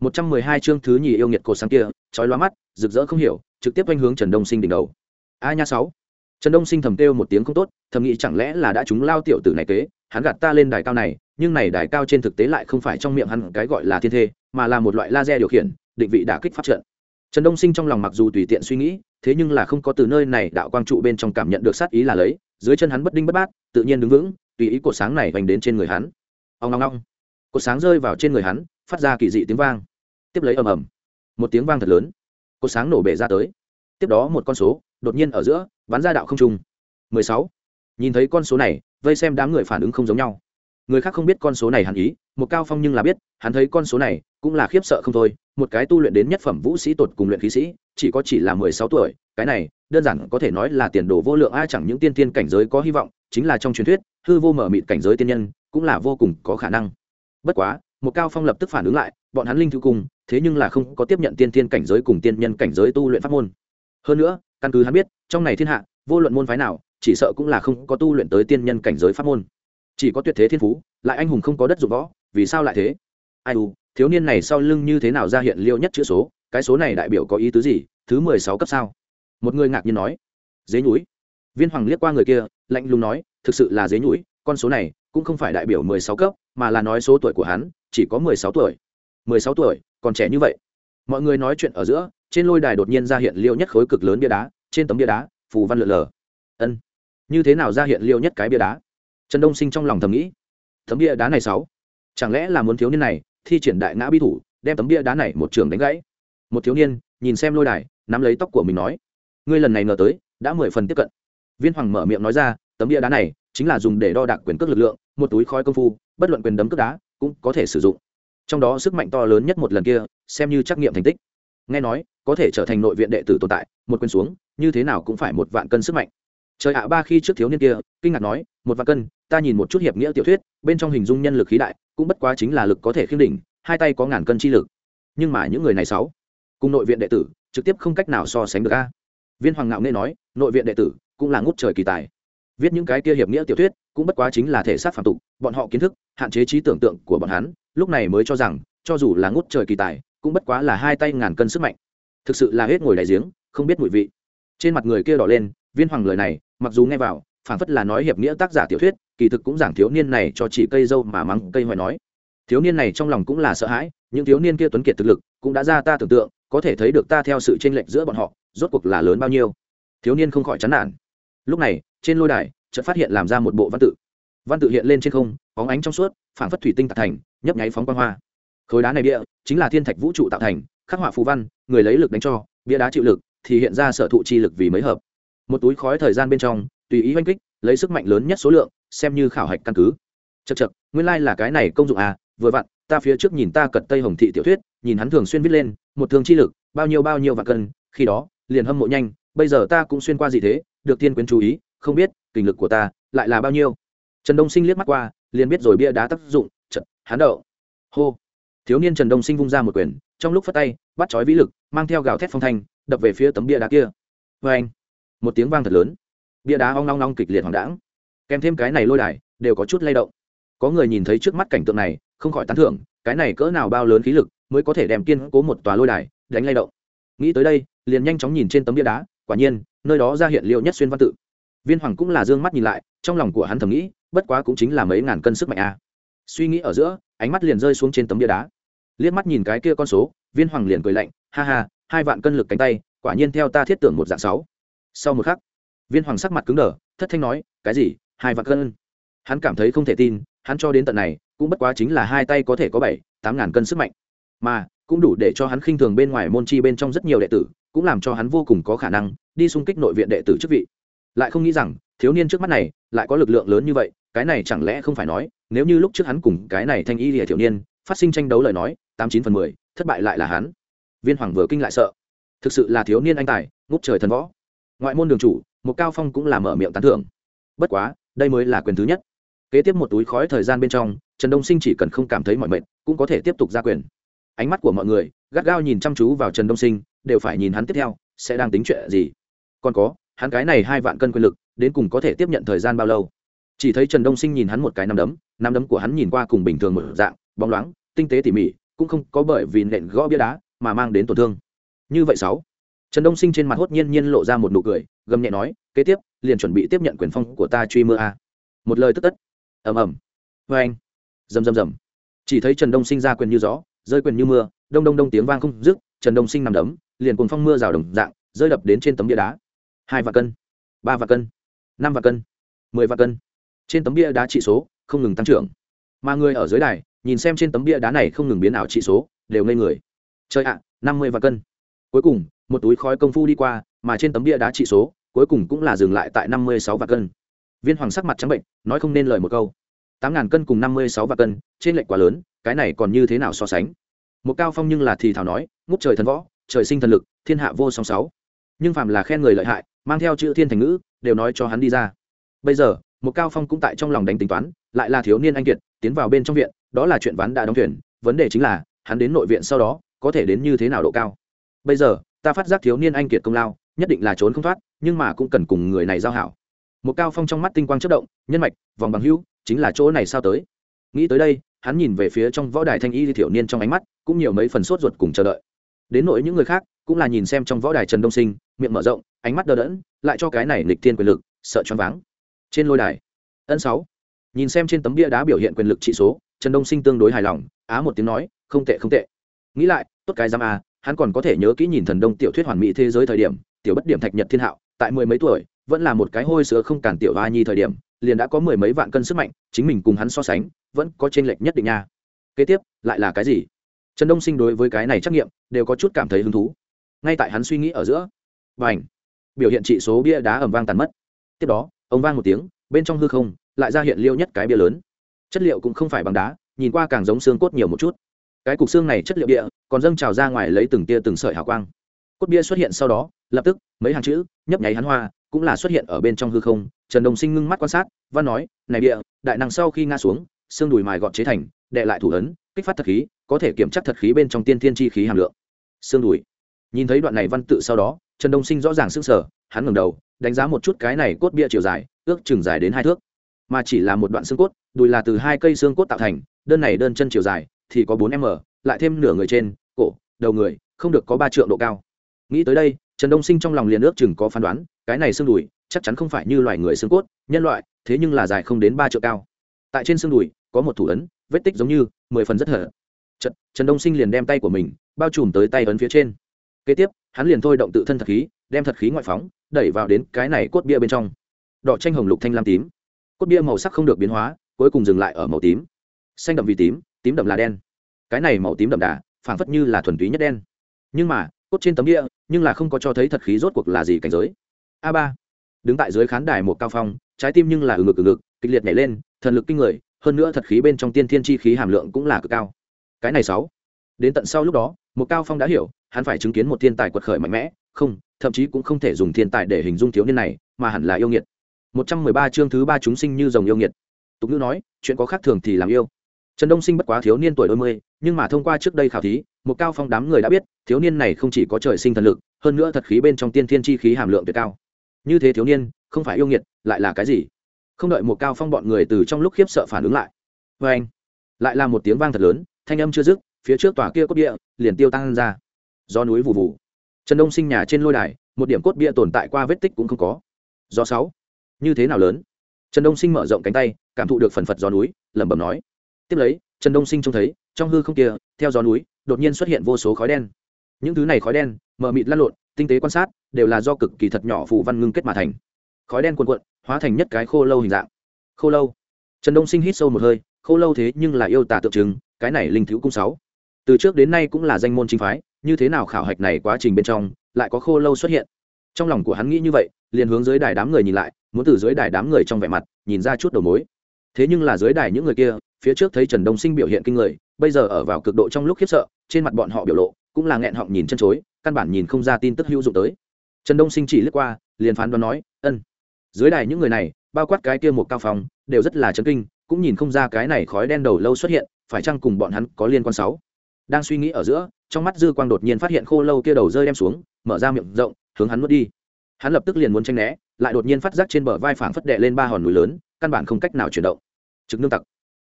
một trăm mười hai chương thứ nhì yêu nghiệt cổ sáng kia, chói lóa mắt, rực rỡ không hiểu, trực tiếp quanh hướng trần đông sinh đỉnh đầu. A nha sáu. Trần đông sinh thầm kêu một tiếng không tốt, thầm nghĩ chẳng lẽ là đã chúng lao tiểu tử này kế, hắn gạt ta lên đài cao này, nhưng này đài cao trên thực tế lại không phải trong miệng hắn cái gọi là thiên thê, mà là một loại laser điều khiển, định vị đả kích phát trận. Trần đông sinh trong lòng mặc dù tùy tiện suy nghĩ, thế nhưng là không có từ nơi này đạo quang trụ bên trong cảm nhận được sát ý là lấy, dưới chân hắn bất đinh bất bát, tự nhiên đứng vững, tùy ý cột sáng này vành đến trên người hắn. Ông long long cột sáng rơi vào trên người hắn, phát ra kỳ dị tiếng vang tiếp lấy ầm ầm. Một tiếng vang thật lớn. Cột sáng nổ bể ra tới. Tiếp đó một con số đột nhiên ở giữa bắn ra đạo không trung. Mười sáu. Nhìn thấy con số này, vây xem đám người phản ứng không giống nhau. Người khác không biết con số này hẳn ý, một cao phong nhưng là biết, hắn thấy con số này cũng là khiếp sợ không thôi. Một cái tu luyện đến nhất phẩm vũ sĩ tột cùng luyện khí sĩ, chỉ có chỉ là mười sáu tuổi, cái này đơn giản có thể nói là tiền đồ vô lượng, ai chẳng những tiên tiên cảnh giới có hy vọng, chính là trong truyền thuyết, hư vô mở mịt cảnh giới tiên nhân cũng là vô cùng có khả năng. Bất quá, một cao phong lập tức phản ứng lại bọn hắn linh thư cùng, thế nhưng là không có tiếp nhận tiên tiên cảnh giới cùng tiên nhân cảnh giới tu luyện pháp môn. Hơn nữa, căn cứ hắn biết, trong này thiên hạ, vô luận môn phái nào, chỉ sợ cũng là không có tu luyện tới tiên nhân cảnh giới pháp môn. Chỉ có tuyệt thế thiên phú, lại anh hùng không có đất dụng võ, vì sao lại thế? Ai u, thiếu niên này sau lưng như thế nào ra hiện liêu nhất chữ số, cái số này đại biểu có ý tứ gì, thứ mười sáu cấp sao? Một người ngạc nhiên nói. Dế nhúi viên hoàng liếc qua người kia, lạnh lùng nói, thực sự là dế nhúi con số này cũng không phải đại biểu mười sáu cấp, mà là nói số tuổi của hắn, chỉ có mười sáu tuổi mười sáu tuổi, còn trẻ như vậy. Mọi người nói chuyện ở giữa, trên lôi đài đột nhiên ra hiện liêu nhất khối cực lớn bia đá, trên tấm bia đá, phù văn lượn lờ. Ân. Như thế nào ra hiện liêu nhất cái bia đá? Trần đông sinh trong lòng thầm nghĩ. Tấm bia đá này sáu. Chẳng lẽ là muốn thiếu niên này thi triển đại ngã bi thủ, đem tấm bia đá này một trường đánh gãy? Một thiếu niên nhìn xem lôi đài, nắm lấy tóc của mình nói. Ngươi lần này ngờ tới, đã mười phần tiếp cận. Viên hoàng mở miệng nói ra, tấm bia đá này chính là dùng để đo đạc quyền cước lực lượng, một túi khói công phu, bất luận quyền đấm cước đá, cũng có thể sử dụng trong đó sức mạnh to lớn nhất một lần kia, xem như trắc nghiệm thành tích. Nghe nói, có thể trở thành nội viện đệ tử tồn tại, một quyền xuống, như thế nào cũng phải một vạn cân sức mạnh. Trời ạ, ba khi trước thiếu niên kia, kinh ngạc nói, một vạn cân, ta nhìn một chút hiệp nghĩa tiểu thuyết, bên trong hình dung nhân lực khí đại, cũng bất quá chính là lực có thể khiêm đỉnh, hai tay có ngàn cân chi lực. Nhưng mà những người này sáu, cùng nội viện đệ tử, trực tiếp không cách nào so sánh được a. Viên hoàng ngạo nghe nói, nội viện đệ tử cũng là ngút trời kỳ tài. Viết những cái kia hiệp nghĩa tiểu thuyết, cũng bất quá chính là thể xác phạm tục, bọn họ kiến thức, hạn chế trí tưởng tượng của bọn hắn lúc này mới cho rằng, cho dù là ngút trời kỳ tài, cũng bất quá là hai tay ngàn cân sức mạnh. Thực sự là hết ngồi đại giếng, không biết mùi vị. Trên mặt người kia đỏ lên, viên hoàng lời này, mặc dù nghe vào phản phất là nói hiệp nghĩa tác giả tiểu thuyết, kỳ thực cũng giảng thiếu niên này cho chỉ cây dâu mà mắng cây hoài nói. Thiếu niên này trong lòng cũng là sợ hãi, những thiếu niên kia tuấn kiệt thực lực, cũng đã ra ta tưởng tượng, có thể thấy được ta theo sự tranh lệch giữa bọn họ, rốt cuộc là lớn bao nhiêu. Thiếu niên không khỏi chán nản. Lúc này, trên lôi đài, chợt phát hiện làm ra một bộ văn tự. Văn tự hiện lên trên không óng ánh trong suốt phản phất thủy tinh tạc thành nhấp nháy phóng quang hoa. Khối đá này bia chính là thiên thạch vũ trụ tạo thành, khắc họa phù văn, người lấy lực đánh cho, bia đá chịu lực thì hiện ra sở thụ chi lực vì mấy hợp. Một túi khói thời gian bên trong, tùy ý oanh kích, lấy sức mạnh lớn nhất số lượng, xem như khảo hạch căn cứ. Chật chật nguyên lai、like、là cái này công dụng à vừa vặn, ta phía trước nhìn ta cật tây hồng thị tiểu thuyết, nhìn hắn thường xuyên viết lên, một thường chi lực, bao nhiêu bao nhiêu vạn cân, khi đó, liền hâm mộ nhanh, bây giờ ta cũng xuyên qua gì thế, được tiên quyến chú ý, không biết, kinh lực của ta lại là bao nhiêu. Trần đông sinh liếc mắt qua, liền biết rồi bia đá tác dụng hán đậu. Hô. Thiếu niên trần đông sinh vung ra một quyền, trong lúc phát tay, bắt chói vĩ lực, mang theo gào thét phong thanh, đập về phía tấm bia đá kia. Vê anh, một tiếng vang thật lớn. Bia đá ong long long kịch liệt hoàng đãng. Kèm thêm cái này lôi đài, đều có chút lay động. Có người nhìn thấy trước mắt cảnh tượng này, không khỏi tán thưởng, cái này cỡ nào bao lớn khí lực mới có thể đem kiên cố một tòa lôi đài đánh lay động. Nghĩ tới đây, liền nhanh chóng nhìn trên tấm bia đá, quả nhiên, nơi đó ra hiện liệu nhất xuyên văn tự. Viên hoàng cũng là d ư ơ n g mắt nhìn lại, trong lòng của hắn thầm nghĩ, bất quá cũng chính là mấy ngàn cân sức mạnh a suy nghĩ ở giữa, ánh mắt liền rơi xuống trên tấm bia đá. Liếc mắt nhìn cái kia con số, viên hoàng liền cười lạnh, ha ha, hai vạn cân lực cánh tay, quả nhiên theo ta thiết tưởng một dạng sáu. Sau một khắc, viên hoàng sắc mặt cứng đờ, thất thanh nói, cái gì, hai vạn cân? Hắn cảm thấy không thể tin, hắn cho đến tận này, cũng bất quá chính là hai tay có thể có bảy, tám ngàn cân sức mạnh. Mà, cũng đủ để cho hắn khinh thường bên ngoài môn chi bên trong rất nhiều đệ tử, cũng làm cho hắn vô cùng có khả năng đi xung kích nội viện đệ tử chức vị. Lại không nghĩ rằng, thiếu niên trước mắt này, lại có lực lượng lớn như vậy cái này chẳng lẽ không phải nói, nếu như lúc trước hắn cùng cái này thanh y lìa thiếu niên phát sinh tranh đấu lời nói, tám chín phần mười, thất bại lại là hắn. Viên hoàng vừa kinh lại sợ. Thực sự là thiếu niên anh tài, ngút trời thần võ. Ngoại môn đường chủ một cao phong cũng làm mở miệng tán thưởng. Bất quá, đây mới là quyền thứ nhất. Kế tiếp một túi khói thời gian bên trong, trần đông sinh chỉ cần không cảm thấy mọi mệt, cũng có thể tiếp tục ra quyền. Ánh mắt của mọi người, gắt gao nhìn chăm chú vào trần đông sinh, đều phải nhìn hắn tiếp theo, sẽ đang tính chuyện gì. Còn có, hắn cái này hai vạn cân quyền lực, đến cùng có thể tiếp nhận thời gian bao lâu? Chỉ thấy trần đông sinh nhìn hắn một cái nắm đấm nắm đấm của hắn nhìn qua cùng bình thường một dạng, bóng loáng, tinh tế tỉ mỉ, cũng không có bởi vì nện gõ bia đá mà mang đến tổn thương. Như vậy sáu, trần đông sinh trên mặt hốt nhiên nhiên lộ ra một nụ cười, gầm nhẹ nói, kế tiếp, liền chuẩn bị tiếp nhận quyền phong của ta truy mưa a. Một lời tất tất. Ầm ầm. Vê anh. Rầm rầm rầm. Chỉ thấy trần đông sinh ra quyền như gió, rơi quyền như mưa, đông đông đông tiếng vang không dứt, trần đông sinh nằm đấm, liền cùng phong mưa rào đồng dạng, rơi đập đến trên tấm bia đá. Hai vạn cân, ba vạn cân, năm vạn cân, mười vạn cân trên tấm bia đá trị số không ngừng tăng trưởng. Mà người ở dưới đài, nhìn xem trên tấm bia đá này không ngừng biến ảo trị số, đều ngây người. Chơi ạ, năm mươi vạn cân. Cuối cùng, một túi khói công phu đi qua, mà trên tấm bia đá trị số, cuối cùng cũng là dừng lại tại năm mươi sáu vạn cân. Viên hoàng sắc mặt trắng bệnh, nói không nên lời một câu. tám ngàn cân cùng năm mươi sáu vạn cân, trên lệnh quá lớn, cái này còn như thế nào so sánh? Một cao phong nhưng là thì thảo nói, ngút trời thần võ, trời sinh thần lực, thiên hạ vô song sáu. Nhưng phàm là khen người lợi hại, mang theo chữ thiên thành ngữ, đều nói cho hắn đi ra. Bây giờ một cao phong cũng tại trong lòng đánh tính toán, lại là thiếu niên anh kiệt, tiến vào bên trong viện, đó là chuyện ván đã đóng thuyền, vấn đề chính là, hắn đến nội viện sau đó, có thể đến như thế nào độ cao. Bây giờ, ta phát giác thiếu niên anh kiệt công lao, nhất định là trốn không thoát, nhưng mà cũng cần cùng người này giao hảo. Một cao phong trong mắt tinh quang chất động, nhân mạch, vòng bằng hữu, chính là chỗ này sao tới? Nghĩ tới đây, hắn nhìn về phía trong võ đài thanh y thiểu niên trong ánh mắt, cũng nhiều mấy phần sốt ruột cùng chờ đợi. Đến nỗi những người khác, cũng là nhìn xem trong võ đài trần đông sinh, miệng mở rộng, ánh mắt đờ đẫn, lại cho cái này lịch thiên quyền lực, sợ choáng váng trên lôi đài, ân sáu. Nhìn xem trên tấm bia đá biểu hiện quyền lực trị số, trần đông sinh tương đối hài lòng, á một tiếng nói, không tệ không tệ. Nghĩ lại, tốt cái giam a, hắn còn có thể nhớ kỹ nhìn thần đông tiểu thuyết hoàn mỹ thế giới thời điểm, tiểu bất điểm thạch nhật thiên hạo, tại mười mấy tuổi, vẫn là một cái hôi sữa không cản tiểu va nhi thời điểm, liền đã có mười mấy vạn cân sức mạnh, chính mình cùng hắn so sánh, vẫn có trên lệch nhất định nha. Kế tiếp, lại là cái gì? Trần đông sinh đối với cái này trắc nghiệm, đều có chút cảm thấy hứng thú. Ngay tại hắn suy nghĩ ở giữa và ảnh biểu hiện trị số bia đá ẩm vang tàn mất. Tiếp đó ông vang một tiếng, bên trong hư không lại ra hiện liêu nhất cái bia lớn. Chất liệu cũng không phải bằng đá, nhìn qua càng giống xương cốt nhiều một chút. Cái cục xương này chất liệu địa, còn dâng trào ra ngoài lấy từng tia từng sợi hào quang. Cốt bia xuất hiện sau đó, lập tức, mấy hàng chữ, nhấp nháy hắn hoa, cũng là xuất hiện ở bên trong hư không. Trần đồng sinh ngưng mắt quan sát, văn nói, này địa, đại năng sau khi ngã xuống, xương đùi mài gọt chế thành, đệ lại thủ ấn, kích phát thật khí, có thể kiểm tra thật khí bên trong tiên thiên chi khí hàm lượng. Xương đùi. Nhìn thấy đoạn này văn tự sau đó, trần đông sinh rõ ràng sững sờ, hắn ngẩng đầu đánh giá một chút cái này cốt bia chiều dài ước chừng dài đến hai thước. Mà chỉ là một đoạn xương cốt đùi là từ hai cây xương cốt tạo thành đơn này đơn chân chiều dài thì có bốn m lại thêm nửa người trên cổ đầu người không được có ba trượng độ cao. Nghĩ tới đây trần đông sinh trong lòng liền ước chừng có phán đoán cái này xương đùi chắc chắn không phải như loài người xương cốt nhân loại thế nhưng là dài không đến ba trượng cao. Tại trên xương đùi có một thủ ấn vết tích giống như mười phần rất hở. Trần, trần đông sinh liền đem tay của mình bao trùm tới tay ấn phía trên. Kế tiếp hắn liền thôi động tự thân thật khí đem thật khí ngoại phóng đẩy vào đến cái này cốt bia bên trong. Đỏ tranh hồng lục thanh lam tím. Cốt bia màu sắc không được biến hóa, cuối cùng dừng lại ở màu tím. Xanh đậm vì tím tím đậm là đen. Cái này màu tím đậm đà, phảng phất như là thuần túy nhất đen. Nhưng mà, cốt trên tấm bia, nhưng là không có cho thấy thật khí rốt cuộc là gì cảnh giới. A ba. Đứng tại dưới khán đài một cao phong, trái tim nhưng là ừ ngực ừ ngực, kịch liệt nhảy lên, thần lực kinh người, hơn nữa thật khí bên trong tiên thiên chi khí hàm lượng cũng là cực cao. Cái này sáu. Đến tận sau lúc đó, một cao phong đã hiểu, hắn phải chứng kiến một thiên tài quật khởi mạnh mẽ không, thậm chí cũng không thể dùng thiên tài để hình dung thiếu niên này, mà hẳn là yêu nghiệt. 113 chương thứ ba chúng sinh như dòng yêu nghiệt. Tục ngữ nói, chuyện có khác thường thì làm yêu. Trần đông sinh bất quá thiếu niên tuổi đôi mươi, nhưng mà thông qua trước đây khảo thí, một cao phong đám người đã biết, thiếu niên này không chỉ có trời sinh thần lực, hơn nữa thật khí bên trong tiên thiên chi khí hàm lượng tuyệt cao. Như thế thiếu niên, không phải yêu nghiệt, lại là cái gì? Không đợi một cao phong bọn người từ trong lúc khiếp sợ phản ứng lại. Vê anh, lại là một tiếng vang thật lớn, thanh âm chưa dứt, phía trước tòa kia cốt địa, liền tiêu tăng ra. Do núi vụ vụ trần đông sinh nhà trên lôi đài, một điểm cốt bia tồn tại qua vết tích cũng không có. Gió sáu. Như thế nào lớn? Trần đông sinh mở rộng cánh tay, cảm thụ được phần phật gió núi, lẩm bẩm nói. Tiếp lấy, trần đông sinh trông thấy, trong hư không kia, theo gió núi, đột nhiên xuất hiện vô số khói đen. Những thứ này khói đen, mờ mịt lăn lộn, tinh tế quan sát, đều là do cực kỳ thật nhỏ phù văn ngưng kết mà thành. Khói đen cuồn cuộn, hóa thành nhất cái khô lâu hình dạng. Khô lâu. Trần đông sinh hít sâu một hơi, khô lâu thế nhưng là yêu tả tượng trưng, cái này linh thiếu cung sáu. Từ trước đến nay cũng là danh môn chính phái như thế nào khảo hạch này quá trình bên trong, lại có khô lâu xuất hiện. Trong lòng của hắn nghĩ như vậy, liền hướng dưới đài đám người nhìn lại, muốn từ dưới đài đám người trong vẻ mặt, nhìn ra chút đầu mối. Thế nhưng là dưới đài những người kia, phía trước thấy trần đông sinh biểu hiện kinh người, bây giờ ở vào cực độ trong lúc khiếp sợ, trên mặt bọn họ biểu lộ, cũng là nghẹn họng nhìn chân chối, căn bản nhìn không ra tin tức hữu dụng tới. Trần đông sinh chỉ lướt qua, liền phán đoán nói, ân. Dưới đài những người này, bao quát cái kia một cao phòng đều rất là chấn kinh, cũng nhìn không ra cái này khói đen đầu lâu xuất hiện, phải chăng cùng bọn hắn có liên quan sáu? Đang suy nghĩ ở giữa trong mắt dư quang đột nhiên phát hiện khô lâu kia đầu rơi đem xuống mở ra miệng rộng hướng hắn nuốt đi. Hắn lập tức liền muốn tranh né lại đột nhiên phát giác trên bờ vai phảng phất đệ lên ba hòn núi lớn căn bản không cách nào chuyển động. Trực nương tặc.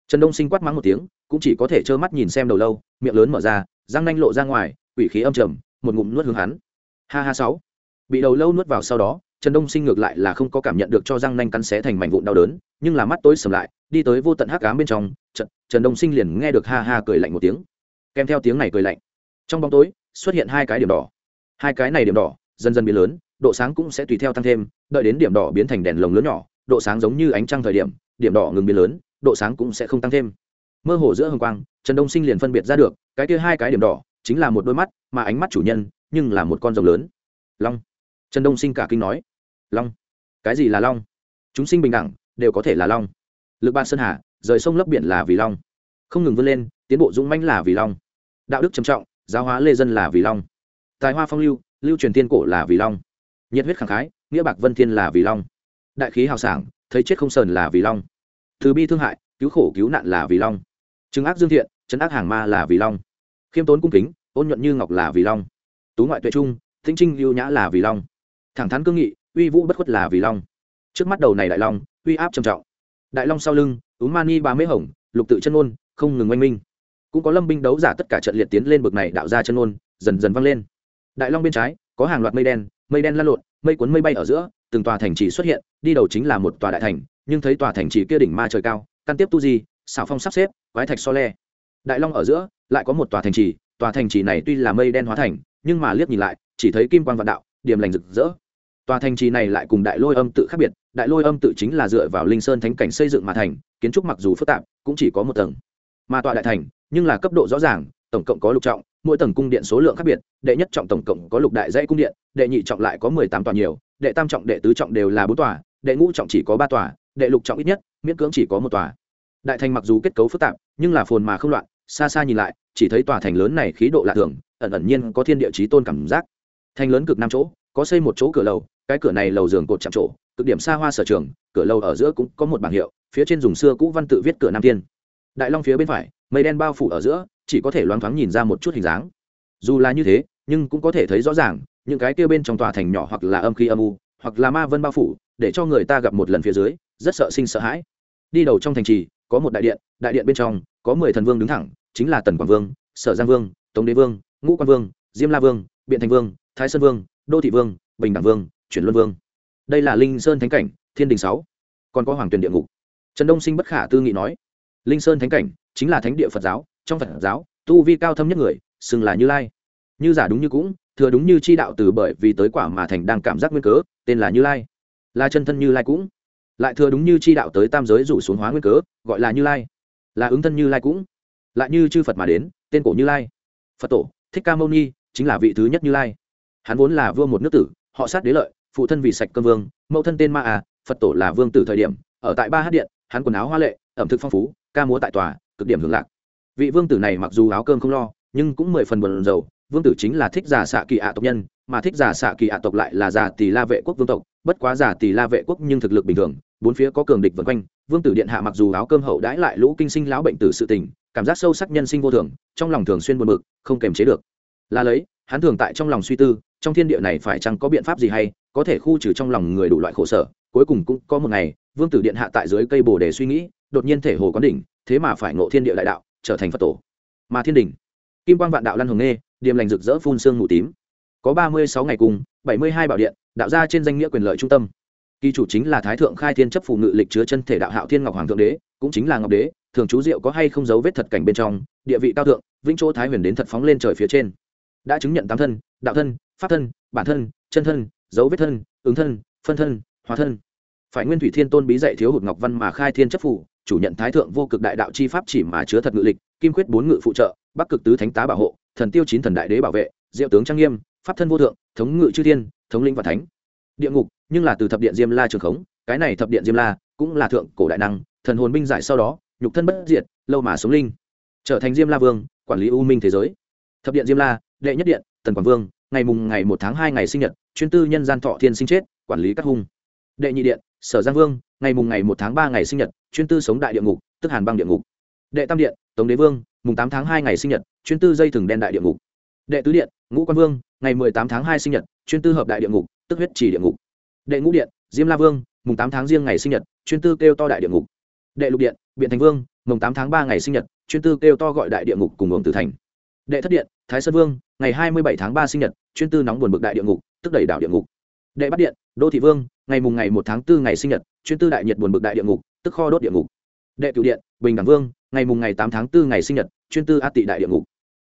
Trần đông sinh quát mắng một tiếng cũng chỉ có thể trơ mắt nhìn xem đầu lâu miệng lớn mở ra răng nanh lộ ra ngoài quỷ khí âm trầm một ngụm nuốt hướng hắn. Ha ha sáu. Bị đầu lâu nuốt vào sau đó trần đông sinh ngược lại là không có cảm nhận được cho răng nanh cắn xé thành mảnh vụn đau đớn nhưng là mắt tối sầm lại đi tới vô tận hắc ám bên trong trần, trần đông sinh liền nghe được ha ha cười lạnh một tiếng. Kèm theo tiếng này cười lạnh trong bóng tối, xuất hiện hai cái điểm đỏ. Hai cái này điểm đỏ, dần dần biến lớn, độ sáng cũng sẽ tùy theo tăng thêm, đợi đến điểm đỏ biến thành đèn lồng lớn nhỏ, độ sáng giống như ánh trăng thời điểm điểm đỏ ngừng biến lớn, độ sáng cũng sẽ không tăng thêm. Mơ hồ giữa hồng quang, trần đông sinh liền phân biệt ra được, cái kia hai cái điểm đỏ, chính là một đôi mắt, mà ánh mắt chủ nhân, nhưng là một con rồng lớn. Long. Trần đông sinh cả kinh nói. Long. Cái gì là long? Chúng sinh bình đẳng, đều có thể là long. Lực ban sơn hà, rời sông lấp biển là vì long. Không ngừng vươn lên, tiến bộ dũng mãnh là vì long. Đạo đức trầm trọng giáo hóa lê dân là vì long. Tài hoa phong lưu lưu truyền tiên cổ là vì long. Nhiệt huyết khẳng khái, nghĩa bạc vân thiên là vì long. Đại khí hào sảng, thấy chết không sờn là vì long. Từ bi thương hại, cứu khổ cứu nạn là vì long. Chứng ác dương thiện chấn ác hàng ma là vì long. Khiêm tốn cung kính, ôn nhuận như ngọc là vì long. Tú ngoại tuệ trung thính trinh lưu nhã là vì long. Thẳng thắn cương nghị, uy vũ bất khuất là vì long. Trước mắt đầu này đại long, uy áp trầm trọng. Đại long sau lưng ú mani ba mễ hồng, lục tự chân ôn, không ngừng oanh minh cũng có lâm binh đấu giả tất cả trận liệt tiến lên bực này đạo ra chân ôn dần dần vang lên. Đại long bên trái, có hàng loạt mây đen mây đen lăn lộn, mây cuốn mây bay ở giữa, từng tòa thành trì xuất hiện, đi đầu chính là một tòa đại thành, nhưng thấy tòa thành trì kia đỉnh ma trời cao, căn tiếp tu di, xảo phong sắp xếp, quái thạch so le. Đại long ở giữa, lại có một tòa thành trì, tòa thành trì này tuy là mây đen hóa thành, nhưng mà liếc nhìn lại, chỉ thấy kim quan vạn đạo, điểm lành rực rỡ. Tòa thành trì này lại cùng đại lôi âm tự khác biệt, đại lôi âm tự chính là dựa vào linh sơn thánh cảnh xây dựng mà thành, kiến trúc mặc dù phức tạp, cũng chỉ có một tầng. Mà tòa đại thành nhưng là cấp độ rõ ràng, tổng cộng có lục trọng, mỗi tầng cung điện số lượng khác biệt, đệ nhất trọng tổng cộng có lục đại dãy cung điện, đệ nhị trọng lại có mười tám tòa nhiều, đệ tam trọng, đệ tứ trọng đều là bốn tòa, đệ ngũ trọng chỉ có ba tòa, đệ lục trọng ít nhất, miễn cưỡng chỉ có một tòa. Đại thành mặc dù kết cấu phức tạp, nhưng là phồn mà không loạn, xa xa nhìn lại, chỉ thấy tòa thành lớn này khí độ lạ thường, ẩn ẩn nhiên có thiên địa chí tôn cảm giác. Thành lớn cực năm chỗ, có xây một chỗ cửa lầu, cái cửa này lầu giường cột chạm chỗ, cực điểm xa hoa sở trường, cửa lầu ở giữa cũng có một bảng hiệu, phía trên dùng xưa cũ văn tự viết cửa nam tiên. Đại long phía bên phải mây đen bao phủ ở giữa, chỉ có thể loáng thoáng nhìn ra một chút hình dáng. Dù là như thế, nhưng cũng có thể thấy rõ ràng, những cái kia bên trong tòa thành nhỏ hoặc là âm khí âm u, hoặc là ma vân bao phủ, để cho người ta gặp một lần phía dưới, rất sợ sinh sợ hãi. Đi đầu trong thành trì, có một đại điện đại điện bên trong, có mười thần vương đứng thẳng, chính là tần quảng vương, sở giang vương, tống đế vương, ngũ quan vương, diêm la vương, biện thành vương, thái sơn vương, đô thị vương, bình đẳng vương, chuyển luân vương. Đây là linh sơn thánh cảnh, thiên đình sáu. Còn có hoàng tuyền địa ngục. Trần đông sinh bất khả tư nghị nói, linh sơn thánh cảnh chính là thánh địa phật giáo, trong phật giáo, tu vi cao thâm nhất người, xưng là như lai. Như giả đúng như cũng, thừa đúng như chi đạo từ bởi vì tới quả mà thành đang cảm giác nguyên cớ, tên là như lai. Là chân thân như lai cũng. Lại thừa đúng như chi đạo tới tam giới rủ xuống hóa nguyên cớ, gọi là như lai. Là ứng thân như lai cũng. Lại như chư phật mà đến, tên cổ như lai. Phật tổ, thích ca mâu ni, chính là vị thứ nhất như lai. Hắn vốn là vua một nước tử, họ sát đế lợi, phụ thân vì sạch cơm vương, mẫu thân tên ma à phật tổ là vương tử thời điểm, ở tại ba hát điện, hắn quần áo hoa lệ, ẩm thực phong phú, ca múa tại tòa cực điểm hưởng lạc. Vị vương tử này mặc dù áo cơm không lo, nhưng cũng mười phần buồn rầu. Vương tử chính là thích giả xạ kỳ ạ tộc nhân, mà thích giả xạ kỳ ạ tộc lại là giả tỷ la vệ quốc vương tộc. Bất quá giả tỷ la vệ quốc nhưng thực lực bình thường, bốn phía có cường địch vân quanh. Vương tử điện hạ mặc dù áo cơm hậu đãi lại lũ kinh sinh lão bệnh tử sự tình, cảm giác sâu sắc nhân sinh vô thường, trong lòng thường xuyên buồn bực, không kềm chế được. Là lấy, hắn thường tại trong lòng suy tư, trong thiên địa này phải chăng có biện pháp gì hay, có thể khu trừ trong lòng người đủ loại khổ sở. Cuối cùng cũng có một ngày, vương tử điện hạ tại dưới cây bồ đề suy nghĩ, đột nhiên thể hồ có đỉnh thế mà phải ngộ thiên địa đại đạo, trở thành phật tổ. Mà thiên đình, kim quang vạn đạo lăn hồng nghê, điềm lành rực rỡ phun sương mù tím. Có ba mươi sáu ngày cùng, bảy mươi hai bảo điện, đạo ra trên danh nghĩa quyền lợi trung tâm. Kỳ chủ chính là thái thượng khai thiên chấp phù ngự lịch chứa chân thể đạo hạo thiên ngọc hoàng thượng đế, cũng chính là ngọc đế, thường chú diệu có hay không giấu vết thật cảnh bên trong, địa vị cao thượng, vĩnh chỗ thái huyền đến thật phóng lên trời phía trên. Đã chứng nhận tám thân, đạo thân, pháp thân, bản thân, chân thân, dấu vết thân, ứng thân, phân thân, hóa thân. Phải nguyên thủy thiên tôn bí dạy thiếu hụt ngọc văn mà khai thiên chấp phủ chủ nhận thái thượng vô cực đại đạo chi pháp chỉ mà chứa thật ngự lịch, kim khuyết bốn ngự phụ trợ, bắc cực tứ thánh tá bảo hộ, thần tiêu chín thần đại đế bảo vệ, diệu tướng trang nghiêm, pháp thân vô thượng, thống ngự chư thiên, thống linh và thánh. Địa ngục, nhưng là từ thập điện diêm la trường khống, cái này thập điện diêm la cũng là thượng cổ đại năng, thần hồn binh giải sau đó, nhục thân bất diệt, lâu mà sống linh. Trở thành diêm la vương, quản lý u minh thế giới. Thập điện diêm la, đệ nhất điện, tần quảng vương, ngày mùng ngày một tháng hai ngày sinh nhật, chuyên tư nhân gian thọ thiên sinh chết, quản lý các hung. Đệ nhị điện, sở giang vương, ngày mùng ngày một tháng ba ngày sinh nhật chuyên tư sống đại địa ngục, tức hàn băng địa ngục. Đệ tam điện, tống đế vương, mùng tám tháng hai ngày sinh nhật, chuyên tư dây thừng đen đại địa ngục. Đệ tứ điện, ngũ quan vương, ngày mười tám tháng hai sinh nhật, chuyên tư hợp đại địa ngục, tức huyết trì địa ngục. Đệ ngũ điện, diêm la vương, mùng tám tháng riêng ngày sinh nhật, chuyên tư kêu to đại địa ngục. Đệ lục điện, biện thành vương, mùng tám tháng ba ngày sinh nhật, chuyên tư kêu to gọi đại địa ngục cùng ổng tử thành. Đệ thất điện, thái sơn vương, ngày hai mươi bảy tháng ba sinh nhật, chuyên tư nóng buồn bực đại địa ngục, tức đẩy đảo địa ngục. Đệ bắt điện, đô thị vương, ngày mùng ngày một tháng 4 ngày sinh nhật, chuyên tư đại nhiệt buồn bực đại địa ngục tức kho đốt địa ngục. Đệ cựu điện, bình đẳng vương, ngày mùng ngày tám tháng 4 ngày sinh nhật, chuyên tư a tị đại địa ngục.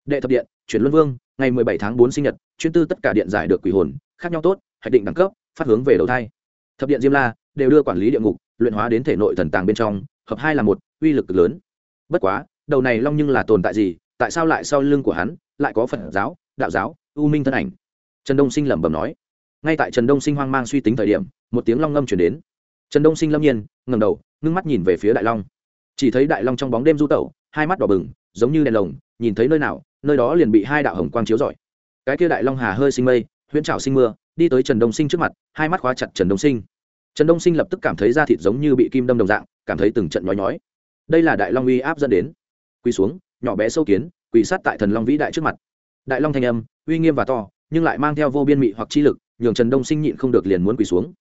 Đệ thập điện, chuyển luân vương, ngày mười bảy tháng bốn sinh nhật, chuyên tư tất cả điện giải được quỷ hồn, khác nhau tốt, hạch định đẳng cấp, phát hướng về đầu thai. Thập điện diêm la, đều đưa quản lý địa ngục, luyện hóa đến thể nội thần tàng bên trong, hợp hai là một, uy lực lớn. Bất quá, đầu này long nhưng là tồn tại gì, tại sao lại sau lưng của hắn, lại có phật giáo, đạo giáo, u minh thân ảnh? Trần đông sinh lẩm bẩm nói. Ngay tại trần đông sinh hoang mang suy tính thời điểm, một tiếng long ngâm chuyển đến. Trần đông sinh lâm nhiên ngầm đầu ngưng mắt nhìn về phía đại long. Chỉ thấy đại long trong bóng đêm du tẩu, hai mắt đỏ bừng, giống như đèn lồng, nhìn thấy nơi nào, nơi đó liền bị hai đạo hồng quang chiếu rọi. Cái kia đại long hà hơi sinh mây, huyễn trào sinh mưa, đi tới trần đông sinh trước mặt, hai mắt khóa chặt trần đông sinh. Trần đông sinh lập tức cảm thấy da thịt giống như bị kim đâm đồng dạng, cảm thấy từng trận nhói nhói. Đây là đại long uy áp dẫn đến. Quỳ xuống, nhỏ bé sâu kiến, quỳ sát tại thần long vĩ đại trước mặt. Đại long thanh âm, uy nghiêm và to, nhưng lại mang theo vô biên mị hoặc chi lực, nhường trần đông sinh nhịn không được liền muốn quỳ xuống.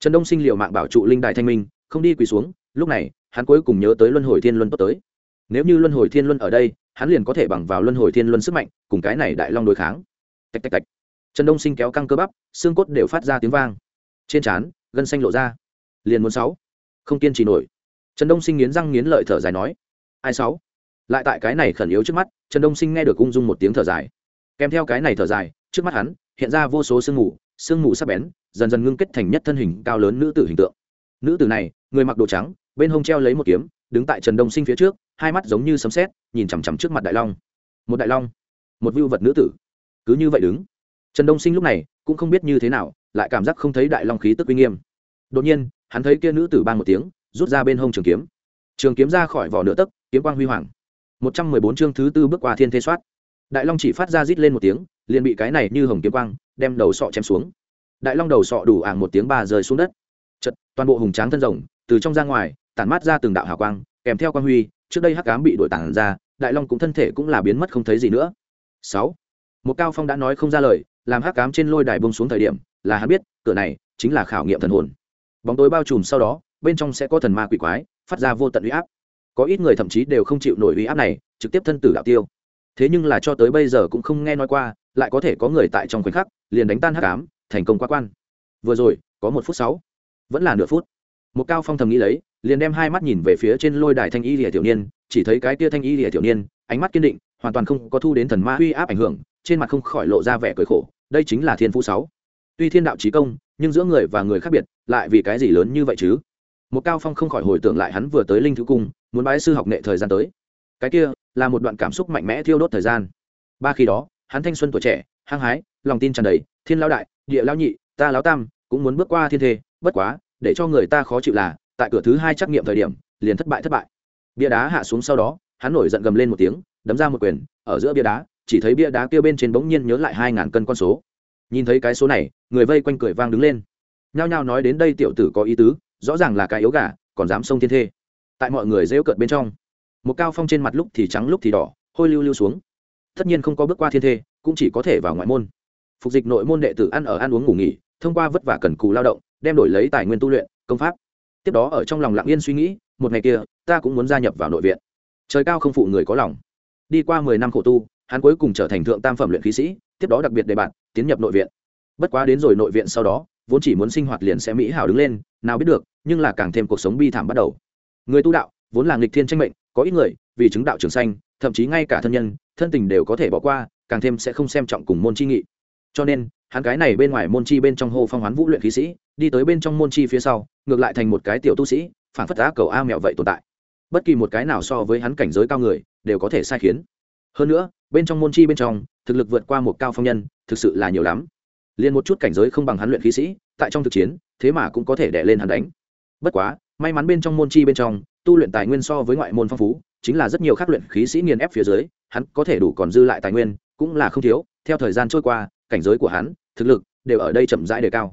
Trần đông sinh liều mạng bảo trụ linh đại thanh minh, không đi quỳ xuống lúc này, hắn cuối cùng nhớ tới luân hồi thiên luân tốt tới. Nếu như luân hồi thiên luân ở đây, hắn liền có thể bằng vào luân hồi thiên luân sức mạnh, cùng cái này đại long đối kháng. Tạch tạch tạch. Trần đông sinh kéo căng cơ bắp, xương cốt đều phát ra tiếng vang. Trên trán, gân xanh lộ ra. Liền muốn sáu. Không kiên trì nổi. Trần đông sinh nghiến răng nghiến lợi thở dài nói, ai sáu? Lại tại cái này khẩn yếu trước mắt, trần đông sinh nghe được ung dung một tiếng thở dài. Kèm theo cái này thở dài, trước mắt hắn, hiện ra vô số sương mù sương mù sắc bén, dần dần ngưng kết thành nhất thân hình cao lớn nữ tử hình tượng. Nữ tử này, người mặc đồ trắng bên hông treo lấy một kiếm, đứng tại trần đông sinh phía trước, hai mắt giống như sấm sét, nhìn chằm chằm trước mặt đại long. Một đại long, một vưu vật nữ tử. Cứ như vậy đứng. Trần đông sinh lúc này cũng không biết như thế nào, lại cảm giác không thấy đại long khí tức uy nghiêm. Đột nhiên, hắn thấy kia nữ tử ban một tiếng, rút ra bên hông trường kiếm. Trường kiếm ra khỏi vỏ nửa tấc, kiếm quang huy hoàng. Một trăm mười bốn chương thứ tư bước qua thiên thế soát. Đại long chỉ phát ra rít lên một tiếng, liền bị cái này như hồng kiếm quang, đem đầu sọ chém xuống. Đại long đầu sọ đủ ảng một tiếng ba rơi xuống đất. Chật, toàn bộ hùng tráng thân rồng, từ trong ra ngoài tản mát ra từng đạo hào quang, kèm theo quang huy, trước đây hắc cám bị đổi tản ra, đại long cũng thân thể cũng là biến mất không thấy gì nữa. Sáu, một cao phong đã nói không ra lời, làm hắc cám trên lôi đài bông xuống thời điểm, là hắn biết, cửa này chính là khảo nghiệm thần hồn. Bóng tối bao trùm sau đó, bên trong sẽ có thần ma quỷ quái, phát ra vô tận uy áp. Có ít người thậm chí đều không chịu nổi uy áp này, trực tiếp thân tử đạo tiêu. Thế nhưng là cho tới bây giờ cũng không nghe nói qua, lại có thể có người tại trong khoảnh khắc, liền đánh tan hắc ám, thành công quá quan. Vừa rồi, có một phút sáu, vẫn là nửa phút. Một cao phong thầm nghĩ lấy liền đem hai mắt nhìn về phía trên lôi đài thanh y lìa tiểu niên, chỉ thấy cái tia thanh y lìa tiểu niên, ánh mắt kiên định, hoàn toàn không có thu đến thần ma uy áp ảnh hưởng, trên mặt không khỏi lộ ra vẻ cười khổ, đây chính là thiên phú sáu. Tuy thiên đạo trí công, nhưng giữa người và người khác biệt, lại vì cái gì lớn như vậy chứ? Một cao phong không khỏi hồi tưởng lại hắn vừa tới linh thứ cung, muốn bái sư học nghệ thời gian tới. Cái kia là một đoạn cảm xúc mạnh mẽ thiêu đốt thời gian. Ba khi đó, hắn thanh xuân tuổi trẻ, hăng hái, lòng tin tràn đầy, thiên lao đại, địa lao nhị, ta lao tam, cũng muốn bước qua thiên thê, bất quá, để cho người ta khó chịu là tại cửa thứ hai trắc nghiệm thời điểm, liền thất bại thất bại. Bia đá hạ xuống sau đó, hắn nổi giận gầm lên một tiếng, đấm ra một quyền, ở giữa bia đá, chỉ thấy bia đá kêu bên trên bỗng nhiên nhớ lại hai ngàn cân con số. Nhìn thấy cái số này, người vây quanh cười vang đứng lên. Nhao nhao nói đến đây tiểu tử có ý tứ, rõ ràng là cái yếu gà, còn dám xông thiên thê. Tại mọi người rêu cợt bên trong, một cao phong trên mặt lúc thì trắng lúc thì đỏ, hôi lưu lưu xuống. Tất nhiên không có bước qua thiên thê, cũng chỉ có thể vào ngoại môn. Phục dịch nội môn đệ tử ăn ở ăn uống ngủ nghỉ, thông qua vất vả cần cù lao động, đem đổi lấy tài nguyên tu luyện, công pháp tiếp đó ở trong lòng lặng yên suy nghĩ, một ngày kia, ta cũng muốn gia nhập vào nội viện. Trời cao không phụ người có lòng. Đi qua mười năm khổ tu, hắn cuối cùng trở thành thượng tam phẩm luyện khí sĩ, tiếp đó đặc biệt đề bạt, tiến nhập nội viện. Bất quá đến rồi nội viện sau đó, vốn chỉ muốn sinh hoạt liền sẽ mỹ hảo đứng lên, nào biết được, nhưng là càng thêm cuộc sống bi thảm bắt đầu. Người tu đạo, vốn là nghịch thiên tranh mệnh, có ít người, vì chứng đạo trường xanh thậm chí ngay cả thân nhân, thân tình đều có thể bỏ qua, càng thêm sẽ không xem trọng cùng môn chi nghị. Cho nên, hắn cái này bên ngoài môn chi bên trong hô phong hoán vũ luyện khí sĩ đi tới bên trong môn chi phía sau, ngược lại thành một cái tiểu tu sĩ, phản phất á cầu a mẹo vậy tồn tại. Bất kỳ một cái nào so với hắn cảnh giới cao người, đều có thể sai khiến. Hơn nữa, bên trong môn chi bên trong, thực lực vượt qua một cao phong nhân, thực sự là nhiều lắm. Liền một chút cảnh giới không bằng hắn luyện khí sĩ, tại trong thực chiến, thế mà cũng có thể đè lên hắn đánh. Bất quá, may mắn bên trong môn chi bên trong, tu luyện tài nguyên so với ngoại môn phong phú, chính là rất nhiều khác luyện khí sĩ nghiền ép phía dưới, hắn có thể đủ còn dư lại tài nguyên, cũng là không thiếu. Theo thời gian trôi qua, cảnh giới của hắn, thực lực đều ở đây chậm rãi đề cao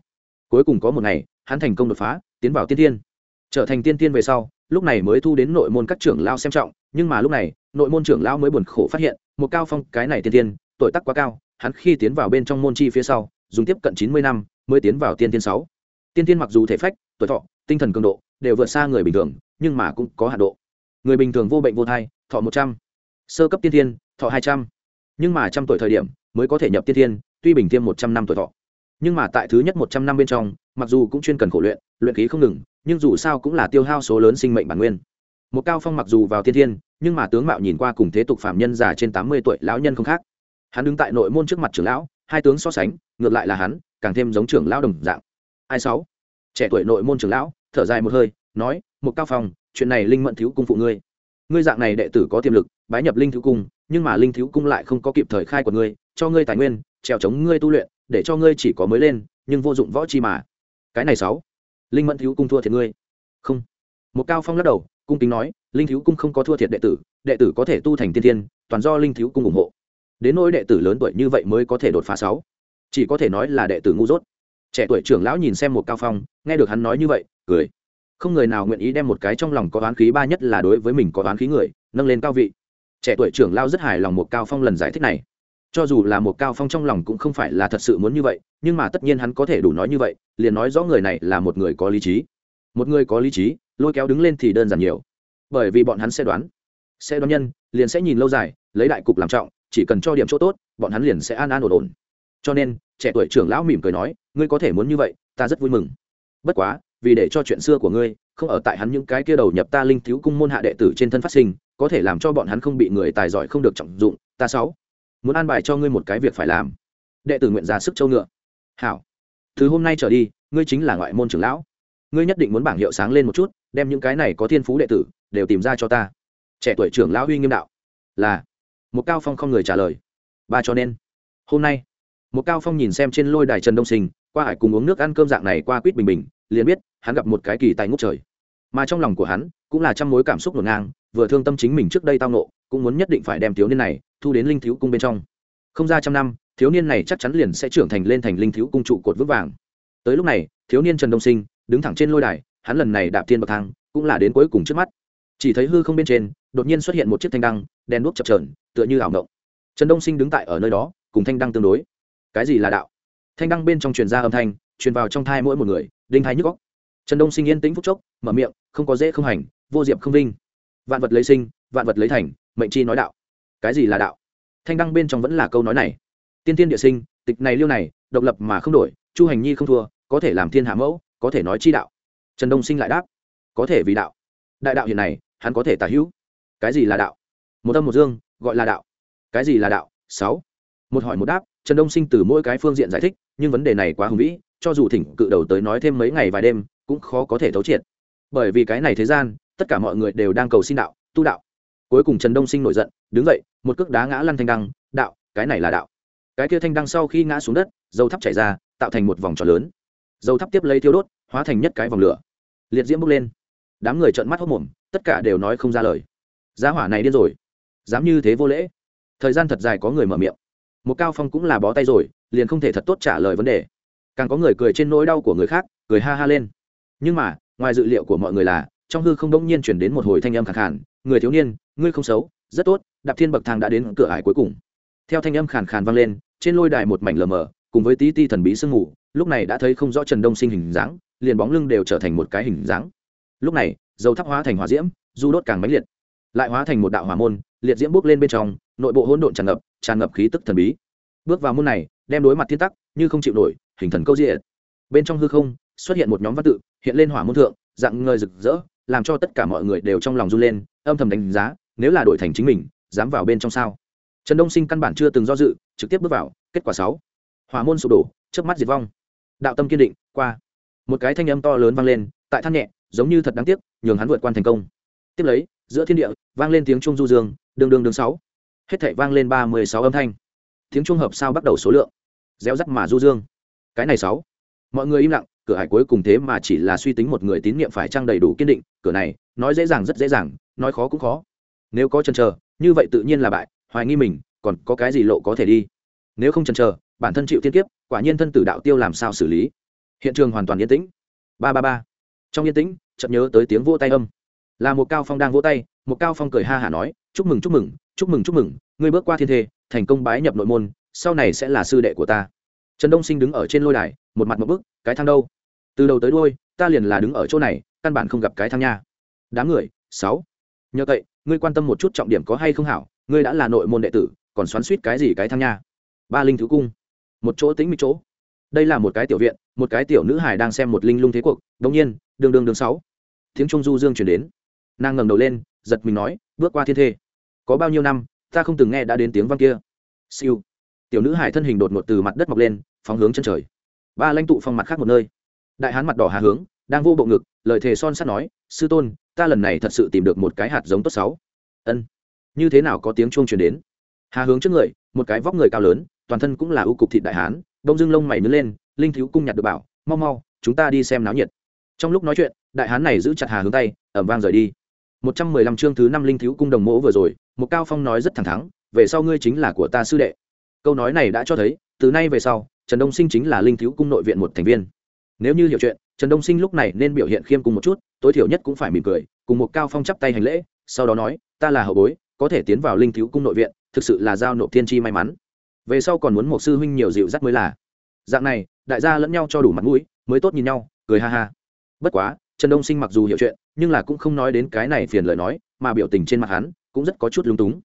cuối cùng có một ngày hắn thành công đột phá tiến vào tiên tiên trở thành tiên tiên về sau lúc này mới thu đến nội môn các trưởng lao xem trọng nhưng mà lúc này nội môn trưởng lao mới buồn khổ phát hiện một cao phong cái này tiên tiên tuổi tác quá cao hắn khi tiến vào bên trong môn chi phía sau dùng tiếp cận chín mươi năm mới tiến vào tiên tiên sáu. Tiên tiên mặc dù thể phách tuổi thọ tinh thần cường độ đều vượt xa người bình thường nhưng mà cũng có hạ độ. Người bình thường vô bệnh vô thai thọ một trăm. Sơ cấp tiên tiên thọ hai trăm. Nhưng mà trăm tuổi thời điểm mới có thể nhập tiên tiên, tuy bình tiêm một trăm năm tuổi thọ nhưng mà tại thứ nhất một trăm năm bên trong, mặc dù cũng chuyên cần khổ luyện luyện khí không ngừng, nhưng dù sao cũng là tiêu hao số lớn sinh mệnh bản nguyên. Một cao phong mặc dù vào thiên thiên, nhưng mà tướng mạo nhìn qua cùng thế tục phạm nhân già trên tám mươi tuổi lão nhân không khác. Hắn đứng tại nội môn trước mặt trưởng lão, hai tướng so sánh, ngược lại là hắn, càng thêm giống trưởng lão đồng dạng. Ai sáu? Trẻ tuổi nội môn trưởng lão, thở dài một hơi, nói, một cao phong, chuyện này linh mẫn thiếu cung phụ ngươi. Ngươi dạng này đệ tử có tiềm lực, bái nhập linh thiếu cung, nhưng mà linh thiếu cung lại không có kịp thời khai của ngươi, cho ngươi tài nguyên, trèo chống ngươi tu luyện để cho ngươi chỉ có mới lên, nhưng vô dụng võ chi mà. Cái này sáu. Linh mẫn thiếu cung thua thiệt ngươi. Không. Một cao phong lắc đầu, cung kính nói, linh thiếu cung không có thua thiệt đệ tử đệ tử có thể tu thành tiên thiên, toàn do linh thiếu cung ủng hộ. Đến nỗi đệ tử lớn tuổi như vậy mới có thể đột phá sáu. Chỉ có thể nói là đệ tử ngu dốt. Trẻ tuổi trưởng lão nhìn xem một cao phong, nghe được hắn nói như vậy, cười. Không người nào nguyện ý đem một cái trong lòng có oán khí ba nhất là đối với mình có oán khí người, nâng lên cao vị. Trẻ tuổi trưởng lao rất hài lòng một cao phong lần giải thích này cho dù là một cao phong trong lòng cũng không phải là thật sự muốn như vậy, nhưng mà tất nhiên hắn có thể đủ nói như vậy, liền nói rõ người này là một người có lý trí. Một người có lý trí, lôi kéo đứng lên thì đơn giản nhiều. Bởi vì bọn hắn sẽ đoán sẽ đoán nhân, liền sẽ nhìn lâu dài, lấy đại cục làm trọng, chỉ cần cho điểm chỗ tốt, bọn hắn liền sẽ an an ổn ổn. Cho nên, trẻ tuổi trưởng lão mỉm cười nói, ngươi có thể muốn như vậy, ta rất vui mừng. Bất quá, vì để cho chuyện xưa của ngươi không ở tại hắn những cái kia đầu nhập ta linh thiếu cung môn hạ đệ tử trên thân phát sinh, có thể làm cho bọn hắn không bị người tài giỏi không được trọng dụng, ta sáu muốn an bài cho ngươi một cái việc phải làm. Đệ tử nguyện ra sức châu ngựa. Hảo. Thứ hôm nay trở đi, ngươi chính là ngoại môn trưởng lão. Ngươi nhất định muốn bảng hiệu sáng lên một chút, đem những cái này có thiên phú đệ tử đều tìm ra cho ta. Trẻ tuổi trưởng lão huy nghiêm đạo. Là. Một cao phong không người trả lời. Ba cho nên, hôm nay một cao phong nhìn xem trên lôi đài trần đông sinh, qua hải cùng uống nước ăn cơm dạng này qua quýt bình bình, liền biết hắn gặp một cái kỳ tài ngút trời. Mà trong lòng của hắn cũng là trăm mối cảm xúc ngổn ngang vừa thương tâm chính mình trước đây tao nộ cũng muốn nhất định phải đem thiếu niên này thu đến linh thiếu cung bên trong. Không ra trăm năm, thiếu niên này chắc chắn liền sẽ trưởng thành lên thành linh thiếu cung trụ cột vững vàng. Tới lúc này, thiếu niên trần đông sinh, đứng thẳng trên lôi đài, hắn lần này đạp thiên bậc thang, cũng là đến cuối cùng trước mắt. Chỉ thấy hư không bên trên, đột nhiên xuất hiện một chiếc thanh đăng đen đuốc chập trờn tựa như ảo ngộng trần đông sinh đứng tại ở nơi đó, cùng thanh đăng tương đối. Cái gì là đạo? Thanh đăng bên trong truyền ra âm thanh, truyền vào trong thai mỗi một người, đinh thái nhức góc trần đông sinh yên tĩnh phúc chốc, mở miệng, không có dễ không hành, vô diệp không vinh vạn vật lấy sinh, vạn vật lấy thành, mệnh chi nói đạo. Cái gì là đạo? Thanh đăng bên trong vẫn là câu nói này. Tiên tiên địa sinh, tịch này liêu này, độc lập mà không đổi, chu hành nhi không thua, có thể làm thiên hạ mẫu, có thể nói chi đạo. Trần đông sinh lại đáp, có thể vì đạo. Đại đạo hiện này, hắn có thể tả hữu. Cái gì là đạo? Một âm một dương, gọi là đạo. Cái gì là đạo? Sáu. Một hỏi một đáp, trần đông sinh từ mỗi cái phương diện giải thích, nhưng vấn đề này quá hùng vĩ, cho dù thỉnh cự đầu tới nói thêm mấy ngày vài đêm, cũng khó có thể thấu triệt. Bởi vì cái này thế gian tất cả mọi người đều đang cầu xin đạo, tu đạo. Cuối cùng trần đông sinh nổi giận, đứng dậy, một cước đá ngã lăn thanh đăng, đạo, cái này là đạo. Cái kia thanh đăng sau khi ngã xuống đất, dầu thắp chảy ra, tạo thành một vòng tròn lớn. Dầu thắp tiếp lấy thiêu đốt, hóa thành nhất cái vòng lửa. Liệt diễm bốc lên. Đám người trợn mắt hốc mồm, tất cả đều nói không ra lời. Giá hỏa này điên rồi. Dám như thế vô lễ. Thời gian thật dài có người mở miệng. Một cao phong cũng là bó tay rồi, liền không thể thật tốt trả lời vấn đề. Càng có người cười trên nỗi đau của người khác, cười ha ha lên. Nhưng mà, ngoài dự liệu của mọi người là trong hư không đông nhiên chuyển đến một hồi thanh âm khẳng khàn, người thiếu niên, ngươi không xấu, rất tốt, đạp thiên bậc thang đã đến cửa ải cuối cùng. Theo thanh âm khàn khàn vang lên, trên lôi đài một mảnh lờ mờ, cùng với tí ti thần bí sương mù, lúc này đã thấy không rõ trần đông sinh hình dáng, liền bóng lưng đều trở thành một cái hình dáng. Lúc này, dầu thắp hóa thành hỏa diễm, du đốt càng mãnh liệt, lại hóa thành một đạo hỏa môn, liệt diễm bước lên bên trong, nội bộ hỗn độn tràn ngập tràn ngập khí tức thần bí. Bước vào môn này, đem đối mặt thiên tắc, như không chịu nổi, hình thần câu diện bên trong hư không, xuất hiện một nhóm văn tự, hiện lên hỏa môn thượng, dạng ngời rực rỡ làm cho tất cả mọi người đều trong lòng run lên, âm thầm đánh giá, nếu là đổi thành chính mình, dám vào bên trong sao? Trần đông sinh căn bản chưa từng do dự, trực tiếp bước vào, kết quả sáu. Hỏa môn sụp đổ trước mắt diệt vong. Đạo tâm kiên định, qua. Một cái thanh âm to lớn vang lên, tại than nhẹ, giống như thật đáng tiếc, nhường hắn vượt qua thành công. Tiếp lấy, giữa thiên địa, vang lên tiếng trung du dương, đường đường đường sáu. Hết thảy vang lên ba mươi sáu âm thanh. Tiếng trung hợp sao bắt đầu số lượng. Réo rắt mà du dương. Cái này sáu. Mọi người im lặng cửa hải cuối cùng thế mà chỉ là suy tính một người tín nhiệm phải trang đầy đủ kiên định, cửa này, nói dễ dàng rất dễ dàng, nói khó cũng khó. Nếu có chần chờ, như vậy tự nhiên là bại, hoài nghi mình, còn có cái gì lộ có thể đi? Nếu không chần chờ, bản thân chịu tiên kiếp, quả nhiên thân tử đạo tiêu làm sao xử lý? Hiện trường hoàn toàn yên tĩnh. Ba ba ba. Trong yên tĩnh, chợt nhớ tới tiếng vỗ tay âm. Là một cao phong đang vỗ tay, một cao phong cười ha hả nói, chúc mừng chúc mừng chúc mừng chúc mừng, ngươi bước qua thiên thê, thành công bái nhập nội môn, sau này sẽ là sư đệ của ta. Trần đông sinh đứng ở trên lôi đài, một mặt một bức, cái thang đâu? Từ đầu tới đôi ta liền là đứng ở chỗ này, căn bản không gặp cái thang nha. Đám người, sáu. Nhờ cậy, ngươi quan tâm một chút trọng điểm có hay không hảo, ngươi đã là nội môn đệ tử, còn xoắn suýt cái gì cái thang nha. Ba linh thứ cung. Một chỗ tính một chỗ. Đây là một cái tiểu viện, một cái tiểu nữ hài đang xem một linh lung thế cuộc. Đống nhiên, đường đường đường sáu. Tiếng trung du dương chuyển đến. Nàng ngẩng đầu lên, giật mình nói, bước qua thiên thê. Có bao nhiêu năm, ta không từng nghe đã đến tiếng văn kia. Siêu. Tiểu nữ hải thân hình đột ngột từ mặt đất mọc lên, phóng hướng chân trời. Ba lãnh tụ phong mặt khác một nơi đại hán mặt đỏ hà hướng, đang vô bộ ngực, lời thề son sắt nói, sư tôn, ta lần này thật sự tìm được một cái hạt giống tốt sáu. Ân. Như thế nào có tiếng chuông truyền đến? Hà hướng trước người, một cái vóc người cao lớn, toàn thân cũng là ưu cục thịt đại hán, đông dương lông mày nứt lên, linh thiếu cung nhặt được bảo, mau mau, chúng ta đi xem náo nhiệt. Trong lúc nói chuyện, đại hán này giữ chặt hà hướng tay, ẩm vang rời đi. Một trăm mười lăm chương thứ năm linh thiếu cung đồng mỗ vừa rồi, một cao phong nói rất thẳng thắn, về sau ngươi chính là của ta sư đệ. Câu nói này đã cho thấy, từ nay về sau, trần đông sinh chính là linh thiếu cung nội viện một thành viên nếu như hiểu chuyện, trần đông sinh lúc này nên biểu hiện khiêm cùng một chút, tối thiểu nhất cũng phải mỉm cười, cùng một cao phong chắp tay hành lễ, sau đó nói, ta là hậu bối, có thể tiến vào linh thiếu cung nội viện, thực sự là giao nộp thiên chi may mắn. Về sau còn muốn một sư huynh nhiều dịu dắt mới là. Dạng này, đại gia lẫn nhau cho đủ mặt mũi, mới tốt nhìn nhau, cười ha ha. Bất quá, trần đông sinh mặc dù hiểu chuyện, nhưng là cũng không nói đến cái này phiền lời nói, mà biểu tình trên mặt hắn cũng rất có chút lung túng.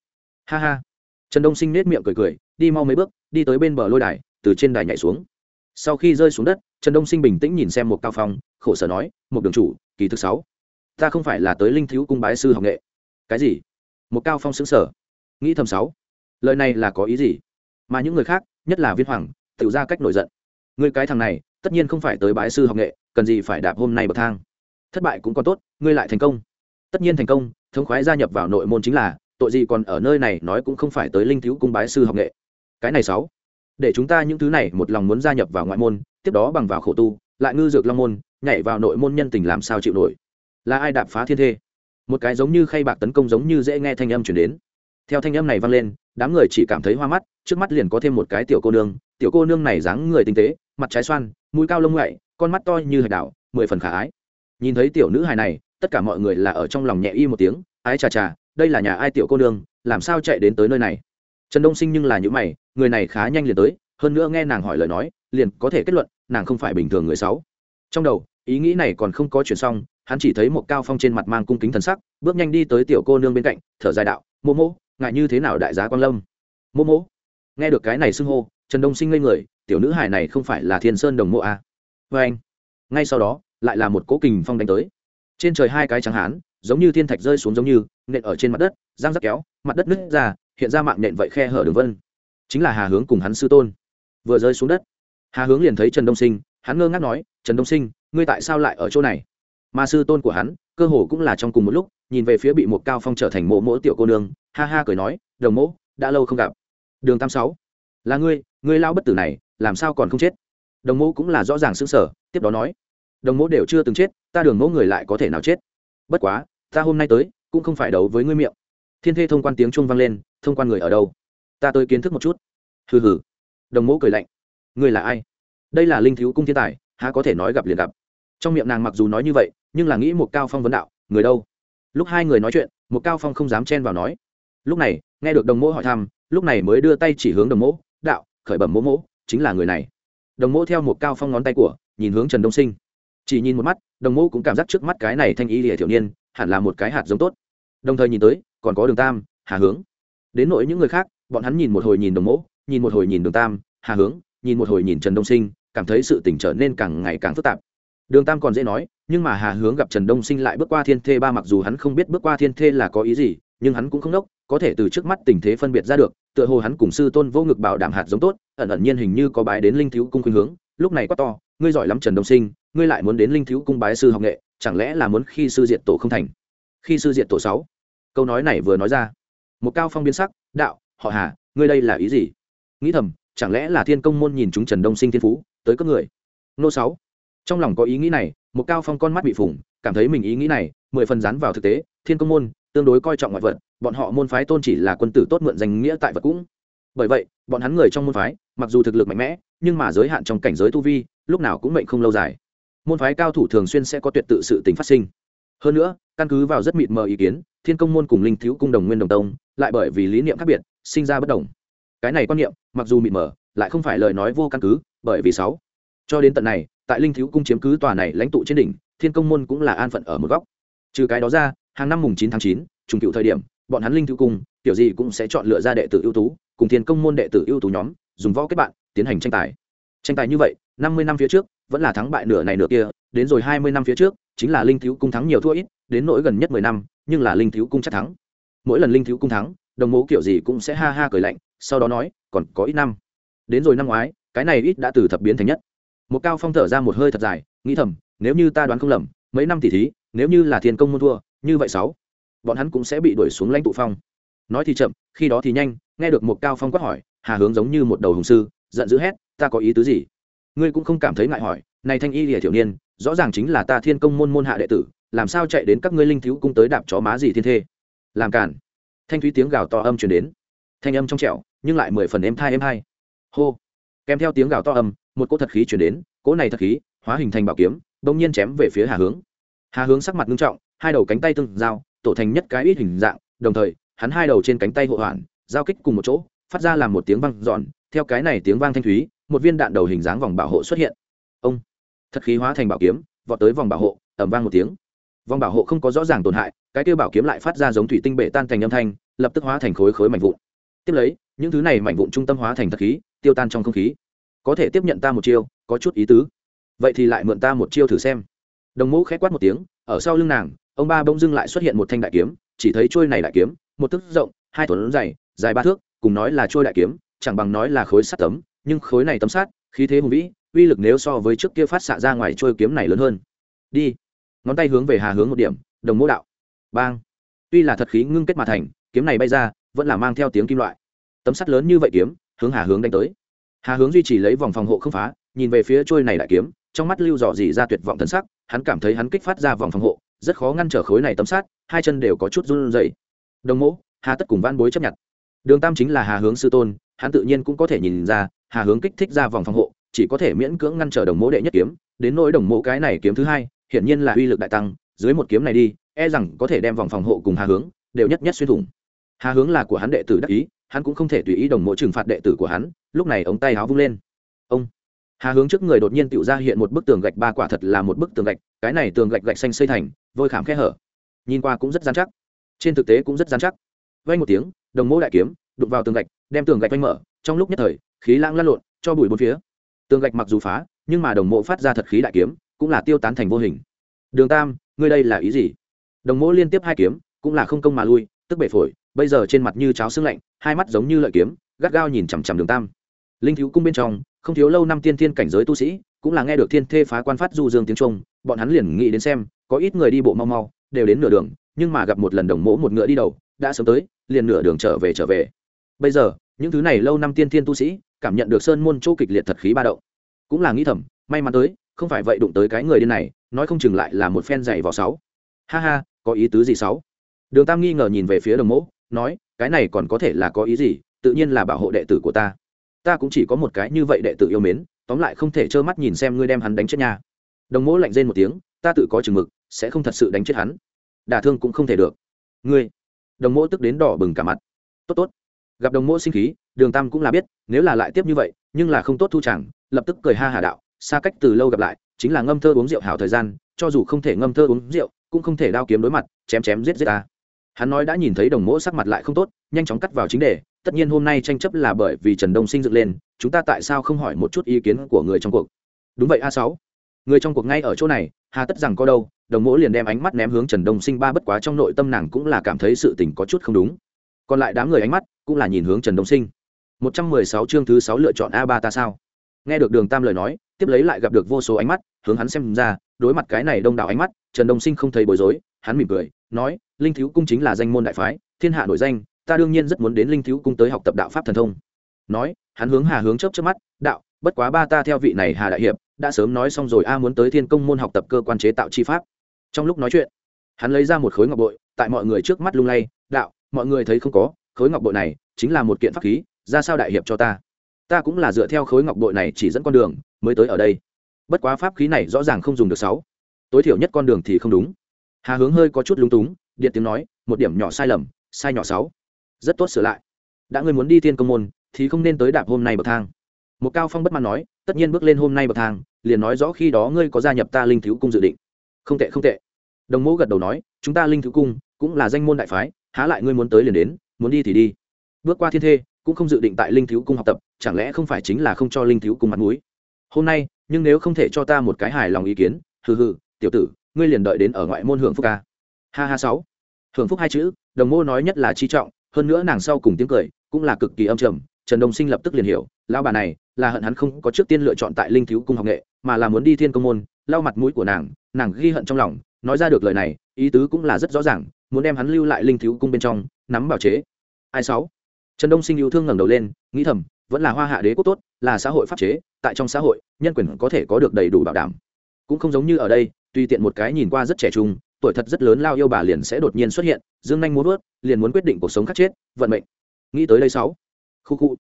Ha ha. Trần đông sinh nết miệng cười cười, đi mau mấy bước, đi tới bên bờ lôi đài, từ trên đài nhảy xuống. Sau khi rơi xuống đất trần đông sinh bình tĩnh nhìn xem một cao phong, khổ sở nói một đường chủ, kỳ thứ sáu, ta không phải là tới linh thiếu cung bái sư học nghệ. Cái gì? Một cao phong xứng sở nghĩ thầm sáu, lời này là có ý gì? Mà những người khác, nhất là viên hoàng, tự ra cách nổi giận. Người cái thằng này, tất nhiên không phải tới bái sư học nghệ, cần gì phải đạp hôm nay bậc thang. Thất bại cũng còn tốt, ngươi lại thành công. Tất nhiên thành công, thống khoái gia nhập vào nội môn chính là, tội gì còn ở nơi này nói cũng không phải tới linh thiếu cung bái sư học nghệ. Cái này sáu, để chúng ta những thứ này một lòng muốn gia nhập vào ngoại môn tiếp đó bằng vào khổ tu, lại ngư dược long môn, nhảy vào nội môn nhân tình làm sao chịu nổi. Là ai đạp phá thiên thê? Một cái giống như khay bạc tấn công giống như dễ nghe thanh âm chuyển đến. Theo thanh âm này vang lên, đám người chỉ cảm thấy hoa mắt, trước mắt liền có thêm một cái tiểu cô nương, tiểu cô nương này dáng người tinh tế, mặt trái xoan, mũi cao lông ngậy con mắt to như hạch đảo, mười phần khả ái. Nhìn thấy tiểu nữ hài này, tất cả mọi người là ở trong lòng nhẹ y một tiếng, ái chà chà, đây là nhà ai tiểu cô nương, làm sao chạy đến tới nơi này? Trần đông sinh nhưng là những mày, người này khá nhanh liền tới hơn nữa nghe nàng hỏi lời nói, liền có thể kết luận, nàng không phải bình thường người sáu. Trong đầu, ý nghĩ này còn không có chuyển xong, hắn chỉ thấy một cao phong trên mặt mang cung kính thần sắc, bước nhanh đi tới tiểu cô nương bên cạnh, thở dài đạo, mô mô, ngại như thế nào đại giá quang lâm? Mô mô? Nghe được cái này xưng hô, trần đông sinh ngây người, tiểu nữ hải này không phải là thiên sơn đồng mộ à. vê anh. Ngay sau đó, lại là một cố kình phong đánh tới. Trên trời hai cái trắng hán, giống như thiên thạch rơi xuống giống như, nện ở trên mặt đất giang rắc kéo, mặt đất nứt ra, hiện ra mạng nện vậy khe hở đường vân. Chính là hà hướng cùng hắn sư tôn vừa rơi xuống đất. Hà hướng liền thấy trần đông sinh, hắn ngơ ngác nói, trần đông sinh, ngươi tại sao lại ở chỗ này? Mà sư tôn của hắn, cơ hồ cũng là trong cùng một lúc, nhìn về phía bị một cao phong trở thành mộ mỗ tiểu cô nương, ha ha cười nói, đồng mỗ đã lâu không gặp. Đường tam sáu, là ngươi ngươi lao bất tử này, làm sao còn không chết? Đồng mỗ cũng là rõ ràng xứng sở tiếp đó nói, đồng mỗ đều chưa từng chết, ta đường mỗ người lại có thể nào chết? Bất quá, ta hôm nay tới, cũng không phải đấu với ngươi miệng. Thiên thê thông quan tiếng chuông vang lên, thông quan người ở đâu? Ta tới kiến thức một chút. Hừ hừ đồng mỗ cười lạnh. Ngươi là ai? Đây là linh thiếu cung thiên tài, há có thể nói gặp liền gặp. Trong miệng nàng mặc dù nói như vậy, nhưng là nghĩ một cao phong vấn đạo, người đâu? Lúc hai người nói chuyện, một cao phong không dám chen vào nói. Lúc này, nghe được đồng mỗ hỏi thăm, lúc này mới đưa tay chỉ hướng đồng mỗ, đạo, khởi bẩm mỗ mỗ, chính là người này. Đồng mỗ theo một cao phong ngón tay của, nhìn hướng trần đông sinh. Chỉ nhìn một mắt, đồng mỗ cũng cảm giác trước mắt cái này thanh ý lìa thiểu niên, hẳn là một cái hạt giống tốt. Đồng thời nhìn tới, còn có đường tam, hà hướng. Đến nỗi những người khác, bọn hắn nhìn một hồi nhìn đồng mỗ nhìn một hồi nhìn đường tam, hà hướng, nhìn một hồi nhìn trần đông sinh, cảm thấy sự tỉnh trở nên càng ngày càng phức tạp. Đường tam còn dễ nói, nhưng mà hà hướng gặp trần đông sinh lại bước qua thiên thê ba mặc dù hắn không biết bước qua thiên thê là có ý gì, nhưng hắn cũng không đốc có thể từ trước mắt tình thế phân biệt ra được, tựa hồ hắn cùng sư tôn vô ngực bảo đảm hạt giống tốt, ẩn ẩn nhiên hình như có bái đến linh thiếu cung khuynh hướng, lúc này quá to, ngươi giỏi lắm trần đông sinh, ngươi lại muốn đến linh thiếu cung bái sư học nghệ, chẳng lẽ là muốn khi sư diệt tổ không thành? Khi sư diệt tổ sáu. Câu nói này vừa nói ra, một cao phong biến sắc, đạo, họ hà, ngươi đây là ý gì? Nghĩ thầm, chẳng lẽ là thiên công môn nhìn chúng trần đông sinh thiên phú, tới các người? Nô sáu. Trong lòng có ý nghĩ này, một cao phong con mắt bị phủng, cảm thấy mình ý nghĩ này, mười phần dán vào thực tế, thiên công môn, tương đối coi trọng ngoại vật, bọn họ môn phái tôn chỉ là quân tử tốt mượn danh nghĩa tại vật cũng. Bởi vậy, bọn hắn người trong môn phái, mặc dù thực lực mạnh mẽ, nhưng mà giới hạn trong cảnh giới tu vi, lúc nào cũng mệnh không lâu dài. Môn phái cao thủ thường xuyên sẽ có tuyệt tự sự tình phát sinh. Hơn nữa, căn cứ vào rất mịt mờ ý kiến, thiên công môn cùng linh thiếu cung đồng nguyên đồng tông, lại bởi vì lý niệm khác biệt, sinh ra bất đồng cái này quan niệm, mặc dù mịt mờ, lại không phải lời nói vô căn cứ, bởi vì sáu. Cho đến tận này, tại linh thiếu cung chiếm cứ tòa này lãnh tụ trên đỉnh, thiên công môn cũng là an phận ở một góc. Trừ cái đó ra, hàng năm mùng chín tháng chín, trùng cựu thời điểm, bọn hắn linh thiếu cung, tiểu gì cũng sẽ chọn lựa ra đệ tử ưu tú, cùng thiên công môn đệ tử ưu tú nhóm, dùng võ kết bạn, tiến hành tranh tài. Tranh tài như vậy, năm mươi năm phía trước, vẫn là thắng bại nửa này nửa kia, đến rồi hai mươi năm phía trước, chính là linh thiếu cung thắng nhiều thua ít, đến nỗi gần nhất mười năm, nhưng là linh thiếu cung chắc thắng. Mỗi lần linh thiếu cung thắng, đồng mẫu kiểu gì cũng sẽ ha ha cười lạnh sau đó nói, còn có ít năm. Đến rồi năm ngoái, cái này ít đã từ thập biến thành nhất. Một cao phong thở ra một hơi thật dài, nghĩ thầm, nếu như ta đoán không lầm, mấy năm tỷ thí, nếu như là thiên công môn thua, như vậy sáu, bọn hắn cũng sẽ bị đuổi xuống lãnh tụ phong. Nói thì chậm, khi đó thì nhanh, nghe được một cao phong quát hỏi, hà hướng giống như một đầu hùng sư, giận dữ hét, ta có ý tứ gì? Ngươi cũng không cảm thấy ngại hỏi, này thanh y lìa thiểu niên, rõ ràng chính là ta thiên công môn môn hạ đệ tử, làm sao chạy đến các ngươi linh thiếu cung tới đạp chó má gì thiên thê? Làm cản thanh thúy tiếng gào to âm truyền đến. Thanh âm trong trẻo nhưng lại mười phần êm thai êm hai hô. Kèm theo tiếng gào to âm, một cỗ thật khí chuyển đến, cỗ này thật khí, hóa hình thành bảo kiếm, bỗng nhiên chém về phía hà hướng. Hà hướng sắc mặt nghiêm trọng, hai đầu cánh tay tương giao, tổ thành nhất cái ít hình dạng, đồng thời, hắn hai đầu trên cánh tay hộ hoàn giao kích cùng một chỗ, phát ra làm một tiếng vang giòn theo cái này tiếng vang thanh thúy, một viên đạn đầu hình dáng vòng bảo hộ xuất hiện. Ông. Thật khí hóa thành bảo kiếm, vọt tới vòng bảo hộ ẩm vang một tiếng. Vòng bảo hộ không có rõ ràng tổn hại, cái kêu bảo kiếm lại phát ra giống thủy tinh bể tan thành âm thanh, lập tức hóa thành khối khối mảnh vụn. Tiếp lấy những thứ này mảnh vụn trung tâm hóa thành thật khí, tiêu tan trong không khí. Có thể tiếp nhận ta một chiêu, có chút ý tứ. Vậy thì lại mượn ta một chiêu thử xem. Đồng mẫu khét quát một tiếng, ở sau lưng nàng, ông ba bỗng dưng lại xuất hiện một thanh đại kiếm, chỉ thấy trôi này đại kiếm, một thức rộng, hai tuần dày, dài ba thước, cùng nói là trôi đại kiếm, chẳng bằng nói là khối sắt tấm, nhưng khối này tấm sát khí thế hùng vĩ, uy lực nếu so với trước kia phát xạ ra ngoài trôi kiếm này lớn hơn. Đi. Ngón tay hướng về hà hướng một điểm, đồng mẫu đạo. Bang. Tuy là thật khí ngưng kết mà thành, kiếm này bay ra, vẫn là mang theo tiếng kim loại tấm sắt lớn như vậy kiếm, hướng hà hướng đánh tới. Hà hướng duy trì lấy vòng phòng hộ không phá, nhìn về phía trôi này đại kiếm, trong mắt lưu dò dỉ ra tuyệt vọng thân sắc, hắn cảm thấy hắn kích phát ra vòng phòng hộ, rất khó ngăn trở khối này tấm sát hai chân đều có chút run rẩy. Đồng mẫu hà tất cùng van bối chấp nhận. Đường tam chính là hà hướng sư tôn, hắn tự nhiên cũng có thể nhìn ra, hà hướng kích thích ra vòng phòng hộ, chỉ có thể miễn cưỡng ngăn trở đồng mẫu đệ nhất kiếm, đến nỗi đồng mẫu cái này kiếm thứ hai, hiển nhiên là uy lực đại tăng, dưới một kiếm này đi e rằng có thể đem vòng phòng hộ cùng hà hướng đều nhất nhất xuyên thủng. Hà hướng là của hắn đệ tử đắc ý hắn cũng không thể tùy ý đồng mỗi trừng phạt đệ tử của hắn, lúc này ống tay áo vung lên. Ông. Hà hướng trước người đột nhiên tự ra hiện một bức tường gạch ba quả thật là một bức tường gạch, cái này tường gạch gạch xanh xây thành, vôi khảm khe hở. Nhìn qua cũng rất dán chắc. Trên thực tế cũng rất dán chắc. Vay một tiếng, đồng mẫu đại kiếm đụng vào tường gạch, đem tường gạch vanh mở, trong lúc nhất thời, khí lãng lăn lộn, cho bụi bốn phía. Tường gạch mặc dù phá, nhưng mà đồng mộ phát ra thật khí đại kiếm, cũng là tiêu tán thành vô hình. Đường tam, ngươi đây là ý gì? Đồng mộ liên tiếp hai kiếm, cũng là không công mà lui, tức bể phổi bây giờ trên mặt như cháo xương lạnh, hai mắt giống như lợi kiếm, gắt gao nhìn chằm chằm đường tam. Linh thiếu cung bên trong, không thiếu lâu năm tiên thiên cảnh giới tu sĩ, cũng là nghe được thiên thê phá quan phát du dương tiếng trung, bọn hắn liền nghĩ đến xem, có ít người đi bộ mau mau, đều đến nửa đường, nhưng mà gặp một lần đồng mỗ một ngựa đi đầu, đã sớm tới, liền nửa đường trở về trở về. Bây giờ, những thứ này lâu năm tiên thiên tu sĩ, cảm nhận được sơn môn chỗ kịch liệt thật khí ba động. Cũng là nghĩ thầm, may mắn tới, không phải vậy đụng tới cái người điên này, nói không chừng lại là một phen dày vào sáu. Ha ha, có ý tứ gì sáu? Đường tam nghi ngờ nhìn về phía đồng mỗ nói, cái này còn có thể là có ý gì, tự nhiên là bảo hộ đệ tử của ta. Ta cũng chỉ có một cái như vậy đệ tử yêu mến, tóm lại không thể trơ mắt nhìn xem ngươi đem hắn đánh chết nha. đồng mỗ lạnh rên một tiếng, ta tự có chừng mực, sẽ không thật sự đánh chết hắn. Đả thương cũng không thể được. Ngươi. Đồng mỗ tức đến đỏ bừng cả mặt. Tốt tốt. Gặp đồng mỗ sinh khí, đường tam cũng là biết, nếu là lại tiếp như vậy, nhưng là không tốt thu chẳng, lập tức cười ha hà đạo, xa cách từ lâu gặp lại, chính là ngâm thơ uống rượu hảo thời gian, cho dù không thể ngâm thơ uống rượu, cũng không thể đao kiếm đối mặt, chém chém giết giết ta hắn nói đã nhìn thấy đồng mỗ sắc mặt lại không tốt, nhanh chóng cắt vào chính đề, tất nhiên hôm nay tranh chấp là bởi vì trần đông sinh dựng lên, chúng ta tại sao không hỏi một chút ý kiến của người trong cuộc? Đúng vậy, a sáu. Người trong cuộc ngay ở chỗ này, hà tất rằng có đâu, đồng mỗ liền đem ánh mắt ném hướng trần đông sinh ba bất quá trong nội tâm nàng cũng là cảm thấy sự tình có chút không đúng. Còn lại đám người ánh mắt cũng là nhìn hướng trần đông sinh. Một trăm mười sáu chương thứ sáu lựa chọn a ba ta sao? Nghe được đường tam lời nói, tiếp lấy lại gặp được vô số ánh mắt, hướng hắn xem ra, đối mặt cái này đông đảo ánh mắt, trần đông sinh không thấy bối rối, hắn mỉm cười, nói linh thiếu cung chính là danh môn đại phái, thiên hạ nổi danh, ta đương nhiên rất muốn đến linh thiếu cung tới học tập đạo pháp thần thông. Nói, hắn hướng hà hướng chớp chớp mắt, đạo, bất quá ba ta theo vị này hà đại hiệp, đã sớm nói xong rồi, a muốn tới thiên công môn học tập cơ quan chế tạo chi pháp. Trong lúc nói chuyện, hắn lấy ra một khối ngọc bội, tại mọi người trước mắt lung lay, đạo, mọi người thấy không có, khối ngọc bội này chính là một kiện pháp khí, ra sao đại hiệp cho ta? Ta cũng là dựa theo khối ngọc bội này chỉ dẫn con đường, mới tới ở đây. Bất quá pháp khí này rõ ràng không dùng được sáu. Tối thiểu nhất con đường thì không đúng. Hà hướng hơi có chút lung túng điện tiếng nói, một điểm nhỏ sai lầm, sai nhỏ sáu. Rất tốt sửa lại. Đã ngươi muốn đi thiên công môn, thì không nên tới đạp hôm nay bậc thang. Một cao phong bất mãn nói, tất nhiên bước lên hôm nay bậc thang, liền nói rõ khi đó ngươi có gia nhập ta linh thiếu cung dự định. Không tệ không tệ. Đồng mẫu gật đầu nói, chúng ta linh thiếu cung cũng là danh môn đại phái, há lại ngươi muốn tới liền đến, muốn đi thì đi. Bước qua thiên thê, cũng không dự định tại linh thiếu cung học tập, chẳng lẽ không phải chính là không cho linh thiếu cung mặt mũi? Hôm nay, nhưng nếu không thể cho ta một cái hài lòng ý kiến, hừ hừ, tiểu tử, ngươi liền đợi đến ở ngoại môn hưởng phúc ca ha ha sáu. Hưởng phúc hai chữ, đồng mô nói nhất là chi trọng, hơn nữa nàng sau cùng tiếng cười cũng là cực kỳ âm trầm, trần đông sinh lập tức liền hiểu, lão bà này là hận hắn không có trước tiên lựa chọn tại linh thiếu cung học nghệ, mà là muốn đi thiên công môn, lau mặt mũi của nàng nàng ghi hận trong lòng, nói ra được lời này, ý tứ cũng là rất rõ ràng, muốn đem hắn lưu lại linh thiếu cung bên trong, nắm bảo chế. Ai sáu? Trần đông sinh yêu thương ngẩng đầu lên, nghĩ thầm, vẫn là hoa hạ đế quốc tốt, là xã hội pháp chế, tại trong xã hội, nhân quyền có thể có được đầy đủ bảo đảm. Cũng không giống như ở đây, tùy tiện một cái nhìn qua rất trẻ trung tuổi thật rất lớn lao yêu bà liền sẽ đột nhiên xuất hiện, dương nhanh muốn vớt liền muốn quyết định cuộc sống khắc chết, vận mệnh. Nghĩ tới đây sáu. Khu khu.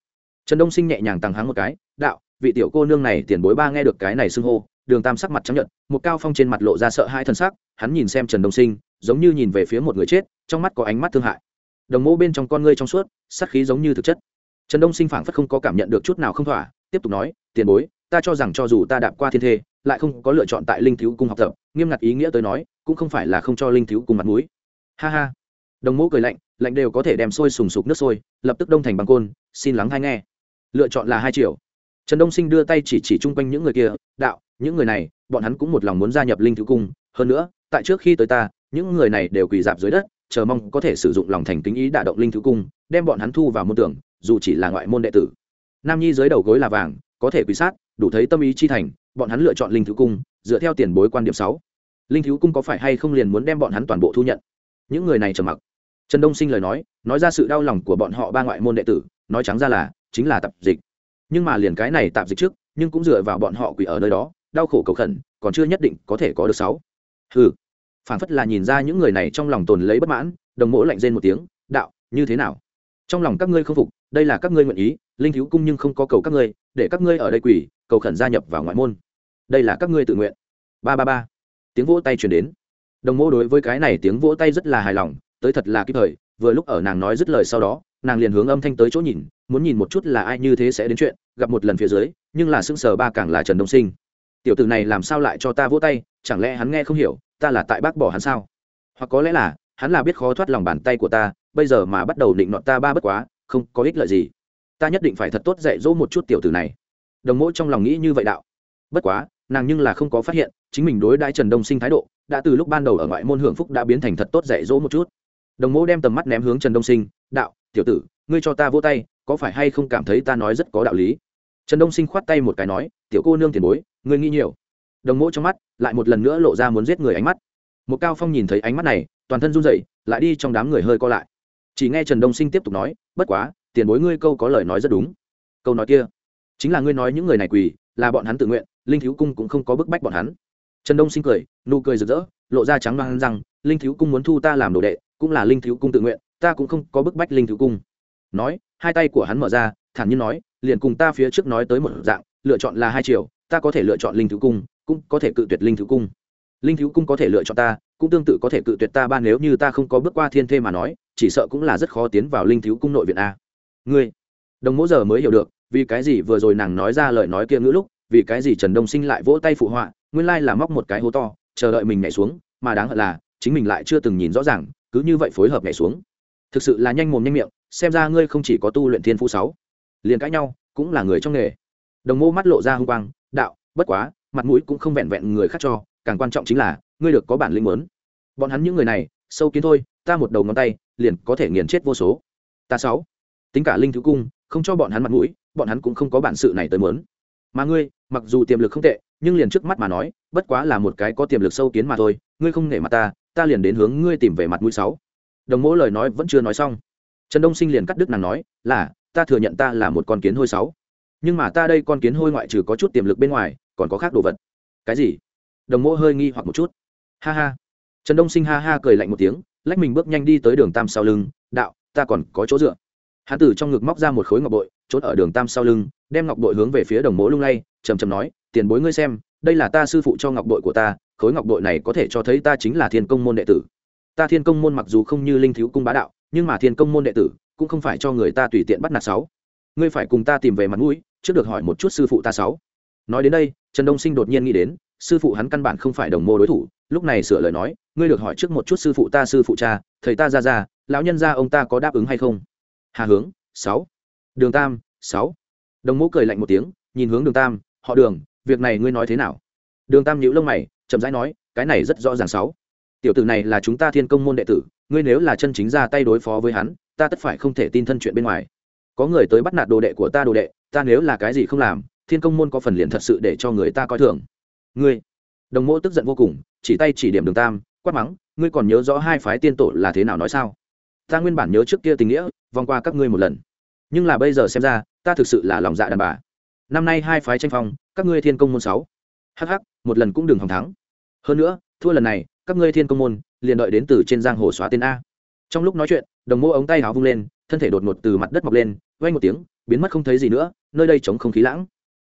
Trần đông sinh nhẹ nhàng tăng háng một cái, đạo, vị tiểu cô nương này tiền bối ba nghe được cái này xưng hô, đường tam sắc mặt trắng nhận một cao phong trên mặt lộ ra sợ hai thân sắc, hắn nhìn xem trần đông sinh, giống như nhìn về phía một người chết, trong mắt có ánh mắt thương hại. Đồng mô bên trong con ngươi trong suốt sắc khí giống như thực chất. Trần đông sinh phảng phất không có cảm nhận được chút nào không thỏa, tiếp tục nói, tiền bối, ta cho rằng cho dù ta đạp qua thiên thê lại không có lựa chọn tại linh thiếu cung học tập, nghiêm ngặt ý nghĩa tới nói, cũng không phải là không cho linh thiếu cung mặt mũi. Ha ha. Đồng mẫu cười lạnh lạnh đều có thể đem sôi sùng sục nước sôi, lập tức đông thành bằng côn, xin lắng hay nghe. Lựa chọn là hai triệu. Trần đông sinh đưa tay chỉ chỉ chung quanh những người kia, đạo, những người này, bọn hắn cũng một lòng muốn gia nhập linh thiếu cung, hơn nữa, tại trước khi tới ta, những người này đều quỳ dạp dưới đất, chờ mong có thể sử dụng lòng thành kính ý đả động linh thiếu cung, đem bọn hắn thu vào môn tưởng, dù chỉ là ngoại môn đệ tử. Nam nhi dưới đầu gối là vàng, có thể quỳ sát, đủ thấy tâm ý chi thành bọn hắn lựa chọn linh thiếu cung, dựa theo tiền bối quan điểm sáu. Linh thiếu cung có phải hay không liền muốn đem bọn hắn toàn bộ thu nhận? Những người này trầm mặc. Trần đông sinh lời nói nói ra sự đau lòng của bọn họ ba ngoại môn đệ tử, nói trắng ra là, chính là tạp dịch. Nhưng mà liền cái này tạp dịch trước, nhưng cũng dựa vào bọn họ quỷ ở nơi đó, đau khổ cầu khẩn, còn chưa nhất định có thể có được sáu. Ừ phản phất là nhìn ra những người này trong lòng tồn lấy bất mãn, đồng mỗ lạnh rên một tiếng, đạo, như thế nào? Trong lòng các ngươi không phục, đây là các ngươi nguyện ý, linh thiếu cung nhưng không có cầu các ngươi, để các ngươi ở đây quỷ, cầu khẩn gia nhập vào ngoại môn đây là các ngươi tự nguyện. Ba ba ba. Tiếng vỗ tay chuyển đến. Đồng mô đối với cái này tiếng vỗ tay rất là hài lòng, tới thật là kịp thời, vừa lúc ở nàng nói dứt lời sau đó, nàng liền hướng âm thanh tới chỗ nhìn, muốn nhìn một chút là ai như thế sẽ đến chuyện, gặp một lần phía dưới, nhưng là sững sờ ba càng là trần đông sinh. Tiểu tử này làm sao lại cho ta vỗ tay, chẳng lẽ hắn nghe không hiểu, ta là tại bác bỏ hắn sao? Hoặc có lẽ là, hắn là biết khó thoát lòng bàn tay của ta, bây giờ mà bắt đầu định nọ ta ba bất quá, không có ích lợi gì. Ta nhất định phải thật tốt dạy dỗ một chút tiểu tử này. Đồng mỗi trong lòng nghĩ như vậy đạo. Bất quá nàng nhưng là không có phát hiện, chính mình đối đãi trần đông sinh thái độ, đã từ lúc ban đầu ở ngoại môn hưởng phúc đã biến thành thật tốt dạy dỗ một chút. Đồng mẫu đem tầm mắt ném hướng trần đông sinh, đạo, tiểu tử, ngươi cho ta vỗ tay, có phải hay không cảm thấy ta nói rất có đạo lý? Trần đông sinh khoát tay một cái nói, tiểu cô nương tiền bối, ngươi nghĩ nhiều. Đồng mẫu trong mắt lại một lần nữa lộ ra muốn giết người ánh mắt. Một cao phong nhìn thấy ánh mắt này, toàn thân run rẩy, lại đi trong đám người hơi co lại. Chỉ nghe trần đông sinh tiếp tục nói, bất quá, tiền bối ngươi câu có lời nói rất đúng. Câu nói kia, chính là ngươi nói những người này quỳ, là bọn hắn tự nguyện linh thiếu cung cũng không có bức bách bọn hắn. Trần đông sinh cười, nụ cười rực rỡ, lộ ra trắng đoan rằng, linh thiếu cung muốn thu ta làm đồ đệ, cũng là linh thiếu cung tự nguyện, ta cũng không có bức bách linh thiếu cung. Nói, hai tay của hắn mở ra, thản nhiên nói, liền cùng ta phía trước nói tới một dạng, lựa chọn là hai chiều, ta có thể lựa chọn linh thiếu cung, cũng có thể cự tuyệt linh thiếu cung. Linh thiếu cung có thể lựa chọn ta, cũng tương tự có thể cự tuyệt ta ba nếu như ta không có bước qua thiên thê mà nói, chỉ sợ cũng là rất khó tiến vào linh thiếu cung nội viện a. Ngươi, đồng mỗi giờ mới hiểu được, vì cái gì vừa rồi nàng nói ra lời nói kia ngữ lúc vì cái gì trần đông sinh lại vỗ tay phụ họa, nguyên lai là móc một cái hố to, chờ đợi mình nhảy xuống, mà đáng hận là, chính mình lại chưa từng nhìn rõ ràng, cứ như vậy phối hợp nhảy xuống. Thực sự là nhanh mồm nhanh miệng, xem ra ngươi không chỉ có tu luyện thiên phú sáu, liền cãi nhau, cũng là người trong nghề. Đồng mô mắt lộ ra hung quang, đạo, bất quá, mặt mũi cũng không vẹn vẹn người khác cho, càng quan trọng chính là, ngươi được có bản lĩnh muốn. Bọn hắn những người này, sâu kiến thôi, ta một đầu ngón tay, liền có thể nghiền chết vô số. Ta sáu, tính cả linh thứ cung, không cho bọn hắn mặt mũi, bọn hắn cũng không có bản sự này tới muốn mà ngươi, mặc dù tiềm lực không tệ, nhưng liền trước mắt mà nói, bất quá là một cái có tiềm lực sâu kiến mà thôi, ngươi không nể mặt ta ta liền đến hướng ngươi tìm về mặt mũi sáu. Đồng mỗi lời nói vẫn chưa nói xong. Trần đông sinh liền cắt đứt nàng nói, là, ta thừa nhận ta là một con kiến hôi sáu. Nhưng mà ta đây con kiến hôi ngoại trừ có chút tiềm lực bên ngoài, còn có khác đồ vật. Cái gì? Đồng mỗ hơi nghi hoặc một chút. Ha ha. Trần đông sinh ha ha cười lạnh một tiếng, lách mình bước nhanh đi tới đường tam sau lưng, đạo, ta còn có chỗ dựa hắn tử trong ngực móc ra một khối ngọc bội, trốn ở đường tam sau lưng, đem ngọc bội hướng về phía đồng mỗ lung lay trầm trầm nói, tiền bối ngươi xem, đây là ta sư phụ cho ngọc bội của ta, khối ngọc bội này có thể cho thấy ta chính là thiên công môn đệ tử. Ta thiên công môn mặc dù không như linh thiếu cung bá đạo, nhưng mà thiên công môn đệ tử cũng không phải cho người ta tùy tiện bắt nạt sáu. Ngươi phải cùng ta tìm về mặt mũi, trước được hỏi một chút sư phụ ta sáu. Nói đến đây, trần đông sinh đột nhiên nghĩ đến, sư phụ hắn căn bản không phải đồng mô đối thủ, lúc này sửa lời nói, ngươi được hỏi trước một chút sư phụ ta, sư phụ cha, thầy ta ra ra, lão nhân gia ông ta có đáp ứng hay không? Hà hướng, sáu. Đường tam, sáu. Đồng mẫu cười lạnh một tiếng, nhìn hướng đường tam, họ đường, việc này ngươi nói thế nào? Đường tam nhíu lông mày, chậm rãi nói, cái này rất rõ ràng sáu. Tiểu tử này là chúng ta thiên công môn đệ tử, ngươi nếu là chân chính ra tay đối phó với hắn, ta tất phải không thể tin thân chuyện bên ngoài. Có người tới bắt nạt đồ đệ của ta đồ đệ, ta nếu là cái gì không làm, thiên công môn có phần liền thật sự để cho người ta coi thường. Ngươi? Đồng mỗ tức giận vô cùng, chỉ tay chỉ điểm đường tam, quát mắng, ngươi còn nhớ rõ hai phái tiên tổ là thế nào nói sao? Ta nguyên bản nhớ trước kia tình nghĩa vòng qua các ngươi một lần. Nhưng là bây giờ xem ra ta thực sự là lòng dạ đàn bà. Năm nay hai phái tranh phong các ngươi thiên công môn sáu. Hh một lần cũng đừng hòng thắng. Hơn nữa thua lần này các ngươi thiên công môn liền đợi đến từ trên giang hồ xóa tên a. Trong lúc nói chuyện đồng mô ống tay áo vung lên thân thể đột ngột từ mặt đất mọc lên vay một tiếng biến mất không thấy gì nữa nơi đây chống không khí lãng.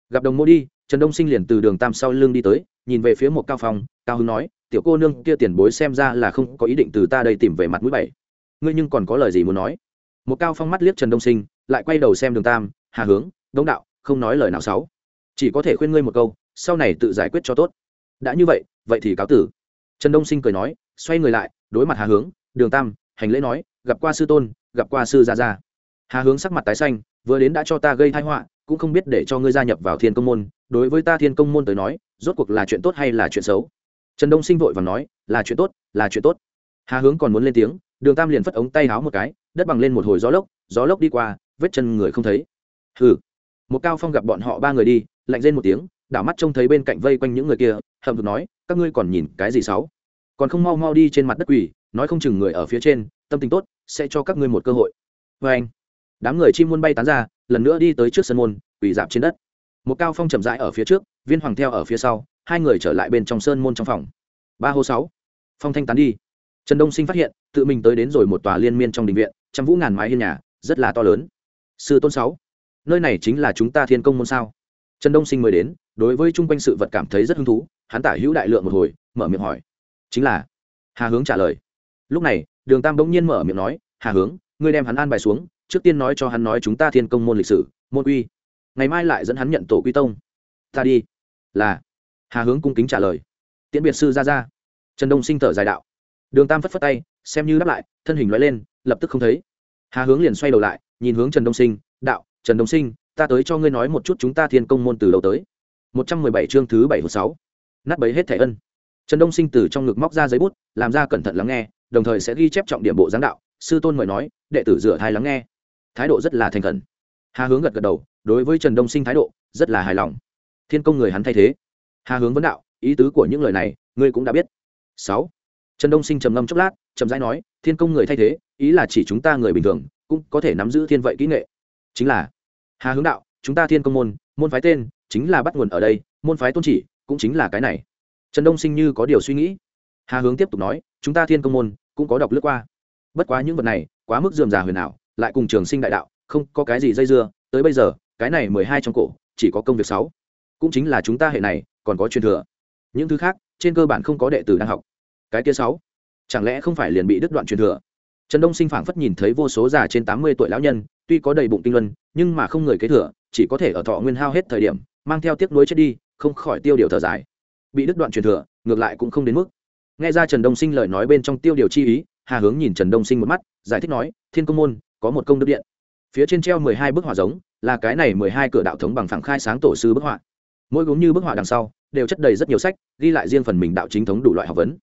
Gặp đồng mô đi trần đông sinh liền từ đường tam sau lưng đi tới nhìn về phía một cao phòng, cao hưng nói tiểu cô nương kia tiền bối xem ra là không có ý định từ ta đây tìm về mặt mũi bảy ngươi nhưng còn có lời gì muốn nói? Một cao phong mắt liếc trần đông sinh, lại quay đầu xem đường tam, hà hướng, Đông đạo, không nói lời nào xấu chỉ có thể khuyên ngươi một câu, sau này tự giải quyết cho tốt. Đã như vậy vậy thì cáo tử. Trần đông sinh cười nói, xoay người lại, đối mặt hà hướng, đường tam, hành lễ nói, gặp qua sư tôn, gặp qua sư gia gia. Hà hướng sắc mặt tái xanh, vừa đến đã cho ta gây tai họa, cũng không biết để cho ngươi gia nhập vào thiên công môn. Đối với ta thiên công môn tới nói, rốt cuộc là chuyện tốt hay là chuyện xấu? Trần đông sinh vội và nói, là chuyện tốt, là chuyện tốt. Hà hướng còn muốn lên tiếng đường tam liền phất ống tay háo một cái, đất bằng lên một hồi gió lốc gió lốc đi qua, vết chân người không thấy. Hừ. Một cao phong gặp bọn họ ba người đi, lạnh lên một tiếng, đảo mắt trông thấy bên cạnh vây quanh những người kia, hậm hực nói, các ngươi còn nhìn cái gì xấu còn không mau mau đi trên mặt đất quỷ nói không chừng người ở phía trên, tâm tình tốt, sẽ cho các ngươi một cơ hội. Vê anh. Đám người chim muôn bay tán ra, lần nữa đi tới trước sân môn quỷ dạp trên đất. Một cao phong chậm rãi ở phía trước, viên hoàng theo ở phía sau, hai người trở lại bên trong sơn môn trong phòng. Ba hô sáu. Phong thanh tán đi. Trần đông sinh phát hiện tự mình tới đến rồi một tòa liên miên trong đình viện, trăm vũ ngàn mái hiên nhà, rất là to lớn. Sư tôn sáu, nơi này chính là chúng ta thiên công môn sao? Trần đông sinh mới đến, đối với chung quanh sự vật cảm thấy rất hứng thú, hắn tả hữu đại lượng một hồi, mở miệng hỏi. Chính là, hà hướng trả lời. Lúc này, đường tam bỗng nhiên mở miệng nói, hà hướng, ngươi đem hắn an bài xuống, trước tiên nói cho hắn nói chúng ta thiên công môn lịch sử, môn quy. Ngày mai lại dẫn hắn nhận tổ quy tông. Ta đi. Là, hà hướng cung kính trả lời. Tiễn biệt sư ra ra. Trần đông sinh thở dài đạo đường tam phất phất tay, xem như đáp lại, thân hình loại lên, lập tức không thấy. Hà hướng liền xoay đầu lại, nhìn hướng trần đông sinh, đạo, trần đông sinh, ta tới cho ngươi nói một chút chúng ta thiên công môn từ đầu tới. Một trăm mười bảy chương thứ bảy mươi sáu. Nát bấy hết thẻ ân. Trần đông sinh từ trong ngực móc ra giấy bút, làm ra cẩn thận lắng nghe, đồng thời sẽ ghi chép trọng điểm bộ giáng đạo, sư tôn mời nói, đệ tử rửa thai lắng nghe. Thái độ rất là thành khẩn. Hà hướng gật gật đầu, đối với trần đông sinh thái độ, rất là hài lòng. Thiên công người hắn thay thế. Hà hướng vấn đạo, ý tứ của những lời này, ngươi cũng đã biết. Sáu trần đông sinh trầm ngâm chốc lát trầm rãi nói, thiên công người thay thế, ý là chỉ chúng ta người bình thường, cũng có thể nắm giữ thiên vậy kỹ nghệ. Chính là, hà hướng đạo, chúng ta thiên công môn môn phái tên, chính là bắt nguồn ở đây, môn phái tôn chỉ, cũng chính là cái này. Trần đông sinh như có điều suy nghĩ. Hà hướng tiếp tục nói, chúng ta thiên công môn, cũng có đọc lướt qua. Bất quá những vật này, quá mức dườm già huyền ảo, lại cùng trường sinh đại đạo, không có cái gì dây dưa, tới bây giờ, cái này mười hai trong cổ, chỉ có công việc sáu. Cũng chính là chúng ta hệ này, còn có truyền thừa. Những thứ khác, trên cơ bản không có đệ tử đang học cái kia sáu. Chẳng lẽ không phải liền bị đứt đoạn truyền thừa? Trần đông sinh phảng phất nhìn thấy vô số già trên tám mươi tuổi lão nhân, tuy có đầy bụng tinh luân, nhưng mà không người kế thừa, chỉ có thể ở thọ nguyên hao hết thời điểm, mang theo tiếc nuối chết đi, không khỏi tiêu điều thở dài. Bị đứt đoạn truyền thừa, ngược lại cũng không đến mức. Nghe ra trần đông sinh lời nói bên trong tiêu điều chi ý, hà hướng nhìn trần đông sinh một mắt, giải thích nói, thiên công môn, có một công đức điện. Phía trên treo mười hai bức họa giống, là cái này mười hai cửa đạo thống bằng phẳng khai sáng tổ sư bức họa. Mỗi gốm như bức họa đằng sau, đều chất đầy rất nhiều sách, ghi lại riêng phần mình đạo chính thống đủ loại học vấn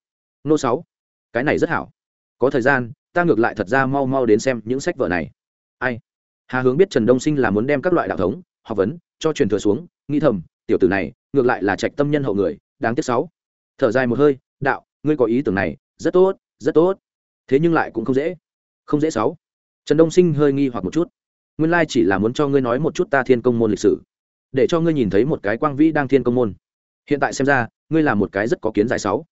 nô sáu. Cái này rất hảo. Có thời gian, ta ngược lại thật ra mau mau đến xem những sách vở này. Ai? Hà hướng biết trần đông sinh là muốn đem các loại đạo thống, học vấn, cho truyền thừa xuống, nghĩ thầm, tiểu tử này, ngược lại là trạch tâm nhân hậu người, đáng tiếc sáu. Thở dài một hơi, đạo, ngươi có ý tưởng này, rất tốt rất tốt. Thế nhưng lại cũng không dễ. Không dễ sáu. Trần đông sinh hơi nghi hoặc một chút. Nguyên lai chỉ là muốn cho ngươi nói một chút ta thiên công môn lịch sử, để cho ngươi nhìn thấy một cái quang vĩ đang thiên công môn. Hiện tại xem ra, ngươi là một cái rất có kiến giải sáu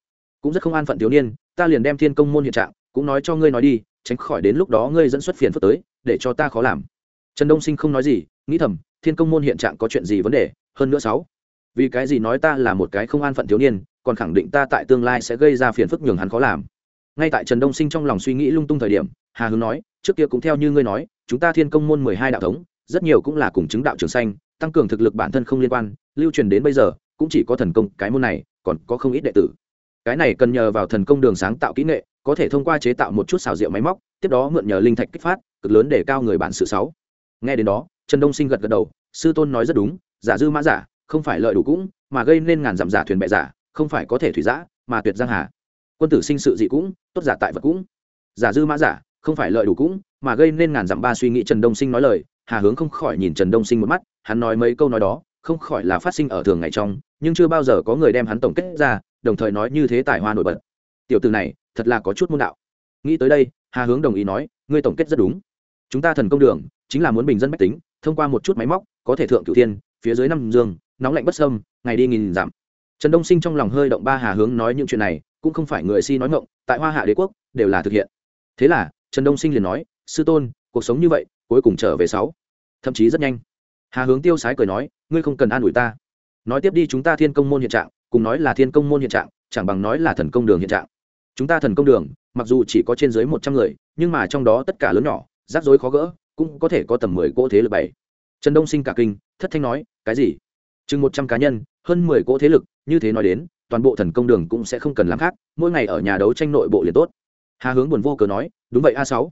cũng rất không an phận thiếu niên, ta liền đem thiên công môn hiện trạng cũng nói cho ngươi nói đi, tránh khỏi đến lúc đó ngươi dẫn xuất phiền phức tới, để cho ta khó làm. Trần đông sinh không nói gì, nghĩ thầm, thiên công môn hiện trạng có chuyện gì vấn đề, hơn nữa sáu. Vì cái gì nói ta là một cái không an phận thiếu niên, còn khẳng định ta tại tương lai sẽ gây ra phiền phức nhường hắn khó làm. Ngay tại trần đông sinh trong lòng suy nghĩ lung tung thời điểm, hà hướng nói, trước kia cũng theo như ngươi nói, chúng ta thiên công môn mười hai đạo thống, rất nhiều cũng là cùng chứng đạo trường xanh tăng cường thực lực bản thân không liên quan, lưu truyền đến bây giờ, cũng chỉ có thần công cái môn này, còn có không ít đệ tử cái này cần nhờ vào thần công đường sáng tạo kỹ nghệ, có thể thông qua chế tạo một chút xào rượu máy móc, tiếp đó mượn nhờ linh thạch kích phát, cực lớn để cao người bản sự sáu. Nghe đến đó, trần đông sinh gật gật đầu, sư tôn nói rất đúng, giả dư mã giả, không phải lợi đủ cũng, mà gây nên ngàn dặm giả thuyền bệ giả, không phải có thể thủy giã, mà tuyệt giang hà. Quân tử sinh sự dị cũng, tốt giả tại vật cũng. Giả dư mã giả, không phải lợi đủ cũng, mà gây nên ngàn dặm ba suy nghĩ trần đông sinh nói lời, hà hướng không khỏi nhìn trần đông sinh một mắt, hắn nói mấy câu nói đó, không khỏi là phát sinh ở thường ngày trong, nhưng chưa bao giờ có người đem hắn tổng kết ra đồng thời nói như thế tài hoa nổi bật. Tiểu từ này, thật là có chút môn đạo. Nghĩ tới đây, hà hướng đồng ý nói, ngươi tổng kết rất đúng. Chúng ta thần công đường, chính là muốn bình dân máy tính, thông qua một chút máy móc, có thể thượng cửu thiên, phía dưới năm dương, nóng lạnh bất sâm ngày đi nghìn giảm trần đông sinh trong lòng hơi động ba hà hướng nói những chuyện này, cũng không phải người si nói ngộng tại hoa hạ đế quốc, đều là thực hiện. Thế là, trần đông sinh liền nói, sư tôn, cuộc sống như vậy, cuối cùng trở về sáu. Thậm chí rất nhanh. Hà hướng tiêu sái cười nói, ngươi không cần an ủi ta. Nói tiếp đi, chúng ta thiên công môn hiện trạng cùng nói là thiên công môn hiện trạng, chẳng bằng nói là thần công đường hiện trạng. Chúng ta thần công đường, mặc dù chỉ có trên dưới một trăm người, nhưng mà trong đó tất cả lớn nhỏ, rắc rối khó gỡ, cũng có thể có tầm mười cỗ thế lực bảy. Trần đông sinh cả kinh, thất thanh nói, cái gì? Chừng một trăm cá nhân, hơn mười cỗ thế lực, như thế nói đến, toàn bộ thần công đường cũng sẽ không cần làm khác, mỗi ngày ở nhà đấu tranh nội bộ liền tốt. Hà hướng buồn vô cớ nói, đúng vậy, a sáu.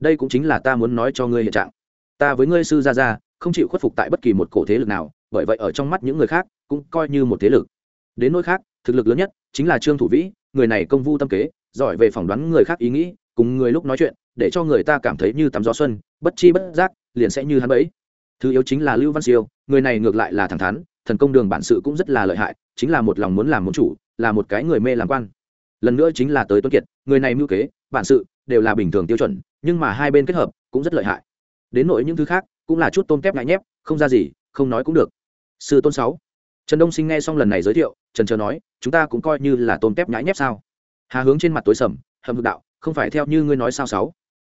Đây cũng chính là ta muốn nói cho ngươi hiện trạng. Ta với ngươi sư gia gia, không chịu khuất phục tại bất kỳ một cổ thế lực nào, bởi vậy ở trong mắt những người khác, cũng coi như một thế lực đến nỗi khác, thực lực lớn nhất chính là trương thủ vĩ, người này công vu tâm kế, giỏi về phỏng đoán người khác ý nghĩ, cùng người lúc nói chuyện, để cho người ta cảm thấy như tắm gió xuân, bất chi bất giác, liền sẽ như hắn bẫy. Thứ yếu chính là lưu văn siêu, người này ngược lại là thẳng thắn, thần công đường bản sự cũng rất là lợi hại, chính là một lòng muốn làm muốn chủ, là một cái người mê làm quan. Lần nữa chính là tới tuấn kiệt, người này mưu kế, bản sự đều là bình thường tiêu chuẩn, nhưng mà hai bên kết hợp cũng rất lợi hại. Đến nội những thứ khác cũng là chút tôm tép ngại nhép, không ra gì, không nói cũng được. Sư tôn sáu trần đông sinh nghe xong lần này giới thiệu, trần chờ nói, chúng ta cũng coi như là tôm tép nhãi nhép sao? Hà hướng trên mặt tối sầm hầm hực đạo, không phải theo như ngươi nói sao sáu?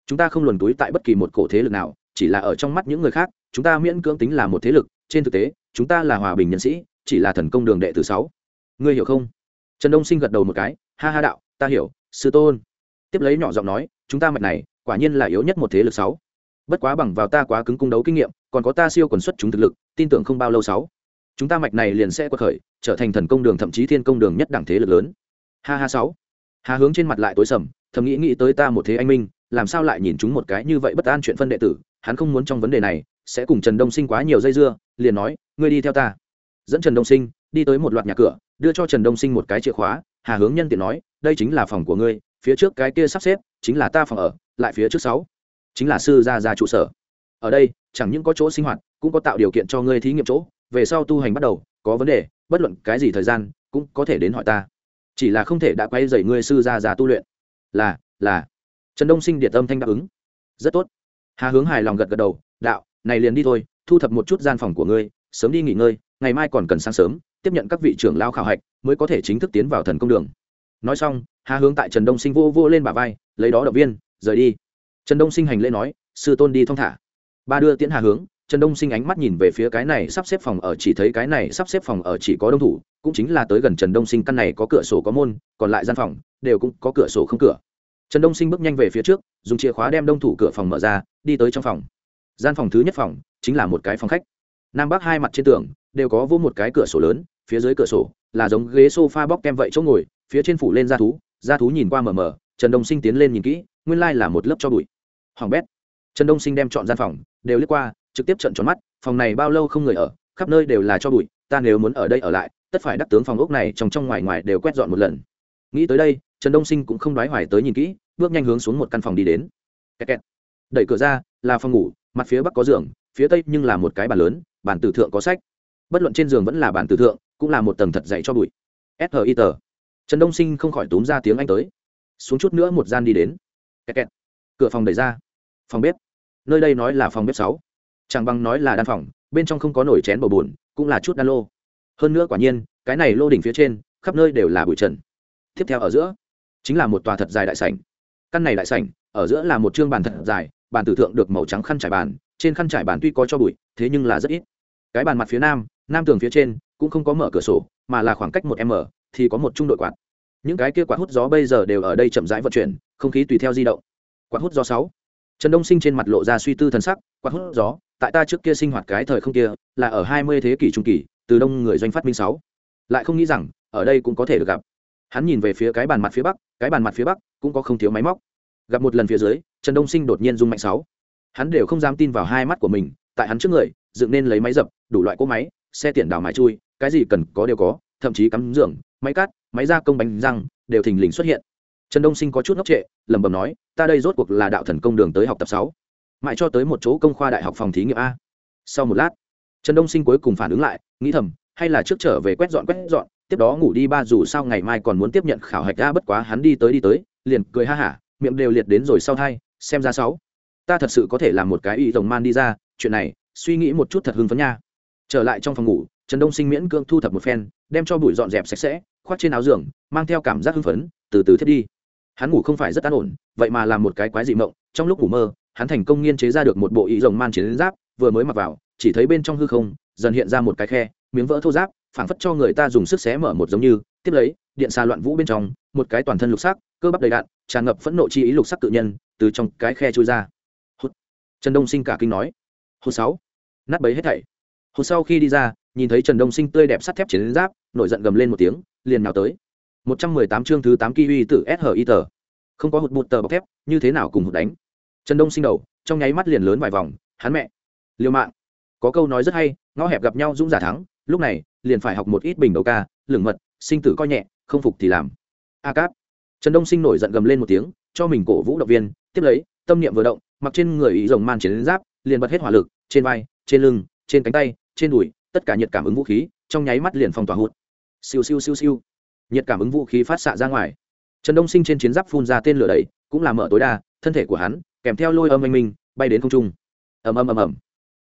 Chúng ta không luồn túi tại bất kỳ một cổ thế lực nào, chỉ là ở trong mắt những người khác, chúng ta miễn cưỡng tính là một thế lực, trên thực tế, chúng ta là hòa bình nhân sĩ, chỉ là thần công đường đệ tử sáu. Ngươi hiểu không? Trần đông sinh gật đầu một cái, ha ha đạo, ta hiểu, sư tôn. Tiếp lấy nhỏ giọng nói, chúng ta mạch này, quả nhiên là yếu nhất một thế lực sáu. Bất quá bằng vào ta quá cứng cung đấu kinh nghiệm, còn có ta siêu quần xuất chúng thực lực, tin tưởng không bao lâu sáu chúng ta mạch này liền sẽ quật khởi, trở thành thần công đường thậm chí thiên công đường nhất đẳng thế lực lớn. Ha ha sáu. Hà hướng trên mặt lại tối sầm, thầm nghĩ nghĩ tới ta một thế anh minh, làm sao lại nhìn chúng một cái như vậy bất an chuyện phân đệ tử, hắn không muốn trong vấn đề này, sẽ cùng trần đông sinh quá nhiều dây dưa, liền nói, ngươi đi theo ta. Dẫn trần đông sinh đi tới một loạt nhà cửa, đưa cho trần đông sinh một cái chìa khóa, hà hướng nhân tiện nói, đây chính là phòng của ngươi, phía trước cái kia sắp xếp chính là ta phòng ở, lại phía trước sáu chính là sư gia gia trụ sở. Ở đây, chẳng những có chỗ sinh hoạt, cũng có tạo điều kiện cho ngươi thí nghiệm chỗ về sau tu hành bắt đầu, có vấn đề, bất luận cái gì thời gian, cũng có thể đến hỏi ta. Chỉ là không thể đã quay dậy ngươi sư ra già tu luyện. Là là. Trần đông sinh điện tâm thanh đáp ứng. Rất tốt. Hà hướng hài lòng gật gật đầu, đạo, này liền đi thôi, thu thập một chút gian phòng của ngươi, sớm đi nghỉ ngơi, ngày mai còn cần sáng sớm, tiếp nhận các vị trưởng lao khảo hạch, mới có thể chính thức tiến vào thần công đường. Nói xong, hà hướng tại trần đông sinh vô vô lên bà vai, lấy đó động viên, rời đi. Trần đông sinh hành lễ nói, sư tôn đi thong thả. Ba đưa tiễn hà hướng trần đông sinh ánh mắt nhìn về phía cái này sắp xếp phòng ở chỉ thấy cái này sắp xếp phòng ở chỉ có đông thủ, cũng chính là tới gần trần đông sinh căn này có cửa sổ có môn, còn lại gian phòng đều cũng có cửa sổ không cửa. Trần đông sinh bước nhanh về phía trước, dùng chìa khóa đem đông thủ cửa phòng mở ra, đi tới trong phòng. Gian phòng thứ nhất phòng chính là một cái phòng khách. Nam bắc hai mặt trên tường đều có vô một cái cửa sổ lớn, phía dưới cửa sổ là giống ghế sofa bọc kem vậy chỗ ngồi, phía trên phủ lên da thú da thú nhìn qua mờ mờ, trần đông sinh tiến lên nhìn kỹ, nguyên lai là một lớp cho bụi. Hoàng bét. Trần đông sinh đem chọn gian phòng đều lướt qua trực tiếp trận tròn mắt, phòng này bao lâu không người ở, khắp nơi đều là cho bụi, ta nếu muốn ở đây ở lại, tất phải đắc tướng phòng ốc này trong trong ngoài ngoài đều quét dọn một lần. Nghĩ tới đây, trần đông sinh cũng không đoái hoài tới nhìn kỹ, bước nhanh hướng xuống một căn phòng đi đến. Kẹt kẹt. đẩy cửa ra, là phòng ngủ, mặt phía bắc có giường, phía tây nhưng là một cái bàn lớn, bàn tử thượng có sách. Bất luận trên giường vẫn là bàn tử thượng, cũng là một tầng thật dày cho bụi. Si tờ trần đông sinh không khỏi túm ra tiếng anh tới. Xuống chút nữa một gian đi đến. Kẹt kẹt. cửa phòng đẩy ra. Phòng bếp. Nơi đây nói là phòng bếp sáu chẳng bằng nói là đan phòng, bên trong không có nổi chén bầu bùn cũng là chút đan lô. Hơn nữa quả nhiên, cái này lô đỉnh phía trên, khắp nơi đều là bụi trần. Tiếp theo ở giữa, chính là một tòa thật dài đại sảnh. Căn này đại sảnh, ở giữa là một chương bàn thật dài, bàn tử thượng được màu trắng khăn trải bàn, trên khăn trải bàn tuy có cho bụi, thế nhưng là rất ít. Cái bàn mặt phía nam nam tường phía trên, cũng không có mở cửa sổ, mà là khoảng cách một m, thì có một trung đội quạt. Những cái kia quạt hút gió bây giờ đều ở đây chậm rãi vận chuyển, không khí tùy theo di động. Quạt hút gió sáu. Trần đông sinh trên mặt lộ ra suy tư thần sắc, quạt hút gió tại ta trước kia sinh hoạt cái thời không kia, là ở hai mươi thế kỷ trung kỳ, từ đông người doanh phát minh sáu. Lại không nghĩ rằng, ở đây cũng có thể được gặp. Hắn nhìn về phía cái bàn mặt phía bắc, cái bàn mặt phía bắc cũng có không thiếu máy móc. Gặp một lần phía dưới, trần đông sinh đột nhiên rung mạnh sáu. Hắn đều không dám tin vào hai mắt của mình, tại hắn trước người, dựng nên lấy máy dập, đủ loại cỗ máy, xe tiện đào mái chui, cái gì cần có đều có, thậm chí cắm dưỡng máy cắt, máy gia công bánh răng, đều thình lình xuất hiện. Trần đông sinh có chút ngốc trệ, lẩm bẩm nói, ta đây rốt cuộc là đạo thần công đường tới học tập sáu mãi cho tới một chỗ công khoa đại học phòng thí nghiệm a. Sau một lát, trần đông sinh cuối cùng phản ứng lại, nghĩ thầm, hay là trước trở về quét dọn quét dọn, tiếp đó ngủ đi ba dù sao ngày mai còn muốn tiếp nhận khảo hạch a, bất quá hắn đi tới đi tới, liền cười ha hả, miệng đều liệt đến rồi sau thai, xem ra sáu. Ta thật sự có thể làm một cái y tổng man đi ra, chuyện này, suy nghĩ một chút thật hưng phấn nha. Trở lại trong phòng ngủ, trần đông sinh miễn cưỡng thu thập một phen, đem cho bụi dọn dẹp sạch sẽ, khoác trên áo giường, mang theo cảm giác hưng phấn, từ từ thiết đi. Hắn ngủ không phải rất an ổn, vậy mà làm một cái quái dị mộng, trong lúc ngủ mơ hắn thành công nghiên chế ra được một bộ ý rồng man chiến giáp vừa mới mặc vào chỉ thấy bên trong hư không dần hiện ra một cái khe miếng vỡ thô giáp phảng phất cho người ta dùng sức xé mở một giống như tiếp lấy điện xa loạn vũ bên trong một cái toàn thân lục sắc cơ bắp đầy đạn tràn ngập phẫn nộ chi ý lục sắc tự nhân từ trong cái khe trôi ra. Hút. Trần đông sinh cả kinh nói. Hút sáu. Nát bấy hết thảy. Hút sau khi đi ra nhìn thấy trần đông sinh tươi đẹp sắt thép chiến giáp nổi giận gầm lên một tiếng liền nào tới. Một trăm mười tám chương thứ tám uy tử SHI tờ. Không có hụt bụt tờ bọc thép, như thế nào cùng hụt đánh. Trần Đông sinh đầu, trong nháy mắt liền lớn vài vòng, hắn mẹ. liều mạng. Có câu nói rất hay, ngõ hẹp gặp nhau dũng giả thắng, lúc này, liền phải học một ít bình đầu ca, lửng mật, sinh tử coi nhẹ, không phục thì làm. A cáp. Trần Đông sinh nổi giận gầm lên một tiếng, cho mình cổ vũ động viên, tiếp lấy, tâm niệm vừa động, mặc trên người ý rồng man chiến giáp, liền bật hết hỏa lực, trên vai, trên lưng, trên cánh tay, trên đùi, tất cả nhiệt cảm ứng vũ khí, trong nháy mắt liền phong tỏa hụt. Siêu siêu siêu siêu nhiệt cảm ứng vũ khí phát xạ ra ngoài trần đông sinh trên chiến giáp phun ra tên lửa đầy cũng là mở tối đa thân thể của hắn kèm theo lôi âm anh minh, bay đến không trung. Ầm ầm ầm ầm.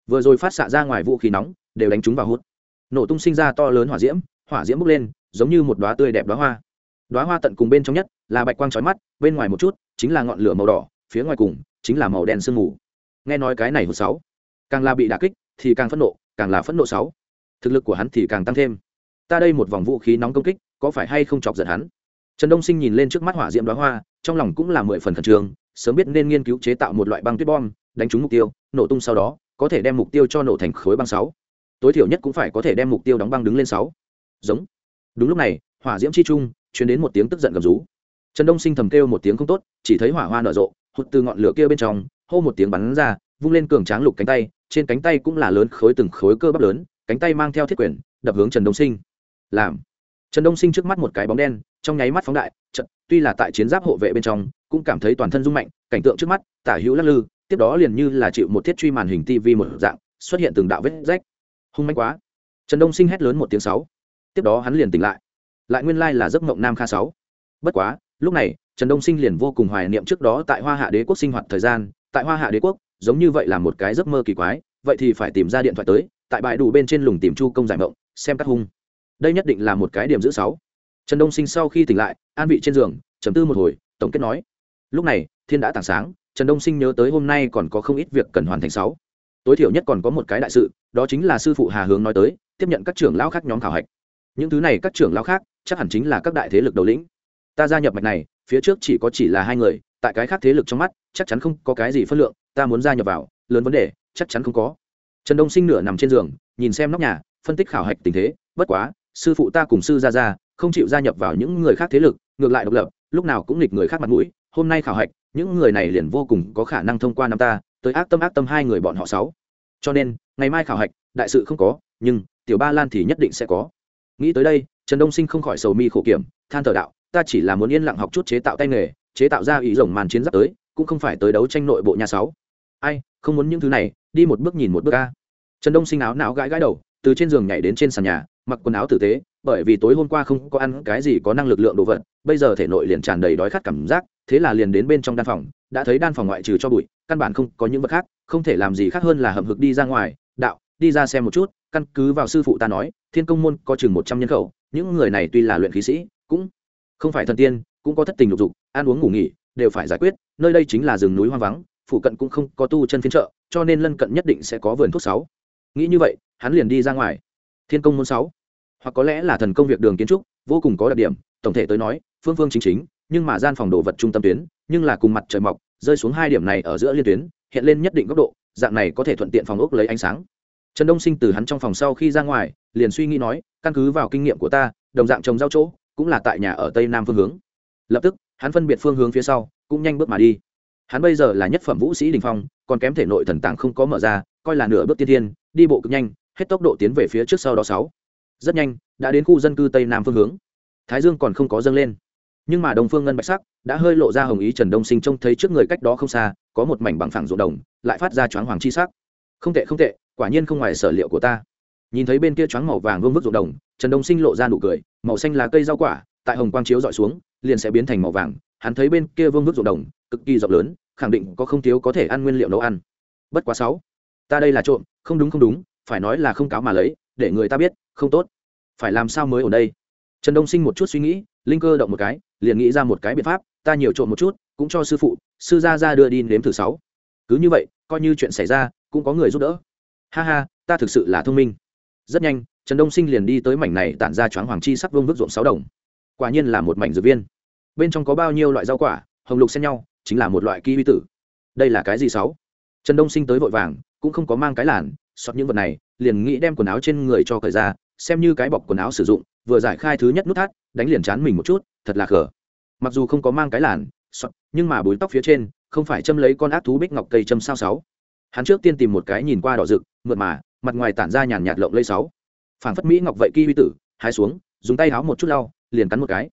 Vừa rồi phát xạ ra ngoài vũ khí nóng, đều đánh chúng vào hút. Nổ tung sinh ra to lớn hỏa diễm hỏa diễm bốc lên, giống như một đoá tươi đẹp đoá hoa. Đoá hoa tận cùng bên trong nhất là bạch quang trói mắt, bên ngoài một chút chính là ngọn lửa màu đỏ, phía ngoài cùng chính là màu đen sương mù. Nghe nói cái này hụt sáu, càng là bị đả kích thì càng phẫn nộ, càng là phẫn nộ sáu. Thực lực của hắn thì càng tăng thêm. Ta đây một vòng vũ khí nóng công kích, có phải hay không chọc giận hắn? Trần đông sinh nhìn lên trước mắt hỏa diễm đoá hoa, trong lòng cũng là mười phần khẩn trương sớm biết nên nghiên cứu chế tạo một loại băng tuyết bom, đánh trúng mục tiêu, nổ tung sau đó, có thể đem mục tiêu cho nổ thành khối băng sáu. Tối thiểu nhất cũng phải có thể đem mục tiêu đóng băng đứng lên sáu. Giống. Đúng lúc này, hỏa diễm chi trung chuyển đến một tiếng tức giận gầm rú. Trần đông sinh thầm kêu một tiếng không tốt, chỉ thấy hỏa hoa nở rộ, hụt từ ngọn lửa kia bên trong, hô một tiếng bắn ra, vung lên cường tráng lục cánh tay, trên cánh tay cũng là lớn khối từng khối cơ bắp lớn, cánh tay mang theo thiết quyển đập hướng trần đông sinh. Làm. Trần đông sinh trước mắt một cái bóng đen, trong nháy mắt phóng đại trận tuy là tại chiến giáp hộ vệ bên trong, cũng cảm thấy toàn thân rung mạnh, cảnh tượng trước mắt, tả hữu lắc lư, tiếp đó liền như là chịu một thiết truy màn hình tv một dạng, xuất hiện từng đạo vết rách. Hung mạnh quá. Trần đông sinh hét lớn một tiếng sáu. Tiếp đó hắn liền tỉnh lại. Lại nguyên lai là giấc mộng nam kha sáu. Bất quá, lúc này, trần đông sinh liền vô cùng hoài niệm trước đó tại hoa hạ đế quốc sinh hoạt thời gian. Tại hoa hạ đế quốc, giống như vậy là một cái giấc mơ kỳ quái. Vậy thì phải tìm ra điện thoại tới, tại bãi đủ bên trên lùng tìm chu công giải mộng, xem các hung. Đây nhất định là một cái điểm giữ sáu trần đông sinh sau khi tỉnh lại, an vị trên giường chấm tư một hồi, tổng kết nói, lúc này, thiên đã tảng sáng, trần đông sinh nhớ tới hôm nay còn có không ít việc cần hoàn thành sáu. Tối thiểu nhất còn có một cái đại sự, đó chính là sư phụ hà hướng nói tới, tiếp nhận các trưởng lão khác nhóm khảo hạch. Những thứ này các trưởng lão khác, chắc hẳn chính là các đại thế lực đầu lĩnh. Ta gia nhập mạch này, phía trước chỉ có chỉ là hai người, tại cái khác thế lực trong mắt, chắc chắn không có cái gì phân lượng, ta muốn gia nhập vào, lớn vấn đề, chắc chắn không có. Trần đông sinh nửa nằm trên giường, nhìn xem nóc nhà, phân tích khảo hạch tình thế, bất quá, sư phụ ta cùng sư ra ra không chịu gia nhập vào những người khác thế lực, ngược lại độc lập, lúc nào cũng nghịch người khác mặt mũi, hôm nay khảo hạch, những người này liền vô cùng có khả năng thông qua năm ta, tới ác tâm ác tâm hai người bọn họ sáu. Cho nên, ngày mai khảo hạch, đại sự không có, nhưng, tiểu ba lan thì nhất định sẽ có. Nghĩ tới đây, trần đông sinh không khỏi sầu mi khổ kiểm, than thở đạo, ta chỉ là muốn yên lặng học chút chế tạo tay nghề, chế tạo ra ý rồng màn chiến giáp tới, cũng không phải tới đấu tranh nội bộ nhà sáu. Ai, không muốn những thứ này, đi một bước nhìn một bước ca trần đông sinh áo não gãi gãi đầu, từ trên giường nhảy đến trên sàn nhà, mặc quần áo tử tế bởi vì tối hôm qua không có ăn cái gì có năng lực lượng đồ vật, bây giờ thể nội liền tràn đầy đói khát cảm giác, thế là liền đến bên trong đan phòng, đã thấy đan phòng ngoại trừ cho bụi, căn bản không có những vật khác, không thể làm gì khác hơn là hầm hực đi ra ngoài. Đạo, đi ra xem một chút, căn cứ vào sư phụ ta nói, thiên công môn có chừng một trăm nhân khẩu, những người này tuy là luyện khí sĩ, cũng không phải thần tiên, cũng có thất tình lục dục, ăn uống ngủ nghỉ, đều phải giải quyết, nơi đây chính là rừng núi hoang vắng, phụ cận cũng không có tu chân phiên trợ cho nên lân cận nhất định sẽ có vườn thuốc sáu. Nghĩ như vậy, hắn liền đi ra ngoài. Thiên công môn sáu hoặc có lẽ là thần công việc đường kiến trúc, vô cùng có đặc điểm, tổng thể tới nói, phương phương chính chính, nhưng mà gian phòng đồ vật trung tâm tuyến, nhưng là cùng mặt trời mọc, rơi xuống hai điểm này ở giữa liên tuyến, hiện lên nhất định góc độ, dạng này có thể thuận tiện phòng ốc lấy ánh sáng. Trần đông sinh từ hắn trong phòng sau khi ra ngoài, liền suy nghĩ nói, căn cứ vào kinh nghiệm của ta, đồng dạng trồng giao chỗ, cũng là tại nhà ở tây nam phương hướng. Lập tức, hắn phân biệt phương hướng phía sau, cũng nhanh bước mà đi. Hắn bây giờ là nhất phẩm vũ sĩ đình phong, còn kém thể nội thần tạng không có mở ra, coi là nửa bước tiên thiên, đi bộ cực nhanh, hết tốc độ tiến về phía trước sau đó sáu rất nhanh, đã đến khu dân cư tây nam phương hướng. Thái dương còn không có dâng lên. Nhưng mà đồng phương ngân bạch sắc đã hơi lộ ra hồng ý trần đông sinh trông thấy trước người cách đó không xa, có một mảnh bằng phẳng ruộng đồng, lại phát ra choáng hoàng chi sắc. Không tệ không tệ, quả nhiên không ngoài sở liệu của ta. Nhìn thấy bên kia choáng màu vàng vương vức ruộng đồng, trần đông sinh lộ ra nụ cười, màu xanh là cây rau quả, tại hồng quang chiếu dọi xuống, liền sẽ biến thành màu vàng. Hắn thấy bên kia vương vức ruộng đồng, cực kỳ rộng lớn, khẳng định có không thiếu có thể ăn nguyên liệu nấu ăn. Bất quá sáu, ta đây là trộm, không đúng không đúng, phải nói là không cáo mà lấy để người ta biết, không tốt. Phải làm sao mới ở đây? Trần đông sinh một chút suy nghĩ, linh cơ động một cái, liền nghĩ ra một cái biện pháp, ta nhiều trộm một chút, cũng cho sư phụ, sư gia ra đưa đi nếm thử sáu. Cứ như vậy, coi như chuyện xảy ra, cũng có người giúp đỡ. Ha ha, ta thực sự là thông minh. Rất nhanh, trần đông sinh liền đi tới mảnh này tản ra choáng hoàng chi sắc vương vức ruộng sáu đồng. Quả nhiên là một mảnh dược viên. Bên trong có bao nhiêu loại rau quả, hồng lục xen nhau, chính là một loại kiwi tử. Đây là cái gì sáu? Trần đông sinh tới vội vàng, cũng không có mang cái làn xót những vật này, liền nghĩ đem quần áo trên người cho cởi ra, xem như cái bọc quần áo sử dụng, vừa giải khai thứ nhất nút thắt, đánh liền chán mình một chút, thật là khở mặc dù không có mang cái làn xót nhưng mà búi tóc phía trên, không phải châm lấy con ác thú bích ngọc cây châm sao sáu. Hắn trước tiên tìm một cái nhìn qua đỏ rực, mượt mà, mặt ngoài tản ra nhàn nhạt lộng lây sáu. Phảng phất mỹ ngọc vậy kiwi tử hai xuống, dùng tay háo một chút lau, liền cắn một cái.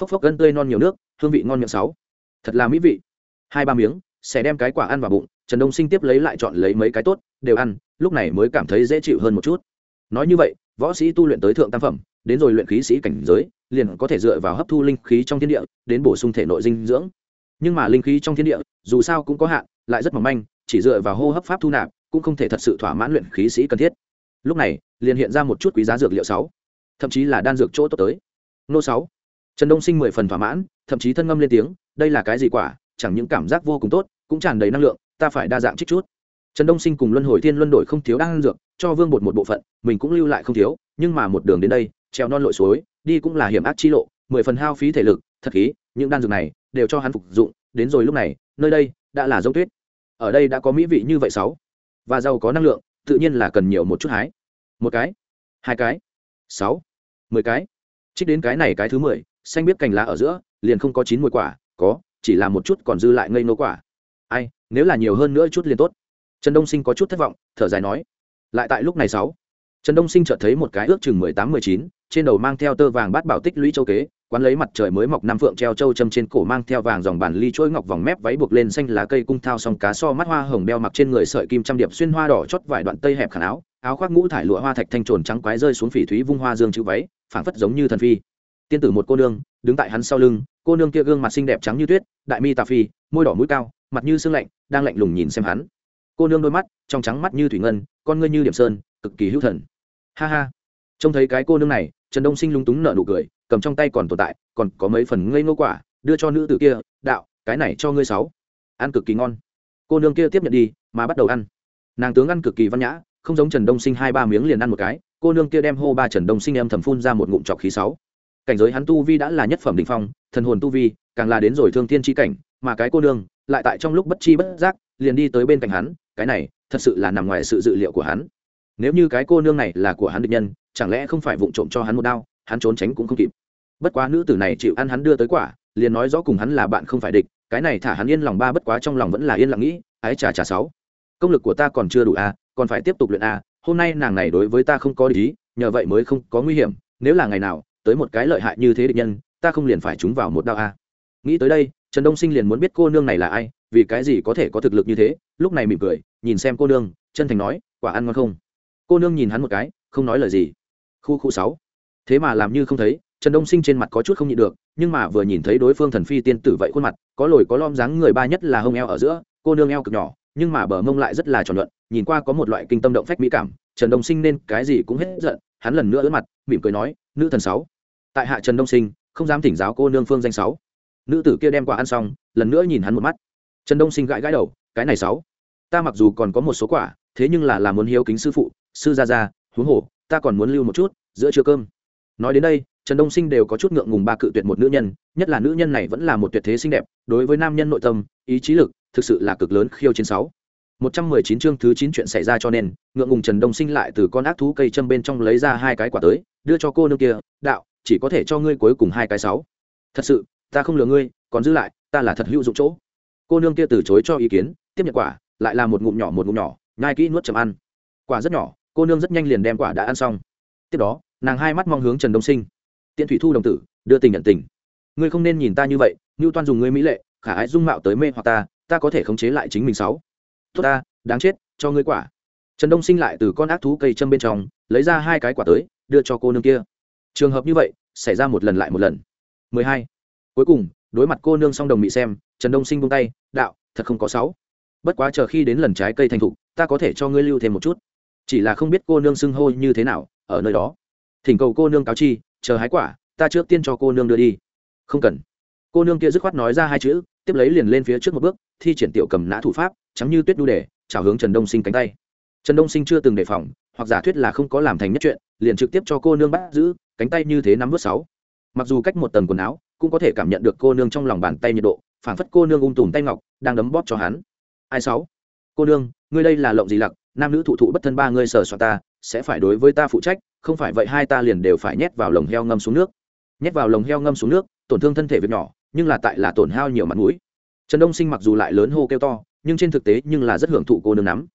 Phốc phốc gân tươi non nhiều nước, hương vị ngon miệng sáu. Thật là mỹ vị. Hai ba miếng sẽ đem cái quả ăn vào bụng trần đông sinh tiếp lấy lại chọn lấy mấy cái tốt, đều ăn, lúc này mới cảm thấy dễ chịu hơn một chút. Nói như vậy, võ sĩ tu luyện tới thượng tam phẩm, đến rồi luyện khí sĩ cảnh giới, liền có thể dựa vào hấp thu linh khí trong thiên địa, đến bổ sung thể nội dinh dưỡng. Nhưng mà linh khí trong thiên địa, dù sao cũng có hạn, lại rất mỏng manh, chỉ dựa vào hô hấp pháp thu nạp, cũng không thể thật sự thỏa mãn luyện khí sĩ cần thiết. Lúc này, liền hiện ra một chút quý giá dược liệu sáu, thậm chí là đan dược chỗ tốt tới. Nô sáu. Trần đông sinh mười phần thỏa mãn, thậm chí thân ngâm lên tiếng, đây là cái gì quả, chẳng những cảm giác vô cùng tốt, cũng tràn đầy năng lượng ta phải đa dạng trích chút. Trần đông sinh cùng luân hồi thiên luân đổi không thiếu đan dược, cho vương bột một bộ phận, mình cũng lưu lại không thiếu, nhưng mà một đường đến đây treo non lội suối, đi cũng là hiểm ác chi lộ, mười phần hao phí thể lực, thật khí, những đan dược này đều cho hắn phục dụng, đến rồi lúc này, nơi đây đã là dốc tuyết. Ở đây đã có mỹ vị như vậy sáu. Và giàu có năng lượng, tự nhiên là cần nhiều một chút hái. Một cái, hai cái, sáu, mười cái. Trích đến cái này cái thứ mười, xanh biết cành lá ở giữa, liền không có chín mùi quả, có, chỉ là một chút còn dư lại ngây nô quả. Ai nếu là nhiều hơn nữa chút liền tốt. Trần đông sinh có chút thất vọng, thở dài nói, lại tại lúc này sáu. Trần đông sinh chợt thấy một cái ước chừng mười tám, mười chín, trên đầu mang theo tơ vàng bát bảo tích lũy châu kế, quán lấy mặt trời mới mọc năm phượng treo châu châm trên cổ mang theo vàng dòng bản ly chuỗi ngọc vòng mép váy buộc lên xanh lá cây cung thao song cá so mắt hoa hồng đeo mặc trên người sợi kim trăm điệp xuyên hoa đỏ chót vải đoạn tây hẹp khả áo áo khoác ngũ thải lụa hoa thạch thanh trồn trắng quái rơi xuống phỉ thúy vung hoa dương chữ váy, phảng phất giống như thần phi. Tiên tử một cô nương, đứng tại hắn sau lưng, cô nương kia gương mặt xinh đẹp trắng như tuyết, đại mi tà phi, môi đỏ mũi cao mặt như sương lạnh, đang lạnh lùng nhìn xem hắn. Cô nương đôi mắt, trong trắng mắt như thủy ngân, con ngươi như điểm sơn, cực kỳ hữu thần. Ha ha. Trông thấy cái cô nương này, trần đông sinh lúng túng nở nụ cười, cầm trong tay còn tồn tại, còn có mấy phần ngây ngô quả, đưa cho nữ tử kia, đạo, cái này cho ngươi sáu. Ăn cực kỳ ngon. Cô nương kia tiếp nhận đi, mà bắt đầu ăn. Nàng tướng ăn cực kỳ văn nhã, không giống trần đông sinh hai ba miếng liền ăn một cái, cô nương kia đem hô ba trần đông sinh em thầm phun ra một ngụm trọc khí sáu. Cảnh giới hắn tu vi đã là nhất phẩm đỉnh phong, thần hồn tu vi, càng là đến rồi thương thiên chi cảnh, mà cái cô nương lại tại trong lúc bất chi bất giác liền đi tới bên cạnh hắn cái này thật sự là nằm ngoài sự dự liệu của hắn nếu như cái cô nương này là của hắn địch nhân chẳng lẽ không phải vụng trộm cho hắn một đao hắn trốn tránh cũng không kịp bất quá nữ tử này chịu ăn hắn đưa tới quả liền nói rõ cùng hắn là bạn không phải địch cái này thả hắn yên lòng ba bất quá trong lòng vẫn là yên lặng nghĩ ái trà trà sáu công lực của ta còn chưa đủ a à, còn phải tiếp tục luyện a à. hôm nay nàng này đối với ta không có lý nhờ vậy mới không có nguy hiểm nếu là ngày nào tới một cái lợi hại như thế địch nhân ta không liền phải trúng vào một đao a à. nghĩ tới đây trần đông sinh liền muốn biết cô nương này là ai, vì cái gì có thể có thực lực như thế, lúc này mỉm cười, nhìn xem cô nương, chân thành nói, quả ăn ngon không? Cô nương nhìn hắn một cái, không nói lời gì. Khu khu sáu. Thế mà làm như không thấy, trần đông sinh trên mặt có chút không nhịn được, nhưng mà vừa nhìn thấy đối phương thần phi tiên tử vậy khuôn mặt, có lồi có lom dáng người ba nhất là hông eo ở giữa, cô nương eo cực nhỏ, nhưng mà bờ mông lại rất là tròn luận, nhìn qua có một loại kinh tâm động phách mỹ cảm, trần đông sinh nên cái gì cũng hết giận, hắn lần nữa ướt mặt, mỉm cười nói, nữ thần sáu. Tại hạ trần đông sinh, không dám thỉnh giáo cô nương phương danh sáu nữ tử kia đem quả ăn xong, lần nữa nhìn hắn một mắt. Trần đông sinh gãi gãi đầu, cái này sáu, ta mặc dù còn có một số quả, thế nhưng là là muốn hiếu kính sư phụ, sư gia gia, huống hồ, ta còn muốn lưu một chút, giữa trưa cơm. Nói đến đây, trần đông sinh đều có chút ngượng ngùng ba cự tuyệt một nữ nhân, nhất là nữ nhân này vẫn là một tuyệt thế xinh đẹp, đối với nam nhân nội tâm, ý chí lực, thực sự là cực lớn khiêu chiến sáu. Một trăm mười chín chương thứ chín chuyện xảy ra cho nên, ngượng ngùng trần đông sinh lại từ con ác thú cây châm bên trong lấy ra hai cái quả tới, đưa cho cô nương kia, đạo, chỉ có thể cho ngươi cuối cùng hai cái sáu. Thật sự ta không lừa ngươi, còn giữ lại, ta là thật hữu dụng chỗ. Cô nương kia từ chối cho ý kiến, tiếp nhận quả, lại là một ngụm nhỏ một ngụm nhỏ, nhai kỹ nuốt chầm ăn. Quả rất nhỏ, cô nương rất nhanh liền đem quả đã ăn xong. Tiếp đó, nàng hai mắt mong hướng trần đông sinh. Tiện thủy thu đồng tử, đưa tình nhận tình. Ngươi không nên nhìn ta như vậy như toan dùng ngươi mỹ lệ, khả ái dung mạo tới mê hoặc ta ta có thể khống chế lại chính mình sáu. Tốt ta, đáng chết, cho ngươi quả. Trần đông sinh lại từ con ác thú cây châm bên trong, lấy ra hai cái quả tới, đưa cho cô nương kia. Trường hợp như vậy, xảy ra một lần lại một lần. 12 cuối cùng, đối mặt cô nương song đồng mị xem, trần đông sinh buông tay, đạo, thật không có sáu. Bất quá chờ khi đến lần trái cây thành thục, ta có thể cho ngươi lưu thêm một chút. Chỉ là không biết cô nương xưng hô như thế nào, ở nơi đó. Thỉnh cầu cô nương cáo chi, chờ hái quả, ta trước tiên cho cô nương đưa đi. Không cần. Cô nương kia dứt khoát nói ra hai chữ, tiếp lấy liền lên phía trước một bước, thi triển tiểu cầm nã thủ pháp trắng như tuyết đu để chào hướng trần đông sinh cánh tay. Trần đông sinh chưa từng đề phòng, hoặc giả thuyết là không có làm thành nhất chuyện, liền trực tiếp cho cô nương bắt giữ, cánh tay như thế nắm vớt sáu. Mặc dù cách một tầng quần áo cũng có thể cảm nhận được cô nương trong lòng bàn tay nhiệt độ, phảng phất cô nương ung tùm tay ngọc, đang đấm bóp cho hắn. Ai sáu? Cô nương, ngươi đây là lộng gì lặc, nam nữ thụ thụ bất thân ba ngươi sờ soạn ta, sẽ phải đối với ta phụ trách, không phải vậy hai ta liền đều phải nhét vào lồng heo ngâm xuống nước. Nhét vào lồng heo ngâm xuống nước, tổn thương thân thể việc nhỏ, nhưng là tại là tổn hao nhiều mặt mũi. Trần đông sinh mặc dù lại lớn hô kêu to, nhưng trên thực tế nhưng là rất hưởng thụ cô nương nắm.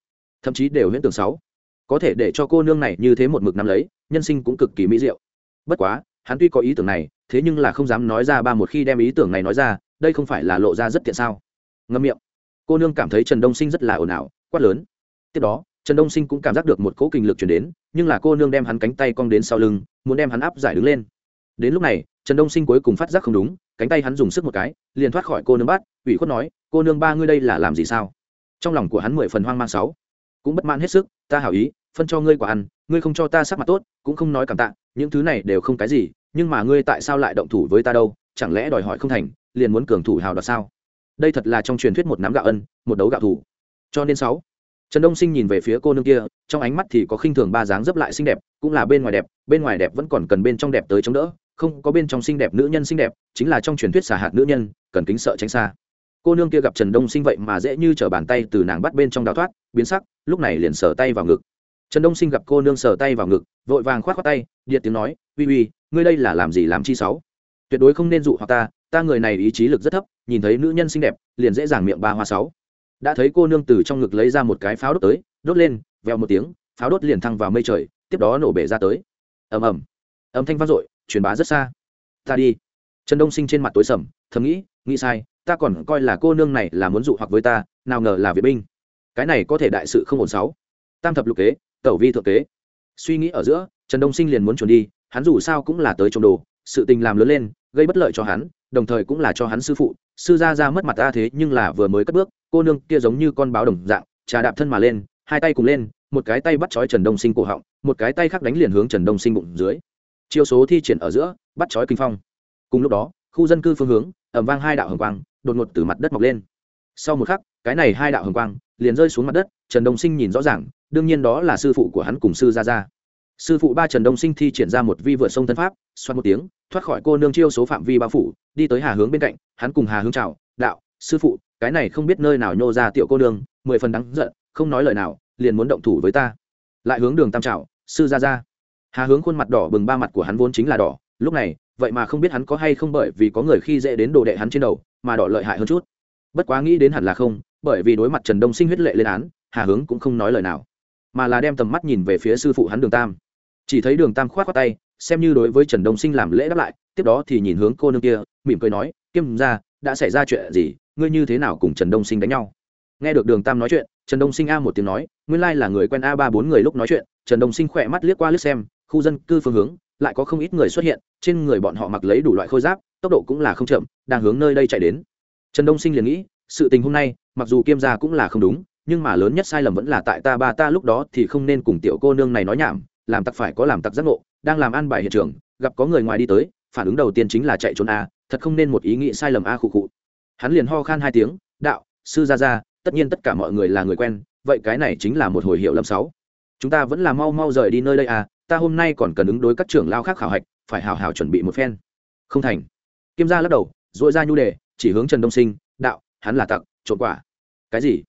Thậm chí đều huyễn tưởng sáu. Có thể để cho cô nương này như thế một mực nắm lấy, nhân sinh cũng cực kỳ mỹ diệu. Bất quá, hắn tuy có ý tưởng này thế nhưng là không dám nói ra ba một khi đem ý tưởng này nói ra, đây không phải là lộ ra rất tiện sao? Ngâm miệng. Cô nương cảm thấy trần đông sinh rất là ồn ào, quát lớn. Tiếp đó, trần đông sinh cũng cảm giác được một cỗ kinh lực chuyển đến, nhưng là cô nương đem hắn cánh tay cong đến sau lưng, muốn đem hắn áp giải đứng lên. Đến lúc này, trần đông sinh cuối cùng phát giác không đúng, cánh tay hắn dùng sức một cái, liền thoát khỏi cô nương bắt, ủy khuất nói, cô nương ba ngươi đây là làm gì sao? Trong lòng của hắn mười phần hoang mang sáu. Cũng bất mãn hết sức, ta hảo ý, phân cho ngươi quả ăn, ngươi không cho ta sắc mặt tốt, cũng không nói cảm tạ, những thứ này đều không cái gì nhưng mà ngươi tại sao lại động thủ với ta đâu? Chẳng lẽ đòi hỏi không thành, liền muốn cường thủ hào đoạt sao? Đây thật là trong truyền thuyết một nắm gạo ân, một đấu gạo thủ. Cho nên sáu, trần đông sinh nhìn về phía cô nương kia, trong ánh mắt thì có khinh thường ba dáng dấp lại xinh đẹp, cũng là bên ngoài đẹp, bên ngoài đẹp vẫn còn cần bên trong đẹp tới chống đỡ, không có bên trong xinh đẹp nữ nhân xinh đẹp, chính là trong truyền thuyết xả hạt nữ nhân, cần kính sợ tránh xa. Cô nương kia gặp trần đông sinh vậy mà dễ như t bàn tay từ nàng bắt bên trong đào thoát, biến sắc, lúc này liền sờ tay vào ngực. Trần đông sinh gặp cô nương sờ tay vào ngực, vội vàng k h o á t khoác tay, điện tiếng nói, uy uy ngươi đây là làm gì làm chi sáu? Tuyệt đối không nên dụ hoặc ta ta người này ý chí lực rất thấp, nhìn thấy nữ nhân xinh đẹp, liền dễ dàng miệng ba hoa sáu. Đã thấy cô nương từ trong ngực lấy ra một cái pháo đốt tới, đốt lên veo một tiếng, pháo đốt liền thăng vào mây trời, tiếp đó nổ bể ra tới. Ầm ầm. Âm thanh vang dội, truyền bá rất xa. Ta đi. Trần đông sinh trên mặt tối sầm, thầm nghĩ nghĩ sai, ta còn coi là cô nương này là muốn dụ hoặc với ta, nào ngờ là vệ binh. Cái này có thể đại sự không ổn sáu. Tam thập lục kế, tẩu vi thượng kế. Suy nghĩ ở giữa, trần đông sinh liền muốn chuẩn đi hắn dù sao cũng là tới trộm đồ, sự tình làm lớn lên, gây bất lợi cho hắn, đồng thời cũng là cho hắn sư phụ. Sư gia ra mất mặt ta thế nhưng là vừa mới cất bước, cô nương kia giống như con báo đồng dạng, trà đạp thân mà lên, hai tay cùng lên, một cái tay bắt chói trần đông sinh cổ họng, một cái tay khác đánh liền hướng trần đông sinh bụng dưới. Chiêu số thi triển ở giữa, bắt chói kinh phong. Cùng lúc đó, khu dân cư phương hướng ẩm vang hai đạo hồng quang, đột ngột từ mặt đất mọc lên. Sau một khắc, cái này hai đạo hồng quang liền rơi xuống mặt đất, trần đông sinh nhìn rõ ràng, đương nhiên đó là sư phụ của hắn cùng sư gia gia sư phụ ba trần đông sinh thi triển ra một vi vượt sông thân pháp, xoát một tiếng, thoát khỏi cô nương chiêu số phạm vi bao phủ, đi tới hà hướng bên cạnh, hắn cùng hà hướng chào, đạo, sư phụ, cái này không biết nơi nào nhô ra tiểu cô nương, mười phần đắng giận, không nói lời nào, liền muốn động thủ với ta. Lại hướng đường tam trào sư gia gia. Hà hướng khuôn mặt đỏ bừng, ba mặt của hắn vốn chính là đỏ, lúc này, vậy mà không biết hắn có hay không bởi vì có người khi dễ đến đồ đệ hắn trên đầu, mà đỏ lợi hại hơn chút. Bất quá nghĩ đến hẳn là không, bởi vì đối mặt trần đông sinh huyết lệ lên án, hà hướng cũng không nói lời nào, mà là đem tầm mắt nhìn về phía sư phụ hắn đường tam chỉ thấy đường tam khoát h tay, xem như đối với trần đông sinh làm lễ đáp lại, tiếp đó thì nhìn hướng cô nương kia, mỉm cười nói, kiêm ra, đã xảy ra chuyện gì, ngươi như thế nào cùng trần đông sinh đánh nhau? Nghe được đường tam nói chuyện, trần đông sinh a một tiếng nói, nguyên lai là người quen a ba bốn người lúc nói chuyện, trần đông sinh khỏe mắt liếc qua liếc xem, khu dân cư phương hướng, lại có không ít người xuất hiện, trên người bọn họ mặc lấy đủ loại khôi giáp, tốc độ cũng là không chậm, đang hướng nơi đây chạy đến. Trần đông sinh liền nghĩ, sự tình hôm nay, mặc dù kiêm gia cũng là không đúng, nhưng mà lớn nhất sai lầm vẫn là tại ta ba ta lúc đó thì không nên cùng tiểu cô nương này nói nhảm làm tặc phải có làm tặc giác ngộ, đang làm ăn bài hiện trường, gặp có người ngoài đi tới, phản ứng đầu tiên chính là chạy trốn a, thật không nên một ý nghĩ sai lầm a khụ khụ. Hắn liền ho khan hai tiếng, đạo, sư gia gia, tất nhiên tất cả mọi người là người quen, vậy cái này chính là một hồi hiệu lầm sáu. Chúng ta vẫn là mau mau rời đi nơi đây à ta hôm nay còn cần ứng đối các trưởng lao khác khảo hạch, phải hào hào chuẩn bị một phen. Không thành. Kim gia lắc đầu dội ra nhu đề, chỉ hướng trần đông sinh, đạo, hắn là tặc trộn quả. Cái gì?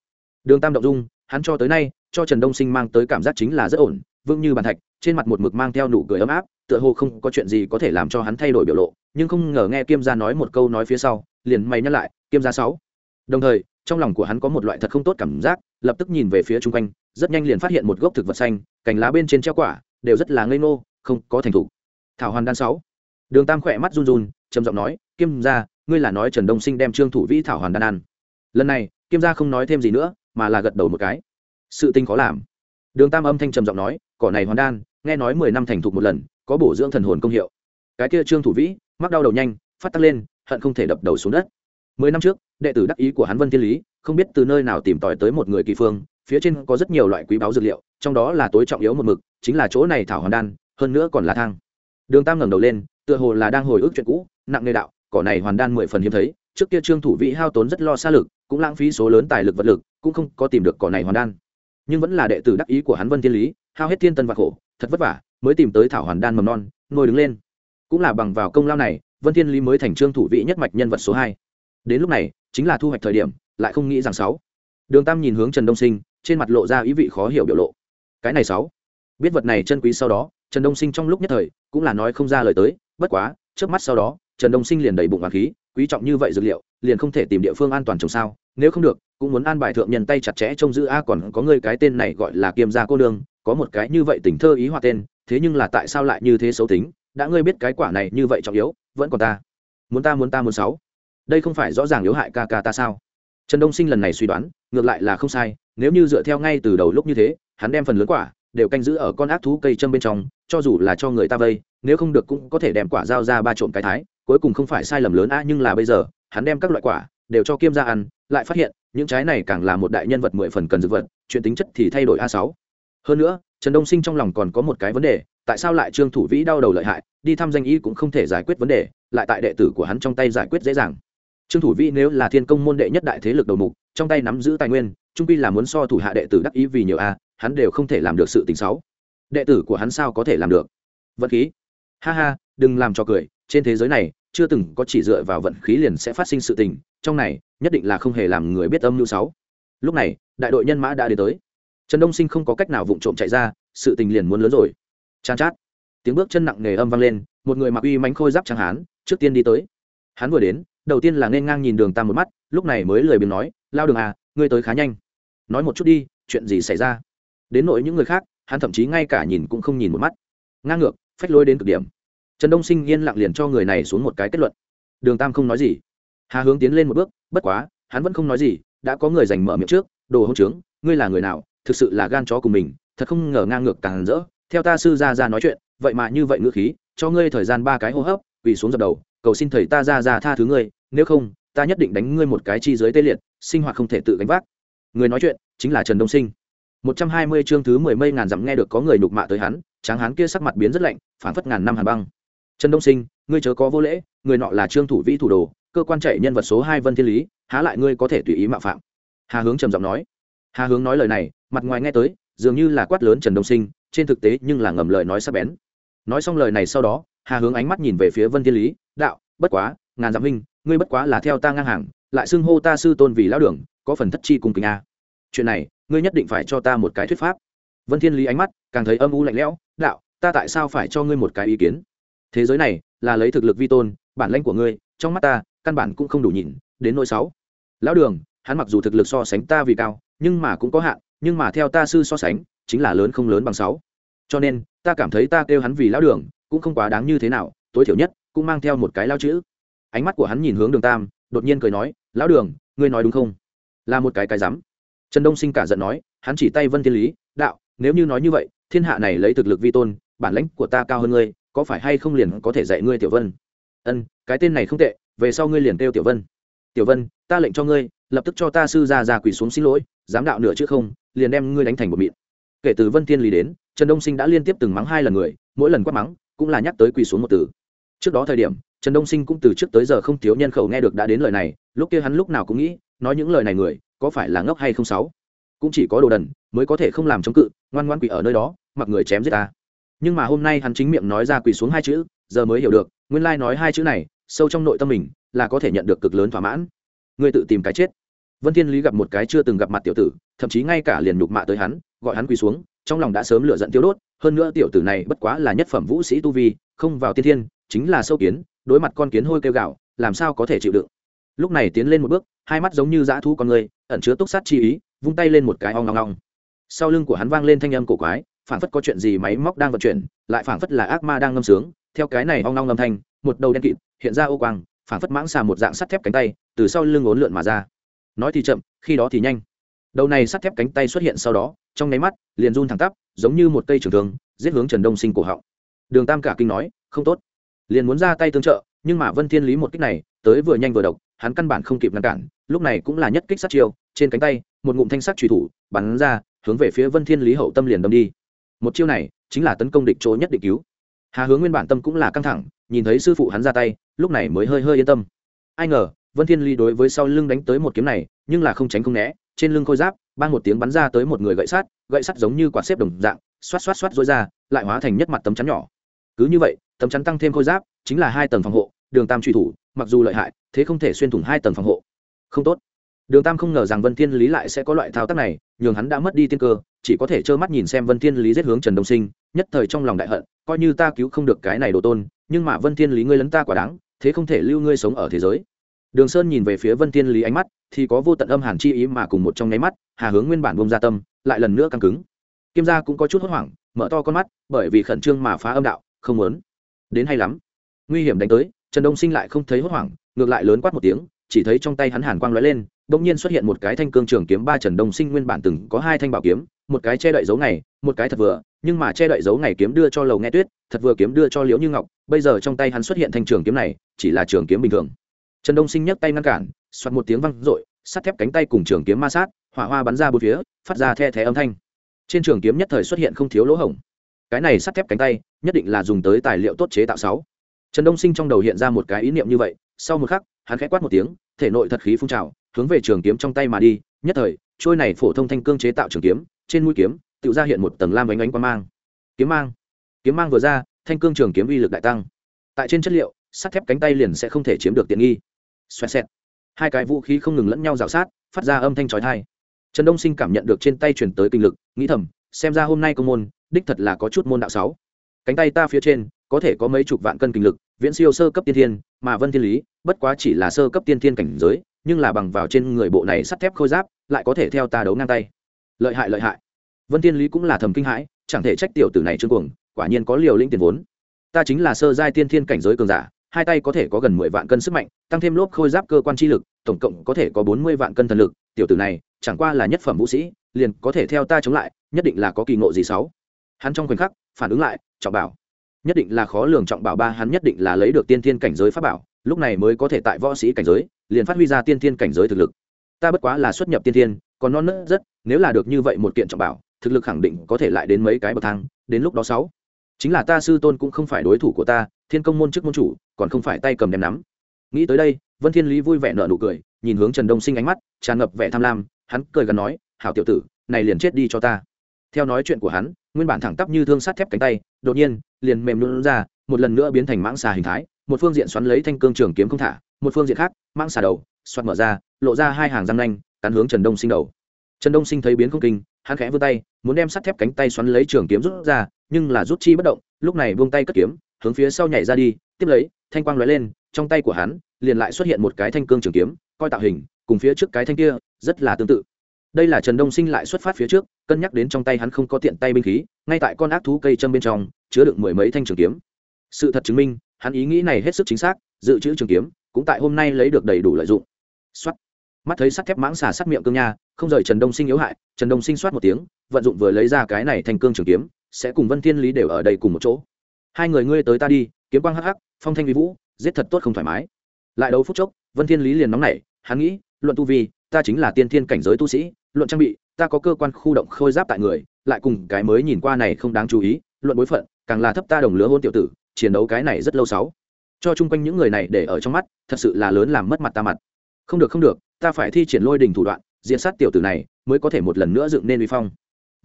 Đường tam động dung, hắn cho tới nay, cho trần đông sinh mang tới cảm giác chính là rất ổn, vững như bàn thạch trên mặt một mực mang theo nụ cười ấm áp, tựa hồ không có chuyện gì có thể làm cho hắn thay đổi biểu lộ, nhưng không ngờ nghe kiêm gia nói một câu nói phía sau, liền mày nhắc lại, kiêm gia sáu. Đồng thời, trong lòng của hắn có một loại thật không tốt cảm giác, lập tức nhìn về phía chung quanh, rất nhanh liền phát hiện một gốc thực vật xanh, cành lá bên trên treo quả, đều rất là ngây ngô, không có thành thủ thảo hoàn đan sáu. Đường tam khỏe mắt run run, trầm giọng nói, kiêm gia, ngươi là nói trần đông sinh đem trương thủ vĩ thảo hoàn đan ăn. Lần này, kiêm gia không nói thêm gì nữa, mà là gật đầu một cái. Sự tình khó làm. Đường tam âm thanh trầm giọng nói, cỏ này hoàn đan nghe nói mười năm thành thục một lần, có bổ dưỡng thần hồn công hiệu. Cái kia trương thủ vĩ, mắc đau đầu nhanh, phát tắc lên, hận không thể đập đầu xuống đất. Mười năm trước, đệ tử đắc ý của hắn vân thiên lý, không biết từ nơi nào tìm tòi tới một người kỳ phương, phía trên có rất nhiều loại quý báu dược liệu, trong đó là tối trọng yếu một mực, chính là chỗ này thảo hoàn đan, hơn nữa còn là thang. Đường tam ngẩng đầu lên, tựa hồ là đang hồi ức chuyện cũ, nặng nề đạo, cỏ này hoàn đan mười phần hiếm thấy, trước kia trương thủ vĩ hao tốn rất lo xa lực, cũng lãng phí số lớn tài lực vật lực, cũng không có tìm được cỏ này hoàn đan. Nhưng vẫn là đệ tử đắc ý của hắn vân thiên lý, hao hết thiên tân và khổ thật vất vả, mới tìm tới thảo hoàn đan mầm non, ngồi đứng lên. Cũng là bằng vào công lao này, vân thiên lý mới thành trương thủ vị nhất mạch nhân vật số hai. Đến lúc này, chính là thu hoạch thời điểm, lại không nghĩ rằng sáu. Đường tam nhìn hướng trần đông sinh, trên mặt lộ ra ý vị khó hiểu biểu lộ. Cái này sáu. Biết vật này chân quý sau đó, trần đông sinh trong lúc nhất thời, cũng là nói không ra lời tới, bất quá, trước mắt sau đó, trần đông sinh liền đầy bụng hoàng khí quý trọng như vậy dược liệu, liền không thể tìm địa phương an toàn trồng sao? Nếu không được, cũng muốn an bài thượng nhân tay chặt chẽ trông giữ. A, còn có người cái tên này gọi là kiêm gia cô nương, có một cái như vậy tình thơ ý họa tên, thế nhưng là tại sao lại như thế xấu tính? Đã ngươi biết cái quả này như vậy trọng yếu, vẫn còn ta. Muốn ta muốn ta, muốn sáu. Đây không phải rõ ràng yếu hại ca ca ta sao? Trần đông sinh lần này suy đoán, ngược lại là không sai. Nếu như dựa theo ngay từ đầu lúc như thế, hắn đem phần lớn quả đều canh giữ ở con ác thú cây châm bên trong, cho dù là cho người ta vây, nếu không được cũng có thể đem quả giao ra ba trộm cái thái cuối cùng không phải sai lầm lớn a, nhưng là bây giờ, hắn đem các loại quả đều cho kiêm ra ăn, lại phát hiện, những trái này càng là một đại nhân vật mười phần cần dược vật, chuyện tính chất thì thay đổi a sáu. Hơn nữa, trần đông sinh trong lòng còn có một cái vấn đề, tại sao lại trương thủ vĩ đau đầu lợi hại, đi thăm danh y cũng không thể giải quyết vấn đề, lại tại đệ tử của hắn trong tay giải quyết dễ dàng. Trương thủ vĩ nếu là thiên công môn đệ nhất đại thế lực đầu mục, trong tay nắm giữ tài nguyên, trung pi là muốn so thủ hạ đệ tử đắc ý vì nhiều a, hắn đều không thể làm được sự tình xấu. Đệ tử của hắn sao có thể làm được? Vận khí. Ha ha, đừng làm cho cười, trên thế giới này chưa từng có chỉ dựa vào vận khí liền sẽ phát sinh sự tình, trong này, nhất định là không hề làm người biết âm mưu sáu. Lúc này, đại đội nhân mã đã đến tới. Trần đông sinh không có cách nào vụng trộm chạy ra, sự tình liền muốn lớn rồi. Chan chát. Tiếng bước chân nặng nề âm vang lên, một người mặc uy mánh khôi giáp trắng hán, trước tiên đi tới. Hắn vừa đến, đầu tiên là nên ngang nhìn đường tam một mắt, lúc này mới lười biếng nói, lao đường à ngươi tới khá nhanh. Nói một chút đi, chuyện gì xảy ra? Đến nỗi những người khác, hắn thậm chí ngay cả nhìn cũng không nhìn một mắt. Ngang ngược, phách lối đến cực điểm trần đông sinh yên lặng liền cho người này xuống một cái kết luận. Đường tam không nói gì. Hà hướng tiến lên một bước, bất quá, hắn vẫn không nói gì, đã có người giành mở miệng trước, đồ hông trướng, ngươi là người nào? Thực sự là gan chó của mình, thật không ngờ ngang ngược càng rỡ. Theo ta sư ra ra nói chuyện, vậy mà như vậy ngữ khí, cho ngươi thời gian ba cái hô hấp, quỳ xuống dập đầu, cầu xin thầy ta ra ra tha thứ ngươi, nếu không, ta nhất định đánh ngươi một cái chi dưới tê liệt, sinh hoạt không thể tự gánh vác. Người nói chuyện chính là trần đông sinh. Một trăm hai mươi chương thứ mười mây ngàn dặm nghe được có người nhục mạ tới hắn, tráng hắn kia sắc mặt biến rất lạnh phản phất ngàn năm hàn băng trần đông sinh, ngươi chớ có vô lễ, người nọ là trương thủ vĩ thủ đồ, cơ quan chạy nhân vật số hai vân thiên lý, há lại ngươi có thể tùy ý mạo phạm? Hà hướng trầm giọng nói. Hà hướng nói lời này, mặt ngoài nghe tới, dường như là quát lớn trần đông sinh, trên thực tế nhưng là ngầm lời nói sắp bén. Nói xong lời này sau đó, hà hướng ánh mắt nhìn về phía vân thiên lý, đạo, bất quá, ngàn dặm huynh, ngươi bất quá là theo ta ngang hàng, lại xưng hô ta sư tôn vì lão đường, có phần thất chi cùng kính a. Chuyện này, ngươi nhất định phải cho ta một cái thuyết pháp. Vân thiên lý ánh mắt càng thấy âm u lạnh lẽo, đạo, ta tại sao phải cho ngươi một cái ý kiến? Thế giới này là lấy thực lực vi tôn, bản lãnh của ngươi, trong mắt ta, căn bản cũng không đủ nhìn, đến nỗi sáu. Lão đường, hắn mặc dù thực lực so sánh ta vì cao, nhưng mà cũng có hạn, nhưng mà theo ta sư so sánh, chính là lớn không lớn bằng sáu. Cho nên, ta cảm thấy ta kêu hắn vì lão đường, cũng không quá đáng như thế nào, tối thiểu nhất, cũng mang theo một cái lao chữ. Ánh mắt của hắn nhìn hướng đường tam, đột nhiên cười nói, lão đường, ngươi nói đúng không? Là một cái cái rắm. Trần đông sinh cả giận nói, hắn chỉ tay vân thiên lý, đạo, nếu như nói như vậy, thiên hạ này lấy thực lực vi tôn, bản lãnh của ta cao hơn ngươi có phải hay không liền có thể dạy ngươi tiểu vân? Ân, cái tên này không tệ, về sau ngươi liền kêu tiểu vân. Tiểu vân, ta lệnh cho ngươi, lập tức cho ta sư ra ra quỳ xuống xin lỗi dám đạo nửa chứ không, liền đem ngươi đánh thành một mịn. Kể từ vân thiên lý đến, trần đông sinh đã liên tiếp từng mắng hai lần người, mỗi lần quát mắng, cũng là nhắc tới quỳ xuống một từ. Trước đó thời điểm, trần đông sinh cũng từ trước tới giờ không thiếu nhân khẩu nghe được đã đến lời này, lúc kia hắn lúc nào cũng nghĩ, nói những lời này người, có phải là ngốc hay không sáu? Cũng chỉ có đồ đần, mới có thể không làm chống cự, ngoan ngoan quỳ ở nơi đó, mặc người chém giết ta nhưng mà hôm nay hắn chính miệng nói ra quỳ xuống hai chữ, giờ mới hiểu được, nguyên lai nói hai chữ này, sâu trong nội tâm mình, là có thể nhận được cực lớn thỏa mãn. Ngươi tự tìm cái chết. Vân thiên lý gặp một cái chưa từng gặp mặt tiểu tử, thậm chí ngay cả liền nhục mạ tới hắn, gọi hắn quỳ xuống, trong lòng đã sớm lửa giận tiêu đốt, hơn nữa tiểu tử này bất quá là nhất phẩm vũ sĩ tu vi, không vào tiên thiên, chính là sâu kiến, đối mặt con kiến hôi kêu gạo làm sao có thể chịu đựng. Lúc này tiến lên một bước, hai mắt giống như dã thu con người, ẩn chứa túc sát chi ý, vung tay lên một cái ong ngong ngong sau lưng của hắn vang lên thanh âm cổ quái phảng phất có chuyện gì máy móc đang vận chuyển, lại phảng phất là ác ma đang ngâm sướng. Theo cái này ong ngong ngâm thanh, một đầu đen kịt, hiện ra ô quang, phảng phất mãng xà một dạng sắt thép cánh tay, từ sau lưng ốn lượn mà ra. Nói thì chậm, khi đó thì nhanh. Đầu này sắt thép cánh tay xuất hiện sau đó, trong nháy mắt, liền run thẳng tắp, giống như một cây trường thương, giết hướng trần đông sinh cổ họng. Đường tam cả kinh nói, không tốt. Liền muốn ra tay tương trợ, nhưng mà vân thiên lý một kích này, tới vừa nhanh vừa độc, hắn căn bản không kịp ngăn cản, lúc này cũng là nhất kích sát chiêu, trên cánh tay, một ngụm thanh sắc truy thủ, bắn ra, hướng về phía vân thiên lý hậu tâm liền đâm đi một chiêu này chính là tấn công địch chỗ nhất định cứu. Hà hướng nguyên bản tâm cũng là căng thẳng, nhìn thấy sư phụ hắn ra tay, lúc này mới hơi hơi yên tâm. Ai ngờ, vân thiên ly đối với sau lưng đánh tới một kiếm này, nhưng là không tránh không né, trên lưng khôi giáp ban một tiếng bắn ra tới một người gậy sắt gậy sắt giống như quả xếp đồng dạng, xoát xoát xoát rối ra, lại hóa thành nhất mặt tấm chắn nhỏ. Cứ như vậy, tấm chắn tăng thêm khôi giáp, chính là hai tầng phòng hộ, đường tam truy thủ, mặc dù lợi hại, thế không thể xuyên thủng hai tầng phòng hộ. Không tốt đường tam không ngờ rằng vân thiên lý lại sẽ có loại thao tác này, nhường hắn đã mất đi tiên cơ, chỉ có thể trơ mắt nhìn xem vân thiên lý giết hướng trần đông sinh, nhất thời trong lòng đại hận, coi như ta cứu không được cái này đồ tôn, nhưng mà vân thiên lý ngươi lấn ta quả đáng, thế không thể lưu ngươi sống ở thế giới. Đường sơn nhìn về phía vân thiên lý ánh mắt, thì có vô tận âm hàn chi ý mà cùng một trong nháy mắt, hà hướng nguyên bản buông ra tâm, lại lần nữa căng cứng. Kim gia cũng có chút hốt hoảng, mở to con mắt, bởi vì khẩn trương mà phá âm đạo, không muốn. Đến hay lắm. Nguy hiểm đánh tới, trần đông sinh lại không thấy hốt hoảng, ngược lại lớn quát một tiếng, chỉ thấy trong tay hắn hàn quang lóe lên đông nhiên xuất hiện một cái thanh cương trường kiếm ba trần đông sinh nguyên bản từng có hai thanh bảo kiếm, một cái che đậy dấu ngày, một cái thật vừa, nhưng mà che đậy dấu ngày kiếm đưa cho lầu nghe tuyết, thật vừa kiếm đưa cho liễu như ngọc, bây giờ trong tay hắn xuất hiện thanh trường kiếm này, chỉ là trường kiếm bình thường. Trần đông sinh nhấc tay ngăn cản xoặt một tiếng văng r ộ i sắt thép cánh tay cùng trường kiếm ma sát, hỏa hoa bắn ra bốn phía, phát ra the thé âm thanh. Trên trường kiếm nhất thời xuất hiện không thiếu lỗ hổng. Cái này sắt thép cánh tay, nhất định là dùng tới tài liệu tốt chế tạo sáu. Trần đông sinh trong đầu hiện ra một cái ý niệm như vậy, sau một khắc, hắn khẽ quát một tiếng, thể nội thật khí phun trào hướng về trường kiếm trong tay mà đi, nhất thời, trôi này phổ thông thanh cương chế tạo trường kiếm, trên mũi kiếm tự ra hiện một tầng lam ánh ánh quang mang. Kiếm mang. Kiếm mang vừa ra, thanh cương trường kiếm uy lực đại tăng. Tại trên chất liệu, sắt thép cánh tay liền sẽ không thể chiếm được tiện nghi. Xoẹt xẹt. Hai cái vũ khí không ngừng lẫn nhau rào sát, phát ra âm thanh trói thai trần đông sinh cảm nhận được trên tay chuyển tới kinh lực, nghĩ thầm, xem ra hôm nay công môn, đích thật là có chút môn đạo sáu. Cánh tay ta phía trên, có thể có mấy chục vạn cân kinh lực, viễn siêu sơ cấp tiên thiên, mà vân thiên lý, bất quá chỉ là sơ cấp tiên thiên cảnh giới nhưng là bằng vào trên người bộ này sắt thép khôi giáp, lại có thể theo ta đấu ngang tay. Lợi hại lợi hại. Vân thiên lý cũng là thầm kinh hãi, chẳng thể trách tiểu tử này trương cuồng, quả nhiên có liều lĩnh tiền vốn. Ta chính là sơ giai tiên thiên cảnh giới cường giả, hai tay có thể có gần mười vạn cân sức mạnh, tăng thêm lốp khôi giáp cơ quan chi lực, tổng cộng có thể có bốn mươi vạn cân thần lực, tiểu tử này, chẳng qua là nhất phẩm vũ sĩ, liền có thể theo ta chống lại, nhất định là có kỳ ngộ gì sáu. Hắn trong khoảnh khắc, phản ứng lại, trọng bảo. Nhất định là khó lường trọng bảo ba, hắn nhất định là lấy được tiên thiên cảnh giới pháp bảo, lúc này mới có thể tại võ sĩ cảnh giới liền phát huy ra tiên thiên cảnh giới thực lực. Ta bất quá là xuất nhập tiên thiên, còn non nớt rất, nếu là được như vậy một kiện trọng bảo, thực lực khẳng định có thể lại đến mấy cái bậc thang, đến lúc đó sáu. Chính là ta sư tôn cũng không phải đối thủ của ta, thiên công môn chức môn chủ, còn không phải tay cầm đem nắm. Nghĩ tới đây, vân thiên lý vui vẻ nở nụ cười, nhìn hướng trần đông sinh ánh mắt, tràn ngập vẻ tham lam, hắn cười gần nói, hảo tiểu tử, này liền chết đi cho ta. Theo nói chuyện của hắn, nguyên bản thẳng tắp như thương sắt thép cánh tay, đột nhiên, liền mềm luôn ra, một lần nữa biến thành mãng xà hình thái, một phương diện xoắn lấy thanh cương trường kiếm không thả một phương diện khác, mãng xà đầu xoắn mở ra, lộ ra hai hàng răng nanh, cắn hướng trần đông sinh đầu. Trần đông sinh thấy biến không kinh, hắn khẽ vươn tay, muốn đem sắt thép cánh tay xoắn lấy trường kiếm rút ra, nhưng là rút chi bất động, lúc này buông tay cất kiếm, hướng phía sau nhảy ra đi, tiếp lấy, thanh quang lóe lên, trong tay của hắn, liền lại xuất hiện một cái thanh cương trường kiếm, coi tạo hình, cùng phía trước cái thanh kia, rất là tương tự. Đây là trần đông sinh lại xuất phát phía trước, cân nhắc đến trong tay hắn không có tiện tay binh khí, ngay tại con ác thú cây châm bên trong, chứa đựng mười mấy thanh trường kiếm. Sự thật chứng minh hắn ý nghĩ này hết sức chính xác, dự trữ trường kiếm, cũng tại hôm nay lấy được đầy đủ lợi dụng. Soát mắt thấy sắt thép mãng xà sắt miệng cương nha, không rời trần đông sinh yếu hại, trần đông sinh soát một tiếng, vận dụng vừa lấy ra cái này thành cương trường kiếm, sẽ cùng vân thiên lý đều ở đây cùng một chỗ. Hai người ngươi tới ta đi, kiếm quang hắc hắc, phong thanh vi vũ, giết thật tốt không thoải mái. Lại đấu phút chốc, vân thiên lý liền nóng nảy, hắn nghĩ, luận tu vi, ta chính là tiên thiên cảnh giới tu sĩ, luận trang bị, ta có cơ quan khu động khôi giáp tại người, lại cùng cái mới nhìn qua này không đáng chú ý, luận bối phận, càng là thấp ta đồng lứa hôn tiểu tử chiến đấu cái này rất lâu sáu. Cho chung quanh những người này để ở trong mắt, thật sự là lớn làm mất mặt ta mặt. Không được không được, ta phải thi triển lôi đình thủ đoạn diện sát tiểu tử này, mới có thể một lần nữa dựng nên uy phong.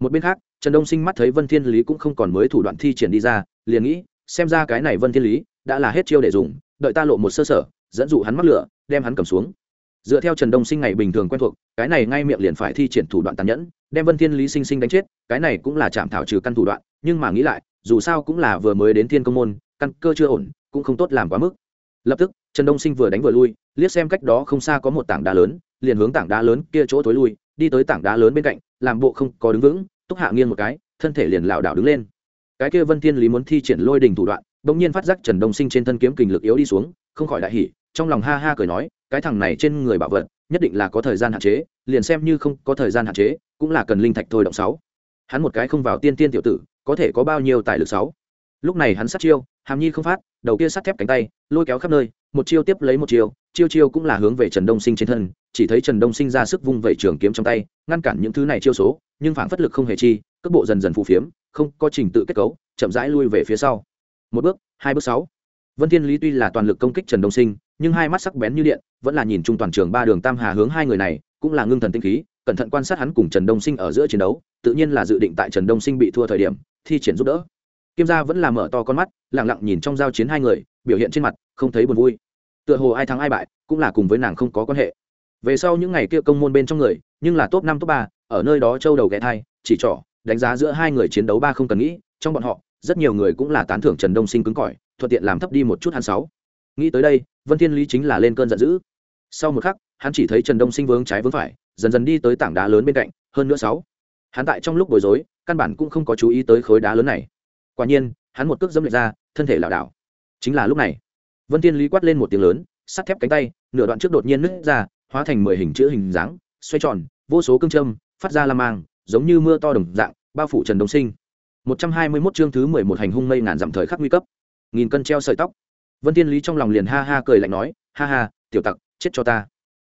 Một bên khác, trần đông sinh mắt thấy vân thiên lý cũng không còn mới thủ đoạn thi triển đi ra, liền nghĩ, xem ra cái này vân thiên lý đã là hết chiêu để dùng, đợi ta lộ một sơ sở, dẫn dụ hắn mắc lửa, đem hắn cầm xuống. Dựa theo trần đông sinh ngày bình thường quen thuộc, cái này ngay miệng liền phải thi triển thủ đoạn tàn nhẫn, đem vân thiên lý sinh sinh đánh chết, cái này cũng là chạm thảo trừ căn thủ đoạn, nhưng mà nghĩ lại dù sao cũng là vừa mới đến thiên công môn, căn cơ chưa ổn, cũng không tốt làm quá mức. Lập tức, trần đông sinh vừa đánh vừa lui, liếc xem cách đó không xa có một tảng đá lớn, liền hướng tảng đá lớn kia chỗ thối lui, đi tới tảng đá lớn bên cạnh, làm bộ không có đứng vững, túc hạ nghiêng một cái, thân thể liền lảo đảo đứng lên. Cái kia vân thiên lý muốn thi triển lôi đình thủ đoạn, bỗng nhiên phát giác trần đông sinh trên thân kiếm kình lực yếu đi xuống, không khỏi đại hỉ, trong lòng ha ha cười nói, cái thằng này trên người bảo vật, nhất định là có thời gian hạn chế, liền xem như không có thời gian hạn chế, cũng là cần linh thạch thôi động sáu. Hắn một cái không vào tiên tiên tiểu tử có thể có bao nhiêu tài lực sáu? Lúc này hắn sát chiêu, hàm nhi không phát, đầu kia sắt thép cánh tay, lôi kéo khắp nơi, một chiêu tiếp lấy một chiêu chiêu chiêu cũng là hướng về trần đông sinh trên thân, chỉ thấy trần đông sinh ra sức vung vẩy trường kiếm trong tay, ngăn cản những thứ này chiêu số, nhưng phản phất lực không hề chi, cước bộ dần dần phù phiếm, không có trình tự kết cấu, chậm rãi lui về phía sau. Một bước, hai bước sáu. Vân thiên lý tuy là toàn lực công kích trần đông sinh, nhưng hai mắt sắc bén như điện, vẫn là nhìn chung toàn trường ba đường tam hà hướng hai người này, cũng là ngưng thần tinh khí, cẩn thận quan sát hắn cùng trần đông sinh ở giữa chiến đấu, tự nhiên là dự định tại trần đông sinh bị thua thời điểm thi triển giúp đỡ. Kim gia vẫn là mở to con mắt, lặng lặng nhìn trong giao chiến hai người, biểu hiện trên mặt, không thấy buồn vui. Tựa hồ ai thắng ai bại, cũng là cùng với nàng không có quan hệ. Về sau những ngày kia công môn bên trong người, nhưng là top năm, top ba, ở nơi đó châu đầu ghé thai, chỉ trỏ, đánh giá giữa hai người chiến đấu ba không cần nghĩ, trong bọn họ, rất nhiều người cũng là tán thưởng trần đông sinh cứng cỏi, thuận tiện làm thấp đi một chút hắn sáu. Nghĩ tới đây, vân thiên lý chính là lên cơn giận dữ. Sau một khắc, hắn chỉ thấy trần đông sinh vướng trái vướng phải, dần dần đi tới tảng đá lớn bên cạnh, hơn nữa sáu hắn tại trong lúc bối rối, căn bản cũng không có chú ý tới khối đá lớn này. Quả nhiên, hắn một cước dẫm lệch ra, thân thể lảo đảo. Chính là lúc này, vân thiên lý quát lên một tiếng lớn, sắt thép cánh tay, nửa đoạn trước đột nhiên nứt ra, hóa thành mười hình chữ hình dáng, xoay tròn, vô số cương châm, phát ra la mang, giống như mưa to đồng dạng, bao phủ trần đông sinh. 121 chương thứ 11 hành hung mây ngàn dặm thời khắc nguy cấp. Nghìn cân treo sợi tóc. Vân thiên lý trong lòng liền ha ha cười lạnh nói, ha ha, tiểu tặc, chết cho ta.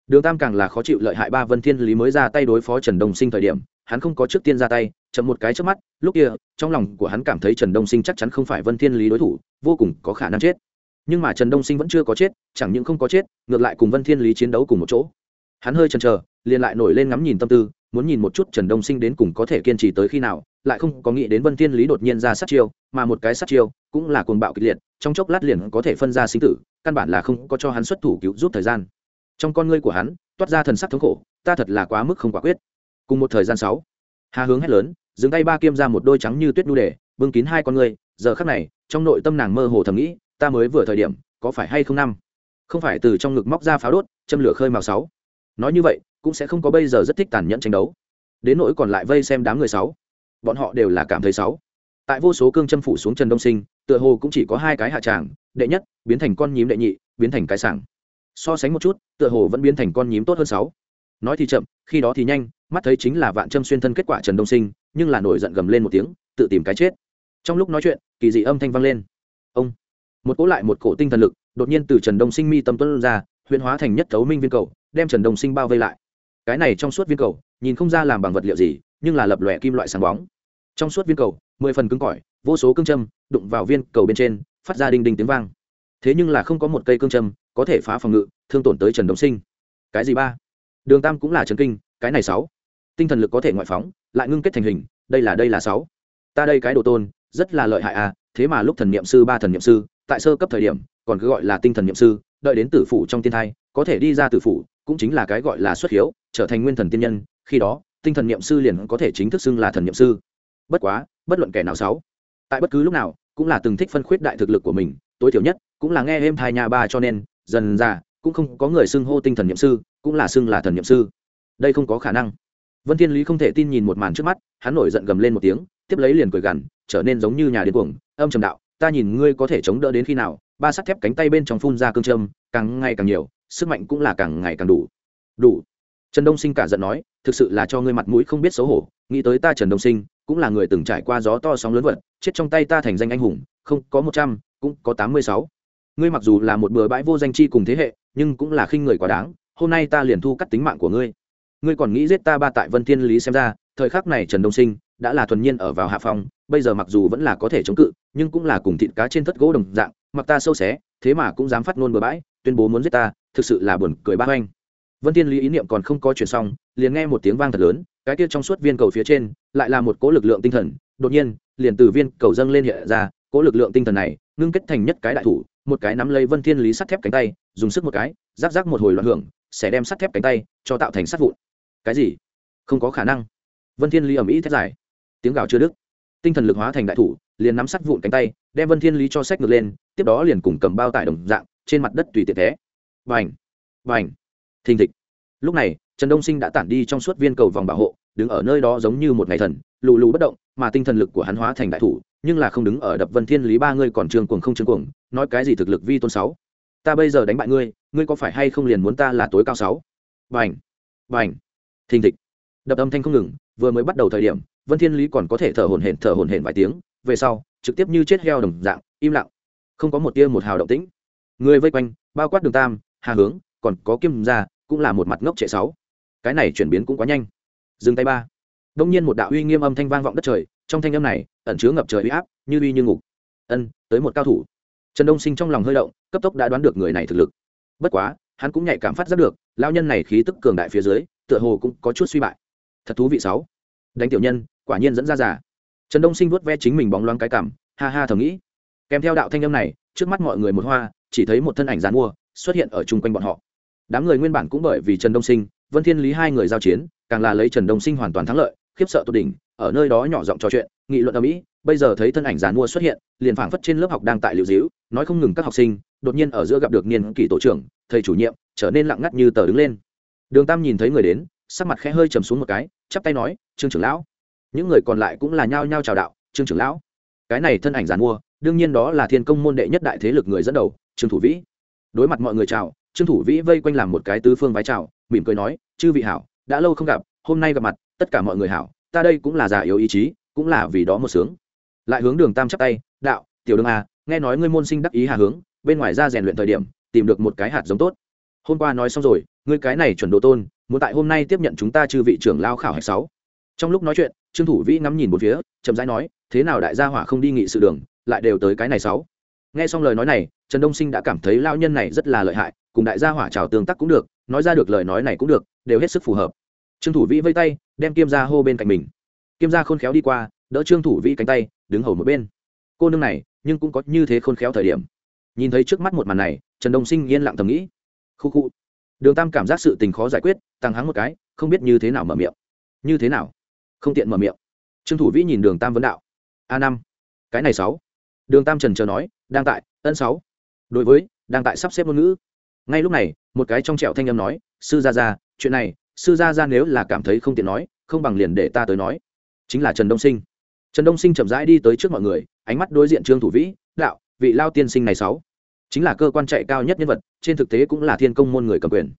Đường tam càng là khó chịu lợi hại ba vân thiên lý mới ra tay đối phó trần đông sinh thời điểm hắn không có trước tiên ra tay, chậm một cái trước mắt, lúc kia, trong lòng của hắn cảm thấy trần đông sinh chắc chắn không phải vân thiên lý đối thủ, vô cùng có khả năng chết. Nhưng mà trần đông sinh vẫn chưa có chết, chẳng những không có chết, ngược lại cùng vân thiên lý chiến đấu cùng một chỗ. Hắn hơi chần chờ, liền lại nổi lên ngắm nhìn tâm tư, muốn nhìn một chút trần đông sinh đến cùng có thể kiên trì tới khi nào, lại không có nghĩ đến vân thiên lý đột nhiên ra sát chiêu, mà một cái sát chiêu cũng là cuồng bạo kịch liệt, trong chốc lát liền có thể phân ra sinh tử, căn bản là không có cho hắn xuất thủ cứu giúp thời gian. Trong con ngươi của hắn, toát ra thần sắc thống khổ, ta thật là quá mức không quả quyết cùng một thời gian sáu, hà hướng hét lớn, dừng tay ba kiêm ra một đôi trắng như tuyết nu đề bưng kín hai con người. giờ khắc này, trong nội tâm nàng mơ hồ thầm nghĩ, ta mới vừa thời điểm, có phải hay không năm? Không phải từ trong ngực móc ra pháo đốt, châm lửa khơi màu sáu. Nói như vậy, cũng sẽ không có bây giờ rất thích tàn nhẫn tranh đấu. Đến nỗi còn lại vây xem đám người sáu, bọn họ đều là cảm thấy sáu. Tại vô số cương châm phủ xuống trần đông sinh, tựa hồ cũng chỉ có hai cái hạ tràng, đệ nhất, biến thành con nhím đệ nhị, biến thành cái sảng. So sánh một chút, tựa hồ vẫn biến thành con nhím tốt hơn sáu nói thì chậm, khi đó thì nhanh, mắt thấy chính là vạn châm xuyên thân kết quả trần đông sinh, nhưng là nổi giận gầm lên một tiếng, tự tìm cái chết. Trong lúc nói chuyện, kỳ dị âm thanh vang lên. Ông! Một cỗ lại một cổ tinh thần lực, đột nhiên từ trần đông sinh mi tâm tuân ra, huyễn hóa thành nhất thấu minh viên cầu, đem trần đông sinh bao vây lại. Cái này trong suốt viên cầu, nhìn không ra làm bằng vật liệu gì, nhưng là lập lòe kim loại sáng bóng. Trong suốt viên cầu, mười phần cứng cỏi, vô số cương châm đụng vào viên cầu bên trên, phát ra đinh đinh tiếng vang. Thế nhưng là không có một cây cương châm có thể phá phòng ngự, thương tổn tới trần đông sinh. Cái gì ba? Đường tam cũng là trần kinh, cái này sáu. Tinh thần lực có thể ngoại phóng, lại ngưng kết thành hình, đây là đây là sáu. Ta đây cái đồ tôn, rất là lợi hại à thế mà lúc thần niệm sư, ba thần niệm sư, tại sơ cấp thời điểm, còn cứ gọi là tinh thần niệm sư, đợi đến tử phủ trong tiên thai, có thể đi ra tử phủ, cũng chính là cái gọi là xuất hiếu, trở thành nguyên thần tiên nhân, khi đó, tinh thần niệm sư liền có thể chính thức xưng là thần niệm sư. Bất quá, bất luận kẻ nào sáu. Tại bất cứ lúc nào, cũng là từng thích phân khuyết đại thực lực của mình, tối thiểu nhất, cũng là nghe êm thai nhà ba cho nên, dần ra cũng không có người xưng hô tinh thần niệm sư cũng là xưng là thần niệm sư. Đây không có khả năng. Vân thiên lý không thể tin nhìn một màn trước mắt, hắn nổi giận gầm lên một tiếng, tiếp lấy liền cười gằn, trở nên giống như nhà điên cuồng, âm trầm đạo, ta nhìn ngươi có thể chống đỡ đến khi nào, ba sắt thép cánh tay bên trong phun ra cương châm, càng ngày càng nhiều, sức mạnh cũng là càng ngày càng đủ. Đủ. Trần đông sinh cả giận nói, thực sự là cho ngươi mặt mũi không biết xấu hổ, nghĩ tới ta trần đông sinh, cũng là người từng trải qua gió to sóng lớn vật chết trong tay ta thành danh anh hùng, không, có một trăm, cũng có tám mươi sáu. Ngươi mặc dù là một bừa bãi vô danh chi cùng thế hệ, nhưng cũng là khinh người quá đáng hôm nay ta liền thu cắt tính mạng của ngươi. Ngươi còn nghĩ giết ta ba tại vân thiên lý xem ra, thời khắc này trần đông sinh đã là thuần nhiên ở vào hạ phòng bây giờ mặc dù vẫn là có thể chống cự, nhưng cũng là cùng thịt cá trên thất gỗ đồng dạng, mặc ta sâu xé, thế mà cũng dám phát ngôn bừa bãi, tuyên bố muốn giết ta, thực sự là buồn cười ba hoanh. Vân thiên lý ý niệm còn không có chuyển xong, liền nghe một tiếng vang thật lớn, cái kia trong suốt viên cầu phía trên, lại là một cỗ lực lượng tinh thần, đột nhiên, liền từ viên cầu dâng lên hiện ra, cỗ lực lượng tinh thần này, ngưng kết thành nhất cái đại thủ, một cái nắm lấy vân thiên lý sắt thép cánh tay, dùng sức một cái rắc rắc một hồi loạn hưởng sẽ đem sắt thép cánh tay cho tạo thành sắt vụn. Cái gì? Không có khả năng. Vân thiên lý ầm ĩ thét dài. Tiếng gào chưa đứt tinh thần lực hóa thành đại thủ, liền nắm sắt vụn cánh tay, đem vân thiên lý cho sách ngược lên, tiếp đó liền cùng cầm bao tải đồng dạng, trên mặt đất tùy tiện thế vành vành thình thịch. Lúc này, trần đông sinh đã tản đi trong suốt viên cầu vòng bảo hộ, đứng ở nơi đó giống như một ngày thần, lù lù bất động, mà tinh thần lực của hắn hóa thành đại thủ, nhưng là không đứng ở đập vân thiên lý ba ngươi còn trương cuồng không trương cuồng, nói cái gì thực lực vi tôn sáu? Ta bây giờ đánh bại ngươi ngươi có phải hay không liền muốn ta là tối cao sáu? Vành vành thình thịch. Đập âm thanh không ngừng, vừa mới bắt đầu thời điểm, vân thiên lý còn có thể thở hổn hển, thở hổn hển vài tiếng, về sau, trực tiếp như chết heo đồng dạng, im lặng. Không có một tia một hào động tĩnh. Người vây quanh, bao quát đường tam, hà hướng, còn có kim gia, cũng là một mặt ngốc trệ sáu. Cái này chuyển biến cũng quá nhanh. Dừng tay ba. Đông nhiên một đạo uy nghiêm âm thanh vang vọng đất trời, trong thanh âm này, ẩn chứa ngập trời uy áp, như uy như ngục. Ân, tới một cao thủ trần đông sinh trong lòng hơi động, cấp tốc đã đoán được người này thực lực. Bất quá, hắn cũng nhạy cảm phát giác được lao nhân này khí tức cường đại phía dưới, tựa hồ cũng có chút suy bại. Thật thú vị sáu. Đánh tiểu nhân, quả nhiên dẫn ra giả trần đông sinh vuốt ve chính mình bóng loáng cái cảm, ha ha thầm nghĩ. Kèm theo đạo thanh âm này, trước mắt mọi người một hoa, chỉ thấy một thân ảnh dàn mua xuất hiện ở chung quanh bọn họ. Đám người nguyên bản cũng bởi vì trần đông sinh, vân thiên lý hai người giao chiến, càng là lấy trần đông sinh hoàn toàn thắng lợi, khiếp sợ tột đỉnh, ở nơi đó nhỏ giọng trò chuyện, nghị luận ở mỹ bây giờ thấy thân ảnh dàn mua xuất hiện, liền phảng phất trên lớp học đang tại liệu dĩu nói không ngừng các học sinh, đột nhiên ở giữa gặp được niên kỷ tổ trưởng, thầy chủ nhiệm, trở nên lặng ngắt như tờ đứng lên. Đường tam nhìn thấy người đến, sắc mặt khẽ hơi trầm xuống một cái, chắp tay nói, trương trưởng lão. Những người còn lại cũng là nhao nhao chào đạo, trương trưởng lão. Cái này thân ảnh giàn mua, đương nhiên đó là thiên công môn đệ nhất đại thế lực người dẫn đầu, trương thủ vĩ. Đối mặt mọi người chào, trương thủ vĩ vây quanh làm một cái tứ phương vái chào, mỉm cười nói, chư vị hảo, đã lâu không gặp, hôm nay gặp mặt, tất cả mọi người hảo, ta đây cũng là già yếu ý chí, cũng là vì đó một sướng. Lại hướng đường tam chắp tay, đạo, tiểu đường a nghe nói ngươi môn sinh đắc ý hà hướng, bên ngoài ra rèn luyện thời điểm, tìm được một cái hạt giống tốt. Hôm qua nói xong rồi, ngươi cái này chuẩn độ tôn, muốn tại hôm nay tiếp nhận chúng ta chư vị trưởng lao khảo hạch sáu. Trong lúc nói chuyện, trương thủ vĩ ngắm nhìn một phía, chậm rãi nói, thế nào đại gia hỏa không đi nghị sự đường, lại đều tới cái này sáu. Nghe xong lời nói này, trần đông sinh đã cảm thấy lao nhân này rất là lợi hại, cùng đại gia hỏa trào tương tác cũng được, nói ra được lời nói này cũng được, đều hết sức phù hợp. Trương thủ vĩ vây tay, đem kim ra hô bên cạnh mình. Kim ra khôn khéo đi qua, đỡ trương thủ vĩ cánh tay, đứng hầu một bên. Cô nương này nhưng cũng có như thế khôn khéo thời điểm. Nhìn thấy trước mắt một màn này, trần đông sinh yên lặng thầm nghĩ. Khu khu. Đường tam cảm giác sự tình khó giải quyết, tăng hắng một cái, không biết như thế nào mở miệng. Như thế nào? Không tiện mở miệng. Trương thủ vĩ nhìn đường tam vấn đạo. A năm. Cái này sáu. Đường tam trần chờ nói, đang tại, ân sáu. Đối với, đang tại sắp xếp ngôn ngữ. Ngay lúc này, một cái trong trẹo thanh âm nói, sư gia gia, chuyện này, sư gia gia nếu là cảm thấy không tiện nói, không bằng liền để ta tới nói. Chính là trần đông sinh trần đông sinh chậm rãi đi tới trước mọi người, ánh mắt đối diện trương thủ vĩ, đạo, vị lao tiên sinh này sáu, chính là cơ quan chạy cao nhất nhân vật, trên thực tế cũng là thiên công môn người cầm quyền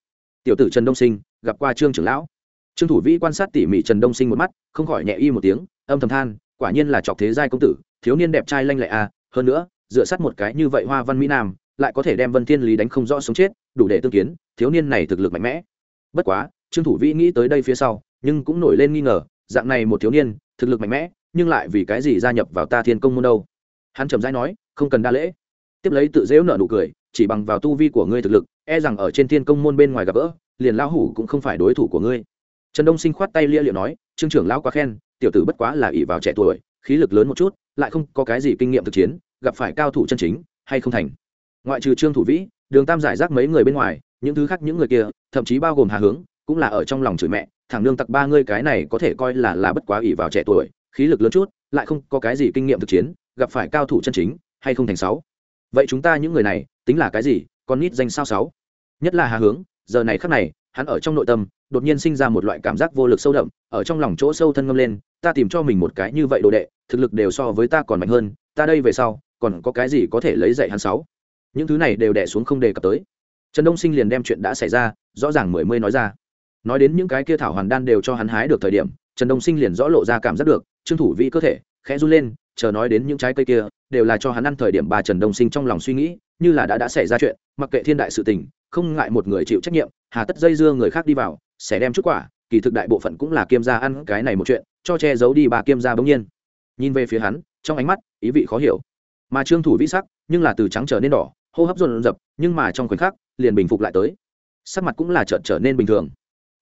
tiểu tử trần đông sinh, gặp qua trương trưởng lão trương thủ vĩ quan sát tỉ mỉ trần đông sinh một mắt, không khỏi nhẹ y một tiếng, âm thầm than, quả nhiên là trọc thế giai công tử, thiếu niên đẹp trai lanh lệ a à. hơn nữa, dựa sát một cái như vậy hoa văn mỹ nam, lại có thể đem vân thiên lý đánh không rõ sống chết, đủ để tương kiến, thiếu niên này thực lực mạnh mẽ bất quá, trương thủ vĩ nghĩ tới đây phía sau, nhưng cũng nổi lên nghi ngờ, dạng này một thiếu niên, thực lực mạnh mẽ nhưng lại vì cái gì gia nhập vào ta thiên công môn đâu? Hắn trầm rãi nói, không cần đa lễ. Tiếp lấy tự dễu nợ nụ cười, chỉ bằng vào tu vi của ngươi thực lực e rằng ở trên thiên công môn bên ngoài gặp gỡ, liền lão hủ cũng không phải đối thủ của ngươi. Trần đông sinh khoát tay lia liệu nói, trương trưởng lão quá khen, tiểu tử bất quá là ỷ vào trẻ tuổi, khí lực lớn một chút, lại không có cái gì kinh nghiệm thực chiến, gặp phải cao thủ chân chính, hay không thành? Ngoại trừ trương thủ vĩ, đường tam giải rác mấy người bên ngoài, những thứ khác những người kia, thậm chí bao gồm hà hướng, cũng là ở trong lòng chửi mẹ, thằng nương tặc ba ngươi cái này có thể coi là là bất quá ỷ vào trẻ tuổi khí lực lớn chút, lại không có cái gì kinh nghiệm thực chiến, gặp phải cao thủ chân chính, hay không thành sáu. Vậy chúng ta những người này, tính là cái gì, con nít danh sao sáu? Nhất là hà hướng, giờ này khắc này, hắn ở trong nội tâm, đột nhiên sinh ra một loại cảm giác vô lực sâu đậm, ở trong lòng chỗ sâu thân ngâm lên, ta tìm cho mình một cái như vậy đồ đệ, thực lực đều so với ta còn mạnh hơn, ta đây về sau, còn có cái gì có thể lấy dạy hắn sáu? Những thứ này đều đẻ xuống không đề cập tới. Trần đông sinh liền đem chuyện đã xảy ra, rõ ràng mười mươi nói ra. Nói đến những cái kia thảo hoàn đan đều cho hắn hái được thời điểm, trần đông sinh liền rõ lộ ra cảm giác được trương thủ Vĩ cơ thể, khẽ run lên, chờ nói đến những trái cây kia, đều là cho hắn ăn thời điểm bà trần đông sinh trong lòng suy nghĩ, như là đã đã xảy ra chuyện, mặc kệ thiên đại sự tình, không ngại một người chịu trách nhiệm, hà tất dây dưa người khác đi vào, sẽ đem chút quả, kỳ thực đại bộ phận cũng là kiêm gia ăn cái này một chuyện, cho che giấu đi bà kiêm gia bỗng nhiên. Nhìn về phía hắn, trong ánh mắt, ý vị khó hiểu. Mà trương thủ vĩ sắc, nhưng là từ trắng trở nên đỏ, hô hấp dồn dập nhưng mà trong khoảnh khắc, liền bình phục lại tới. Sắc mặt cũng là trợn trở nên bình thường.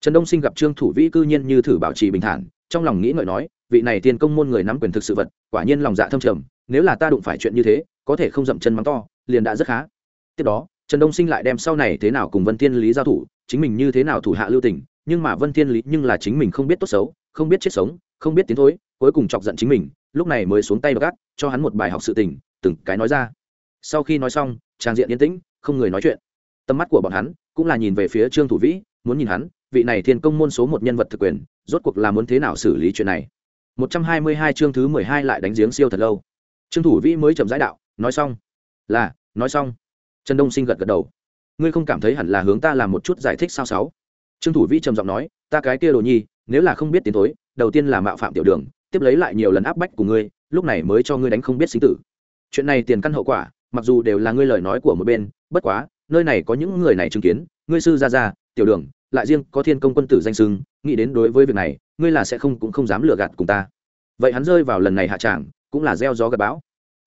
Trần đông sinh gặp trương thủ vĩ cư nhiên như thử bảo trì bình thản trong lòng nghĩ ngợi nói, vị này tiền công môn người nắm quyền thực sự vật, quả nhiên lòng dạ thâm trầm, nếu là ta đụng phải chuyện như thế, có thể không dậm chân mắng to, liền đã rất khá. Tiếp đó, trần đông sinh lại đem sau này thế nào cùng vân thiên lý giao thủ, chính mình như thế nào thủ hạ lưu tình, nhưng mà vân thiên lý nhưng là chính mình không biết tốt xấu, không biết chết sống, không biết tiến thối, cuối cùng chọc giận chính mình, lúc này mới xuống tay gắt cho hắn một bài học sự tình, từng cái nói ra. Sau khi nói xong, trang diện yên tĩnh, không người nói chuyện. Tầm mắt của bọn hắn cũng là nhìn về phía trương thủ vĩ, muốn nhìn hắn vị này thiên công môn số một nhân vật thực quyền, rốt cuộc là muốn thế nào xử lý chuyện này? 122 chương thứ 12 lại đánh giếng siêu thật lâu. Trương thủ vĩ mới chậm rãi đạo, nói xong. Là, nói xong. Trần đông sinh gật gật đầu. Ngươi không cảm thấy hẳn là hướng ta làm một chút giải thích sao sáu? Trương thủ vĩ trầm giọng nói, ta cái kia đồ nhi, nếu là không biết tiến tối đầu tiên là mạo phạm tiểu đường, tiếp lấy lại nhiều lần áp bách của ngươi, lúc này mới cho ngươi đánh không biết sinh tử. Chuyện này tiền căn hậu quả, mặc dù đều là ngươi lời nói của một bên, bất quá, nơi này có những người này chứng kiến, ngươi sư ra ra tiểu đường lại riêng có thiên công quân tử danh sưng nghĩ đến đối với việc này, ngươi là sẽ không cũng không dám lừa gạt cùng ta. Vậy hắn rơi vào lần này hạ tràng, cũng là gieo gió gặp bão.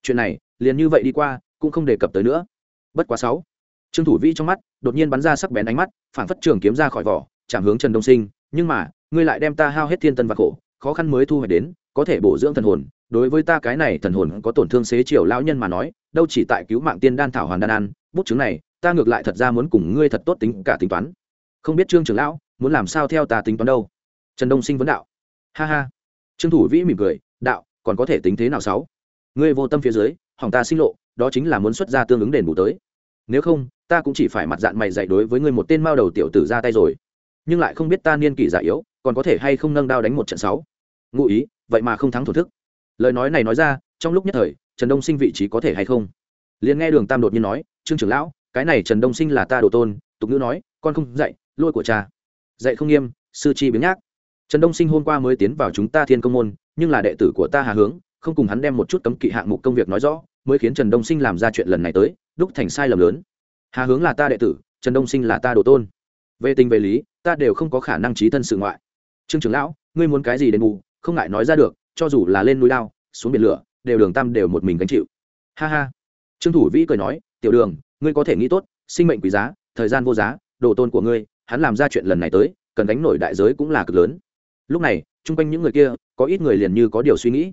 Chuyện này, liền như vậy đi qua, cũng không đề cập tới nữa. Bất quá sáu. Trương thủ vĩ trong mắt, đột nhiên bắn ra sắc bén ánh mắt phản phất trường kiếm ra khỏi vỏ, chạm hướng trần đông sinh, nhưng mà, ngươi lại đem ta hao hết thiên tân và khổ, khó khăn mới thu hoạch đến, có thể bổ dưỡng thần hồn. Đối với ta cái này thần hồn có tổn thương xế chiều lão nhân mà nói, đâu chỉ tại cứu mạng tiên đan thảo hoàn đan an bút chứng này, ta ngược lại thật ra muốn cùng ngươi thật tốt tính cả tính toán không biết trương trưởng lão muốn làm sao theo ta tính toán đâu. Trần đông sinh vấn đạo. Ha ha. Trương thủ vĩ mỉm cười, đạo, còn có thể tính thế nào sáu? Ngươi vô tâm phía dưới, hỏng ta sinh lộ, đó chính là muốn xuất ra tương ứng đền bù tới. Nếu không, ta cũng chỉ phải mặt dạng mày dạy đối với ngươi một tên mao đầu tiểu tử ra tay rồi. Nhưng lại không biết ta niên kỷ già yếu, còn có thể hay không nâng đao đánh một trận sáu? Ngụ ý, vậy mà không thắng thổ thức. Lời nói này nói ra, trong lúc nhất thời, trần đông sinh vị trí có thể hay không? Liền nghe đường tam đột nhiên nói, trương trưởng lão, cái này trần đông sinh là ta đồ tôn. Tục ngữ nói, con không dạy lôi của cha. Dạy không nghiêm, sư chi biếng nhác. Trần đông sinh hôm qua mới tiến vào chúng ta thiên công môn, nhưng là đệ tử của ta hà hướng, không cùng hắn đem một chút cấm kỵ hạng mục công việc nói rõ, mới khiến trần đông sinh làm ra chuyện lần này tới, đúc thành sai lầm lớn. Hà hướng là ta đệ tử, trần đông sinh là ta đồ tôn. Về tình về lý, ta đều không có khả năng trí thân sự ngoại. Trương trưởng lão, ngươi muốn cái gì đền bù, không ngại nói ra được, cho dù là lên núi lao, xuống biển lửa, đều đường tam đều một mình gánh chịu. Ha ha. Trương thủ vĩ cười nói, tiểu đường, ngươi có thể nghĩ tốt, sinh mệnh quý giá, thời gian vô giá, đồ tôn của ngươi hắn làm ra chuyện lần này tới, cần đánh nổi đại giới cũng là cực lớn. Lúc này, chung quanh những người kia, có ít người liền như có điều suy nghĩ.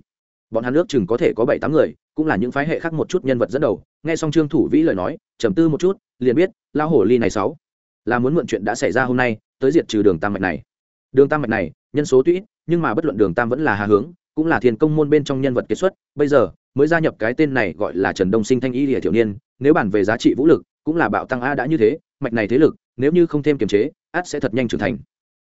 Bọn hắn ước chừng có thể có bảy tám người, cũng là những phái hệ khác một chút nhân vật dẫn đầu. Nghe xong trương thủ vĩ lời nói, trầm tư một chút, liền biết lao hổ ly này sáu, là muốn mượn chuyện đã xảy ra hôm nay, tới diệt trừ đường tam mạch này. Đường tam mạch này, nhân số tuy nhưng mà bất luận đường tam vẫn là hà hướng, cũng là thiên công môn bên trong nhân vật kết xuất. Bây giờ, mới gia nhập cái tên này gọi là trần đông sinh thanh y lìa thiểu niên, nếu bàn về giá trị vũ lực, cũng là bạo tăng a đã như thế, mạch này thế lực nếu như không thêm kiềm chế, át sẽ thật nhanh trưởng thành.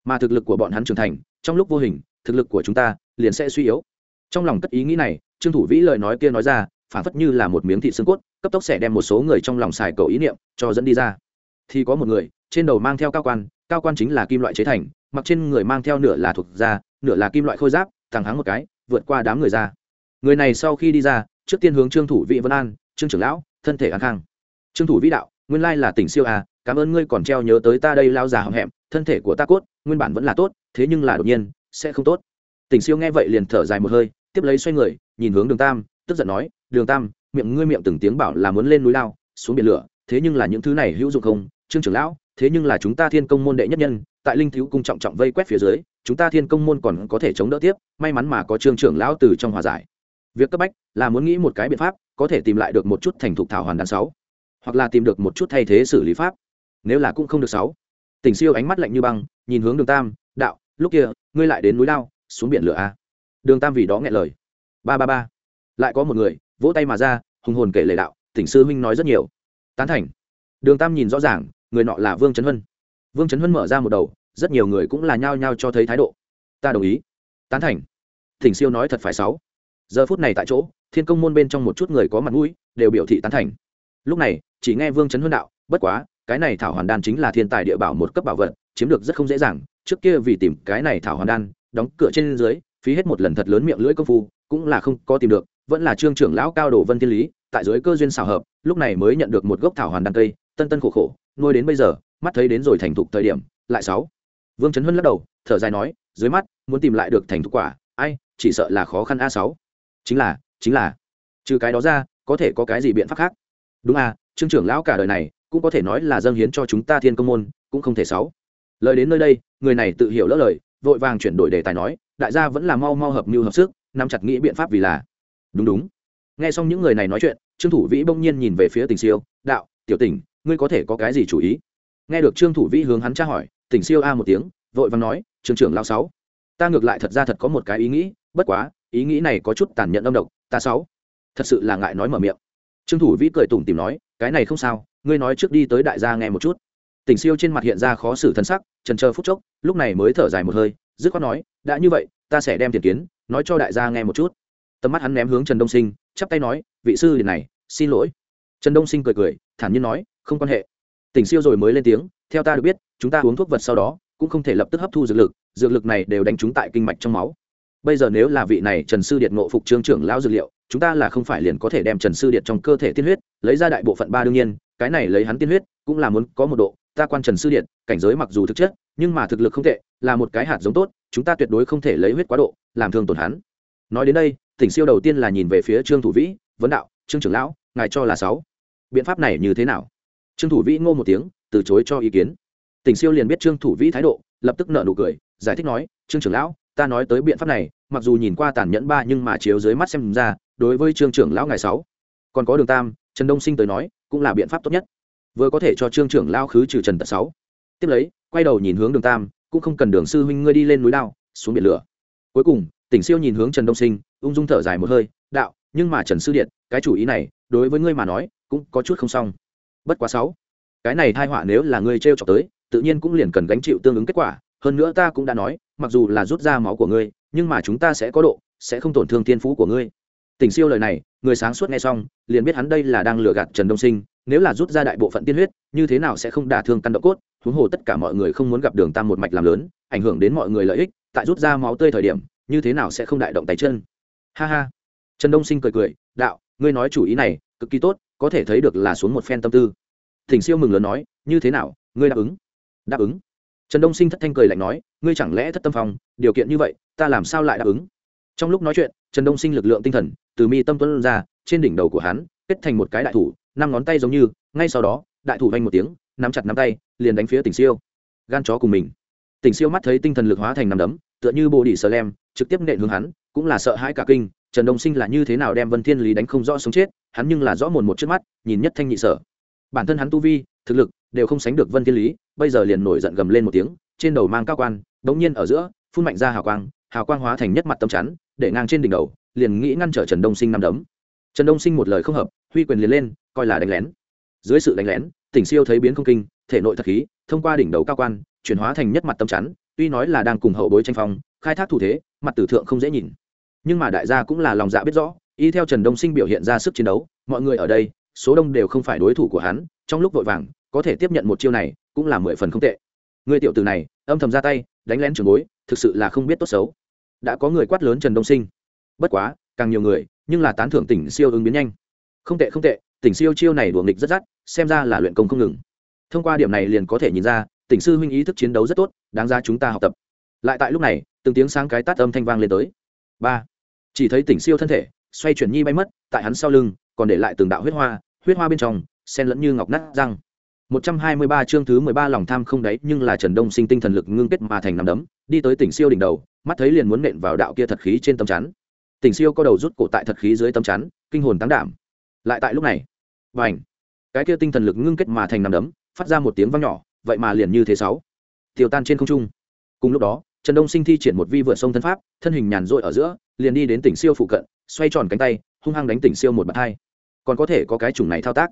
Mà thực lực của bọn hắn trưởng thành, trong lúc vô hình, thực lực của chúng ta liền sẽ suy yếu. Trong lòng cất ý nghĩ này, trương thủ vĩ lời nói kia nói ra phản phất như là một miếng thị xương cốt, cấp tốc sẽ đem một số người trong lòng xài cầu ý niệm cho dẫn đi ra. Thì có một người, trên đầu mang theo cao quan cao quan chính là kim loại chế thành, mặc trên người mang theo nửa là thuộc da, nửa là kim loại khôi giáp, thẳng hắng một cái, vượt qua đám người ra. Người này sau khi đi ra, trước tiên hướng trương thủ vĩ vân an, trương trưởng lão, thân thể an khang. Trương thủ vĩ đạo, nguyên lai là tỉnh siêu à cảm ơn ngươi còn treo nhớ tới ta đây lao già hậm hẹm, thân thể của ta cốt, nguyên bản vẫn là tốt, thế nhưng là đột nhiên, sẽ không tốt. Tỉnh siêu nghe vậy liền thở dài một hơi, tiếp lấy xoay người, nhìn hướng đường tam, tức giận nói, đường tam, miệng ngươi miệng từng tiếng bảo là muốn lên núi lao, xuống biển lửa, thế nhưng là những thứ này hữu dụng không, trương trưởng lão, thế nhưng là chúng ta thiên công môn đệ nhất nhân, tại linh thiếu cung trọng trọng vây quét phía dưới, chúng ta thiên công môn còn có thể chống đỡ tiếp, may mắn mà có trương trưởng lão từ trong hòa giải. Việc cấp bách là muốn nghĩ một cái biện pháp, có thể tìm lại được một chút thành thục thảo hoàn đàn sáu, hoặc là tìm được một chút thay thế xử lý pháp nếu là cũng không được sáu. Tỉnh siêu ánh mắt lạnh như băng, nhìn hướng đường tam, đạo, lúc kia, ngươi lại đến núi lao, xuống biển lửa a đường tam vì đó nghe lời. Ba ba ba. Lại có một người, vỗ tay mà ra, hùng hồn kể lệ đạo, tỉnh sư huynh nói rất nhiều. Tán thành. Đường tam nhìn rõ ràng, người nọ là vương trấn huân vương trấn huân mở ra một đầu, rất nhiều người cũng là nhao nhao cho thấy thái độ. Ta đồng ý. Tán thành. Thỉnh siêu nói thật phải sáu. Giờ phút này tại chỗ, thiên công môn bên trong một chút người có mặt mũi, đều biểu thị tán thành. Lúc này, chỉ nghe vương trấn huân đạo, bất quá cái này thảo hoàn đan chính là thiên tài địa bảo một cấp bảo vật, chiếm được rất không dễ dàng. Trước kia vì tìm cái này thảo hoàn đan, đóng cửa trên dưới, phí hết một lần thật lớn miệng lưỡi công phu, cũng là không có tìm được, vẫn là trương trưởng lão cao đồ vân thiên lý, tại dưới cơ duyên xảo hợp, lúc này mới nhận được một gốc thảo hoàn đan cây, tân tân khổ khổ, nuôi đến bây giờ, mắt thấy đến rồi thành thục thời điểm, lại sáu. Vương trấn huân lắc đầu, thở dài nói, dưới mắt, muốn tìm lại được thành thục quả, ai, chỉ sợ là khó khăn a sáu. Chính là chính là, trừ cái đó ra, có thể có cái gì biện pháp khác? Đúng à trương trưởng lão cả đời này cũng có thể nói là dâng hiến cho chúng ta thiên công môn, cũng không thể sáu lời đến nơi đây, người này tự hiểu lỡ lời, vội vàng chuyển đổi đề tài nói, đại gia vẫn là mau mau hợp mưu hợp sức, nắm chặt nghĩ biện pháp vì là. Đúng đúng. Nghe xong những người này nói chuyện, trương thủ vĩ bỗng nhiên nhìn về phía tình siêu, đạo, tiểu tình ngươi có thể có cái gì chủ ý? Nghe được trương thủ vĩ hướng hắn tra hỏi, tỉnh siêu a một tiếng, vội vàng nói, trường trưởng lao sáu, ta ngược lại thật ra thật có một cái ý nghĩ, bất quá, ý nghĩ này có chút tàn nhẫn âm độc, ta sáu. Thật sự là ngại nói mở miệng. Trương thủ vĩ cười tủm tìm nói, cái này không sao ngươi nói trước đi tới đại gia nghe một chút. Tỉnh siêu trên mặt hiện ra khó xử thân sắc, trần chờ phút chốc, lúc này mới thở dài một hơi, dứt khoát nói, đã như vậy, ta sẽ đem tiền kiến, nói cho đại gia nghe một chút. Tầm mắt hắn ném hướng trần đông sinh, chắp tay nói, vị sư điện này, xin lỗi. Trần đông sinh cười cười, thản nhiên nói, không quan hệ. Tỉnh siêu rồi mới lên tiếng, theo ta được biết, chúng ta uống thuốc vật sau đó, cũng không thể lập tức hấp thu dược lực dược lực này đều đánh trúng tại kinh mạch trong máu bây giờ nếu là vị này trần sư điện ngộ phục trương trưởng lão dược liệu, chúng ta là không phải liền có thể đem trần sư điện trong cơ thể tiên huyết, lấy ra đại bộ phận ba đương nhiên, cái này lấy hắn tiên huyết, cũng là muốn có một độ, ta quan trần sư điện cảnh giới mặc dù thực chất, nhưng mà thực lực không tệ, là một cái hạt giống tốt, chúng ta tuyệt đối không thể lấy huyết quá độ, làm thương tổn hắn. Nói đến đây, tỉnh siêu đầu tiên là nhìn về phía trương thủ vĩ, vấn đạo, trương trưởng lão, ngài cho là sáu. Biện pháp này như thế nào? Trương thủ vĩ ngô một tiếng, từ chối cho ý kiến. Tỉnh siêu liền biết trương thủ vĩ thái độ, lập tức nợ nụ cười, giải thích nói, trương trưởng lão ta nói tới biện pháp này, mặc dù nhìn qua tàn nhẫn ba nhưng mà chiếu dưới mắt xem ra, đối với trương trưởng lão ngài sáu. Còn có đường tam, trần đông sinh tới nói, cũng là biện pháp tốt nhất. Vừa có thể cho trương trưởng lao khứ trừ trần tật sáu. Tiếp lấy, quay đầu nhìn hướng đường tam, cũng không cần đường sư huynh ngươi đi lên núi lao xuống biển lửa. Cuối cùng, tỉnh siêu nhìn hướng trần đông sinh, ung dung thở dài một hơi, đạo, nhưng mà trần sư điện, cái chủ ý này, đối với ngươi mà nói, cũng có chút không xong. Bất quá sáu, cái này thai họa nếu là ngươi trêu r chọc tới, tự nhiên cũng liền cần gánh chịu tương ứng kết quả, hơn nữa ta cũng đã nói mặc dù là rút ra máu của ngươi, nhưng mà chúng ta sẽ có độ, sẽ không tổn thương thiên phú của ngươi. Tỉnh siêu lời này, người sáng suốt nghe xong, liền biết hắn đây là đang lừa gạt trần đông sinh, nếu là rút ra đại bộ phận tiên huyết, như thế nào sẽ không đả thương căn độ cốt? Huống hồ tất cả mọi người không muốn gặp đường tam một mạch làm lớn, ảnh hưởng đến mọi người lợi ích, tại rút ra máu tươi thời điểm, như thế nào sẽ không đại động tay chân? Ha ha. Trần đông sinh cười cười, đạo, ngươi nói chủ ý này, cực kỳ tốt, có thể thấy được là xuống một phen tâm tư. Thỉnh siêu mừng lớn nói, như thế nào, ngươi đáp ứng? Đáp ứng trần đông sinh thất thanh cười lạnh nói, ngươi chẳng lẽ thất tâm phòng điều kiện như vậy, ta làm sao lại đáp ứng? Trong lúc nói chuyện, trần đông sinh lực lượng tinh thần, từ mi tâm tuấn ra, trên đỉnh đầu của hắn, kết thành một cái đại thủ, năm ngón tay giống như, ngay sau đó, đại thủ vanh một tiếng, nắm chặt nắm tay, liền đánh phía tỉnh siêu. Gan chó cùng mình. Tỉnh siêu mắt thấy tinh thần lực hóa thành nằm đấm, tựa như bồ đỉ sờ lem, trực tiếp nện hướng hắn, cũng là sợ hãi cả kinh, trần đông sinh là như thế nào đem vân thiên lý đánh không rõ sống chết, hắn nhưng là rõ mồn một trước mắt, nhìn nhất thanh nhị sở. Bản thân hắn tu vi, thực lực đều không sánh được vân thiên lý, bây giờ liền nổi giận gầm lên một tiếng, trên đầu mang cao quan, đống nhiên ở giữa, phun mạnh ra hào quang hào quang hóa thành nhất mặt tâm chắn, để ngang trên đỉnh đầu, liền nghĩ ngăn trở trần đông sinh năm đấm. Trần đông sinh một lời không hợp, huy quyền liền lên, coi là đánh lén. Dưới sự đánh lén, tỉnh siêu thấy biến không kinh, thể nội thật khí, thông qua đỉnh đầu cao quan, chuyển hóa thành nhất mặt tâm chắn, tuy nói là đang cùng hậu bối tranh phong, khai thác thủ thế, mặt tử thượng không dễ nhìn. Nhưng mà đại gia cũng là lòng dạ biết rõ, y theo trần đông sinh biểu hiện ra sức chiến đấu, mọi người ở đây, số đông đều không phải đối thủ của hắn, trong lúc vội vàng có thể tiếp nhận một chiêu này cũng là mười phần không tệ. Người tiểu tử này, âm thầm ra tay, đánh lén trường bối, thực sự là không biết tốt xấu. Đã có người quát lớn trần đông sinh. Bất quá, càng nhiều người, nhưng là tán thưởng tỉnh siêu ứng biến nhanh. Không tệ không tệ, tỉnh siêu chiêu này đùa nghịch rất dắt, xem ra là luyện công không ngừng. Thông qua điểm này liền có thể nhìn ra, tỉnh sư huynh ý thức chiến đấu rất tốt, đáng ra chúng ta học tập. Lại tại lúc này, từng tiếng sáng cái tát âm thanh vang lên tới. Ba. Chỉ thấy tỉnh siêu thân thể, xoay chuyển nhi bay mất, tại hắn sau lưng, còn để lại từng đạo huyết hoa huyết hoa bên trong sen lẫn như ngọc nát răng. 123 chương thứ 13 lòng tham không đấy, nhưng là Trần Đông Sinh tinh thần lực ngưng kết mà thành nắm đấm, đi tới tỉnh siêu đỉnh đầu, mắt thấy liền muốn nện vào đạo kia thật khí trên tấm chắn. Tỉnh siêu có đầu rút cổ tại thật khí dưới tấm chắn, kinh hồn tăng đảm. Lại tại lúc này, bành, cái kia tinh thần lực ngưng kết mà thành nắm đấm, phát ra một tiếng vang nhỏ, vậy mà liền như thế sáu, tiêu tan trên không trung. Cùng lúc đó, Trần Đông Sinh thi triển một vi vượt sông thân pháp, thân hình nhàn rỗi ở giữa, liền đi đến tỉnh siêu phụ cận, xoay tròn cánh tay, hung hăng đánh tỉnh siêu một bạt hai. Còn có thể có cái chủng này thao tác.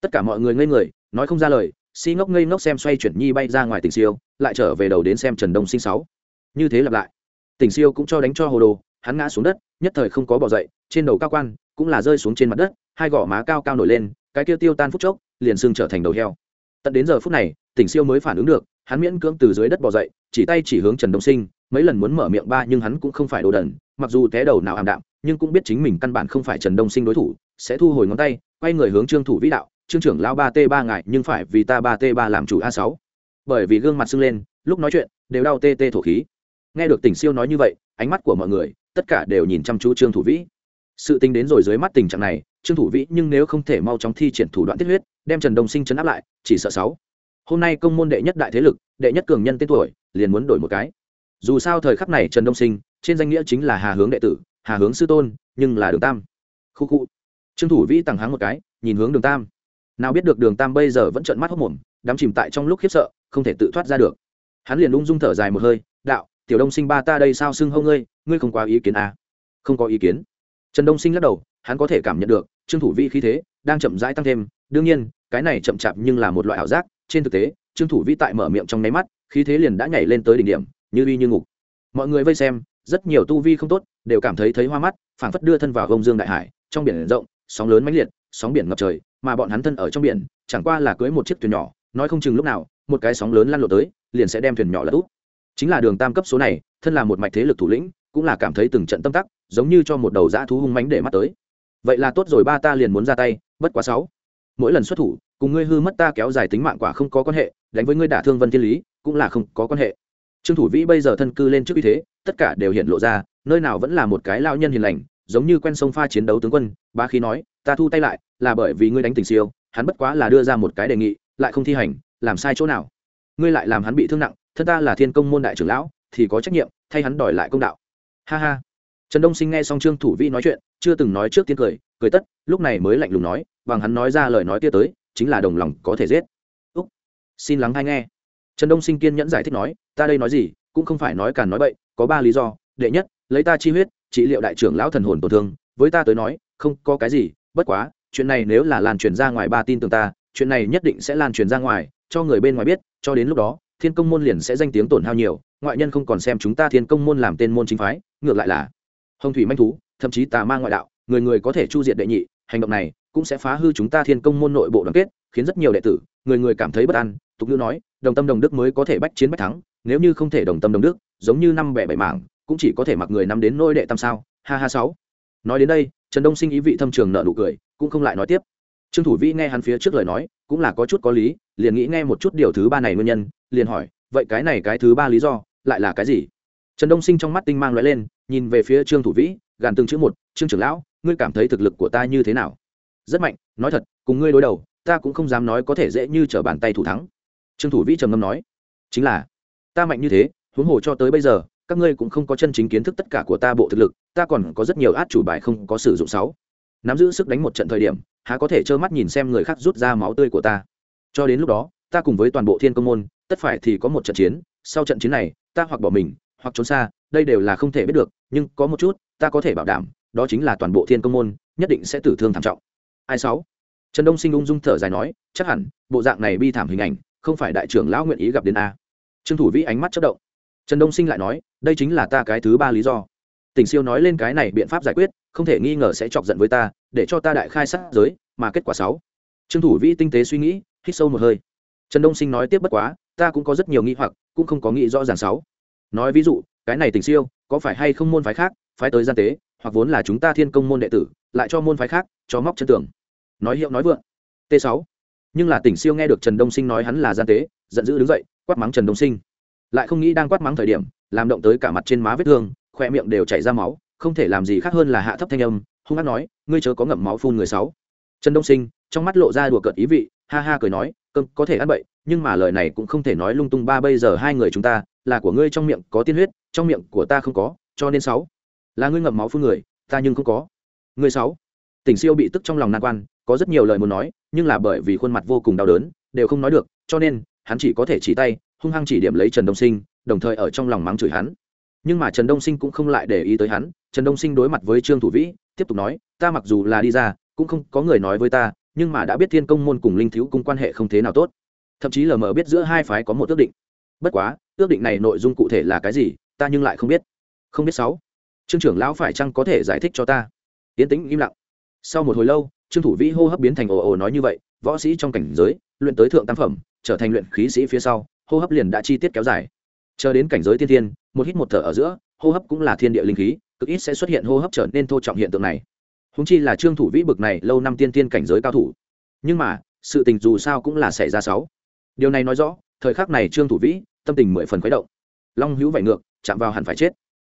Tất cả mọi người ngây người, nói không ra lời, si ngốc ngây ngốc xem xoay chuyển nhi bay ra ngoài tỉnh siêu, lại trở về đầu đến xem Trần Đông Sinh sáu. Như thế lặp lại. Tỉnh siêu cũng cho đánh cho hồ đồ, hắn ngã xuống đất, nhất thời không có bỏ dậy, trên đầu cao quan cũng là rơi xuống trên mặt đất, hai gò má cao cao nổi lên, cái kia tiêu tan phút chốc, liền xương trở thành đầu heo. Tận đến giờ phút này, Tỉnh Siêu mới phản ứng được, hắn miễn cưỡng từ dưới đất bò dậy, chỉ tay chỉ hướng Trần Đông Sinh, mấy lần muốn mở miệng ba nhưng hắn cũng không phải đồ đần, mặc dù té đầu nào ảm đạm, nhưng cũng biết chính mình căn bản không phải Trần Đông Sinh đối thủ, sẽ thu hồi ngón tay, quay người hướng Trương thủ vĩ đạo, "Trương trưởng lão ba t ba ngại, nhưng phải vì ta ba t ba làm chủ a sáu. Bởi vì gương mặt sưng lên, lúc nói chuyện đều đau tê tê thổ khí. Nghe được Tỉnh Siêu nói như vậy, ánh mắt của mọi người tất cả đều nhìn chăm chú Trương thủ vĩ. Sự tình đến rồi dưới mắt tình trạng này, Trương thủ vĩ nhưng nếu không thể mau chóng thi triển thủ đoạn tiết huyết, đem Trần Đông Sinh chấn áp lại, chỉ sợ sáu. Hôm nay công môn đệ nhất đại thế lực đệ nhất cường nhân tên tuổi liền muốn đổi một cái. Dù sao thời khắc này trần đông sinh trên danh nghĩa chính là hà hướng đệ tử hà hướng sư tôn nhưng là đường tam. Khu khu. Trương thủ vĩ tặng háng một cái nhìn hướng đường tam nào biết được đường tam bây giờ vẫn trợn mắt hốc mồm, đắm chìm tại trong lúc khiếp sợ, không thể tự thoát ra được. Hắn liền ung dung thở dài một hơi, đạo, tiểu đông sinh ba ta đây sao xưng hâu ngươi ngươi không có ý kiến à? không có ý kiến. Trần đông sinh lắc đầu, hắn có thể cảm nhận được, trương thủ vi khí thế đang chậm rãi tăng thêm, đương nhiên, cái này chậm chạp nhưng là một loại ảo giác, trên thực tế, trương thủ vi tại mở miệng trong nháy mắt, khí thế liền đã nhảy lên tới đỉnh điểm, như uy như ngục. Mọi người vây xem, rất nhiều tu vi không tốt, đều cảm thấy thấy hoa mắt, phảng phất đưa thân vào gông dương đại hải, trong biển rộng, sóng lớn mãnh liệt, sóng biển ngập trời mà bọn hắn thân ở trong biển, chẳng qua là cưới một chiếc thuyền nhỏ, nói không chừng lúc nào, một cái sóng lớn lăn lộn tới, liền sẽ đem thuyền nhỏ lật úp. Chính là đường tam cấp số này, thân là một mạch thế lực thủ lĩnh, cũng là cảm thấy từng trận tâm tắc, giống như cho một đầu dã thú hung mánh để mắt tới. Vậy là tốt rồi, ba ta liền muốn ra tay, bất quá sáu. Mỗi lần xuất thủ, cùng ngươi hư mất ta kéo dài tính mạng quả không có quan hệ, đánh với ngươi đả thương vân thiên lý, cũng là không có quan hệ. Trương thủ vĩ bây giờ thân cư lên trước uy thế, tất cả đều hiện lộ ra, nơi nào vẫn là một cái lao nhân hiền lành, giống như quen sông pha chiến đấu tướng quân ba khí nói ta thu tay lại, là bởi vì ngươi đánh tình siêu, hắn bất quá là đưa ra một cái đề nghị, lại không thi hành, làm sai chỗ nào? Ngươi lại làm hắn bị thương nặng, thân ta là thiên công môn đại trưởng lão, thì có trách nhiệm, thay hắn đòi lại công đạo. Ha ha. Trần đông sinh nghe xong trương thủ vĩ nói chuyện, chưa từng nói trước tiên cười cười tất, lúc này mới lạnh lùng nói, bằng hắn nói ra lời nói kia tới, chính là đồng lòng có thể giết. Úc. Xin lắng hay nghe. Trần đông sinh kiên nhẫn giải thích nói, ta đây nói gì, cũng không phải nói càn nói bậy, có ba lý do. Đệ nhất, lấy ta chi huyết, trị liệu đại trưởng lão thần hồn tổn thương, với ta tới nói, không có cái gì bất quá, chuyện này nếu là lan truyền ra ngoài ba tin tưởng ta, chuyện này nhất định sẽ lan truyền ra ngoài, cho người bên ngoài biết, cho đến lúc đó, thiên công môn liền sẽ danh tiếng tổn hao nhiều, ngoại nhân không còn xem chúng ta thiên công môn làm tên môn chính phái, ngược lại là hồng thủy manh thú, thậm chí tà ma ngoại đạo, người người có thể chu diệt đệ nhị, hành động này cũng sẽ phá hư chúng ta thiên công môn nội bộ đoàn kết, khiến rất nhiều đệ tử, người người cảm thấy bất an. Tục ngữ nói, đồng tâm đồng đức mới có thể bách chiến bách thắng, nếu như không thể đồng tâm đồng đức, giống như năm bẻ bảy mảng, cũng chỉ có thể mặc người năm đến nôi đệ tam sao. Ha ha sáu. Nói đến đây trần đông sinh ý vị thâm trường nợ nụ cười, cũng không lại nói tiếp. Trương thủ vĩ nghe hắn phía trước lời nói, cũng là có chút có lý, liền nghĩ nghe một chút điều thứ ba này nguyên nhân, liền hỏi, vậy cái này cái thứ ba lý do, lại là cái gì? Trần đông sinh trong mắt tinh mang loại lên, nhìn về phía trương thủ vĩ, gàn từng chữ một, trương trưởng lão, ngươi cảm thấy thực lực của ta như thế nào? Rất mạnh, nói thật, cùng ngươi đối đầu, ta cũng không dám nói có thể dễ như t r ở bàn tay thủ thắng. Trương thủ vĩ trầm ngâm nói, chính là, ta mạnh như thế, huống hồ cho tới bây giờ, các ngươi cũng không có chân chính kiến thức tất cả của ta bộ thực lực ta còn có rất nhiều át chủ bài không có sử dụng sáu. Nắm giữ sức đánh một trận thời điểm, há có thể trơ mắt nhìn xem người khác rút ra máu tươi của ta. Cho đến lúc đó, ta cùng với toàn bộ thiên công môn, tất phải thì có một trận chiến, sau trận chiến này, ta hoặc bỏ mình, hoặc trốn xa, đây đều là không thể biết được, nhưng có một chút, ta có thể bảo đảm, đó chính là toàn bộ thiên công môn, nhất định sẽ tử thương thảm trọng. Ai sáu? Trần đông sinh ung dung thở dài nói, chắc hẳn, bộ dạng này bi thảm hình ảnh, không phải đại trưởng lão nguyện ý gặp đến a. Trương thủ vĩ ánh mắt chất động. Trần đông sinh lại nói, đây chính là ta cái thứ ba lý do tỉnh siêu nói lên cái này biện pháp giải quyết, không thể nghi ngờ sẽ chọc giận với ta, để cho ta đại khai sát giới, mà kết quả sáu. Trương thủ vĩ tinh tế suy nghĩ, hít sâu một hơi. Trần đông sinh nói tiếp bất quá, ta cũng có rất nhiều nghi hoặc, cũng không có nghĩ rõ ràng sáu. Nói ví dụ, cái này tình siêu, có phải hay không môn phái khác, phái tới gian tế, hoặc vốn là chúng ta thiên công môn đệ tử, lại cho môn phái khác, cho móc chân tường. Nói hiệu nói vượng. T 6 nhưng là tỉnh siêu nghe được trần đông sinh nói hắn là gian tế, giận dữ đứng dậy, quát mắng trần đông sinh. Lại không nghĩ đang quát mắng thời điểm, làm động tới cả mặt trên má vết thương khoe miệng đều chảy ra máu, không thể làm gì khác hơn là hạ thấp thanh âm, hung hát nói, ngươi chớ có ngậm máu phun người sáu. Trần đông sinh, trong mắt lộ ra đùa cợt ý vị, ha ha cười nói, cơm có thể ăn bậy, nhưng mà lời này cũng không thể nói lung tung ba bây giờ hai người chúng ta, là của ngươi trong miệng có tiên huyết, trong miệng của ta không có, cho nên sáu, là ngươi ngậm máu phun người, ta nhưng không có. Ngươi sáu, tỉnh siêu bị tức trong lòng nan quan, có rất nhiều lời muốn nói, nhưng là bởi vì khuôn mặt vô cùng đau đớn, đều không nói được, cho nên, hắn chỉ có thể chỉ tay, hung hăng chỉ điểm lấy trần đông sinh, đồng thời ở trong lòng mắng chửi hắn nhưng mà trần đông sinh cũng không lại để ý tới hắn, trần đông sinh đối mặt với trương thủ vĩ, tiếp tục nói, ta mặc dù là đi ra, cũng không có người nói với ta, nhưng mà đã biết thiên công môn cùng linh thiếu cung quan hệ không thế nào tốt. Thậm chí lờ mờ biết giữa hai phái có một ước định. Bất quá, ước định này nội dung cụ thể là cái gì, ta nhưng lại không biết. Không biết sáu. Trương trưởng lão phải chăng có thể giải thích cho ta? Yến tĩnh im lặng. Sau một hồi lâu, trương thủ vĩ hô hấp biến thành ồ ồ nói như vậy, võ sĩ trong cảnh giới, luyện tới thượng tam phẩm, trở thành luyện khí sĩ phía sau, hô hấp liền đã chi tiết kéo dài. Chờ đến cảnh giới tiên tiên một hít một thở ở giữa, hô hấp cũng là thiên địa linh khí, cực ít sẽ xuất hiện hô hấp trở nên thô trọng hiện tượng này. Húng chi là trương thủ vĩ bực này, lâu năm tiên tiên cảnh giới cao thủ. Nhưng mà, sự tình dù sao cũng là xảy ra sáu. Điều này nói rõ, thời khắc này trương thủ vĩ, tâm tình mười phần khuấy động. Long hữu vải ngược, chạm vào hẳn phải chết.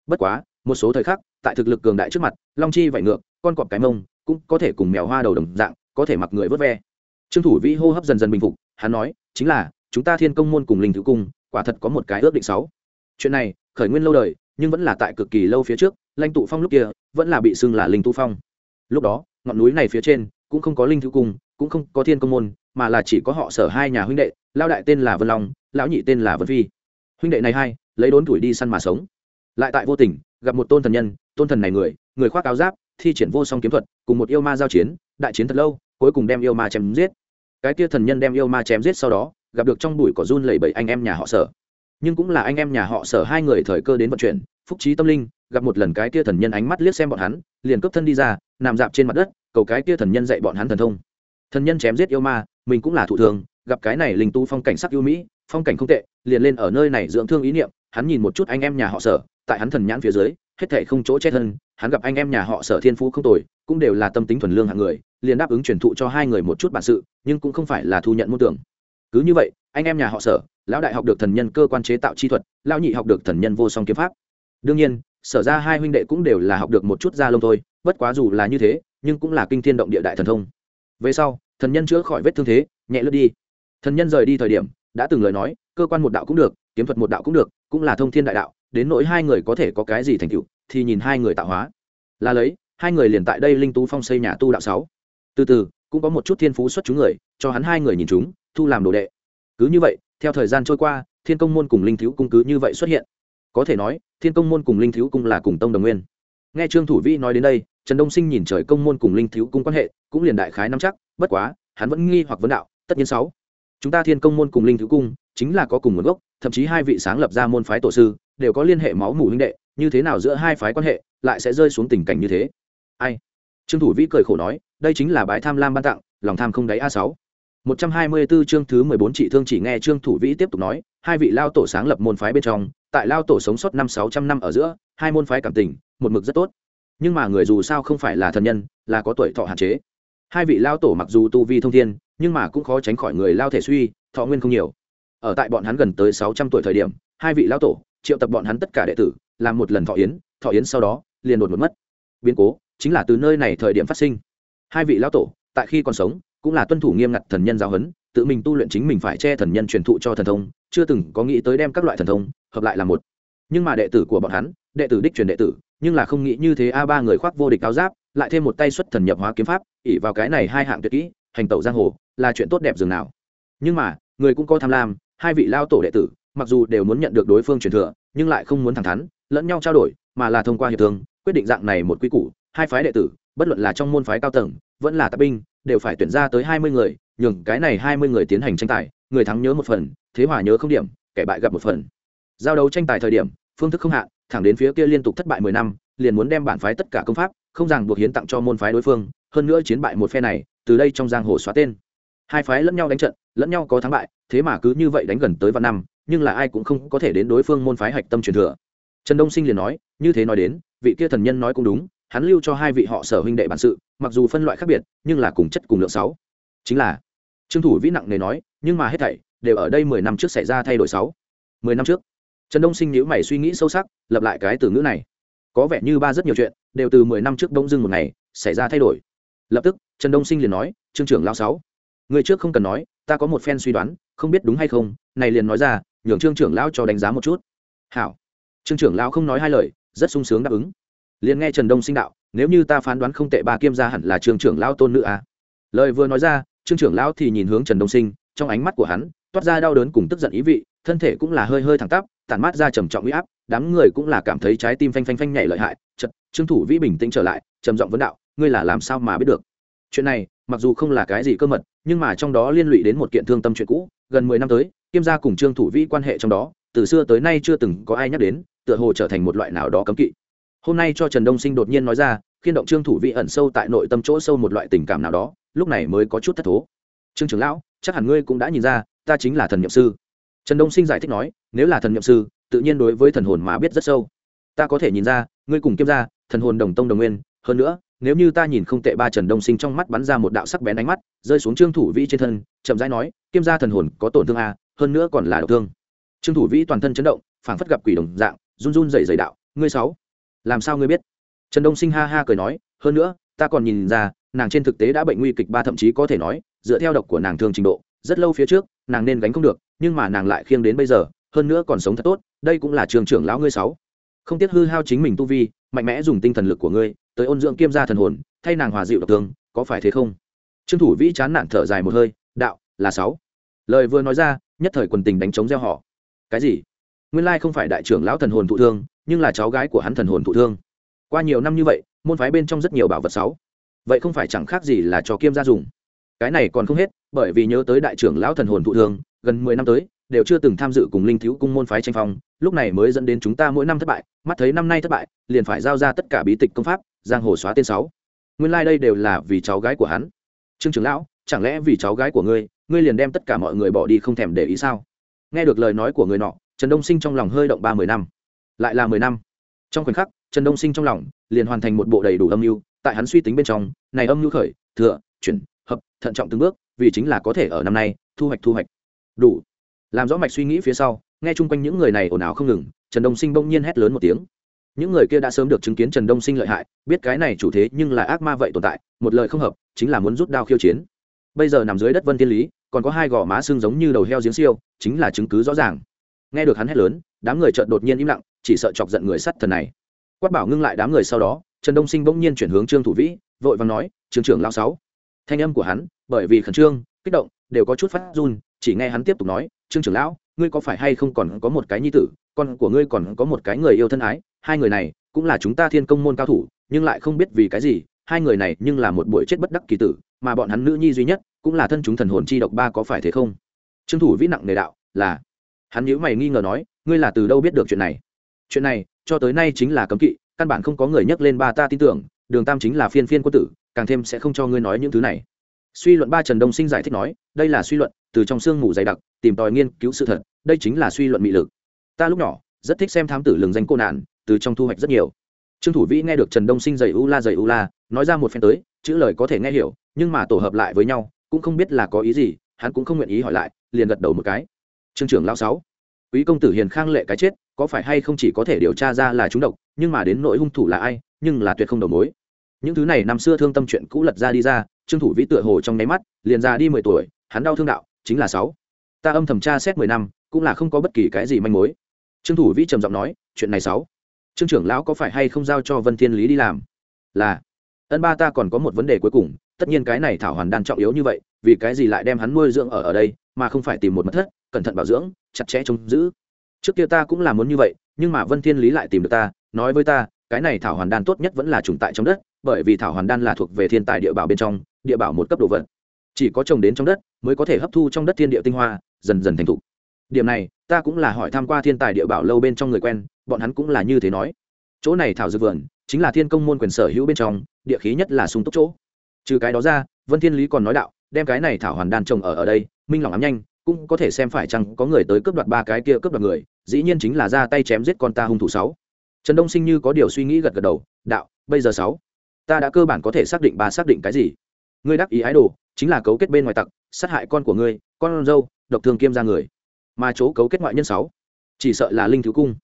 Bất quá, một số thời khắc, tại thực lực cường đại trước mặt, long chi vải ngược, con cọp cái mông, cũng có thể cùng mèo hoa đầu đồng dạng, có thể mặc người vớt ve. Trương thủ vĩ hô hấp dần dần bình phục, hắn nói, chính là, chúng ta thiên công môn cùng linh thứ cung, quả thật có một cái ước định sáu chuyện này, khởi nguyên lâu đời, nhưng vẫn là tại cực kỳ lâu phía trước, lãnh tụ phong lúc kia vẫn là bị xưng là linh tu phong. Lúc đó, ngọn núi này phía trên cũng không có linh thư cung, cũng không có thiên công môn, mà là chỉ có họ sở hai nhà huynh đệ lao đại tên là vân long, lão nhị tên là vân phi. Huynh đệ này hai, lấy đốn tuổi đi săn mà sống. Lại tại vô tình, gặp một tôn thần nhân, tôn thần này người người khoác áo giáp, thi triển vô song kiếm thuật, cùng một yêu ma giao chiến, đại chiến thật lâu, cuối cùng đem yêu ma chém giết. Cái kia thần nhân đem yêu ma chém giết sau đó, gặp được trong bụi cỏ run lẩy bẩy anh em nhà họ sở nhưng cũng là anh em nhà họ sở hai người thời cơ đến vận chuyển, phúc trí tâm linh, gặp một lần cái kia thần nhân ánh mắt liếc xem bọn hắn, liền cấp thân đi ra, nằm dạp trên mặt đất, cầu cái kia thần nhân dạy bọn hắn thần thông. Thần nhân chém giết yêu ma, mình cũng là thụ thường, gặp cái này linh tu phong cảnh sắc yêu mỹ, phong cảnh không tệ, liền lên ở nơi này dưỡng thương ý niệm, hắn nhìn một chút anh em nhà họ sở, tại hắn thần nhãn phía dưới, hết thảy không chỗ chết hơn hắn gặp anh em nhà họ sở thiên phú không tồi, cũng đều là tâm tính thuần lương hạng người, liền đáp ứng truyền thụ cho hai người một chút bản sự, nhưng cũng không phải là thu nhận môn tưởng. Cứ như vậy, anh em nhà họ sở lão đại học được thần nhân cơ quan chế tạo chi thuật, lão nhị học được thần nhân vô song kiếm pháp. Đương nhiên, sở ra hai huynh đệ cũng đều là học được một chút da lông thôi, bất quá dù là như thế, nhưng cũng là kinh thiên động địa đại thần thông. Về sau, thần nhân chữa khỏi vết thương thế, nhẹ lướt đi. Thần nhân rời đi thời điểm, đã từng lời nói, cơ quan một đạo cũng được, kiếm thuật một đạo cũng được, cũng là thông thiên đại đạo, đến nỗi hai người có thể có cái gì thành tựu, thì nhìn hai người tạo hóa. Là lấy, hai người liền tại đây linh tú phong xây nhà tu đạo sáu. Từ từ, cũng có một chút thiên phú xuất chúng người, cho hắn hai người nhìn chúng, thu làm đồ đệ. Cứ như vậy theo thời gian trôi qua, thiên công môn cùng linh thiếu cung cứ như vậy xuất hiện. Có thể nói, thiên công môn cùng linh thiếu cung là cùng tông đồng nguyên. Nghe trương thủ vĩ nói đến đây, trần đông sinh nhìn trời công môn cùng linh thiếu cung quan hệ, cũng liền đại khái nắm chắc, bất quá, hắn vẫn nghi hoặc vấn đạo, tất nhiên sáu. Chúng ta thiên công môn cùng linh thiếu cung, chính là có cùng nguồn gốc, thậm chí hai vị sáng lập ra môn phái tổ sư, đều có liên hệ máu mủ huynh đệ, như thế nào giữa hai phái quan hệ, lại sẽ rơi xuống tình cảnh như thế? Ai? Trương thủ vĩ cười khổ nói, đây chính là bãi tham lam ban tặng, lòng tham không đáy a sáu một trăm hai mươi 124 chương thứ mười bốn trị thương chỉ nghe trương thủ vĩ tiếp tục nói, hai vị lao tổ sáng lập môn phái bên trong, tại lao tổ sống sót năm sáu trăm năm ở giữa, hai môn phái cảm tình, một mực rất tốt. Nhưng mà người dù sao không phải là thần nhân, là có tuổi thọ hạn chế. Hai vị lao tổ mặc dù tu vi thông thiên, nhưng mà cũng khó tránh khỏi người lao thể suy, thọ nguyên không nhiều. Ở tại bọn hắn gần tới sáu trăm tuổi thời điểm, hai vị lao tổ, triệu tập bọn hắn tất cả đệ tử, làm một lần thọ yến thọ yến sau đó, liền đột một mất. Biến cố, chính là từ nơi này thời điểm phát sinh. Hai vị lao tổ, tại khi còn sống cũng là tuân thủ nghiêm ngặt thần nhân giáo huấn, tự mình tu luyện chính mình phải che thần nhân truyền thụ cho thần thông, chưa từng có nghĩ tới đem các loại thần thông hợp lại là một. Nhưng mà đệ tử của bọn hắn, đệ tử đích truyền đệ tử, nhưng là không nghĩ như thế, a ba người khoác vô địch áo giáp, lại thêm một tay xuất thần nhập hóa kiếm pháp ỉ vào cái này hai hạng tuyệt kỹ, hành tẩu giang hồ, là chuyện tốt đẹp dường nào. Nhưng mà, người cũng có tham lam, hai vị lao tổ đệ tử, mặc dù đều muốn nhận được đối phương truyền thừa, nhưng lại không muốn thẳng thắn, lẫn nhau trao đổi, mà là thông qua hiệp thương, quyết định dạng này một quy củ, hai phái đệ tử, bất luận là trong môn phái cao tầng, vẫn là tạp binh đều phải tuyển ra tới hai mươi người, nhường cái này hai mươi người tiến hành tranh tài, người thắng nhớ một phần, thế hòa nhớ không điểm, kẻ bại gặp một phần. Giao đấu tranh tài thời điểm, phương thức không hạn thẳng đến phía kia liên tục thất bại mười năm, liền muốn đem bản phái tất cả công pháp, không ràng buộc hiến tặng cho môn phái đối phương, hơn nữa chiến bại một phe này, từ đây trong giang hồ xóa tên. Hai phái lẫn nhau đánh trận, lẫn nhau có thắng bại, thế mà cứ như vậy đánh gần tới vạn năm, nhưng là ai cũng không có thể đến đối phương môn phái hạch tâm truyền thừa. Trần đông sinh liền nói, như thế nói đến, vị kia thần nhân nói cũng đúng, hắn lưu cho hai vị họ sở huynh đệ bản sự mặc dù phân loại khác biệt, nhưng là cùng chất cùng lượng sáu. Chính là, trương thủ vĩ nặng nề nói, nhưng mà hết thảy đều ở đây mười năm trước xảy ra thay đổi sáu. Mười năm trước, trần đông sinh nhíu mày suy nghĩ sâu sắc, lập lại cái từ ngữ này. Có vẻ như ba rất nhiều chuyện đều từ mười năm trước đông dưng một ngày xảy ra thay đổi. Lập tức, trần đông sinh liền nói, trương trưởng lao sáu, người trước không cần nói, ta có một phen suy đoán, không biết đúng hay không, này liền nói ra, nhường trương trưởng lão cho đánh giá một chút. Hảo. Trương trưởng lão không nói hai lời, rất sung sướng đáp ứng. Liền nghe trần đông sinh đạo nếu như ta phán đoán không tệ, ba kiêm gia hẳn là trường trưởng lão tôn nữ à. lời vừa nói ra, trương trưởng lão thì nhìn hướng trần đông sinh, trong ánh mắt của hắn toát ra đau đớn cùng tức giận ý vị, thân thể cũng là hơi hơi thẳng tắp, tản mát ra trầm trọng uy áp, đám người cũng là cảm thấy trái tim phanh phanh phanh nhảy lợi hại chật trương thủ vĩ bình tĩnh trở lại, trầm giọng vấn đạo, ngươi là làm sao mà biết được chuyện này, mặc dù không là cái gì cơ mật, nhưng mà trong đó liên lụy đến một kiện thương tâm chuyện cũ, gần mười năm tới, kiêm gia cùng trương thủ vĩ quan hệ trong đó, từ xưa tới nay chưa từng có ai nhắc đến, tựa hồ trở thành một loại nào đó cấm kỵ hôm nay cho trần đông sinh đột nhiên nói ra khiên động trương thủ vị ẩn sâu tại nội tâm chỗ sâu một loại tình cảm nào đó, lúc này mới có chút thất thố. Trương trưởng lão, chắc hẳn ngươi cũng đã nhìn ra, ta chính là thần nhậm sư. Trần đông sinh giải thích nói, nếu là thần nhậm sư, tự nhiên đối với thần hồn mà biết rất sâu. Ta có thể nhìn ra, ngươi cùng kiêm gia thần hồn đồng tông đồng nguyên. Hơn nữa, nếu như ta nhìn không tệ ba trần đông sinh trong mắt bắn ra một đạo sắc bén ánh mắt, rơi xuống trương thủ vĩ trên thân, chậm rãi nói kiêm gia thần hồn có tổn thương à? hơn nữa còn là độc thương. Trương thủ vĩ toàn thân chấn động, phảng phất gặp quỷ đồng dạng, run run dày dày đạo, ngươi sáu làm sao ngươi biết? Trần đông sinh ha ha cười nói, hơn nữa, ta còn nhìn ra, nàng trên thực tế đã bệnh nguy kịch ba thậm chí có thể nói, dựa theo độc của nàng thương trình độ, rất lâu phía trước, nàng nên gánh không được, nhưng mà nàng lại khiêng đến bây giờ, hơn nữa còn sống thật tốt, đây cũng là trường trưởng lão ngươi sáu. Không tiếc hư hao chính mình tu vi, mạnh mẽ dùng tinh thần lực của ngươi, tới ôn dưỡng kiêm gia thần hồn, thay nàng hòa dịu độc thương có phải thế không? Trương thủ vĩ chán nản thở dài một hơi, đạo, là sáu. Lời vừa nói ra, nhất thời quần tình đánh chống gieo họ. Cái gì? Nguyên lai không phải đại trưởng lão thần hồn thụ thương nhưng là cháu gái của hắn thần hồn thụ thương. Qua nhiều năm như vậy, môn phái bên trong rất nhiều bảo vật sáu vậy không phải chẳng khác gì là cho kiêm gia dùng. Cái này còn không hết, bởi vì nhớ tới đại trưởng lão thần hồn thụ thương, gần mười năm tới, đều chưa từng tham dự cùng linh thiếu cung môn phái tranh phong, lúc này mới dẫn đến chúng ta mỗi năm thất bại, mắt thấy năm nay thất bại, liền phải giao ra tất cả bí tịch công pháp, giang hồ xóa tên sáu. Nguyên lai、like、đây đều là vì cháu gái của hắn. Trương trưởng lão, chẳng lẽ vì cháu gái của ngươi ngươi liền đem tất cả mọi người bỏ đi không thèm để ý sao? Nghe được lời nói của người nọ, trần đông sinh trong lòng hơi động ba mươi năm lại là mười năm. Trong khoảnh khắc, trần đông sinh trong lòng liền hoàn thành một bộ đầy đủ âm mưu, tại hắn suy tính bên trong, này âm mưu khởi, thừa, chuyển, hợp, thận trọng từng bước, vì chính là có thể ở năm nay thu hoạch thu hoạch. Đủ. Làm rõ mạch suy nghĩ phía sau, nghe chung quanh những người này ồn ào không ngừng, trần đông sinh bỗng nhiên hét lớn một tiếng. Những người kia đã sớm được chứng kiến trần đông sinh lợi hại, biết cái này chủ thế nhưng là ác ma vậy tồn tại, một lời không hợp, chính là muốn rút đao khiêu chiến. Bây giờ nằm dưới đất vân tiên lý, còn có hai gò má xương giống như đầu heo giếng siêu, chính là chứng cứ rõ ràng. Nghe được hắn hét lớn, đám người chợt đột nhiên im lặng chỉ sợ chọc giận người sắt thần này. Quát bảo ngưng lại đám người sau đó, trần đông sinh bỗng nhiên chuyển hướng trương thủ vĩ, vội vàng nói trương trưởng lao sáu. Thanh âm của hắn, bởi vì khẩn trương, kích động, đều có chút phát run, chỉ nghe hắn tiếp tục nói, trương trưởng lão, ngươi có phải hay không còn có một cái nhi tử, con của ngươi còn có một cái người yêu thân ái, hai người này cũng là chúng ta thiên công môn cao thủ, nhưng lại không biết vì cái gì, hai người này nhưng là một buổi chết bất đắc kỳ tử, mà bọn hắn nữ nhi duy nhất cũng là thân chúng thần hồn chi độc ba có phải thế không? Trương thủ vĩ nặng nề đạo, là. Hắn nhíu mày nghi ngờ nói, ngươi là từ đâu biết được chuyện này? Chuyện này, cho tới nay chính là cấm kỵ, căn bản không có người nhắc lên ba ta tin tưởng, đường tam chính là phiên phiên quân tử, càng thêm sẽ không cho ngươi nói những thứ này. Suy luận ba trần đông sinh giải thích nói, đây là suy luận, từ trong sương mù dày đặc, tìm tòi nghiên cứu sự thật, đây chính là suy luận mị lực. Ta lúc nhỏ, rất thích xem thám tử lừng danh cô nạn, từ trong thu hoạch rất nhiều. Trương thủ vĩ nghe được trần đông sinh dày u la dày u la, nói ra một phen tới, chữ lời có thể nghe hiểu, nhưng mà tổ hợp lại với nhau, cũng không biết là có ý gì, hắn cũng không nguyện ý hỏi lại, liền gật đầu một cái. Trương trưởng lao sáu, quý công tử hiền khang lệ cái chết có phải hay không chỉ có thể điều tra ra là chúng độc, nhưng mà đến nội hung thủ là ai, nhưng là tuyệt không đầu mối. Những thứ này năm xưa thương tâm chuyện cũ lật ra đi ra, trương thủ vĩ tựa hồ trong nháy mắt, liền ra đi mười tuổi, hắn đau thương đạo, chính là sáu. Ta âm thầm tra xét mười năm, cũng là không có bất kỳ cái gì manh mối. Trương thủ vĩ trầm giọng nói, chuyện này sáu. Trương trưởng lão có phải hay không giao cho vân thiên lý đi làm? Là. Ân ba ta còn có một vấn đề cuối cùng, tất nhiên cái này thảo hoàn đan trọng yếu như vậy, vì cái gì lại đem hắn nuôi dưỡng ở ở đây, mà không phải tìm một mật thất, cẩn thận bảo dưỡng, chặt chẽ trông giữ trước kia ta cũng là muốn như vậy, nhưng mà vân thiên lý lại tìm được ta, nói với ta, cái này thảo hoàn đan tốt nhất vẫn là trùng tại trong đất, bởi vì thảo hoàn đan là thuộc về thiên tài địa bảo bên trong, địa bảo một cấp độ vật. Chỉ có trồng đến trong đất mới có thể hấp thu trong đất thiên địa tinh hoa, dần dần thành thục. Điểm này, ta cũng là hỏi tham q u a thiên tài địa bảo lâu bên trong người quen, bọn hắn cũng là như thế nói. Chỗ này thảo dược vườn, chính là thiên công môn quyền sở hữu bên trong, địa khí nhất là sung túc chỗ. Trừ cái đó ra, vân thiên lý còn nói đạo, đem cái này thảo hoàn đan trồng ở ở đây, minh lòng ám nhanh cũng có thể xem phải chăng có người tới cướp đoạt ba cái kia cướp đoạt người, dĩ nhiên chính là ra tay chém giết con ta hung thủ sáu. Trần đông sinh như có điều suy nghĩ gật gật đầu, đạo, bây giờ sáu, ta đã cơ bản có thể xác định ba xác định cái gì. Ngươi đắc ý ái đồ, chính là cấu kết bên ngoài tặc, sát hại con của ngươi, con dâu, độc thương kiêm ra người. Mà chỗ cấu kết ngoại nhân sáu, chỉ sợ là linh thứ cung.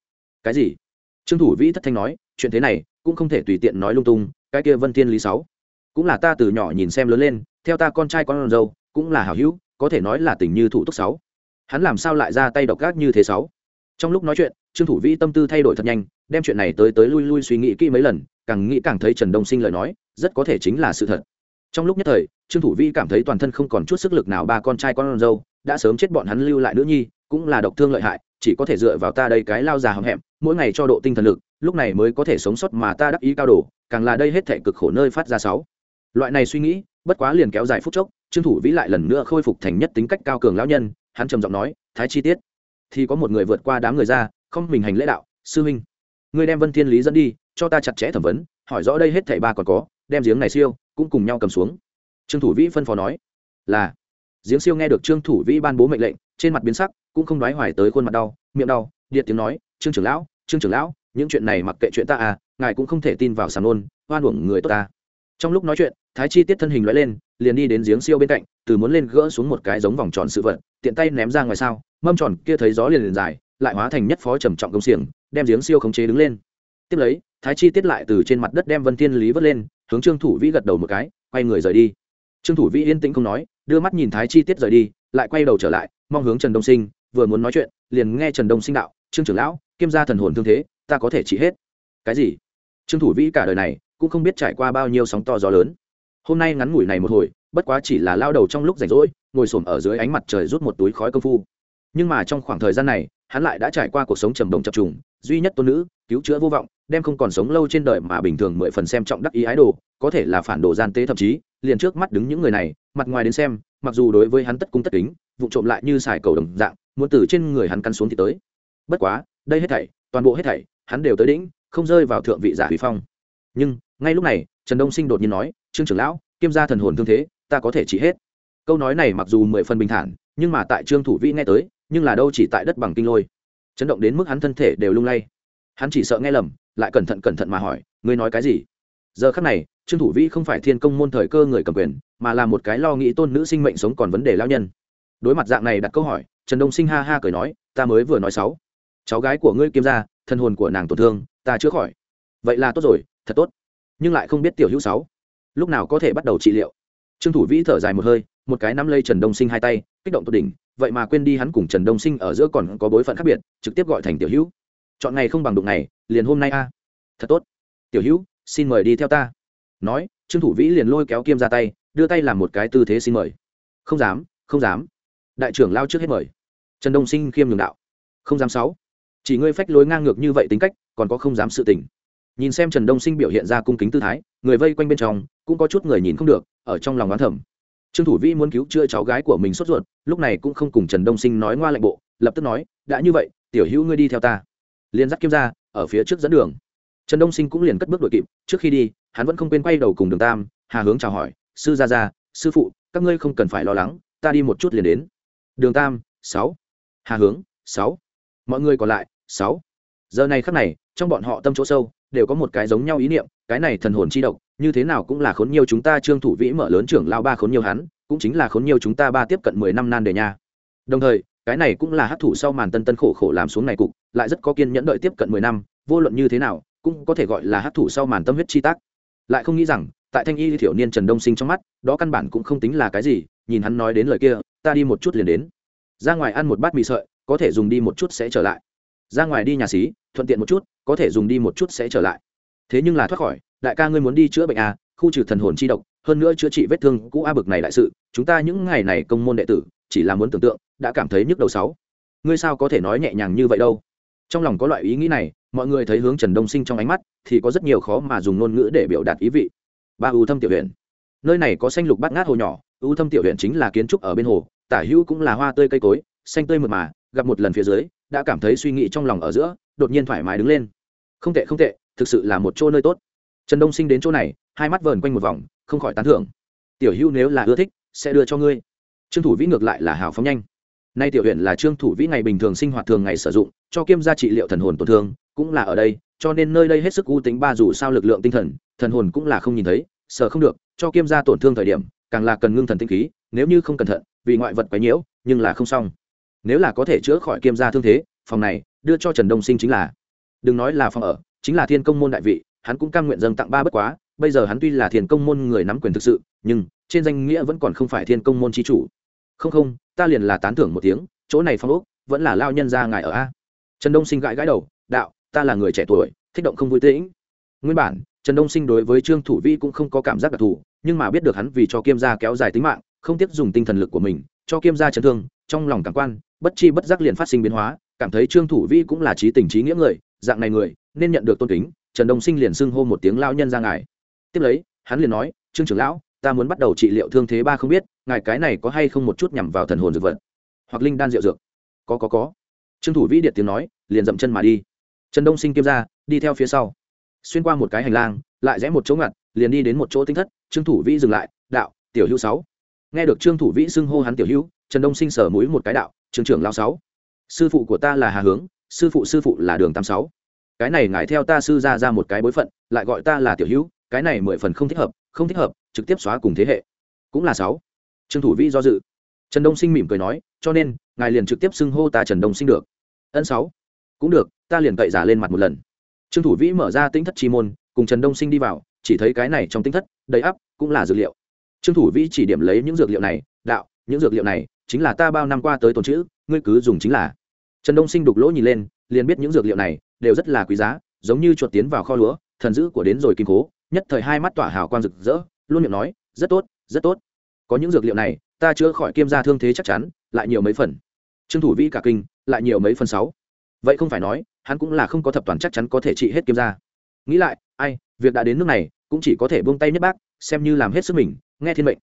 Cái gì? Trương thủ vĩ thất thanh nói, chuyện thế này cũng không thể tùy tiện nói lung tung, cái kia vân thiên lý sáu, cũng là ta từ nhỏ nhìn xem lớn lên, theo ta con trai con dâu, cũng là hảo hữu có thể nói là tình như thủ túc sáu. Hắn làm sao lại ra tay độc gác như thế sáu? Trong lúc nói chuyện, trương thủ vĩ tâm tư thay đổi thật nhanh, đem chuyện này tới tới lui lui suy nghĩ kỹ mấy lần, càng nghĩ càng thấy trần đông sinh lời nói, rất có thể chính là sự thật. Trong lúc nhất thời, trương thủ vĩ cảm thấy toàn thân không còn chút sức lực nào ba con trai con dâu, đã sớm chết bọn hắn lưu lại nữ nhi, cũng là độc thương lợi hại, chỉ có thể dựa vào ta đây cái lao già hậm hẹm, mỗi ngày cho độ tinh thần lực, lúc này mới có thể sống sót mà ta đắc ý cao đồ càng là đây hết thể cực khổ nơi phát ra sáu. Loại này suy nghĩ, bất quá liền kéo dài phút chốc trương thủ vĩ lại lần nữa khôi phục thành nhất tính cách cao cường lão nhân, hắn trầm giọng nói, thái chi tiết, thì có một người vượt qua đám người ra, không mình hành lễ đạo, sư huynh. Người đem vân thiên lý dẫn đi, cho ta chặt chẽ thẩm vấn, hỏi rõ đây hết thảy ba còn có, đem giếng này siêu, cũng cùng nhau cầm xuống. Trương thủ vĩ phân phó nói, là. Giếng siêu nghe được trương thủ vĩ ban bố mệnh lệnh, trên mặt biến sắc, cũng không nói hoài tới khuôn mặt đau, miệng đau, điện tiếng nói, trương trưởng lão, trương trưởng lão, những chuyện này mặc kệ chuyện ta à ngài cũng không thể tin vào sàn ôn oan uổng người tốt ta. Trong lúc nói chuyện, thái chi tiết thân hình loại lên liền đi đến giếng siêu bên cạnh, từ muốn lên gỡ xuống một cái giống vòng tròn sự vật, tiện tay ném ra ngoài sao, mâm tròn kia thấy gió liền liền dài, lại hóa thành nhất phó trầm trọng công xiềng, đem giếng siêu khống chế đứng lên. Tiếp lấy, thái chi tiết lại từ trên mặt đất đem vân thiên lý vớt lên, hướng trương thủ vĩ gật đầu một cái, quay người rời đi. Trương thủ vĩ yên tĩnh không nói, đưa mắt nhìn thái chi tiết rời đi, lại quay đầu trở lại, mong hướng trần đông sinh, vừa muốn nói chuyện, liền nghe trần đông sinh đạo, trương trưởng lão, kiêm gia thần hồn thương thế, ta có thể trị hết. Cái gì? Trương thủ vĩ cả đời này cũng không biết trải qua bao nhiêu sóng to gió lớn hôm nay ngắn ngủi này một hồi, bất quá chỉ là lao đầu trong lúc rảnh rỗi, ngồi s ở dưới ánh mặt trời rút một túi khói công phu. Nhưng mà trong khoảng thời gian này, hắn lại đã trải qua cuộc sống trầm đồng chập trùng, duy nhất tôn nữ, cứu chữa vô vọng, đem không còn sống lâu trên đời mà bình thường mười phần xem trọng đắc ý ái đồ, có thể là phản đồ gian tế thậm chí, liền trước mắt đứng những người này, mặt ngoài đến xem, mặc dù đối với hắn tất cung tất kính, vụ trộm lại như xài cầu đồng dạng, muốn từ trên người hắn căn xuống thì tới. Bất quá, đây hết thảy, toàn bộ hết thảy, hắn đều tới đỉnh, không rơi vào thượng vị giả huy phong. Nhưng, ngay lúc này, trần đông sinh đột nhiên nói trương trưởng lão, kiêm gia thần hồn thương thế, ta có thể trị hết. Câu nói này mặc dù mười phần bình thản, nhưng mà tại trương thủ vĩ nghe tới, nhưng là đâu chỉ tại đất bằng kinh lôi. Chấn động đến mức hắn thân thể đều lung lay. Hắn chỉ sợ nghe lầm, lại cẩn thận cẩn thận mà hỏi, ngươi nói cái gì? Giờ khắc này, trương thủ vĩ không phải thiên công môn thời cơ người cầm quyền, mà là một cái lo nghĩ tôn nữ sinh mệnh sống còn vấn đề lao nhân. Đối mặt dạng này đặt câu hỏi, trần đông sinh ha ha cười nói, ta mới vừa nói sáu. Cháu gái của ngươi kiêm gia thân hồn của nàng tổn thương, ta chữa khỏi. Vậy là tốt rồi, thật tốt. Nhưng lại không biết tiểu hữu sáu lúc nào có thể bắt đầu trị liệu. Trương thủ vĩ thở dài một hơi, một cái nắm lây trần đông sinh hai tay, kích động tột đỉnh, vậy mà quên đi hắn cùng trần đông sinh ở giữa còn có bối phận khác biệt, trực tiếp gọi thành tiểu hữu. Chọn ngày không bằng đụng ngày, liền hôm nay a. Thật tốt. Tiểu hữu, xin mời đi theo ta. Nói, trương thủ vĩ liền lôi kéo kiêm ra tay, đưa tay làm một cái tư thế xin mời. Không dám không dám. Đại trưởng lao trước hết mời. Trần đông sinh khiêm nhường đạo. Không dám sáu. Chỉ ngươi phách lối ngang ngược như vậy tính cách, còn có không dám sự tình nhìn xem trần đông sinh biểu hiện ra cung kính tư thái, người vây quanh bên trong, cũng có chút người nhìn không được, ở trong lòng oán thẩm trương thủ vĩ muốn cứu chữa cháu gái của mình sốt ruột, lúc này cũng không cùng trần đông sinh nói ngoa lạnh bộ, lập tức nói, đã như vậy, tiểu hữu ngươi đi theo ta. Liền dắt kiếm ra, ở phía trước dẫn đường. Trần đông sinh cũng liền cất bước đội kịp, trước khi đi, hắn vẫn không quên quay đầu cùng đường tam, hà hướng chào hỏi, sư gia gia, sư phụ, các ngươi không cần phải lo lắng, ta đi một chút liền đến. Đường tam, sáu. Hà hướng, sáu. Mọi người còn lại, sáu. Giờ này khắc này, trong bọn họ tâm chỗ sâu đều có một cái giống nhau ý niệm, cái này thần hồn chi độc, như thế nào cũng là khốn nhiều chúng ta trương thủ vĩ mở lớn trưởng lao ba khốn nhiều hắn, cũng chính là khốn nhiều chúng ta ba tiếp cận mười năm nan đề nha. Đồng thời, cái này cũng là hát thủ sau màn tân tân khổ khổ làm xuống này cục, lại rất có kiên nhẫn đợi tiếp cận mười năm, vô luận như thế nào, cũng có thể gọi là hát thủ sau màn tâm huyết chi tác. Lại không nghĩ rằng, tại thanh y thiểu niên trần đông sinh trong mắt, đó căn bản cũng không tính là cái gì, nhìn hắn nói đến lời kia, ta đi một chút liền đến. Ra ngoài ăn một bát mì sợi, có thể dùng đi một chút sẽ trở lại ra ngoài đi nhà xí, thuận tiện một chút, có thể dùng đi một chút sẽ trở lại. Thế nhưng là thoát khỏi, đại ca ngươi muốn đi chữa bệnh à khu trừ thần hồn chi độc, hơn nữa chữa trị vết thương cũ a bực này đại sự, chúng ta những ngày này công môn đệ tử, chỉ là muốn tưởng tượng, đã cảm thấy nhức đầu sáu. Ngươi sao có thể nói nhẹ nhàng như vậy đâu? Trong lòng có loại ý nghĩ này, mọi người thấy hướng trần đông sinh trong ánh mắt, thì có rất nhiều khó mà dùng ngôn ngữ để biểu đạt ý vị. Ba ưu thâm tiểu huyện nơi này có xanh lục bát ngát hồ nhỏ ưu thâm tiểu huyện chính là kiến trúc ở bên hồ, tả hữu cũng là hoa tươi cây cối, xanh tươi mượt mà, gặp một lần phía dưới đã cảm thấy suy nghĩ trong lòng ở giữa, đột nhiên thoải mái đứng lên. Không tệ không tệ, thực sự là một chỗ nơi tốt. Trần đông sinh đến chỗ này, hai mắt vờn quanh một vòng, không khỏi tán thưởng. Tiểu hữu nếu là ưa thích, sẽ đưa cho ngươi. Trương thủ vĩ ngược lại là hào phóng nhanh. Nay tiểu huyện là trương thủ vĩ ngày bình thường sinh hoạt thường ngày sử dụng, cho kiêm gia trị liệu thần hồn tổn thương, cũng là ở đây, cho nên nơi đây hết sức ưu tính ba dù sao lực lượng tinh thần thần hồn cũng là không nhìn thấy, sợ không được, cho kiêm gia tổn thương thời điểm, càng là cần ngưng thần tinh khí, nếu như không cẩn thận, vì ngoại vật quấy nhiễu, nhưng là không xong nếu là có thể chữa khỏi kiêm gia thương thế, phòng này đưa cho trần đông sinh chính là. Đừng nói là phòng ở, chính là thiên công môn đại vị, hắn cũng cam nguyện dâng tặng ba bất quá, bây giờ hắn tuy là thiên công môn người nắm quyền thực sự, nhưng trên danh nghĩa vẫn còn không phải thiên công môn chi chủ. Không không, ta liền là tán thưởng một tiếng, chỗ này phong ốc vẫn là lao nhân ra ngài ở a. Trần đông sinh gãi gãi đầu, đạo, ta là người trẻ tuổi, thích động không vui tĩnh. Nguyên bản, trần đông sinh đối với trương thủ vi cũng không có cảm giác đặc thù, nhưng mà biết được hắn vì cho kiêm gia kéo dài tính mạng, không tiếp dùng tinh thần lực của mình, cho kiêm gia chấn thương, trong lòng cảm quan bất chi bất giác liền phát sinh biến hóa, cảm thấy trương thủ vi cũng là trí tình trí nghĩa người, dạng này người, nên nhận được tôn kính, trần đông sinh liền xưng hô một tiếng lao nhân ra ngài. Tiếp lấy, hắn liền nói, trương trưởng lão, ta muốn bắt đầu trị liệu thương thế ba không biết, ngài cái này có hay không một chút nhằm vào thần hồn dược vật? Hoặc linh đan rượu dược. Có có có. Trương thủ vĩ điện tiếng nói, liền dậm chân mà đi. Trần đông sinh kiêm ra, đi theo phía sau. Xuyên qua một cái hành lang, lại rẽ một chỗ ngặt, liền đi đến một chỗ tinh thất, trương thủ vĩ dừng lại, đạo, tiểu hữu sáu. Nghe được trương thủ vĩ xưng hô hắn tiểu hữu, trần đông sinh sở mũi một cái đạo trường trưởng lao sáu. Sư phụ của ta là hà hướng, sư phụ sư phụ là đường tam sáu. Cái này ngài theo ta sư ra ra một cái bối phận, lại gọi ta là tiểu hữu, cái này mười phần không thích hợp, không thích hợp, trực tiếp xóa cùng thế hệ. Cũng là sáu. Trương thủ vĩ do dự. Trần đông sinh mỉm cười nói, cho nên, ngài liền trực tiếp xưng hô ta trần đông sinh được. Ân sáu. Cũng được, ta liền cậy giả lên mặt một lần. Trương thủ vĩ mở ra tinh thất chi môn, cùng trần đông sinh đi vào, chỉ thấy cái này trong tinh thất, đầy ắp, cũng là dược liệu. Trương thủ vĩ chỉ điểm lấy những dược liệu này, đạo những dược liệu này chính là ta bao năm qua tới tồn chữ ngươi cứ dùng chính là. Trần đông sinh đục lỗ nhìn lên, liền biết những dược liệu này đều rất là quý giá, giống như chuột tiến vào kho lúa, thần dữ của đến rồi kim cố, nhất thời hai mắt tỏa hào quang rực rỡ, luôn miệng nói, rất tốt rất tốt. Có những dược liệu này, ta chữa khỏi kiêm gia thương thế chắc chắn, lại nhiều mấy phần. Trương thủ vĩ cả kinh, lại nhiều mấy phần sáu. Vậy không phải nói, hắn cũng là không có thập toàn chắc chắn có thể trị hết kiêm gia. Nghĩ lại, ai, việc đã đến nước này, cũng chỉ có thể buông tay nhất bác, xem như làm hết sức mình, nghe thiên mệnh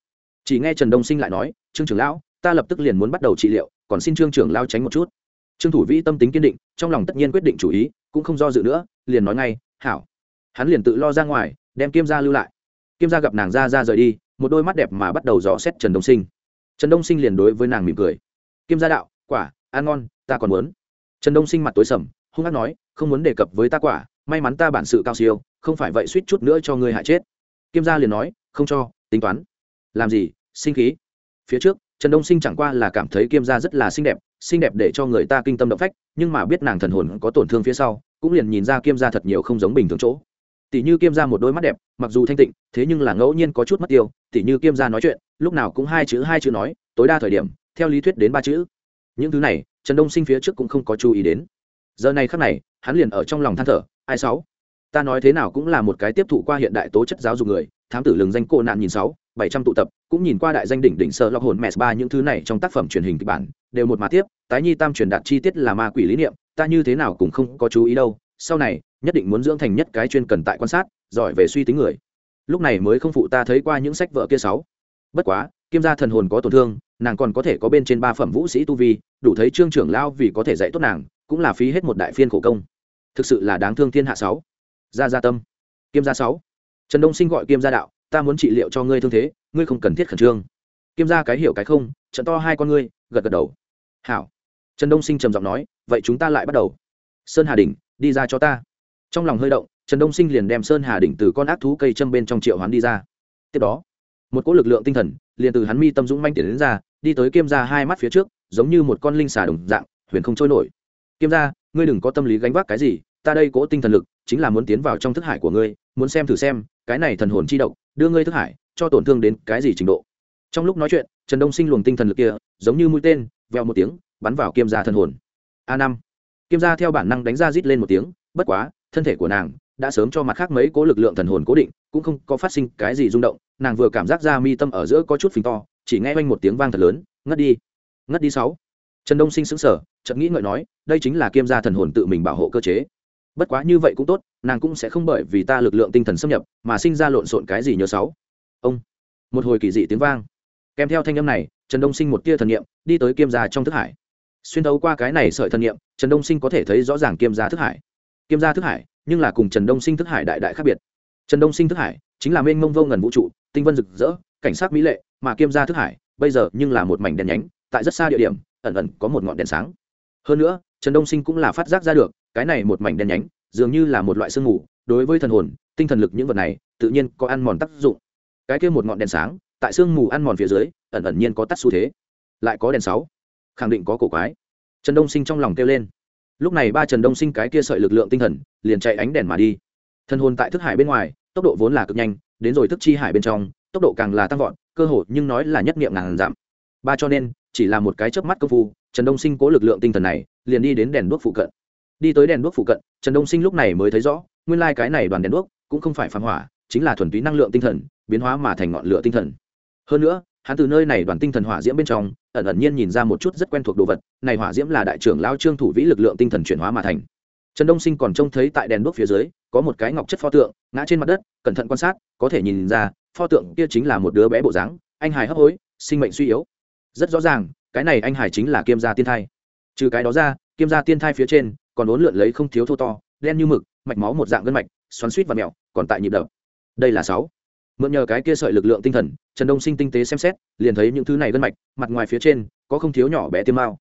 chỉ nghe trần đông sinh lại nói, trương trưởng lão, ta lập tức liền muốn bắt đầu trị liệu, còn xin trương trưởng lao tránh một chút. Trương thủ vĩ tâm tính kiên định, trong lòng tất nhiên quyết định chủ ý, cũng không do dự nữa, liền nói ngay, hảo. Hắn liền tự lo ra ngoài, đem kim gia lưu lại. Kim gia gặp nàng ra ra rời đi, một đôi mắt đẹp mà bắt đầu dò xét trần đông sinh. Trần đông sinh liền đối với nàng mỉm cười. Kim gia đạo, quả, ăn ngon, ta còn muốn. Trần đông sinh mặt tối sầm, hung hát nói, không muốn đề cập với ta quả, may mắn ta bản sự cao siêu, không phải vậy suýt chút nữa cho ngươi hại chết. Kim gia liền nói, không cho, tính toán làm gì? Sinh khí. Phía trước, trần đông sinh chẳng qua là cảm thấy kiêm gia rất là xinh đẹp xinh đẹp để cho người ta kinh tâm động phách, nhưng mà biết nàng thần hồn có tổn thương phía sau, cũng liền nhìn ra kiêm gia thật nhiều không giống bình thường chỗ. Tỷ như kiêm gia một đôi mắt đẹp, mặc dù thanh tịnh, thế nhưng là ngẫu nhiên có chút mất tiêu. Tỷ như kiêm gia nói chuyện, lúc nào cũng hai chữ hai chữ nói, tối đa thời điểm, theo lý thuyết đến ba chữ. Những thứ này, trần đông sinh phía trước cũng không có chú ý đến. Giờ này khắc này, hắn liền ở trong lòng than thở, ai sáu? Ta nói thế nào cũng là một cái tiếp thụ qua hiện đại tố chất giáo dục người, thám tử lừng danh cô nạn nhìn sáu bảy trăm tụ tập, cũng nhìn qua đại danh đỉnh đỉnh sơ lọc hồn mẹ ba những thứ này trong tác phẩm truyền hình kịch bản, đều một mà tiếp, tái nhi tam truyền đạt chi tiết là ma quỷ lý niệm, ta như thế nào cũng không có chú ý đâu, sau này, nhất định muốn dưỡng thành nhất cái chuyên cần tại quan sát, giỏi về suy tính người. Lúc này mới không phụ ta thấy qua những sách vợ kia sáu. Bất quá, kiêm gia thần hồn có tổn thương, nàng còn có thể có bên trên ba phẩm vũ sĩ tu vi, đủ thấy trương trưởng lao vì có thể dạy tốt nàng, cũng là phí hết một đại phiên khổ công. Thực sự là đáng thương thiên hạ sáu. Gia gia tâm. Kiêm gia sáu. Trần đông sinh gọi kiêm gia đạo ta muốn trị liệu cho ngươi thương thế, ngươi không cần thiết khẩn trương. Kiêm gia cái hiểu cái không, trận to hai con ngươi, gật gật đầu. Hảo. Trần đông sinh trầm giọng nói, vậy chúng ta lại bắt đầu. Sơn hà đình đi ra cho ta. Trong lòng hơi động, trần đông sinh liền đem sơn hà đỉnh từ con ác thú cây châm bên trong triệu hoán đi ra. Tiếp đó, một cỗ lực lượng tinh thần, liền từ hắn mi tâm dũng manh tiến đến ra, đi tới kiêm ra hai mắt phía trước, giống như một con linh xà đồng dạng, huyền không trôi nổi. Kiêm ra ngươi đừng có tâm lý gánh vác cái gì, ta đây cỗ tinh thần lực, chính là muốn tiến vào trong thức hải của ngươi, muốn xem thử xem, cái này thần hồn chi động đưa ngươi thức hải, cho tổn thương đến cái gì trình độ? Trong lúc nói chuyện, trần đông sinh luồng tinh thần lực kia, giống như mũi tên veo một tiếng, bắn vào kiêm gia thần hồn. A năm. Kiêm gia theo bản năng đánh ra rít lên một tiếng, bất quá, thân thể của nàng đã sớm cho mặt khác mấy cố lực lượng thần hồn cố định, cũng không có phát sinh cái gì rung động, nàng vừa cảm giác ra mi tâm ở giữa có chút phình to, chỉ nghe oanh một tiếng vang thật lớn, ngất đi. Ngất đi sáu. Trần đông sinh sững sờ, chợt nghĩ ngợi nói, đây chính là kiêm gia thần hồn tự mình bảo hộ cơ chế bất quá như vậy cũng tốt, nàng cũng sẽ không bởi vì ta lực lượng tinh thần xâm nhập mà sinh ra lộn xộn cái gì nhớ sáu. Ông, một hồi kỳ dị tiếng vang. Kèm theo thanh âm này, trần đông sinh một tia thần nghiệm đi tới kiêm gia trong thức hải. Xuyên thấu qua cái này sợi thần nghiệm trần đông sinh có thể thấy rõ ràng kiêm gia thức hải. Kiêm gia thức hải, nhưng là cùng trần đông sinh thức hải đại đại khác biệt. Trần đông sinh thức hải chính là mênh mông vô ngần vũ trụ, tinh vân rực rỡ, cảnh sát mỹ lệ, mà kiêm gia thức hải bây giờ nhưng là một mảnh đèn nhánh, tại rất xa địa điểm, ẩn ẩn có một ngọn đèn sáng. Hơn nữa, trần đông sinh cũng là phát giác ra được cái này một mảnh đen nhánh, dường như là một loại sương mù, đối với thần hồn, tinh thần lực những vật này, tự nhiên có ăn mòn tác dụng. Cái kia một ngọn đèn sáng, tại sương mù ăn mòn phía dưới, ẩn ẩn nhiên có tắt xu thế. Lại có đèn sáu. Khẳng định có cổ quái. Trần đông sinh trong lòng kêu lên. Lúc này ba trần đông sinh cái kia sợi lực lượng tinh thần, liền chạy ánh đèn mà đi. Thân hồn tại thức hải bên ngoài, tốc độ vốn là cực nhanh, đến rồi thức chi hải bên trong, tốc độ càng là tăng vọt, cơ hội nhưng nói là nhất nghiệm ngàn giảm. Ba cho nên, chỉ là một cái chớp mắt công phu, trần đông sinh cố lực lượng tinh thần này, liền đi đến đèn đuốc phụ cận đi tới đèn đuốc phụ cận, trần đông sinh lúc này mới thấy rõ, nguyên lai、like、cái này đoàn đèn đuốc cũng không phải phản hỏa, chính là thuần túy năng lượng tinh thần, biến hóa mà thành ngọn lửa tinh thần. Hơn nữa, hắn từ nơi này đoàn tinh thần hỏa diễm bên trong, ẩn ẩn nhiên nhìn ra một chút rất quen thuộc đồ vật, này hỏa diễm là đại trưởng lao trương thủ vĩ lực lượng tinh thần chuyển hóa mà thành. Trần đông sinh còn trông thấy tại đèn đuốc phía dưới, có một cái ngọc chất pho tượng, ngã trên mặt đất, cẩn thận quan sát, có thể nhìn ra, pho tượng kia chính là một đứa bé bộ dáng, anh hài hấp hối, sinh mệnh suy yếu. Rất rõ ràng, cái này anh hải chính là kiêm gia tiên thai. Trừ cái đó ra, kiêm gia tiên thai phía trên còn uốn lượn lấy không thiếu thô to đen như mực mạch máu một dạng gân mạch xoắn suýt và mẹo còn tại nhịp đập. Đây là sáu. Mượn nhờ cái kia sợi lực lượng tinh thần trần đông sinh tinh tế xem xét liền thấy những thứ này gân mạch mặt ngoài phía trên có không thiếu nhỏ bé tiêm mao.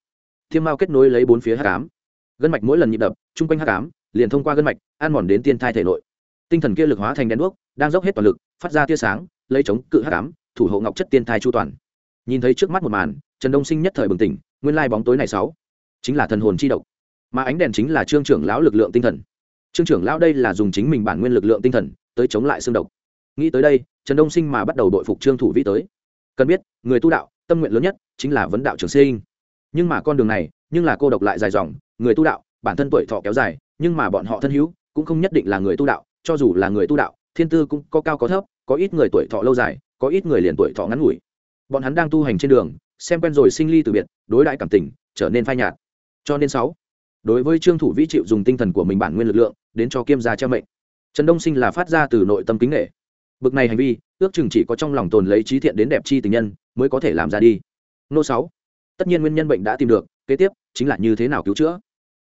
Tiêm mao kết nối lấy bốn phía hắc ám, gân mạch mỗi lần nhịp đập chung quanh hắc ám, liền thông qua gân mạch ăn mòn đến tiên thai thể nội. Tinh thần kia lực hóa thành đèn đuốc đang dốc hết toàn lực phát ra tia sáng lấy chống cự hắc ám, thủ hộ ngọc chất tiên thai chu toàn. Nhìn thấy trước mắt một màn trần đông sinh nhất thời bừng tỉnh nguyên lai bóng tối này sáu chính là thần hồn chi độc mà ánh đèn chính là trương trưởng lão lực lượng tinh thần. Trương trưởng lão đây là dùng chính mình bản nguyên lực lượng tinh thần tới chống lại xương độc. Nghĩ tới đây, trần đông sinh mà bắt đầu đội phục trương thủ vĩ tới. Cần biết, người tu đạo, tâm nguyện lớn nhất chính là vấn đạo trường sinh. Nhưng mà con đường này, nhưng là cô độc lại dài dòng, người tu đạo, bản thân tuổi thọ kéo dài, nhưng mà bọn họ thân hữu, cũng không nhất định là người tu đạo, cho dù là người tu đạo, thiên tư cũng có cao có thấp, có ít người tuổi thọ lâu dài, có ít người liền tuổi thọ ngắn ngủi. Bọn hắn đang tu hành trên đường, xem quen rồi sinh ly từ biệt, đối đãi cảm tình, trở nên phai nhạt. Cho nên sáu đối với trương thủ vĩ chịu dùng tinh thần của mình bản nguyên lực lượng, đến cho kiêm gia treo mệnh. Trần đông sinh là phát ra từ nội tâm kính nghệ bực này hành vi, ước chừng chỉ có trong lòng tồn lấy trí thiện đến đẹp chi tình nhân mới có thể làm ra đi. Nô sáu. Tất nhiên nguyên nhân bệnh đã tìm được, kế tiếp chính là như thế nào cứu chữa.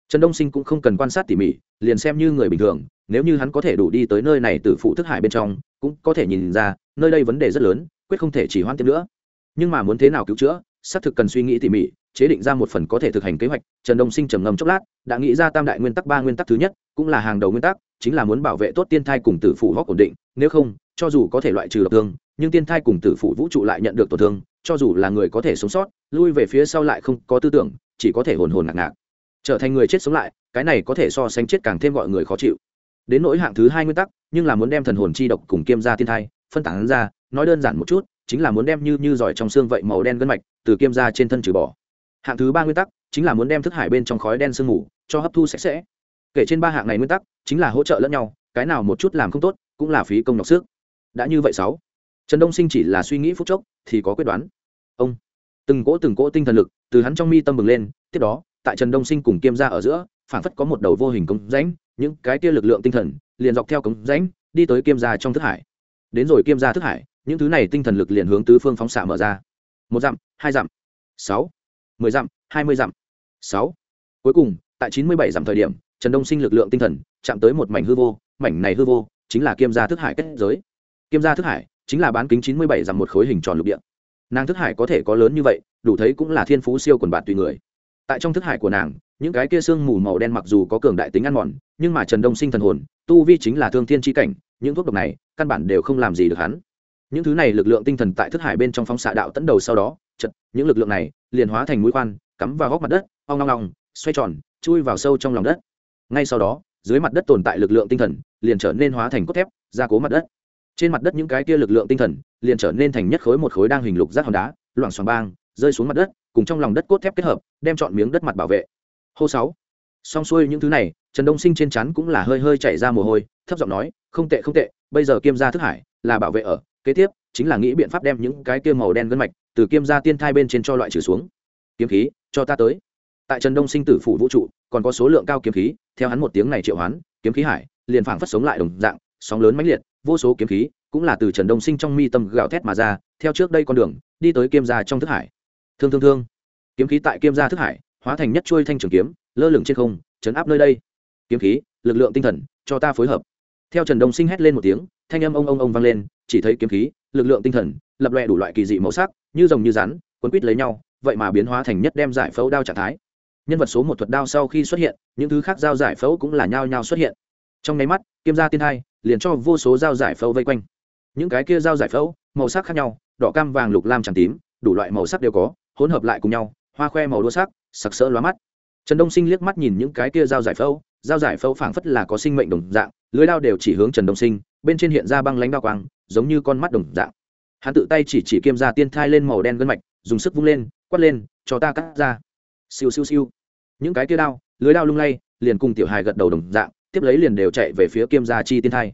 Trần đông sinh cũng không cần quan sát tỉ mỉ, liền xem như người bình thường, nếu như hắn có thể đủ đi tới nơi này từ phụ thức hải bên trong, cũng có thể nhìn ra, nơi đây vấn đề rất lớn, quyết không thể chỉ hoãn tiếp nữa. Nhưng mà muốn thế nào cứu chữa, xác thực cần suy nghĩ tỉ mỉ chế định ra một phần có thể thực hành kế hoạch, trần đông sinh trầm ngâm chốc lát, đã nghĩ ra tam đại nguyên tắc, ba nguyên tắc thứ nhất, cũng là hàng đầu nguyên tắc, chính là muốn bảo vệ tốt tiên thai cùng tử phủ hóc ổn định, nếu không, cho dù có thể loại trừ độc thương, nhưng tiên thai cùng tử phủ vũ trụ lại nhận được tổn thương, cho dù là người có thể sống sót, lui về phía sau lại không có tư tưởng, chỉ có thể hồn hồn ngạc ngạc. Trở thành người chết sống lại, cái này có thể so sánh chết càng thêm gọi người khó chịu. Đến nỗi hạng thứ hai nguyên tắc, nhưng là muốn đem thần hồn chi độc cùng kiêm ra tiên thai, phân tán ra, nói đơn giản một chút, chính là muốn đem như như giỏi trong xương vậy màu đen gân mạch, từ kiêm ra trên thân trừ bỏ hạng thứ ba nguyên tắc chính là muốn đem thức hải bên trong khói đen sương mù cho hấp thu sạch sẽ. Kể trên ba hạng này nguyên tắc chính là hỗ trợ lẫn nhau, cái nào một chút làm không tốt cũng là phí công nhọc sức. Đã như vậy sáu, trần đông sinh chỉ là suy nghĩ phút chốc thì có quyết đoán. Ông, từng cỗ từng cỗ tinh thần lực từ hắn trong mi tâm bừng lên, tiếp đó, tại trần đông sinh cùng kiêm ra ở giữa, phảng phất có một đầu vô hình cống rãnh, những cái kia lực lượng tinh thần liền dọc theo cống rãnh đi tới kiêm ra trong thức hải. Đến rồi kiêm ra thức hải, những thứ này tinh thần lực liền hướng tứ phương phóng xạ mở ra. Một dặm, hai dặm. Sáu mười dặm, hai mươi dặm. Sáu. Cuối cùng, tại chín mươi bảy dặm thời điểm, trần đông sinh lực lượng tinh thần, chạm tới một mảnh hư vô. Mảnh này hư vô chính là kiêm gia thức hải kết giới. Kiêm gia thức hải chính là bán kính chín mươi bảy dặm một khối hình tròn lục địa. Nàng thức hải có thể có lớn như vậy, đủ thấy cũng là thiên phú siêu quần bạn tùy người. Tại trong thức hải của nàng, những cái kia sương mù màu đen mặc dù có cường đại tính ăn mòn, nhưng mà trần đông sinh thần hồn, tu vi chính là thương thiên tri cảnh, những thuốc độc này, căn bản đều không làm gì được hắn. Những thứ này lực lượng tinh thần tại thức hải bên trong phóng xạ đạo tấn đầu sau đó, chật, những lực lượng này liền hóa thành mũi khoan, cắm vào góc mặt đất, ong long long xoay tròn, chui vào sâu trong lòng đất. Ngay sau đó, dưới mặt đất tồn tại lực lượng tinh thần, liền trở nên hóa thành cốt thép, gia cố mặt đất. Trên mặt đất những cái kia lực lượng tinh thần, liền trở nên thành nhất khối một khối đang hình lục rác hòn đá, loảng xoảng bang, rơi xuống mặt đất, cùng trong lòng đất cốt thép kết hợp, đem chọn miếng đất mặt bảo vệ. Hô sáu. Xong xuôi những thứ này, trần đông sinh trên chắn cũng là hơi hơi chảy ra mồ hôi, thấp giọng nói, không tệ không tệ, bây giờ kiêm gia thức hải là bảo vệ ở. Kế tiếp, chính là nghĩ biện pháp đem những cái kia màu đen gân mạch từ kiêm gia tiên thai bên trên cho loại trừ xuống. Kiếm khí, cho ta tới. Tại trần đông sinh tử phủ vũ trụ, còn có số lượng cao kiếm khí, theo hắn một tiếng này triệu hoán, kiếm khí hải, liền phảng phất sống lại đồng dạng, sóng lớn mãnh liệt, vô số kiếm khí cũng là từ trần đông sinh trong mi tâm gạo thét mà ra, theo trước đây con đường, đi tới kiêm gia trong thức hải. Thương thương thương. Kiếm khí tại kiêm gia thức hải, hóa thành nhất chuôi thanh trường kiếm, lơ lửng trên không chấn áp nơi đây. Kiếm khí, lực lượng tinh thần, cho ta phối hợp. Theo trần đông sinh hét lên một tiếng, thanh âm ông ông ông vang lên, chỉ thấy kiếm khí, lực lượng tinh thần, lập lòe đủ loại kỳ dị màu sắc như rồng như rắn, quấn quít lấy nhau, vậy mà biến hóa thành nhất đem giải phẫu đao trạng thái. Nhân vật số một thuật đao sau khi xuất hiện, những thứ khác giao giải phẫu cũng là nhao nhao xuất hiện. Trong nháy mắt kiêm gia tiên hai liền cho vô số giao giải phẫu vây quanh. Những cái kia giao giải phẫu, màu sắc khác nhau, đỏ cam vàng lục lam trắng tím, đủ loại màu sắc đều có, hỗn hợp lại cùng nhau, hoa khoe màu đua sắc, sặc sỡ lóa mắt. Trần đông sinh liếc mắt nhìn những cái kia giao giải phẫu, giao giải phẫu phảng phất là có sinh mệnh đồng dạng, lưới đao đều chỉ hướng trần đông sinh, bên trên hiện ra băng lánh đao quang, giống như con mắt đồng dạng hắn tự tay chỉ chỉ kiêm ra tiên thai lên màu đen gân mạch, dùng sức vung lên, quát lên, cho ta cắt ra. Siêu siêu siêu. Những cái kia đao, lưới đao lung lay, liền cùng tiểu hài gật đầu đồng dạng, tiếp lấy liền đều chạy về phía kiêm gia chi tiên thai.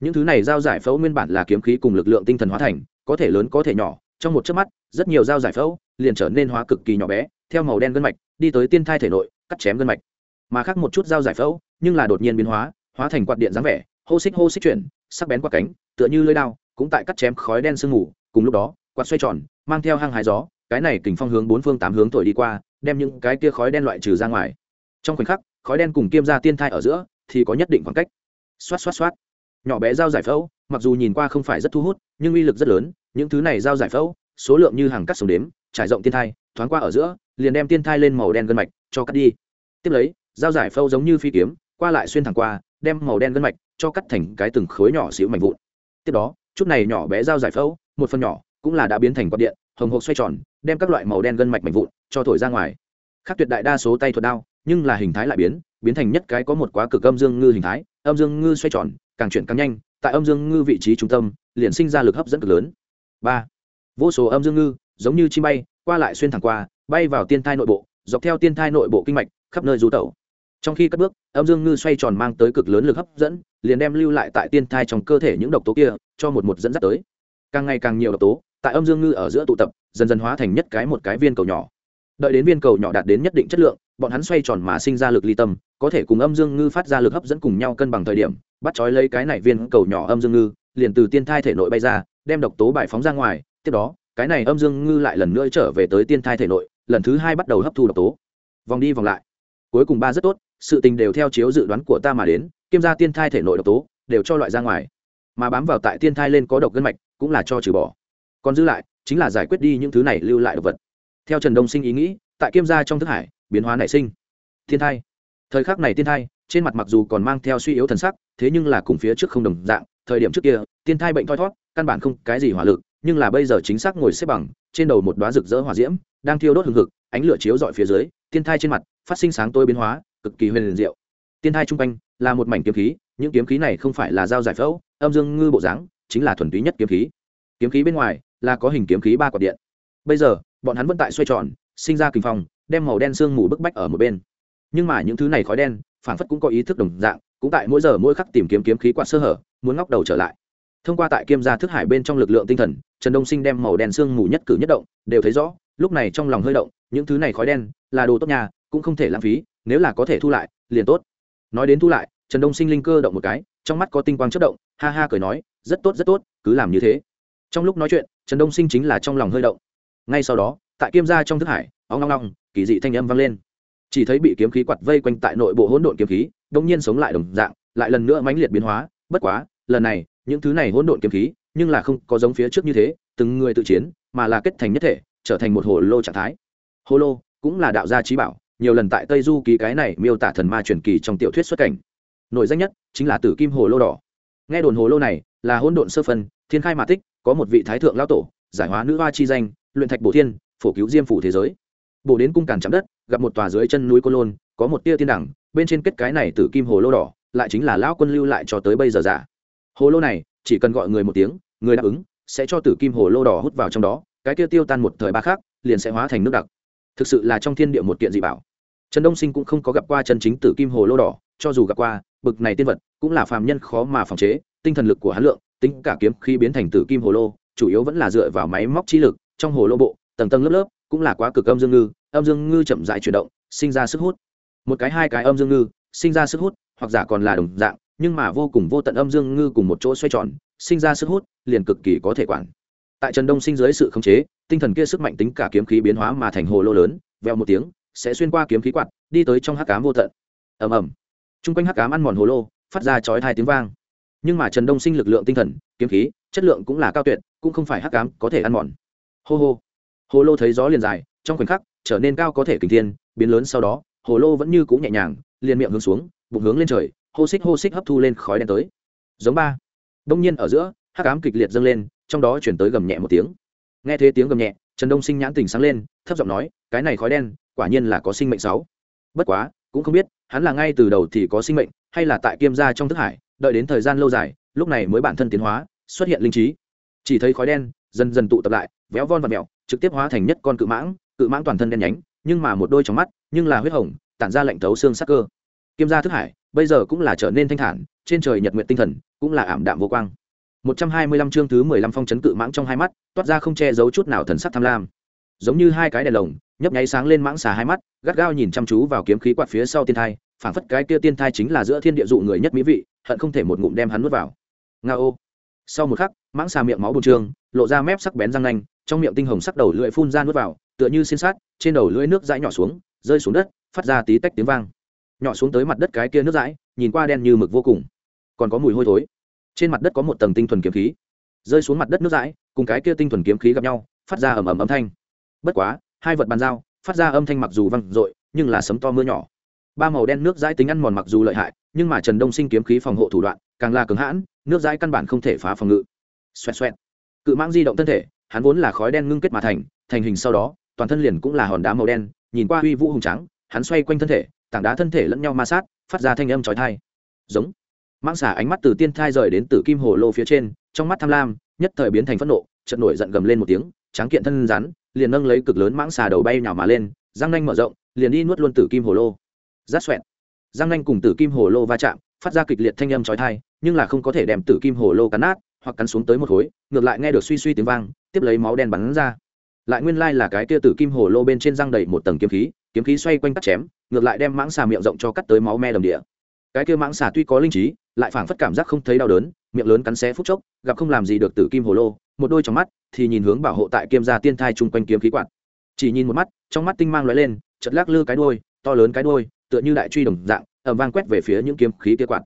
Những thứ này giao giải phẫu nguyên bản là kiếm khí cùng lực lượng tinh thần hóa thành, có thể lớn có thể nhỏ, trong một chớp mắt, rất nhiều giao giải phẫu liền trở nên hóa cực kỳ nhỏ bé, theo màu đen gân mạch, đi tới tiên thai thể nội, cắt chém gân mạch. Mà khác một chút giao giải phẫu, nhưng là đột nhiên biến hóa hóa thành quạt điện dáng vẻ, hô xích hô xích chuyển, sắc bén qua cánh, tựa như lưỡi đao cũng tại cắt chém khói đen sương mù, cùng lúc đó, quạt xoay tròn, mang theo hang hái gió, cái này kình phong hướng bốn phương tám hướng thổi đi qua, đem những cái kia khói đen loại trừ ra ngoài. Trong khoảnh khắc, khói đen cùng kiêm ra tiên thai ở giữa, thì có nhất định khoảng cách. Xoát xoát xoát. Nhỏ bé dao giải phẫu, mặc dù nhìn qua không phải rất thu hút, nhưng uy lực rất lớn, những thứ này dao giải phẫu, số lượng như hàng cắt sống đếm, trải rộng tiên thai, thoáng qua ở giữa, liền đem tiên thai lên màu đen gân mạch, cho cắt đi. Tiếp lấy, dao giải phẫu giống như phi kiếm, qua lại xuyên thẳng qua, đem màu đen gân mạch, cho cắt thành cái từng khối nhỏ xíu mảnh vụn. Tiếp đó chút này nhỏ bé dao giải phẫu, một phần nhỏ, cũng là đã biến thành quạt điện, hồng hộp xoay tròn, đem các loại màu đen gân mạch mạch vụn cho thổi ra ngoài. Khác tuyệt đại đa số tay thuật đao, nhưng là hình thái lại biến biến thành nhất cái có một quá cực âm dương ngư hình thái, âm dương ngư xoay tròn, càng chuyển càng nhanh, tại âm dương ngư vị trí trung tâm, liền sinh ra lực hấp dẫn cực lớn. Ba, vô số âm dương ngư, giống như chim bay, qua lại xuyên thẳng qua, bay vào tiên thai nội bộ, dọc theo tiên thai nội bộ kinh mạch, khắp nơi rú tẩu trong khi cất bước, âm dương ngư xoay tròn mang tới cực lớn lực hấp dẫn, liền đem lưu lại tại tiên thai trong cơ thể những độc tố kia cho một một dẫn dắt tới. Càng ngày càng nhiều độc tố, tại âm dương ngư ở giữa tụ tập, dần dần hóa thành nhất cái một cái viên cầu nhỏ. Đợi đến viên cầu nhỏ đạt đến nhất định chất lượng, bọn hắn xoay tròn mà sinh ra lực ly tâm, có thể cùng âm dương ngư phát ra lực hấp dẫn cùng nhau cân bằng thời điểm, bắt trói lấy cái này viên cầu nhỏ âm dương ngư, liền từ tiên thai thể nội bay ra, đem độc tố bài phóng ra ngoài, tiếp đó, cái này âm dương ngư lại lần nữa trở về tới tiên thai thể nội, lần thứ hai bắt đầu hấp thu độc tố. Vòng đi vòng lại. Cuối cùng ba rất tốt sự tình đều theo chiếu dự đoán của ta mà đến, kiêm ra tiên thai thể nội độc tố đều cho loại ra ngoài. Mà bám vào tại tiên thai lên có độc gân mạch, cũng là cho trừ bỏ. Còn giữ lại, chính là giải quyết đi những thứ này lưu lại độc vật. Theo trần đông sinh ý nghĩ, tại kiêm gia trong thức hải, biến hóa nảy sinh. Thiên thai. Thời khắc này tiên thai, trên mặt mặc dù còn mang theo suy yếu thần sắc, thế nhưng là cùng phía trước không đồng dạng. Thời điểm trước kia, tiên thai bệnh thoi thót, căn bản không cái gì hỏa lực, nhưng là bây giờ chính xác ngồi xếp bằng, trên đầu một đoá rực rỡ hỏa diễm, đang thiêu đốt hừng hực, ánh lửa chiếu dọi phía dưới, tiên thai trên mặt, phát sinh sáng tối biến hóa cực kỳ huyền diệu. Tiên thai trung quanh là một mảnh kiếm khí, những kiếm khí này không phải là dao giải phẫu, âm dương ngư bộ dáng, chính là thuần túy nhất kiếm khí. Kiếm khí bên ngoài là có hình kiếm khí ba quạt điện. Bây giờ, bọn hắn vẫn tại xoay tròn, sinh ra kinh phong, đem màu đen sương mù bức bách ở một bên. Nhưng mà những thứ này khói đen phản phất cũng có ý thức đồng dạng, cũng tại mỗi giờ mỗi khắc tìm kiếm kiếm khí quạt sơ hở, muốn ngóc đầu trở lại. Thông qua tại kiêm gia thức hải bên trong lực lượng tinh thần, trần đông sinh đem màu đen sương mù nhất cử nhất động, đều thấy rõ, lúc này trong lòng hơi động, những thứ này khói đen là đồ tốt nhà cũng không thể lãng phí, nếu là có thể thu lại, liền tốt. Nói đến thu lại, trần đông sinh linh cơ động một cái, trong mắt có tinh quang chất động, ha ha cười nói, rất tốt rất tốt, cứ làm như thế. Trong lúc nói chuyện, trần đông sinh chính là trong lòng hơi động. Ngay sau đó, tại kiêm gia trong thức hải óng long long kỳ dị thanh âm vang lên. Chỉ thấy bị kiếm khí quạt vây quanh tại nội bộ hỗn độn kiếm khí đông nhiên sống lại đồng dạng, lại lần nữa mãnh liệt biến hóa, bất quá, lần này, những thứ này hỗn độn kiếm khí, nhưng là không có giống phía trước như thế, từng người tự chiến, mà là kết thành nhất thể, trở thành một hồ lô trạng thái. Hồ lô cũng là đạo gia trí bảo nhiều lần tại tây du ký cái này miêu tả thần ma truyền kỳ trong tiểu thuyết xuất cảnh. Nổi danh nhất chính là tử kim hồ lô đỏ. Nghe đồn hồ lô này là hỗn độn sơ phân, thiên khai mà tích, có một vị thái thượng lão tổ, giải hóa nữ hoa chi danh, luyện thạch bổ thiên, phổ cứu diêm phủ thế giới. Bổ đến cung cản chạm đất, gặp một tòa dưới chân núi cô lôn, có một tia tiên đẳng, bên trên kết cái này tử kim hồ lô đỏ, lại chính là lão quân lưu lại cho tới bây giờ giả. Hồ lô này, chỉ cần gọi người một tiếng, người đáp ứng, sẽ cho tử kim hồ lô đỏ hút vào trong đó, cái kia tiêu tan một thời ba khác liền sẽ hóa thành nước đặc thực sự là trong thiên địa một kiện dị bảo. Trần đông sinh cũng không có gặp qua chân chính tử kim hồ lô đỏ, cho dù gặp qua, bực này tiên vật cũng là phàm nhân khó mà phòng chế, tinh thần lực của hắn lượng, tính cả kiếm khi biến thành tử kim hồ lô, chủ yếu vẫn là dựa vào máy móc trí lực, trong hồ lô bộ, tầng tầng lớp lớp, cũng là quá cực âm dương ngư, âm dương ngư chậm dại chuyển động, sinh ra sức hút. Một cái hai cái âm dương ngư, sinh ra sức hút, hoặc giả còn là đồng dạng, nhưng mà vô cùng vô tận âm dương ngư cùng một chỗ xoay tròn, sinh ra sức hút, liền cực kỳ có thể quản. Tại trần đông sinh dưới sự khống chế tinh thần kia sức mạnh tính cả kiếm khí biến hóa mà thành hồ lô lớn, veo một tiếng, sẽ xuyên qua kiếm khí quạt, đi tới trong hắc cám vô tận. Ầm ầm. Chung quanh hắc cám ăn mòn hồ lô, phát ra chói hai tiếng vang. Nhưng mà trần đông sinh lực lượng tinh thần, kiếm khí, chất lượng cũng là cao tuyệt, cũng không phải hắc cám có thể ăn mòn. Hô hô. Hồ lô thấy gió liền dài, trong khoảnh khắc, trở nên cao có thể kình thiên, biến lớn sau đó, hồ lô vẫn như cũ nhẹ nhàng, liền miệng hướng xuống, bụng hướng lên trời, hô xích hô xích hấp thu lên khói đen tới. Giống ba. Đông nhiên ở giữa, hắc ám kịch liệt dâng lên, trong đó chuyển tới gầm nhẹ một tiếng nghe thấy tiếng gầm nhẹ, trần đông sinh nhãn tình sáng lên, thấp giọng nói, cái này khói đen, quả nhiên là có sinh mệnh sáu. Bất quá, cũng không biết, hắn là ngay từ đầu thì có sinh mệnh, hay là tại kiêm gia trong thức hải, đợi đến thời gian lâu dài, lúc này mới bản thân tiến hóa, xuất hiện linh trí. Chỉ thấy khói đen, dần dần tụ tập lại, véo von và mẹo trực tiếp hóa thành nhất con cự mãng cự mãng toàn thân đen nhánh, nhưng mà một đôi trong mắt, nhưng là huyết hồng, tản ra lệnh thấu xương sắc cơ. Kiêm gia thức hải, bây giờ cũng là trở nên thanh thản, trên trời nhật nguyện tinh thần, cũng là ảm đạm vô quang. 125 chương thứ 15 phong chấn cự mãng trong hai mắt, toát ra không che giấu chút nào thần sắc tham lam. Giống như hai cái đèn lồng, nhấp nháy sáng lên mãng xà hai mắt, gắt gao nhìn chăm chú vào kiếm khí quạt phía sau tiên thai phản phất cái kia tiên thai chính là giữa thiên địa dụ người nhất mỹ vị, hận không thể một ngụm đem hắn nuốt vào. Ngao sau một khắc, mãng xà miệng máu bùn trường lộ ra mép sắc bén răng nanh, trong miệng tinh hồng sắc đầu lưỡi phun ra nuốt vào, tựa như xin sát trên đầu lưỡi nước dãi nhỏ xuống, rơi xuống đất, phát ra tí tách tiếng vang. Nhỏ xuống tới mặt đất cái kia nước dãi, nhìn qua đen như mực vô cùng. Còn có mùi hôi thối trên mặt đất có một tầng tinh thuần kiếm khí. Rơi xuống mặt đất nước dãi, cùng cái kia tinh thuần kiếm khí gặp nhau, phát ra ầm ầm âm thanh. Bất quá, hai vật bàn giao, phát ra âm thanh mặc dù văng dội, nhưng là sấm to mưa nhỏ. Ba màu đen nước dãi tính ăn mòn mặc dù lợi hại, nhưng mà trần đông sinh kiếm khí phòng hộ thủ đoạn, càng là cứng hãn, nước dãi căn bản không thể phá phòng ngự. Xoẹt xoẹt. Cự mãng di động thân thể, hắn vốn là khói đen ngưng kết mà thành thành hình sau đó, toàn thân liền cũng là hòn đá màu đen, nhìn qua uy vũ hùng trắng hắn xoay quanh thân thể, tảng đá thân thể lẫn nhau ma sát, phát ra thanh âm trói tai. Giống mang xả ánh mắt từ tiên thai rời đến từ kim hồ lô phía trên, trong mắt tham lam, nhất thời biến thành phẫn nộ chật nổi giận gầm lên một tiếng, tráng kiện thân rắn, liền nâng lấy cực lớn mãng xà đầu bay nhào mà lên, răng nanh mở rộng, liền đi nuốt luôn tử kim hồ lô. Rát xoẹn răng nanh cùng tử kim hồ lô va chạm, phát ra kịch liệt thanh âm trói thai nhưng là không có thể đem tử kim hồ lô cắn nát, hoặc cắn xuống tới một khối, ngược lại nghe được suy suy tiếng vang, tiếp lấy máu đen bắn ra. Lại nguyên lai là cái kia tử kim hồ lô bên trên răng đầy một tầng kiếm khí kiếm khí xoay quanh cắt chém, ngược lại đem mãng xà miệng rộng cho cắt tới máu me đầm địa cái kia mãng xà tuy có linh trí, lại phảng phất cảm giác không thấy đau đớn, miệng lớn cắn xé phút chốc, gặp không làm gì được tử kim hồ lô, một đôi trong mắt thì nhìn hướng bảo hộ tại kiêm gia tiên thai chung quanh kiếm khí quạt. Chỉ nhìn một mắt, trong mắt tinh mang lóe lên chật lắc lư cái đôi to lớn cái đôi tựa như đại truy đồng dạng ẩm vang quét về phía những kiếm khí kia quạt.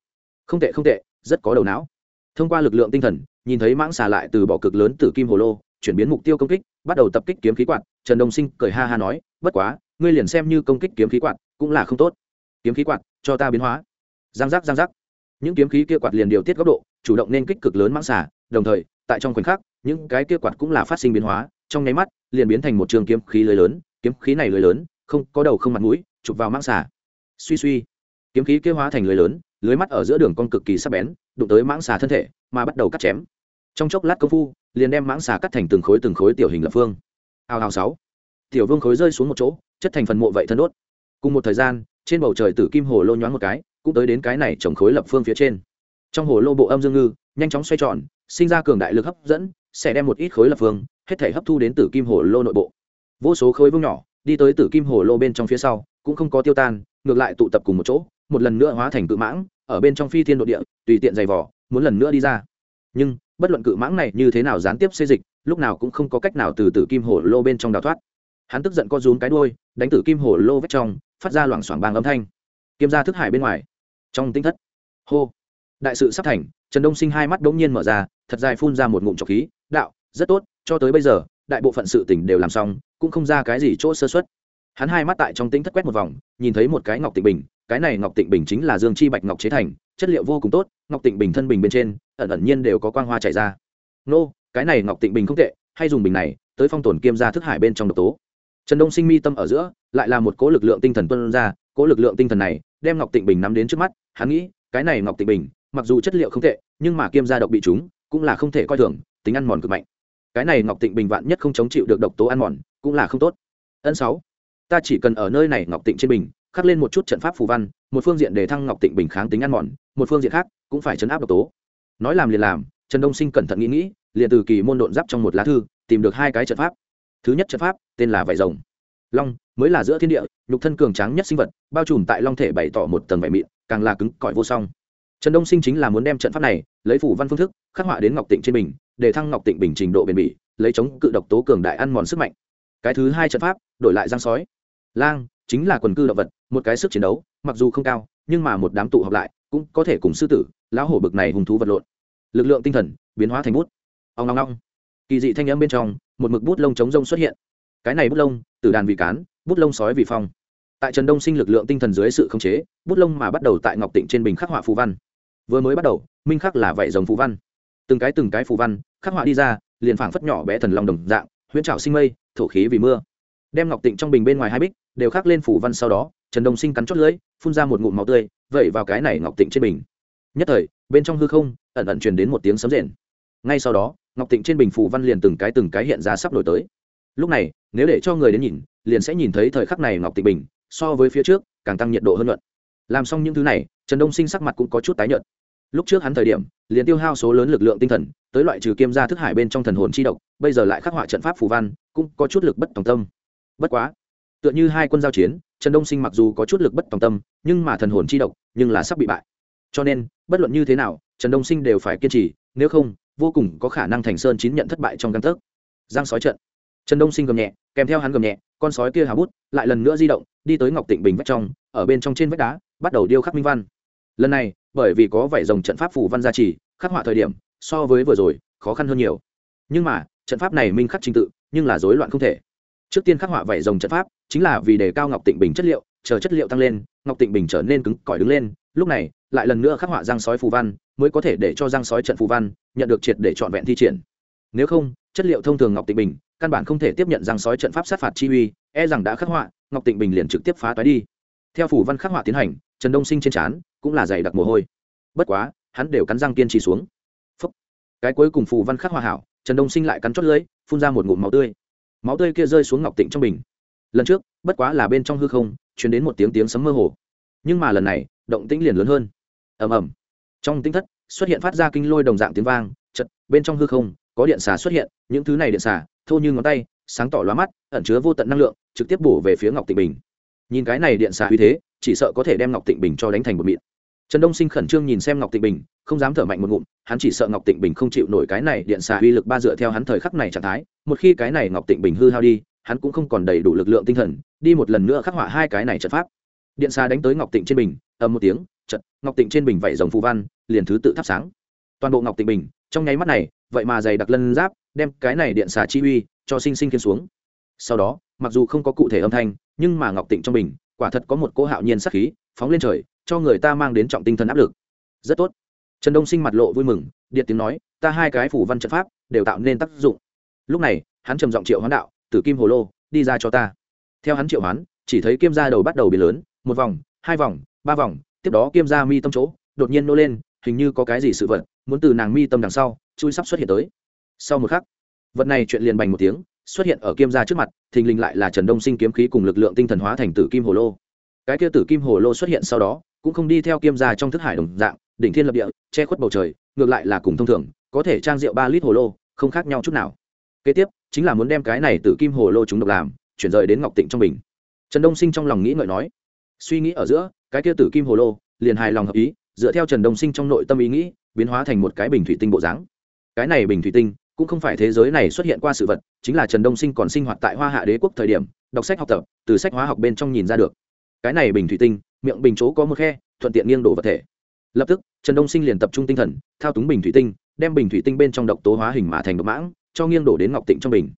Không tệ không tệ, rất có đầu não. Thông qua lực lượng tinh thần, nhìn thấy mãng xà lại từ bỏ cực lớn tử kim hồ lô, chuyển biến mục tiêu công kích, bắt đầu tập kích kiếm khí quạt, trần đông sinh cười ha ha nói, bất quá, ngươi liền xem như công kích kiếm khí quạt cũng là không tốt. Kiếm khí quạt, cho ta biến hóa giang giác giang giác. Những kiếm khí kia quạt liền điều tiết góc độ, chủ động nên kích cực lớn mãng xà, đồng thời, tại trong khoảnh khắc, những cái kia quạt cũng là phát sinh biến hóa, trong nháy mắt, liền biến thành một trường kiếm khí lưới lớn, kiếm khí này lưới lớn, không, có đầu không mặt mũi, chụp vào mãng xà. Suy suy. Kiếm khí kia hóa thành lưới lớn, lưới mắt ở giữa đường con cực kỳ sắc bén, đụng tới mãng xà thân thể, mà bắt đầu cắt chém. Trong chốc lát công phu, liền đem mãng xà cắt thành từng khối từng khối tiểu hình lập phương. Hào hào sáu. Tiểu vương khối rơi xuống một chỗ, chất thành phần mộ vậy thân đốt. Cùng một thời gian, trên bầu trời tử kim hồ lô nhoáng một cái cũng tới đến cái này trồng khối lập phương phía trên. Trong hồ lô bộ âm dương ngư, nhanh chóng xoay tròn, sinh ra cường đại lực hấp dẫn, sẽ đem một ít khối lập phương, hết thể hấp thu đến tử kim hồ lô nội bộ. Vô số khối vương nhỏ, đi tới tử kim hồ lô bên trong phía sau, cũng không có tiêu tan, ngược lại tụ tập cùng một chỗ, một lần nữa hóa thành cự mãng, ở bên trong phi thiên nội địa, tùy tiện giày vỏ muốn lần nữa đi ra. Nhưng, bất luận cự mãng này như thế nào gián tiếp xây dịch, lúc nào cũng không có cách nào từ tử kim hồ lô bên trong đào thoát. Hắn tức giận co rúm cái đuôi, đánh tử kim hồ lô vết trong, phát ra loảng xoảng bang âm thanh kiêm ra thức hải bên ngoài. Trong tinh thất, hô, đại sự sắp thành, trần đông sinh hai mắt đ ỗ n g nhiên mở ra, thật dài phun ra một ngụm trọc khí, đạo, rất tốt, cho tới bây giờ, đại bộ phận sự tỉnh đều làm xong, cũng không ra cái gì chỗ sơ xuất hắn hai mắt tại trong tinh thất quét một vòng, nhìn thấy một cái ngọc tịnh bình, cái này ngọc tịnh bình chính là dương chi bạch ngọc chế thành, chất liệu vô cùng tốt, ngọc tịnh bình thân bình bên trên, ẩn ẩn nhiên đều có quang hoa chảy ra. Nô, cái này ngọc tịnh bình không tệ, hay dùng bình này, tới phong tồn kiêm ra thức hải bên trong độc tố. Trần đông sinh mi tâm ở giữa, lại là một cố lực lượng tinh thần tuân ra, cố lực lượng tinh thần này đem ngọc tịnh bình nắm đến trước mắt, hắn nghĩ, cái này ngọc tịnh bình, mặc dù chất liệu không tệ, nhưng mà kiêm gia độc bị chúng, cũng là không thể coi thường, tính ăn mòn cực mạnh. Cái này ngọc tịnh bình vạn nhất không chống chịu được độc tố ăn mòn, cũng là không tốt. Ân sáu, ta chỉ cần ở nơi này ngọc tịnh trên bình, khắc lên một chút trận pháp phù văn, một phương diện để thăng ngọc tịnh bình kháng tính ăn mòn, một phương diện khác cũng phải chấn áp độc tố. Nói làm liền làm, trần đông sinh cẩn thận nghĩ nghĩ, liền từ kỳ môn độn giáp trong một lá thư, tìm được hai cái trận pháp. Thứ nhất trận pháp, tên là vải rồng long mới là giữa thiên địa, nhục thân cường tráng nhất sinh vật, bao trùm tại long thể bày tỏ một tầng vải mịn, càng là cứng cỏi vô song. Trần đông sinh chính là muốn đem trận pháp này lấy phủ văn phương thức, khắc họa đến ngọc tịnh trên bình, để thăng ngọc tịnh bình trình độ bền bỉ, lấy chống cự độc tố cường đại ăn mòn sức mạnh. Cái thứ hai trận pháp, đổi lại giang sói. Lang chính là quần cư động vật, một cái sức chiến đấu, mặc dù không cao, nhưng mà một đám tụ họp lại, cũng có thể cùng sư tử, lão hổ bực này hùng thú vật lộn. Lực lượng tinh thần biến hóa thành bút. Ông long long kỳ dị thanh âm bên trong, một mực bút lông chống rông xuất hiện cái này bút lông, từ đàn vị cán, bút lông sói vì phong. Tại trần đông sinh lực lượng tinh thần dưới sự khống chế, bút lông mà bắt đầu tại ngọc tịnh trên bình khắc họa phù văn. Vừa mới bắt đầu, minh khắc là vậy dòng phù văn. Từng cái từng cái phù văn, khắc họa đi ra, liền phảng phất nhỏ bé thần long đồng dạng, huyễn trảo sinh mây, thổ khí vì mưa. Đem ngọc tịnh trong bình bên ngoài hai bích, đều khắc lên phù văn sau đó, trần đông sinh cắn chót lưỡi, phun ra một ngụm máu tươi, vẩy vào cái này ngọc tịnh trên bình. Nhất thời, bên trong hư không, ẩn ẩn truyền đến một tiếng sấm rền. Ngay sau đó, ngọc tịnh trên bình phù văn liền từng cái từng cái hiện ra sắp đổi tới lúc này, nếu để cho người đến nhìn, liền sẽ nhìn thấy thời khắc này ngọc tịnh bình, so với phía trước, càng tăng nhiệt độ hơn luận làm xong những thứ này, trần đông sinh sắc mặt cũng có chút tái nhợt. Lúc trước hắn thời điểm, liền tiêu hao số lớn lực lượng tinh thần, tới loại trừ kiêm gia thức hải bên trong thần hồn chi độc, bây giờ lại khắc họa trận pháp phù văn, cũng có chút lực bất tòng tâm. Bất quá, tựa như hai quân giao chiến, trần đông sinh mặc dù có chút lực bất tòng tâm, nhưng mà thần hồn chi độc, nhưng là sắp bị bại. Cho nên, bất luận như thế nào, trần đông sinh đều phải kiên trì, nếu không, vô cùng có khả năng thành sơn chín nhận thất bại trong căn tấc. Giang sói trận trần đông sinh gầm nhẹ, kèm theo hắn gầm nhẹ, con sói kia hà bút lại lần nữa di động, đi tới ngọc tịnh bình vách trong, ở bên trong trên vách đá, bắt đầu điêu khắc minh văn. Lần này, bởi vì có vảy rồng trận pháp phủ văn gia trì, khắc họa thời điểm, so với vừa rồi, khó khăn hơn nhiều. Nhưng mà, trận pháp này minh khắc trình tự, nhưng là rối loạn không thể. Trước tiên khắc họa vảy rồng trận pháp, chính là vì đề cao ngọc tịnh bình chất liệu, chờ chất liệu tăng lên, ngọc tịnh bình trở nên cứng, cỏi đứng lên, lúc này, lại lần nữa khắc họa răng sói phù văn, mới có thể để cho răng sói trận phù văn nhận được triệt để trọn vẹn thi triển. Nếu không, chất liệu thông thường ngọc tịnh bình căn bản không thể tiếp nhận răng sói trận pháp sát phạt chi uy e rằng đã khắc họa, ngọc tịnh bình liền trực tiếp phá toái đi. Theo phủ văn khắc họa tiến hành, trần đông sinh trên trán cũng là dày đặc mồ hôi. Bất quá, hắn đều cắn răng kiên trì xuống. Phúc. cái cuối cùng phủ văn khắc họa hảo, trần đông sinh lại cắn chót lưỡi, phun ra một ngụm máu tươi. Máu tươi kia rơi xuống ngọc tịnh trong bình. Lần trước, bất quá là bên trong hư không chuyển đến một tiếng tiếng sấm mơ hồ. Nhưng mà lần này, động tĩnh liền lớn hơn. Ầm ầm. Trong tĩnh thất, xuất hiện phát ra kinh lôi đồng dạng tiếng vang chật bên trong hư không, có điện xà xuất hiện, những thứ này điện xà thô như ngón tay, sáng tỏ lóa mắt, ẩn chứa vô tận năng lượng, trực tiếp bổ về phía ngọc tịnh bình. Nhìn cái này điện xà uy thế, chỉ sợ có thể đem ngọc tịnh bình cho đánh thành một mịn. Trần đông sinh khẩn trương nhìn xem ngọc tịnh bình, không dám thở mạnh một ngụm, hắn chỉ sợ ngọc tịnh bình không chịu nổi cái này điện xà uy lực ba dựa theo hắn thời khắc này trạng thái, một khi cái này ngọc tịnh bình hư hao đi, hắn cũng không còn đầy đủ lực lượng tinh thần, đi một lần nữa khắc họa hai cái này trận pháp. Điện xà đánh tới ngọc tịnh trên bình, ầm một tiếng, trận, ngọc tịnh trên bình vẩy dòng phù văn, liền thứ tự thắp sáng. Toàn bộ ngọc tịnh bình, trong nháy mắt này, vậy mà dày đặc lân giáp đem cái này điện xà chi uy cho sinh sinh khiến xuống. Sau đó, mặc dù không có cụ thể âm thanh, nhưng mà ngọc tịnh trong bình quả thật có một cỗ hạo nhiên sắc khí phóng lên trời, cho người ta mang đến trọng tinh thần áp lực. Rất tốt. Trần đông sinh mặt lộ vui mừng, điện tiếng nói, ta hai cái phủ văn trận pháp đều tạo nên tác dụng. Lúc này, hắn trầm giọng triệu hoán đạo, tử kim hồ lô, đi ra cho ta. Theo hắn triệu hoán, chỉ thấy kim ra đầu bắt đầu biến lớn, một vòng, hai vòng, ba vòng, tiếp đó kim ra mi tâm chỗ đột nhiên nô lên, hình như có cái gì sự vật, muốn từ nàng mi tâm đằng sau, chui sắp xuất hiện tới sau một khắc, vật này chuyện liền bành một tiếng, xuất hiện ở kim gia trước mặt, thình lình lại là trần đông sinh kiếm khí cùng lực lượng tinh thần hóa thành tử kim hồ lô. Cái kia tử kim hồ lô xuất hiện sau đó, cũng không đi theo kim gia trong thức hải đồng dạng, đỉnh thiên lập địa, che khuất bầu trời, ngược lại là cùng thông thường, có thể trang rượu ba lít hồ lô, không khác nhau chút nào. Kế tiếp, chính là muốn đem cái này tử kim hồ lô chúng độc làm, chuyển rời đến ngọc tịnh trong mình. trần đông sinh trong lòng nghĩ ngợi nói, suy nghĩ ở giữa, cái kia tử kim hồ lô, liền hài lòng hợp ý, dựa theo trần đông sinh trong nội tâm ý nghĩ, biến hóa thành một cái bình thủy tinh bộ dáng. Cái này bình thủy tinh cũng không phải thế giới này xuất hiện qua sự vật, chính là trần đông sinh còn sinh hoạt tại hoa hạ đế quốc thời điểm, đọc sách học tập, từ sách hóa học bên trong nhìn ra được. Cái này bình thủy tinh, miệng bình chỗ có một khe, thuận tiện nghiêng đổ vật thể. Lập tức, trần đông sinh liền tập trung tinh thần, thao túng bình thủy tinh, đem bình thủy tinh bên trong độc tố hóa hình mà thành độc mãng, cho nghiêng đổ đến ngọc tịnh trong bình.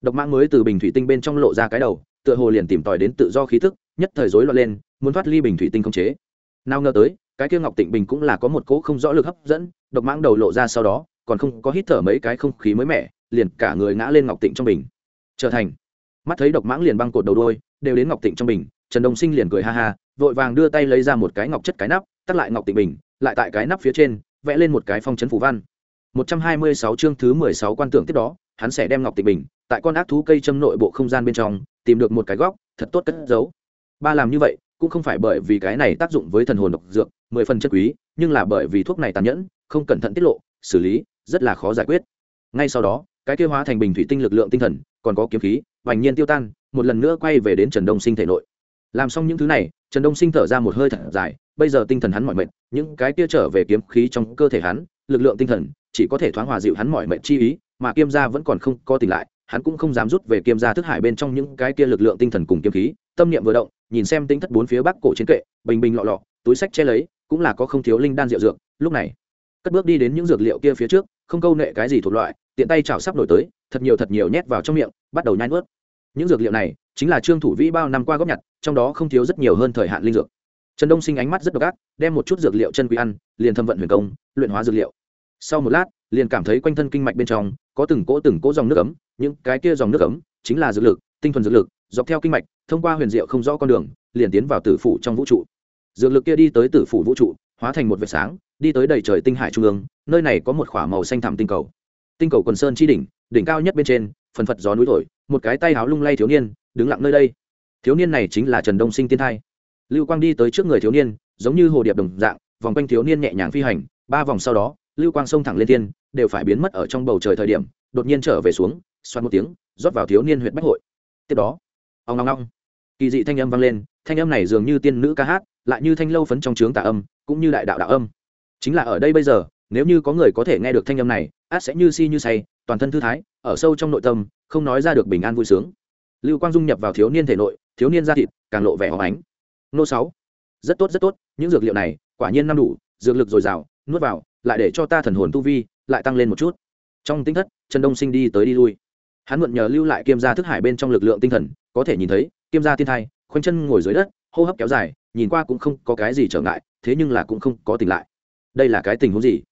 Độc mãng mới từ bình thủy tinh bên trong lộ ra cái đầu, tựa hồ liền tìm tòi đến tự do khí thức nhất thời rối loạn lên, muốn thoát ly bình thủy tinh không chế. Nào ngờ tới, cái kia ngọc tịnh bình cũng là có một cỗ không rõ lực hấp dẫn, độc mãng đầu lộ ra sau đó còn không có hít thở mấy cái không khí mới mẻ, liền cả người ngã lên ngọc tịnh trong bình. Trở thành, mắt thấy độc mãng liền băng cột đầu đôi, đều đến ngọc tịnh trong bình, trần đông sinh liền cười ha ha, vội vàng đưa tay lấy ra một cái ngọc chất cái nắp, tắt lại ngọc tịnh bình, lại tại cái nắp phía trên, vẽ lên một cái phong chấn phủ văn. 126 chương thứ 16 quan tưởng tiếp đó, hắn sẽ đem ngọc tịnh bình, tại con ác thú cây châm nội bộ không gian bên trong, tìm được một cái góc, thật tốt cất giấu. Ba làm như vậy, cũng không phải bởi vì cái này tác dụng với thần hồn độc dược, mười phần chất quý, nhưng là bởi vì thuốc này tàn nhẫn, không cẩn thận tiết lộ, xử lý rất là khó giải quyết. Ngay sau đó, cái tiêu hóa thành bình thủy tinh lực lượng tinh thần, còn có kiếm khí vành nhiên tiêu tan, một lần nữa quay về đến trần đông sinh thể nội. Làm xong những thứ này, trần đông sinh thở ra một hơi thật dài, bây giờ tinh thần hắn mỏi mệt, những cái kia trở về kiếm khí trong cơ thể hắn, lực lượng tinh thần, chỉ có thể thoáng hòa dịu hắn mỏi mệt chi ý, mà kiêm gia vẫn còn không có tỉnh lại, hắn cũng không dám rút về kiêm gia thức hải bên trong những cái kia lực lượng tinh thần cùng kiếm khí, tâm niệm vừa động, nhìn xem tính thất bốn phía bắc cổ chiến kệ, bình bình lọ lọ, túi sách che lấy, cũng là có không thiếu linh đan rượu dược. Lúc này, cất bước đi đến những dược liệu kia phía trước không câu nệ cái gì thuộc loại, tiện tay chảo sắp nổi tới, thật nhiều thật nhiều nhét vào trong miệng, bắt đầu nhai nuốt. Những dược liệu này chính là trương thủ vĩ bao năm qua góp nhặt, trong đó không thiếu rất nhiều hơn thời hạn linh dược. Trần đông sinh ánh mắt rất độc ác, đem một chút dược liệu chân quý ăn, liền thâm vận huyền công, luyện hóa dược liệu. Sau một lát, liền cảm thấy quanh thân kinh mạch bên trong có từng cỗ từng cỗ dòng nước ấm, những cái kia dòng nước ấm chính là dược lực, tinh thuần dược lực, dọc theo kinh mạch, thông qua huyền diệu không rõ con đường, liền tiến vào tử phủ trong vũ trụ. Dược lực kia đi tới tử phủ vũ trụ, hóa thành một vệt sáng đi tới đầy trời tinh hải trung ương, nơi này có một k h ỏ a màu xanh thẳm tinh cầu. Tinh cầu quần sơn chi đỉnh đỉnh cao nhất bên trên, phần phật gió núi thổi, một cái tay háo lung lay thiếu niên, đứng lặng nơi đây. Thiếu niên này chính là trần đông sinh tiên thai. Lưu quang đi tới trước người thiếu niên, giống như hồ điệp đồng dạng, vòng quanh thiếu niên nhẹ nhàng phi hành, ba vòng sau đó, lưu quang xông thẳng lên tiên đều phải biến mất ở trong bầu trời thời điểm, đột nhiên trở về xuống, xoắn một tiếng, rót vào thiếu niên huyện bách hội. Tiếp đó ông long long kỳ dị thanh âm vang lên, thanh âm này dường như tiên nữ ca hát, lại như thanh lâu phấn trong trướng tà âm, cũng như đại đạo đạo âm chính là ở đây bây giờ, nếu như có người có thể nghe được thanh âm này, át sẽ như si như say, toàn thân thư thái, ở sâu trong nội tâm, không nói ra được bình an vui sướng. Lưu quang dung nhập vào thiếu niên thể nội, thiếu niên da thịt, càng lộ vẻ hóng ánh. Nô sáu, rất tốt rất tốt, những dược liệu này, quả nhiên năm đủ, dược lực dồi dào, nuốt vào, lại để cho ta thần hồn tu vi, lại tăng lên một chút. Trong tinh thất, trần đông sinh đi tới đi lui. Hắn mượn nhờ lưu lại kiêm gia thức hải bên trong lực lượng tinh thần, có thể nhìn thấy, kiêm gia thiên thai, khoanh chân ngồi dưới đất, hô hấp kéo dài, nhìn qua cũng không có cái gì trở ngại, thế nhưng là cũng không có tỉnh lại đây là cái tình huống gì?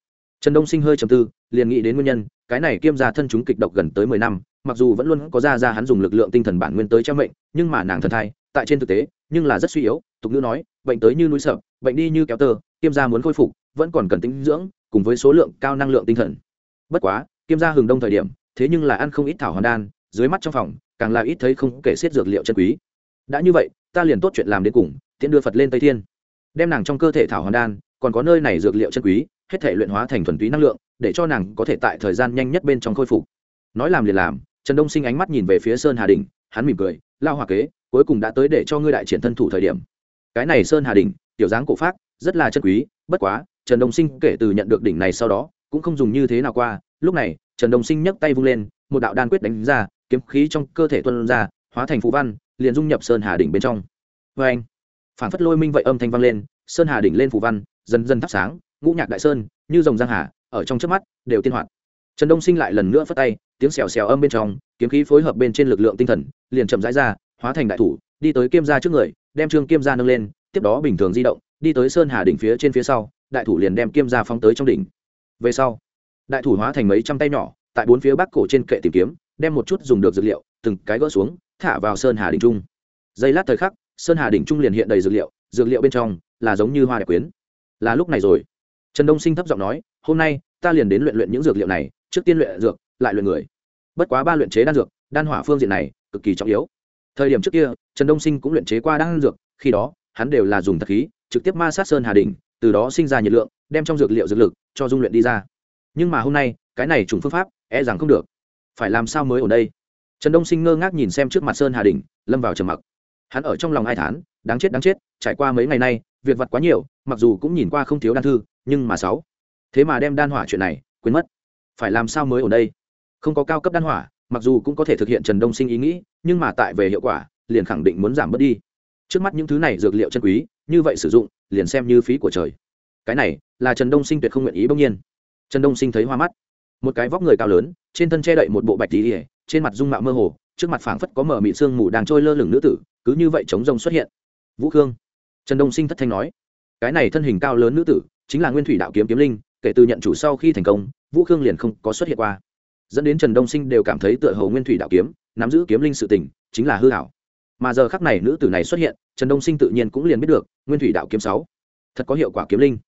Trần đông sinh hơi trầm tư liền nghĩ đến nguyên nhân cái này kiêm gia thân chúng kịch độc gần tới mười năm mặc dù vẫn luôn có ra ra hắn dùng lực lượng tinh thần bản nguyên tới chăm bệnh, nhưng mà nàng thần thai tại trên thực tế nhưng là rất suy yếu tục ngữ nói bệnh tới như núi sợ bệnh đi như kéo tơ kiêm gia muốn khôi phục vẫn còn cần tinh dưỡng cùng với số lượng cao năng lượng tinh thần. Bất quá kiêm gia hừng đông thời điểm thế nhưng là ăn không ít thảo hoàn đan dưới mắt trong phòng càng là ít thấy không kể xiết dược liệu chân quý. Đã như vậy ta liền tốt chuyện làm đến cùng tiện đưa phật lên tây thiên. Đem nàng trong cơ thể thảo hoàn đan còn có nơi này dược liệu chân quý, hết thể luyện hóa thành thuần túy năng lượng, để cho nàng có thể tại thời gian nhanh nhất bên trong khôi phục. Nói làm liền làm, trần đông sinh ánh mắt nhìn về phía sơn hà đình hắn mỉm cười, lao hòa kế, cuối cùng đã tới để cho ngươi đại triển thân thủ thời điểm. Cái này sơn hà đình tiểu dáng cổ pháp rất là chân quý, bất quá, trần đông sinh kể từ nhận được đỉnh này sau đó, cũng không dùng như thế nào qua. Lúc này, trần đông sinh nhấc tay vung lên, một đạo đan quyết đánh ra, kiếm khí trong cơ thể tuân ra, hóa thành phú văn, liền dung nhập sơn hà đỉnh bên trong. Vê anh phản phất lôi minh vậy âm thanh vang lên, sơn hà đỉnh lên phù văn dần dần thắp sáng, ngũ nhạc đại sơn, như dòng giang hà, ở trong trước mắt, đều tiên hoạt. Trần đông sinh lại lần nữa phất tay, tiếng xèo xèo âm bên trong, kiếm khí phối hợp bên trên lực lượng tinh thần, liền chậm rãi ra, hóa thành đại thủ, đi tới kiêm gia trước người, đem trương kiêm gia nâng lên, tiếp đó bình thường di động, đi tới sơn hà đỉnh phía trên phía sau, đại thủ liền đem kiêm gia phóng tới trong đỉnh. Về sau, đại thủ hóa thành mấy trăm tay nhỏ, tại bốn phía bắc cổ trên kệ tìm kiếm, đem một chút dùng được dược liệu, từng cái gỡ xuống, thả vào sơn hà đỉnh trung. Giây lát thời khắc, sơn hà đỉnh trung liền hiện đầy dược liệu dược liệu bên trong là giống như hoa đẹp quyến là lúc này rồi. Trần đông sinh thấp giọng nói, hôm nay, ta liền đến luyện luyện những dược liệu này, trước tiên luyện dược, lại luyện người. Bất quá ba luyện chế đan dược, đan hỏa phương diện này, cực kỳ trọng yếu. Thời điểm trước kia, trần đông sinh cũng luyện chế qua đan dược, khi đó, hắn đều là dùng thật khí, trực tiếp ma sát sơn hà đình từ đó sinh ra nhiệt lượng, đem trong dược liệu dược lực cho dung luyện đi ra. Nhưng mà hôm nay, cái này trùng phương pháp e rằng không được. Phải làm sao mới ở đây? Trần đông sinh ngơ ngác nhìn xem trước mặt sơn hà đình lâm vào trầm mặc. Hắn ở trong lòng ai thán, đáng chết đáng chết, trải qua mấy ngày nay việc vặt quá nhiều, mặc dù cũng nhìn qua không thiếu đan thư, nhưng mà sáu. Thế mà đem đan hỏa chuyện này quên mất. Phải làm sao mới ở đây? Không có cao cấp đan hỏa, mặc dù cũng có thể thực hiện trần đông sinh ý nghĩ, nhưng mà tại về hiệu quả, liền khẳng định muốn giảm bớt đi. Trước mắt những thứ này dược liệu chân quý, như vậy sử dụng, liền xem như phí của trời. Cái này là trần đông sinh tuyệt không nguyện ý bỗng nhiên. Trần đông sinh thấy hoa mắt. Một cái vóc người cao lớn, trên thân che đậy một bộ bạch tí ỉa trên mặt dung mạo mơ hồ, trước mặt phảng phất có mở mị sương mù đang trôi lơ lửng nữ tử, cứ như vậy chống rông xuất hiện. Vũ khương trần đông sinh thất thanh nói, cái này thân hình cao lớn nữ tử, chính là nguyên thủy đạo kiếm kiếm linh, kể từ nhận chủ sau khi thành công, vũ khương liền không có xuất hiện qua. Dẫn đến trần đông sinh đều cảm thấy tựa hồ nguyên thủy đạo kiếm, nắm giữ kiếm linh sự tình, chính là hư hảo. Mà giờ khắc này nữ tử này xuất hiện, trần đông sinh tự nhiên cũng liền biết được, nguyên thủy đạo kiếm sáu, thật có hiệu quả kiếm linh.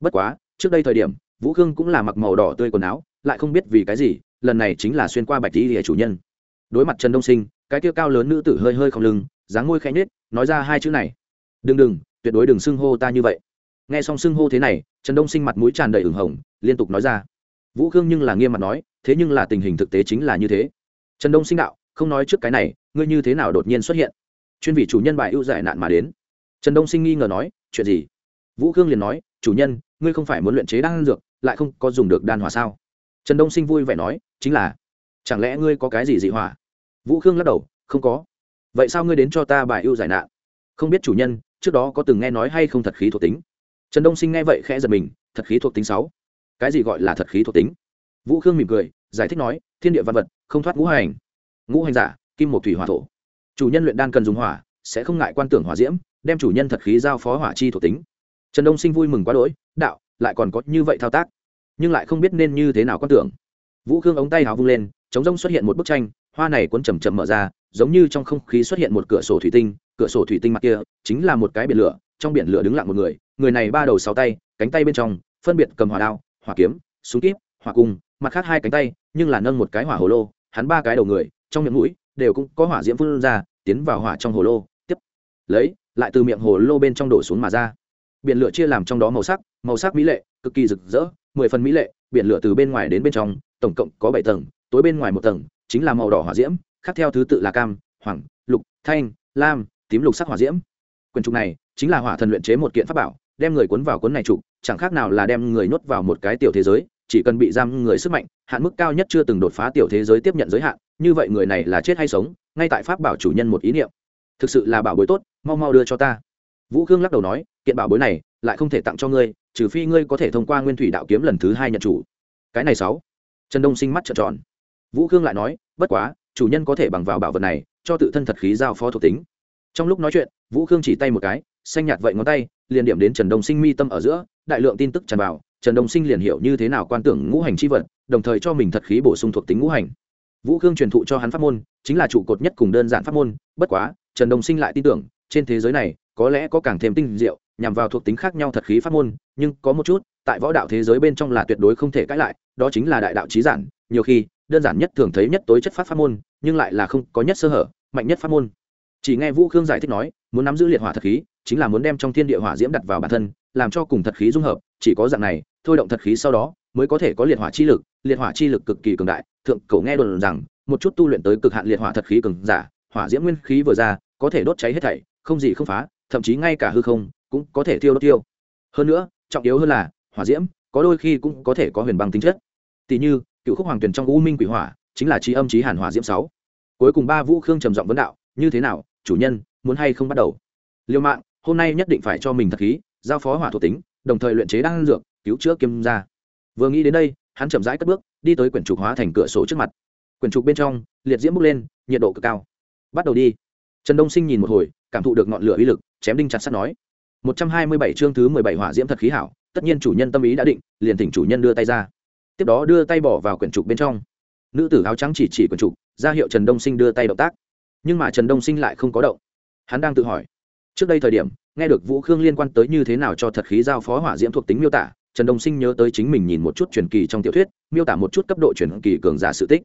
Bất quá, trước đây thời điểm, vũ khương cũng là mặc màu đỏ tươi quần áo, lại không biết vì cái gì, lần này chính là xuyên qua bạch tỷ hệ chủ nhân. Đối mặt trần đông sinh, cái kia cao lớn nữ tử hơi hơi không lưng, dáng môi khẽ nhếch, nói ra hai chữ này đừng đừng, tuyệt đối đừng xưng hô ta như vậy. Nghe xong xưng hô thế này, trần đông sinh mặt mũi tràn đầy ửng hồng, liên tục nói ra. Vũ khương nhưng là nghiêm mặt nói, thế nhưng là tình hình thực tế chính là như thế. Trần đông sinh đạo, không nói trước cái này, ngươi như thế nào đột nhiên xuất hiện? Chuyên vị chủ nhân bài ưu giải nạn mà đến. Trần đông sinh nghi ngờ nói, chuyện gì? Vũ khương liền nói, chủ nhân, ngươi không phải muốn luyện chế đan dược, lại không có dùng được đan hỏa sao? Trần đông sinh vui vẻ nói, chính là. Chẳng lẽ ngươi có cái gì dị hỏa? Vũ khương lắc đầu, không có. Vậy sao ngươi đến cho ta bài ưu giải nạn? Không biết chủ nhân trước đó có từng nghe nói hay không thật khí thuộc tính. Trần đông sinh nghe vậy khẽ giật mình, thật khí thuộc tính sáu. Cái gì gọi là thật khí thuộc tính? Vũ khương mỉm cười, giải thích nói, thiên địa văn vật, không thoát ngũ hành. Ngũ hành giả, kim một thủy hỏa thổ. Chủ nhân luyện đan cần dùng hỏa, sẽ không ngại quan tưởng hỏa diễm, đem chủ nhân thật khí giao phó hỏa chi thuộc tính. Trần đông sinh vui mừng quá đỗi, đạo, lại còn có như vậy thao tác. Nhưng lại không biết nên như thế nào quan tưởng. Vũ khương ống tay hào vung lên, chống rông xuất hiện một bức tranh, hoa này cuốn chầm chầm mở ra giống như trong không khí xuất hiện một cửa sổ thủy tinh, cửa sổ thủy tinh mặt kia chính là một cái biển lửa, trong biển lửa đứng lặng một người người này ba đầu sáu tay, cánh tay bên trong, phân biệt cầm hỏa đao, hỏa kiếm, súng kíp, hỏa cung, mặt khác hai cánh tay, nhưng là nâng một cái hỏa hồ lô, hắn ba cái đầu người, trong miệng mũi, đều cũng có hỏa diễm phun ra, tiến vào hỏa trong hồ lô, tiếp lấy, lại từ miệng hồ lô bên trong đổ xuống mà ra. Biển lửa chia làm trong đó màu sắc màu sắc mỹ lệ, cực kỳ rực rỡ, mười phần mỹ lệ, biển lửa từ bên ngoài đến bên trong, tổng cộng có bảy tầng, tối bên ngoài một tầng, chính là màu đỏ hỏa diễm khác theo thứ tự là cam, hoàng, lục, thanh, lam, tím lục sắc hỏa diễm. Quyền trục này chính là hỏa thần luyện chế một kiện pháp bảo, đem người cuốn vào cuốn này trục, chẳng khác nào là đem người nhốt vào một cái tiểu thế giới, chỉ cần bị giam người sức mạnh, hạn mức cao nhất chưa từng đột phá tiểu thế giới tiếp nhận giới hạn, như vậy người này là chết hay sống, ngay tại pháp bảo chủ nhân một ý niệm. Thực sự là bảo bối tốt, mau mau đưa cho ta. Vũ khương lắc đầu nói, kiện bảo bối này lại không thể tặng cho ngươi, trừ phi ngươi có thể thông qua nguyên thủy đạo kiếm lần thứ hai nhận chủ. Cái này sáu. Trần đông sinh mắt trợn tròn. Vũ khương lại nói, bất quá chủ nhân có thể bằng vào bảo vật này cho tự thân thật khí giao phó thuộc tính. Trong lúc nói chuyện, vũ khương chỉ tay một cái, xanh nhạt vậy ngón tay, liền điểm đến trần đông sinh mi tâm ở giữa, đại lượng tin tức tràn vào, trần đông sinh liền hiểu như thế nào quan tưởng ngũ hành c h i vật, đồng thời cho mình thật khí bổ sung thuộc tính ngũ hành. Vũ khương truyền thụ cho hắn pháp môn, chính là trụ cột nhất cùng đơn giản pháp môn, bất quá, trần đông sinh lại tin tưởng, trên thế giới này, có lẽ có càng thêm tinh diệu, nhằm vào thuộc tính khác nhau thật khí pháp môn, nhưng có một chút, tại võ đạo thế giới bên trong là tuyệt đối không thể cãi lại, đó chính là đại đạo trí giản, nhiều khi đơn giản nhất thường thấy nhất tối chất pháp pháp môn, nhưng lại là không có nhất sơ hở, mạnh nhất pháp môn. Chỉ nghe vũ khương giải thích nói, muốn nắm giữ liệt hỏa thật khí, chính là muốn đem trong thiên địa hỏa diễm đặt vào bản thân, làm cho cùng thật khí dung hợp, chỉ có dạng này, thôi động thật khí sau đó, mới có thể có liệt hỏa chi lực, liệt hỏa chi lực cực kỳ cường đại, thượng cổ nghe đồn rằng, một chút tu luyện tới cực hạn liệt hỏa thật khí cường giả, hỏa diễm nguyên khí vừa ra, có thể đốt cháy hết thảy, không gì không phá, thậm chí ngay cả hư không cũng có thể thiêu đốt tiêu hơn nữa, trọng yếu hơn là, hỏa diễm có đôi khi cũng có thể có huyền băng tính chất. Tỷ như cựu khúc hoàng tuyển trong u minh quỷ hỏa chính là trí âm trí hàn hỏa diễm sáu. Cuối cùng ba vũ khương trầm giọng vấn đạo, như thế nào, chủ nhân, muốn hay không bắt đầu? Liêu mạng, hôm nay nhất định phải cho mình thật khí, giao phó hỏa thuộc tính, đồng thời luyện chế đan dược, cứu chữa kiêm ra vừa nghĩ đến đây, hắn chậm rãi cất bước, đi tới quyển trục hóa thành cửa sổ trước mặt. Quyển trục bên trong, liệt diễm bốc lên, nhiệt độ cực cao. Bắt đầu đi. Trần đông sinh nhìn một hồi, cảm thụ được ngọn lửa uy lực, chém đinh chặt sắt nói, một trăm hai mươi bảy chương thứ mười bảy hỏa diễm thật khí hảo, tất nhiên chủ nhân tâm ý đã định, liền thỉnh chủ nhân đưa tay ra tiếp đó đưa tay bỏ vào quyển trục bên trong. Nữ tử áo trắng chỉ chỉ quyển trục, ra hiệu trần đông sinh đưa tay động tác. Nhưng mà trần đông sinh lại không có động. Hắn đang tự hỏi, trước đây thời điểm, nghe được vũ khương liên quan tới như thế nào cho thật khí giao phó hỏa diễm thuộc tính miêu tả, trần đông sinh nhớ tới chính mình nhìn một chút truyền kỳ trong tiểu thuyết, miêu tả một chút cấp độ truyền kỳ cường giả sự tích.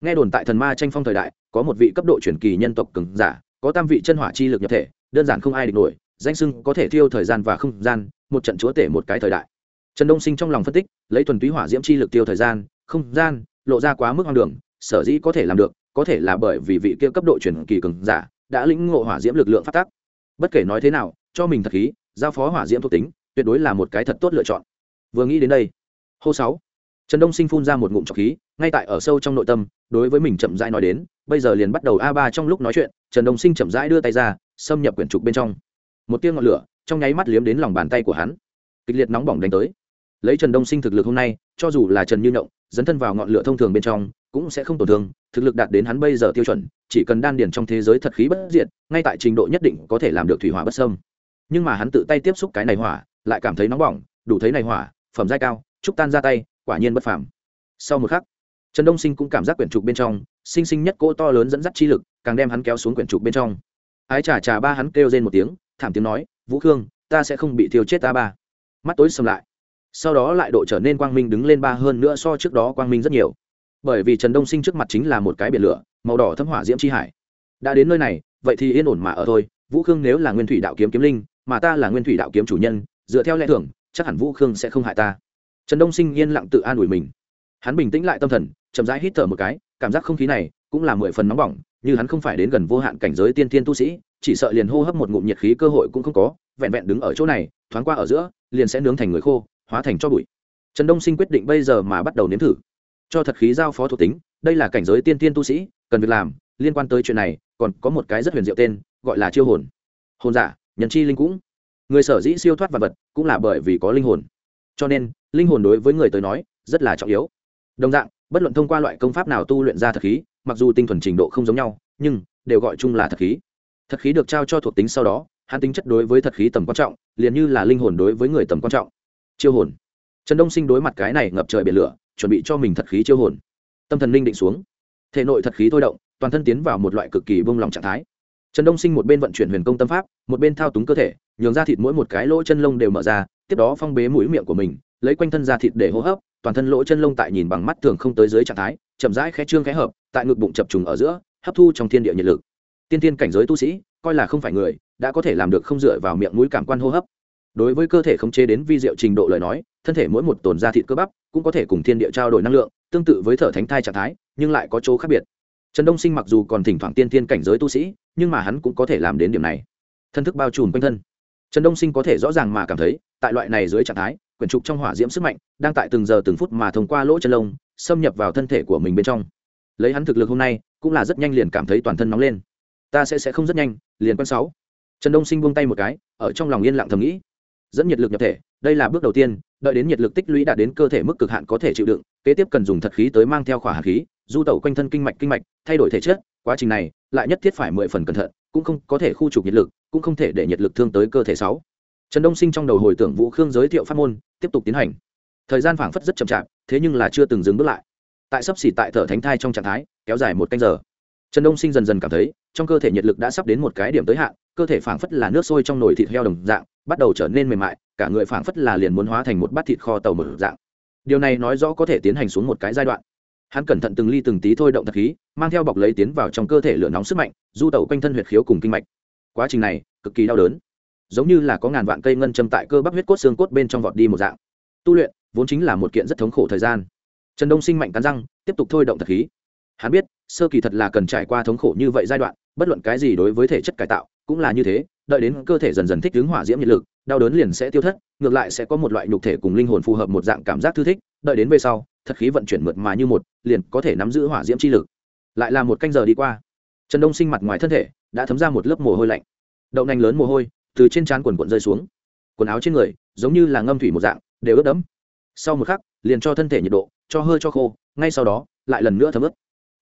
Nghe đồn tại thần ma tranh phong thời đại, có một vị cấp độ truyền kỳ nhân tộc cường giả, có tam vị chân hỏa chi lực nhập thể, đơn giản không ai địch nổi, danh sưng có thể thiêu thời gian và không gian, một trận chúa tể một cái thời đại trần đông sinh trong lòng phân tích, lấy thuần túy hỏa diễm chi lực tiêu thời gian, không gian, lộ ra quá mức hoang đường, sở dĩ có thể làm được, có thể là bởi vì vị kia cấp độ chuyển kỳ cường giả đã lĩnh ngộ hỏa diễm lực lượng phát tác. Bất kể nói thế nào, cho mình thật khí, giao phó hỏa diễm thuộc tính, tuyệt đối là một cái thật tốt lựa chọn. Vừa nghĩ đến đây, hô sáu, trần đông sinh phun ra một ngụm trọc khí, ngay tại ở sâu trong nội tâm, đối với mình chậm rãi nói đến, bây giờ liền bắt đầu a ba trong lúc nói chuyện, trần đông sinh chậm rãi đưa tay ra, xâm nhập quyển trục bên trong. Một tiếng ngọn lửa, trong nháy mắt liếm đến lòng bàn tay của hắn. Kịch liệt nóng bỏng đánh tới lấy trần đông sinh thực lực hôm nay, cho dù là trần như nhộng, dấn thân vào ngọn lửa thông thường bên trong, cũng sẽ không tổn thương, thực lực đạt đến hắn bây giờ tiêu chuẩn, chỉ cần đan điền trong thế giới thật khí bất diệt, ngay tại trình độ nhất định có thể làm được thủy hỏa bất sâm nhưng mà hắn tự tay tiếp xúc cái này hỏa, lại cảm thấy nóng bỏng, đủ thấy này hỏa, phẩm giai cao, trúc tan ra tay, quả nhiên bất phàm. Sau một khắc, trần đông sinh cũng cảm giác quyển trục bên trong, sinh sinh nhất cỗ to lớn dẫn dắt chi lực, càng đem hắn kéo xuống quyển trục bên trong. Ái trà trà ba hắn kêu rên một tiếng, thảm tiếng nói, vũ khương, ta sẽ không bị thiêu chết ta ba. Mắt tối sầm lại sau đó lại độ trở nên quang minh đứng lên ba hơn nữa so trước đó quang minh rất nhiều. Bởi vì trần đông sinh trước mặt chính là một cái biển lửa, màu đỏ thâm hỏa diễm chi hải. Đã đến nơi này, vậy thì yên ổn mà ở thôi, vũ khương nếu là nguyên thủy đạo kiếm kiếm linh, mà ta là nguyên thủy đạo kiếm chủ nhân, dựa theo lẽ thường, chắc hẳn vũ khương sẽ không hại ta. Trần đông sinh yên lặng tự an ủi mình. Hắn bình tĩnh lại tâm thần, chậm rãi hít thở một cái, cảm giác không khí này cũng là mười phần nóng bỏng, như hắn không phải đến gần vô hạn cảnh giới tiên tiên tu sĩ, chỉ sợ liền hô hấp một ngụm nhiệt khí cơ hội cũng không có, vẹn vẹn đứng ở chỗ này, thoáng qua ở giữa, liền sẽ nướng thành người khô hóa thành cho bụi. Trần đông sinh quyết định bây giờ mà bắt đầu nếm thử. Cho thật khí giao phó thuộc tính, đây là cảnh giới tiên tiên tu sĩ, cần việc làm, liên quan tới chuyện này, còn có một cái rất huyền diệu tên, gọi là chiêu hồn. Hồn giả, nhân chi linh cũng. Người sở dĩ siêu thoát vật vật, cũng là bởi vì có linh hồn. Cho nên, linh hồn đối với người tới nói, rất là trọng yếu. Đồng dạng, bất luận thông qua loại công pháp nào tu luyện ra thật khí, mặc dù tinh thuần trình độ không giống nhau, nhưng, đều gọi chung là thật khí. Thật khí được trao cho thuộc tính sau đó, hắn tính chất đối với thật khí tầm quan trọng, liền như là linh hồn đối với người tầm quan trọng chiêu hồn. Trần đông sinh đối mặt cái này ngập trời biển lửa, chuẩn bị cho mình thật khí chiêu hồn. Tâm thần linh định xuống. Thể nội thật khí thôi động, toàn thân tiến vào một loại cực kỳ vung lòng trạng thái. Trần đông sinh một bên vận chuyển huyền công tâm pháp, một bên thao túng cơ thể, nhường ra thịt mỗi một cái lỗ chân lông đều mở ra, tiếp đó phong bế mũi miệng của mình, lấy quanh thân ra thịt để hô hấp, toàn thân lỗ chân lông tại nhìn bằng mắt thường không tới dưới trạng thái, chậm rãi khẽ trương khẽ hợp, tại ngực bụng chập trùng ở giữa, hấp thu trong thiên địa nhiệt lực. Tiên tiên cảnh giới tu sĩ, coi là không phải người, đã có thể làm được không dựa vào miệng mũi cảm quan hô hấp đối với cơ thể khống chế đến vi diệu trình độ lời nói, thân thể mỗi một tồn da thịt cơ bắp cũng có thể cùng thiên địa trao đổi năng lượng, tương tự với thở thánh thai trạng thái, nhưng lại có chỗ khác biệt. Trần đông sinh mặc dù còn thỉnh thoảng tiên tiên cảnh giới tu sĩ, nhưng mà hắn cũng có thể làm đến điểm này. Thân thức bao trùm quanh thân. Trần đông sinh có thể rõ ràng mà cảm thấy, tại loại này dưới trạng thái, quyển trục trong hỏa diễm sức mạnh đang tại từng giờ từng phút mà thông qua lỗ chân lông, xâm nhập vào thân thể của mình bên trong. Lấy hắn thực lực hôm nay, cũng là rất nhanh liền cảm thấy toàn thân nóng lên. Ta sẽ sẽ không rất nhanh, liền quân sáu. Trần đông sinh buông tay một cái, ở trong lòng yên lặng thầm nghĩ dẫn nhiệt lực nhập thể, đây là bước đầu tiên, đợi đến nhiệt lực tích lũy đạt đến cơ thể mức cực hạn có thể chịu đựng, kế tiếp cần dùng thật khí tới mang theo khỏa hạt khí, du tẩu quanh thân kinh mạch kinh mạch, thay đổi thể chất, quá trình này, lại nhất thiết phải mười phần cẩn thận, cũng không có thể khu trục nhiệt lực, cũng không thể để nhiệt lực thương tới cơ thể sáu. Trần đông sinh trong đầu hồi tưởng vũ khương giới thiệu pháp môn, tiếp tục tiến hành. Thời gian phảng phất rất chậm chạp, thế nhưng là chưa từng dừng bước lại. Tại sấp xỉ tại thở thánh thai trong trạng thái, kéo dài một canh giờ. Trần đông sinh dần dần cảm thấy, trong cơ thể nhiệt lực đã sắp đến một cái điểm tới hạn cơ thể phảng phất là nước sôi trong nồi thịt heo đồng dạng, bắt đầu trở nên mềm mại, cả người phảng phất là liền muốn hóa thành một bát thịt kho tàu mở dạng. Điều này nói rõ có thể tiến hành xuống một cái giai đoạn. Hắn cẩn thận từng ly từng tí thôi động thật khí, mang theo bọc lấy tiến vào trong cơ thể lửa nóng sức mạnh, du tẩu quanh thân huyệt khiếu cùng kinh mạch. Quá trình này, cực kỳ đau đớn. Giống như là có ngàn vạn cây ngân châm tại cơ bắp huyết cốt xương cốt bên trong vọt đi một dạng. Tu luyện, vốn chính là một kiện rất thống khổ thời gian. Trần đông sinh mạnh cắn răng, tiếp tục thôi động thật khí. Hắn biết, sơ kỳ thật là cần trải qua thống khổ như vậy giai đoạn, bất luận cái gì đối với thể chất cải tạo cũng là như thế, đợi đến cơ thể dần dần thích ứng hỏa diễm nhiệt lực, đau đớn liền sẽ tiêu thất, ngược lại sẽ có một loại nhục thể cùng linh hồn phù hợp một dạng cảm giác thư thích, đợi đến về sau, thật khí vận chuyển mượt mà như một, liền có thể nắm giữ hỏa diễm chi lực. Lại là một canh giờ đi qua, trần đông sinh mặt ngoài thân thể đã thấm ra một lớp mồ hôi lạnh. Đậu nành lớn mồ hôi từ trên trán quần quận rơi xuống. Quần áo trên người giống như là ngâm thủy một dạng, đều ướt đẫm. Sau một khắc, liền cho thân thể nhiệt độ, cho hơi cho khô, ngay sau đó, lại lần nữa thấm ướt.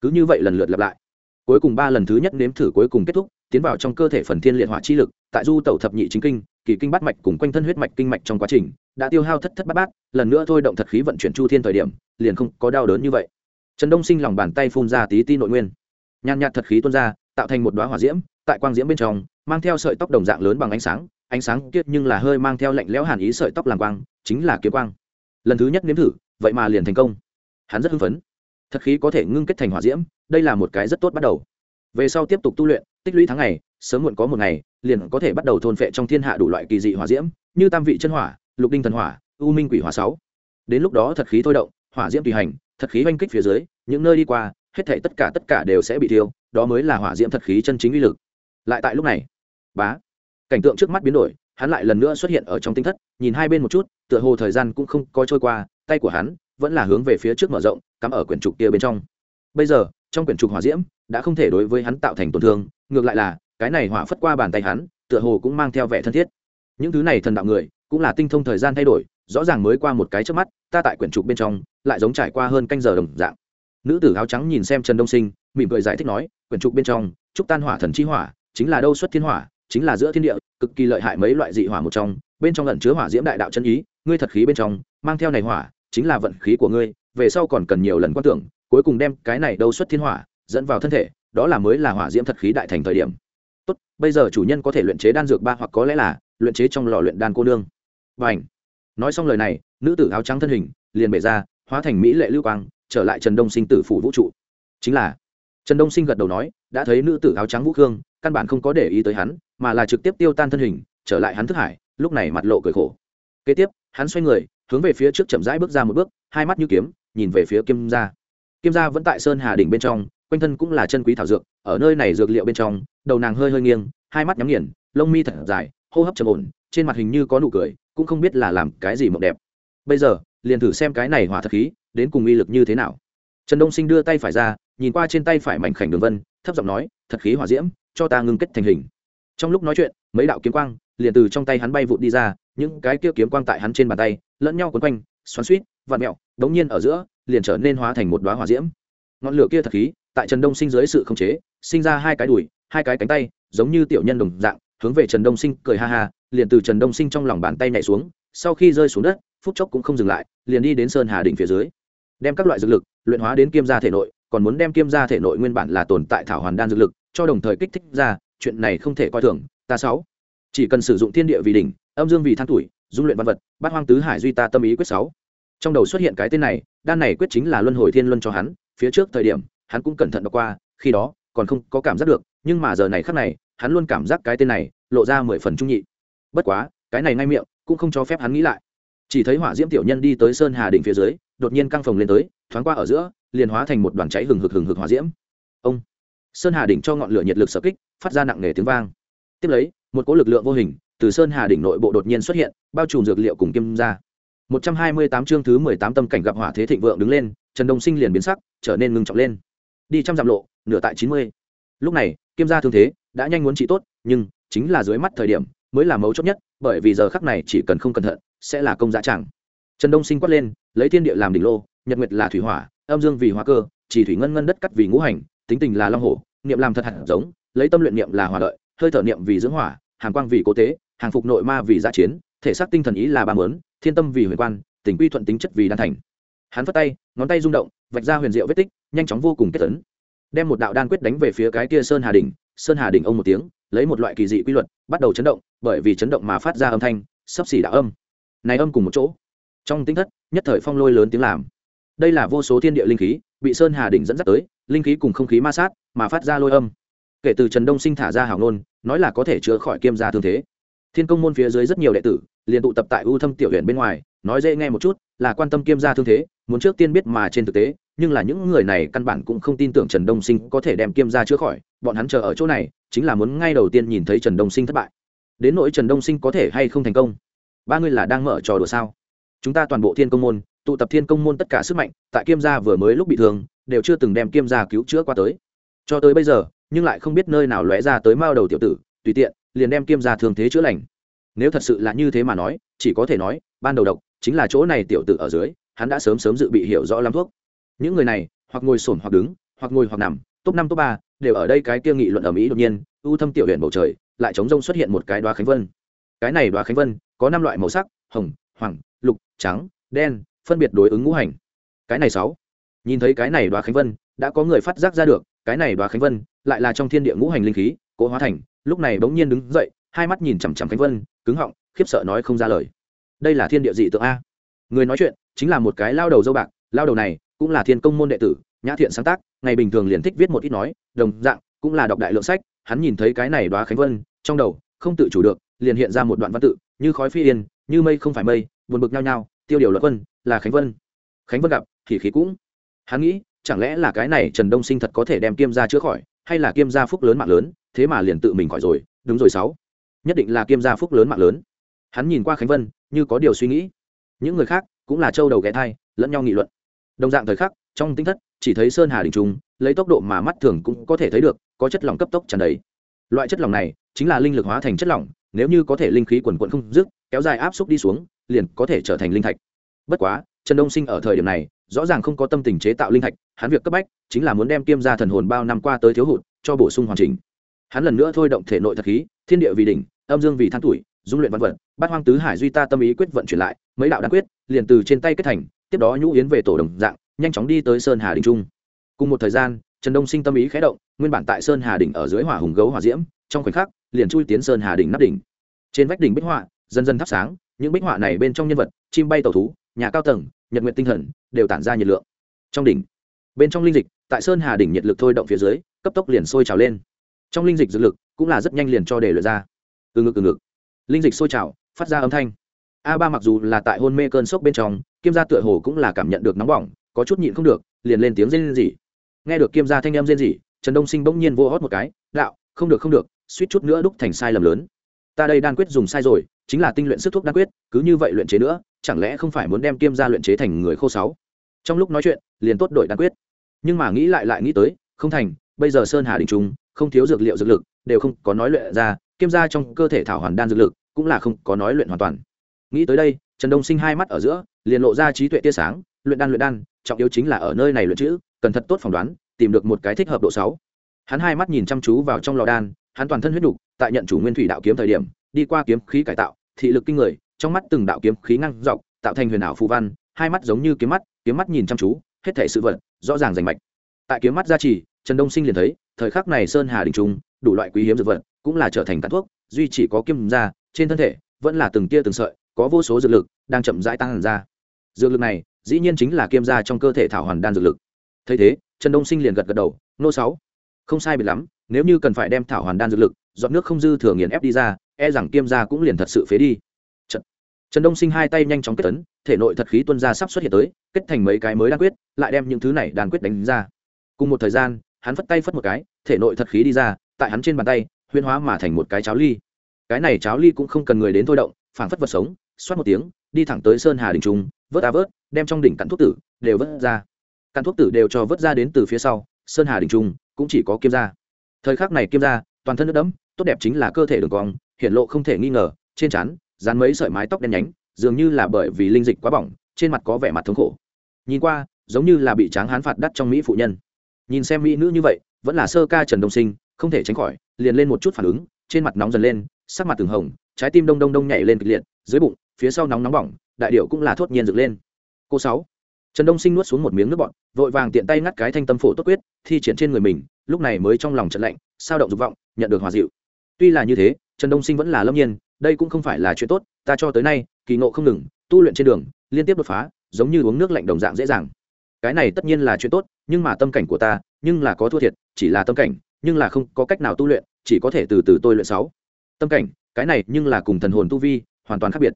Cứ như vậy lần lượt lặp lại. Cuối cùng ba lần thứ nhất nếm thử cuối cùng kết thúc tiến vào trong cơ thể phần thiên liệt hỏa chi lực, tại du tẩu thập nhị chính kinh, kỳ kinh bát mạch cùng quanh thân huyết mạch kinh mạch trong quá trình, đã tiêu hao thất thất bát bát, lần nữa thôi động thật khí vận chuyển chu thiên thời điểm, liền không có đau đớn như vậy. Trần đông sinh lòng bàn tay phun ra tí ti nội nguyên. Nhàn nhạt thật khí tuôn ra, tạo thành một đoá hỏa diễm, tại quang diễm bên trong, mang theo sợi tóc đồng dạng lớn bằng ánh sáng ánh sáng kiết nhưng là hơi mang theo lạnh lẽo hàn ý sợi tóc làm quang, chính là kiếm quang. Lần thứ nhất nếm thử, vậy mà liền thành công. Hắn rất hưng phấn. Thật khí có thể ngưng kết thành hỏa diễm, đây là một cái rất tốt bắt đầu về sau tiếp tục tu luyện, tích lũy tháng ngày, sớm muộn có một ngày, liền có thể bắt đầu thôn phệ trong thiên hạ đủ loại kỳ dị hỏa diễm, như tam vị chân hỏa, lục đinh thần hỏa, u minh quỷ hỏa sáu. Đến lúc đó thật khí thôi động, hỏa diễm tùy hành, thật khí oanh kích phía dưới, những nơi đi qua, hết thảy tất cả tất cả đều sẽ bị thiêu, đó mới là hỏa diễm thật khí chân chính uy lực. Lại tại lúc này, bá, cảnh tượng trước mắt biến đổi, hắn lại lần nữa xuất hiện ở trong tinh thất, nhìn hai bên một chút, tựa hồ thời gian cũng không có trôi qua, tay của hắn vẫn là hướng về phía trước mở rộng, cắm ở quyển trục kia bên trong. Bây giờ, trong quyển trục hỏa diễm đã không thể đối với hắn tạo thành tổn thương, ngược lại là, cái này hỏa phất qua bàn tay hắn, tựa hồ cũng mang theo vẻ thân thiết. Những thứ này thần đạo người, cũng là tinh thông thời gian thay đổi, rõ ràng mới qua một cái trước mắt, ta tại quyển trục bên trong, lại giống trải qua hơn canh giờ đồng dạng. Nữ tử áo trắng nhìn xem trần đông sinh, mỉm cười giải thích nói, quyển trục bên trong, trúc tan hỏa thần chi hỏa, chính là đâu xuất thiên hỏa, chính là giữa thiên địa, cực kỳ lợi hại mấy loại dị hỏa một trong, bên trong lẩn chứa hỏa diễm đại đạo chân ý, ngươi thật khí bên trong, mang theo này hỏa, chính là vận khí của ngươi, về sau còn cần nhiều lần quan tưởng, cuối cùng đem cái này đâu xuất thiên hỏa dẫn vào thân thể, đó là mới là hỏa diễm thật khí đại thành thời điểm. Tốt, bây giờ chủ nhân có thể luyện chế đan dược ba hoặc có lẽ là luyện chế trong lò luyện đan cô nương. Và ảnh nói xong lời này, nữ tử áo trắng thân hình liền bể ra, hóa thành mỹ lệ lưu quang, trở lại trần đông sinh tử phủ vũ trụ. Chính là, trần đông sinh gật đầu nói, đã thấy nữ tử áo trắng vũ khương, căn bản không có để ý tới hắn, mà là trực tiếp tiêu tan thân hình, trở lại hắn thức hải, lúc này mặt lộ cười khổ. Kế tiếp, hắn xoay người, hướng về phía trước chậm rãi bước ra một bước, hai mắt như kiếm, nhìn về phía kim gia. Kim gia vẫn tại sơn hà đỉnh bên trong quanh thân cũng là chân quý thảo dược, ở nơi này dược liệu bên trong, đầu nàng hơi hơi nghiêng, hai mắt nhắm nghiền, lông mi thật dài, hô hấp trầm ổn, trên mặt hình như có nụ cười, cũng không biết là làm cái gì mộng đẹp. Bây giờ, liền thử xem cái này hỏa thật khí, đến cùng uy lực như thế nào. Trần đông sinh đưa tay phải ra, nhìn qua trên tay phải mảnh khảnh đường vân, thấp giọng nói, thật khí hỏa diễm, cho ta ngưng kết thành hình. Trong lúc nói chuyện, mấy đạo kiếm quang liền từ trong tay hắn bay vụt đi ra, những cái kia kiếm quang tại hắn trên bàn tay, lẫn nhau quấn quanh, xoắn suýt vạt mẹo, đống nhiên ở giữa, liền trở nên hóa thành một đoá hỏa diễm. Ngọn lửa kia thật khí tại trần đông sinh dưới sự khống chế, sinh ra hai cái đùi, hai cái cánh tay, giống như tiểu nhân đồng dạng, hướng về trần đông sinh cười ha ha, liền từ trần đông sinh trong lòng bàn tay nhảy xuống, sau khi rơi xuống đất, phút chốc cũng không dừng lại, liền đi đến sơn hà đỉnh phía dưới. Đem các loại dược lực, luyện hóa đến kiêm gia thể nội, còn muốn đem kiêm gia thể nội nguyên bản là tồn tại thảo hoàn đan dược lực, cho đồng thời kích thích ra, chuyện này không thể coi thường, ta sáu. Chỉ cần sử dụng thiên địa vì đỉnh, âm dương vì than tuổi, dung luyện văn vật, bát hoang tứ hải duy ta tâm ý quyết sáu. Trong đầu xuất hiện cái tên này, đan này quyết chính là luân hồi thiên luân cho hắn, phía trước thời điểm hắn cũng cẩn thận đọc qua, khi đó, còn không có cảm giác được, nhưng mà giờ này khắc này, hắn luôn cảm giác cái tên này, lộ ra mười phần trung nhị. Bất quá, cái này ngay miệng, cũng không cho phép hắn nghĩ lại. Chỉ thấy hỏa diễm tiểu nhân đi tới sơn hà đỉnh phía dưới, đột nhiên căng phồng lên tới, thoáng qua ở giữa, liền hóa thành một đoàn cháy hừng hực hừng hực hỏa diễm. Ông! Sơn hà đỉnh cho ngọn lửa nhiệt lực sở kích, phát ra nặng nề tiếng vang. Tiếp lấy, một cỗ lực lượng vô hình, từ sơn hà đỉnh nội bộ đột nhiên xuất hiện, bao trùm dược liệu cùng kim ra. Một trăm hai mươi tám chương thứ mười tám tâm cảnh gặp hỏa thế thịnh vượng đứng lên, trần đông sinh liền biến sắc, trở nên ngưng trọng lên đi trăm dặm lộ, nửa tại chín mươi. Lúc này kim gia thương thế đã nhanh muốn trị tốt, nhưng chính là dưới mắt thời điểm mới là mấu chốt nhất, bởi vì giờ khắc này chỉ cần không cẩn thận, sẽ là công giá chẳng. Trần đông sinh quát lên, lấy thiên địa làm đỉnh lô, nhật nguyệt là thủy hỏa, âm dương vì hóa cơ, chỉ thủy ngân ngân đất cắt vì ngũ hành, tính tình là long hổ, niệm làm thật hạt giống, lấy tâm luyện niệm là hòa lợi, hơi thở niệm vì dưỡng hỏa hàng quang vì cố tế, hàng phục nội ma vì gia chiến, thể xác tinh thần ý là ba mớn thiên tâm vì huyền quan, tình quy thuận tính chất vì đan thành hắn phất tay, ngón tay rung động, vạch ra huyền diệu vết tích, nhanh chóng vô cùng kết tấn đem một đạo đan quyết đánh về phía cái kia sơn hà đình sơn hà đình ông một tiếng, lấy một loại kỳ dị quy luật, bắt đầu chấn động, bởi vì chấn động mà phát ra âm thanh sấp xỉ đạo âm. Này âm cùng một chỗ. Trong tính thất, nhất thời phong lôi lớn tiếng làm. Đây là vô số thiên địa linh khí, bị sơn hà đỉnh dẫn dắt tới, linh khí cùng không khí ma sát, mà phát ra lôi âm. Kể từ trần đông sinh thả ra hảo ngôn, nói là có thể chữa khỏi kiêm gia thương thế. Thiên công môn phía dưới rất nhiều đệ tử, liền tụ tập tại u thâm tiểu huyện bên ngoài, nói dễ nghe một chút là quan tâm kiêm gia thương thế, muốn trước tiên biết mà trên thực tế, nhưng là những người này căn bản cũng không tin tưởng trần đông sinh có thể đem kiêm gia chữa khỏi, bọn hắn chờ ở chỗ này, chính là muốn ngay đầu tiên nhìn thấy trần đông sinh thất bại. Đến nỗi trần đông sinh có thể hay không thành công? Ba người là đang mở trò đùa sao? Chúng ta toàn bộ thiên công môn, tụ tập thiên công môn tất cả sức mạnh, tại kiêm gia vừa mới lúc bị thương, đều chưa từng đem kiêm gia cứu chữa qua tới. Cho tới bây giờ, nhưng lại không biết nơi nào lóe ra tới mao đầu tiểu tử, tùy tiện, liền đem kiêm gia thương thế chữa lành. Nếu thật sự là như thế mà nói, chỉ có thể nói, ban đầu độc chính là chỗ này tiểu tử ở dưới, hắn đã sớm sớm dự bị hiểu rõ lắm thuốc. Những người này, hoặc ngồi sổm hoặc đứng, hoặc ngồi hoặc nằm, top năm, top ba, đều ở đây cái kia nghị luận ở mỹ đột nhiên, ưu thâm tiểu huyện bầu trời, lại chống rông xuất hiện một cái đoá khánh vân. Cái này đoá khánh vân, có năm loại màu sắc, hồng, hoàng, lục, trắng, đen, phân biệt đối ứng ngũ hành. Cái này sáu. Nhìn thấy cái này đoá khánh vân, đã có người phát giác ra được, cái này đoá khánh vân lại là trong thiên địa ngũ hành linh khí, cố hóa thành, lúc này bỗng nhiên đứng dậy, hai mắt nhìn chằm chằm khánh vân, cứng họng, khiếp sợ nói không ra lời đây là thiên địa dị tượng a. Người nói chuyện chính là một cái lao đầu dâu bạc, lao đầu này cũng là thiên công môn đệ tử, nhã thiện sáng tác, ngày bình thường liền thích viết một ít nói, đồng dạng cũng là đọc đại lượng sách, hắn nhìn thấy cái này đoá khánh vân, trong đầu không tự chủ được, liền hiện ra một đoạn văn tự, như khói phi yên, như mây không phải mây, buồn bực nhau nhau, tiêu điều luật vân là khánh vân. Khánh vân gặp, thì khí cũng. Hắn nghĩ, chẳng lẽ là cái này trần đông sinh thật có thể đem kiêm gia chữa khỏi, hay là kiêm gia phúc lớn mạng lớn, thế mà liền tự mình khỏi rồi, đúng rồi sáu. Nhất định là kiêm gia phúc lớn mạng lớn. Hắn nhìn qua khánh vân như có điều suy nghĩ. Những người khác cũng là châu đầu ghé thai, lẫn nhau nghị luận. Đồng dạng thời khắc, trong tinh thất, chỉ thấy sơn hà đình trung, lấy tốc độ mà mắt thường cũng có thể thấy được, có chất lỏng cấp tốc tràn đầy. Loại chất lỏng này chính là linh lực hóa thành chất lỏng, nếu như có thể linh khí quần quận không dứt, kéo dài áp xúc đi xuống, liền có thể trở thành linh thạch. Bất quá, trần đông sinh ở thời điểm này, rõ ràng không có tâm tình chế tạo linh thạch, hắn việc cấp bách chính là muốn đem kiêm ra thần hồn bao năm qua tới thiếu hụt, cho bổ sung hoàn chỉnh. Hắn lần nữa thôi động thể nội thật khí, thiên địa vì đỉnh, âm dương vì than tuổi dung luyện văn vật, bát hoang tứ hải duy ta tâm ý quyết vận chuyển lại, mấy đạo đan quyết liền từ trên tay kết thành, tiếp đó nhũ yến về tổ đồng dạng, nhanh chóng đi tới sơn hà đình trung. Cùng một thời gian, trần đông sinh tâm ý khé động, nguyên bản tại sơn hà đỉnh ở dưới hỏa hùng gấu hỏa diễm, trong khoảnh khắc, liền chui tiến sơn hà đỉnh nắp đỉnh. Trên vách đỉnh bích họa, dần dần thắp sáng, những bích họa này bên trong nhân vật, chim bay tàu thú, nhà cao tầng, nhật nguyện tinh thần, đều tản ra nhiệt lượng. Trong đỉnh, bên trong linh dịch, tại sơn hà đỉnh nhiệt lực thôi động phía dưới, cấp tốc liền sôi trào lên. Trong linh dịch dược lực cũng là rất nhanh liền cho để lượt ra. Từ ngực từ ngực linh dịch sôi trào, phát ra âm thanh. A ba mặc dù là tại hôn mê cơn sốc bên trong kim gia tựa hồ cũng là cảm nhận được nóng bỏng, có chút nhịn không được, liền lên tiếng rên rỉ. Nghe được kim gia thanh em rên rỉ, trần đông sinh bỗng nhiên vô hót một cái, đạo, không được không được, suýt chút nữa đúc thành sai lầm lớn. Ta đây đan quyết dùng sai rồi, chính là tinh luyện sức thuốc đan quyết, cứ như vậy luyện chế nữa, chẳng lẽ không phải muốn đem kim gia luyện chế thành người khô sáu? Trong lúc nói chuyện, liền tốt đổi đan quyết. Nhưng mà nghĩ lại lại nghĩ tới, không thành, bây giờ sơn hà đình trung không thiếu dược liệu dược lực, đều không có nói luyện ra kim gia trong cơ thể thảo hoàn đan dược lực cũng là không có nói luyện hoàn toàn. Nghĩ tới đây, trần đông sinh hai mắt ở giữa, liền lộ ra trí tuệ tia sáng, luyện đan luyện đan, trọng yếu chính là ở nơi này luyện chữ, cần thật tốt phỏng đoán, tìm được một cái thích hợp độ sáu. Hắn hai mắt nhìn chăm chú vào trong lò đan, hắn toàn thân huyết đục tại nhận chủ nguyên thủy đạo kiếm thời điểm, đi qua kiếm khí cải tạo, thị lực kinh người, trong mắt từng đạo kiếm khí ngăn dọc, tạo thành huyền ảo phù văn, hai mắt giống như kiếm mắt kiếm mắt nhìn chăm chú, hết thể sự vật, rõ ràng rành mạch. Tại kiếm mắt gia trì, trần đông sinh liền thấy, thời khắc này sơn hà đình trung, đủ loại quý hiếm dược vật, cũng là trở thành tàn thuốc, duy chỉ có kim gia trên thân thể vẫn là từng tia từng sợi có vô số dược lực đang chậm rãi tăng hẳn ra. Dược lực này dĩ nhiên chính là kiêm gia trong cơ thể thảo hoàn đan dược lực. Thấy thế trần đông sinh liền gật gật đầu nô sáu không sai biệt lắm nếu như cần phải đem thảo hoàn đan dược lực dọn nước không dư thừa nghiền ép đi ra e rằng kiêm gia cũng liền thật sự phế đi. Trần, trần đông sinh hai tay nhanh chóng kết tấn thể nội thật khí tuân ra sắp xuất hiện tới kết thành mấy cái mới đan quyết lại đem những thứ này đan quyết đánh ra. Cùng một thời gian hắn phất tay phất một cái thể nội thật khí đi ra tại hắn trên bàn tay huyên hóa mà thành một cái cháo ly cái này cháo ly cũng không cần người đến thôi động, phảng phất vật sống, xoát một tiếng, đi thẳng tới sơn hà đình trung, vớt á vớt, đem trong đỉnh cặn thuốc tử đều vớt ra. Cặn thuốc tử đều cho vớt ra đến từ phía sau, sơn hà đình trung cũng chỉ có kiêm gia. Thời khắc này kiêm gia, toàn thân nước đẫm, tốt đẹp chính là cơ thể đường cong hiện lộ không thể nghi ngờ, trên trán, dán mấy sợi mái tóc đen nhánh, dường như là bởi vì linh dịch quá bỏng, trên mặt có vẻ mặt thống khổ. Nhìn qua, giống như là bị tráng hán phạt đắt trong mỹ phụ nhân. Nhìn xem mỹ nữ như vậy, vẫn là sơ ca trần đông sinh, không thể tránh khỏi, liền lên một chút phản ứng trên mặt nóng dần lên, sắc mặt từng hồng, trái tim đông đông đông nhảy lên kịch liệt, dưới bụng, phía sau nóng nóng bỏng, đại điệu cũng là thốt nhiên dựng lên. Cô sáu, trần đông sinh nuốt xuống một miếng nước bọt, vội vàng tiện tay ngắt cái thanh tâm phổ tốt quyết, thi triển trên người mình, lúc này mới trong lòng trận lạnh, sao động dục vọng, nhận được hòa dịu. Tuy là như thế, trần đông sinh vẫn là lâm nhiên, đây cũng không phải là chuyện tốt, ta cho tới nay, kỳ ngộ không ngừng, tu luyện trên đường, liên tiếp đột phá, giống như uống nước lạnh đồng dạng dễ dàng. Cái này tất nhiên là chuyện tốt, nhưng mà tâm cảnh của ta, nhưng là có thua thiệt, chỉ là tâm cảnh, nhưng là không có cách nào tu luyện chỉ có thể từ từ tôi luyện sáu. Tâm cảnh, cái này nhưng là cùng thần hồn tu vi hoàn toàn khác biệt.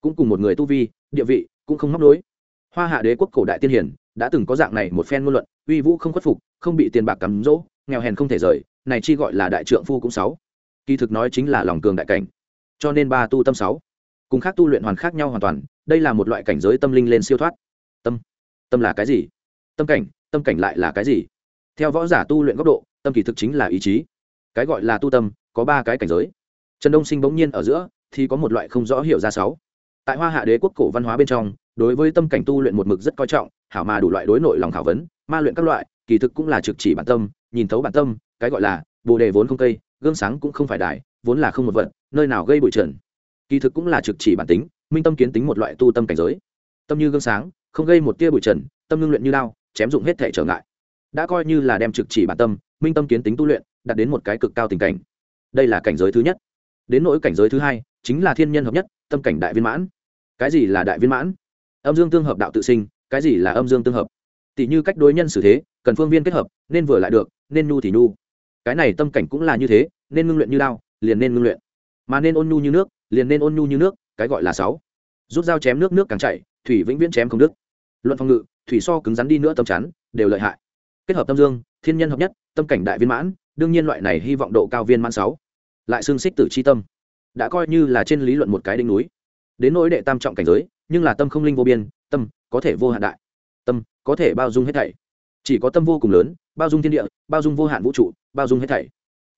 Cũng cùng một người tu vi, địa vị cũng không móc nối. Hoa hạ đế quốc cổ đại tiên hiển đã từng có dạng này một phen ngôn luận, uy vũ không khuất phục, không bị tiền bạc cắm rỗ, nghèo hèn không thể rời, này chi gọi là đại trượng phu cũng sáu. Kỳ thực nói chính là lòng cường đại cảnh. Cho nên ba tu tâm sáu. Cùng khác tu luyện hoàn khác nhau hoàn toàn, đây là một loại cảnh giới tâm linh lên siêu thoát. Tâm. Tâm là cái gì? Tâm cảnh tâm cảnh lại là cái gì? Theo võ giả tu luyện góc độ, tâm kỳ thực chính là ý chí cái gọi là tu tâm, có ba cái cảnh giới. Trần đông sinh bỗng nhiên ở giữa, thì có một loại không rõ hiểu ra sáu. Tại hoa hạ đế quốc cổ văn hóa bên trong, đối với tâm cảnh tu luyện một mực rất coi trọng, hảo mà đủ loại đối nội lòng khảo vấn, ma luyện các loại, kỳ thực cũng là trực chỉ bản tâm, nhìn thấu bản tâm, cái gọi là bồ đề vốn không cây, gương sáng cũng không phải đài, vốn là không một vật, nơi nào gây bụi trần. Kỳ thực cũng là trực chỉ bản tính, minh tâm kiến tính một loại tu tâm cảnh giới. Tâm như gương sáng, không gây một tia bụi trần, tâm ngưng luyện như lao chém dụng hết thể trở ngại. Đã coi như là đem trực chỉ bản tâm, minh tâm kiến tính tu luyện đạt đến một cái cực cao tình cảnh. Đây là cảnh giới thứ nhất. Đến nỗi cảnh giới thứ hai, chính là thiên nhân hợp nhất, tâm cảnh đại viên mãn. Cái gì là đại viên mãn? Âm dương tương hợp đạo tự sinh, cái gì là âm dương tương hợp? Tỷ như cách đối nhân xử thế, cần phương viên kết hợp, nên vừa lại được, nên nhu thì nhu. Cái này tâm cảnh cũng là như thế, nên ngưng luyện như lao liền nên ngưng luyện. Mà nên ôn nhu như nước, liền nên ôn nhu như nước, cái gọi là sáu. Rút dao chém nước nước càng chảy, thủy vĩnh viễn chém không đức luận phòng ngự, thủy so cứng rắn đi nữa tâm chắn, đều lợi hại. Kết hợp tâm dương, thiên nhân hợp nhất, tâm cảnh đại viên mãn đương nhiên loại này hy vọng độ cao viên mãn sáu, lại xương xích tử c h i tâm. Đã coi như là trên lý luận một cái đỉnh núi. Đến nỗi đệ tam trọng cảnh giới, nhưng là tâm không linh vô biên, tâm có thể vô hạn đại. Tâm có thể bao dung hết thảy. Chỉ có tâm vô cùng lớn, bao dung thiên địa, bao dung vô hạn vũ trụ, bao dung hết thảy.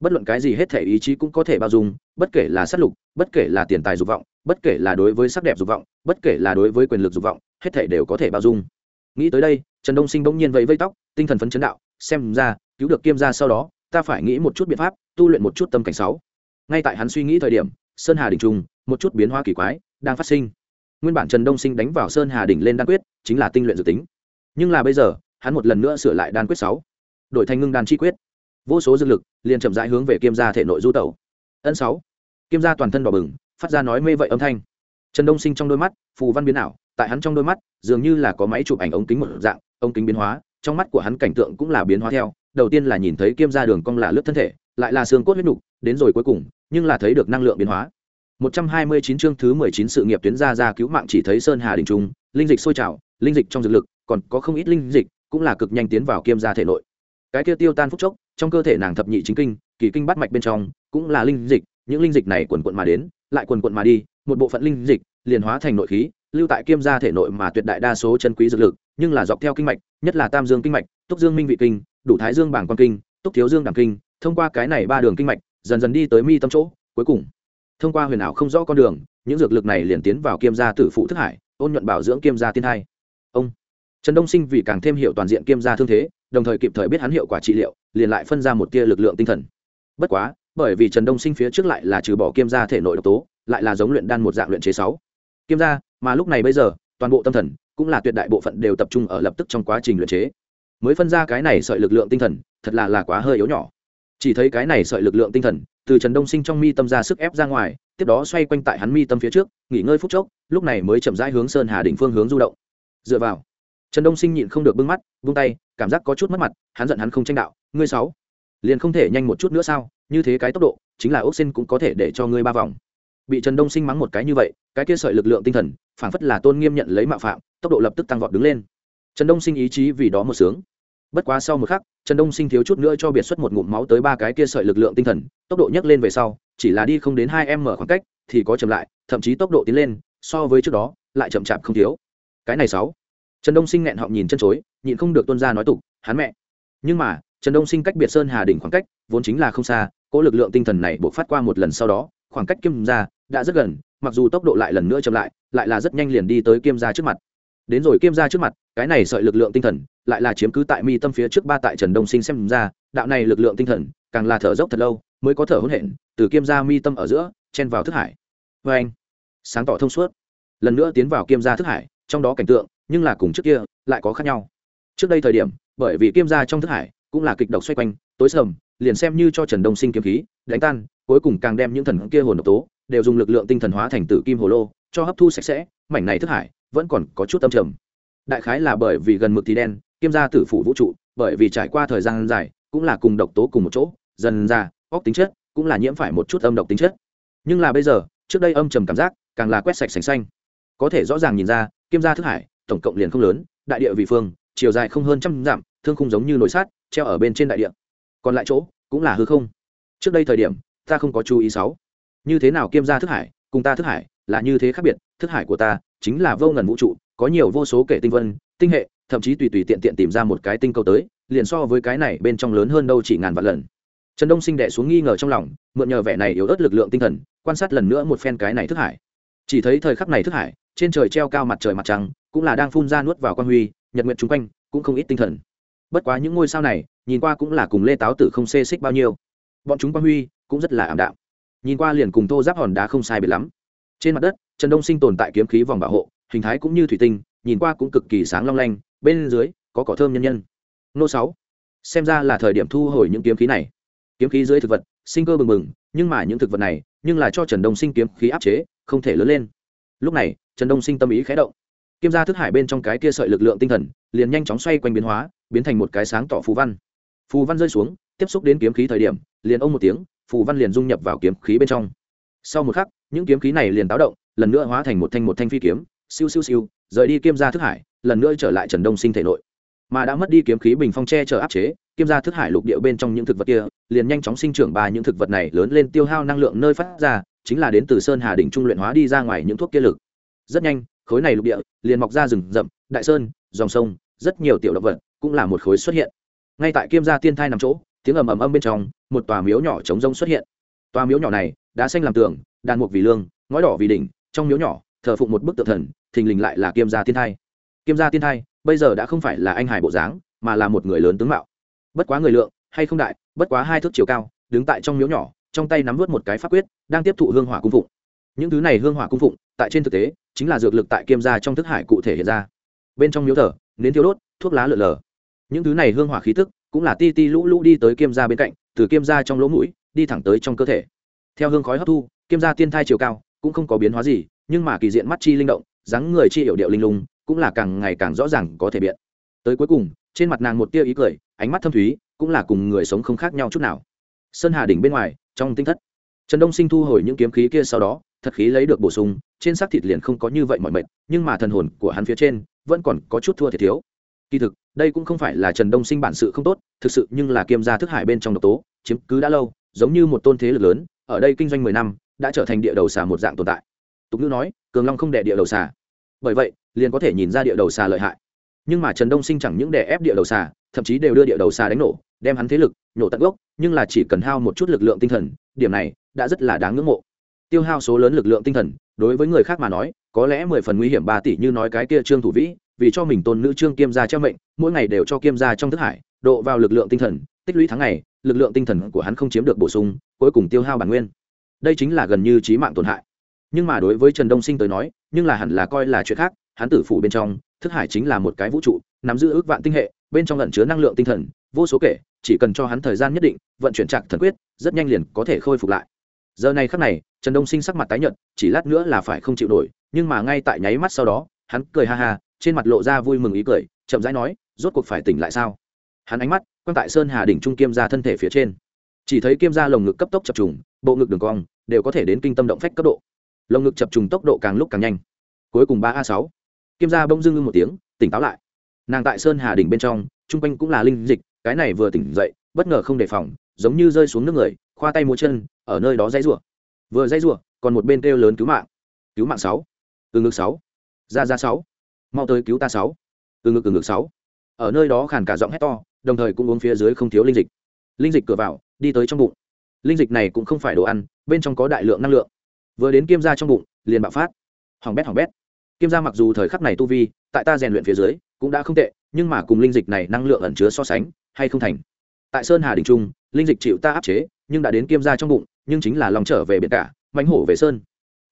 Bất luận cái gì hết thảy ý chí cũng có thể bao dung, bất kể là sát lục, bất kể là tiền tài dục vọng, bất kể là đối với sắc đẹp dục vọng, bất kể là đối với quyền lực dục vọng, hết thảy đều có thể bao dung. Nghĩ tới đây, trần đông sinh bỗng nhiên vẫy vây tóc, tinh thần phấn chấn đạo, xem ra, cứu được kiêm gia sau đó ta phải nghĩ một chút biện pháp, tu luyện một chút tâm cảnh sáu. Ngay tại hắn suy nghĩ thời điểm, sơn hà đình trung, một chút biến hóa kỳ quái, đang phát sinh. Nguyên bản trần đông sinh đánh vào sơn hà đỉnh lên đan quyết, chính là tinh luyện dự tính. Nhưng là bây giờ, hắn một lần nữa sửa lại đan quyết sáu. Đổi thành ngưng đan chi quyết. Vô số dư lực, liền chậm rãi hướng về kiêm gia thể nội du tẩu. Ân sáu. Kiêm gia toàn thân đỏ bừng, phát ra nói mê vậy âm thanh. Trần đông sinh trong đôi mắt, phù văn biến ảo, tại hắn trong đôi mắt, dường như là có máy chụp ảnh ống kính một dạng, ống kính biến hóa, trong mắt của hắn cảnh tượng cũng là biến hóa theo đầu tiên là nhìn thấy kiêm gia đường cong là lướt thân thể lại là xương cốt huyết nục đến rồi cuối cùng nhưng là thấy được năng lượng biến hóa 129 chương thứ 19 sự nghiệp tuyến ra ra cứu mạng chỉ thấy sơn hà đỉnh trung, linh dịch sôi trào, linh dịch trong dược lực, còn có không ít linh dịch, cũng là cực nhanh tiến vào kiêm gia thể nội. Cái kia tiêu tan phúc chốc, trong cơ thể nàng thập nhị chính kinh, kỳ kinh bát mạch bên trong, cũng là linh dịch, những linh dịch này quần quận mà đến, lại quần quận mà đi, một bộ phận linh dịch liền hóa thành nội khí, lưu tại kiêm gia thể nội mà tuyệt đại đa số chân quý dược lực, nhưng là dọc theo kinh mạch, nhất là Tam Dương kinh mạch, Túc Dương Minh vị kinh, đủ Thái Dương bảng quan kinh, Túc Thiếu Dương Đàm kinh, thông qua cái này ba đường kinh mạch, dần dần đi tới mi tâm chỗ, cuối cùng thông qua huyền ảo không rõ con đường những dược lực này liền tiến vào kiêm gia tử phụ thức hải ôn nhuận bảo dưỡng kiêm gia tiên hai ông trần đông sinh vì càng thêm hiệu toàn diện kiêm gia thương thế đồng thời kịp thời biết hắn hiệu quả trị liệu liền lại phân ra một tia lực lượng tinh thần. Bất quá bởi vì trần đông sinh phía trước lại là trừ bỏ kiêm gia thể nội độc tố lại là giống luyện đan một dạng luyện chế sáu. Kiêm gia mà lúc này bây giờ toàn bộ tâm thần cũng là tuyệt đại bộ phận đều tập trung ở lập tức trong quá trình luyện chế mới phân ra cái này sợi lực lượng tinh thần, thật là là quá hơi yếu nhỏ. Chỉ thấy cái này sợi lực lượng tinh thần, từ trần đông sinh trong mi tâm ra sức ép ra ngoài, tiếp đó xoay quanh tại hắn mi tâm phía trước, nghỉ ngơi phút chốc, lúc này mới chậm rãi hướng sơn hà đỉnh phương hướng du động. Dựa vào, trần đông sinh nhịn không được bưng mắt, vung tay, cảm giác có chút mất mặt, hắn giận hắn không tranh đạo, ngươi sáu, liền không thể nhanh một chút nữa sao? Như thế cái tốc độ, chính là ốc xin cũng có thể để cho ngươi ba vòng. Bị trần đông sinh mắng một cái như vậy, cái kia sợi lực lượng tinh thần, phảng phất là tôn nghiêm nhận lấy mạo phạm, tốc độ lập tức tăng vọt đứng lên. Trần đông sinh ý chí vì đó một sướng bất quá sau một khắc, trần đông sinh thiếu chút nữa cho biệt xuất một ngụm máu tới ba cái kia sợi lực lượng tinh thần, tốc độ nhấc lên về sau, chỉ là đi không đến hai em mở khoảng cách, thì có chậm lại, thậm chí tốc độ tiến lên, so với trước đó, lại chậm chạp không thiếu. Cái này sáu. Trần đông sinh nghẹn họng nhìn chân chối, nhịn không được tuân ra nói tục, hắn mẹ. Nhưng mà, trần đông sinh cách biệt sơn hà đỉnh khoảng cách, vốn chính là không xa, cỗ lực lượng tinh thần này buộc phát qua một lần sau đó, khoảng cách kim ra đã rất gần, mặc dù tốc độ lại lần nữa chậm lại lại là rất nhanh liền đi tới kim ra trước mặt đến rồi kiêm ra trước mặt, cái này sợi lực lượng tinh thần, lại là chiếm cứ tại mi tâm phía trước ba tại trần đông sinh xem ra, đạo này lực lượng tinh thần, càng là thở dốc thật lâu, mới có thở hỗn hển, từ kiêm ra mi tâm ở giữa, chen vào thức hải. Vê anh, sáng tỏ thông suốt. Lần nữa tiến vào kiêm ra thức hải, trong đó cảnh tượng, nhưng là cùng trước kia, lại có khác nhau. Trước đây thời điểm, bởi vì kiêm ra trong thức hải, cũng là kịch độc xoay quanh, tối sầm, liền xem như cho trần đông sinh kiếm khí, đánh tan, cuối cùng càng đem những thần kia hồn độc tố, đều dùng lực lượng tinh thần hóa thành tử kim hồ lô, cho hấp thu sạch sẽ, mảnh này thức hải vẫn còn có chút tâm trầm. Đại khái là bởi vì gần mực thì đen, kiêm gia tử phủ vũ trụ, bởi vì trải qua thời gian dài, cũng là cùng độc tố cùng một chỗ, dần ra, óc tính chất cũng là nhiễm phải một chút âm độc tính chất. Nhưng là bây giờ, trước đây âm trầm cảm giác càng là quét sạch sành xanh. Có thể rõ ràng nhìn ra, kiêm gia thức hải, tổng cộng liền không lớn, đại địa vị phương, chiều dài không hơn trăm dặm, thương khung giống như nồi sát treo ở bên trên đại địa. Còn lại chỗ, cũng là hư không. Trước đây thời điểm, ta không có chú ý sáu. Như thế nào kiêm gia thức hải, cùng ta thức hải là như thế khác biệt, thức hải của ta chính là vô ngần vũ trụ, có nhiều vô số kể tinh vân, tinh hệ, thậm chí tùy tùy tiện tiện tìm ra một cái tinh cầu tới, liền so với cái này bên trong lớn hơn đâu chỉ ngàn vạn lần. Trần đông sinh đệ xuống nghi ngờ trong lòng, mượn nhờ vẻ này yếu ớt lực lượng tinh thần, quan sát lần nữa một phen cái này thức hải. Chỉ thấy thời khắc này thức hải, trên trời treo cao mặt trời mặt trăng, cũng là đang phun ra nuốt vào quan huy, nhật nguyện chung quanh, cũng không ít tinh thần. Bất quá những ngôi sao này, nhìn qua cũng là cùng lê táo tử không xê xích bao nhiêu. Bọn chúng quan huy cũng rất là ảm đạm. Nhìn qua liền cùng thô giáp hòn đá không sai biệt lắm trên mặt đất, trần đông sinh tồn tại kiếm khí vòng bảo hộ, hình thái cũng như thủy tinh, nhìn qua cũng cực kỳ sáng long lanh, bên dưới có cỏ thơm nhân nhân. Nô sáu, xem ra là thời điểm thu hồi những kiếm khí này. Kiếm khí dưới thực vật, sinh cơ bừng bừng, nhưng mà những thực vật này, nhưng là cho trần đông sinh kiếm khí áp chế, không thể lớn lên. Lúc này, trần đông sinh tâm ý khé động. Kiếm ra thức hải bên trong cái kia sợi lực lượng tinh thần, liền nhanh chóng xoay quanh biến hóa, biến thành một cái sáng tỏ phù văn. Phù văn rơi xuống, tiếp xúc đến kiếm khí thời điểm, liền ông một tiếng, phù văn liền dung nhập vào kiếm khí bên trong. Sau một khắc những kiếm khí này liền táo động, lần nữa hóa thành một thanh một thanh phi kiếm, siêu siêu siêu, rời đi kiêm gia thức hải, lần nữa trở lại trần đông sinh thể nội. Mà đã mất đi kiếm khí bình phong che chở áp chế, kiêm gia thức hải lục địa bên trong những thực vật kia, liền nhanh chóng sinh trưởng ba những thực vật này lớn lên tiêu hao năng lượng nơi phát ra, chính là đến từ sơn hà đỉnh trung luyện hóa đi ra ngoài những thuốc kia lực. Rất nhanh, khối này lục địa liền mọc ra rừng rậm, đại sơn, dòng sông, rất nhiều tiểu động vật cũng là một khối xuất hiện. Ngay tại kiêm gia tiên thai nằm chỗ, tiếng ầm ầm âm bên trong, một tòa miếu nhỏ trống rông xuất hiện. Tòa miếu nhỏ này đá xanh làm tường, đàn mục vì lương, ngói đỏ vì đỉnh, trong miếu nhỏ, thờ phụng một bức tượng thần, thình lình lại là kiêm gia thiên thai. Kiêm gia thiên thai, bây giờ đã không phải là anh hải bộ dáng, mà là một người lớn tướng mạo. Bất quá người lượng, hay không đại, bất quá hai thước chiều cao, đứng tại trong miếu nhỏ, trong tay nắm vớt một cái pháp quyết, đang tiếp thụ hương hỏa cung phụng. Những thứ này hương hỏa cung phụng, tại trên thực tế, chính là dược lực tại kiêm gia trong thức hải cụ thể hiện ra. Bên trong miếu thờ, nến thiêu đốt, thuốc lá lượn lờ những thứ này hương hỏa khí tức, cũng là ti ti lũ lũ đi tới kiêm gia bên cạnh, từ kiêm gia trong lỗ mũi, đi thẳng tới trong cơ thể theo hương khói hấp thu, kiêm gia tiên thai chiều cao, cũng không có biến hóa gì, nhưng mà kỳ diện mắt chi linh động, dáng người chi hiểu điệu linh lung, cũng là càng ngày càng rõ ràng có thể biện. Tới cuối cùng, trên mặt nàng một tia ý cười, ánh mắt thâm thúy, cũng là cùng người sống không khác nhau chút nào. Sơn hà đỉnh bên ngoài, trong tinh thất. Trần đông sinh thu hồi những kiếm khí kia sau đó, thật khí lấy được bổ sung, trên xác thịt liền không có như vậy mọi mệt, nhưng mà thần hồn của hắn phía trên, vẫn còn có chút thua thiệt thiếu. Kỳ thực, đây cũng không phải là trần đông sinh bản sự không tốt, thực sự nhưng là kiêm gia thức hải bên trong độc tố, chiếm cứ đã lâu, giống như một tôn thế lực lớn ở đây kinh doanh mười năm, đã trở thành địa đầu xà một dạng tồn tại. Tục ngữ nói, cường long không đẻ địa đầu xà. Bởi vậy, liền có thể nhìn ra địa đầu xà lợi hại. Nhưng mà trần đông sinh chẳng những đè ép địa đầu xà, thậm chí đều đưa địa đầu xà đánh nổ, đem hắn thế lực nhổ tận gốc, nhưng là chỉ cần hao một chút lực lượng tinh thần, điểm này đã rất là đáng ngưỡng mộ. Tiêu hao số lớn lực lượng tinh thần, đối với người khác mà nói, có lẽ mười phần nguy hiểm ba tỷ như nói cái kia trương thủ vĩ, vì cho mình tôn nữ trương kiêm gia treo mệnh, mỗi ngày đều cho kiêm gia trong thức hải độ vào lực lượng tinh thần, tích lũy tháng ngày, lực lượng tinh thần của hắn không chiếm được bổ sung, cuối cùng tiêu hao bản nguyên. Đây chính là gần như trí mạng tổn hại. Nhưng mà đối với trần đông sinh tới nói, nhưng là hẳn là coi là chuyện khác, hắn tử phủ bên trong, thức hải chính là một cái vũ trụ, nắm giữ ước vạn tinh hệ, bên trong lẩn chứa năng lượng tinh thần, vô số kể, chỉ cần cho hắn thời gian nhất định, vận chuyển trạng thần quyết, rất nhanh liền có thể khôi phục lại. Giờ này khắc này, trần đông sinh sắc mặt tái nhợt, chỉ lát nữa là phải không chịu nổi, nhưng mà ngay tại nháy mắt sau đó, hắn cười ha ha, trên mặt lộ ra vui mừng ý cười, chậm rãi nói, rốt cuộc phải tỉnh lại sao? Hắn ánh mắt quang tại sơn hà đỉnh trung kiêm ra thân thể phía trên. Chỉ thấy kiêm ra lồng ngực cấp tốc chập trùng, bộ ngực đường cong đều có thể đến kinh tâm động phách cấp độ. Lồng ngực chập trùng tốc độ càng lúc càng nhanh. Cuối cùng ba a sáu. Kiêm ra bỗng dưng ngưng một tiếng, tỉnh táo lại. Nàng tại sơn hà đỉnh bên trong, chung quanh cũng là linh dịch, cái này vừa tỉnh dậy, bất ngờ không đề phòng, giống như rơi xuống nước người, khoa tay múa chân, ở nơi đó dãy rủa. Vừa dãy rủa, còn một bên kêu lớn cứu mạng. Cứu mạng sáu. Từ ngực sáu. Ra ra sáu. Mau tới cứu ta sáu. Từ ngực từ ngực sáu. Ở nơi đó khàn cả giọng hét to đồng thời cũng uống phía dưới không thiếu linh dịch. Linh dịch cửa vào, đi tới trong bụng. Linh dịch này cũng không phải đồ ăn, bên trong có đại lượng năng lượng. Vừa đến kim ra trong bụng, liền bạo phát. Hỏng bét hỏng bét. Kim ra mặc dù thời khắc này tu vi, tại ta rèn luyện phía dưới, cũng đã không tệ, nhưng mà cùng linh dịch này năng lượng ẩn chứa so sánh, hay không thành. Tại sơn hà đình trung, linh dịch chịu ta áp chế, nhưng đã đến kim ra trong bụng, nhưng chính là lòng trở về biển cả, mãnh hổ về sơn.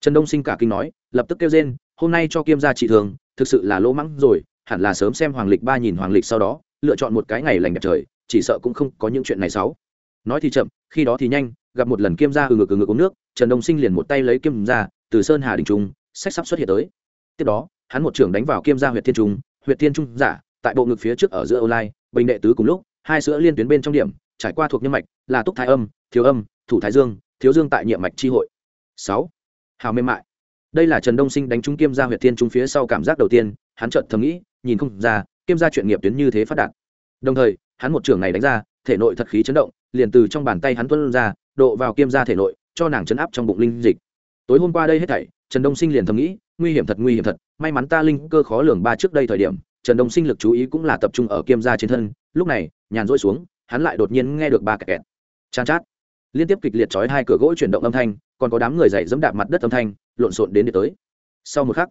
Trần đông sinh cả kinh nói, lập tức kêu rên, hôm nay cho kim ra trị thường, thực sự là lỗ mắng rồi, hẳn là sớm xem hoàng lịch ba nhìn hoàng lịch sau đó lựa chọn một cái ngày lành đẹp trời, chỉ sợ cũng không có những chuyện này xấu. Nói thì chậm, khi đó thì nhanh, gặp một lần kiêm ra ừ ngực ừ ngực uống nước, trần đông sinh liền một tay lấy kiêm ra từ sơn hà đình trung, sách sắp xuất hiện tới. Tiếp đó, hắn một trưởng đánh vào kiêm gia huyện thiên trung huyện thiên trung giả, tại bộ ngực phía trước ở giữa online, bình đệ tứ cùng lúc, hai sữa liên tuyến bên trong điểm, trải qua thuộc nhân mạch, là túc thái âm, thiếu âm, thủ thái dương, thiếu dương tại nhiệm mạch tri hội. Sáu. Hào mềm mại. Đây là trần đông sinh đánh trúng kiêm gia huyện thiên trung phía sau cảm giác đầu tiên, hắn chợt thầm nghĩ, nhìn không ra kiêm gia chuyện nghiệp tuyến như thế phát đạt. Đồng thời, hắn một trường này đánh ra, thể nội thật khí chấn động, liền từ trong bàn tay hắn tuân ra, độ vào kiêm gia thể nội, cho nàng chấn áp trong bụng linh dịch. Tối hôm qua đây hết thảy, trần đông sinh liền thầm nghĩ, nguy hiểm thật, nguy hiểm thật, may mắn ta linh cơ khó lường ba trước đây thời điểm, trần đông sinh lực chú ý cũng là tập trung ở kiêm gia trên thân, lúc này, nhàn rỗi xuống, hắn lại đột nhiên nghe được ba kẹt chan chát. Liên tiếp kịch liệt chói hai cửa gỗ chuyển động âm thanh, còn có đám người dậy dẫm đạp mặt đất âm thanh, lộn xộn đến đi tới. Sau một khắc,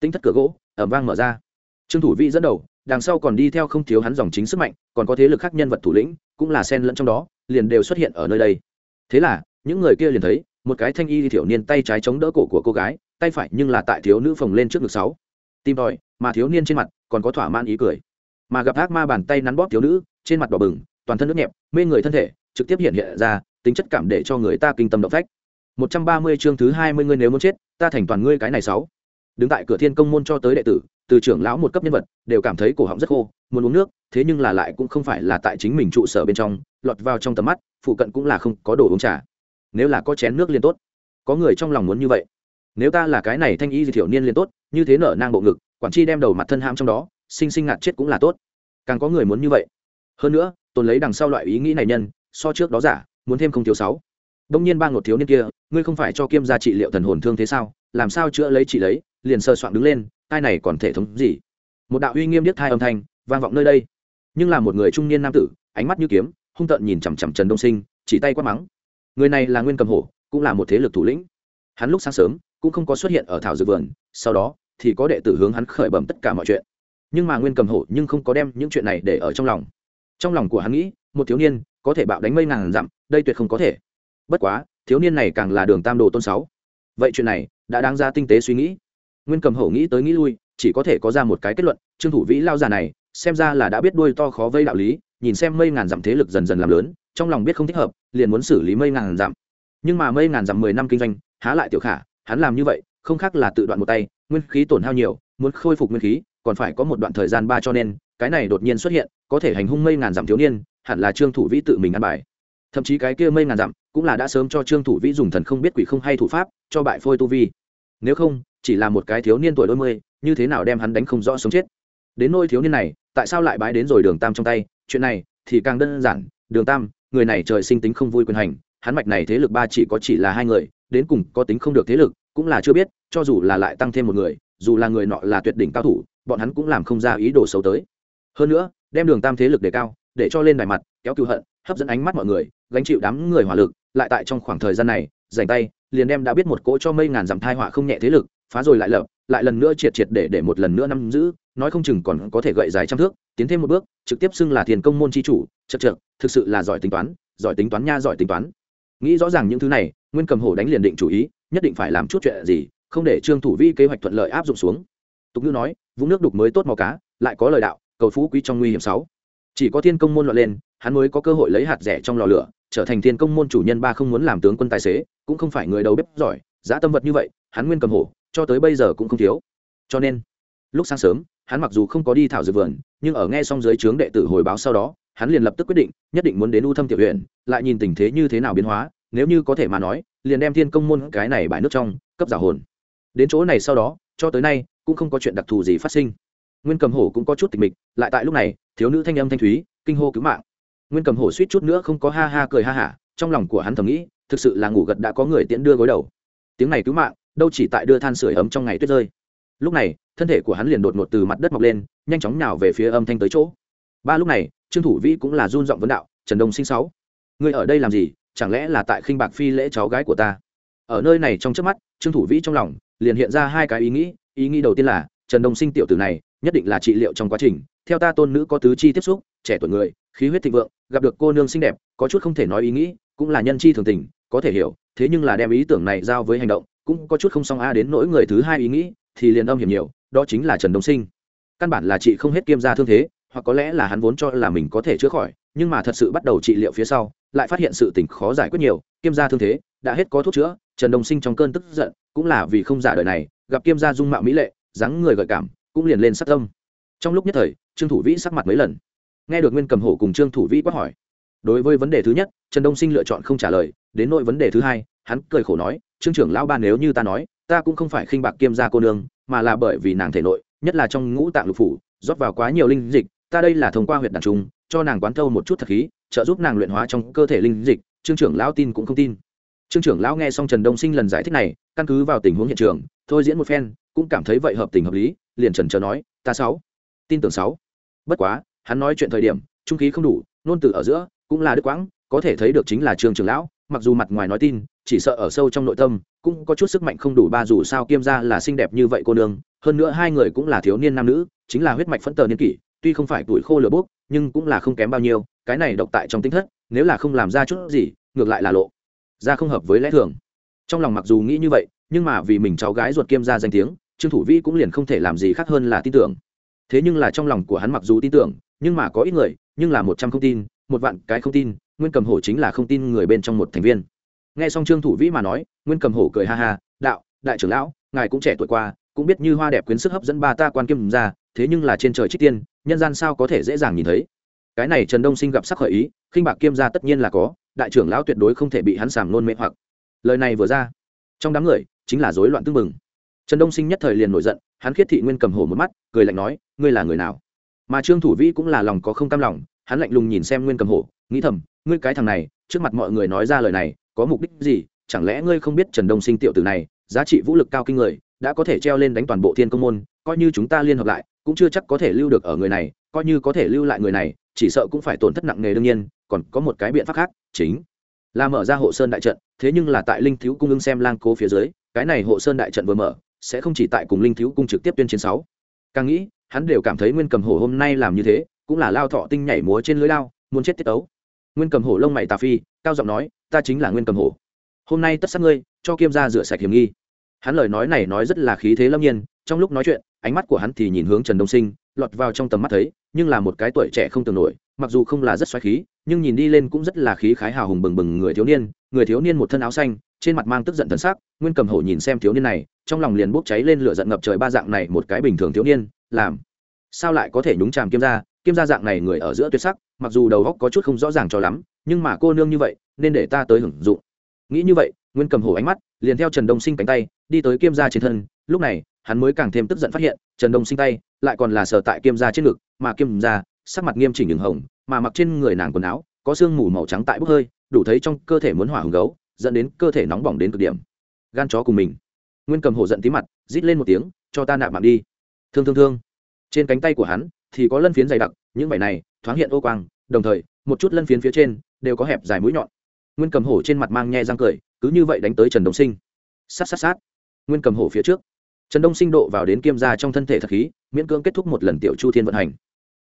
tính thất cửa gỗ ẩm vang mở ra. Trương thủ vị dẫn đầu đằng sau còn đi theo không thiếu hắn dòng chính sức mạnh, còn có thế lực khác nhân vật thủ lĩnh, cũng là sen lẫn trong đó, liền đều xuất hiện ở nơi đây. Thế là, những người kia liền thấy, một cái thanh y thiểu niên tay trái chống đỡ cổ của cô gái, tay phải nhưng là tại thiếu nữ phồng lên trước ngực sáu. Tim tòi, mà thiếu niên trên mặt còn có thỏa man ý cười. Mà gặp ác ma bàn tay nắn bóp thiếu nữ, trên mặt đỏ bừng, toàn thân nước nhẹp, mê người thân thể, trực tiếp hiện hiện ra, tính chất cảm để cho người ta kinh tâm động phách. 130 chương thứ 20 ngươi nếu muốn chết, ta thành toàn ngươi cái này sáu. Đứng tại cửa thiên công môn cho tới đệ tử từ trưởng lão một cấp nhân vật, đều cảm thấy cổ họng rất khô, muốn uống nước, thế nhưng là lại cũng không phải là tại chính mình trụ sở bên trong, lọt vào trong tầm mắt, phụ cận cũng là không có đồ uống trà. Nếu là có chén nước liên tốt. Có người trong lòng muốn như vậy. Nếu ta là cái này thanh y di thiểu niên liên tốt, như thế nở nang bộ ngực, quản chi đem đầu mặt thân ham trong đó, sinh sinh ngạt chết cũng là tốt. Càng có người muốn như vậy. Hơn nữa tồn lấy đằng sau loại ý nghĩ này nhân, so trước đó giả, muốn thêm không thiếu sáu. Đông nhiên ba ngột thiếu niên kia, ngươi không phải cho kiêm gia trị liệu thần hồn thương thế sao? Làm sao chữa lấy trị lấy, liền sơ soạn đứng lên ai này còn thể thống gì? Một đạo uy nghiêm điếc thai âm thanh vang vọng nơi đây. Nhưng là một người trung niên nam tử, ánh mắt như kiếm, hung tợn nhìn chằm chằm trần đông sinh, chỉ tay quát mắng. Người này là nguyên cầm hổ, cũng là một thế lực thủ lĩnh. Hắn lúc sáng sớm, cũng không có xuất hiện ở thảo dược vườn, sau đó thì có đệ tử hướng hắn khởi bẩm tất cả mọi chuyện. Nhưng mà nguyên cầm hổ nhưng không có đem những chuyện này để ở trong lòng. Trong lòng của hắn nghĩ, một thiếu niên có thể bạo đánh mây ngàn dặm, đây tuyệt không có thể. Bất quá, thiếu niên này càng là đường tam đồ tôn sáu. Vậy chuyện này đã đáng ra tinh tế suy nghĩ nguyên cầm hổ nghĩ tới nghĩ lui, chỉ có thể có ra một cái kết luận, trương thủ vĩ lao già này, xem ra là đã biết đuôi to khó vây đạo lý, nhìn xem mây ngàn dặm thế lực dần dần làm lớn, trong lòng biết không thích hợp, liền muốn xử lý mây ngàn dặm. Nhưng mà mây ngàn dặm mười năm kinh doanh, há lại tiểu khả, hắn làm như vậy, không khác là tự đoạn một tay, nguyên khí tổn hao nhiều, muốn khôi phục nguyên khí, còn phải có một đoạn thời gian ba cho nên, cái này đột nhiên xuất hiện, có thể hành hung mây ngàn dặm thiếu niên, hẳn là trương thủ vĩ tự mình ăn bài. Thậm chí cái kia mây ngàn dặm cũng là đã sớm cho trương thủ vĩ dùng thần không biết quỷ không hay thủ pháp, cho bại phôi tu vi. Nếu không chỉ là một cái thiếu niên tuổi đôi mươi, như thế nào đem hắn đánh không rõ sống chết. Đến nôi thiếu niên này, tại sao lại bái đến rồi đường tam trong tay? Chuyện này thì càng đơn giản, đường tam, người này trời sinh tính không vui quyền hành, hắn mạch này thế lực ba chỉ có chỉ là hai người, đến cùng có tính không được thế lực, cũng là chưa biết, cho dù là lại tăng thêm một người, dù là người nọ là tuyệt đỉnh cao thủ, bọn hắn cũng làm không ra ý đồ xấu tới. Hơn nữa, đem đường tam thế lực đề cao, để cho lên đài mặt, kéo cựu hận, hấp dẫn ánh mắt mọi người, gánh chịu đám người hỏa lực, lại tại trong khoảng thời gian này dành tay, liền đem đã biết một cỗ cho mây ngàn dặm thai họa không nhẹ thế lực phá rồi lại lập, lại lần nữa triệt triệt để để một lần nữa nắm giữ, nói không chừng còn có thể gậy dài trăm thước, tiến thêm một bước, trực tiếp xưng là thiền công môn chi chủ chật chật thực sự là giỏi tính toán, giỏi tính toán nha, giỏi tính toán. Nghĩ rõ ràng những thứ này, nguyên cầm hổ đánh liền định chủ ý, nhất định phải làm chút chuyện gì, không để trương thủ vi kế hoạch thuận lợi áp dụng xuống. Tục ngữ nói, vũng nước đục mới tốt màu cá, lại có lời đạo, cầu phú quý trong nguy hiểm sáu. Chỉ có thiên công môn loạn lên, hắn mới có cơ hội lấy hạt rẻ trong lò lửa, trở thành thiên công môn chủ nhân ba không muốn làm tướng quân tài xế, cũng không phải người đầu bếp giỏi, giá tâm vật như vậy, hắn nguyên cầm hổ cho tới bây giờ cũng không thiếu. Cho nên, lúc sáng sớm, hắn mặc dù không có đi thảo dược vườn, nhưng ở nghe xong dưới trướng đệ tử hồi báo sau đó, hắn liền lập tức quyết định, nhất định muốn đến u thâm tiểu huyện lại nhìn tình thế như thế nào biến hóa, nếu như có thể mà nói, liền đem thiên công môn cái này bãi nước trong, cấp giả hồn. Đến chỗ này sau đó, cho tới nay, cũng không có chuyện đặc thù gì phát sinh. Nguyên cầm hổ cũng có chút tịch mịch, lại tại lúc này, thiếu nữ thanh âm thanh thúy, kinh hô cứu mạng. Nguyên cầm hổ suýt chút nữa không có ha ha cười ha hả, trong lòng của hắn thầm nghĩ, thực sự là ngủ gật đã có người tiễn đưa gối đầu. Tiếng này cứu mạng đâu chỉ tại đưa than sửa ấm trong ngày tuyết rơi. Lúc này, thân thể của hắn liền đột ngột từ mặt đất mọc lên, nhanh chóng nhào về phía âm thanh tới chỗ. Ba lúc này, trương thủ vĩ cũng là run giọng vấn đạo, trần đông sinh sáu, ngươi ở đây làm gì? Chẳng lẽ là tại khinh bạc phi lễ cháu gái của ta? Ở nơi này trong trước mắt, trương thủ vĩ trong lòng liền hiện ra hai cái ý nghĩ. Ý nghĩ đầu tiên là, trần đông sinh tiểu tử này, nhất định là trị liệu trong quá trình. Theo ta tôn nữ có tứ chi tiếp xúc, trẻ tuổi người, khí huyết thịnh vượng, gặp được cô nương xinh đẹp, có chút không thể nói ý nghĩ, cũng là nhân chi thường tình, có thể hiểu. Thế nhưng là đem ý tưởng này giao với hành động cũng có chút không xong a đến nỗi người thứ hai ý nghĩ, thì liền âm hiểm nhiều, đó chính là trần đông sinh. Căn bản là chị không hết kiêm ra thương thế, hoặc có lẽ là hắn vốn cho là mình có thể chữa khỏi, nhưng mà thật sự bắt đầu trị liệu phía sau, lại phát hiện sự tình khó giải quyết nhiều, kiêm gia thương thế đã hết có thuốc chữa, trần đông sinh trong cơn tức giận, cũng là vì không giả đời này, gặp kiêm gia dung mạo mỹ lệ, dáng người gợi cảm, cũng liền lên sắc tâm. Trong lúc nhất thời, trương thủ vĩ sắc mặt mấy lần. Nghe được nguyên cầm hổ cùng trương thủ vĩ quát hỏi. Đối với vấn đề thứ nhất, trần đông sinh lựa chọn không trả lời, đến nỗi vấn đề thứ hai hắn cười khổ nói, trương trưởng lão ba nếu như ta nói, ta cũng không phải khinh bạc kiêm gia cô nương, mà là bởi vì nàng thể nội, nhất là trong ngũ tạng lục phủ, rót vào quá nhiều linh dịch, ta đây là thông qua huyện đàn trung, cho nàng quán thâu một chút thật khí, trợ giúp nàng luyện hóa trong cơ thể linh dịch, trương trưởng lão tin cũng không tin. Trương trưởng lão nghe xong trần đông sinh lần giải thích này, căn cứ vào tình huống hiện trường, thôi diễn một phen, cũng cảm thấy vậy hợp tình hợp lý, liền trần chờ nói, ta sáu, tin tưởng sáu. Bất quá, hắn nói chuyện thời điểm, trung khí không đủ, nôn từ ở giữa, cũng là đức quãng, có thể thấy được chính là trương trưởng lão, mặc dù mặt ngoài nói tin chỉ sợ ở sâu trong nội tâm, cũng có chút sức mạnh không đủ ba dù sao kiêm ra là xinh đẹp như vậy cô nương, hơn nữa hai người cũng là thiếu niên nam nữ, chính là huyết mạch phẫn tờ niên kỷ, tuy không phải tuổi khô lửa bốc, nhưng cũng là không kém bao nhiêu, cái này độc tại trong tính thất, nếu là không làm ra chút gì, ngược lại là lộ ra không hợp với lẽ thường. Trong lòng mặc dù nghĩ như vậy, nhưng mà vì mình cháu gái ruột kiêm ra danh tiếng, trương thủ vĩ cũng liền không thể làm gì khác hơn là tin tưởng. Thế nhưng là trong lòng của hắn mặc dù tin tưởng, nhưng mà có ít người, nhưng là một trăm không tin, một vạn cái không tin, nguyên cầm hổ chính là không tin người bên trong một thành viên nghe xong trương thủ vĩ mà nói, nguyên cầm hổ cười ha ha, đạo, đại trưởng lão, ngài cũng trẻ tuổi qua, cũng biết như hoa đẹp quyến sức hấp dẫn ba ta quan kim ra, thế nhưng là trên trời trích tiên, nhân gian sao có thể dễ dàng nhìn thấy? Cái này trần đông sinh gặp sắc khởi ý, khinh bạc kiêm ra tất nhiên là có, đại trưởng lão tuyệt đối không thể bị hắn sàm nôn mê hoặc. Lời này vừa ra, trong đám người, chính là rối loạn tương mừng trần đông sinh nhất thời liền nổi giận, hắn khiết thị nguyên cầm hổ một mắt, cười lạnh nói, ngươi là người nào? Mà trương thủ vĩ cũng là lòng có không cam lòng, hắn lạnh lùng nhìn xem nguyên cầm hổ, nghĩ thầm, ngươi cái thằng này, trước mặt mọi người nói ra lời này có mục đích gì? Chẳng lẽ ngươi không biết trần đông sinh tiểu tử này, giá trị vũ lực cao kinh người, đã có thể treo lên đánh toàn bộ thiên công môn, coi như chúng ta liên hợp lại, cũng chưa chắc có thể lưu được ở người này, coi như có thể lưu lại người này, chỉ sợ cũng phải tổn thất nặng nề đương nhiên, còn có một cái biện pháp khác, chính là mở ra hộ sơn đại trận, thế nhưng là tại linh thiếu cung ưng xem lang cố phía dưới, cái này hộ sơn đại trận vừa mở, sẽ không chỉ tại cùng linh thiếu cung trực tiếp tuyên chiến sáu. Càng nghĩ, hắn đều cảm thấy nguyên cầm hổ hôm nay làm như thế, cũng là lao thọ tinh nhảy múa trên lưới lao, muốn chết tiết tấu. Nguyên cầm hổ lông mày tà phi, cao giọng nói ta chính là nguyên cầm hổ. Hôm nay tất sát ngươi, cho kiêm ra rửa sạch hiểm nghi. Hắn lời nói này nói rất là khí thế lâm nhiên, trong lúc nói chuyện, ánh mắt của hắn thì nhìn hướng trần đông sinh, lọt vào trong tầm mắt thấy, nhưng là một cái tuổi trẻ không tưởng nổi, mặc dù không là rất xoáy khí, nhưng nhìn đi lên cũng rất là khí khái hào hùng bừng bừng người thiếu niên, người thiếu niên một thân áo xanh, trên mặt mang tức giận thần sắc, nguyên cầm hổ nhìn xem thiếu niên này, trong lòng liền bốc cháy lên lửa giận ngập trời ba dạng này một cái bình thường thiếu niên, làm sao lại có thể nhúng chàm kiêm ra kiêm ra dạng này người ở giữa tuyệt sắc, mặc dù đầu góc có chút không rõ ràng cho lắm, nhưng mà cô nương như vậy nên để ta tới hưởng dụng. Nghĩ như vậy, nguyên cầm hổ ánh mắt liền theo trần đông sinh cánh tay đi tới kiêm gia trên thân, lúc này, hắn mới càng thêm tức giận phát hiện, trần đông sinh tay lại còn là sờ tại kiêm gia trên ngực, mà kiêm gia, sắc mặt nghiêm chỉnh đường hồng, mà mặc trên người nàng quần áo, có sương mù màu trắng tại bốc hơi, đủ thấy trong cơ thể muốn hỏa hồng gấu, dẫn đến cơ thể nóng bỏng đến cực điểm. Gan chó cùng mình. Nguyên cầm hổ giận tí mặt, rít lên một tiếng, cho ta nạp mạng đi. Thương thương thương. Trên cánh tay của hắn thì có lân phiến dày đặc, những vảy này thoáng hiện ô quang, đồng thời, một chút lân phiến phía trên đều có hẹp dài mũi nhọn nguyên cầm hổ trên mặt mang nhe răng cười, cứ như vậy đánh tới trần đông sinh. Sát sát sát. Nguyên cầm hổ phía trước. Trần đông sinh độ vào đến kiêm ra trong thân thể thật khí, miễn cưỡng kết thúc một lần tiểu chu thiên vận hành.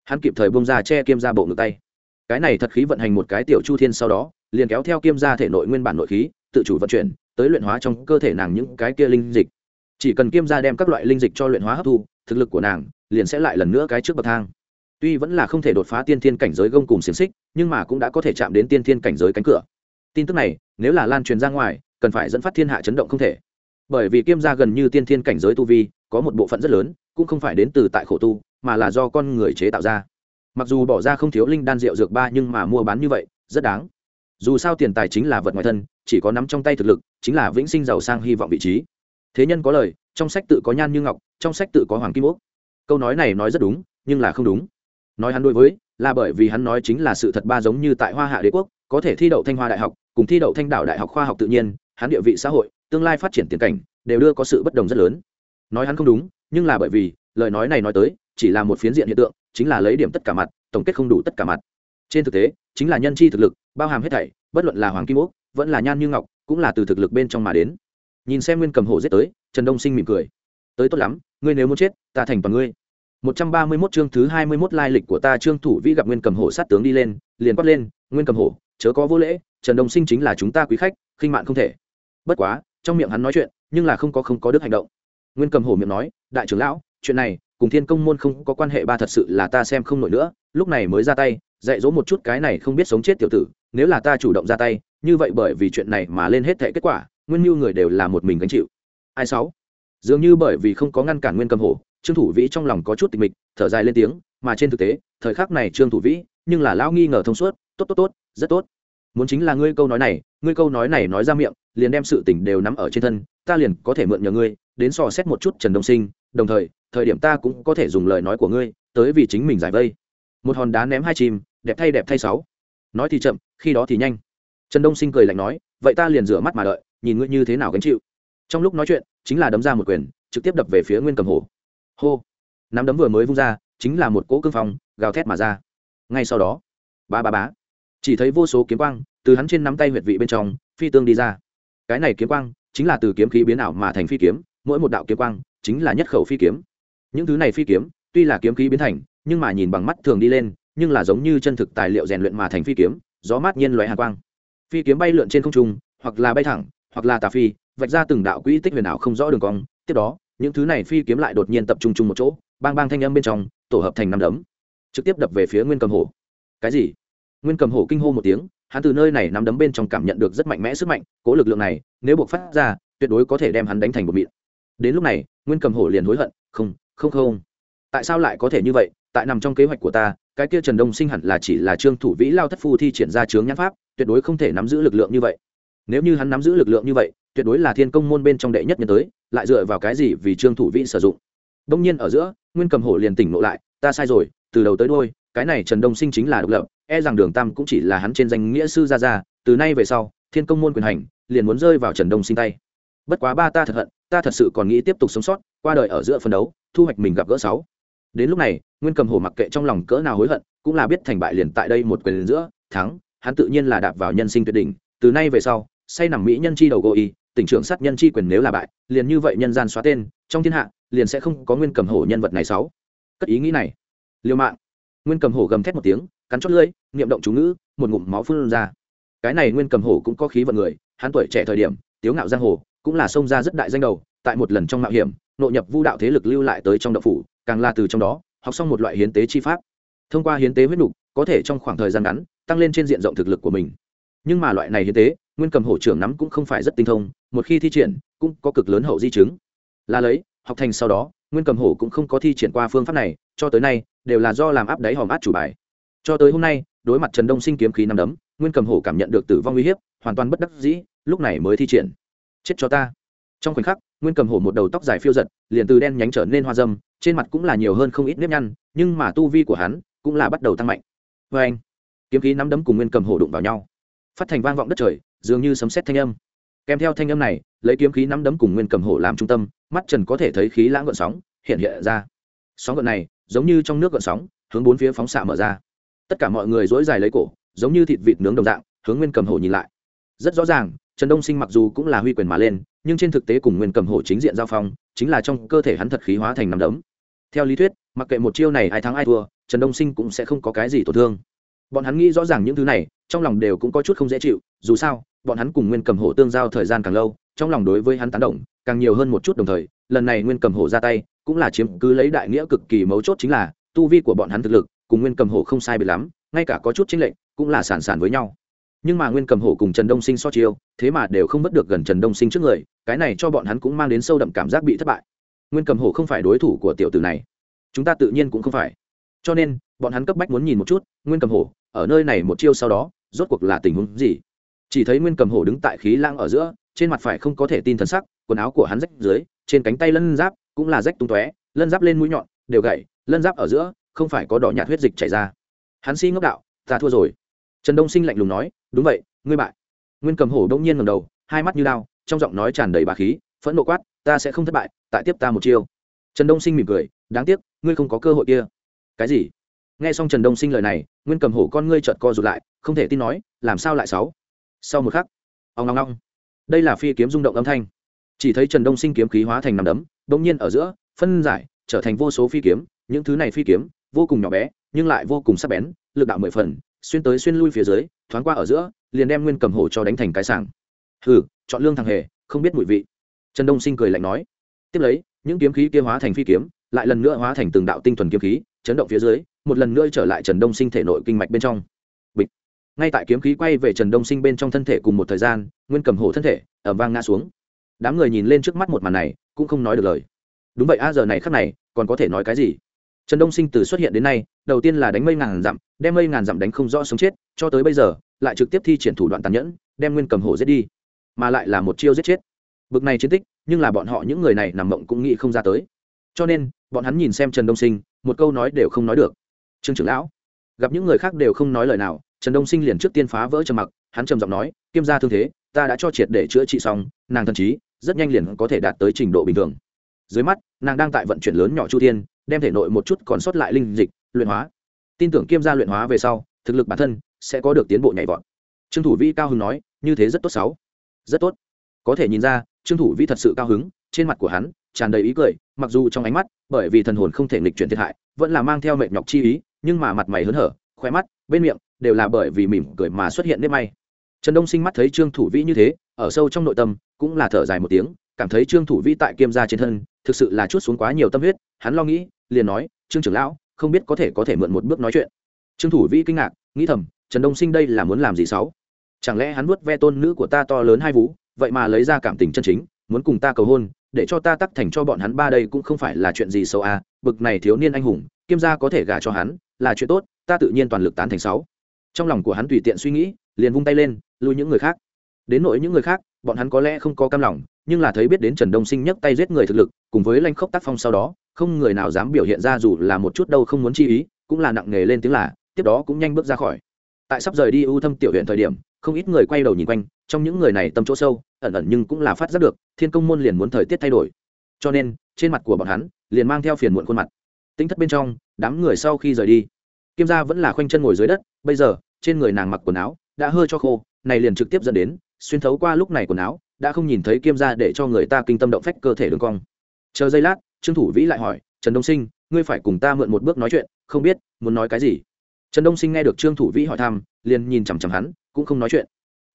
Hắn kịp thời bông ra che kiêm ra bộ ngực tay. Cái này thật khí vận hành một cái tiểu chu thiên sau đó, liền kéo theo kiêm ra thể nội nguyên bản nội khí, tự chủ vận chuyển, tới luyện hóa trong cơ thể nàng những cái kia linh dịch. Chỉ cần kiêm ra đem các loại linh dịch cho luyện hóa hấp thu, thực lực của nàng liền sẽ lại lần nữa cái trước bậc thang. Tuy vẫn là không thể đột phá tiên thiên cảnh giới gông cùng xiềng xích, nhưng mà cũng đã có thể chạm đến tiên thiên cảnh giới cánh cửa tin tức này, nếu là lan truyền ra ngoài, cần phải dẫn phát thiên hạ chấn động không thể. Bởi vì kiêm gia gần như tiên thiên cảnh giới tu vi, có một bộ phận rất lớn, cũng không phải đến từ tại khổ tu, mà là do con người chế tạo ra. Mặc dù bỏ ra không thiếu linh đan rượu dược ba nhưng mà mua bán như vậy, rất đáng. Dù sao tiền tài chính là vật ngoài thân, chỉ có nắm trong tay thực lực, chính là vĩnh sinh giàu sang hy vọng vị trí. Thế nhân có lời, trong sách tự có nhan như ngọc, trong sách tự có hoàng kim úc câu nói này nói rất đúng, nhưng là không đúng. Nói hắn đối với, là bởi vì hắn nói chính là sự thật ba giống như tại hoa hạ đế quốc, có thể thi đậu thanh hoa đại học cùng thi đậu thanh đảo đại học khoa học tự nhiên, hắn địa vị xã hội, tương lai phát triển tiền cảnh, đều đưa có sự bất đồng rất lớn. Nói hắn không đúng, nhưng là bởi vì, lời nói này nói tới, chỉ là một phiến diện hiện tượng, chính là lấy điểm tất cả mặt, tổng kết không đủ tất cả mặt. Trên thực tế, chính là nhân chi thực lực, bao hàm hết thảy, bất luận là hoàng kim úc, vẫn là nhan như ngọc, cũng là từ thực lực bên trong mà đến. Nhìn xem nguyên cầm hổ giết tới, trần đông sinh mỉm cười. Tới tốt lắm, ngươi nếu muốn chết, ta thành toàn ngươi. 131 chương thứ 21 lai lịch của ta, trương thủ vĩ gặp nguyên cầm hổ sát tướng đi lên, liền quát lên, nguyên cầm hổ, chớ có vô lễ trần đông sinh chính là chúng ta quý khách, khinh mạn không thể. Bất quá, trong miệng hắn nói chuyện, nhưng là không có không có đức hành động. Nguyên cầm hổ miệng nói, đại trưởng lão, chuyện này cùng thiên công môn không có quan hệ ba thật sự là ta xem không nổi nữa, lúc này mới ra tay, dạy dỗ một chút cái này không biết sống chết tiểu tử, nếu là ta chủ động ra tay, như vậy bởi vì chuyện này mà lên hết thệ kết quả, nguyên mưu người đều là một mình gánh chịu. Ai sáu? Dường như bởi vì không có ngăn cản nguyên cầm hổ, trương thủ vĩ trong lòng có chút tịch mịch, thở dài lên tiếng, mà trên thực tế, thời khắc này trương thủ vĩ nhưng là lão nghi ngờ thông suốt, tốt tốt tốt, rất tốt muốn chính là ngươi câu nói này, ngươi câu nói này nói ra miệng, liền đem sự tình đều nắm ở trên thân, ta liền có thể mượn nhờ ngươi, đến sò xét một chút trần đông sinh, đồng thời thời điểm ta cũng có thể dùng lời nói của ngươi, tới vì chính mình giải vây. Một hòn đá ném hai chim đẹp thay đẹp thay sáu. Nói thì chậm, khi đó thì nhanh. Trần đông sinh cười lạnh nói, vậy ta liền rửa mắt mà đợi, nhìn ngươi như thế nào gánh chịu. Trong lúc nói chuyện, chính là đấm ra một quyền, trực tiếp đập về phía nguyên cầm Hồ. hô! Nắm đấm vừa mới vung ra, chính là một cỗ cương phong, gào thét mà ra. Ngay sau đó, ba ba bá chỉ thấy vô số kiếm quang từ hắn trên nắm tay huyệt vị bên trong, phi tương đi ra. Cái này kiếm quang chính là từ kiếm khí biến ảo mà thành phi kiếm, mỗi một đạo kiếm quang chính là nhất khẩu phi kiếm. Những thứ này phi kiếm, tuy là kiếm khí biến thành, nhưng mà nhìn bằng mắt thường đi lên, nhưng là giống như chân thực tài liệu rèn luyện mà thành phi kiếm, gió mát nhiên loại hạ quang. Phi kiếm bay lượn trên không trung, hoặc là bay thẳng, hoặc là tà phi, vạch ra từng đạo quỹ tích huyền ảo không rõ đường cong. Tiếp đó, những thứ này phi kiếm lại đột nhiên tập trung chung một chỗ, bang bang thanh âm bên trong tổ hợp thành năm đấm, trực tiếp đập về phía nguyên cầm hổ. Cái gì? Nguyên cầm hổ kinh hô một tiếng, hắn từ nơi này nắm đấm bên trong cảm nhận được rất mạnh mẽ sức mạnh, cố lực lượng này, nếu buộc phát ra, tuyệt đối có thể đem hắn đánh thành một mịn. Đến lúc này, nguyên cầm hổ liền hối hận, không không không. Tại sao lại có thể như vậy? Tại nằm trong kế hoạch của ta, cái kia trần đông sinh hẳn là chỉ là trương thủ vĩ lao thất phu thi triển ra chướng nhãn pháp, tuyệt đối không thể nắm giữ lực lượng như vậy. Nếu như hắn nắm giữ lực lượng như vậy, tuyệt đối là thiên công môn bên trong đệ nhất nhân tới, lại dựa vào cái gì vì trương thủ vĩ sử dụng? Đông nhiên ở giữa, nguyên cầm hổ liền tỉnh ngộ lại, ta sai rồi, từ đầu tới đôi cái này trần đông sinh chính là độc lập e rằng đường tam cũng chỉ là hắn trên danh nghĩa sư gia gia, từ nay về sau, thiên công môn quyền hành, liền muốn rơi vào trần đông sinh tay. Bất quá ba ta thật hận, ta thật sự còn nghĩ tiếp tục sống sót, qua đời ở giữa phân đấu, thu hoạch mình gặp gỡ sáu. Đến lúc này, nguyên cầm hổ mặc kệ trong lòng cỡ nào hối hận, cũng là biết thành bại liền tại đây một quyền giữa, thắng, hắn tự nhiên là đạp vào nhân sinh tuyệt đỉnh, từ nay về sau, say nằm mỹ nhân chi đầu gô y, tỉnh trưởng sát nhân chi quyền nếu là bại, liền như vậy nhân gian xóa tên, trong thiên hạ, liền sẽ không có nguyên cầm hổ nhân vật này sáu. Cất ý nghĩ này. Liêu mạng. Nguyên cầm hổ gầm thét một tiếng cắn chót lưỡi, niệm động chú ngữ, một ngụm máu phun ra. Cái này nguyên cầm hổ cũng có khí vận người, hắn tuổi trẻ thời điểm, tiếu ngạo giang hồ, cũng là xông ra rất đại danh đầu, tại một lần trong mạo hiểm, nội nhập vu đạo thế lực lưu lại tới trong đậu phủ, càng là từ trong đó, học xong một loại hiến tế chi pháp. Thông qua hiến tế huyết nục, có thể trong khoảng thời gian ngắn, tăng lên trên diện rộng thực lực của mình. Nhưng mà loại này hiến tế, nguyên cầm hổ trưởng nắm cũng không phải rất tinh thông, một khi thi triển, cũng có cực lớn hậu di chứng. Là lấy, học thành sau đó, nguyên cầm hổ cũng không có thi triển qua phương pháp này, cho tới nay, đều là do làm áp đáy hòm át chủ bài cho tới hôm nay, đối mặt trần đông sinh kiếm khí nằm đấm, nguyên cầm hổ cảm nhận được tử vong uy hiếp, hoàn toàn bất đắc dĩ, lúc này mới thi triển. Chết cho ta. Trong khoảnh khắc, nguyên cầm hổ một đầu tóc dài phiêu giật, liền từ đen nhánh trở nên hoa dâm, trên mặt cũng là nhiều hơn không ít nếp nhăn, nhưng mà tu vi của hắn cũng là bắt đầu tăng mạnh. Vê anh, kiếm khí nắm đấm cùng nguyên cầm hổ đụng vào nhau. Phát thành vang vọng đất trời, dường như sấm sét thanh âm. Kèm theo thanh âm này, lấy kiếm khí nắm đấm cùng nguyên cầm hổ làm trung tâm, mắt trần có thể thấy khí lãng gợn sóng hiện hiện ra. Sóng gợn này, giống như trong nước gợn sóng, hướng bốn phía phóng xạ mở ra tất cả mọi người dối dài lấy cổ, giống như thịt vịt nướng đồng dạng, hướng nguyên cầm hổ nhìn lại. Rất rõ ràng, trần đông sinh mặc dù cũng là huy quyền mà lên, nhưng trên thực tế cùng nguyên cầm hổ chính diện giao phong, chính là trong cơ thể hắn thật khí hóa thành nắm đấm. Theo lý thuyết, mặc kệ một chiêu này ai thắng ai thua, trần đông sinh cũng sẽ không có cái gì tổn thương. Bọn hắn nghĩ rõ ràng những thứ này, trong lòng đều cũng có chút không dễ chịu, dù sao, bọn hắn cùng nguyên cầm hổ tương giao thời gian càng lâu, trong lòng đối với hắn tán động càng nhiều hơn một chút đồng thời, lần này nguyên cầm hổ ra tay, cũng là chiếm cứ lấy đại nghĩa cực kỳ mấu chốt chính là, tu vi của bọn hắn thực lực cùng nguyên cầm hổ không sai bị lắm, ngay cả có chút chính lệnh cũng là sản sản với nhau. Nhưng mà nguyên cầm hổ cùng trần đông sinh so chiêu, thế mà đều không mất được gần trần đông sinh trước người, cái này cho bọn hắn cũng mang đến sâu đậm cảm giác bị thất bại. Nguyên cầm hổ không phải đối thủ của tiểu tử này. Chúng ta tự nhiên cũng không phải. Cho nên, bọn hắn cấp bách muốn nhìn một chút, nguyên cầm hổ, ở nơi này một chiêu sau đó, rốt cuộc là tình huống gì? Chỉ thấy nguyên cầm hổ đứng tại khí lang ở giữa, trên mặt phải không có thể tin thần sắc, quần áo của hắn rách dưới, trên cánh tay lân giáp cũng là rách tung tóe, lân giáp lên mũi nhọn, đều gãy, lân giáp ở giữa không phải có đỏ nhạt huyết dịch chảy ra. Hắn si ngốc đạo, ta thua rồi. Trần đông sinh lạnh lùng nói, đúng vậy, ngươi bại. Nguyên cầm hổ đông nhiên ngầm đầu, hai mắt như lao trong giọng nói tràn đầy bà khí, phẫn nộ quát, ta sẽ không thất bại, tại tiếp ta một chiêu. Trần đông sinh mỉm cười, đáng tiếc, ngươi không có cơ hội kia. Cái gì? Nghe xong trần đông sinh lời này, nguyên cầm hổ con ngươi trợt co rụt lại, không thể tin nói, làm sao lại sáu? Sau một khắc ông ngong ngong đây là phi kiếm rung động âm thanh. Chỉ thấy trần đông sinh kiếm khí hóa thành nằm đấm đông nhiên ở giữa, phân giải, trở thành vô số phi kiếm, những thứ này phi kiếm vô cùng nhỏ bé, nhưng lại vô cùng sắc bén, lực đạo mười phần, xuyên tới xuyên lui phía dưới, thoáng qua ở giữa, liền đem nguyên cầm hổ cho đánh thành cái sảng. Hừ, chọn lương thằng hề, không biết mùi vị. Trần đông sinh cười lạnh nói. Tiếp lấy, những kiếm khí kia hóa thành phi kiếm, lại lần nữa hóa thành từng đạo tinh thuần kiếm khí, chấn động phía dưới, một lần nữa trở lại trần đông sinh thể nội kinh mạch bên trong. Bịch. Ngay tại kiếm khí quay về trần đông sinh bên trong thân thể cùng một thời gian, nguyên cầm hổ thân thể ẩm vang ngã xuống. Đám người nhìn lên trước mắt một màn này, cũng không nói được lời. Đúng vậy a, giờ này khắc này, còn có thể nói cái gì? Trần đông sinh từ xuất hiện đến nay, đầu tiên là đánh mây ngàn dặm, đem mây ngàn dặm đánh không rõ sống chết, cho tới bây giờ, lại trực tiếp thi triển thủ đoạn tàn nhẫn, đem nguyên cầm hổ giết đi, mà lại là một chiêu giết chết. Bực này chiến tích, nhưng là bọn họ những người này nằm mộng cũng nghĩ không ra tới. Cho nên, bọn hắn nhìn xem trần đông sinh, một câu nói đều không nói được. Trương trưởng lão. Gặp những người khác đều không nói lời nào, trần đông sinh liền trước tiên phá vỡ trầm mặc, hắn trầm giọng nói, kiêm gia thương thế, ta đã cho triệt để chữa trị xong, nàng thần trí, rất nhanh liền có thể đạt tới trình độ bình thường. Dưới mắt, nàng đang tại vận chuyển lớn nhỏ chu thiên đem thể nội một chút còn sót lại linh dịch, luyện hóa. Tin tưởng kiêm gia luyện hóa về sau, thực lực bản thân sẽ có được tiến bộ nhảy vọt. Trương thủ vĩ cao hứng nói, như thế rất tốt sáu. Rất tốt. Có thể nhìn ra, trương thủ vĩ thật sự cao hứng, trên mặt của hắn tràn đầy ý cười, mặc dù trong ánh mắt, bởi vì thần hồn không thể nghịch chuyển thiệt hại, vẫn là mang theo mệt nhọc chi ý, nhưng mà mặt mày hớn hở khoe mắt, bên miệng đều là bởi vì mỉm cười mà xuất hiện nếp may. Trần đông sinh mắt thấy trương thủ vĩ như thế, ở sâu trong nội tâm cũng là thở dài một tiếng, cảm thấy trương thủ vĩ tại kiêm gia trên thân thực sự là chút xuống quá nhiều tâm huyết, hắn lo nghĩ liền nói, trương trưởng lão, không biết có thể có thể mượn một bước nói chuyện. Trương thủ vĩ kinh ngạc, nghĩ thầm, trần đông sinh đây là muốn làm gì sáu? Chẳng lẽ hắn vuốt ve tôn nữ của ta to lớn hai vú, vậy mà lấy ra cảm tình chân chính, muốn cùng ta cầu hôn, để cho ta tắc thành cho bọn hắn ba đây cũng không phải là chuyện gì xấu à bực này thiếu niên anh hùng kiêm gia có thể gả cho hắn, là chuyện tốt, ta tự nhiên toàn lực tán thành sáu. Trong lòng của hắn tùy tiện suy nghĩ, liền vung tay lên, lui những người khác. Đến nỗi những người khác bọn hắn có lẽ không có cam lòng, nhưng là thấy biết đến trần đông sinh nhấc tay giết người thực lực, cùng với lanh khốc tác phong sau đó, không người nào dám biểu hiện ra dù là một chút đâu không muốn chi ý, cũng là nặng nề lên tiếng là, tiếp đó cũng nhanh bước ra khỏi. Tại sắp rời đi ưu thâm tiểu huyện thời điểm, không ít người quay đầu nhìn quanh, trong những người này tâm chỗ sâu, ẩn ẩn nhưng cũng là phát giác được, thiên công môn liền muốn thời tiết thay đổi. Cho nên, trên mặt của bọn hắn, liền mang theo phiền muộn khuôn mặt. Tính thất bên trong, đám người sau khi rời đi kim gia vẫn là khoanh chân ngồi dưới đất, bây giờ, trên người nàng mặc quần áo, đã hơi cho khô, này liền trực tiếp dẫn đến xuyên thấu qua lúc này quần áo, đã không nhìn thấy kim gia để cho người ta kinh tâm động phách cơ thể đường cong. Chờ giây lát, trương thủ vĩ lại hỏi, trần đông sinh, ngươi phải cùng ta mượn một bước nói chuyện, không biết, muốn nói cái gì? Trần đông sinh nghe được trương thủ vĩ hỏi thăm, liền nhìn chằm chằm hắn, cũng không nói chuyện.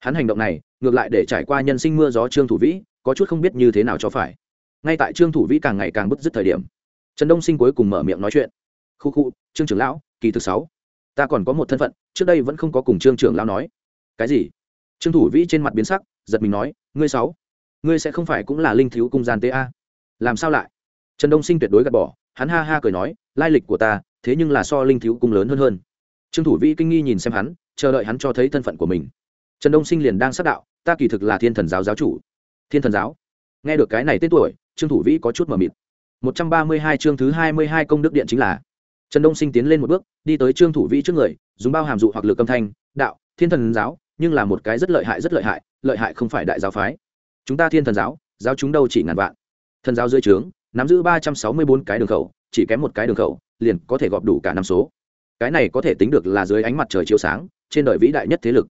Hắn hành động này, ngược lại để trải qua nhân sinh mưa gió trương thủ vĩ, có chút không biết như thế nào cho phải. Ngay tại trương thủ vĩ càng ngày càng bứt dứt thời điểm, trần đông sinh cuối cùng mở miệng nói chuyện. Khu khu, trương trưởng lão, kỳ thực sáu, ta còn có một thân phận, trước đây vẫn không có cùng trương trưởng lão nói. Cái gì? Trương thủ vĩ trên mặt biến sắc, giật mình nói, ngươi sáu, ngươi sẽ không phải cũng là linh thiếu cung gian tế a? Làm sao lại? Trần đông sinh tuyệt đối gạt bỏ, hắn ha ha cười nói, lai lịch của ta, thế nhưng là so linh thiếu cung lớn hơn hơn. Trương thủ vĩ kinh nghi nhìn xem hắn, chờ đợi hắn cho thấy thân phận của mình. Trần đông sinh liền đang xác đạo, ta kỳ thực là thiên thần giáo giáo chủ. Thiên thần giáo? Nghe được cái này tên tuổi, trương thủ vĩ có chút mờ mịt. Một trăm ba mươi hai chương thứ hai mươi hai công đức điện chính là. Trần đông sinh tiến lên một bước, đi tới trương thủ vĩ trước người, dùng bao hàm dụ hoặc lực âm thanh, đạo, thiên thần giáo nhưng là một cái rất lợi hại, rất lợi hại lợi hại không phải đại giáo phái. Chúng ta thiên thần giáo giáo chúng đâu chỉ ngàn vạn. Thần giáo dưới trướng, nắm giữ ba trăm sáu mươi bốn cái đường khẩu, chỉ kém một cái đường khẩu, liền có thể gọp đủ cả năm số. Cái này có thể tính được là dưới ánh mặt trời chiếu sáng, trên đời vĩ đại nhất thế lực.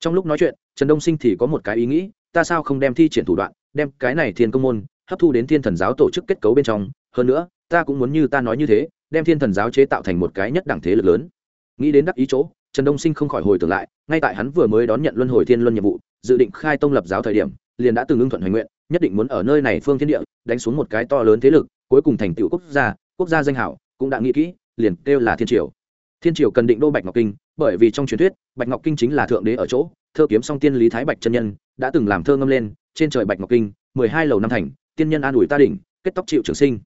Trong lúc nói chuyện, trần đông sinh thì có một cái ý nghĩ, ta sao không đem thi triển thủ đoạn, đem cái này thiên công môn hấp thu đến thiên thần giáo tổ chức kết cấu bên trong. Hơn nữa, ta cũng muốn như ta nói như thế, đem thiên thần giáo chế tạo thành một cái nhất đẳng thế lực lớn. Nghĩ đến đắc ý chỗ trần đông sinh không khỏi hồi tưởng lại, ngay tại hắn vừa mới đón nhận luân hồi thiên luân nhiệm vụ, dự định khai tông lập giáo thời điểm, liền đã từng ưng thuận hoành nguyện, nhất định muốn ở nơi này phương thiên địa, đánh xuống một cái to lớn thế lực, cuối cùng thành tựu quốc gia quốc gia danh hảo, cũng đã nghĩ kỹ, liền kêu là thiên triều. Thiên triều cần định đô bạch ngọc kinh, bởi vì trong truyền thuyết, bạch ngọc kinh chính là thượng đế ở chỗ, thơ kiếm song tiên lý thái bạch chân nhân, đã từng làm thơ ngâm lên, trên trời bạch ngọc kinh, mười hai lầu năm thành, tiên nhân an ủi ta đỉnh, kết tóc chịu trường sinh.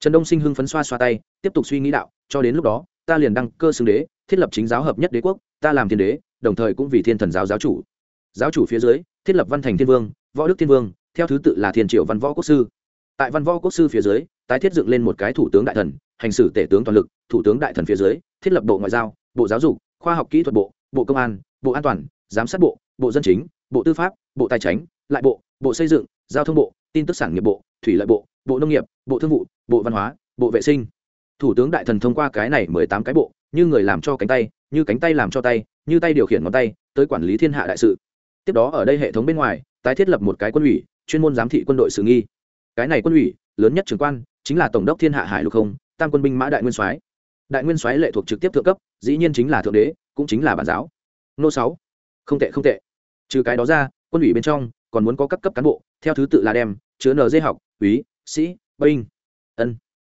Trần đông sinh hưng phấn xoa xoa tay, tiếp tục suy nghĩ đạo, cho đến lúc đó, ta liền đăng cơ xưng đế thiết lập chính giáo hợp nhất đế quốc, ta làm thiên đế, đồng thời cũng vì thiên thần giáo giáo chủ. Giáo chủ phía dưới, thiết lập văn thành thiên vương, võ đức thiên vương, theo thứ tự là thiên triệu văn võ quốc sư. Tại văn võ quốc sư phía dưới, tái thiết dựng lên một cái thủ tướng đại thần, hành xử tể tướng toàn lực, thủ tướng đại thần phía dưới, thiết lập bộ ngoại giao, bộ giáo dục, khoa học kỹ thuật bộ bộ công an, bộ an toàn, giám sát bộ bộ dân chính, bộ tư pháp, bộ tài chính, lại bộ bộ xây dựng, giao thông bộ, tin tức sản nghiệp bộ, thủy lợi bộ bộ nông nghiệp, bộ thương vụ, bộ văn hóa, bộ vệ sinh. Thủ tướng đại thần thông qua cái này mười tám cái bộ như người làm cho cánh tay, như cánh tay làm cho tay, như tay điều khiển ngón tay, tới quản lý thiên hạ đại sự. Tiếp đó ở đây hệ thống bên ngoài, tái thiết lập một cái quân ủy, chuyên môn giám thị quân đội sự nghi. Cái này quân ủy, lớn nhất trường quan, chính là tổng đốc thiên hạ hải lục không, tam quân binh mã đại nguyên soái. Đại nguyên soái lệ thuộc trực tiếp thượng cấp, dĩ nhiên chính là thượng đế, cũng chính là bản giáo. Nô sáu. Không tệ không tệ. Trừ cái đó ra, quân ủy bên trong còn muốn có các cấp cán bộ, theo thứ tự là đem, chứa nd học, úy, sĩ, binh. Ân.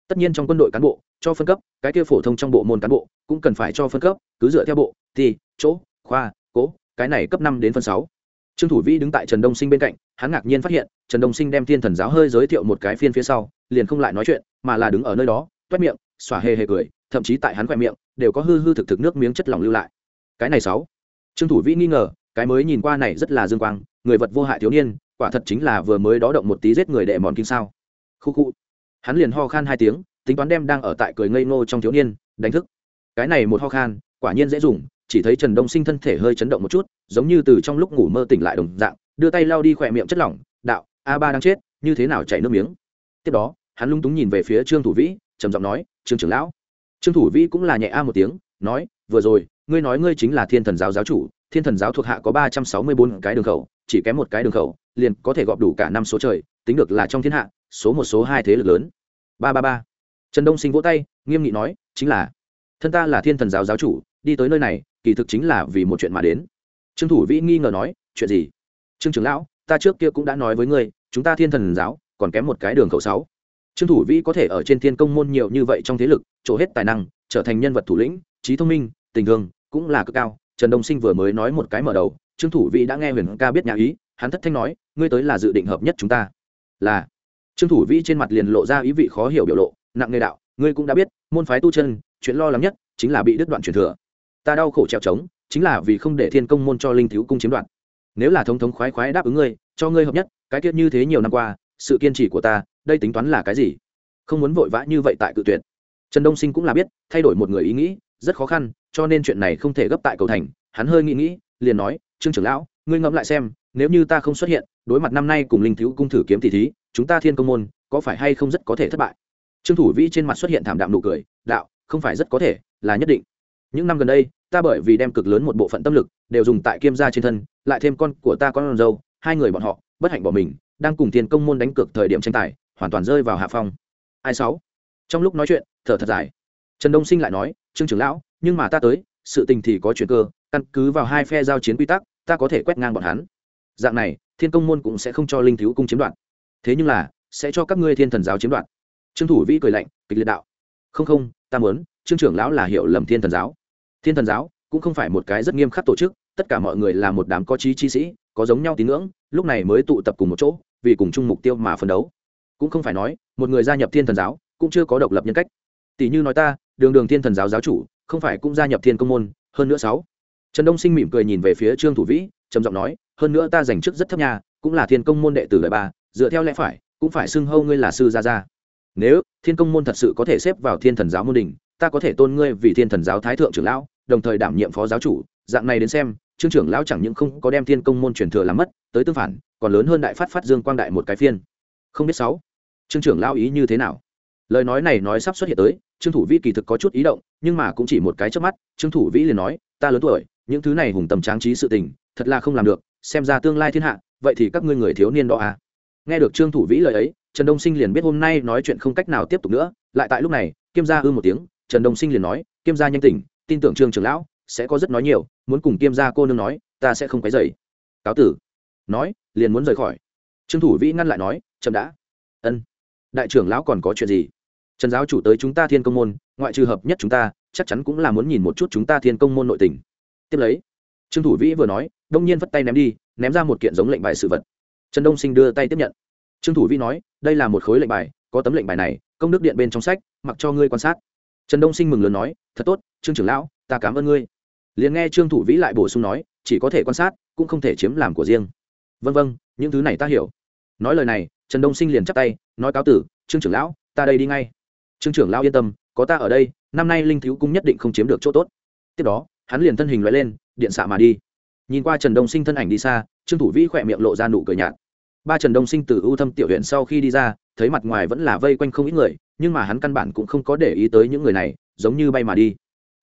Tất nhiên trong quân đội cán bộ cho phân cấp, cái kia phổ thông trong bộ môn cán bộ cũng cần phải cho phân cấp, cứ dựa theo bộ thì chỗ, khoa, cố, cái này cấp năm đến phân sáu. Trương thủ vĩ đứng tại trần đông sinh bên cạnh, hắn ngạc nhiên phát hiện, trần đông sinh đem thiên thần giáo hơi giới thiệu một cái phiên phía sau, liền không lại nói chuyện, mà là đứng ở nơi đó, toét miệng, xòa hề hề cười, thậm chí tại hắn khoe miệng, đều có hư hư thực thực nước miếng chất lỏng lưu lại. Cái này sáu. Trương thủ vĩ nghi ngờ, cái mới nhìn qua này rất là dương quang, người vật vô hại thiếu niên, quả thật chính là vừa mới đó động một tí giết người đệ mòn kinh sao. Khu khu. Hắn liền ho khan hai tiếng tính toán đem đang ở tại cười ngây ngô trong thiếu niên, đánh thức. Cái này một ho khan, quả nhiên dễ dùng, chỉ thấy trần đông sinh thân thể hơi chấn động một chút, giống như từ trong lúc ngủ mơ tỉnh lại đồng dạng, đưa tay lau đi khỏe miệng chất lỏng, đạo, a ba đang chết, như thế nào chảy nước miếng? Tiếp đó, hắn lung túng nhìn về phía trương thủ vĩ, trầm giọng nói, trương trưởng lão. Trương thủ vĩ cũng là nhẹ a một tiếng, nói, vừa rồi, ngươi nói ngươi chính là thiên thần giáo giáo chủ, thiên thần giáo thuộc hạ có ba trăm sáu mươi bốn cái đường khẩu, chỉ kém một cái đường khẩu, liền có thể gọp đủ cả năm số trời, tính được là trong thiên hạ, số một, số hai thế lực lớn. Ba ba ba trần đông sinh vỗ tay, nghiêm nghị nói, chính là, thân ta là thiên thần giáo giáo chủ, đi tới nơi này, kỳ thực chính là vì một chuyện mà đến. Trương thủ vĩ nghi ngờ nói, chuyện gì? Trương trưởng lão, ta trước kia cũng đã nói với ngươi, chúng ta thiên thần giáo, còn kém một cái đường khẩu sáu. Trương thủ vĩ có thể ở trên thiên công môn nhiều như vậy trong thế lực, chỗ hết tài năng, trở thành nhân vật thủ lĩnh, trí thông minh, tình thương, cũng là cực cao. Trần đông sinh vừa mới nói một cái mở đầu, trương thủ vĩ đã nghe huyền ca biết nhà ý, hắn thất thanh nói, ngươi tới là dự định hợp nhất chúng ta. Là, trương thủ vĩ trên mặt liền lộ ra ý vị khó hiểu biểu lộ nặng nghề đạo, ngươi cũng đã biết, môn phái tu chân, chuyện lo lắng nhất chính là bị đứt đoạn truyền thừa. Ta đau khổ treo trống, chính là vì không để thiên công môn cho linh thiếu cung chiếm đoạt. Nếu là thống thống khoái khoái đáp ứng ngươi, cho ngươi hợp nhất, cái tiết như thế nhiều năm qua, sự kiên trì của ta, đây tính toán là cái gì? Không muốn vội vã như vậy tại cự tuyệt. Trần đông sinh cũng là biết, thay đổi một người ý nghĩ, rất khó khăn, cho nên chuyện này không thể gấp tại cầu thành. Hắn hơi nghĩ nghĩ, liền nói, trương trưởng lão, ngươi ngẫm lại xem, nếu như ta không xuất hiện, đối mặt năm nay cùng linh thiếu cung thử kiếm tỷ thí, chúng ta thiên công môn có phải hay không rất có thể thất bại? Trương thủ vĩ trên mặt xuất hiện thảm đạm nụ cười, đạo, không phải rất có thể, là nhất định. Những năm gần đây, ta bởi vì đem cực lớn một bộ phận tâm lực đều dùng tại kiêm gia trên thân, lại thêm con của ta con dâu, hai người bọn họ, bất hạnh bỏ mình, đang cùng tiền công môn đánh cược thời điểm tranh tài, hoàn toàn rơi vào hạ phong. Ai sáu? Trong lúc nói chuyện, thở thật dài. Trần đông sinh lại nói, trương trưởng lão, nhưng mà ta tới, sự tình thì có chuyện cơ, căn cứ vào hai phe giao chiến quy tắc, ta có thể quét ngang bọn hắn. Dạng này, thiên công môn cũng sẽ không cho linh thiếu cung chiếm đoạt. Thế nhưng là, sẽ cho các ngươi thiên thần giáo chiếm đoạt trương thủ vĩ cười lạnh, kịch liệt đạo. Không không, ta muốn, trương trưởng lão là hiệu lầm thiên thần giáo. Thiên thần giáo cũng không phải một cái rất nghiêm khắc tổ chức, tất cả mọi người là một đám có trí chi sĩ, có giống nhau tín ngưỡng, lúc này mới tụ tập cùng một chỗ, vì cùng chung mục tiêu mà phấn đấu. Cũng không phải nói, một người gia nhập thiên thần giáo cũng chưa có độc lập nhân cách. Tỷ như nói ta, đường đường thiên thần giáo giáo chủ, không phải cũng gia nhập thiên công môn, hơn nữa sáu. Trần đông sinh mỉm cười nhìn về phía trương thủ vĩ, trầm giọng nói, hơn nữa ta giành chức rất thấp nhà cũng là thiên công môn đệ tử đời ba, dựa theo lẽ phải, cũng phải xưng hâu ngươi là sư gia gia nếu thiên công môn thật sự có thể xếp vào thiên thần giáo môn đình, ta có thể tôn ngươi vì thiên thần giáo thái thượng trưởng lão, đồng thời đảm nhiệm phó giáo chủ. Dạng này đến xem, trương trưởng lão chẳng những không có đem thiên công môn truyền thừa làm mất, tới tương phản, còn lớn hơn đại phát phát dương quang đại một cái phiên. Không biết sáu, trương trưởng lão ý như thế nào? Lời nói này nói sắp xuất hiện tới, trương thủ vĩ kỳ thực có chút ý động, nhưng mà cũng chỉ một cái trước mắt, trương thủ vĩ liền nói, ta lớn tuổi, những thứ này hùng tầm tráng trí sự tình, thật là không làm được, xem ra tương lai thiên hạ, vậy thì các ngươi người thiếu niên đó à? Nghe được trương thủ vĩ lời ấy trần đông sinh liền biết hôm nay nói chuyện không cách nào tiếp tục nữa, lại tại lúc này, kiêm gia ư một tiếng, trần đông sinh liền nói, kiêm gia nhanh tỉnh, tin tưởng trương trưởng lão sẽ có rất nói nhiều, muốn cùng kiêm gia cô nương nói, ta sẽ không cái dày cáo tử. Nói, liền muốn rời khỏi. Trương thủ vĩ ngăn lại nói, chậm đã. Ân, đại trưởng lão còn có chuyện gì? Trần giáo chủ tới chúng ta thiên công môn, ngoại trừ hợp nhất chúng ta, chắc chắn cũng là muốn nhìn một chút chúng ta thiên công môn nội tình. Tiếp lấy, trương thủ vĩ vừa nói, đông nhiên vất tay ném đi, ném ra một kiện giống lệnh bài sự vật. Trần đông sinh đưa tay tiếp nhận. Trương thủ vĩ nói đây là một khối lệnh bài, có tấm lệnh bài này, công đức điện bên trong sách, mặc cho ngươi quan sát. Trần đông sinh mừng lớn nói, thật tốt, trương trưởng lão, ta cảm ơn ngươi. Liền nghe trương thủ vĩ lại bổ sung nói, chỉ có thể quan sát, cũng không thể chiếm làm của riêng. Vân vân những thứ này ta hiểu. Nói lời này, trần đông sinh liền chắp tay, nói cáo tử, trương trưởng lão, ta đây đi ngay. Trương trưởng lão yên tâm, có ta ở đây, năm nay linh thiếu cung nhất định không chiếm được chỗ tốt. Tiếp đó, hắn liền thân hình loại lên, điện xạ mà đi. Nhìn qua trần đông sinh thân ảnh đi xa, trương thủ vĩ khỏe miệng lộ ra nụ cười nhạt ba trần đông sinh từ ưu thâm tiểu huyện sau khi đi ra, thấy mặt ngoài vẫn là vây quanh không ít người, nhưng mà hắn căn bản cũng không có để ý tới những người này, giống như bay mà đi.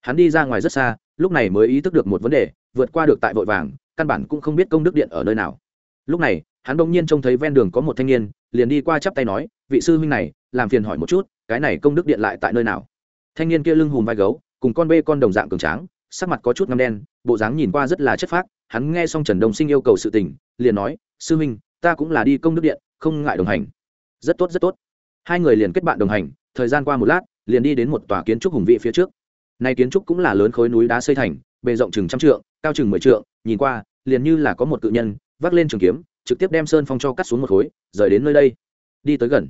Hắn đi ra ngoài rất xa, lúc này mới ý thức được một vấn đề, vượt qua được tại vội vàng, căn bản cũng không biết công đức điện ở nơi nào. Lúc này, hắn bỗng nhiên trông thấy ven đường có một thanh niên, liền đi qua chắp tay nói, vị sư huynh này, làm phiền hỏi một chút, cái này công đức điện lại tại nơi nào? Thanh niên kia lưng hùm vai gấu, cùng con bê con đồng dạng cường tráng, sắc mặt có chút ngâm đen, bộ dáng nhìn qua rất là chất phác. Hắn nghe xong trần đông sinh yêu cầu sự tình, liền nói, sư huynh ta cũng là đi công đức điện, không ngại đồng hành. Rất tốt rất tốt. Hai người liền kết bạn đồng hành, thời gian qua một lát, liền đi đến một tòa kiến trúc hùng vị phía trước. Nay kiến trúc cũng là lớn khối núi đá xây thành, bề rộng chừng trăm trượng, cao chừng mười trượng, nhìn qua, liền như là có một cự nhân, vác lên trường kiếm, trực tiếp đem sơn phong cho cắt xuống một khối, rời đến nơi đây. Đi tới gần.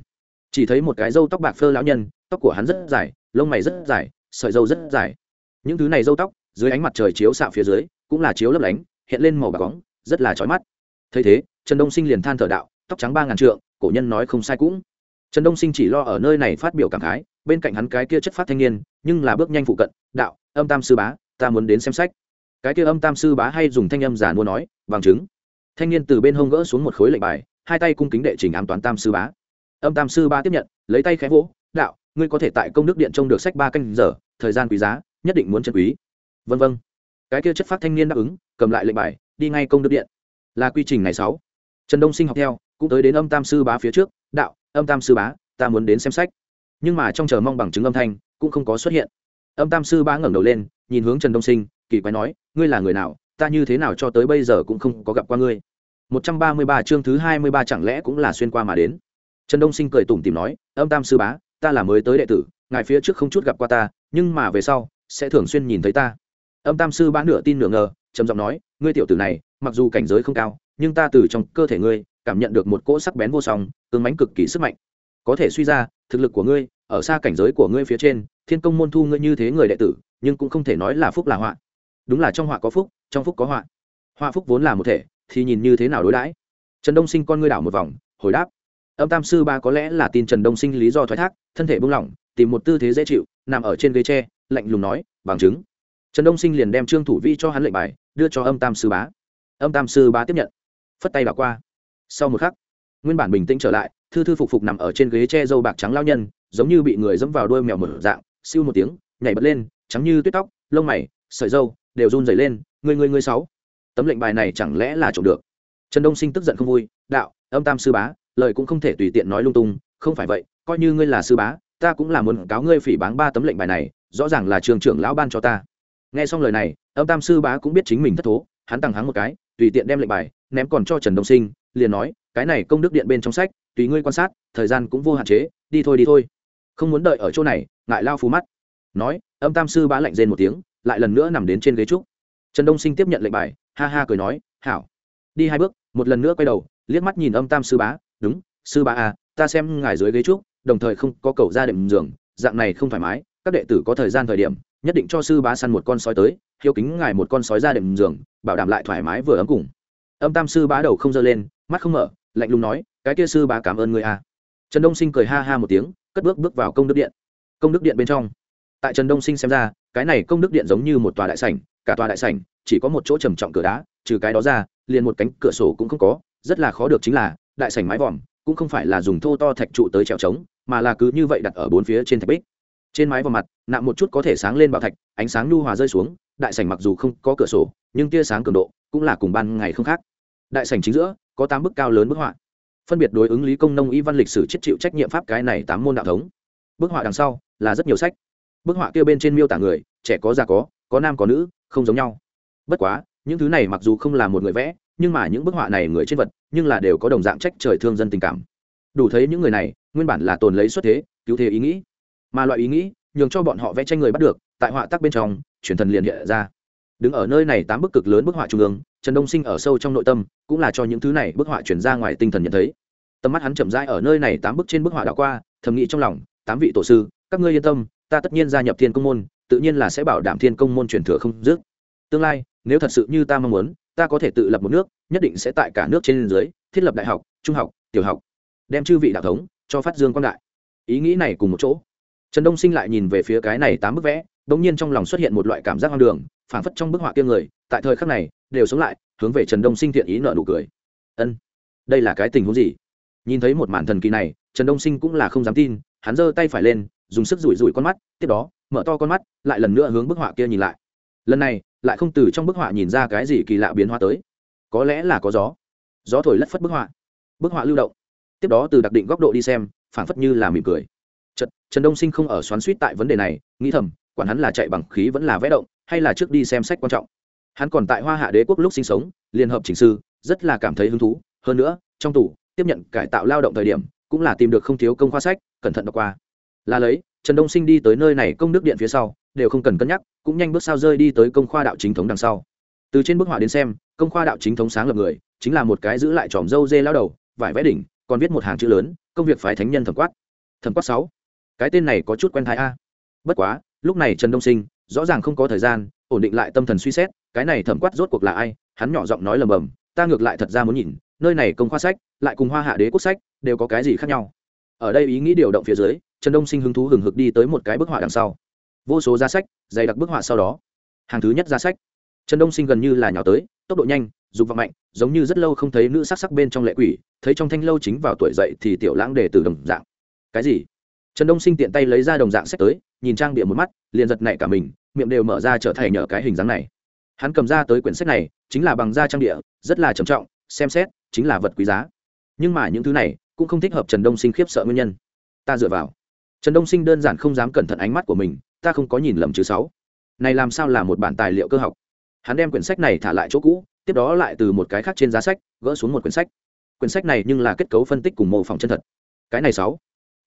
Chỉ thấy một cái râu tóc bạc phơ lão nhân, tóc của hắn rất dài, lông mày rất dài, sợi râu rất dài. Những thứ này râu tóc, dưới ánh mặt trời chiếu xạo phía dưới, cũng là chiếu lấp lánh, hiện lên màu bạc bóng, rất là chói mắt. Thấy thế trần đông sinh liền than thở đạo, tóc trắng ba ngàn trượng, cổ nhân nói không sai cũng. Trần đông sinh chỉ lo ở nơi này phát biểu cảm khái, bên cạnh hắn cái kia chất phát thanh niên, nhưng là bước nhanh phụ cận, đạo, âm tam sư bá, ta muốn đến xem sách. Cái kia âm tam sư bá hay dùng thanh âm giả mua nói, bằng chứng. Thanh niên từ bên hông gỡ xuống một khối lệnh bài, hai tay cung kính đệ trình ám toán tam sư bá. Âm tam sư bá tiếp nhận, lấy tay khẽ vỗ, đạo, ngươi có thể tại công đức điện trông được sách ba canh giờ, thời gian quý giá, nhất định muốn chân quý. Vân vân. Cái kia chất phát thanh niên đáp ứng, cầm lại lệnh bài, đi ngay công đức điện. Là quy trình ngày sáu trần đông sinh học theo, cũng tới đến âm tam sư bá phía trước, đạo, âm tam sư bá, ta muốn đến xem sách. Nhưng mà trong chờ mong bằng chứng âm thanh, cũng không có xuất hiện. Âm tam sư bá ngẩng đầu lên, nhìn hướng trần đông sinh, kỳ quái nói, ngươi là người nào, ta như thế nào cho tới bây giờ cũng không có gặp qua ngươi? Một trăm ba mươi ba chương thứ hai mươi ba chẳng lẽ cũng là xuyên qua mà đến. Trần đông sinh cười tủm tìm nói, âm tam sư bá, ta là mới tới đệ tử, ngài phía trước không chút gặp qua ta, nhưng mà về sau, sẽ thường xuyên nhìn thấy ta. Âm tam sư bá nửa tin nửa ngờ, trầm giọng nói, ngươi tiểu tử này, mặc dù cảnh giới không cao nhưng ta từ trong cơ thể ngươi cảm nhận được một cỗ sắc bén vô song, cứng mánh cực kỳ sức mạnh. Có thể suy ra, thực lực của ngươi, ở xa cảnh giới của ngươi phía trên, thiên công môn thu ngươi như thế người đệ tử, nhưng cũng không thể nói là phúc là họa. Đúng là trong họa có phúc, trong phúc có họa. Họa phúc vốn là một thể, thì nhìn như thế nào đối đãi? Trần đông sinh con ngươi đảo một vòng, hồi đáp. Âm tam sư ba có lẽ là tin trần đông sinh lý do thoái thác, thân thể buông lỏng, tìm một tư thế dễ chịu, nằm ở trên ghế tre, lạnh lùng nói, bằng chứng. Trần đông sinh liền đem trương thủ vi cho hắn lệnh bài, đưa cho âm tam sư bá. Âm tam sư bá tiếp nhận phất tay đảo qua. Sau một khắc, nguyên bản bình tĩnh trở lại, thư thư phục phục nằm ở trên ghế tre dâu bạc trắng lao nhân, giống như bị người dẫm vào đôi mèo mở dạng, siêu một tiếng, nhảy bật lên, trắng như tuyết tóc, lông mày, sợi dâu đều run dày lên người người người sáu. Tấm lệnh bài này chẳng lẽ là trộm được? Trần đông sinh tức giận không vui, đạo, âm tam sư bá, lời cũng không thể tùy tiện nói lung tung, không phải vậy, coi như ngươi là sư bá, ta cũng là muốn cáo ngươi phỉ báng ba tấm lệnh bài này, rõ ràng là trường trưởng lão ban cho ta. Nghe xong lời này, âm tam sư bá cũng biết chính mình thất thố, hắn tăng hắng một cái, tùy tiện đem lệnh bài ném còn cho trần đông sinh, liền nói, cái này công đức điện bên trong sách, tùy ngươi quan sát, thời gian cũng vô hạn chế, đi thôi đi thôi. Không muốn đợi ở chỗ này, ngại lao phú mắt. Nói, âm tam sư bá lạnh rên một tiếng, lại lần nữa nằm đến trên ghế trúc. Trần đông sinh tiếp nhận lệnh bài, ha ha cười nói, hảo. Đi hai bước, một lần nữa quay đầu, liếc mắt nhìn âm tam sư bá, đúng, sư bá à ta xem ngài dưới ghế trúc, đồng thời không có cầu ra đệm giường, dạng này không thoải mái, các đệ tử có thời gian thời điểm, nhất định cho sư bá săn một con sói tới, hiếu kính ngài một con sói ra đệm giường, bảo đảm lại thoải mái vừa ấm cùng âm tam sư bá đầu không dơ lên, mắt không mở, lạnh lùng nói, cái kia sư bá cảm ơn người à. Trần đông sinh cười ha ha một tiếng, cất bước bước vào công đức điện. Công đức điện bên trong. Tại trần đông sinh xem ra, cái này công đức điện giống như một tòa đại sảnh, cả tòa đại sảnh chỉ có một chỗ trầm trọng cửa đá, trừ cái đó ra, liền một cánh cửa sổ cũng không có, rất là khó được chính là, đại sảnh mái vòm cũng không phải là dùng thô to thạch trụ tới trèo trống, mà là cứ như vậy đặt ở bốn phía trên thạch bích. Trên mái vòm mặt, nạm một chút có thể sáng lên bảo thạch, ánh sáng nhu hòa rơi xuống, đại sảnh mặc dù không có cửa sổ, nhưng tia sáng cường độ cũng là cùng ban ngày không khác đại sảnh chính giữa, có tám bức cao lớn bức họa. Phân biệt đối ứng lý công nông y văn lịch sử chết chịu trách nhiệm pháp cái này tám môn đạo thống. Bức họa đằng sau là rất nhiều sách. Bức họa kia bên trên miêu tả người, trẻ có già có có nam có nữ, không giống nhau. Bất quá, những thứ này mặc dù không là một người vẽ, nhưng mà những bức họa này người trên vật, nhưng là đều có đồng dạng trách trời thương dân tình cảm. Đủ thấy những người này, nguyên bản là tồn lấy xuất thế, cứu thế ý nghĩ. Mà loại ý nghĩ, nhường cho bọn họ vẽ tranh người bắt được, tại họa tác bên trong, truyền thần liền hiện ra. Đứng ở nơi này tám bức cực lớn bức họa trung ương trần đông sinh ở sâu trong nội tâm, cũng là cho những thứ này bức họa chuyển ra ngoài tinh thần nhận thấy. Tầm mắt hắn chậm rãi ở nơi này tám bức trên bức họa đảo qua, thầm nghĩ trong lòng, tám vị tổ sư, các ngươi yên tâm, ta tất nhiên gia nhập thiên công môn, tự nhiên là sẽ bảo đảm thiên công môn truyền thừa không dứt. Tương lai, nếu thật sự như ta mong muốn, ta có thể tự lập một nước, nhất định sẽ tại cả nước trên dưới, thiết lập đại học, trung học, tiểu học, đem chư vị đạo thống cho phát dương quan đại. Ý nghĩ này cùng một chỗ. Trần đông sinh lại nhìn về phía cái này tám bức vẽ đ ỗ n g nhiên trong lòng xuất hiện một loại cảm giác hoang đường, phảng phất trong bức họa kia người tại thời khắc này đều sống lại hướng về trần đông sinh thiện ý nợ nụ cười. Ân đây là cái tình huống gì? Nhìn thấy một màn thần kỳ này trần đông sinh cũng là không dám tin hắn giơ tay phải lên dùng sức rủi rủi con mắt tiếp đó mở to con mắt lại lần nữa hướng bức họa kia nhìn lại. Lần này lại không từ trong bức họa nhìn ra cái gì kỳ lạ biến hóa tới. Có lẽ là có gió. Gió thổi lất phất bức họa. Bức họa lưu động. Tiếp đó từ đặc định góc độ đi xem phảng phất như là mỉm cười. Trật, trần đông sinh không ở xoắn suýt tại vấn đề này nghĩ thầm quản hắn là chạy bằng khí vẫn là vẽ động hay là trước đi xem sách quan trọng hắn còn tại hoa hạ đế quốc lúc sinh sống, liên hợp chỉnh sư, rất là cảm thấy hứng thú. Hơn nữa, trong tủ tiếp nhận cải tạo lao động thời điểm, cũng là tìm được không thiếu công khoa sách, cẩn thận đọc qua. Là lấy, trần đông sinh đi tới nơi này công đức điện phía sau, đều không cần cân nhắc, cũng nhanh bước sao rơi đi tới công khoa đạo chính thống đằng sau. Từ trên bức họa đến xem, công khoa đạo chính thống sáng lập người, chính là một cái giữ lại tròm dâu dê lao đầu, vải vẽ đỉnh, còn viết một hàng chữ lớn, công việc phái thánh nhân thẩm quát. Thẩm quát sáu. Cái tên này có chút quen thái a. Bất quá, lúc này trần đông sinh, rõ ràng không có thời gian ổn định lại tâm thần suy xét, cái này thẩm quát rốt cuộc là ai, hắn nhỏ giọng nói lầm bầm, ta ngược lại thật ra muốn nhìn, nơi này công khoa sách, lại cùng hoa hạ đế quốc sách, đều có cái gì khác nhau. Ở đây ý nghĩ điều động phía dưới, trần đông sinh hứng thú hừng hực đi tới một cái bức họa đằng sau. Vô số giá sách, dày đặc bức họa sau đó. Hàng thứ nhất giá sách. Trần đông sinh gần như là nhỏ tới, tốc độ nhanh, dục vọng mạnh, giống như rất lâu không thấy nữ sắc sắc bên trong lệ quỷ, thấy trong thanh lâu chính vào tuổi dậy thì tiểu lãng để từ đồng dạng. Cái gì? Trần đông sinh tiện tay lấy ra đồng dạng sách tới, nhìn trang bịa một mắt, liền giật nảy cả mình miệng đều mở ra trở thành nhờ cái hình dáng này. Hắn cầm ra tới quyển sách này, chính là bằng da trang địa, rất là trầm trọng, xem xét, chính là vật quý giá. Nhưng mà những thứ này cũng không thích hợp trần đông sinh khiếp sợ nguyên nhân. Ta dựa vào. Trần đông sinh đơn giản không dám cẩn thận ánh mắt của mình, ta không có nhìn lầm chứ sáu. Này làm sao là một bản tài liệu cơ học? Hắn đem quyển sách này thả lại chỗ cũ, tiếp đó lại từ một cái khác trên giá sách, gỡ xuống một quyển sách. Quyển sách này nhưng là kết cấu phân tích cùng mô phỏng chân thật. Cái này sáu.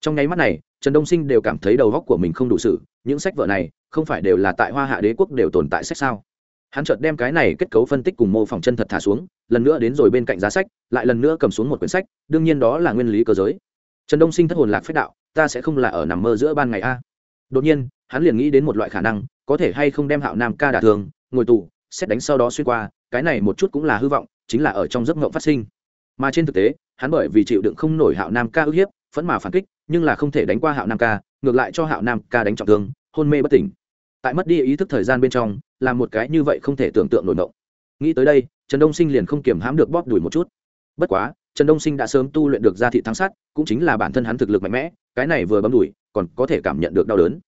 Trong nháy mắt này, trần đông sinh đều cảm thấy đầu góc của mình không đủ sự, những sách vở này không phải đều là tại hoa hạ đế quốc đều tồn tại sách sao? Hắn chợt đem cái này kết cấu phân tích cùng mô phỏng chân thật thả xuống, lần nữa đến rồi bên cạnh giá sách, lại lần nữa cầm xuống một quyển sách, đương nhiên đó là nguyên lý cơ giới. Trần đông sinh thất hồn lạc phép đạo, ta sẽ không là ở nằm mơ giữa ban ngày a. Đột nhiên, hắn liền nghĩ đến một loại khả năng, có thể hay không đem hạo nam ca đả thường, ngồi tù, xét đánh sau đó xuyên qua, cái này một chút cũng là hư vọng, chính là ở trong giấc ngộng phát sinh. Mà trên thực tế, hắn bởi vì chịu đựng không nổi hạo nam ca ức hiếp, phẫn mà phản kích, nhưng là không thể đánh qua hạo nam ca, ngược lại cho hạo nam ca đánh trọng thương, hôn mê bất tỉnh tại mất đi ý thức thời gian bên trong là một cái như vậy không thể tưởng tượng nổi mộng. Nghĩ tới đây, trần đông sinh liền không kiềm hãm được bóp đuổi một chút. Bất quá, trần đông sinh đã sớm tu luyện được gia thị thắng sát, cũng chính là bản thân hắn thực lực mạnh mẽ, cái này vừa bấm đuổi còn có thể cảm nhận được đau đớn.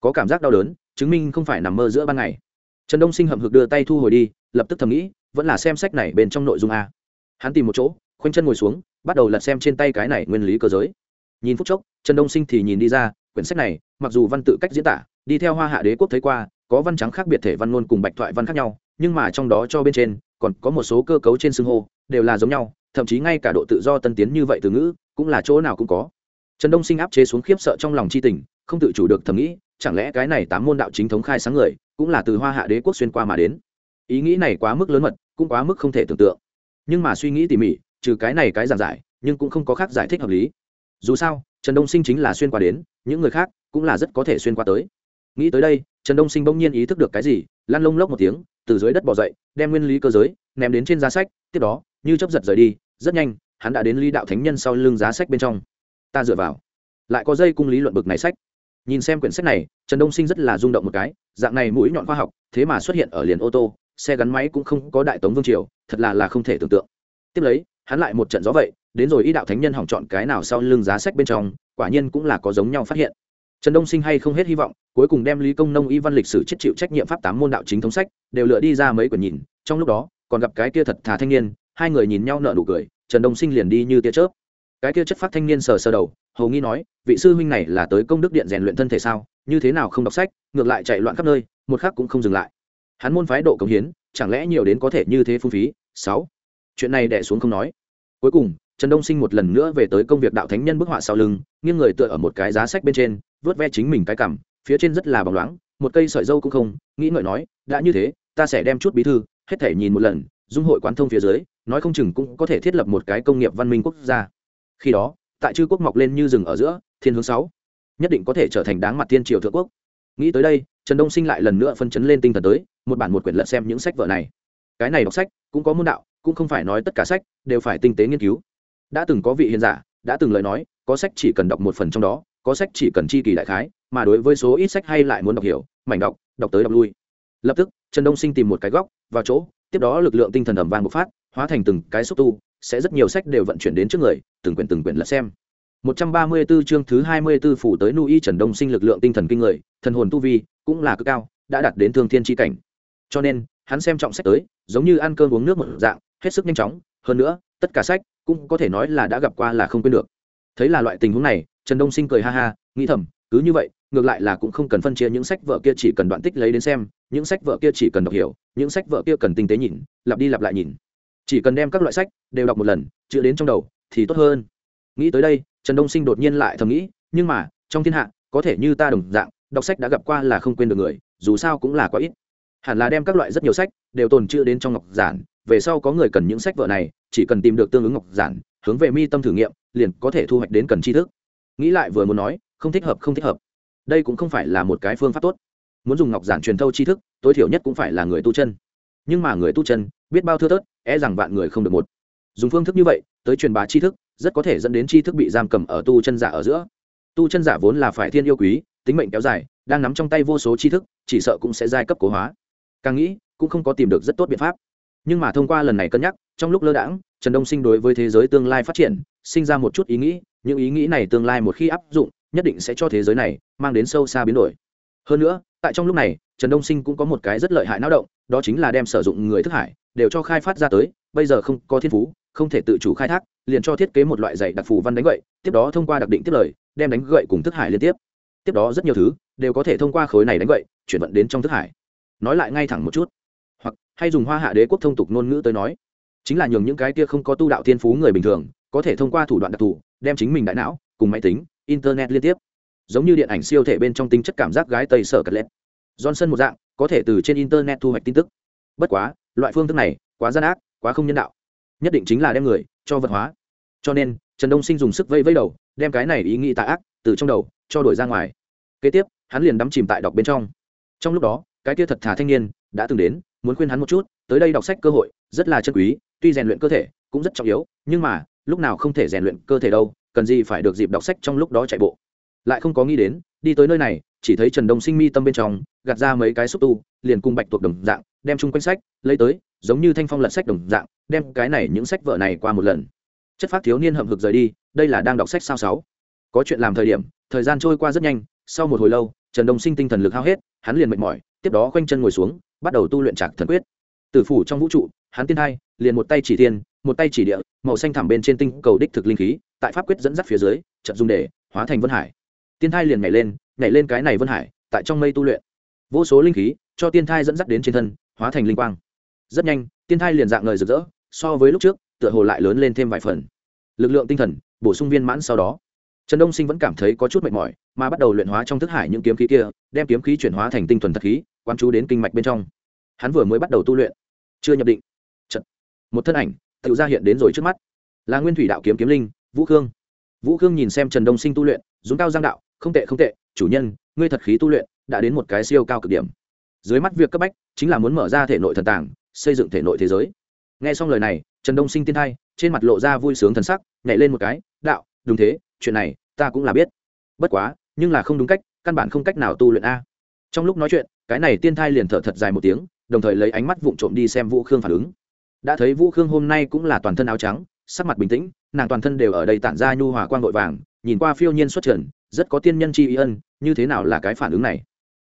Có cảm giác đau đớn, chứng minh không phải nằm mơ giữa ban ngày. Trần đông sinh hậm hực đưa tay thu hồi đi, lập tức thầm nghĩ, vẫn là xem sách này bên trong nội dung a. Hắn tìm một chỗ, khoanh chân ngồi xuống, bắt đầu lật xem trên tay cái này nguyên lý cơ giới. Nhìn phút chốc, trần đông sinh thì nhìn đi ra, quyển sách này, mặc dù văn tự cách diễn tả đi theo hoa hạ đế quốc thấy qua, có văn trắng khác biệt thể văn ngôn cùng bạch thoại văn khác nhau, nhưng mà trong đó cho bên trên, còn có một số cơ cấu trên xưng hô, đều là giống nhau, thậm chí ngay cả độ tự do tân tiến như vậy từ ngữ, cũng là chỗ nào cũng có. Trần đông sinh áp chế xuống khiếp sợ trong lòng c h i tình, không tự chủ được thầm nghĩ, chẳng lẽ cái này tám môn đạo chính thống khai sáng người, cũng là từ hoa hạ đế quốc xuyên qua mà đến? Ý nghĩ này quá mức lớn mật, cũng quá mức không thể tưởng tượng. Nhưng mà suy nghĩ tỉ mỉ, trừ cái này cái giản giải, nhưng cũng không có khác giải thích hợp lý. Dù sao, trần đông sinh chính là xuyên qua đến, những người khác cũng là rất có thể xuyên qua tới nghĩ tới đây, trần đông sinh bỗng nhiên ý thức được cái gì, lăn lông lốc một tiếng, từ dưới đất bỏ dậy, đem nguyên lý cơ giới, ném đến trên giá sách, tiếp đó, như chấp giật rời đi, rất nhanh, hắn đã đến lý đạo thánh nhân sau lưng giá sách bên trong. Ta dựa vào. Lại có dây cung lý luận bực này sách. Nhìn xem quyển sách này, trần đông sinh rất là rung động một cái, dạng này mũi nhọn khoa học, thế mà xuất hiện ở liền ô tô, xe gắn máy cũng không có đại tống vương triều, thật là là không thể tưởng tượng. Tiếp lấy, hắn lại một trận gió vậy, đến rồi ý đạo thánh nhân hỏng chọn cái nào sau lưng giá sách bên trong, quả nhiên cũng là có giống nhau phát hiện trần đông sinh hay không hết hy vọng, cuối cùng đem lý công nông, y văn lịch sử chết chịu trách nhiệm pháp tám môn đạo chính thống sách, đều lựa đi ra mấy quyển nhìn. Trong lúc đó, còn gặp cái kia thật thà thanh niên, hai người nhìn nhau nợ nụ cười, trần đông sinh liền đi như tia chớp. Cái kia chất phát thanh niên sờ sờ đầu, hầu nghi nói, vị sư huynh này là tới công đức điện rèn luyện thân thể sao? Như thế nào không đọc sách, ngược lại chạy loạn khắp nơi, một khác cũng không dừng lại. Hắn môn phái độ cống hiến, chẳng lẽ nhiều đến có thể như thế phung phí? Sáu. Chuyện này đẻ xuống không nói. Cuối cùng, trần đông sinh một lần nữa về tới công việc đạo thánh nhân bức họa sau lưng, nghiêng người tựa ở một cái giá sách bên trên vớt ve chính mình cái cảm, phía trên rất là bóng loáng, một cây sợi dâu cũng không, nghĩ ngợi nói, đã như thế, ta sẽ đem chút bí thư, hết thể nhìn một lần, dung hội quán thông phía dưới, nói không chừng cũng có thể thiết lập một cái công nghiệp văn minh quốc gia. Khi đó, tại chư quốc mọc lên như rừng ở giữa, thiên hướng sáu, nhất định có thể trở thành đáng mặt thiên triều thượng quốc. Nghĩ tới đây, trần đông sinh lại lần nữa phân chấn lên tinh thần tới, một bản một quyển lật xem những sách vở này. Cái này đọc sách, cũng có môn đạo, cũng không phải nói tất cả sách đều phải tinh tế nghiên cứu. Đã từng có vị hiền giả, đã từng lời nói, có sách chỉ cần đọc một phần trong đó có sách chỉ cần chi kỳ đại khái mà đối với số ít sách hay lại muốn đọc hiểu mảnh đọc đọc tới đọc lui lập tức trần đông sinh tìm một cái góc vào chỗ tiếp đó lực lượng tinh thần ẩm vang bộc phát hóa thành từng cái xúc tu sẽ rất nhiều sách đều vận chuyển đến trước người từng quyển từng quyển lật xem 134 chương thứ 24 phủ tới nu y Trần Đông Sinh lực lượng tinh thần kinh người, thần hồn tu vi cũng là cực cao, đã đạt đến thương thiên chi cảnh. Cho nên, hắn xem trọng sách tới, giống như ăn cơm uống nước một dạng, hết sức nhanh chóng, hơn nữa, tất cả sách cũng có thể nói là đã gặp qua là không quên được. Thấy là loại tình huống này, Trần Đông Sinh cười ha ha, nghĩ thầm, cứ như vậy, ngược lại là cũng không cần phân chia những sách vợ kia chỉ cần đoạn tích lấy đến xem, những sách vợ kia chỉ cần đọc hiểu, những sách vợ kia cần tinh tế nhìn, lặp đi lặp lại nhìn. Chỉ cần đem các loại sách đều đọc một lần, chữa đến trong đầu thì tốt hơn. Nghĩ tới đây, trần đông sinh đột nhiên lại thầm nghĩ nhưng mà trong thiên hạ có thể như ta đồng dạng đọc sách đã gặp qua là không quên được người dù sao cũng là quá ít hẳn là đem các loại rất nhiều sách đều tồn chữ đến trong ngọc giản về sau có người cần những sách vợ này chỉ cần tìm được tương ứng ngọc giản hướng về mi tâm thử nghiệm liền có thể thu hoạch đến cần tri thức nghĩ lại vừa muốn nói, không thích hợp, không thích hợp. Đây cũng không phải là một cái phương pháp tốt. Muốn dùng ngọc giản truyền thâu tri thức, tối thiểu nhất cũng phải là người tu chân. Nhưng mà người tu chân, biết bao thưa thớt e rằng vạn người không được một. Dùng phương thức như vậy, tới truyền bá tri thức, rất có thể dẫn đến tri thức bị giam cầm ở tu chân giả ở giữa. Tu chân giả vốn là phải thiên yêu quý, tính mệnh kéo dài, đang nắm trong tay vô số tri thức, chỉ sợ cũng sẽ giai cấp cố hóa. Càng nghĩ, cũng không có tìm được rất tốt biện pháp. Nhưng mà thông qua lần này cân nhắc, trong lúc lơ đãng trần đông sinh đối với thế giới tương lai phát triển, sinh ra một chút ý nghĩ, những ý nghĩ này tương lai một khi áp dụng, nhất định sẽ cho thế giới này mang đến sâu xa biến đổi. Hơn nữa, tại trong lúc này, trần đông sinh cũng có một cái rất lợi hại não động, đó chính là đem sử dụng người thức hải đều cho khai phát ra tới, bây giờ không có thiên phú, không thể tự chủ khai thác, liền cho thiết kế một loại dạy đặc phù văn đánh gậy, tiếp đó thông qua đặc định tiếp lời, đem đánh gậy cùng thức hải liên tiếp. Tiếp đó rất nhiều thứ đều có thể thông qua khối này đánh gậy chuyển vận đến trong thức hải. Nói lại ngay thẳng một chút. Hoặc hay dùng hoa hạ đế quốc thông tục ngôn ngữ tới nói chính là nhường những cái kia không có tu đạo thiên phú người bình thường, có thể thông qua thủ đoạn đặc thù, đem chính mình đại não, cùng máy tính, internet liên tiếp. Giống như điện ảnh siêu thể bên trong tính chất cảm giác gái tây sở cật lét johnson một dạng, có thể từ trên internet thu hoạch tin tức. Bất quá, loại phương thức này, quá gian ác, quá không nhân đạo. Nhất định chính là đem người, cho vật hóa. Cho nên, trần đông sinh dùng sức vây vây đầu, đem cái này ý nghĩ tà ác, từ trong đầu, cho đổi ra ngoài. Kế tiếp, hắn liền đắm chìm tại đọc bên trong. Trong lúc đó, cái kia thật thà thanh niên, đã từng đến muốn khuyên hắn một chút, tới đây đọc sách cơ hội rất là chân quý, tuy rèn luyện cơ thể cũng rất trọng yếu, nhưng mà lúc nào không thể rèn luyện cơ thể đâu, cần gì phải được dịp đọc sách trong lúc đó chạy bộ. Lại không có nghĩ đến, đi tới nơi này, chỉ thấy trần đông sinh mi tâm bên trong, gạt ra mấy cái xúc tu, liền cùng bạch tuộc đồng dạng, đem chung quanh sách lấy tới, giống như thanh phong lật sách đồng dạng, đem cái này những sách vợ này qua một lần. Chất phát thiếu niên hậm hực rời đi, đây là đang đọc sách sao sáu. Có chuyện làm thời điểm, thời gian trôi qua rất nhanh, sau một hồi lâu trần đông sinh tinh thần lực hao hết, hắn liền mệt mỏi, tiếp đó khoanh chân ngồi xuống, bắt đầu tu luyện trạc thần quyết. Tử phủ trong vũ trụ, hắn tiên hai liền một tay chỉ tiên một tay chỉ địa, màu xanh thẳm bên trên tinh cầu đích thực linh khí, tại pháp quyết dẫn dắt phía dưới trận dung để hóa thành vân hải. Tiên thai liền nhảy lên nhảy lên cái này vân hải, tại trong mây tu luyện. Vô số linh khí, cho tiên thai dẫn dắt đến trên thân, hóa thành linh quang. Rất nhanh, tiên thai liền dạng ngời rực rỡ, so với lúc trước, tựa hồ lại lớn lên thêm vài phần. Lực lượng tinh thần, bổ sung viên mãn sau đó trần đông sinh vẫn cảm thấy có chút mệt mỏi, mà bắt đầu luyện hóa trong thức hải những kiếm khí kia, đem kiếm khí chuyển hóa thành tinh thuần thật khí quan chú đến kinh mạch bên trong. Hắn vừa mới bắt đầu tu luyện, chưa nhập định. Chật. một thân ảnh, tự ra hiện đến rồi trước mắt. Là nguyên thủy đạo kiếm kiếm linh, vũ khương. Vũ khương nhìn xem trần đông sinh tu luyện dũng cao giang đạo, không tệ không tệ, chủ nhân, ngươi thật khí tu luyện, đã đến một cái siêu cao cực điểm. Dưới mắt việc cấp bách, chính là muốn mở ra thể nội thần tàng, xây dựng thể nội thế giới. Nghe xong lời này, trần đông sinh tiên thay trên mặt lộ ra vui sướng thần sắc, nhảy lên một cái, đạo, đúng thế, chuyện này ta cũng là biết. Bất quá, nhưng là không đúng cách, căn bản không cách nào tu luyện a. Trong lúc nói chuyện, cái này tiên thai liền thở thật dài một tiếng, đồng thời lấy ánh mắt vụng trộm đi xem vũ khương phản ứng. Đã thấy vũ khương hôm nay cũng là toàn thân áo trắng, sắc mặt bình tĩnh, nàng toàn thân đều ở đây tản ra nhu hòa quang vội vàng, nhìn qua phiêu nhiên xuất trần, rất có tiên nhân chi ý ân, như thế nào là cái phản ứng này?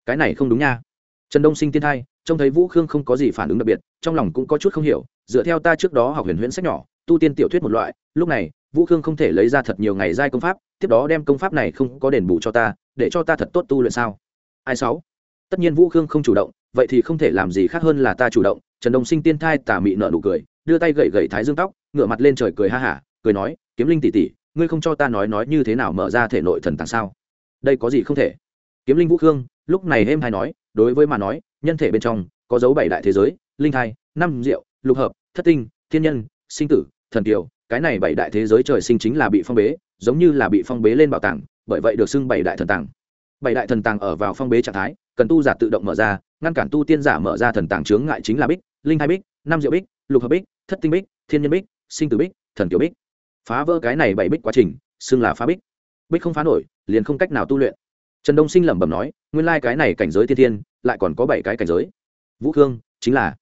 Cái này không đúng nha. Trần đông sinh tiên thai, trông thấy vũ khương không có gì phản ứng đặc biệt, trong lòng cũng có chút không hiểu, dựa theo ta trước đó học huyền huyễn sách nhỏ, tu tiên tiểu thuyết một loại, lúc này, vũ khương không thể lấy ra thật nhiều ngày giai công pháp tiếp đó đem công pháp này không có đền bù cho ta, để cho ta thật tốt tu luyện sao? Ai sáu? Tất nhiên vũ khương không chủ động, vậy thì không thể làm gì khác hơn là ta chủ động. Trần đông sinh tiên thai tà mị nợ nụ cười, đưa tay gậy gậy thái dương tóc, ngửa mặt lên trời cười ha hả, cười nói, kiếm linh tỷ tỷ, ngươi không cho ta nói nói như thế nào mở ra thể nội thần tàng sao? Đây có gì không thể? Kiếm linh vũ khương, lúc này êm hay nói, đối với mà nói, nhân thể bên trong có dấu bảy đại thế giới, linh thai, năm diệu, lục hợp, thất tinh, thiên nhân, sinh tử, thần kiều. Cái này bảy đại thế giới trời sinh chính là bị phong bế giống như là bị phong bế lên bảo tàng, bởi vậy được xưng bảy đại thần tàng. Bảy đại thần tàng ở vào phong bế trạng thái, cần tu giả tự động mở ra, ngăn cản tu tiên giả mở ra thần tàng chướng ngại chính là bích, linh hai bích năm diệu bích, lục hợp bích, thất tinh bích, thiên nhân bích, sinh tử bích, thần kiểu bích. Phá vỡ cái này bảy bích quá trình, xưng là phá bích. Bích không phá nổi, liền không cách nào tu luyện. Trần đông sinh lẩm bẩm nói, nguyên lai cái này cảnh giới thiên thiên, lại còn có bảy cái cảnh giới. Vũ khương, chính là.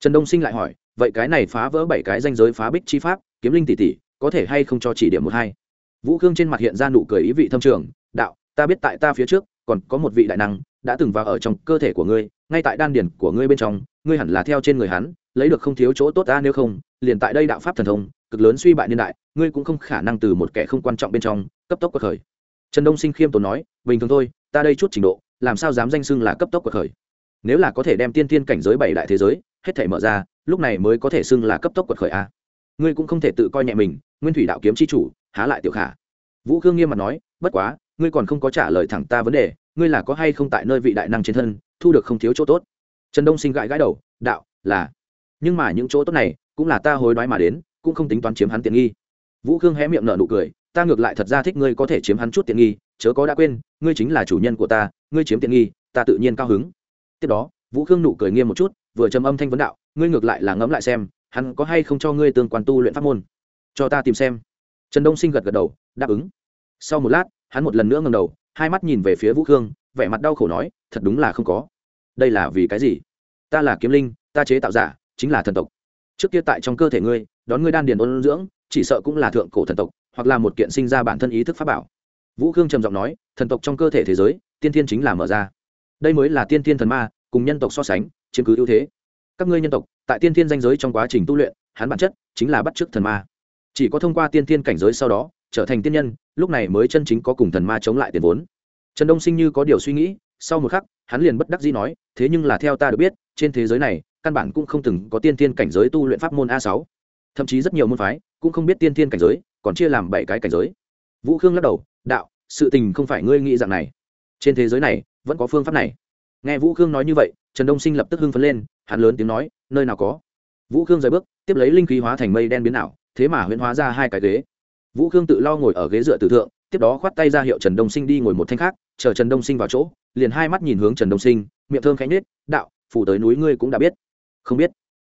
Trần đông sinh lại hỏi, vậy cái này phá vỡ bảy cái danh giới phá bích chi pháp, kiếm linh tỷ tỷ, có thể hay không cho chỉ điểm một hai? Vũ khương trên mặt hiện ra nụ cười ý vị thâm trường, đạo, ta biết tại ta phía trước, còn có một vị đại năng, đã từng vào ở trong cơ thể của ngươi, ngay tại đan điển của ngươi bên trong, ngươi hẳn là theo trên người hắn, lấy được không thiếu chỗ tốt ta, nếu không, liền tại đây đạo pháp thần thông, cực lớn suy bại niên đại, ngươi cũng không khả năng từ một kẻ không quan trọng bên trong, cấp tốc cuộc khởi. Trần đông sinh khiêm tốn nói, bình thường thôi, ta đây chút trình độ, làm sao dám danh xưng là cấp tốc cuộc khởi? Nếu là có thể đem tiên tiên cảnh giới bảy đại thế giới, hết thể mở ra, lúc này mới có thể xưng là cấp tốc quật khởi a ngươi cũng không thể tự coi nhẹ mình nguyên thủy đạo kiếm c h i chủ, há lại tiểu khả. Vũ khương nghiêm mặt nói, bất quá, ngươi còn không có trả lời thẳng ta vấn đề, ngươi là có hay không tại nơi vị đại năng trên thân, thu được không thiếu chỗ tốt? Trần đông sinh gãi gãi đầu, đạo, là. Nhưng mà những chỗ tốt này, cũng là ta hối đoái mà đến, cũng không tính toán chiếm hắn tiện nghi. Vũ khương hé miệng nở nụ cười, ta ngược lại thật ra thích ngươi có thể chiếm hắn chút tiện nghi, chớ có đã quên, ngươi chính là chủ nhân của ta, ngươi chiếm tiện nghi, ta tự nhiên cao hứng. Tiếp đó, vũ khương nụ cười nghiêm một chút, vừa trầm âm thanh vấn đạo, ngươi ngược lại là ngẫm lại xem, hắn có hay không cho ngươi tương quan tu luyện pháp môn? Cho ta tìm xem. Trần đông sinh gật gật đầu, đáp ứng. Sau một lát, hắn một lần nữa ngầm đầu, hai mắt nhìn về phía vũ khương, vẻ mặt đau khổ nói, thật đúng là không có. Đây là vì cái gì? Ta là kiếm linh, ta chế tạo giả, chính là thần tộc. Trước kia tại trong cơ thể ngươi, đón ngươi đan điền ôn dưỡng, chỉ sợ cũng là thượng cổ thần tộc, hoặc là một kiện sinh ra bản thân ý thức pháp bảo. Vũ khương trầm giọng nói, thần tộc trong cơ thể thế giới, tiên thiên chính là mở ra. Đây mới là tiên thiên thần ma, cùng nhân tộc so sánh, chiếm cứ ưu thế. Các ngươi nhân tộc, tại tiên thiên danh giới trong quá trình tu luyện, hắn bản chất chính là bắt chước thần ma chỉ có thông qua tiên thiên cảnh giới sau đó, trở thành tiên nhân, lúc này mới chân chính có cùng thần ma chống lại tiền vốn. Trần đông sinh như có điều suy nghĩ, sau một khắc, hắn liền bất đắc dĩ nói, thế nhưng là theo ta được biết, trên thế giới này, căn bản cũng không từng có tiên thiên cảnh giới tu luyện pháp môn a sáu. Thậm chí rất nhiều môn phái cũng không biết tiên thiên cảnh giới, còn chia làm bảy cái cảnh giới. Vũ khương lắc đầu, đạo, sự tình không phải ngươi nghĩ dạng này. Trên thế giới này, vẫn có phương pháp này. Nghe vũ khương nói như vậy, trần đông sinh lập tức hưng phấn lên, hắn lớn tiếng nói, nơi nào có. Vũ khương rời bước, tiếp lấy linh khí hóa thành mây đen biến ảo thế mà huyễn hóa ra hai cái ghế. Vũ khương tự lo ngồi ở ghế dựa tử thượng, tiếp đó khoát tay ra hiệu trần đông sinh đi ngồi một thanh khác, chờ trần đông sinh vào chỗ, liền hai mắt nhìn hướng trần đông sinh, miệng thơm khánh nết đạo, phủ tới núi ngươi cũng đã biết. Không biết.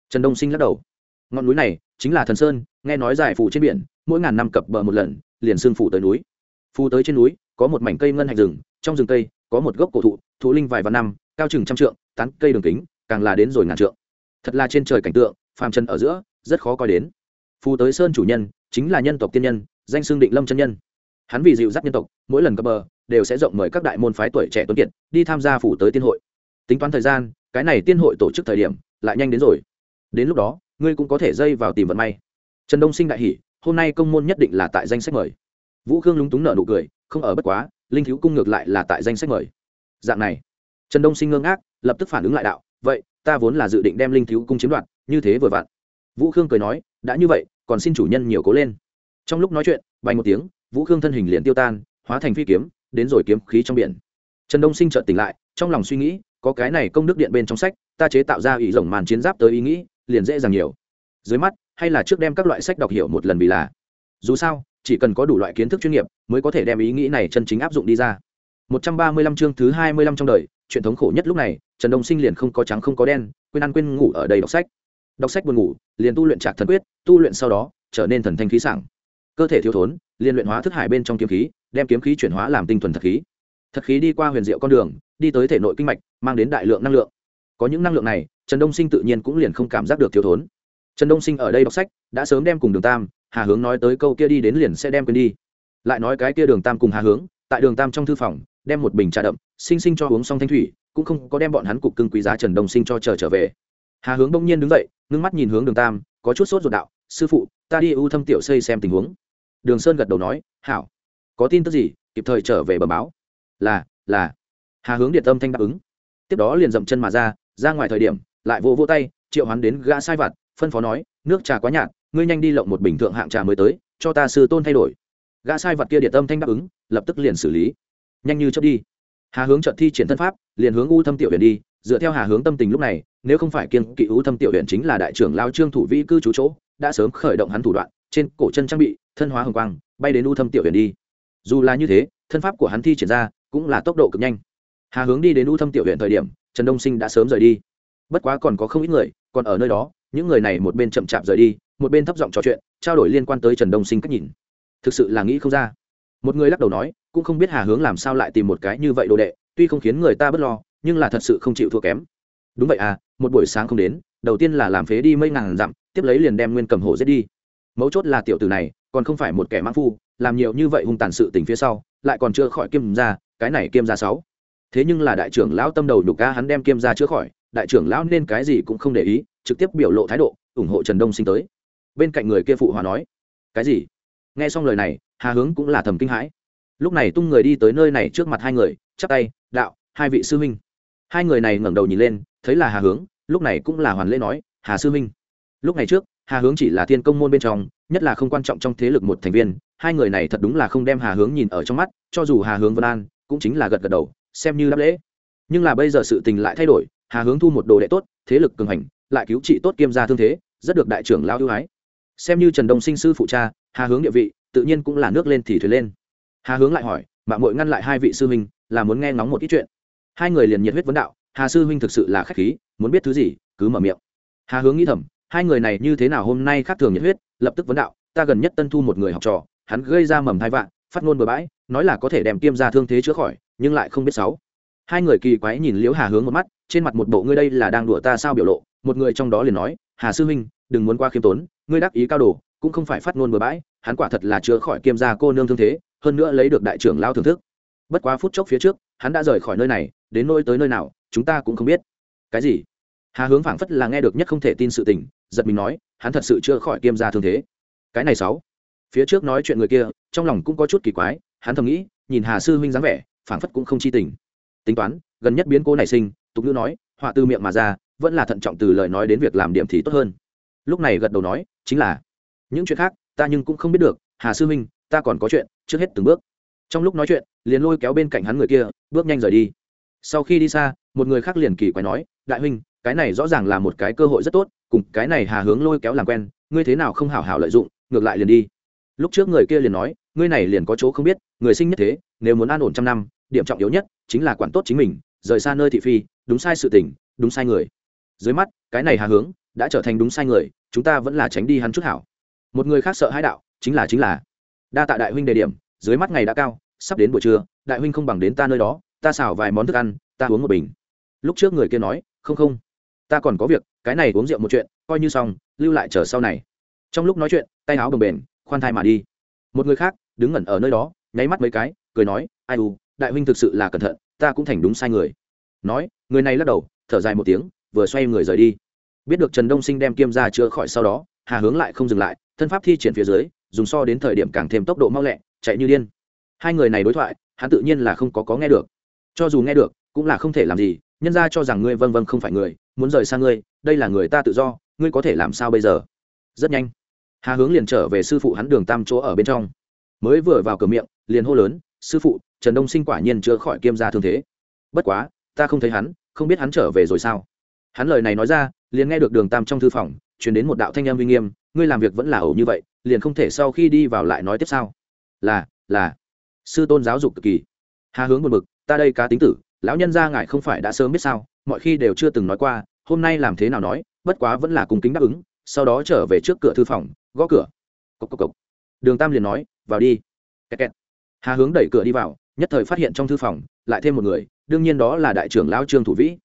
Trần đông sinh lắc đầu. Ngọn núi này chính là thần sơn, nghe nói giải phủ trên biển, mỗi ngàn năm cập bờ một lần, liền xương phủ tới núi. Phù tới trên núi, có một mảnh cây ngân hạch rừng, trong rừng cây, có một gốc cổ thụ thụ linh vài vạn năm, cao chừng trăm trượng, tán cây đường kính, càng là đến rồi ngàn trượng. Thật là trên trời cảnh tượng, phàm chân ở giữa, rất khó coi đến phù tới sơn chủ nhân, chính là nhân tộc tiên nhân, danh xương định lâm chân nhân. Hắn vì dịu dắt nhân tộc, mỗi lần cập bờ, đều sẽ rộng mời các đại môn phái tuổi trẻ tuấn kiệt, đi tham gia phủ tới tiên hội. Tính toán thời gian, cái này tiên hội tổ chức thời điểm, lại nhanh đến rồi. Đến lúc đó, ngươi cũng có thể dây vào tìm vận may. Trần đông sinh đại hỷ hôm nay công môn nhất định là tại danh sách mời. Vũ khương lúng túng nợ nụ cười, không ở bất quá, linh thiếu cung ngược lại là tại danh sách mời. Dạng này, trần đông sinh ngơ ngác, lập tức phản ứng lại đạo, vậy, ta vốn là dự định đem linh thiếu cung chiếm đoạt, như thế vừa vặn. Vũ khương cười nói đã như vậy, còn xin chủ nhân nhiều cố lên. Trong lúc nói chuyện bay một tiếng, vũ khương thân hình liền tiêu tan, hóa thành phi kiếm, đến rồi kiếm khí trong biển. Trần đông sinh chợt tỉnh lại, trong lòng suy nghĩ, có cái này công đức điện bên trong sách, ta chế tạo ra ý rồng màn chiến giáp tới ý nghĩ, liền dễ dàng nhiều. Dưới mắt, hay là trước đem các loại sách đọc hiểu một lần vì là. Dù sao, chỉ cần có đủ loại kiến thức chuyên nghiệp, mới có thể đem ý nghĩ này chân chính áp dụng đi ra. 135 chương thứ 25 trong đời, chuyện thống khổ nhất lúc này, trần đông sinh liền không có trắng không có đen, quên ăn quên ngủ ở đây đọc sách đọc sách buồn ngủ, liền tu luyện trạc thần quyết, tu luyện sau đó, trở nên thần thanh khí sảng. Cơ thể thiếu thốn, liền luyện hóa thức hải bên trong kiếm khí, đem kiếm khí chuyển hóa làm tinh thuần thật khí. Thật khí đi qua huyền diệu con đường, đi tới thể nội kinh mạch, mang đến đại lượng năng lượng. Có những năng lượng này, trần đông sinh tự nhiên cũng liền không cảm giác được thiếu thốn. Trần đông sinh ở đây đọc sách, đã sớm đem cùng đường tam, hà hướng nói tới câu kia đi đến liền sẽ đem quên đi. Lại nói cái kia đường tam cùng hà hướng, tại đường tam trong thư phòng, đem một bình trà đậm, sinh sinh cho uống xong thanh thủy, cũng không có đem bọn hắn cục cưng quý giá trần đông sinh cho chờ trở về hà hướng bỗng nhiên đứng dậy, ngưng mắt nhìn hướng đường tam, có chút sốt ruột đạo, sư phụ, ta đi ưu thâm tiểu xây xem tình huống. Đường sơn gật đầu nói, hảo. Có tin tức gì, kịp thời trở về bờ báo. Là là. Hà hướng điện tâm thanh đáp ứng. Tiếp đó liền dậm chân mà ra ra ngoài thời điểm, lại vô vô tay, triệu hắn đến gã sai vặt, phân phó nói, nước trà quá nhạt, ngươi nhanh đi lộng một bình thượng hạng trà mới tới, cho ta sư tôn thay đổi. Gã sai vật kia điện tâm thanh đáp ứng, lập tức liền xử lý. Nhanh như chấp đi. Hà hướng trận thi triển thân pháp, liền hướng u thâm tiểu huyền đi, dựa theo hà hướng tâm tình lúc này nếu không phải kiên kỵ ưu thâm tiểu huyện chính là đại trưởng lao trương thủ vi cư trú chỗ, đã sớm khởi động hắn thủ đoạn, trên cổ chân trang bị, thân hóa hồng quang, bay đến ưu thâm tiểu huyện đi. Dù là như thế, thân pháp của hắn thi triển ra, cũng là tốc độ cực nhanh. Hà hướng đi đến ưu thâm tiểu huyện thời điểm, trần đông sinh đã sớm rời đi. Bất quá còn có không ít người, còn ở nơi đó, những người này một bên chậm chạp rời đi, một bên thấp giọng trò chuyện, trao đổi liên quan tới trần đông sinh cách nhìn. Thực sự là nghĩ không ra. Một người lắc đầu nói, cũng không biết hà hướng làm sao lại tìm một cái như vậy đồ đệ, tuy không khiến người ta bớt lo, nhưng là thật sự không chịu thua kém đúng vậy à một buổi sáng không đến, đầu tiên là làm phế đi mấy ngàn dặm, tiếp lấy liền đem nguyên cầm hổ giết đi. Mấu chốt là tiểu tử này, còn không phải một kẻ mãn phu, làm nhiều như vậy hung tàn sự tình phía sau, lại còn chưa khỏi kiêm ra, cái này kiêm ra sáu. Thế nhưng là đại trưởng lão tâm đầu nhục ca hắn đem kiêm ra chữa khỏi, đại trưởng lão nên cái gì cũng không để ý, trực tiếp biểu lộ thái độ, ủng hộ trần đông sinh tới. Bên cạnh người kia phụ hòa nói, cái gì? Nghe xong lời này, hà hướng cũng là thầm kinh hãi. Lúc này tung người đi tới nơi này trước mặt hai người, chắp tay, đạo, hai vị sư huynh. Hai người này ngẩng đầu nhìn lên thấy là hà hướng lúc này cũng là hoàn lễ nói hà sư Minh, lúc này trước hà hướng chỉ là thiên công môn bên trong nhất là không quan trọng trong thế lực một thành viên hai người này thật đúng là không đem hà hướng nhìn ở trong mắt cho dù hà hướng vân an cũng chính là gật gật đầu xem như đáp lễ. Nhưng là bây giờ sự tình lại thay đổi hà hướng thu một đồ đệ tốt thế lực cường hành lại cứu trị tốt kiêm gia thương thế rất được đại trưởng lao ưu ái. Xem như trần đông sinh sư phụ cha hà hướng địa vị tự nhiên cũng là nước lên thì thuyền lên. Hà hướng lại hỏi mạng mội ngăn lại hai vị sư huynh là muốn nghe ngóng một ít chuyện? Hai người liền nhiệt huyết vấn đạo hà sư huynh thực sự là khách khí, muốn biết thứ gì, cứ mở miệng. Hà hướng nghĩ thầm, hai người này như thế nào hôm nay khác thường nhiệt huyết, lập tức vấn đạo, ta gần nhất tân thu một người học trò, hắn gây ra mầm hai vạn, phát ngôn bừa bãi, nói là có thể đem tiêm ra thương thế chữa khỏi, nhưng lại không biết sáu. Hai người kỳ quái nhìn liễu hà hướng một mắt, trên mặt một bộ ngươi đây là đang đùa ta sao biểu lộ, một người trong đó liền nói, hà sư huynh, đừng muốn qua khiêm tốn, ngươi đắc ý cao đồ, cũng không phải phát ngôn bừa bãi, hắn quả thật là chữa khỏi kiêm gia cô nương thương thế, hơn nữa lấy được đại trưởng lao thưởng thức. Bất quá phút chốc phía trước, hắn đã rời khỏi nơi này, đến nôi tới nơi nào chúng ta cũng không biết. Cái gì? Hà hướng phảng phất là nghe được nhất không thể tin sự tình, giật mình nói, hắn thật sự chưa khỏi kiêm gia thương thế. Cái này sáu. Phía trước nói chuyện người kia, trong lòng cũng có chút kỳ quái, hắn thầm nghĩ, nhìn hà sư huynh dáng vẻ, phảng phất cũng không chi tình. Tính toán, gần nhất biến cố nảy sinh, tục ngữ nói, họa từ miệng mà ra, vẫn là thận trọng từ lời nói đến việc làm điểm thì tốt hơn. Lúc này gật đầu nói, chính là. Những chuyện khác, ta nhưng cũng không biết được, hà sư huynh, ta còn có chuyện, trước hết từng bước. Trong lúc nói chuyện, liền lôi kéo bên cạnh hắn người kia, bước nhanh rời đi. Sau khi đi xa một người khác liền kỳ quái nói, đại huynh, cái này rõ ràng là một cái cơ hội rất tốt, cùng cái này hà hướng lôi kéo làm quen, ngươi thế nào không hảo hảo lợi dụng, ngược lại liền đi. Lúc trước người kia liền nói, ngươi này liền có chỗ không biết, người sinh nhất thế, nếu muốn an ổn trăm năm, điểm trọng yếu nhất chính là quản tốt chính mình, rời xa nơi thị phi, đúng sai sự tình, đúng sai người. Dưới mắt, cái này hà hướng đã trở thành đúng sai người, chúng ta vẫn là tránh đi hắn chút hảo. Một người khác sợ hãi đạo, chính là chính là. Đa tạ đại huynh đề điểm, dưới mắt ngày đã cao, sắp đến buổi trưa, đại huynh không bằng đến ta nơi đó, ta xào vài món thức ăn, ta uống một bình lúc trước người kia nói, không không, ta còn có việc, cái này uống rượu một chuyện, coi như xong, lưu lại chờ sau này. Trong lúc nói chuyện, tay áo bồng bềnh, khoan thai mà đi. Một người khác, đứng ngẩn ở nơi đó, nháy mắt mấy cái, cười nói, ai u, đại huynh thực sự là cẩn thận, ta cũng thành đúng sai người. Nói, người này lắc đầu, thở dài một tiếng, vừa xoay người rời đi. Biết được trần đông sinh đem kiêm ra chữa khỏi sau đó, hà hướng lại không dừng lại, thân pháp thi triển phía dưới, dùng so đến thời điểm càng thêm tốc độ mau lẹ, chạy như điên. Hai người này đối thoại, hắn tự nhiên là không có có nghe được. Cho dù nghe được, cũng là không thể làm gì nhân ra cho rằng ngươi vâng vâng không phải người, muốn rời xa ngươi, đây là người ta tự do, ngươi có thể làm sao bây giờ? Rất nhanh, hà hướng liền trở về sư phụ hắn đường tam chỗ ở bên trong. Mới vừa vào cửa miệng, liền hô lớn, sư phụ, trần đông sinh quả nhiên chữa khỏi kiêm gia thương thế. Bất quá, ta không thấy hắn, không biết hắn trở về rồi sao. Hắn lời này nói ra, liền nghe được đường tam trong thư phòng chuyển đến một đạo thanh em uy nghiêm, ngươi làm việc vẫn là ẩu như vậy, liền không thể sau khi đi vào lại nói tiếp sao? Là là. Sư tôn giáo dục cực kỳ. Hà hướng một mực ta đây cá tính tử lão nhân gia ngài không phải đã sớm biết sao, mọi khi đều chưa từng nói qua, hôm nay làm thế nào nói, bất quá vẫn là cung kính đáp ứng, sau đó trở về trước cửa thư phòng, gõ cửa. Cộc cộc cộc. đường tam liền nói, vào đi. Kẹt kẹt. hà hướng đẩy cửa đi vào, nhất thời phát hiện trong thư phòng, lại thêm một người, đương nhiên đó là đại trưởng lão trương thủ vĩ.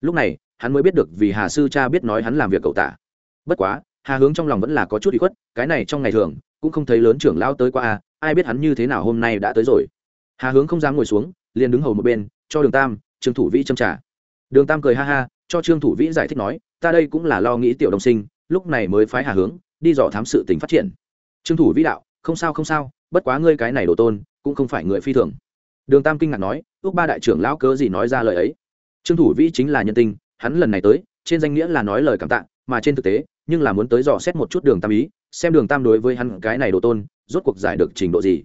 Lúc này, hắn mới biết được vì hà sư cha biết nói hắn làm việc cậu tả bất quá, hà hướng trong lòng vẫn là có chút bị khuất, cái này trong ngày thường, cũng không thấy lớn trưởng lão tới qua à, ai biết hắn như thế nào hôm nay đã tới rồi. Hà hướng không dám ngồi xuống, liền đứng hầu một bên cho đường tam trương thủ vĩ châm trả đường tam cười ha ha cho trương thủ vĩ giải thích nói ta đây cũng là lo nghĩ tiểu đồng sinh lúc này mới phái hà hướng đi dò thám sự tình phát triển. Trương thủ vĩ đạo không sao không sao bất quá ngươi cái này đồ tôn cũng không phải người phi thường. Đường tam kinh ngạc nói ước ba đại trưởng lão cớ gì nói ra lời ấy? Trương thủ vĩ chính là nhân tình, hắn lần này tới trên danh nghĩa là nói lời cảm tạ mà trên thực tế nhưng là muốn tới dò xét một chút đường tam ý xem đường tam đối với hắn cái này đồ tôn rốt cuộc giải được trình độ gì.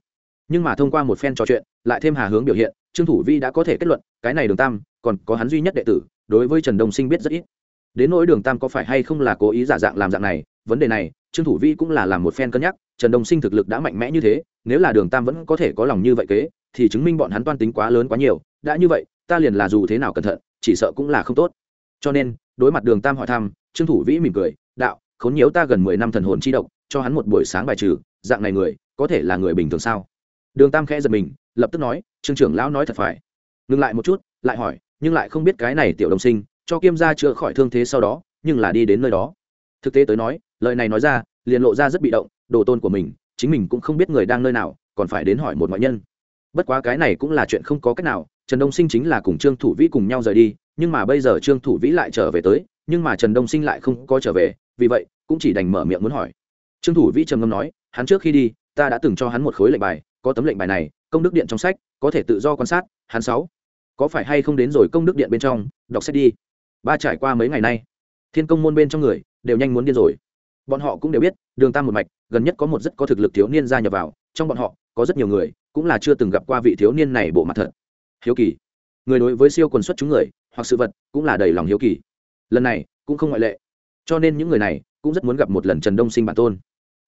Nhưng mà thông qua một phen trò chuyện lại thêm hà hướng biểu hiện trương thủ vi đã có thể kết luận, cái này đường tam, còn có hắn duy nhất đệ tử, đối với trần đông sinh biết rất ít. Đến nỗi đường tam có phải hay không là cố ý giả dạng làm dạng này, vấn đề này, trương thủ vi cũng là làm một phen cân nhắc, trần đông sinh thực lực đã mạnh mẽ như thế, nếu là đường tam vẫn có thể có lòng như vậy kế, thì chứng minh bọn hắn toan tính quá lớn quá nhiều, đã như vậy, ta liền là dù thế nào cẩn thận, chỉ sợ cũng là không tốt. Cho nên, đối mặt đường tam hỏi thăm, trương thủ vĩ mỉm cười, đạo, khốn nhiễu ta gần mười năm thần hồn chi độc, cho hắn một buổi sáng bài trừ, dạng này người, có thể là người bình thường sao? Đường tam khẽ giật mình, lập tức nói trương trưởng lão nói thật phải. Ngừng lại một chút, lại hỏi, nhưng lại không biết cái này tiểu đồng sinh, cho kiêm gia chữa khỏi thương thế sau đó, nhưng là đi đến nơi đó. Thực tế tới nói, lời này nói ra, liền lộ ra rất bị động, đồ tôn của mình, chính mình cũng không biết người đang nơi nào, còn phải đến hỏi một ngoại nhân. Bất quá cái này cũng là chuyện không có cách nào, trần đông sinh chính là cùng trương thủ vĩ cùng nhau rời đi, nhưng mà bây giờ trương thủ vĩ lại trở về tới, nhưng mà trần đông sinh lại không có trở về, vì vậy, cũng chỉ đành mở miệng muốn hỏi. Trương thủ vĩ trầm ngâm nói, hắn trước khi đi, ta đã từng cho hắn một khối lệnh bài, có tấm lệnh bài này công đức điện trong sách, có thể tự do quan sát, hắn sáu. Có phải hay không đến rồi công đức điện bên trong, đọc sách đi. Ba trải qua mấy ngày nay, thiên công môn bên trong người đều nhanh muốn điên rồi. Bọn họ cũng đều biết, đường tam một mạch, gần nhất có một rất có thực lực thiếu niên gia nhập vào, trong bọn họ, có rất nhiều người cũng là chưa từng gặp qua vị thiếu niên này bộ mặt thật. Hiếu kỳ. Người đối với siêu quần xuất chúng người, hoặc sự vật, cũng là đầy lòng hiếu kỳ. Lần này, cũng không ngoại lệ. Cho nên những người này, cũng rất muốn gặp một lần trần đông sinh bản tôn.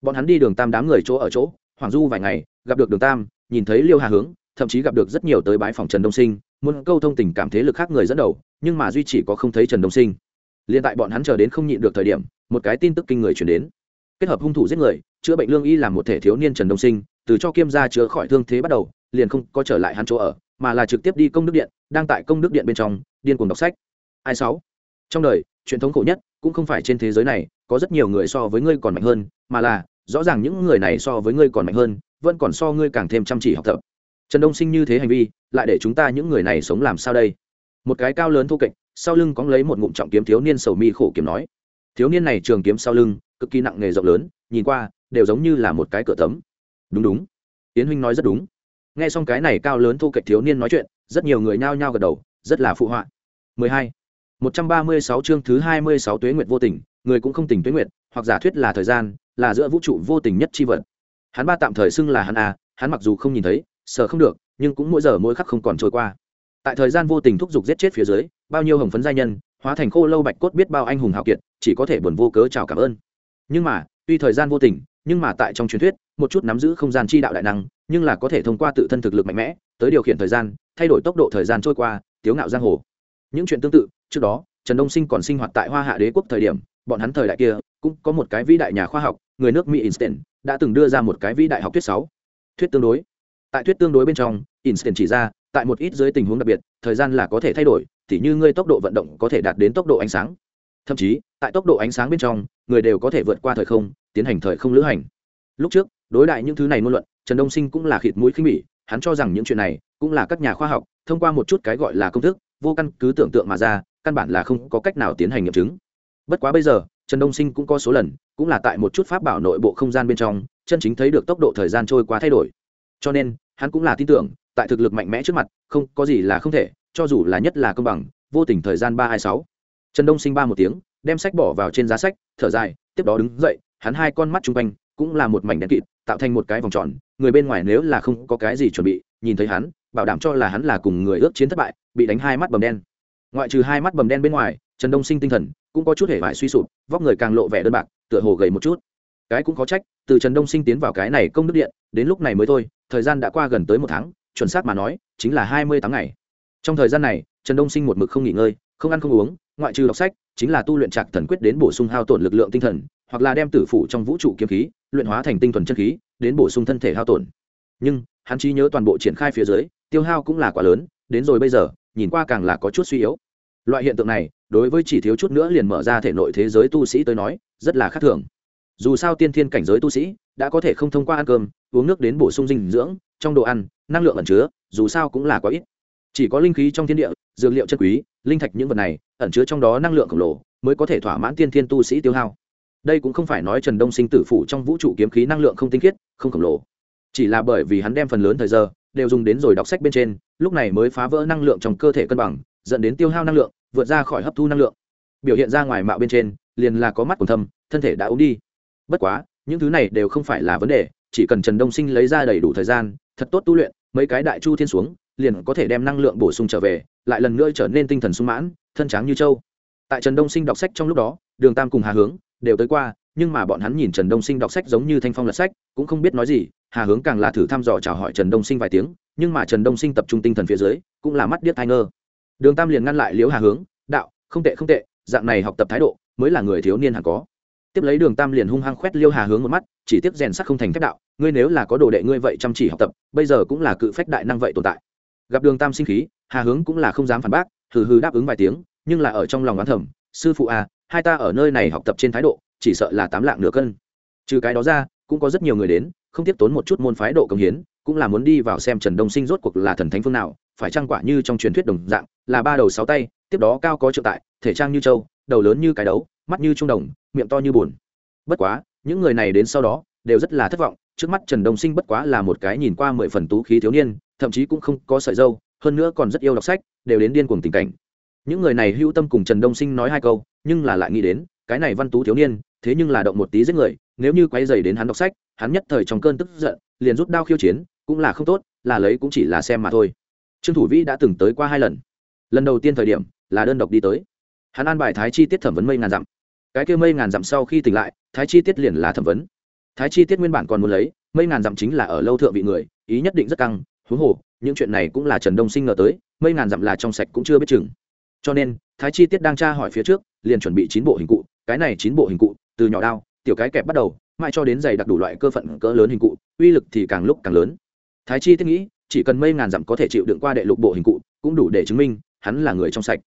Bọn hắn đi đường tam đám người chỗ ở chỗ hoàng du vài ngày, gặp được đường tam nhìn thấy liêu hà hướng, thậm chí gặp được rất nhiều tới bái phòng trần đông sinh, muốn câu thông tình cảm thế lực khác người dẫn đầu, nhưng mà duy chỉ có không thấy trần đông sinh. Liền tại bọn hắn chờ đến không nhịn được thời điểm, một cái tin tức kinh người chuyển đến. Kết hợp hung thủ giết người, chữa bệnh lương y làm một thể thiếu niên trần đông sinh, từ cho kiêm gia chữa khỏi thương thế bắt đầu, liền không có trở lại hắn chỗ ở, mà là trực tiếp đi công đức điện, đang tại công đức điện bên trong, điên cuồng đọc sách. Ai sáu? Trong đời truyền thống khổ nhất cũng không phải trên thế giới này, có rất nhiều người so với ngươi còn mạnh hơn, mà là rõ ràng những người này so với ngươi còn mạnh hơn, vẫn còn so ngươi càng thêm chăm chỉ học tập. Trần đông sinh như thế hành vi, lại để chúng ta những người này sống làm sao đây? Một cái cao lớn thô kệch, sau lưng có lấy một ngụm trọng kiếm thiếu niên sầu mi khổ kiếm nói. Thiếu niên này trường kiếm sau lưng, cực kỳ nặng nghề rộng lớn, nhìn qua, đều giống như là một cái cửa tấm. Đúng đúng. Tiến huynh nói rất đúng. Nghe xong cái này cao lớn thu kệch thiếu niên nói chuyện, rất nhiều người nhao nhao gật đầu, rất là phụ họa. 12. 136 chương thứ 26 tuế nguyệt vô tình, người cũng không tình tuế nguyệt, hoặc giả thuyết là thời gian là giữa vũ trụ vô tình nhất chi vật. Hắn ba tạm thời xưng là hắn a, hắn mặc dù không nhìn thấy sợ không được, nhưng cũng mỗi giờ mỗi khắc không còn trôi qua. Tại thời gian vô tình thúc giục giết chết phía dưới, bao nhiêu hồng phấn giai nhân, hóa thành khô lâu bạch cốt biết bao anh hùng hào kiệt, chỉ có thể buồn vô cớ chào cảm ơn. Nhưng mà, tuy thời gian vô tình, nhưng mà tại trong truyền thuyết, một chút nắm giữ không gian chi đạo đại năng, nhưng là có thể thông qua tự thân thực lực mạnh mẽ, tới điều khiển thời gian, thay đổi tốc độ thời gian trôi qua, tiếu ngạo giang hồ. Những chuyện tương tự, trước đó, trần đông sinh còn sinh hoạt tại hoa hạ đế quốc thời điểm, bọn hắn thời đại kia, cũng có một cái vĩ đại nhà khoa học người nước mỹ einstein đã từng đưa ra một cái vĩ đại học thuyết sáu. Thuyết tương đối. Tại thuyết tương đối bên trong, einstein chỉ ra, tại một ít dưới tình huống đặc biệt, thời gian là có thể thay đổi, tỉ như ngươi tốc độ vận động có thể đạt đến tốc độ ánh sáng. Thậm chí, tại tốc độ ánh sáng bên trong, người đều có thể vượt qua thời không, tiến hành thời không lữ hành. Lúc trước, đối đại những thứ này ngôn luận, trần đông sinh cũng là khịt mũi khinh bỉ, hắn cho rằng những chuyện này cũng là các nhà khoa học, thông qua một chút cái gọi là công thức, vô căn cứ tưởng tượng mà ra, căn bản là không có cách nào tiến hành nghiệm chứng. Bất quá bây giờ, trần đông sinh cũng có số lần cũng là tại một chút pháp bảo nội bộ không gian bên trong, chân chính thấy được tốc độ thời gian trôi qua thay đổi. Cho nên, hắn cũng là tin tưởng, tại thực lực mạnh mẽ trước mặt, không, có gì là không thể, cho dù là nhất là công bằng, vô tình thời gian ba hai sáu. Trần đông sinh ba một tiếng, đem sách bỏ vào trên giá sách, thở dài, tiếp đó đứng dậy, hắn hai con mắt chung quanh cũng là một mảnh đen kịt, tạo thành một cái vòng tròn, người bên ngoài nếu là không có cái gì chuẩn bị, nhìn thấy hắn, bảo đảm cho là hắn là cùng người ước chiến thất bại, bị đánh hai mắt bầm đen. Ngoại trừ hai mắt bầm đen bên ngoài, trần đông sinh tinh thần cũng có chút hề vải suy sụp, vóc người càng lộ vẻ đơn bạc tựa hồ gầy một chút. Cái cũng có trách, từ trần đông sinh tiến vào cái này công đức điện, đến lúc này mới thôi, thời gian đã qua gần tới một tháng, chuẩn xác mà nói, chính là hai mươi tháng ngày. Trong thời gian này, trần đông sinh một mực không nghỉ ngơi, không ăn không uống, ngoại trừ đọc sách, chính là tu luyện trạc thần quyết đến bổ sung hao tổn lực lượng tinh thần, hoặc là đem tử phủ trong vũ trụ kiếm khí, luyện hóa thành tinh thuần chân khí, đến bổ sung thân thể hao tổn. Nhưng, hắn trí nhớ toàn bộ triển khai phía dưới, tiêu hao cũng là quá lớn, đến rồi bây giờ, nhìn qua càng là có chút suy yếu. Loại hiện tượng này, đối với chỉ thiếu chút nữa liền mở ra thể nội thế giới tu sĩ tới nói rất là khác thường. Dù sao tiên thiên cảnh giới tu sĩ đã có thể không thông qua ăn cơm, uống nước đến bổ sung dinh dưỡng, trong đồ ăn, năng lượng ẩn chứa, dù sao cũng là quá ít. Chỉ có linh khí trong thiên địa, dược liệu chân quý, linh thạch những vật này ẩn chứa trong đó năng lượng khổng lồ mới có thể thỏa mãn tiên thiên tu sĩ tiêu hao. Đây cũng không phải nói trần đông sinh tử phủ trong vũ trụ kiếm khí năng lượng không tinh khiết, không khổng lồ. Chỉ là bởi vì hắn đem phần lớn thời giờ đều dùng đến rồi đọc sách bên trên, lúc này mới phá vỡ năng lượng trong cơ thể cân bằng, dẫn đến tiêu hao năng lượng, vượt ra khỏi hấp thu năng lượng. Biểu hiện ra ngoài mạo bên trên liền là có mắt còn thâm, thân thể đã ốm đi. Bất quá, những thứ này đều không phải là vấn đề, chỉ cần trần đông sinh lấy ra đầy đủ thời gian, thật tốt tu luyện, mấy cái đại chu thiên xuống, liền có thể đem năng lượng bổ sung trở về, lại lần nữa trở nên tinh thần sung mãn, thân tráng như châu. Tại trần đông sinh đọc sách trong lúc đó, đường tam cùng hà hướng đều tới qua, nhưng mà bọn hắn nhìn trần đông sinh đọc sách giống như thanh phong lật sách, cũng không biết nói gì, hà hướng càng là thử thăm dò chào hỏi trần đông sinh vài tiếng, nhưng mà trần đông sinh tập trung tinh thần phía dưới, cũng là mắt điếc thai ngơ. Đường tam liền ngăn lại liễu hà hướng, đạo, không tệ không tệ, dạng này học tập thái độ mới là người thiếu niên hẳn có. Tiếp lấy đường tam liền hung hăng khoét liêu hà hướng một mắt, chỉ tiếp rèn sắc không thành phép đạo, ngươi nếu là có đồ đệ ngươi vậy chăm chỉ học tập, bây giờ cũng là cự phách đại năng vậy tồn tại. Gặp đường tam sinh khí, hà hướng cũng là không dám phản bác, hừ hừ đáp ứng vài tiếng, nhưng là ở trong lòng oán thầm, sư phụ à hai ta ở nơi này học tập trên thái độ, chỉ sợ là tám lạng nửa cân. Trừ cái đó ra, cũng có rất nhiều người đến, không tiếp tốn một chút môn phái độ công hiến, cũng là muốn đi vào xem trần đông sinh rốt cuộc là thần thánh phương nào, phải trang quả như trong truyền thuyết đồng dạng, là ba đầu sáu tay, tiếp đó cao có trợ tại, thể trang như châu đầu lớn như cái đấu, mắt như trung đồng, miệng to như bùn. Bất quá, những người này đến sau đó, đều rất là thất vọng, trước mắt trần đông sinh bất quá là một cái nhìn qua mười phần tú khí thiếu niên, thậm chí cũng không có sợi dâu, hơn nữa còn rất yêu đọc sách, đều đến điên cuồng tình cảnh. Những người này hữu tâm cùng trần đông sinh nói hai câu, nhưng là lại nghĩ đến, cái này văn tú thiếu niên, thế nhưng là động một tí giết người, nếu như quay dày đến hắn đọc sách, hắn nhất thời trong cơn tức giận, liền rút đao khiêu chiến, cũng là không tốt, là lấy cũng chỉ là xem mà thôi. Trương thủ vĩ đã từng tới qua hai lần. Lần đầu tiên thời điểm, là đơn độc đi tới hắn an bài thái chi tiết thẩm vấn mây ngàn dặm. Cái kêu mây ngàn dặm sau khi tỉnh lại, thái chi tiết liền là thẩm vấn. Thái chi tiết nguyên bản còn muốn lấy, mây ngàn dặm chính là ở lâu thượng vị người, ý nhất định rất căng, huống hồ, những chuyện này cũng là trần đông sinh ngờ tới, mây ngàn dặm là trong sạch cũng chưa biết chừng. Cho nên, thái chi tiết đang tra hỏi phía trước, liền chuẩn bị chín bộ hình cụ, cái này chín bộ hình cụ, từ nhỏ đao, tiểu cái kẹp bắt đầu, mãi cho đến giày đặc đủ loại cơ phận cỡ lớn hình cụ, uy lực thì càng lúc càng lớn. Thái chi tiết nghĩ, chỉ cần mây ngàn dặm có thể chịu đựng qua đệ lục bộ hình cụ, cũng đủ để chứng minh, hắn là người trong sạch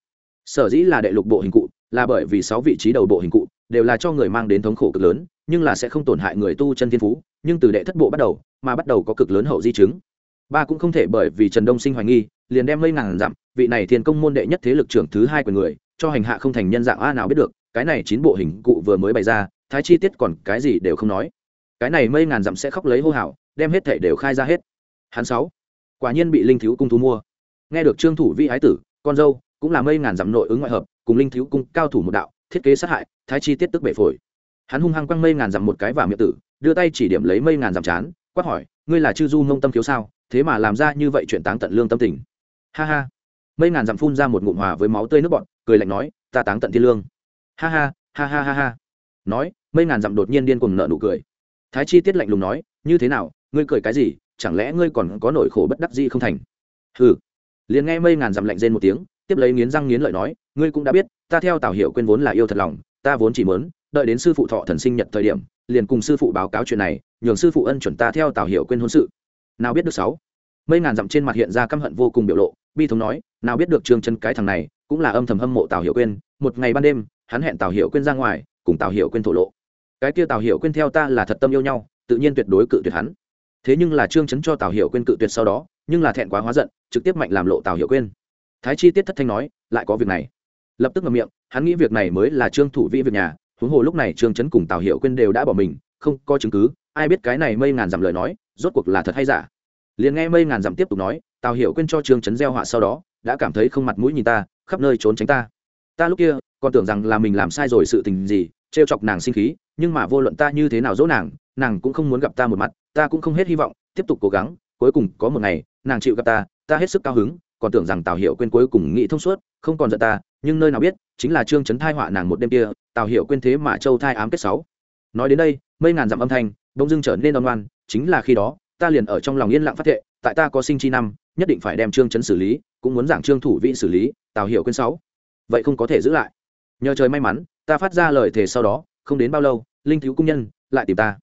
sở dĩ là đệ lục bộ hình cụ, là bởi vì sáu vị trí đầu bộ hình cụ đều là cho người mang đến thống khổ cực lớn, nhưng là sẽ không tổn hại người tu chân thiên phú, nhưng từ đệ thất bộ bắt đầu, mà bắt đầu có cực lớn hậu di chứng. Ba cũng không thể bởi vì trần đông sinh hoài nghi, liền đem mây ngàn dặm, vị này thiên công môn đệ nhất thế lực trưởng thứ hai của người, cho hành hạ không thành nhân dạng a nào biết được, cái này chín bộ hình cụ vừa mới bày ra, thái chi tiết còn cái gì đều không nói. Cái này mây ngàn dặm sẽ khóc lấy hô hào, đem hết thể đều khai ra hết. Hắn sáu, quả nhiên bị linh thiếu cung thu mua. Nghe được trương thủ vi ái tử, con dâu cũng là mây ngàn dặm nội ứng ngoại hợp, cùng linh thiếu cung cao thủ một đạo, thiết kế sát hại, thái chi tiết tức bể phổi. Hắn hung hăng quăng mây ngàn dặm một cái vào miệng tử, đưa tay chỉ điểm lấy mây ngàn dặm chán, quát hỏi, ngươi là chư du mông tâm thiếu sao? Thế mà làm ra như vậy chuyện táng tận lương tâm tình. Ha ha. Mây ngàn dặm phun ra một ngụm hòa với máu tươi nước bọn cười lạnh nói, ta táng tận thiên lương. Ha ha ha ha ha ha. Nói, mây ngàn dặm đột nhiên điên cuồng nợ nụ cười. Thái chi tiết lạnh lùng nói, như thế nào? Ngươi cười cái gì? Chẳng lẽ ngươi còn có nỗi khổ bất đắc gì không thành? Hừ. Liền nghe mây ngàn dặm lạnh rên một tiếng tiếp lấy nghiến răng nghiến lợi nói, ngươi cũng đã biết, ta theo tào hiệu quên vốn là yêu thật lòng, ta vốn chỉ mớn đợi đến sư phụ thọ thần sinh nhật thời điểm, liền cùng sư phụ báo cáo chuyện này, nhường sư phụ ân chuẩn ta theo tào hiệu quên hôn sự. Nào biết được sáu. Mây ngàn dặm trên mặt hiện ra căm hận vô cùng biểu lộ, bi thống nói, nào biết được trương chân cái thằng này, cũng là âm thầm hâm mộ tào hiệu quên một ngày ban đêm, hắn hẹn tào hiệu quên ra ngoài, cùng tào hiệu quên thổ lộ. Cái kia tào hiệu quên theo ta là thật tâm yêu nhau, tự nhiên tuyệt đối cự tuyệt hắn. Thế nhưng là trương chấn cho tào hiệu quên cự tuyệt sau đó, nhưng là thẹn quá hóa giận, trực tiếp mạnh làm lộ tào hiệu quên thái chi tiết thất thanh nói, lại có việc này. Lập tức ngậm miệng, hắn nghĩ việc này mới là trương thủ vĩ việc nhà, huống hồ lúc này trương chấn cùng tào hiệu quên đều đã bỏ mình, không có chứng cứ, ai biết cái này mây ngàn dặm lời nói, rốt cuộc là thật hay giả. Liền nghe mây ngàn dặm tiếp tục nói, tào hiệu quên cho trương chấn gieo họa sau đó, đã cảm thấy không mặt mũi nhìn ta, khắp nơi trốn tránh ta. Ta lúc kia, còn tưởng rằng là mình làm sai rồi sự tình gì, trêu chọc nàng sinh khí, nhưng mà vô luận ta như thế nào dỗ nàng nàng cũng không muốn gặp ta một mặt, ta cũng không hết hy vọng, tiếp tục cố gắng, cuối cùng có một ngày, nàng chịu gặp ta ta hết sức cao hứng còn tưởng rằng tào hiệu quên cuối cùng nghĩ thông suốt, không còn giận ta, nhưng nơi nào biết, chính là trương trấn thai họa nàng một đêm kia, tào hiệu quên thế mà châu thai ám kết sáu. Nói đến đây, mây ngàn dặm âm thanh đông dưng trở nên đoan ngoan chính là khi đó, ta liền ở trong lòng yên lặng phát thệ, tại ta có sinh chi năm, nhất định phải đem trương trấn xử lý, cũng muốn giảng trương thủ vị xử lý, tào hiệu quên sáu. Vậy không có thể giữ lại. Nhờ trời may mắn, ta phát ra lời thề sau đó, không đến bao lâu, linh thiếu cung nhân lại tìm ta.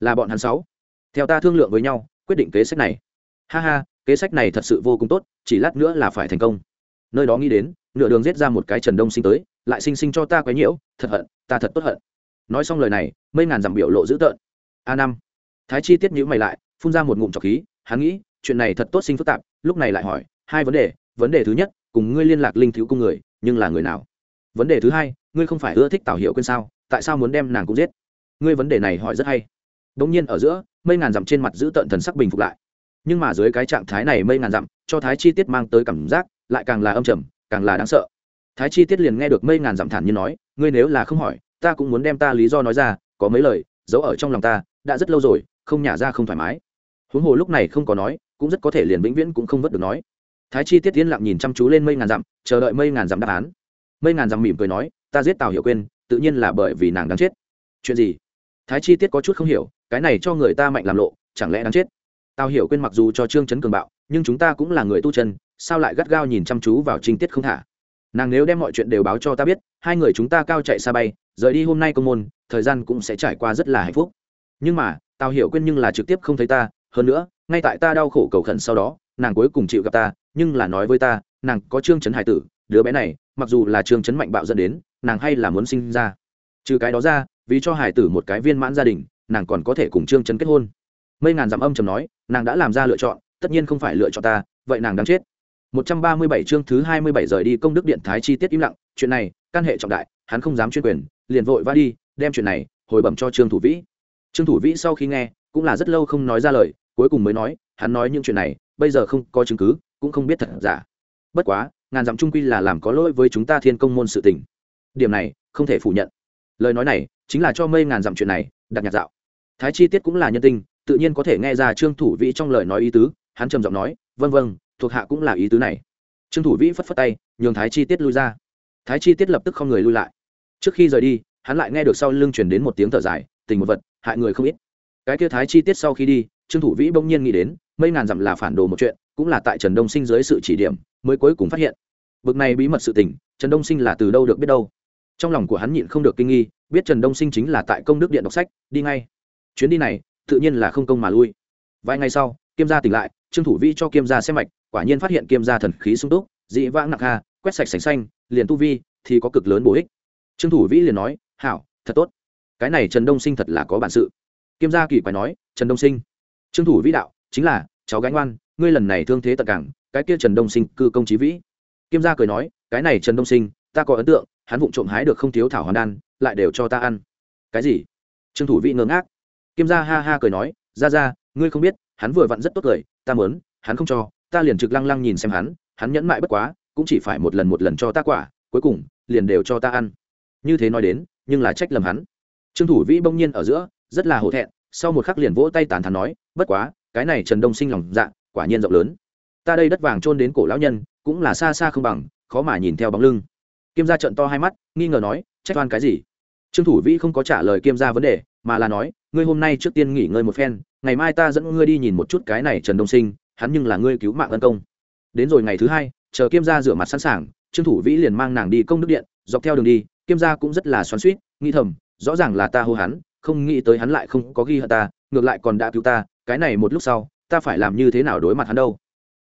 Là bọn hắn sáu. Theo ta thương lượng với nhau, quyết định kế sách này. Ha ha kế sách này thật sự vô cùng tốt chỉ lát nữa là phải thành công. Nơi đó nghĩ đến nửa đường giết ra một cái trần đông sinh tới lại sinh sinh cho ta quấy nhiễu thật hận ta thật tốt hận. Nói xong lời này mây ngàn dặm biểu lộ dữ tợn. A năm. Thái chi tiết nhữ mày lại phun ra một ngụm trọc khí hắn nghĩ chuyện này thật tốt sinh phức tạp lúc này lại hỏi hai vấn đề vấn đề thứ nhất cùng ngươi liên lạc linh thiếu cung người nhưng là người nào? Vấn đề thứ hai ngươi không phải ưa thích tào hiệu quên sao tại sao muốn đem nàng cũng giết? Ngươi vấn đề này hỏi rất hay. Đông nhiên ở giữa, mây ngàn dặm trên mặt giữ tợn thần sắc bình phục lại. Nhưng mà dưới cái trạng thái này mây ngàn dặm, cho Thái Chi Tiết mang tới cảm giác, lại càng là âm trầm, càng là đáng sợ. Thái Chi Tiết liền nghe được mây ngàn dặm thản nhiên nói, ngươi nếu là không hỏi, ta cũng muốn đem ta lý do nói ra, có mấy lời giấu ở trong lòng ta, đã rất lâu rồi, không nhả ra không thoải mái. Huống hồ lúc này không có nói, cũng rất có thể liền vĩnh viễn cũng không vớt được nói. Thái Chi Tiết yên lặng nhìn chăm chú lên mây ngàn dặm, chờ đợi mây ngàn dặm đáp án. Mây ngàn dặm mỉm cười nói, ta giết Tào Hiểu Quên, tự nhiên là bởi vì nàng đáng chết. Chuyện gì? Thái Chi Tiết có chút không hiểu, cái này cho người ta mạnh làm lộ chẳng lẽ đáng chết tao hiểu quên mặc dù cho trương chấn cường bạo, nhưng chúng ta cũng là người tu chân, sao lại gắt gao nhìn chăm chú vào trinh tiết không thả? Nàng nếu đem mọi chuyện đều báo cho ta biết, hai người chúng ta cao chạy xa bay, rời đi hôm nay công môn, thời gian cũng sẽ trải qua rất là hạnh phúc. Nhưng mà tao hiểu quên nhưng là trực tiếp không thấy ta, hơn nữa, ngay tại ta đau khổ cầu khẩn sau đó, nàng cuối cùng chịu gặp ta, nhưng là nói với ta, nàng có trương chấn hải tử, đứa bé này, mặc dù là trương chấn mạnh bạo dẫn đến, nàng hay là muốn sinh ra. Trừ cái đó ra, vì cho hải tử một cái viên mãn gia đình, nàng còn có thể cùng trương chấn kết hôn mây ngàn dặm âm trầm nói, nàng đã làm ra lựa chọn, tất nhiên không phải lựa chọn ta, vậy nàng đáng chết. Một trăm ba mươi bảy chương thứ hai mươi bảy rời đi công đức điện thái chi tiết im lặng, chuyện này căn hệ trọng đại, hắn không dám chuyên quyền, liền vội va đi, đem chuyện này, hồi bẩm cho trương thủ vĩ. Trương thủ vĩ sau khi nghe, cũng là rất lâu không nói ra lời, cuối cùng mới nói, hắn nói những chuyện này, bây giờ không có chứng cứ, cũng không biết thật giả. Bất quá, ngàn dặm trung quy là làm có lỗi với chúng ta thiên công môn sự tình. Điểm này, không thể phủ nhận. Lời nói này, chính là cho mây ngàn dặm chuyện này, đặt nhạc dạo. Thái chi tiết cũng là nhân tình tự nhiên có thể nghe ra trương thủ vĩ trong lời nói ý tứ, hắn trầm giọng nói vân vân thuộc hạ cũng là ý tứ này. Trương thủ vĩ phất phất tay, nhường thái chi tiết lui ra. Thái chi tiết lập tức không người lui lại. Trước khi rời đi, hắn lại nghe được sau lưng chuyển đến một tiếng thở dài, tình một vật, hại người không ít. Cái kia thái chi tiết sau khi đi, trương thủ vĩ bỗng nhiên nghĩ đến mây ngàn dặm là phản đồ một chuyện, cũng là tại trần đông sinh dưới sự chỉ điểm, mới cuối cùng phát hiện. Bực này bí mật sự tình, trần đông sinh là từ đâu được biết đâu? Trong lòng của hắn nhịn không được kinh nghi, biết trần đông sinh chính là tại công đức điện đọc sách, đi ngay. Chuyến đi này tự nhiên là không công mà lui. Vài ngày sau, kiêm gia tỉnh lại, trương thủ Vĩ cho kiêm gia xem mạch, quả nhiên phát hiện kiêm gia thần khí sung túc, dị vãng nặng hà quét sạch sành xanh, liền tu vi thì có cực lớn bổ ích. Trương thủ vĩ liền nói, hảo, thật tốt. Cái này trần đông sinh thật là có bản sự. Kiêm gia kỳ quái nói, trần đông sinh. Trương thủ vĩ đạo, chính là, cháu gánh oan, ngươi lần này thương thế tật cảng, cái kia trần đông sinh cư công trí vĩ. Kiêm gia cười nói, cái này trần đông sinh, ta có ấn tượng, hắn vụng trộm hái được không thiếu thảo hoàn đan, lại đều cho ta ăn. Cái gì? Trương thủ vĩ ngơ ngác. Kim gia ha ha cười nói ra ra ngươi không biết, hắn vừa vặn rất tốt cười, ta mớn hắn không cho, ta liền trực lăng lăng nhìn xem hắn hắn nhẫn mại bất quá, cũng chỉ phải một lần một lần cho ta quả, cuối cùng, liền đều cho ta ăn. Như thế nói đến, nhưng là trách lầm hắn. Trương thủ vĩ bỗng nhiên ở giữa, rất là hổ thẹn, sau một khắc liền vỗ tay tàn thắn nói, bất quá, cái này trần đông sinh lòng dạ quả nhiên rộng lớn. Ta đây đất vàng trôn đến cổ lão nhân, cũng là xa xa không bằng, khó mà nhìn theo bóng lưng. Kim gia trận to hai mắt, nghi ngờ nói, trách oan cái gì? Trương thủ vĩ không có trả lời Kim gia vấn đề, mà là nói ngươi hôm nay trước tiên nghỉ ngơi một phen, ngày mai ta dẫn ngươi đi nhìn một chút cái này trần đông sinh, hắn nhưng là ngươi cứu mạng ân công. Đến rồi ngày thứ hai, chờ kiêm gia rửa mặt sẵn sàng, trương thủ vĩ liền mang nàng đi công đức điện, dọc theo đường đi, kiêm gia cũng rất là xoắn suýt nghi thầm, rõ ràng là ta hô hắn, không nghĩ tới hắn lại không có ghi hận ta, ngược lại còn đã cứu ta, cái này một lúc sau, ta phải làm như thế nào đối mặt hắn đâu?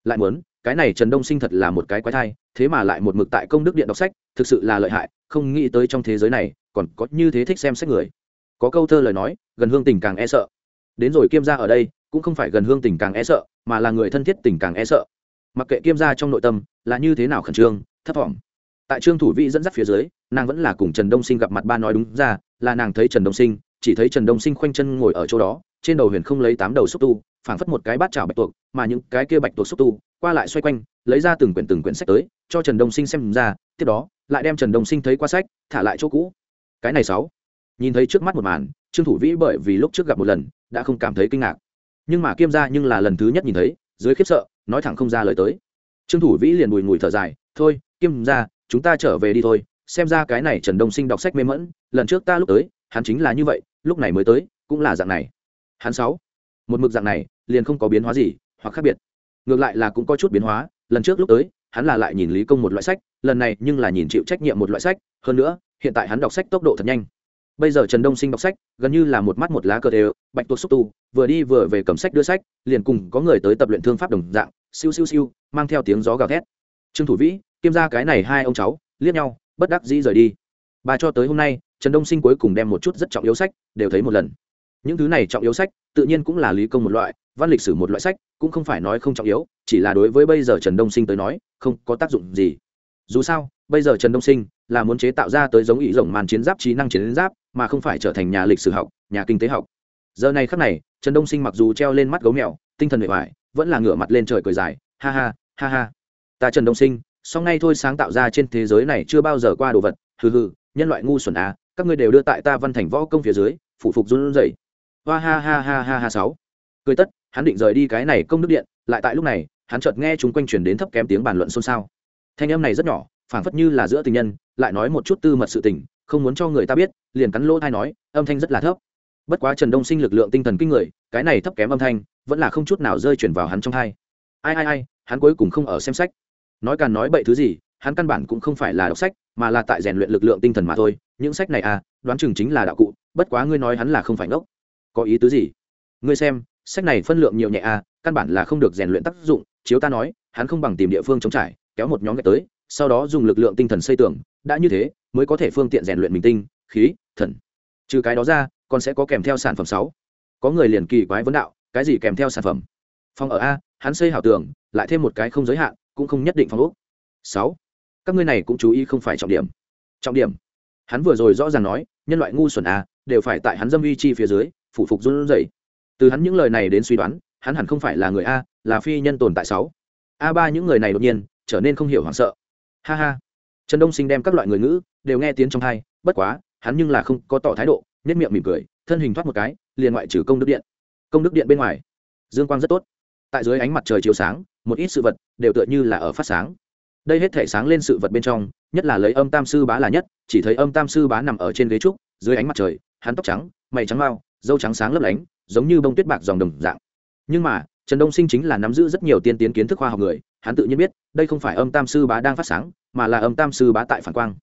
Lại muốn, cái này trần đông sinh thật là một cái quái thai, thế mà lại một mực tại công đức điện đọc sách, thực sự là lợi hại, không nghĩ tới trong thế giới này, còn có như thế thích xem sách người. Có câu thơ lời nói gần hương tình càng e sợ. Đến rồi kiêm gia ở đây, cũng không phải gần hương tình càng e sợ, mà là người thân thiết tình càng e sợ. Mặc kệ kiêm gia trong nội tâm là như thế nào khẩn trương, thấp thỏm. Tại trương thủ vị dẫn dắt phía dưới, nàng vẫn là cùng trần đông sinh gặp mặt ba nói đúng ra, là nàng thấy trần đông sinh, chỉ thấy trần đông sinh khoanh chân ngồi ở chỗ đó, trên đầu huyền không lấy tám đầu xúc tu, phảng phất một cái bát chảo bạch tuộc, mà những cái kia bạch tuộc xúc tu, qua lại xoay quanh, lấy ra từng quyển từng quyển sách tới, cho trần đông sinh xem ra, tiếp đó, lại đem trần đông sinh thấy qua sách, thả lại chỗ cũ. Cái này sáu. Nhìn thấy trước mắt một màn trương thủ vĩ bởi vì lúc trước gặp một lần, đã không cảm thấy kinh ngạc. Nhưng mà kiêm ra nhưng là lần thứ nhất nhìn thấy, dưới khiếp sợ, nói thẳng không ra lời tới. Trương thủ vĩ liền bùi ngùi thở dài, thôi, kiêm ra chúng ta trở về đi thôi. Xem ra cái này trần đông sinh đọc sách mê mẫn lần trước ta lúc tới, hắn chính là như vậy, lúc này mới tới, cũng là dạng này. Hắn sáu. Một mực dạng này, liền không có biến hóa gì, hoặc khác biệt. Ngược lại là cũng có chút biến hóa, lần trước lúc tới, hắn là lại nhìn lý công một loại sách, lần này nhưng là nhìn chịu trách nhiệm một loại sách, hơn nữa, hiện tại hắn đọc sách tốc độ thật nhanh bây giờ trần đông sinh đọc sách, gần như là một mắt một lá cờ đều, bạch tuộc xúc tu, vừa đi vừa về cầm sách đưa sách, liền cùng có người tới tập luyện thương pháp đồng dạng, siêu siêu siêu, mang theo tiếng gió gào thét. Trương thủ vĩ kiêm ra cái này hai ông cháu, liếc nhau, bất đắc dĩ rời đi. Bà cho tới hôm nay, trần đông sinh cuối cùng đem một chút rất trọng yếu sách đều thấy một lần. Những thứ này trọng yếu sách, tự nhiên cũng là lý công một loại, văn lịch sử một loại sách, cũng không phải nói không trọng yếu, chỉ là đối với bây giờ trần đông sinh tới nói, không có tác dụng gì. Dù sao, bây giờ trần đông sinh là muốn chế tạo ra tới giống ý rồng màn chiến giáp trí năng chiến giáp mà không phải trở thành nhà lịch sử học, nhà kinh tế học. Giờ này khắc này, trần đông sinh mặc dù treo lên mắt gấu mèo, tinh thần bề ngoài vẫn là ngửa mặt lên trời cười dài, ha ha ha ha. Ta trần đông sinh sau ngay thôi sáng tạo ra trên thế giới này chưa bao giờ qua đồ vật, hừ hừ, nhân loại ngu xuẩn á các ngươi đều đưa tại ta văn thành võ công phía dưới phụ phục run rẩy. Hoa ha ha ha ha ha sáu. Cười tất, hắn định rời đi cái này công đức điện, lại tại lúc này, hắn chợt nghe chúng quanh truyền đến thấp kém tiếng bàn luận xôn xao. Thanh âm này rất nhỏ, phảng phất như là giữa tình nhân, lại nói một chút tư mật sự tình không muốn cho người ta biết, liền cắn lỗ thai nói, âm thanh rất là thấp. Bất quá trần đông sinh lực lượng tinh thần kinh người, cái này thấp kém âm thanh, vẫn là không chút nào rơi chuyển vào hắn trong thai. Ai ai ai, hắn cuối cùng không ở xem sách. Nói càng nói bậy thứ gì, hắn căn bản cũng không phải là đọc sách, mà là tại rèn luyện lực lượng tinh thần mà thôi. Những sách này à đoán chừng chính là đạo cụ, bất quá ngươi nói hắn là không phải ngốc. Có ý tứ gì? Ngươi xem, sách này phân lượng nhiều nhẹ à căn bản là không được rèn luyện tác dụng. Chiếu ta nói, hắn không bằng tìm địa phương chống trải, kéo một nhóm gạch tới, sau đó dùng lực lượng tinh thần xây tường đã như thế, mới có thể phương tiện rèn luyện mình tinh, khí, thần. Trừ cái đó ra, còn sẽ có kèm theo sản phẩm sáu. Có người liền kỳ quái vấn đạo, cái gì kèm theo sản phẩm? Phòng ở a, hắn xây hảo tường, lại thêm một cái không giới hạn, cũng không nhất định phòng úc sáu. Các ngươi này cũng chú ý không phải trọng điểm. Trọng điểm. Hắn vừa rồi rõ ràng nói, nhân loại ngu xuẩn a, đều phải tại hắn dâm uy chi phía dưới, phủ phục run rẩy. Từ hắn những lời này đến suy đoán, hắn hẳn không phải là người a, là phi nhân tồn tại sáu. A ba những người này đột nhiên, trở nên không hiểu hoảng sợ. Ha ha trần đông sinh đem các loại người ngữ đều nghe tiếng trong hai, bất quá, hắn nhưng là không có tỏ thái độ nhất miệng mỉm cười, thân hình thoát một cái, liền ngoại trừ công đức điện. Công đức điện bên ngoài, dương quang rất tốt. Tại dưới ánh mặt trời chiếu sáng, một ít sự vật đều tựa như là ở phát sáng. Đây hết thể sáng lên sự vật bên trong, nhất là lấy âm tam sư bá là nhất, chỉ thấy âm tam sư bá nằm ở trên ghế trúc, dưới ánh mặt trời, hắn tóc trắng, mày trắng mau dâu trắng sáng lấp lánh, giống như bông tuyết bạc dòng đồng dạng. Nhưng mà trần đông sinh chính là nắm giữ rất nhiều tiên tiến kiến thức khoa học người, hắn tự nhiên biết, đây không phải âm tam sư bá đang phát sáng, mà là âm tam sư bá tại phản quang.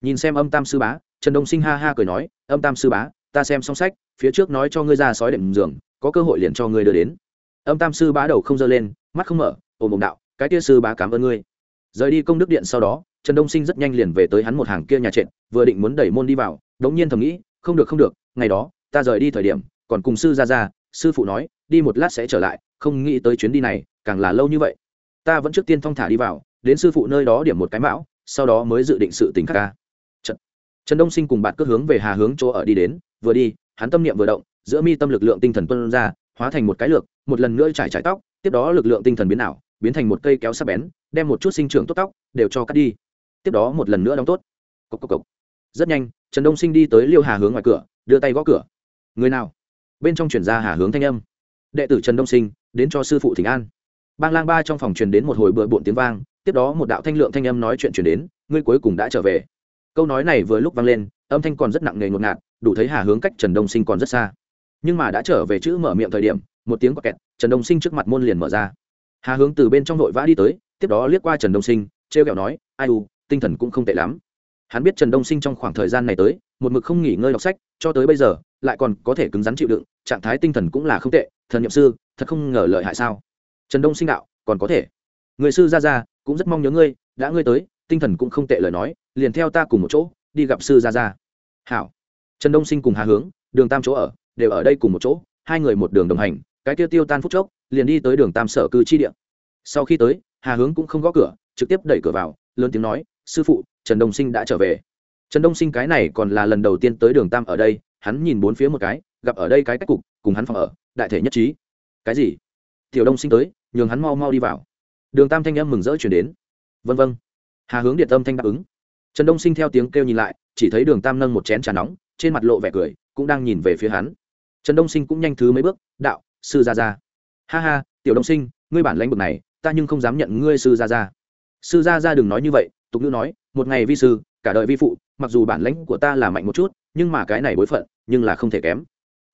Nhìn xem âm tam sư bá, trần đông sinh ha ha cười nói, âm tam sư bá, ta xem xong sách, phía trước nói cho ngươi ra sói đệm giường, có cơ hội liền cho ngươi đưa đến. Âm tam sư bá đầu không dơ lên, mắt không mở ôm ồm đạo, cái tia sư bá cảm ơn ngươi. Rời đi công đức điện sau đó, trần đông sinh rất nhanh liền về tới hắn một hàng kia nhà trệt, vừa định muốn đẩy môn đi vào, đống nhiên thầm nghĩ, không được không được, ngày đó, ta rời đi thời điểm, còn cùng sư ra ra sư phụ nói, đi một lát sẽ trở lại không nghĩ tới chuyến đi này càng là lâu như vậy. Ta vẫn trước tiên thong thả đi vào đến sư phụ nơi đó điểm một cái mão sau đó mới dự định sự tình khắc ca. Trần, trần đông sinh cùng bạn cướp hướng về hà hướng chỗ ở đi đến vừa đi hắn tâm niệm vừa động giữa mi tâm lực lượng tinh thần tuân ra hóa thành một cái lược một lần nữa trải trải tóc tiếp đó lực lượng tinh thần biến ảo biến thành một cây kéo sắc bén đem một chút sinh trưởng tốt tóc đều cho cắt đi. Tiếp đó một lần nữa đóng tốt. Cốc cốc cốc. rất nhanh trần đông sinh đi tới liêu hà hướng ngoài cửa đưa tay gõ cửa. Người nào? Bên trong chuyển ra hà hướng thanh âm. Đệ tử trần đông sinh đến cho sư phụ thỉnh an. Bang lang ba trong phòng truyền đến một hồi bừa bộn tiếng vang, tiếp đó một đạo thanh lượng thanh âm nói chuyện truyền đến, ngươi cuối cùng đã trở về. Câu nói này vừa lúc vang lên, âm thanh còn rất nặng nề ngột ngạt, đủ thấy hà hướng cách trần đông sinh còn rất xa. Nhưng mà đã trở về chữ mở miệng thời điểm, một tiếng quạt kẹt, trần đông sinh trước mặt môn liền mở ra. Hà hướng từ bên trong nội vã đi tới, tiếp đó liếc qua trần đông sinh, trêu kẹo nói, ai u, tinh thần cũng không tệ lắm. Hắn biết trần đông sinh trong khoảng thời gian này tới, một mực không nghỉ ngơi đọc sách, cho tới bây giờ, lại còn có thể cứng rắn chịu đựng, trạng thái tinh thần cũng là không tệ, thần nhậm sư thật không ngờ lợi hại sao? Trần đông sinh đạo, còn có thể. Người sư gia gia, cũng rất mong nhớ ngươi, đã ngươi tới, tinh thần cũng không tệ lời nói, liền theo ta cùng một chỗ, đi gặp sư gia gia. hảo. Trần đông sinh cùng hà hướng, đường tam chỗ ở, đều ở đây cùng một chỗ, hai người một đường đồng hành, cái tiêu tiêu tan phút chốc, liền đi tới đường tam sở cư chi địa. Sau khi tới, hà hướng cũng không gõ cửa, trực tiếp đẩy cửa vào, lớn tiếng nói, sư phụ, trần đông sinh đã trở về. Trần đông sinh cái này còn là lần đầu tiên tới đường tam ở đây, hắn nhìn bốn phía một cái, gặp ở đây cái cách cục, cùng hắn phòng ở, đại thể nhất trí cái gì? Tiểu đông sinh tới, nhường hắn mau mau đi vào. Đường tam thanh âm mừng rỡ chuyển đến. Vân vân. Hà hướng điện tâm thanh đáp ứng. Trần đông sinh theo tiếng kêu nhìn lại, chỉ thấy đường tam nâng một chén trà nóng, trên mặt lộ vẻ cười, cũng đang nhìn về phía hắn. Trần đông sinh cũng nhanh thứ mấy bước, đạo, sư gia gia. Ha ha, tiểu đông sinh, ngươi bản lãnh bực này, ta nhưng không dám nhận ngươi sư gia gia. Sư gia gia đừng nói như vậy, tục ngữ nói, một ngày vi sư, cả đời vi phụ, mặc dù bản lãnh của ta là mạnh một chút, nhưng mà cái này bối phận, nhưng là không thể kém.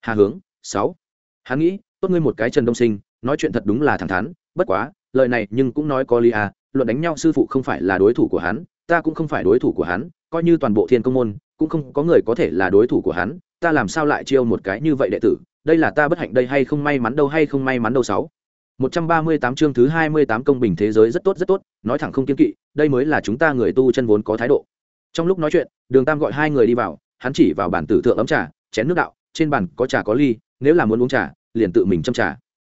Hà hướng, sáu. Hắn nghĩ tốt ngươi một cái trần đông sinh nói chuyện thật đúng là thẳng thắn bất quá lời này nhưng cũng nói có lý à luận đánh nhau sư phụ không phải là đối thủ của hắn ta cũng không phải đối thủ của hắn coi như toàn bộ thiên công môn cũng không có người có thể là đối thủ của hắn ta làm sao lại chiêu một cái như vậy đệ tử đây là ta bất hạnh đây hay không may mắn đâu hay không may mắn đâu sáu 138 chương thứ 28 công bình thế giới rất tốt rất tốt, nói thẳng không kiêng kỵ, đây mới là chúng ta người tu chân vốn có thái độ. Trong lúc nói chuyện, Đường Tam gọi hai người đi vào, hắn chỉ vào bản tử thượng ấm trà, chén nước đạo, trên bàn có trà có ly, nếu là muốn uống trà, liền tự mình châm trà.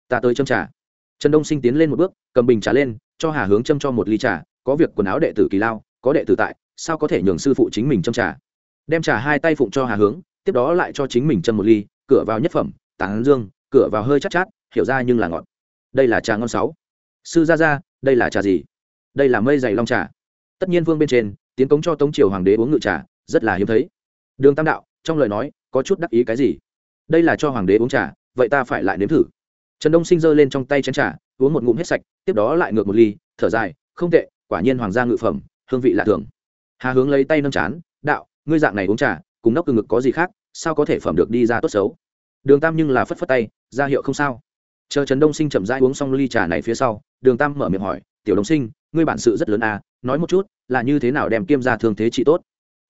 Ta tới châm trà. Trần Đông Sinh tiến lên một bước, cầm bình trà lên, cho Hà Hướng châm cho một ly trà, có việc quần áo đệ tử Kỳ Lao, có đệ tử tại, sao có thể nhường sư phụ chính mình châm trà. Đem trà hai tay phụng cho Hà Hướng, tiếp đó lại cho chính mình châm một ly, cửa vào nhất phẩm, tán dương, cửa vào hơi chát chát, hiểu ra nhưng là ngọt đây là trà ngon sáu sư gia gia đây là trà gì đây là mây dày long trà tất nhiên vương bên trên tiến cống cho tống triều hoàng đế uống ngự trà rất là hiếm thấy đường tam đạo trong lời nói có chút đắc ý cái gì đây là cho hoàng đế uống trà vậy ta phải lại nếm thử. Trần đông sinh giơ lên trong tay chén trà, uống một ngụm hết sạch, tiếp đó lại ngược một ly, thở dài, không tệ, quả nhiên hoàng gia ngự phẩm, hương vị lạ thường. Hà hướng lấy tay nâng chán, đạo, ngươi dạng này uống trà, cùng nóc từ ngực có gì khác, sao có thể phẩm được đi ra tốt xấu? Đường tam nhưng là phất phất tay, ra hiệu không sao. Chờ trần đông sinh chậm rãi uống xong ly trà này phía sau, đường tam mở miệng hỏi, tiểu đông sinh, ngươi bản sự rất lớn à nói một chút, là như thế nào đem kiêm gia thương thế trị tốt?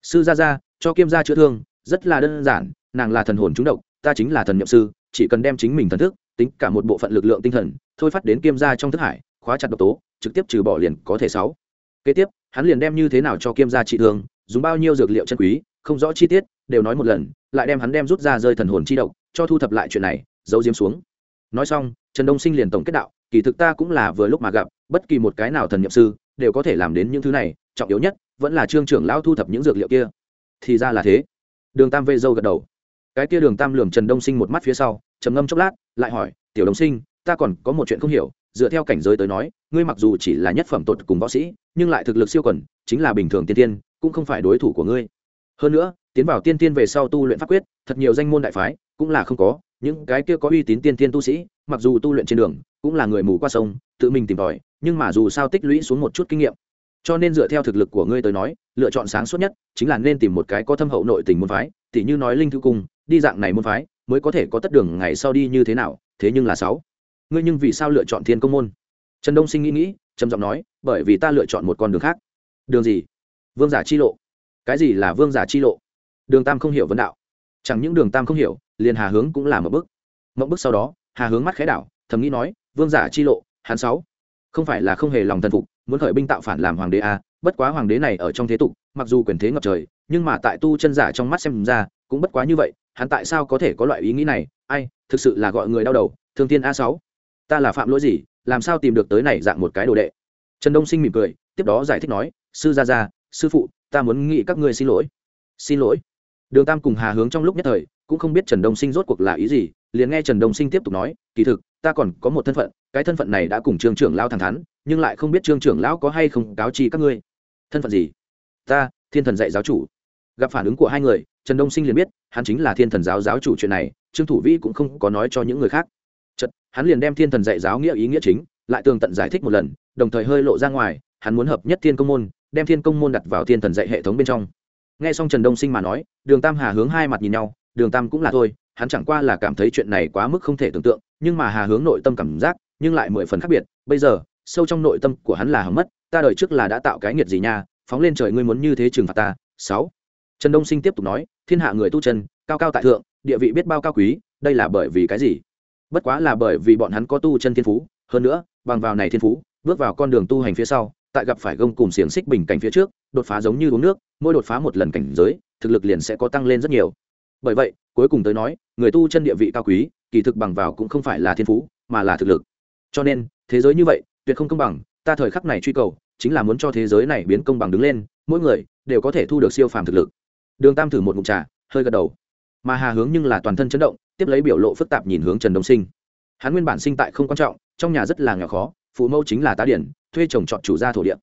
Sư gia gia, cho kiêm gia chữa thương, rất là đơn giản, nàng là thần hồn trúng độc, ta chính là thần nhậm sư chỉ cần đem chính mình thần thức, tính cả một bộ phận lực lượng tinh thần, thôi phát đến kiêm gia trong thức hải, khóa chặt độc tố, trực tiếp trừ bỏ liền có thể sáu. Kế tiếp, hắn liền đem như thế nào cho kiêm gia trị thương, dùng bao nhiêu dược liệu chân quý, không rõ chi tiết, đều nói một lần, lại đem hắn đem rút ra rơi thần hồn chi độc, cho thu thập lại chuyện này, giấu diếm xuống. Nói xong, trần đông sinh liền tổng kết đạo, kỳ thực ta cũng là vừa lúc mà gặp, bất kỳ một cái nào thần n sư, đều có thể làm đến những thứ này, trọng yếu nhất, vẫn là trương trưởng lão thu thập những dược liệu kia. Thì ra là thế. Đường tam vây dâu gật đầu. Cái kia đường tam lường trần đông sinh một mắt phía sau trầm ngâm chốc lát, lại hỏi, tiểu đồng sinh, ta còn có một chuyện không hiểu, dựa theo cảnh giới tới nói, ngươi mặc dù chỉ là nhất phẩm tột cùng võ sĩ, nhưng lại thực lực siêu quẩn chính là bình thường tiên tiên, cũng không phải đối thủ của ngươi. Hơn nữa, tiến vào tiên tiên về sau tu luyện pháp quyết, thật nhiều danh môn đại phái, cũng là không có, những cái kia có uy tín tiên tiên tu sĩ, mặc dù tu luyện trên đường, cũng là người mù qua sông, tự mình tìm tòi, nhưng mà dù sao tích lũy xuống một chút kinh nghiệm. Cho nên dựa theo thực lực của ngươi tới nói, lựa chọn sáng suốt nhất, chính là nên tìm một cái có thâm hậu nội tình môn phái, tỉ như nói linh thư cung, đi dạng này môn phái mới có thể có tất đường ngày sau đi như thế nào thế nhưng là sáu. Ngươi nhưng vì sao lựa chọn thiên công môn? Trần đông sinh nghĩ nghĩ trầm giọng nói bởi vì ta lựa chọn một con đường khác. Đường gì? Vương giả chi lộ. Cái gì là vương giả chi lộ? Đường tam không hiểu vấn đạo. Chẳng những đường tam không hiểu liền hà hướng cũng là một bước. Một bước sau đó hà hướng mắt khẽ đảo thầm nghĩ nói vương giả chi lộ hắn sáu. Không phải là không hề lòng thần phục muốn khởi binh tạo phản làm hoàng đế a à, bất quá hoàng đế này ở trong thế tục mặc dù quyền thế ngập trời nhưng mà tại tu chân giả trong mắt xem ra cũng bất quá như vậy hắn tại sao có thể có loại ý nghĩ này? Ai, thực sự là gọi người đau đầu, thương tiên a sáu. Ta là phạm lỗi gì? Làm sao tìm được tới này dạng một cái đồ đệ? Trần đông sinh mỉm cười, tiếp đó giải thích nói, sư gia gia, sư phụ, ta muốn nghĩ các ngươi xin lỗi. Xin lỗi? Đường tam cùng hà hướng trong lúc nhất thời, cũng không biết trần đông sinh rốt cuộc là ý gì, liền nghe trần đông sinh tiếp tục nói, kỳ thực, ta còn có một thân phận, cái thân phận này đã cùng trương trưởng lão thẳng thắn, nhưng lại không biết trương trưởng lão có hay không cáo chi các ngươi. Thân phận gì? Ta, thiên thần dạy giáo chủ gặp phản ứng của hai người, trần đông sinh liền biết, hắn chính là thiên thần giáo giáo chủ chuyện này, trương thủ vĩ cũng không có nói cho những người khác. Chật hắn liền đem thiên thần dạy giáo nghĩa ý nghĩa chính, lại tường tận giải thích một lần, đồng thời hơi lộ ra ngoài, hắn muốn hợp nhất thiên công môn, đem thiên công môn đặt vào thiên thần dạy hệ thống bên trong. Nghe xong trần đông sinh mà nói, đường tam hà hướng hai mặt nhìn nhau, đường tam cũng là thôi, hắn chẳng qua là cảm thấy chuyện này quá mức không thể tưởng tượng, nhưng mà hà hướng nội tâm cảm giác, nhưng lại mười phần khác biệt, bây giờ, sâu trong nội tâm của hắn là hỏng mất, ta đời trước là đã tạo cái nghiệt gì nha, phóng lên trời ngươi muốn như thế trừng phạt ta, sáu trần đông sinh tiếp tục nói, thiên hạ người tu chân, cao cao tại thượng, địa vị biết bao cao quý, đây là bởi vì cái gì? Bất quá là bởi vì bọn hắn có tu chân thiên phú, hơn nữa, bằng vào này thiên phú, bước vào con đường tu hành phía sau, tại gặp phải gông cùng xiềng xích bình cảnh phía trước, đột phá giống như uống nước, mỗi đột phá một lần cảnh giới, thực lực liền sẽ có tăng lên rất nhiều. Bởi vậy, cuối cùng tới nói, người tu chân địa vị cao quý, kỳ thực bằng vào cũng không phải là thiên phú, mà là thực lực. Cho nên, thế giới như vậy, tuyệt không công bằng, ta thời khắc này truy cầu, chính là muốn cho thế giới này biến công bằng đứng lên, mỗi người đều có thể thu được siêu phàm thực lực đường tam thử một ngụm trà, hơi gật đầu. Mà hà hướng nhưng là toàn thân chấn động, tiếp lấy biểu lộ phức tạp nhìn hướng trần đông sinh. Hắn nguyên bản sinh tại không quan trọng, trong nhà rất là nghèo khó, phụ mẫu chính là tá điển, thuê chồng chọn chủ gia thổ địa.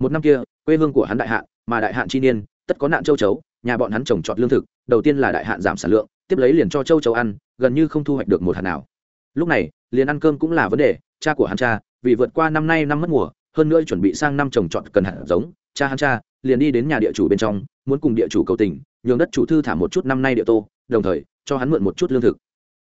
Một năm kia, quê hương của hắn đại hạn, mà đại hạn chi niên, tất có nạn châu chấu, nhà bọn hắn trồng trọt lương thực, đầu tiên là đại hạn giảm sản lượng, tiếp lấy liền cho châu chấu ăn, gần như không thu hoạch được một hạt nào. Lúc này, liền ăn cơm cũng là vấn đề, cha của hắn cha, vì vượt qua năm nay năm mất mùa, hơn nữa chuẩn bị sang năm trồng trọt cần hạt giống, cha hắn cha, liền đi đến nhà địa chủ bên trong muốn cùng địa chủ cầu tình, nhường đất chủ thư thả một chút năm nay địa tô, đồng thời, cho hắn mượn một chút lương thực.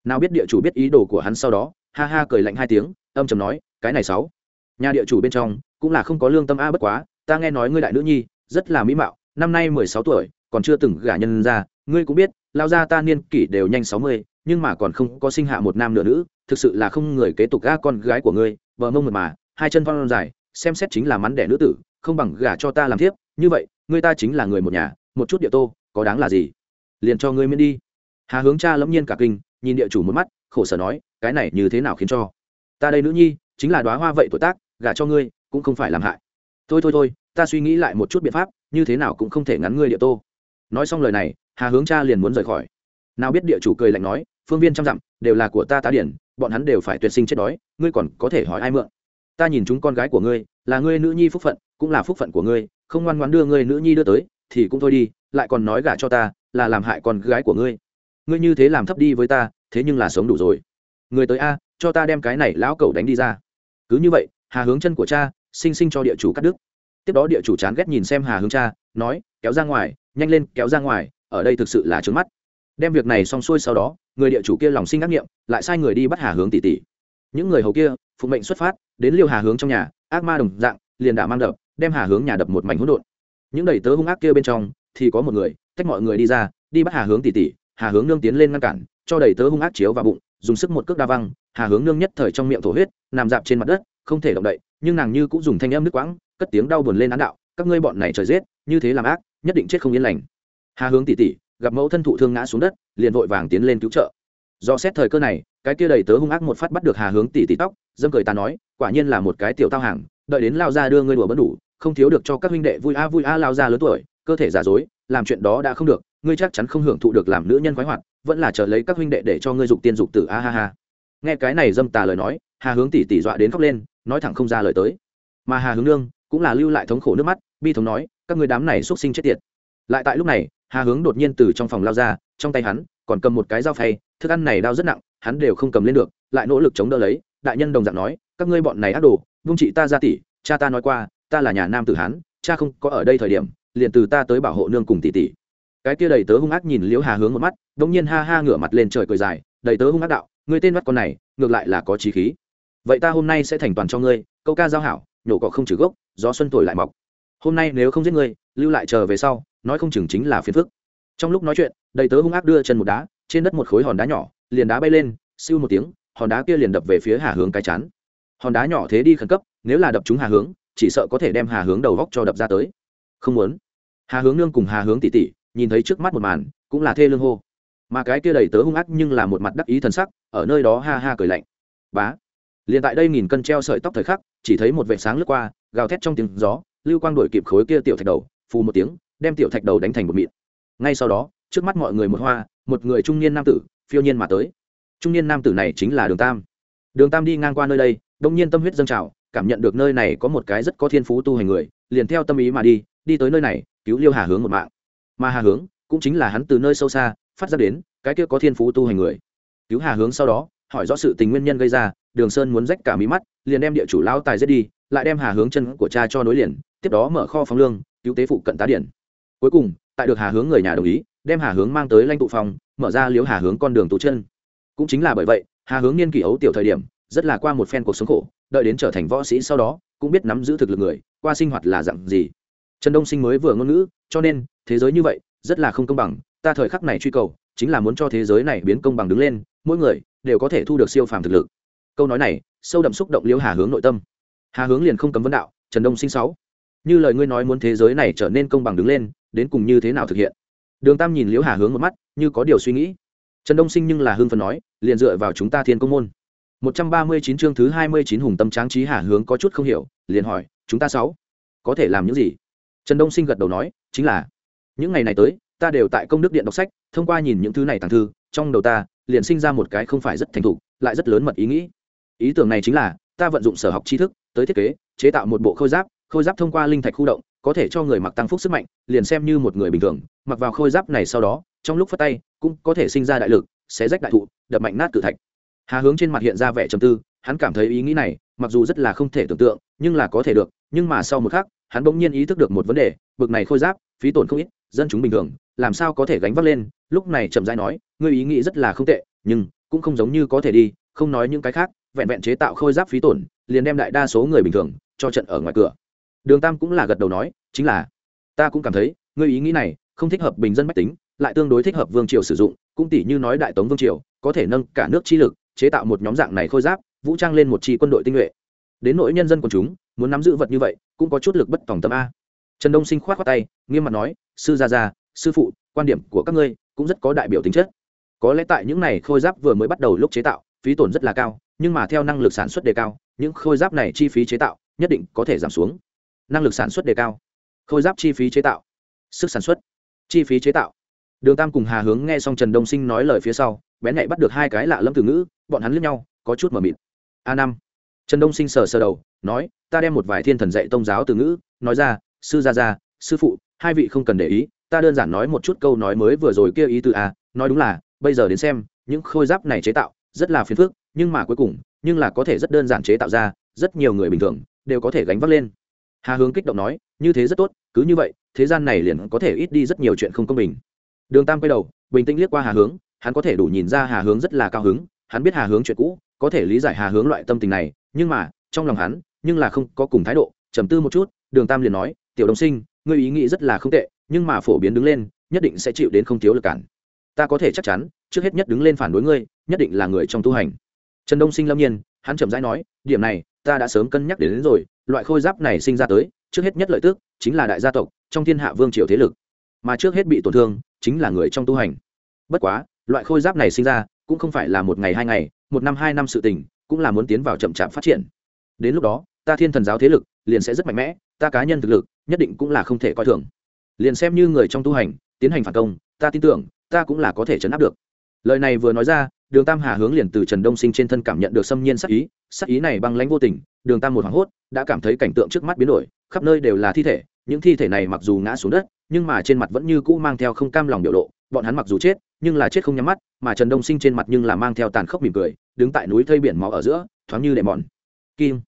Nào biết địa chủ biết ý đồ của hắn sau đó, ha ha cười lạnh hai tiếng, âm chầm nói, cái này sáu, nhà địa chủ bên trong, cũng là không có lương tâm a bất quá, ta nghe nói ngươi đại nữ nhi, rất là mỹ mạo, năm nay mười sáu tuổi, còn chưa từng gả nhân ra, ngươi cũng biết, lao ra ta niên kỷ đều nhanh sáu mươi, nhưng mà còn không có sinh hạ một nam nửa nữ, thực sự là không người kế tục gã con gái của ngươi, vợ mông mật mà, hai chân phong dài, xem xét chính là mắn đẻ nữ tử, không bằng gả cho ta làm thiếp, như vậy ngươi ta chính là người một nhà, một chút địa tô, có đáng là gì? Liền cho ngươi miễn đi. Hà hướng cha lẫm nhiên cả kinh, nhìn địa chủ một mắt, khổ sở nói, cái này như thế nào khiến cho? Ta đây nữ nhi, chính là đoá hoa vậy tuổi tác, gả cho ngươi, cũng không phải làm hại. Thôi thôi thôi, ta suy nghĩ lại một chút biện pháp, như thế nào cũng không thể ngắn ngươi địa tô. Nói xong lời này, hà hướng cha liền muốn rời khỏi. Nào biết địa chủ cười lạnh nói, phương viên trăm dặm, đều là của ta tá điển, bọn hắn đều phải tuyệt sinh chết đói, ngươi còn có thể hỏi ai mượn? Ta nhìn chúng con gái của ngươi là ngươi nữ nhi phúc phận, cũng là phúc phận của ngươi, không ngoan ngoãn đưa ngươi nữ nhi đưa tới, thì cũng thôi đi, lại còn nói gả cho ta, là làm hại con gái của ngươi. Ngươi như thế làm thấp đi với ta, thế nhưng là sống đủ rồi. Người tới a, cho ta đem cái này lão cẩu đánh đi ra. Cứ như vậy, hà hướng chân của cha, sinh sinh cho địa chủ cắt đứt. Tiếp đó địa chủ chán ghét nhìn xem hà hướng cha, nói, kéo ra ngoài, nhanh lên, kéo ra ngoài, ở đây thực sự là trướng mắt. Đem việc này xong xuôi sau đó, người địa chủ kia lòng sinh ác nghiệm, lại sai người đi bắt hà hướng tỷ tỷ. Những người hầu kia phụ mệnh xuất phát, đến liêu hà hướng trong nhà ác ma đồng dạng, liền đả mang đập, đem hà hướng nhà đập một mảnh hỗn độn. Những đầy tớ hung ác kia bên trong, thì có một người, tách mọi người đi ra, đi bắt hà hướng tỉ tỉ. hà hướng nương tiến lên ngăn cản, cho đầy tớ hung ác chiếu vào bụng, dùng sức một cước đa văng. Hà hướng nương nhất thời trong miệng thổ huyết, nằm dạp trên mặt đất, không thể động đậy, nhưng nàng như cũng dùng thanh âm nước quãng, cất tiếng đau buồn lên án đạo, các ngươi bọn này trời giết, như thế làm ác, nhất định chết không yên lành. Hà hướng tỉ tỉ, gặp mẫu thân thụ thương ngã xuống đất, liền vội vàng tiến lên cứu trợ. Do xét thời cơ này cái kia đầy tớ hung ác một phát bắt được hà hướng tỷ tỷ tóc, dâm cười ta nói, quả nhiên là một cái tiểu tao hàng, đợi đến lao ra đưa ngươi đùa bất đủ, không thiếu được cho các huynh đệ vui a vui a lao ra lớn tuổi, cơ thể giả dối, làm chuyện đó đã không được, ngươi chắc chắn không hưởng thụ được làm nữ nhân khoái hoạt, vẫn là chờ lấy các huynh đệ để cho ngươi dục tiên dục tử, a ha ha. Nghe cái này dâm tà lời nói, hà hướng tỷ tỷ dọa đến khóc lên, nói thẳng không ra lời tới. Mà hà hướng nương cũng là lưu lại thống khổ nước mắt, bi thống nói, các người đám này x sinh chết tiệt. Lại tại lúc này, hà hướng đột nhiên từ trong phòng lao ra, trong tay hắn còn cầm một cái dao phay, thức ăn này đau rất nặng, hắn đều không cầm lên được, lại nỗ lực chống đỡ lấy, đại nhân đồng dạng nói, các ngươi bọn này ác đồ, vung chị ta ra tỷ cha ta nói qua, ta là nhà nam tử hán, cha không có ở đây thời điểm, liền từ ta tới bảo hộ nương cùng tỷ tỷ cái kia đầy tớ hung ác nhìn liễu hà hướng một mắt đ ỗ n g nhiên ha ha ngửa mặt lên trời cười dài, đầy tớ hung ác đạo người tên mắt con này, ngược lại là có trí khí. Vậy ta hôm nay sẽ thành toàn cho ngươi, câu ca giao hảo, nhổ cỏ không trừ gốc, gió xuân thổi lại mọc. Hôm nay nếu không giết ngươi, lưu lại chờ về sau, nói không chừng chính là phiền phức trong lúc nói chuyện, đầy tớ hung ác đưa chân một đá, trên đất một khối hòn đá nhỏ, liền đá bay lên, siêu một tiếng, hòn đá kia liền đập về phía hà hướng cái chán. Hòn đá nhỏ thế đi khẩn cấp, nếu là đập chúng hà hướng, chỉ sợ có thể đem hà hướng đầu góc cho đập ra tới. Không muốn. Hà hướng nương cùng hà hướng tỉ tỉ nhìn thấy trước mắt một màn, cũng là thê lương hô. Mà cái kia đầy tớ hung ác nhưng là một mặt đắc ý thần sắc, ở nơi đó ha ha cười lạnh. Bá. Liền tại đây nghìn cân treo sợi tóc thời khắc, chỉ thấy một vệ sáng lướt qua, gào thét trong tiếng gió, lưu quang đổi kịp khối kia tiểu thạch đầu, phù một tiếng, đem tiểu thạch đầu đánh thành một mịn ngay sau đó, trước mắt mọi người một hoa, một người trung niên nam tử, phiêu nhiên mà tới. Trung niên nam tử này chính là đường tam. Đường tam đi ngang qua nơi đây, đông nhiên tâm huyết dâng trào, cảm nhận được nơi này có một cái rất có thiên phú tu hành người, liền theo tâm ý mà đi đi tới nơi này, cứu liêu hà hướng một mạng. Mà hà hướng cũng chính là hắn từ nơi sâu xa, phát ra đến, cái kia có thiên phú tu hành người. Cứu hà hướng sau đó, hỏi rõ sự tình nguyên nhân gây ra, đường sơn muốn rách cả mí mắt, liền đem địa chủ lao tài giết đi, lại đem hà hướng chân của cha cho nối liền, tiếp đó mở kho phóng lương, cứu tế phụ cận tá điển. Cuối cùng tại được hà hướng người nhà đồng ý, đem hà hướng mang tới lãnh tụ phòng mở ra liếu hà hướng con đường tụ chân. Cũng chính là bởi vậy, hà hướng niên kỷ ấu tiểu thời điểm, rất là qua một phen cuộc sống khổ, đợi đến trở thành võ sĩ sau đó, cũng biết nắm giữ thực lực người, qua sinh hoạt là dặn gì. Trần đông sinh mới vừa ngôn ngữ, cho nên, thế giới như vậy, rất là không công bằng, ta thời khắc này truy cầu, chính là muốn cho thế giới này biến công bằng đứng lên, mỗi người đều có thể thu được siêu phàm thực lực. Câu nói này, sâu đậm xúc động liễu hà hướng nội tâm. Hà hướng liền không cấm vấn đạo, trần đông sinh sáu, như lời ngươi nói muốn thế giới này trở nên công bằng đứng lên đến cùng như thế nào thực hiện. Đường tam nhìn liễu hà hướng một mắt, như có điều suy nghĩ. Trần đông sinh nhưng là hưng phần nói, liền dựa vào chúng ta thiên công môn. Một trăm ba mươi chín chương thứ hai mươi chín hùng tâm tráng trí hà hướng có chút không hiểu, liền hỏi, chúng ta sáu, có thể làm những gì? Trần đông sinh gật đầu nói, chính là, những ngày này tới, ta đều tại công đức điện đọc sách, thông qua nhìn những thứ này tàng thư, trong đầu ta, liền sinh ra một cái không phải rất thành thục, lại rất lớn mật ý nghĩ. Ý tưởng này chính là, ta vận dụng sở học tri thức, tới thiết kế, chế tạo một bộ khôi giáp khôi giáp thông qua linh thạch khu động có thể cho người mặc tăng phúc sức mạnh, liền xem như một người bình thường, mặc vào khôi giáp này sau đó, trong lúc phát tay, cũng có thể sinh ra đại lực, sẽ rách đại thụ, đập mạnh nát cự thạch. Hà hướng trên mặt hiện ra vẻ trầm tư, hắn cảm thấy ý nghĩ này, mặc dù rất là không thể tưởng tượng, nhưng là có thể được, nhưng mà sau một khắc, hắn bỗng nhiên ý thức được một vấn đề, bực này khôi giáp, phí tổn không ít, dân chúng bình thường, làm sao có thể gánh vác lên? Lúc này chậm rãi nói, ngươi ý nghĩ rất là không tệ, nhưng cũng không giống như có thể đi, không nói những cái khác, vẹn vẹn chế tạo khôi giáp phí tổn, liền đem đại đa số người bình thường cho trận ở ngoài cửa đường tam cũng là gật đầu nói, chính là, ta cũng cảm thấy, ngươi ý nghĩ này không thích hợp bình dân mách tính, lại tương đối thích hợp vương triều sử dụng, cũng tỷ như nói đại tống vương triều, có thể nâng cả nước chi lực, chế tạo một nhóm dạng này khôi giáp, vũ trang lên một chi quân đội tinh nhuệ. Đến nỗi nhân dân của chúng, muốn nắm giữ vật như vậy, cũng có chút lực bất tòng tâm a. Trần đông sinh khoát khoát tay, nghiêm mặt nói, sư gia gia, sư phụ, quan điểm của các ngươi cũng rất có đại biểu tính chất. Có lẽ tại những này khôi giáp vừa mới bắt đầu lúc chế tạo, phí tổn rất là cao, nhưng mà theo năng lực sản xuất đề cao, những khôi giáp này chi phí chế tạo nhất định có thể giảm xuống năng lực sản xuất đề cao. Khôi giáp chi phí chế tạo. Sức sản xuất. Chi phí chế tạo. Đường tam cùng hà hướng nghe xong trần đông sinh nói lời phía sau, bén nhạy bắt được hai cái lạ lẫm từ ngữ, bọn hắn lướt nhau, có chút mờ mịt. A năm. Trần đông sinh sờ sờ đầu, nói, ta đem một vài thiên thần dạy tông giáo từ ngữ, nói ra, sư gia gia, sư phụ, hai vị không cần để ý, ta đơn giản nói một chút câu nói mới vừa rồi kia ý từ a, nói đúng là, bây giờ đến xem, những khôi giáp này chế tạo, rất là phiền phức, nhưng mà cuối cùng, nhưng là có thể rất đơn giản chế tạo ra, rất nhiều người bình thường, đều có thể gánh vác lên hà hướng kích động nói, như thế rất tốt, cứ như vậy, thế gian này liền có thể ít đi rất nhiều chuyện không công bình. Đường tam quay đầu, bình tĩnh liếc qua hà hướng, hắn có thể đủ nhìn ra hà hướng rất là cao hứng, hắn biết hà hướng chuyện cũ, có thể lý giải hà hướng loại tâm tình này, nhưng mà, trong lòng hắn, nhưng là không có cùng thái độ, trầm tư một chút, đường tam liền nói, tiểu đồng sinh, ngươi ý nghĩ rất là không tệ, nhưng mà phổ biến đứng lên, nhất định sẽ chịu đến không thiếu lực cản. Ta có thể chắc chắn, trước hết nhất đứng lên phản đối ngươi, nhất định là người trong tu hành. Trần đông sinh lâm nhiên, hắn chậm rãi nói, điểm này ta đã sớm cân nhắc đến, đến rồi loại khôi giáp này sinh ra tới trước hết nhất lợi tước chính là đại gia tộc trong thiên hạ vương triều thế lực. Mà trước hết bị tổn thương chính là người trong tu hành. Bất quá loại khôi giáp này sinh ra cũng không phải là một ngày hai ngày một năm hai năm sự tình cũng là muốn tiến vào chậm chạp phát triển. Đến lúc đó ta thiên thần giáo thế lực liền sẽ rất mạnh mẽ ta cá nhân thực lực nhất định cũng là không thể coi thường. Liền xem như người trong tu hành tiến hành phản công ta tin tưởng ta cũng là có thể chấn áp được. Lời này vừa nói ra đường tam hà hướng liền từ trần đông sinh trên thân cảm nhận được xâm nhiên sắc ý sắc ý này băng lãnh vô tình, đường tam một hoảng hốt, đã cảm thấy cảnh tượng trước mắt biến đổi, khắp nơi đều là thi thể, những thi thể này mặc dù ngã xuống đất, nhưng mà trên mặt vẫn như cũ mang theo không cam lòng biểu lộ, bọn hắn mặc dù chết, nhưng là chết không nhắm mắt, mà trần đông sinh trên mặt nhưng là mang theo tàn khốc mỉm cười, đứng tại núi thây biển máu ở giữa, thoáng như đệm mòn. Kim.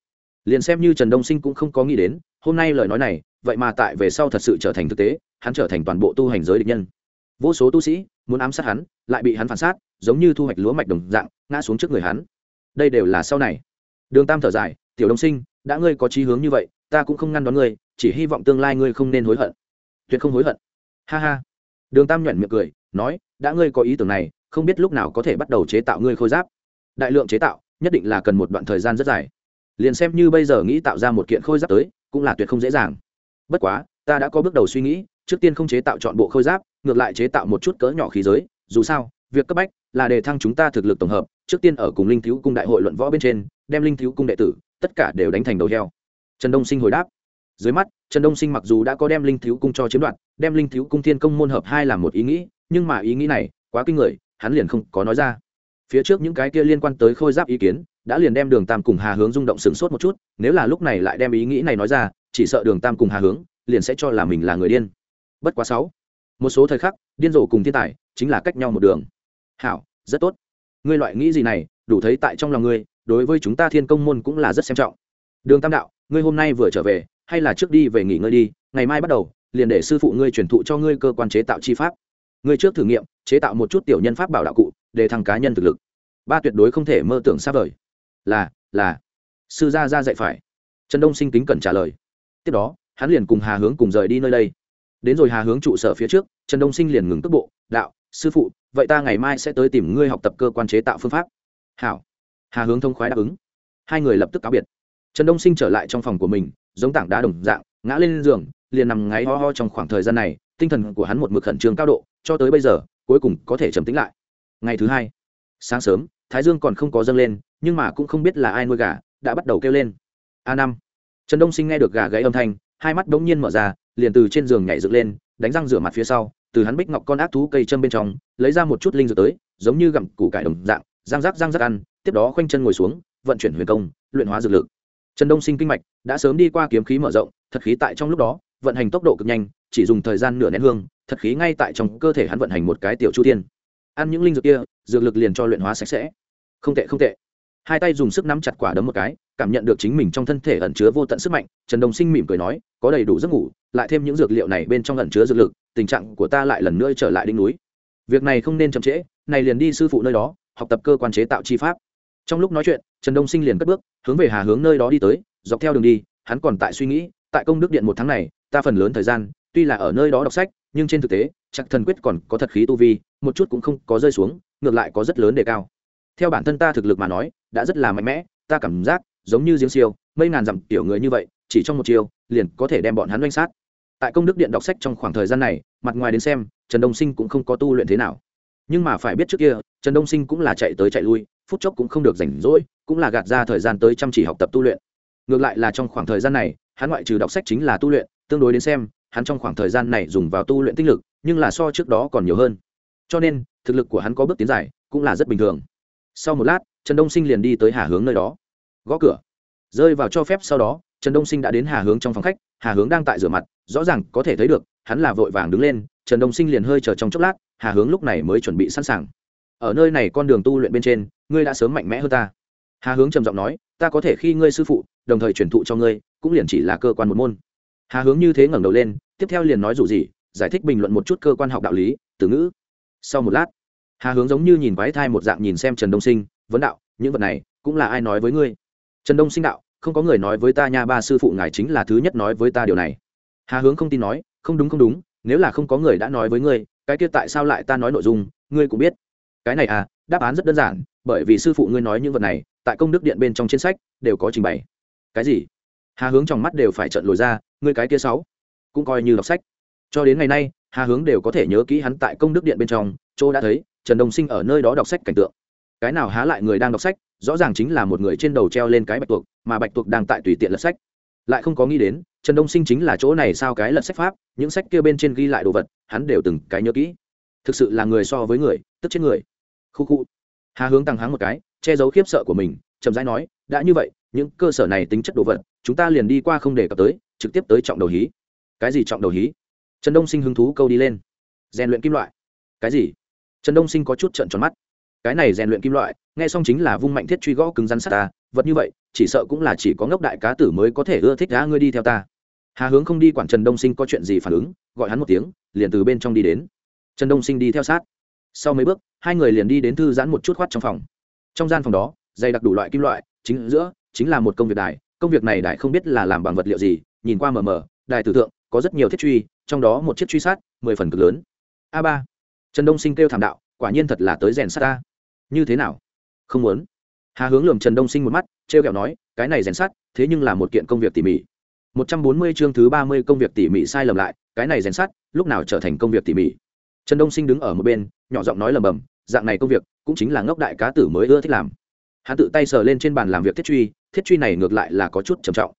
Liền xem như trần đông sinh cũng không có nghĩ đến, hôm nay lời nói này, vậy mà tại về sau thật sự trở thành thực tế, hắn trở thành toàn bộ tu hành giới địch nhân. Vô số tu sĩ, muốn ám sát hắn, lại bị hắn phản sát giống như thu hoạch lúa mạch đồng dạng, ngã xuống trước người hắn. Đây đều là sau này. Đường tam thở dài, tiểu đông sinh, đã ngươi có chí hướng như vậy, ta cũng không ngăn đón ngươi, chỉ hy vọng tương lai ngươi không nên hối hận. Tuyệt không hối hận. Ha ha. Đường tam nhuận miệng cười, nói, đã ngươi có ý tưởng này, không biết lúc nào có thể bắt đầu chế tạo ngươi khôi giáp. Đại lượng chế tạo, nhất định là cần một đoạn thời gian rất dài. Liền xem như bây giờ nghĩ tạo ra một kiện khôi giáp tới, cũng là tuyệt không dễ dàng. Bất quá, ta đã có bước đầu suy nghĩ, trước tiên không chế tạo chọn bộ khôi giáp, ngược lại chế tạo một chút cỡ nhỏ khí giới, dù sao việc cấp bách là đề thăng chúng ta thực lực tổng hợp, trước tiên ở cùng linh thiếu cung đại hội luận võ bên trên, đem linh thiếu cung đệ tử, tất cả đều đánh thành đầu heo. Trần đông sinh hồi đáp. Dưới mắt, trần đông sinh mặc dù đã có đem linh thiếu cung cho chiếm đoạt, đem linh thiếu cung thiên công môn hợp hai làm một ý nghĩ, nhưng mà ý nghĩ này quá kinh người, hắn liền không có nói ra. Phía trước những cái kia liên quan tới khôi giáp ý kiến, đã liền đem đường tam cùng hà hướng rung động sửng sốt một chút, nếu là lúc này lại đem ý nghĩ này nói ra, chỉ sợ đường tam cùng hà hướng liền sẽ cho là mình là người điên. Bất quá sáu, một số thời khắc, điên rồ cùng thiên tài chính là cách nhau một đường hảo, rất tốt. Ngươi loại nghĩ gì này, đủ thấy tại trong lòng ngươi, đối với chúng ta thiên công môn cũng là rất xem trọng. Đường tam đạo, ngươi hôm nay vừa trở về, hay là trước đi về nghỉ ngơi đi, ngày mai bắt đầu, liền để sư phụ ngươi truyền thụ cho ngươi cơ quan chế tạo chi pháp. Ngươi trước thử nghiệm, chế tạo một chút tiểu nhân pháp bảo đạo cụ, để thằng cá nhân thực lực. Ba tuyệt đối không thể mơ tưởng xa vời. Là là. Sư gia ra dạy phải. Trần đông sinh kính cẩn trả lời. Tiếp đó, hắn liền cùng hà hướng cùng rời đi nơi đây. Đến rồi hà hướng trụ sở phía trước, trần đông sinh liền ngừng tức bộ, đạo sư phụ, vậy ta ngày mai sẽ tới tìm ngươi học tập cơ quan chế tạo phương pháp. Hảo. Hà hướng thông khoái đáp ứng. Hai người lập tức cáo biệt. Trần đông sinh trở lại trong phòng của mình, giống tảng đá đồng dạng, ngã lên giường, liền nằm ngáy ho ho trong khoảng thời gian này, tinh thần của hắn một mực khẩn trương cao độ, cho tới bây giờ, cuối cùng có thể trầm tính lại. Ngày thứ hai, sáng sớm, thái dương còn không có dâng lên, nhưng mà cũng không biết là ai nuôi gà, đã bắt đầu kêu lên. A năm. Trần đông sinh nghe được gà gáy âm thanh, hai mắt đ ố n g nhiên mở ra, liền từ trên giường nhảy dựng lên, đánh răng rửa mặt phía sau từ hắn bích ngọc con ác thú cây châm bên trong, lấy ra một chút linh dược tới, giống như gặm củ cải đồng dạng răng rác răng rác ăn, tiếp đó khoanh chân ngồi xuống, vận chuyển huyền công, luyện hóa dược lực. Trần đông sinh kinh mạch, đã sớm đi qua kiếm khí mở rộng, thật khí tại trong lúc đó, vận hành tốc độ cực nhanh, chỉ dùng thời gian nửa nén hương, thật khí ngay tại trong cơ thể hắn vận hành một cái tiểu chu tiên. Ăn những linh dược kia, dược lực liền cho luyện hóa sạch sẽ. Không tệ không tệ hai tay dùng sức nắm chặt quả đấm một cái, cảm nhận được chính mình trong thân thể ẩn chứa vô tận sức mạnh, trần đồng sinh mỉm cười nói, có đầy đủ giấc ngủ, lại thêm những dược liệu này bên trong ẩn chứa dược lực, tình trạng của ta lại lần nữa trở lại đỉnh núi. Việc này không nên chậm trễ, này liền đi sư phụ nơi đó, học tập cơ quan chế tạo chi pháp. Trong lúc nói chuyện, trần đông sinh liền cất bước, hướng về hà hướng nơi đó đi tới, dọc theo đường đi, hắn còn tại suy nghĩ, tại công đức điện một tháng này, ta phần lớn thời gian, tuy là ở nơi đó đọc sách, nhưng trên thực tế, chắc thần quyết còn có thật khí tu vi, một chút cũng không có rơi xuống, ngược lại có rất lớn đề cao. Theo bản thân ta thực lực mà nói đã rất là mạnh mẽ, ta cảm giác giống như giếng siêu, mấy ngàn dặm tiểu người như vậy, chỉ trong một chiều, liền có thể đem bọn hắn doanh sát. Tại công đức điện đọc sách trong khoảng thời gian này, mặt ngoài đến xem, trần đông sinh cũng không có tu luyện thế nào. Nhưng mà phải biết trước kia, trần đông sinh cũng là chạy tới chạy lui, phút chốc cũng không được rảnh rỗi, cũng là gạt ra thời gian tới chăm chỉ học tập tu luyện. Ngược lại là trong khoảng thời gian này, hắn ngoại trừ đọc sách chính là tu luyện, tương đối đến xem, hắn trong khoảng thời gian này dùng vào tu luyện tinh lực, nhưng là so trước đó còn nhiều hơn. Cho nên, thực lực của hắn có bước tiến dài, cũng là rất bình thường. Sau một lát trần đông sinh liền đi tới hà hướng nơi đó. Gõ cửa. Rơi vào cho phép sau đó, trần đông sinh đã đến hà hướng trong phòng khách. Hà hướng đang tại rửa mặt, rõ ràng có thể thấy được, hắn là vội vàng đứng lên. Trần đông sinh liền hơi chờ trong chốc lát, hà hướng lúc này mới chuẩn bị sẵn sàng. Ở nơi này con đường tu luyện bên trên, ngươi đã sớm mạnh mẽ hơn ta. Hà hướng trầm giọng nói, ta có thể khi ngươi sư phụ, đồng thời truyền thụ cho ngươi, cũng liền chỉ là cơ quan một môn. Hà hướng như thế ngẩng đầu lên, tiếp theo liền nói dù gì, giải thích bình luận một chút cơ quan học đạo lý, từ ngữ. Sau một lát, hà hướng giống như nhìn quái thai một dạng nhìn xem trần đông sinh vấn đạo, những vật này cũng là ai nói với ngươi? Trần đông sinh đạo, không có người nói với ta nha, ba sư phụ ngài chính là thứ nhất nói với ta điều này. Hà hướng không tin nói, không đúng không đúng, nếu là không có người đã nói với ngươi, cái kia tại sao lại ta nói nội dung, ngươi cũng biết. Cái này à đáp án rất đơn giản, bởi vì sư phụ ngươi nói những vật này, tại công đức điện bên trong trên sách, đều có trình bày. Cái gì? Hà hướng trong mắt đều phải trận lồi ra, ngươi cái kia sáu, cũng coi như đọc sách. Cho đến ngày nay, hà hướng đều có thể nhớ kỹ hắn tại công đức điện bên trong, chỗ đã thấy, trần đông sinh ở nơi đó đọc sách cảnh tượng cái nào há lại người đang đọc sách, rõ ràng chính là một người trên đầu treo lên cái bạch tuộc, mà bạch tuộc đang tại tùy tiện lật sách. Lại không có nghĩ đến, trần đông sinh chính là chỗ này sao cái lật sách pháp, những sách kia bên trên ghi lại đồ vật, hắn đều từng cái nhớ kỹ. Thực sự là người so với người, tức chết người. Khu khu. Hà hướng tăng háng một cái, che giấu khiếp sợ của mình, chậm rãi nói, đã như vậy, những cơ sở này tính chất đồ vật, chúng ta liền đi qua không đề cập tới, trực tiếp tới trọng đầu hí. Cái gì trọng đầu hí? Trần đông sinh hứng thú câu đi lên. Rèn luyện kim loại. Cái gì? Trần đông sinh có chút trận tròn mắt cái này rèn luyện kim loại, nghe xong chính là vung mạnh thiết truy gõ cứng rắn sắt ta, vật như vậy, chỉ sợ cũng là chỉ có ngốc đại cá tử mới có thể ưa thích đá ngươi đi theo ta. Hà hướng không đi quản trần đông sinh có chuyện gì phản ứng, gọi hắn một tiếng, liền từ bên trong đi đến. Trần đông sinh đi theo sát. Sau mấy bước, hai người liền đi đến thư giãn một chút khoát trong phòng. Trong gian phòng đó, dày đặc đủ loại kim loại, chính giữa, chính là một công việc đài, công việc này đài không biết là làm bằng vật liệu gì, nhìn qua mờ mờ, đài tử tượng có rất nhiều thiết truy, trong đó một chiếc truy sát, mười phần cực lớn. A ba. Trần đông sinh kêu thảm đạo, quả nhiên thật là tới rèn sát ta như thế nào? Không muốn. Hà hướng lườm trần đông sinh một mắt t r e o kẹo nói, cái này rèn sắt, thế nhưng là một kiện công việc tỉ mỉ. Một trăm bốn mươi chương thứ ba mươi công việc tỉ mỉ sai lầm lại, cái này rèn sắt, lúc nào trở thành công việc tỉ mỉ? Trần đông sinh đứng ở một bên, nhỏ giọng nói lầm bầm dạng này công việc cũng chính là ngốc đại cá tử mới ưa thích làm. Hắn tự tay sờ lên trên bàn làm việc thiết truy thiết truy này ngược lại là có chút trầm trọng.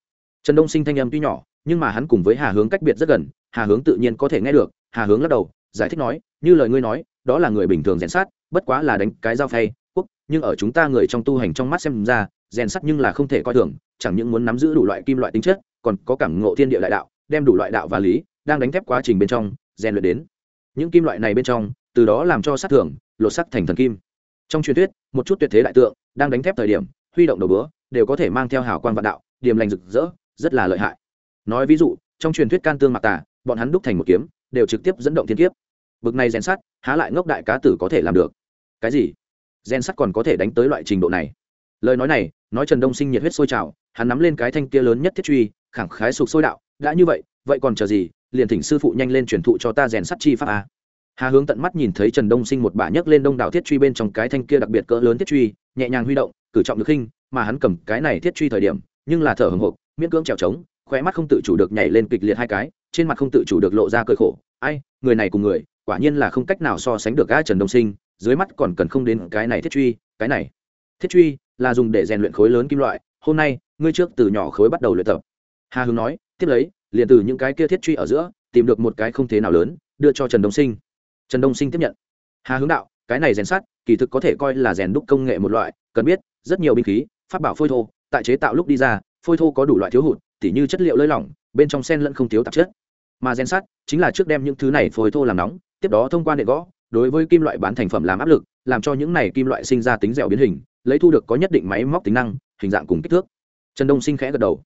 Trần đông sinh thanh âm tuy nhỏ, nhưng mà hắn cùng với hà hướng cách biệt rất gần, hà hướng tự nhiên có thể nghe được, hà hướng lắc đầu giải thích nói, như lời ngươi nói, đó là người bình thường rèn sát bất quá là đánh cái dao phay, quốc, nhưng ở chúng ta người trong tu hành trong mắt xem ra, rèn sắt nhưng là không thể coi thường, chẳng những muốn nắm giữ đủ loại kim loại tính chất, còn có cảm ngộ thiên địa đại đạo, đem đủ loại đạo và lý, đang đánh thép quá trình bên trong, rèn luyện đến. Những kim loại này bên trong, từ đó làm cho sát thưởng, lột sắt thành thần kim. Trong truyền thuyết, một chút tuyệt thế đại tượng, đang đánh thép thời điểm, huy động đầu bữa đều có thể mang theo hào quang vạn đạo điểm lành rực rỡ, rất là lợi hại. Nói ví dụ, trong truyền thuyết can tương mạc tà, bọn hắn đúc thành một kiếm, đều trực tiếp dẫn động thiên kiếp bực này rèn sắt, há lại ngốc đại cá tử có thể làm được. Cái gì? Rèn sắt còn có thể đánh tới loại trình độ này. Lời nói này, nói trần đông sinh nhiệt huyết sôi trào, hắn nắm lên cái thanh kia lớn nhất thiết truy, khẳng khái sục sôi đạo, đã như vậy vậy còn chờ gì? Liền thỉnh sư phụ nhanh lên truyền thụ cho ta rèn sắt chi pháp a. Hà hướng tận mắt nhìn thấy trần đông sinh một bả nhấc lên đông đảo thiết truy bên trong cái thanh kia đặc biệt cỡ lớn thiết truy, nhẹ nhàng huy động, cử trọng được khinh, mà hắn cầm cái này thiết truy thời điểm, nhưng là thở hồng hộp miễn cưỡng trèo trống, khóe mắt không tự chủ được nhảy lên kịch liệt hai cái, trên mặt không tự chủ được lộ ra cơi khổ. Ai, người này cùng người quả nhiên là không cách nào so sánh được gã trần đông sinh, dưới mắt còn cần không đến cái này thiết truy, cái này. Thiết truy là dùng để rèn luyện khối lớn kim loại, hôm nay, ngươi trước từ nhỏ khối bắt đầu luyện tập. Hà hướng nói, tiếp lấy, liền từ những cái kia thiết truy ở giữa, tìm được một cái không thế nào lớn, đưa cho trần đông sinh. Trần đông sinh tiếp nhận. Hà hướng đạo, cái này rèn sắt, kỳ thực có thể coi là rèn đúc công nghệ một loại, cần biết, rất nhiều binh khí phát bảo phôi thô, tại chế tạo lúc đi ra, phôi thô có đủ loại thiếu hụt, tỉ như chất liệu lơi lỏng, bên trong sen lẫn không thiếu tạp chất. Mà rèn sắt chính là trước đem những thứ này phôi thô làm nóng tiếp đó thông qua nệ gõ, đối với kim loại bán thành phẩm làm áp lực, làm cho những này kim loại sinh ra tính dẻo biến hình, lấy thu được có nhất định máy móc tính năng, hình dạng cùng kích thước. Trần đông sinh khẽ gật đầu.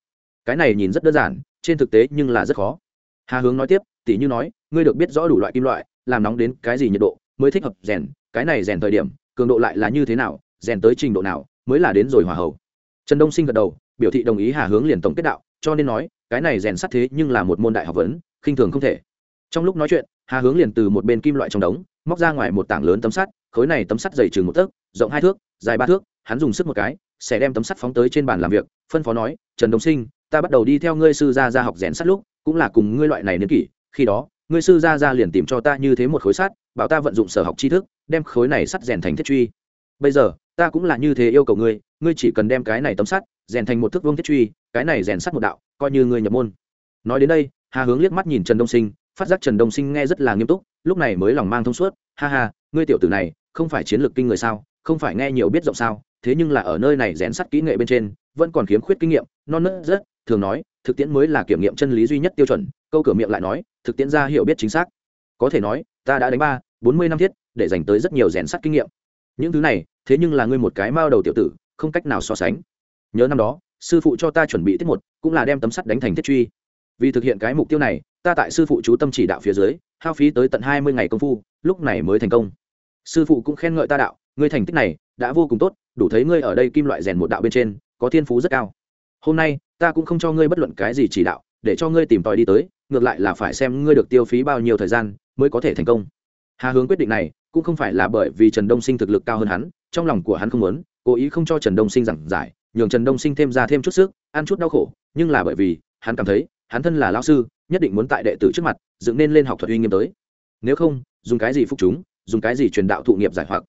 Cái này nhìn rất đơn giản, trên thực tế nhưng là rất khó. Hà hướng nói tiếp tỉ như nói, ngươi được biết rõ đủ loại kim loại, làm nóng đến cái gì nhiệt độ, mới thích hợp rèn, cái này rèn thời điểm, cường độ lại là như thế nào, rèn tới trình độ nào, mới là đến rồi hòa hậu. Trần đông sinh gật đầu, biểu thị đồng ý hà hướng liền tổng kết đạo, cho nên nói, cái này rèn sắt thế nhưng là một môn đại học vấn, khinh thường không thể. Trong lúc nói chuyện hà hướng liền từ một bên kim loại trong đống, móc ra ngoài một tảng lớn tấm sắt, khối này tấm sắt dày chừng một tấc rộng hai thước, dài ba thước, hắn dùng sức một cái, sẽ đem tấm sắt phóng tới trên bàn làm việc, phân phó nói, trần đông sinh, ta bắt đầu đi theo ngươi sư gia ra học rèn sắt lúc, cũng là cùng ngươi loại này niên kỷ, khi đó, ngươi sư gia ra liền tìm cho ta như thế một khối sắt, bảo ta vận dụng sở học tri thức, đem khối này sắt rèn thành thiết truy. Bây giờ, ta cũng là như thế yêu cầu ngươi ngươi chỉ cần đem cái này tấm sắt rèn thành một thước vương thiết truy, cái này rèn sắt một đạo, coi như ngươi nhập môn. Nói đến đây, hà hướng liếc mắt nhìn trần đông sinh phát giác trần đông sinh nghe rất là nghiêm túc, lúc này mới lòng mang thông suốt, ha ha, ngươi tiểu tử này, không phải chiến lược kinh người sao? Không phải nghe nhiều biết rộng sao? Thế nhưng là ở nơi này rèn sắt kỹ nghệ bên trên, vẫn còn khiếm khuyết kinh nghiệm, non nớt rất, thường nói, thực tiễn mới là kiểm nghiệm chân lý duy nhất tiêu chuẩn. Câu cửa miệng lại nói, thực tiễn ra hiểu biết chính xác. Có thể nói, ta đã đánh ba, bốn mươi năm thiết, để dành tới rất nhiều rèn sắt kinh nghiệm. Những thứ này, thế nhưng là ngươi một cái mao đầu tiểu tử, không cách nào so sánh. Nhớ năm đó, sư phụ cho ta chuẩn bị tiết một, cũng là đem tấm sắt đánh thành thiết truy vì thực hiện cái mục tiêu này, ta tại sư phụ chú tâm chỉ đạo phía dưới, hao phí tới tận hai mươi ngày công phu, lúc này mới thành công. Sư phụ cũng khen ngợi ta đạo, ngươi thành tích này đã vô cùng tốt, đủ thấy ngươi ở đây kim loại rèn một đạo bên trên, có thiên phú rất cao. Hôm nay, ta cũng không cho ngươi bất luận cái gì chỉ đạo, để cho ngươi tìm tòi đi tới, ngược lại là phải xem ngươi được tiêu phí bao nhiêu thời gian mới có thể thành công. Hà hướng quyết định này cũng không phải là bởi vì trần đông sinh thực lực cao hơn hắn, trong lòng của hắn không muốn, cố ý không cho trần đông sinh giảng giải, nhường trần đông sinh thêm ra thêm chút sức, ăn chút đau khổ, nhưng là bởi vì hắn cảm thấy hắn thân là lão sư, nhất định muốn tại đệ tử trước mặt dựng nên lên học thuật uy nghiêm tới. Nếu không, dùng cái gì phục chúng, dùng cái gì truyền đạo thụ nghiệp giải hoặc?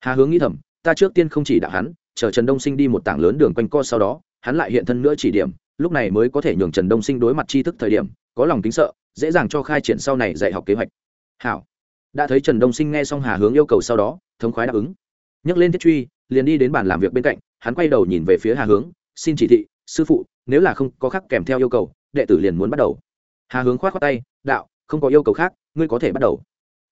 Hà hướng nghĩ thầm, ta trước tiên không chỉ đạo hắn, chờ trần đông sinh đi một tảng lớn đường quanh co sau đó, hắn lại hiện thân nữa chỉ điểm, lúc này mới có thể nhường trần đông sinh đối mặt tri thức thời điểm, có lòng kính sợ, dễ dàng cho khai triển sau này dạy học kế hoạch. Hảo. Đã thấy trần đông sinh nghe xong hà hướng yêu cầu sau đó, thống khoái đáp ứng. Nhấc lên thiết truy, liền đi đến bàn làm việc bên cạnh, hắn quay đầu nhìn về phía hà hướng, xin chỉ thị, sư phụ, nếu là không có khắc kèm theo yêu cầu đệ tử liền muốn bắt đầu. Hà hướng k h o á t tay, đạo, không có yêu cầu khác, ngươi có thể bắt đầu.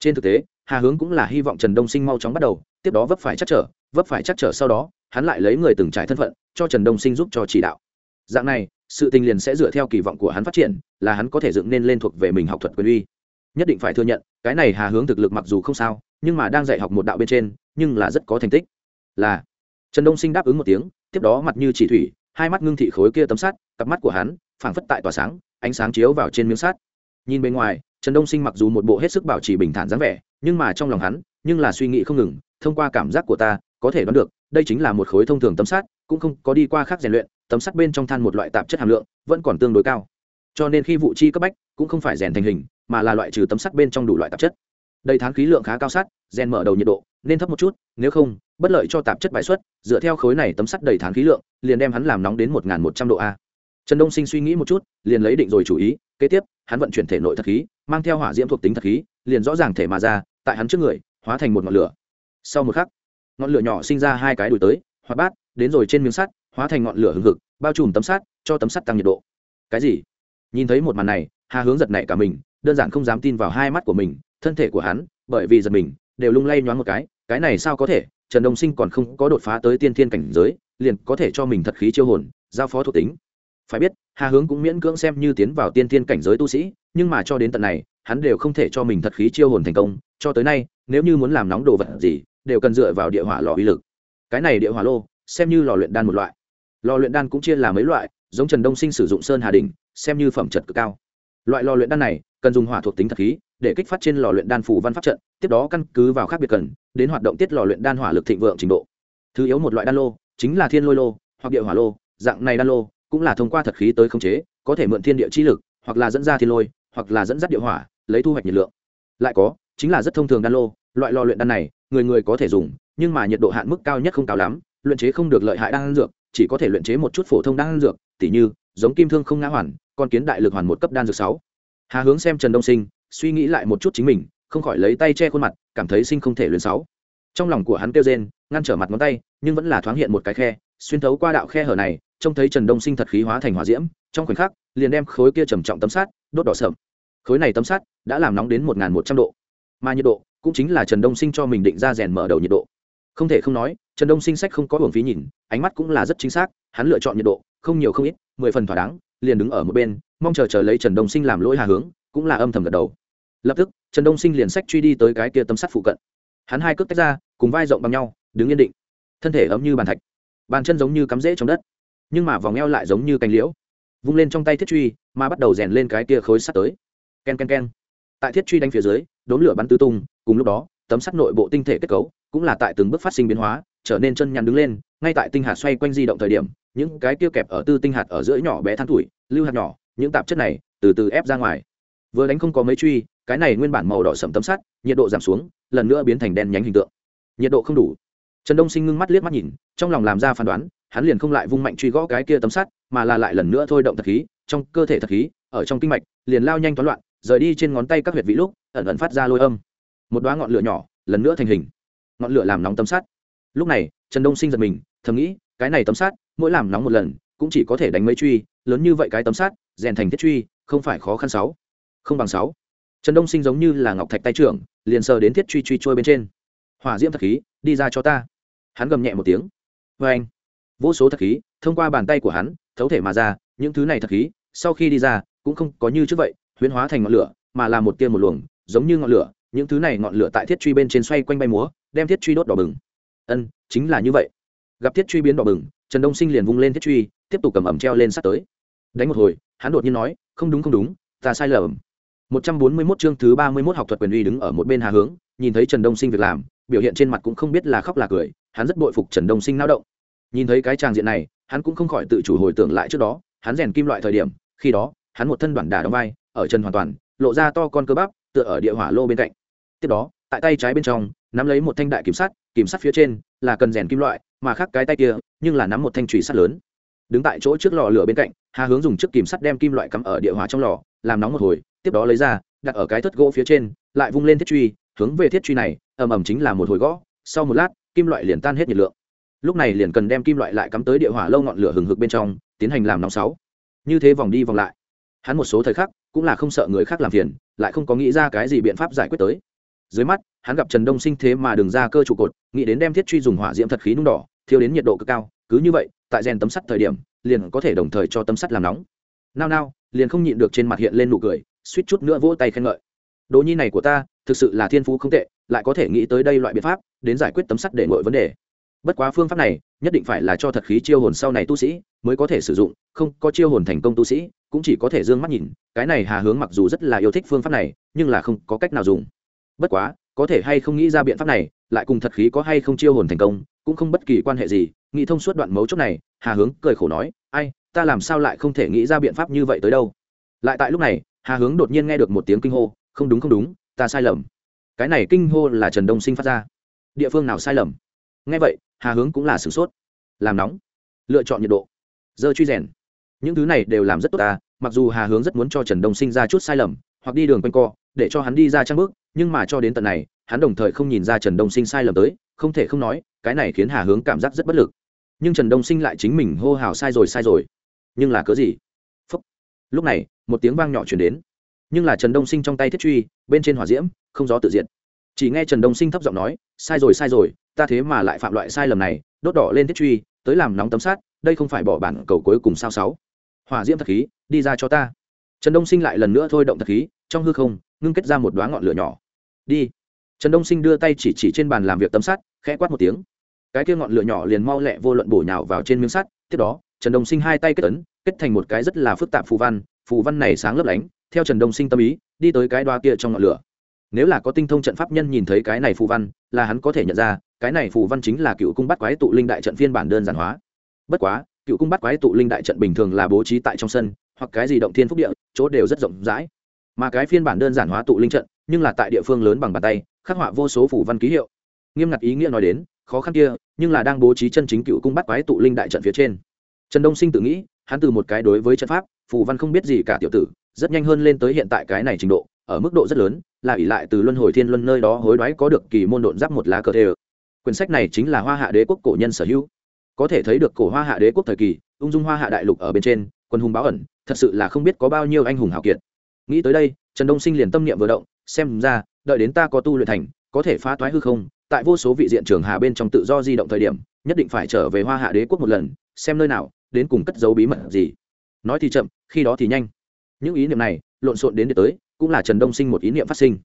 Trên thực tế, hà hướng cũng là hy vọng trần đông sinh mau chóng bắt đầu, tiếp đó vấp phải chắc trở, vấp phải chắc trở sau đó, hắn lại lấy người từng trải thân phận, cho trần đông sinh giúp cho chỉ đạo. Dạng này, sự tình liền sẽ dựa theo kỳ vọng của hắn phát triển, là hắn có thể dựng nên lên thuộc về mình học thuật quyền uy. Nhất định phải thừa nhận, cái này hà hướng thực lực mặc dù không sao, nhưng mà đang dạy học một đạo bên trên, nhưng là rất có thành tích. Là, trần đông sinh đáp ứng một tiếng, tiếp đó mặt như chỉ thủy, hai mắt ngưng thị khối kia tấm sắt, cặp mắt của hắn phảng phất tại tỏa sáng, ánh sáng chiếu vào trên miếng sắt. Nhìn bên ngoài, trần đông sinh mặc dù một bộ hết sức bảo trì bình thản dáng vẻ, nhưng mà trong lòng hắn, nhưng là suy nghĩ không ngừng, thông qua cảm giác của ta, có thể đoán được, đây chính là một khối thông thường tấm sắt, cũng không có đi qua khác rèn luyện, tấm sắt bên trong than một loại tạp chất hàm lượng, vẫn còn tương đối cao. Cho nên khi vụ chi cấp bách, cũng không phải rèn thành hình, mà là loại trừ tấm sắt bên trong đủ loại tạp chất. Đầy thán khí lượng khá cao sắt, rèn mở đầu nhiệt độ, nên thấp một chút, nếu không, bất lợi cho tạp chất bài xuất, dựa theo khối này tấm sắt đầy thán khí lượng, liền đem hắn làm nóng đến một một trăm độ a trần đông sinh suy nghĩ một chút, liền lấy định rồi chủ ý, kế tiếp, hắn vận chuyển thể nội thật khí, mang theo hỏa diễm thuộc tính thật khí, liền rõ ràng thể mà ra, tại hắn trước người, hóa thành một ngọn lửa. Sau một khắc, ngọn lửa nhỏ sinh ra hai cái đùi tới, hoạt bát, đến rồi trên miếng sắt, hóa thành ngọn lửa hừng hực, bao trùm tấm sắt, cho tấm sắt tăng nhiệt độ. Cái gì? Nhìn thấy một màn này, hà hướng giật nảy cả mình, đơn giản không dám tin vào hai mắt của mình, thân thể của hắn, bởi vì giật mình, đều lung lay nhoáng một cái cái này sao có thể, trần đông sinh còn không có đột phá tới tiên thiên cảnh giới, liền có thể cho mình thật khí chiêu hồn, giao phó thuộc tính phải biết, hà hướng cũng miễn cưỡng xem như tiến vào tiên thiên cảnh giới tu sĩ, nhưng mà cho đến tận này, hắn đều không thể cho mình thật khí chiêu hồn thành công. Cho tới nay, nếu như muốn làm nóng đồ vật gì, đều cần dựa vào địa hỏa lò uy lực. Cái này địa hỏa lô, xem như lò luyện đan một loại. Lò luyện đan cũng chia là mấy loại, giống trần đông sinh sử dụng sơn hà đình xem như phẩm chất cực cao. Loại lò luyện đan này, cần dùng hỏa thuộc tính thật khí, để kích phát trên lò luyện đan phủ văn pháp trận, tiếp đó căn cứ vào khác biệt cần, đến hoạt động tiết lò luyện đan hỏa lực thịnh vượng trình độ. Thứ yếu một loại đan lô, chính là thiên lôi lô, hoặc địa hỏa lô, dạng này đan lô cũng là thông qua thật khí tới khống chế, có thể mượn thiên địa chi lực, hoặc là dẫn ra thiên lôi, hoặc là dẫn dắt địa hỏa, lấy thu hoạch nhiệt lượng. Lại có, chính là rất thông thường đan lô, loại lò luyện đan này, người người có thể dùng, nhưng mà nhiệt độ hạn mức cao nhất không cao lắm, luyện chế không được lợi hại đan dược, chỉ có thể luyện chế một chút phổ thông đan dược, tỉ như, giống kim thương không ngã hoàn, con kiến đại lực hoàn một cấp đan dược sáu. Hà hướng xem trần đông sinh, suy nghĩ lại một chút chính mình, không khỏi lấy tay che khuôn mặt, cảm thấy sinh không thể luyện sáu. Trong lòng của hắn kêu rên, ngăn trở mặt ngón tay, nhưng vẫn là thoáng hiện một cái khe, xuyên thấu qua đạo khe hở này trông thấy trần đông sinh thật khí hóa thành hỏa diễm, trong khoảnh khắc, liền đem khối kia trầm trọng tấm sắt đốt đỏ sậm. Khối này tấm sắt đã làm nóng đến một một trăm độ. Mà nhiệt độ cũng chính là trần đông sinh cho mình định ra rèn mở đầu nhiệt độ. Không thể không nói, trần đông sinh sách không có hưởng phí nhìn, ánh mắt cũng là rất chính xác, hắn lựa chọn nhiệt độ, không nhiều không ít, mười phần thỏa đáng, liền đứng ở một bên, mong chờ chờ lấy trần đông sinh làm lỗi hà hướng, cũng là âm thầm gật đầu. Lập tức, trần đông sinh liền sách truy đi tới cái kia tấm sắt phụ cận. Hắn hai cước tách ra, cùng vai rộng bằng nhau, đứng yên định. Thân thể ấm như bàn thạch. Bàn chân giống như cắm rễ trong đất nhưng mà vòng eo lại giống như cành liễu, vung lên trong tay thiết truy, mà bắt đầu rèn lên cái kia khối sắt tới. K e n k e n k e n tại thiết truy đánh phía dưới, đốn lửa bắn tứ tung, cùng lúc đó, tấm sắt nội bộ tinh thể kết cấu cũng là tại từng bước phát sinh biến hóa, trở nên chân nhăn đứng lên, ngay tại tinh hạt xoay quanh di động thời điểm, những cái kia kẹp ở tư tinh hạt ở giữa nhỏ bé than tuổi, lưu hạt nhỏ, những tạp chất này từ từ ép ra ngoài. Vừa đánh không có mấy truy, cái này nguyên bản màu đỏ sầm tấm sắt, nhiệt độ giảm xuống, lần nữa biến thành đen nhánh hình tượng. Nhiệt độ không đủ. Trần đông sinh ngưng mắt liếc mắt nhìn, trong lòng làm ra phán đoán hắn liền không lại vung mạnh truy gõ cái kia tấm sắt, mà là lại lần nữa thôi động thật khí, trong cơ thể thật khí, ở trong kinh mạch, liền lao nhanh toán loạn, rời đi trên ngón tay các huyệt vị lúc, ẩn ẩn phát ra lôi âm. Một đoá ngọn lửa nhỏ, lần nữa thành hình. Ngọn lửa làm nóng tấm sắt. Lúc này, trần đông sinh giật mình, thầm nghĩ, cái này tấm sắt, mỗi làm nóng một lần, cũng chỉ có thể đánh mấy truy, lớn như vậy cái tấm sắt, rèn thành thiết truy, không phải khó khăn sáu. Không bằng sáu. Trần đông sinh giống như là ngọc thạch tay trưởng, liền sờ đến thiết truy truy trôi bên trên. Hỏa diễm thật khí, đi ra cho ta. Hắn gầm nhẹ một tiếng. Vê anh vô số thật khí thông qua bàn tay của hắn thấu thể mà ra những thứ này thật khí sau khi đi ra cũng không có như trước vậy huyễn hóa thành ngọn lửa mà là một tiên một luồng giống như ngọn lửa những thứ này ngọn lửa tại thiết truy bên trên xoay quanh bay múa đem thiết truy đốt đỏ bừng. Ân chính là như vậy. Gặp thiết truy biến đỏ bừng trần đông sinh liền vung lên thiết truy tiếp tục cầm ẩm treo lên sắt tới. Đánh một hồi hắn đột nhiên nói không đúng không đúng ta sai lầm. 141 chương thứ 31 học thuật quyền uy đứng ở một bên Hà Hướng, nhìn thấy Trần Đông Sinh việc làm, biểu hiện trên mặt cũng không biết là khóc là cười, hắn rất bội phục Trần Đông Sinh náo động. Nhìn thấy cái tràng diện này, hắn cũng không khỏi tự chủ hồi tưởng lại trước đó, hắn rèn kim loại thời điểm, khi đó, hắn một thân đoàn đả đóng vai, ở chân hoàn toàn, lộ ra to con cơ bắp, tựa ở địa hỏa lô bên cạnh. Tiếp đó, tại tay trái bên trong, nắm lấy một thanh đại kiểm sắt, kiểm sắt phía trên là cần rèn kim loại, mà khác cái tay kia, nhưng là nắm một thanh trùy sắt lớn. Đứng tại chỗ trước lò lửa bên cạnh, Hà Hướng dùng chiếc kiếm sắt đem kim loại cắm ở địa hỏa trong lò, làm nóng một hồi, tiếp đó lấy ra đặt ở cái thất gỗ phía trên lại vung lên thiết truy hướng về thiết truy này ầm ầm chính là một hồi gõ sau một lát kim loại liền tan hết nhiệt lượng lúc này liền cần đem kim loại lại cắm tới địa hỏa lâu ngọn lửa hừng hực bên trong, tiến hành làm nóng sáu. Như thế vòng đi vòng lại. Hắn một số thời khắc, cũng là không sợ người khác làm phiền, lại không có nghĩ ra cái gì biện pháp giải quyết tới. Dưới mắt, hắn gặp trần đông sinh thế mà đường ra cơ trụ cột, nghĩ đến đem thiết truy dùng hỏa diễm thật khí nung đỏ, thiêu đến nhiệt độ cực cao, cứ như vậy, tại rèn tấm sắt thời điểm, liền có thể đồng thời cho tấm sắt làm nóng. Nao nao, liền không nhịn được trên mặt hiện lên nụ cười, suýt chút nữa vỗ tay khen ngợi. Đồ nhi này của ta, thực sự là thiên phú không tệ, lại có thể nghĩ tới đây loại biện pháp, đến giải quyết tấm sắt để ngội vấn đề bất quá phương pháp này, nhất định phải là cho thật khí chiêu hồn sau này tu sĩ mới có thể sử dụng, không có chiêu hồn thành công tu sĩ cũng chỉ có thể d ư ơ n g mắt nhìn, cái này hà hướng mặc dù rất là yêu thích phương pháp này, nhưng là không có cách nào dùng. Bất quá, có thể hay không nghĩ ra biện pháp này, lại cùng thật khí có hay không chiêu hồn thành công, cũng không bất kỳ quan hệ gì, nghĩ thông suốt đoạn mấu chốt này, hà hướng cười khổ nói, ai, ta làm sao lại không thể nghĩ ra biện pháp như vậy tới đâu? Lại tại lúc này, hà hướng đột nhiên nghe được một tiếng kinh hô, không đúng không đúng, ta sai lầm. Cái này kinh hô là trần đông sinh phát ra. Địa phương nào sai lầm? Ngay vậy hà hướng cũng là sửng sốt. Làm nóng. Lựa chọn nhiệt độ. Dơ truy rèn. Những thứ này đều làm rất tốt ta, mặc dù hà hướng rất muốn cho trần đông sinh ra chút sai lầm, hoặc đi đường quanh co, để cho hắn đi ra trang bước, nhưng mà cho đến tận này, hắn đồng thời không nhìn ra trần đông sinh sai lầm tới, không thể không nói, cái này khiến hà hướng cảm giác rất bất lực. Nhưng trần đông sinh lại chính mình hô hào sai rồi sai rồi. Nhưng là cớ gì? Phúc. lúc này, một tiếng vang nhỏ chuyển đến. Nhưng là trần đông sinh trong tay thiết truy, bên trên hỏa diễm, không gió tự diện chỉ nghe trần đông sinh thấp giọng nói, sai rồi sai rồi ta thế mà lại phạm loại sai lầm này, đốt đỏ lên thiết truy, tới làm nóng tấm sát đây không phải bỏ bản cầu cuối cùng sao sáu. Hỏa diễm thật khí, đi ra cho ta. Trần đông sinh lại lần nữa thôi động thật khí, trong hư không, ngưng kết ra một đoá ngọn lửa nhỏ. Đi. Trần đông sinh đưa tay chỉ chỉ trên bàn làm việc tấm sắt, khẽ quát một tiếng. Cái kia ngọn lửa nhỏ liền mau lẹ vô luận bổ nhào vào trên miếng sắt, tiếp đó, trần đông sinh hai tay kết ấn, kết thành một cái rất là phức tạp phù văn phù văn này sáng lấp lánh, theo trần đông sinh tâm ý, đi tới cái đoa kia trong ngọn lửa. Nếu là có tinh thông trận pháp nhân nhìn thấy cái này phù văn, là hắn có thể nhận ra cái này phù văn chính là cựu cung bắt quái tụ linh đại trận phiên bản đơn giản hóa. Bất quá, cựu cung bắt quái tụ linh đại trận bình thường là bố trí tại trong sân, hoặc cái gì động thiên phúc địa, chỗ đều rất rộng rãi. Mà cái phiên bản đơn giản hóa tụ linh trận, nhưng là tại địa phương lớn bằng bàn tay, khắc họa vô số phủ văn ký hiệu. Nghiêm ngặt ý nghĩa nói đến, khó khăn kia, nhưng là đang bố trí chân chính cựu cung bắt quái tụ linh đại trận phía trên. Trần đông sinh tự nghĩ, hắn từ một cái đối với trận pháp, phù văn không biết gì cả tiểu tử, rất nhanh hơn lên tới hiện tại cái này trình độ, ở mức độ rất lớn, là ỷ lại từ luân hồi thiên luân nơi đó hối đoái có được kỳ môn độn giáp một lá cờ thề quyển sách này chính là hoa hạ đế quốc cổ nhân sở hữu. Có thể thấy được cổ hoa hạ đế quốc thời kỳ, ung dung hoa hạ đại lục ở bên trên, quân hùng báo ẩn, thật sự là không biết có bao nhiêu anh hùng hào kiệt. Nghĩ tới đây, trần đông sinh liền tâm niệm vừa động, xem ra, đợi đến ta có tu luyện thành, có thể phá toái hư không, tại vô số vị diện trường hà bên trong tự do di động thời điểm, nhất định phải trở về hoa hạ đế quốc một lần, xem nơi nào, đến cùng cất giấu bí mật gì. Nói thì chậm, khi đó thì nhanh. Những ý niệm này, lộn xộn đến để tới, cũng là trần đông sinh một ý niệm phát sinh.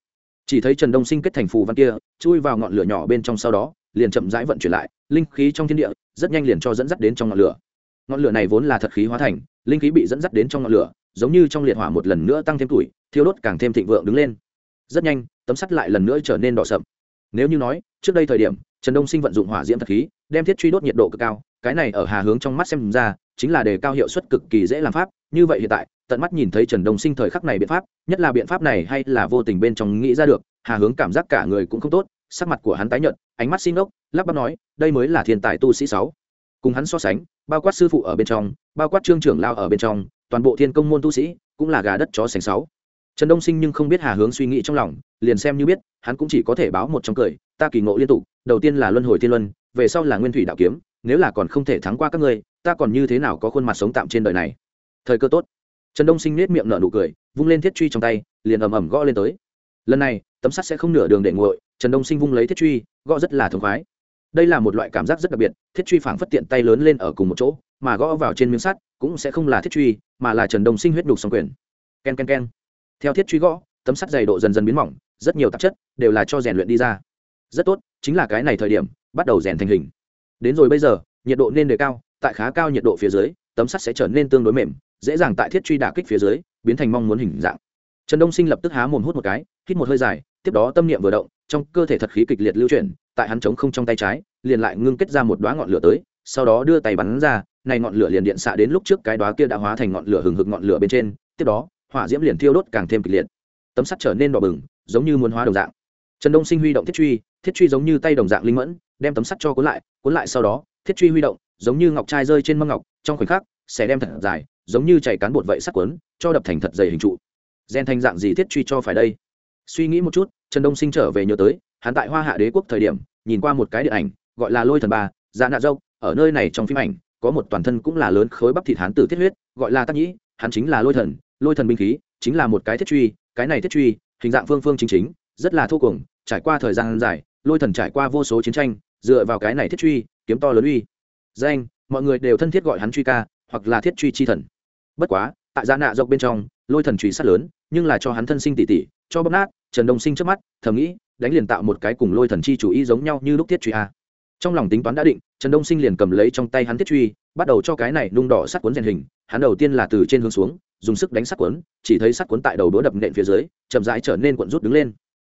Chỉ thấy trần đông sinh kết thành phù văn kia, chui vào ngọn lửa nhỏ bên trong sau đó liền chậm rãi vận chuyển lại, linh khí trong thiên địa rất nhanh liền cho dẫn dắt đến trong ngọn lửa. Ngọn lửa này vốn là thật khí hóa thành, linh khí bị dẫn dắt đến trong ngọn lửa, giống như trong liệt hỏa một lần nữa tăng thêm tuổi, thiêu đốt càng thêm thịnh vượng đứng lên. Rất nhanh, tấm sắt lại lần nữa trở nên đỏ sậm. Nếu như nói, trước đây thời điểm, trần đông sinh vận dụng hỏa diễm thật khí, đem thiết truy đốt nhiệt độ cực cao, cái này ở hà hướng trong mắt xem ra, chính là đề cao hiệu suất cực kỳ dễ làm pháp, như vậy hiện tại, tận mắt nhìn thấy trần đông sinh thời khắc này biện pháp, nhất là biện pháp này hay là vô tình bên trong nghĩ ra được, hà hướng cảm giác cả người cũng không tốt, sắc mặt của hắn tái nhợt ánh mắt xin ốc lắp bắp nói, đây mới là thiên tài tu sĩ sáu. Cùng hắn so sánh, bao quát sư phụ ở bên trong, bao quát trương trưởng lao ở bên trong, toàn bộ thiên công môn tu sĩ, cũng là gà đất chó sành sáu. Trần đông sinh nhưng không biết hà hướng suy nghĩ trong lòng, liền xem như biết, hắn cũng chỉ có thể báo một trong cười, ta kỳ ngộ liên tục, đầu tiên là luân hồi thiên luân, về sau là nguyên thủy đạo kiếm, nếu là còn không thể thắng qua các ngươi, ta còn như thế nào có khuôn mặt sống tạm trên đời này? Thời cơ tốt. Trần đông sinh nết miệng nở nụ cười, vung lên thiết truy trong tay, liền ầm ầm gõ lên tới. Lần này, tấm sắt sẽ không nửa đường để nguội trần đông sinh vung lấy thiết truy, gõ rất là thống khoái. Đây là một loại cảm giác rất đặc biệt, thiết truy phảng phất tiện tay lớn lên ở cùng một chỗ, mà gõ vào trên miếng sắt cũng sẽ không là thiết truy, mà là trần đông sinh huyết đục song quyền. K e n k e n k e n theo thiết truy gõ, tấm sắt dày độ dần dần biến mỏng, rất nhiều tạp chất đều là cho rèn luyện đi ra. Rất tốt, chính là cái này thời điểm, bắt đầu rèn thành hình. Đến rồi bây giờ, nhiệt độ nên đề cao, tại khá cao nhiệt độ phía dưới, tấm sắt sẽ trở nên tương đối mềm, dễ dàng tại thiết truy đả kích phía dưới, biến thành mong muốn hình dạng. Trần đông sinh lập tức há mồm hút một cái, hít một hơi dài, tiếp đó tâm niệm vừa động trong cơ thể thật khí kịch liệt lưu chuyển, tại hắn chống không trong tay trái, liền lại ngưng kết ra một đoá ngọn lửa tới, sau đó đưa tay bắn ra, này ngọn lửa liền điện xạ đến lúc trước cái đoá kia đã hóa thành ngọn lửa hừng hực ngọn lửa bên trên, tiếp đó, hỏa diễm liền thiêu đốt càng thêm kịch liệt. Tấm sắt trở nên đỏ bừng, giống như muốn hóa đồng dạng. Trần đông sinh huy động thiết truy thiết truy giống như tay đồng dạng linh mẫn, đem tấm sắt cho cuốn lại cuốn lại sau đó, thiết truy huy động, giống như ngọc trai rơi trên mâm ngọc, trong khoảnh khắc, sẽ đem thật dài, giống như chảy cán bột vậy sắc cuốn, cho đập thành thật dày hình trụ. Gen thành dạng gì thiết truy cho phải đây? Suy nghĩ một chút, trần đông sinh trở về nhớ tới, hắn tại hoa hạ đế quốc thời điểm, nhìn qua một cái điện ảnh, gọi là lôi thần ba dạ nạ dâu ở nơi này trong phim ảnh, có một toàn thân cũng là lớn khối bắp thịt hán tử thiết huyết, gọi là tắc nhĩ, hắn chính là lôi thần lôi thần binh khí, chính là một cái thiết truy, cái này thiết truy, hình dạng phương phương chính chính, rất là thô cùng, trải qua thời gian dài, lôi thần trải qua vô số chiến tranh, dựa vào cái này thiết truy, kiếm to lớn uy. Danh, mọi người đều thân thiết gọi hắn truy ca, hoặc là thiết truy chi thần. Bất quá, tại gia nạ dọc bên trong, lôi thần truy sát lớn, nhưng là cho hắn thân sinh tỷ tỷ, cho bóp nát trần đông sinh trước mắt, thầm nghĩ, đánh liền tạo một cái cùng lôi thần chi chủ ý giống nhau như lúc thiết truy a. Trong lòng tính toán đã định, trần đông sinh liền cầm lấy trong tay hắn thiết truy, bắt đầu cho cái này nung đỏ sắt cuốn rèn hình, hắn đầu tiên là từ trên hướng xuống, dùng sức đánh sắt cuốn, chỉ thấy sắt cuốn tại đầu đũa đập nện phía dưới, chậm rãi trở nên cuộn rút đứng lên.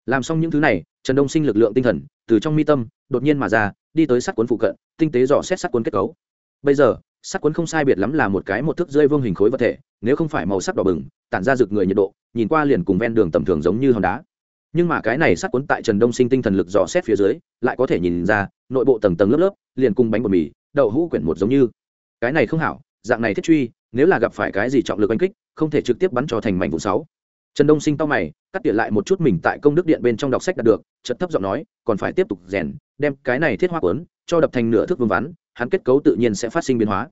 Làm xong những thứ này, trần đông sinh lực lượng tinh thần, từ trong mi tâm, đột nhiên mà ra, đi tới sắt cuốn phụ cận, tinh tế dò xét sắt cuốn kết cấu. Bây giờ sắt cuốn không sai biệt lắm là một cái một thước rơi vương hình khối vật thể, nếu không phải màu sắc đỏ bừng, tản ra rực người nhiệt độ, nhìn qua liền cùng ven đường tầm thường giống như hòn đá. Nhưng mà cái này sắt cuốn tại trần đông sinh tinh thần lực dò xét phía dưới, lại có thể nhìn ra, nội bộ tầng tầng lớp lớp, liền cùng bánh bột mì, đậu hũ quyển một giống như. Cái này không hảo, dạng này thiết truy, nếu là gặp phải cái gì trọng lực oanh kích, không thể trực tiếp bắn cho thành mảnh vụ sáu. Trần đông sinh to mày, cắt tỉa lại một chút mình tại công đức điện bên trong đọc sách đạt được chật thấp giọng nói, còn phải tiếp tục rèn, đem cái này thiết hoa quấn cho đập thành nửa thước vương vắn hắn kết cấu tự nhiên sẽ phát sinh biến hóa.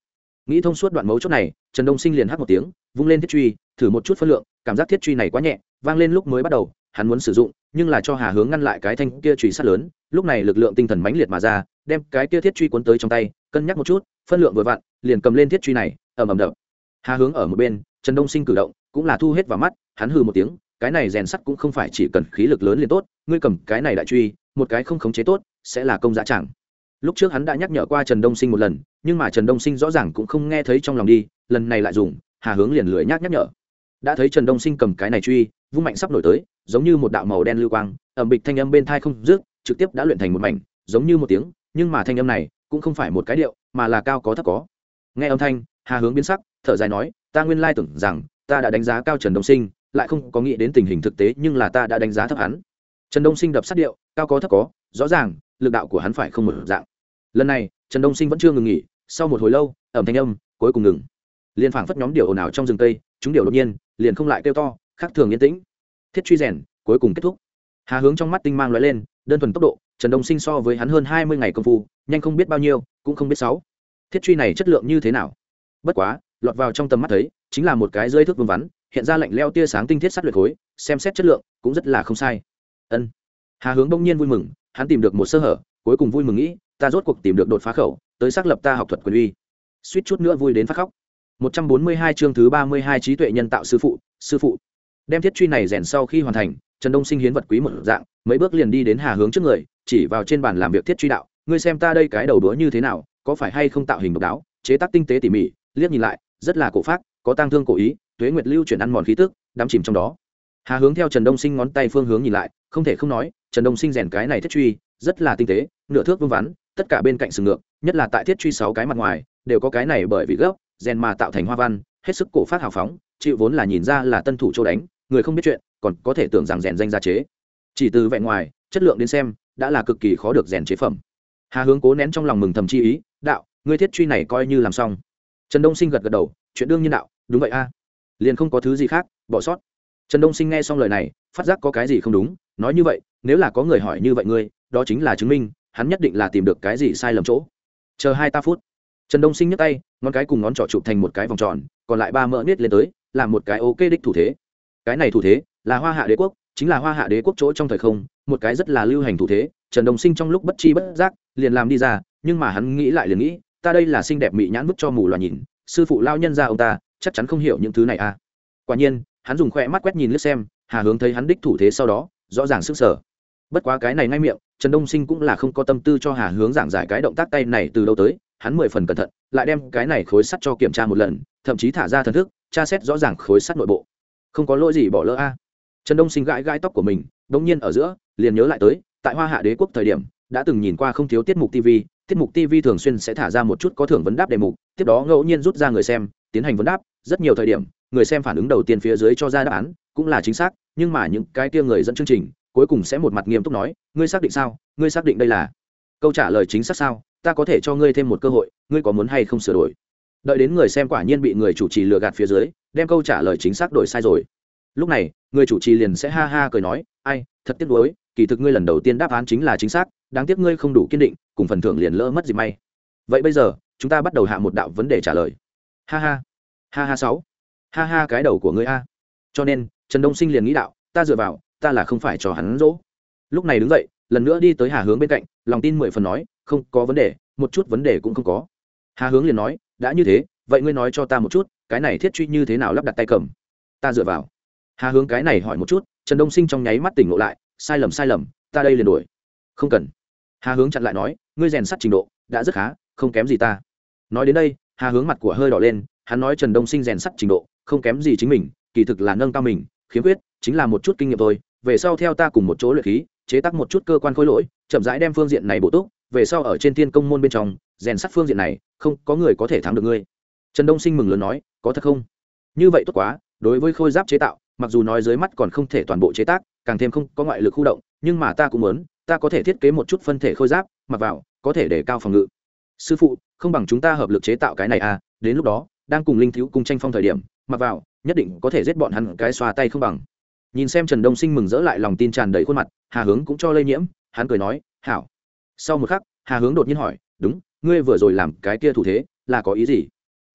Nghĩ thông suốt đoạn mấu chốt này, trần đông sinh liền hát một tiếng, vung lên thiết truy, thử một chút phân lượng, cảm giác thiết truy này quá nhẹ, vang lên lúc mới bắt đầu, hắn muốn sử dụng, nhưng là cho hà hướng ngăn lại cái thanh kia truy sát lớn, lúc này lực lượng tinh thần mãnh liệt mà ra, đem cái kia thiết truy cuốn tới trong tay, cân nhắc một chút, phân lượng vừa vặn, liền cầm lên thiết truy này, ầm ầm đập. Hà hướng ở một bên, trần đông sinh cử động cũng là thu hết vào mắt, hắn hừ một tiếng, cái này rèn sắt cũng không phải chỉ cần khí lực lớn liền tốt, ngươi cầm cái này đại truy, một cái không khống chế tốt, sẽ là công giá chẳng lúc trước hắn đã nhắc nhở qua trần đông sinh một lần, nhưng mà trần đông sinh rõ ràng cũng không nghe thấy trong lòng đi, lần này lại dùng, hà hướng liền lười nhắc nhắc nhở. Đã thấy trần đông sinh cầm cái này truy, vung mạnh sắp nổi tới, giống như một đạo màu đen lưu quang, ẩm bịch thanh âm bên thai không rước trực tiếp đã luyện thành một mảnh, giống như một tiếng, nhưng mà thanh âm này cũng không phải một cái điệu, mà là cao có thấp có. Nghe âm thanh, hà hướng biến sắc, thở dài nói, ta nguyên lai tưởng rằng, ta đã đánh giá cao trần đông sinh, lại không có nghĩ đến tình hình thực tế, nhưng là ta đã đánh giá thấp hắn. Trần đông sinh đập sát điệu, cao có thấp có, rõ ràng lực đạo của hắn phải không một dạng. Lần này, trần đông sinh vẫn chưa ngừng nghỉ, sau một hồi lâu, ẩm thanh âm cuối cùng ngừng. Liền phảng phất nhóm điều ồn ào trong rừng tây chúng điều đột nhiên liền không lại kêu to, khác thường yên tĩnh. Thiết truy rèn, cuối cùng kết thúc. Hà hướng trong mắt tinh mang lóe lên, đơn thuần tốc độ, trần đông sinh so với hắn hơn hai mươi ngày công phu, nhanh không biết bao nhiêu, cũng không biết sáu. Thiết truy này chất lượng như thế nào? Bất quá, lọt vào trong tầm mắt thấy, chính là một cái rơi thước vương vắn, hiện ra lạnh leo tia sáng tinh thiết sắt luyện khối, xem xét chất lượng cũng rất là không sai. Ân. Hà hướng bỗng nhiên vui mừng hắn tìm được một sơ hở, cuối cùng vui mừng nghĩ, ta rốt cuộc tìm được đột phá khẩu, tới xác lập ta học thuật quyền uy. Suýt chút nữa vui đến phát khóc. 142 chương thứ 32 trí tuệ nhân tạo sư phụ sư phụ. Đem thiết truy này rèn sau khi hoàn thành, trần đông sinh hiến vật quý một dạng, mấy bước liền đi đến hà hướng trước người, chỉ vào trên bàn làm việc thiết truy đạo, ngươi xem ta đây cái đầu đũa như thế nào, có phải hay không tạo hình độc đáo, chế tác tinh tế tỉ mỉ, liếc nhìn lại, rất là cổ pháp có tang thương cổ ý, tuế nguyệt lưu chuyển ăn mòn khí tức, đắm chìm trong đó hà hướng theo trần đông sinh ngón tay phương hướng nhìn lại, không thể không nói, trần đông sinh rèn cái này thiết truy, rất là tinh tế, nửa thước vương vắn, tất cả bên cạnh sừng ngược, nhất là tại thiết truy sáu cái mặt ngoài, đều có cái này bởi vì gốc, rèn mà tạo thành hoa văn, hết sức cổ phát hào phóng, chịu vốn là nhìn ra là tân thủ châu đánh, người không biết chuyện, còn có thể tưởng rằng rèn danh gia chế. Chỉ từ vẹn ngoài, chất lượng đến xem, đã là cực kỳ khó được rèn chế phẩm. Hà hướng cố nén trong lòng mừng thầm chi ý, đạo, ngươi thiết truy này coi như làm xong. Trần đông sinh gật gật đầu, chuyện đương nhiên đạo, đúng vậy a. Liền không có thứ gì khác, bỏ sót trần đông sinh nghe xong lời này, phát giác có cái gì không đúng, nói như vậy, nếu là có người hỏi như vậy ngươi, đó chính là chứng minh, hắn nhất định là tìm được cái gì sai lầm chỗ. Chờ hai ta phút. Trần đông sinh nhấc tay, ngón cái cùng ngón trỏ chụp thành một cái vòng tròn, còn lại ba mỡ nết lên tới làm một cái ok đích thủ thế. Cái này thủ thế, là hoa hạ đế quốc, chính là hoa hạ đế quốc chỗ trong thời không, một cái rất là lưu hành thủ thế. Trần đông sinh trong lúc bất chi bất giác, liền làm đi ra, nhưng mà hắn nghĩ lại liền nghĩ, ta đây là xinh đẹp mị nhãn bức cho mù loà nhìn, sư phụ lao nhân ra ông ta, chắc chắn không hiểu những thứ này à. Quả nhiên hắn dùng khoe mắt quét nhìn lướt xem, hà hướng thấy hắn đích thủ thế sau đó, rõ ràng sức sở. Bất quá cái này ngay miệng, trần đông sinh cũng là không có tâm tư cho hà hướng giảng giải cái động tác tay này từ đâu tới, hắn mười phần cẩn thận, lại đem cái này khối sắt cho kiểm tra một lần, thậm chí thả ra thần thức, tra xét rõ ràng khối sắt nội bộ. Không có lỗi gì bỏ lỡ a. Trần đông sinh gãi gãi tóc của mình đông nhiên ở giữa, liền nhớ lại tới, tại hoa hạ đế quốc thời điểm, đã từng nhìn qua không thiếu tiết mục tv tiết mục tv thường xuyên sẽ thả ra một chút có thưởng vấn đáp đề mục, tiếp đó ngẫu nhiên rút ra người xem, tiến hành vấn đáp, rất nhiều thời điểm người xem phản ứng đầu tiên phía dưới cho ra đáp án, cũng là chính xác, nhưng mà những cái kia người dẫn chương trình, cuối cùng sẽ một mặt nghiêm túc nói, ngươi xác định sao? Ngươi xác định đây là câu trả lời chính xác sao? Ta có thể cho ngươi thêm một cơ hội, ngươi có muốn hay không sửa đổi? Đợi đến người xem quả nhiên bị người chủ trì lừa gạt phía dưới, đem câu trả lời chính xác đổi sai rồi. Lúc này, người chủ trì liền sẽ ha ha cười nói, ai, thật tiếc nuối, kỳ thực ngươi lần đầu tiên đáp án chính là chính xác, đáng tiếc ngươi không đủ kiên định, cùng phần thưởng liền lỡ mất gì may. Vậy bây giờ, chúng ta bắt đầu hạ một đạo vấn đề trả lời. Ha ha. Ha ha sáu ha ha, cái đầu của ngươi a. Cho nên, trần đông sinh liền nghĩ đạo, ta dựa vào, ta là không phải cho hắn dỗ. Lúc này đứng dậy, lần nữa đi tới hà hướng bên cạnh, lòng tin mười phần nói, không có vấn đề, một chút vấn đề cũng không có. Hà hướng liền nói, đã như thế, vậy ngươi nói cho ta một chút, cái này thiết truy như thế nào lắp đặt tay cầm? Ta dựa vào. Hà hướng cái này hỏi một chút, trần đông sinh trong nháy mắt tỉnh ngộ lại, sai lầm sai lầm, ta đây liền đuổi. Không cần. Hà hướng chặn lại nói, ngươi rèn sắt trình độ, đã rất khá, không kém gì ta. Nói đến đây, hà hướng mặt của hơi đỏ lên, hắn nói trần đông sinh rèn sắt trình độ không kém gì chính mình, kỳ thực là nâng cao mình, khiếm khuyết, chính là một chút kinh nghiệm thôi. Về sau theo ta cùng một chỗ luyện khí, chế tác một chút cơ quan khối lỗi, chậm rãi đem phương diện này bổ túc. Về sau ở trên thiên công môn bên trong, rèn sắt phương diện này, không có người có thể thắng được ngươi. Trần đông sinh mừng lớn nói, có thật không? Như vậy tốt quá, đối với khôi giáp chế tạo, mặc dù nói dưới mắt còn không thể toàn bộ chế tác, càng thêm không có ngoại lực khu động, nhưng mà ta cũng muốn, ta có thể thiết kế một chút phân thể khôi giáp, mặc vào, có thể để cao phòng ngự. Sư phụ, không bằng chúng ta hợp lực chế tạo cái này à đến lúc đó, đang cùng linh thiếu cung tranh phong thời điểm mặc vào, nhất định có thể giết bọn hắn cái xoa tay không bằng. Nhìn xem trần đông sinh mừng rỡ lại lòng tin tràn đầy khuôn mặt, hà hướng cũng cho lây nhiễm, hắn cười nói, hảo. Sau một khắc, hà hướng đột nhiên hỏi, đúng, ngươi vừa rồi làm cái kia thủ thế, là có ý gì?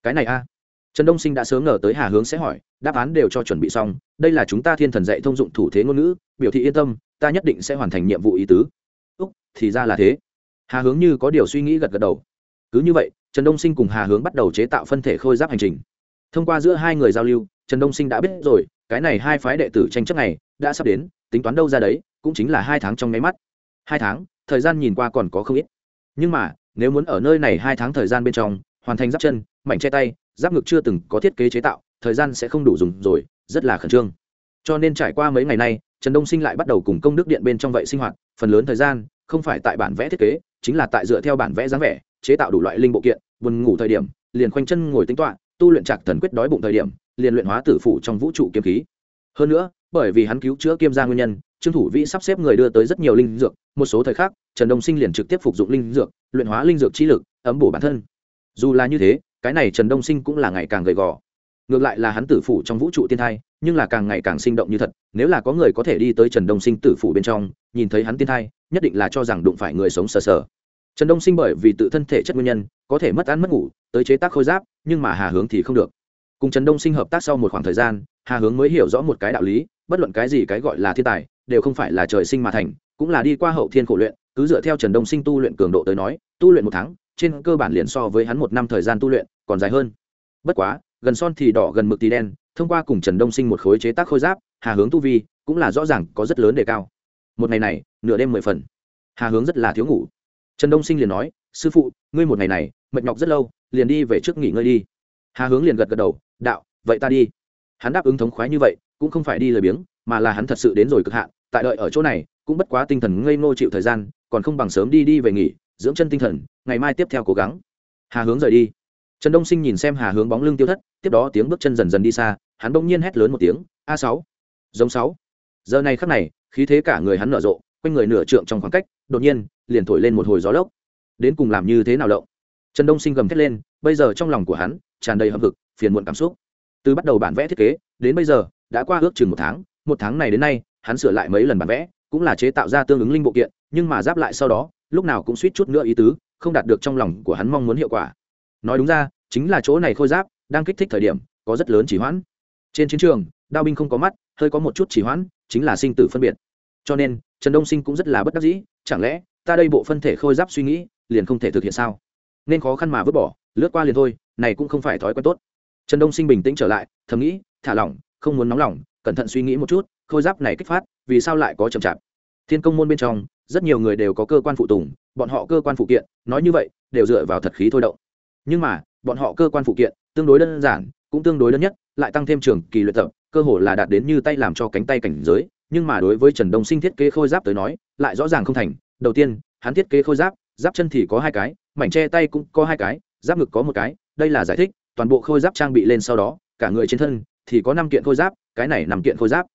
Cái này a. Trần đông sinh đã sớm ngờ tới hà hướng sẽ hỏi, đáp án đều cho chuẩn bị xong, đây là chúng ta thiên thần dạy thông dụng thủ thế ngôn ngữ, biểu thị yên tâm, ta nhất định sẽ hoàn thành nhiệm vụ ý tứ. Úc, thì ra là thế. Hà hướng như có điều suy nghĩ gật gật đầu. Cứ như vậy, trần đông sinh cùng hà hướng bắt đầu chế tạo phân thể khôi giáp hành trình thông qua giữa hai người giao lưu, trần đông sinh đã biết rồi, cái này hai phái đệ tử tranh chấp này đã sắp đến, tính toán đâu ra đấy, cũng chính là hai tháng trong nháy mắt. Hai tháng, thời gian nhìn qua còn có không ít. Nhưng mà, nếu muốn ở nơi này hai tháng thời gian bên trong, hoàn thành giáp chân, mảnh che tay, giáp ngực chưa từng có thiết kế chế tạo, thời gian sẽ không đủ dùng rồi, rất là khẩn trương. Cho nên trải qua mấy ngày nay, trần đông sinh lại bắt đầu cùng công đức điện bên trong vậy sinh hoạt, phần lớn thời gian không phải tại bản vẽ thiết kế, chính là tại dựa theo bản vẽ dáng vẻ, chế tạo đủ loại linh bộ kiện, buồn ngủ thời điểm, liền khoanh chân ngồi tính toạ tu luyện trạc thần quyết đói bụng thời điểm, liền luyện hóa tử phủ trong vũ trụ kiếm khí. Hơn nữa, bởi vì hắn cứu chữa kiêm gia nguyên nhân, trương thủ vĩ sắp xếp người đưa tới rất nhiều linh dược, một số thời khắc, trần đông sinh liền trực tiếp phục dụng linh dược, luyện hóa linh dược chi lực, ấm bổ bản thân. Dù là như thế, cái này trần đông sinh cũng là ngày càng gầy gò. Ngược lại là hắn tử phủ trong vũ trụ tiên thai, nhưng là càng ngày càng sinh động như thật, nếu là có người có thể đi tới trần đông sinh tử phủ bên trong, nhìn thấy hắn tiên thai, nhất định là cho rằng đụng phải người sống sờ sờ trần đông sinh bởi vì tự thân thể chất nguyên nhân, có thể mất ăn mất ngủ, tới chế tác khôi giáp, nhưng mà hà hướng thì không được. Cùng trần đông sinh hợp tác sau một khoảng thời gian, hà hướng mới hiểu rõ một cái đạo lý, bất luận cái gì cái gọi là thiên tài, đều không phải là trời sinh mà thành, cũng là đi qua hậu thiên khổ luyện, cứ dựa theo trần đông sinh tu luyện cường độ tới nói, tu luyện một tháng, trên cơ bản liền so với hắn một năm thời gian tu luyện, còn dài hơn. Bất quá, gần son thì đỏ, gần mực thì đen, thông qua cùng trần đông sinh một khối chế tác khôi giáp, hà hướng tu vi cũng là rõ ràng có rất lớn đề cao. Một ngày này, nửa đêm mười phần. Hà hướng rất là thiếu ngủ trần đông sinh liền nói, sư phụ, ngươi một ngày này, mệt nhọc rất lâu, liền đi về trước nghỉ ngơi đi. Hà hướng liền gật gật đầu, đạo, vậy ta đi. Hắn đáp ứng thống khoái như vậy, cũng không phải đi lời biếng, mà là hắn thật sự đến rồi cực hạn, tại đợi ở chỗ này, cũng bất quá tinh thần ngây ngô chịu thời gian, còn không bằng sớm đi đi về nghỉ, dưỡng chân tinh thần, ngày mai tiếp theo cố gắng. Hà hướng rời đi. Trần đông sinh nhìn xem hà hướng bóng lưng tiêu thất, tiếp đó tiếng bước chân dần dần đi xa, hắn bỗng nhiên hét lớn một tiếng, a sáu, giống sáu. Giờ này khắc này, khí thế cả người hắn nở rộ, quanh người nửa trượng trong khoảng cách, đột nhiên liền thổi lên một hồi gió lốc. Đến cùng làm như thế nào động trần đông sinh gầm thét lên, bây giờ trong lòng của hắn tràn đầy hậm hực, phiền muộn cảm xúc. Từ bắt đầu bản vẽ thiết kế, đến bây giờ, đã qua ước chừng một tháng. Một tháng này đến nay, hắn sửa lại mấy lần bản vẽ, cũng là chế tạo ra tương ứng linh bộ kiện, nhưng mà giáp lại sau đó, lúc nào cũng suýt chút nữa ý tứ, không đạt được trong lòng của hắn mong muốn hiệu quả. Nói đúng ra, chính là chỗ này khôi giáp, đang kích thích thời điểm, có rất lớn chỉ hoãn. Trên chiến trường, đao binh không có mắt, hơi có một chút chỉ hoãn, chính là sinh tử phân biệt. Cho nên, trần đông sinh cũng rất là bất đắc dĩ, chẳng lẽ ta đây bộ phân thể khôi giáp suy nghĩ, liền không thể thực hiện sao? Nên khó khăn mà vứt bỏ, lướt qua liền thôi, này cũng không phải thói quen tốt. Trần đông sinh bình tĩnh trở lại, thầm nghĩ, thả lỏng, không muốn nóng lòng, cẩn thận suy nghĩ một chút, khôi giáp này kích phát, vì sao lại có chậm chạp? Thiên công môn bên trong, rất nhiều người đều có cơ quan phụ tùng, bọn họ cơ quan phụ kiện, nói như vậy, đều dựa vào thật khí thôi động. Nhưng mà, bọn họ cơ quan phụ kiện, tương đối đơn giản, cũng tương đối đơn nhất, lại tăng thêm trường kỳ luyện tập, cơ hồ là đạt đến như tay làm cho cánh tay cảnh giới, nhưng mà đối với trần đông sinh thiết kế khôi giáp tới nói, lại rõ ràng không thành đầu tiên, hắn thiết kế khôi giáp giáp chân thì có hai cái, mảnh che tay cũng có hai cái, giáp ngực có một cái, đây là giải thích, toàn bộ khôi giáp trang bị lên sau đó, cả người trên thân thì có năm kiện khôi giáp, cái này nằm kiện khôi giáp.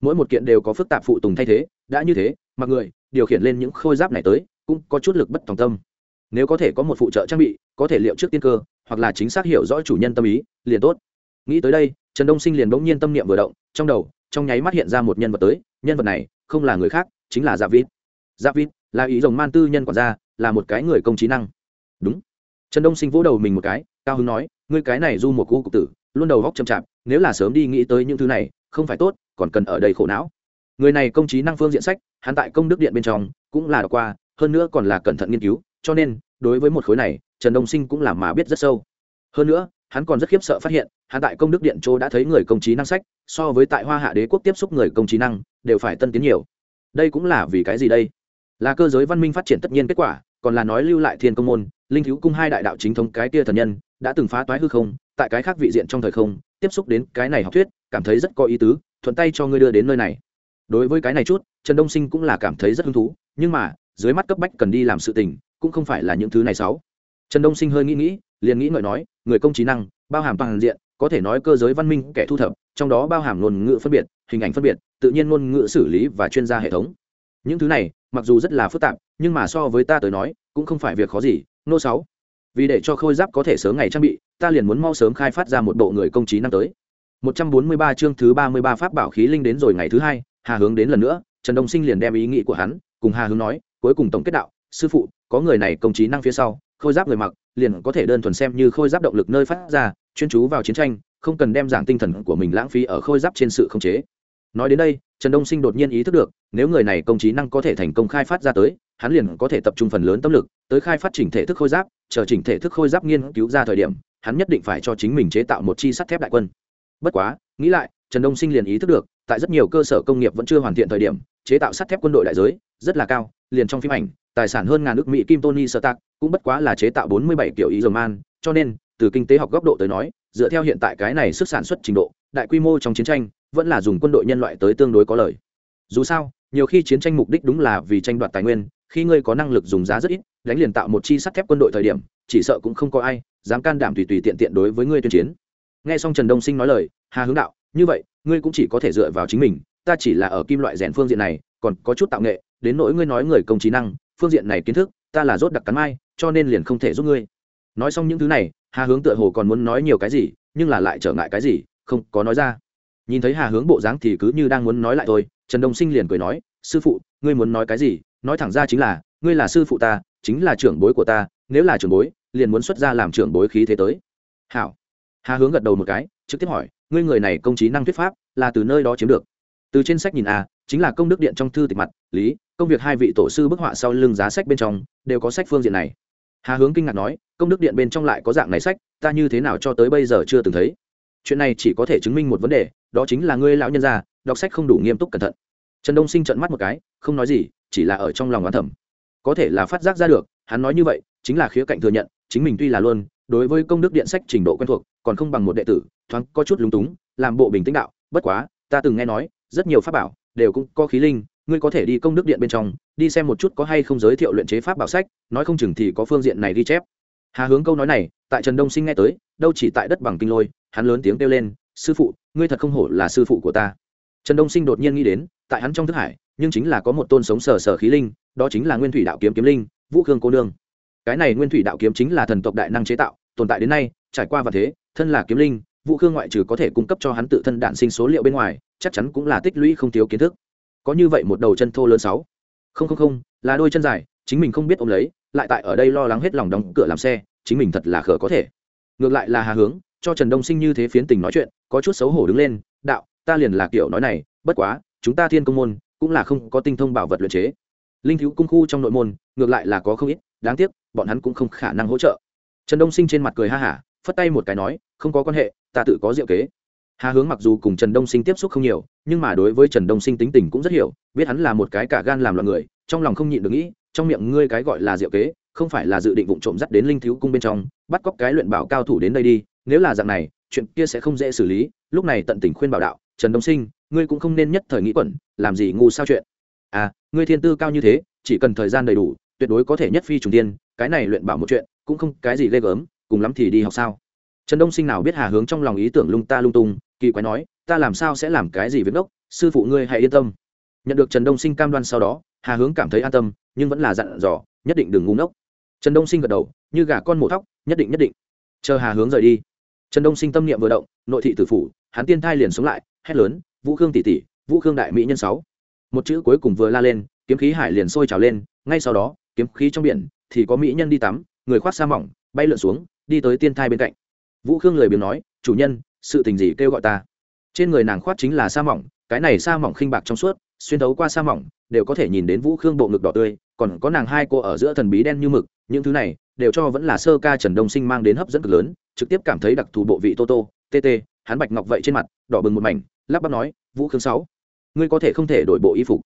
Mỗi một kiện đều có phức tạp phụ tùng thay thế, đã như thế, mặc người, điều khiển lên những khôi giáp này tới, cũng có chút lực bất tòng tâm. Nếu có thể có một phụ trợ trang bị, có thể liệu trước tiên cơ, hoặc là chính xác hiểu rõ chủ nhân tâm ý, liền tốt. Nghĩ tới đây, trần đông sinh liền bỗng nhiên tâm niệm vừa động, trong đầu, trong nháy mắt hiện ra một nhân vật tới, nhân vật này không là người khác, chính là dạ vít dạ vít là ý rồng man tư nhân quản gia, là một cái người công trí năng. Đúng. Trần đông sinh vỗ đầu mình một cái, cao hứng nói, ngươi cái này du một cô cục tử, luôn đầu góc chậm chạp, nếu là sớm đi nghĩ tới những thứ này, không phải tốt, còn cần ở đây khổ não. Người này công trí năng phương diện sách, hắn tại công đức điện bên trong cũng là đọc qua, hơn nữa còn là cẩn thận nghiên cứu, cho nên, đối với một khối này, trần đông sinh cũng làm mà biết rất sâu. Hơn nữa, hắn còn rất khiếp sợ phát hiện, hắn tại công đức điện châu đã thấy người công trí năng sách, so với tại hoa hạ đế quốc tiếp xúc người công trí năng, đều phải tân tiến nhiều. Đây cũng là vì cái gì đây? Là cơ giới văn minh phát triển tất nhiên kết quả, còn là nói lưu lại thiên công môn, linh thiếu cung hai đại đạo chính thống cái kia thần nhân, đã từng phá toái hư không, tại cái khác vị diện trong thời không, tiếp xúc đến cái này học thuyết, cảm thấy rất có ý tứ, thuận tay cho ngươi đưa đến nơi này. Đối với cái này chút, trần đông sinh cũng là cảm thấy rất hứng thú, nhưng mà, dưới mắt cấp bách cần đi làm sự tình, cũng không phải là những thứ này sáu. Trần đông sinh hơi nghĩ nghĩ, liền nghĩ ngợi nói, người công trí năng, bao hàm toàn diện, có thể nói cơ giới văn minh kẻ thu thập, trong đó bao hàm ngôn ngữ phân biệt, hình ảnh phân biệt, tự nhiên ngôn ngữ xử lý và chuyên gia hệ thống. Những thứ này mặc dù rất là phức tạp, nhưng mà so với ta tới nói, cũng không phải việc khó gì, nô sáu. Vì để cho khôi giáp có thể sớm ngày trang bị, ta liền muốn mau sớm khai phát ra một bộ người công trí năm tới. 143 chương thứ 33 pháp bảo khí linh đến rồi ngày thứ hai, hà hướng đến lần nữa, trần đông sinh liền đem ý nghĩ của hắn cùng hà hướng nói, cuối cùng tổng kết đạo, sư phụ, có người này công trí năng phía sau, khôi giáp người mặc, liền có thể đơn thuần xem như khôi giáp động lực nơi phát ra, chuyên chú vào chiến tranh, không cần đem giảng tinh thần của mình lãng phí ở khôi giáp trên sự khống chế nói đến đây, trần đông sinh đột nhiên ý thức được, nếu người này công trí năng có thể thành công khai phát ra tới, hắn liền có thể tập trung phần lớn tâm lực tới khai phát chỉnh thể thức khôi giáp, chờ chỉnh thể thức khôi giáp nghiên cứu ra thời điểm, hắn nhất định phải cho chính mình chế tạo một chi sắt thép đại quân. Bất quá, nghĩ lại, trần đông sinh liền ý thức được, tại rất nhiều cơ sở công nghiệp vẫn chưa hoàn thiện thời điểm, chế tạo sắt thép quân đội đại giới rất là cao, liền trong phim ảnh, tài sản hơn ngàn nước mỹ kim tony sơ tạc cũng bất quá là chế tạo bốn mươi bảy kiểu ý dầu man, cho nên, từ kinh tế học góc độ tới nói, dựa theo hiện tại cái này sức sản xuất trình độ đại quy mô trong chiến tranh vẫn là dùng quân đội nhân loại tới tương đối có lời dù sao, nhiều khi chiến tranh mục đích đúng là vì tranh đoạt tài nguyên, khi ngươi có năng lực dùng giá rất ít, đánh liền tạo một chi sắt thép quân đội thời điểm, chỉ sợ cũng không có ai dám can đảm tùy tùy tiện tiện đối với ngươi tuyên chiến. Nghe xong trần đông sinh nói lời, hà hướng đạo, như vậy, ngươi cũng chỉ có thể dựa vào chính mình, ta chỉ là ở kim loại rèn phương diện này, còn có chút tạo nghệ, đến nỗi ngươi nói người công trí năng, phương diện này kiến thức, ta là rốt đặc cắn mai, cho nên liền không thể giúp ngươi. Nói xong những thứ này, hà hướng tựa hồ còn muốn nói nhiều cái gì, nhưng là lại trở ngại cái gì không có nói ra. Nhìn thấy hà hướng bộ dáng thì cứ như đang muốn nói lại thôi, trần đông sinh liền cười nói, sư phụ, ngươi muốn nói cái gì? Nói thẳng ra chính là, ngươi là sư phụ ta, chính là trưởng bối của ta, nếu là trưởng bối, liền muốn xuất ra làm trưởng bối khí thế tới. Hảo. Hà hướng gật đầu một cái, trực tiếp hỏi, ngươi người này công trí năng thuyết pháp, là từ nơi đó chiếm được? Từ trên sách nhìn a chính là công đức điện trong thư tịch mặt, lý, công việc hai vị tổ sư bức họa sau lưng giá sách bên trong, đều có sách phương diện này. Hà hướng kinh ngạc nói, công đức điện bên trong lại có dạng này sách, ta như thế nào cho tới bây giờ chưa từng thấy? Chuyện này chỉ có thể chứng minh một vấn đề đó chính là ngươi lão nhân già, đọc sách không đủ nghiêm túc cẩn thận. Trần đông sinh trợn mắt một cái không nói gì chỉ là ở trong lòng oán thẩm có thể là phát giác ra được hắn nói như vậy chính là khía cạnh thừa nhận chính mình tuy là luôn đối với công đức điện sách trình độ quen thuộc còn không bằng một đệ tử thoáng có chút lúng túng làm bộ bình tĩnh đạo bất quá ta từng nghe nói rất nhiều pháp bảo đều cũng có khí linh ngươi có thể đi công đức điện bên trong đi xem một chút có hay không giới thiệu luyện chế pháp bảo sách nói không chừng thì có phương diện này ghi chép. Hà hướng câu nói này tại trần đông sinh nghe tới, đâu chỉ tại đất bằng kinh lôi, hắn lớn tiếng kêu lên, sư phụ, ngươi thật không hổ là sư phụ của ta. Trần đông sinh đột nhiên nghĩ đến, tại hắn trong thức hải, nhưng chính là có một tôn sống sờ sờ khí linh, đó chính là nguyên thủy đạo kiếm kiếm linh, vũ khương cô nương. Cái này nguyên thủy đạo kiếm chính là thần tộc đại năng chế tạo, tồn tại đến nay, trải qua và thế, thân là kiếm linh, vũ khương ngoại trừ có thể cung cấp cho hắn tự thân đạn sinh số liệu bên ngoài, chắc chắn cũng là tích lũy không thiếu kiến thức. Có như vậy một đầu chân thô lớn sáu. Không không không, là đôi chân dài, chính mình không biết ôm lấy, lại tại ở đây lo lắng hết lòng đóng cửa làm xe chính mình thật là khờ có thể. Ngược lại là hà hướng, cho trần đông sinh như thế phiến tình nói chuyện, có chút xấu hổ đứng lên, đạo, ta liền là kiểu nói này, bất quá, chúng ta thiên công môn, cũng là không có tinh thông bảo vật luyện chế. Linh thiếu cung khu trong nội môn, ngược lại là có không ít, đáng tiếc, bọn hắn cũng không khả năng hỗ trợ. Trần đông sinh trên mặt cười ha hả, phất tay một cái nói, không có quan hệ, ta tự có diệu kế. Hà hướng mặc dù cùng trần đông sinh tiếp xúc không nhiều, nhưng mà đối với trần đông sinh tính tình cũng rất hiểu, biết hắn là một cái cả gan làm loạn người, trong lòng không nhịn được nghĩ, trong miệng ngươi cái gọi là diệu kế không phải là dự định vụ trộm dắt đến linh thiếu cung bên trong, bắt cóc cái luyện bảo cao thủ đến đây đi, nếu là dạng này, chuyện kia sẽ không dễ xử lý, lúc này tận tình khuyên bảo đạo, trần đông sinh, ngươi cũng không nên nhất thời nghĩ quẩn, làm gì ngu sao chuyện? À ngươi thiên tư cao như thế, chỉ cần thời gian đầy đủ, tuyệt đối có thể nhất phi trùng tiên cái này luyện bảo một chuyện, cũng không cái gì ghê gớm, cùng lắm thì đi học sao? Trần đông sinh nào biết hà hướng trong lòng ý tưởng lung ta lung tung, kỳ quái nói, ta làm sao sẽ làm cái gì việc đốc, sư phụ ngươi hãy yên tâm. Nhận được trần đông sinh cam đoan sau đó, hà hướng cảm thấy an tâm, nhưng vẫn là dặn dò, nhất định đừng ngu ngốc trần đông sinh gật đầu, như gà con mổ thóc, nhất định nhất định. Chờ hà hướng rời đi. Trần đông sinh tâm niệm vừa động, nội thị tử phủ, hắn tiên thai liền sống lại, hét lớn, vũ khương tỷ tỷ, vũ khương đại mỹ nhân sáu. Một chữ cuối cùng vừa la lên, kiếm khí hải liền sôi trào lên, ngay sau đó, kiếm khí trong biển, thì có mỹ nhân đi tắm, người khoác sa mỏng, bay lượn xuống, đi tới tiên thai bên cạnh. Vũ khương lời biếng nói, chủ nhân, sự tình gì kêu gọi ta? Trên người nàng khoác chính là sa mỏng, cái này sa mỏng khinh bạc trong suốt, xuyên thấu qua sa mỏng, đều có thể nhìn đến vũ khương bộ ngực đỏ tươi, còn có nàng hai cô ở giữa thần bí đen như mực những thứ này đều cho vẫn là sơ ca trần đông sinh mang đến hấp dẫn cực lớn, trực tiếp cảm thấy đặc thù bộ vị tô tô tt hắn bạch ngọc vậy trên mặt, đỏ bừng một mảnh, lắp bắp nói, vũ khương sáu, ngươi có thể không thể đổi bộ y phục,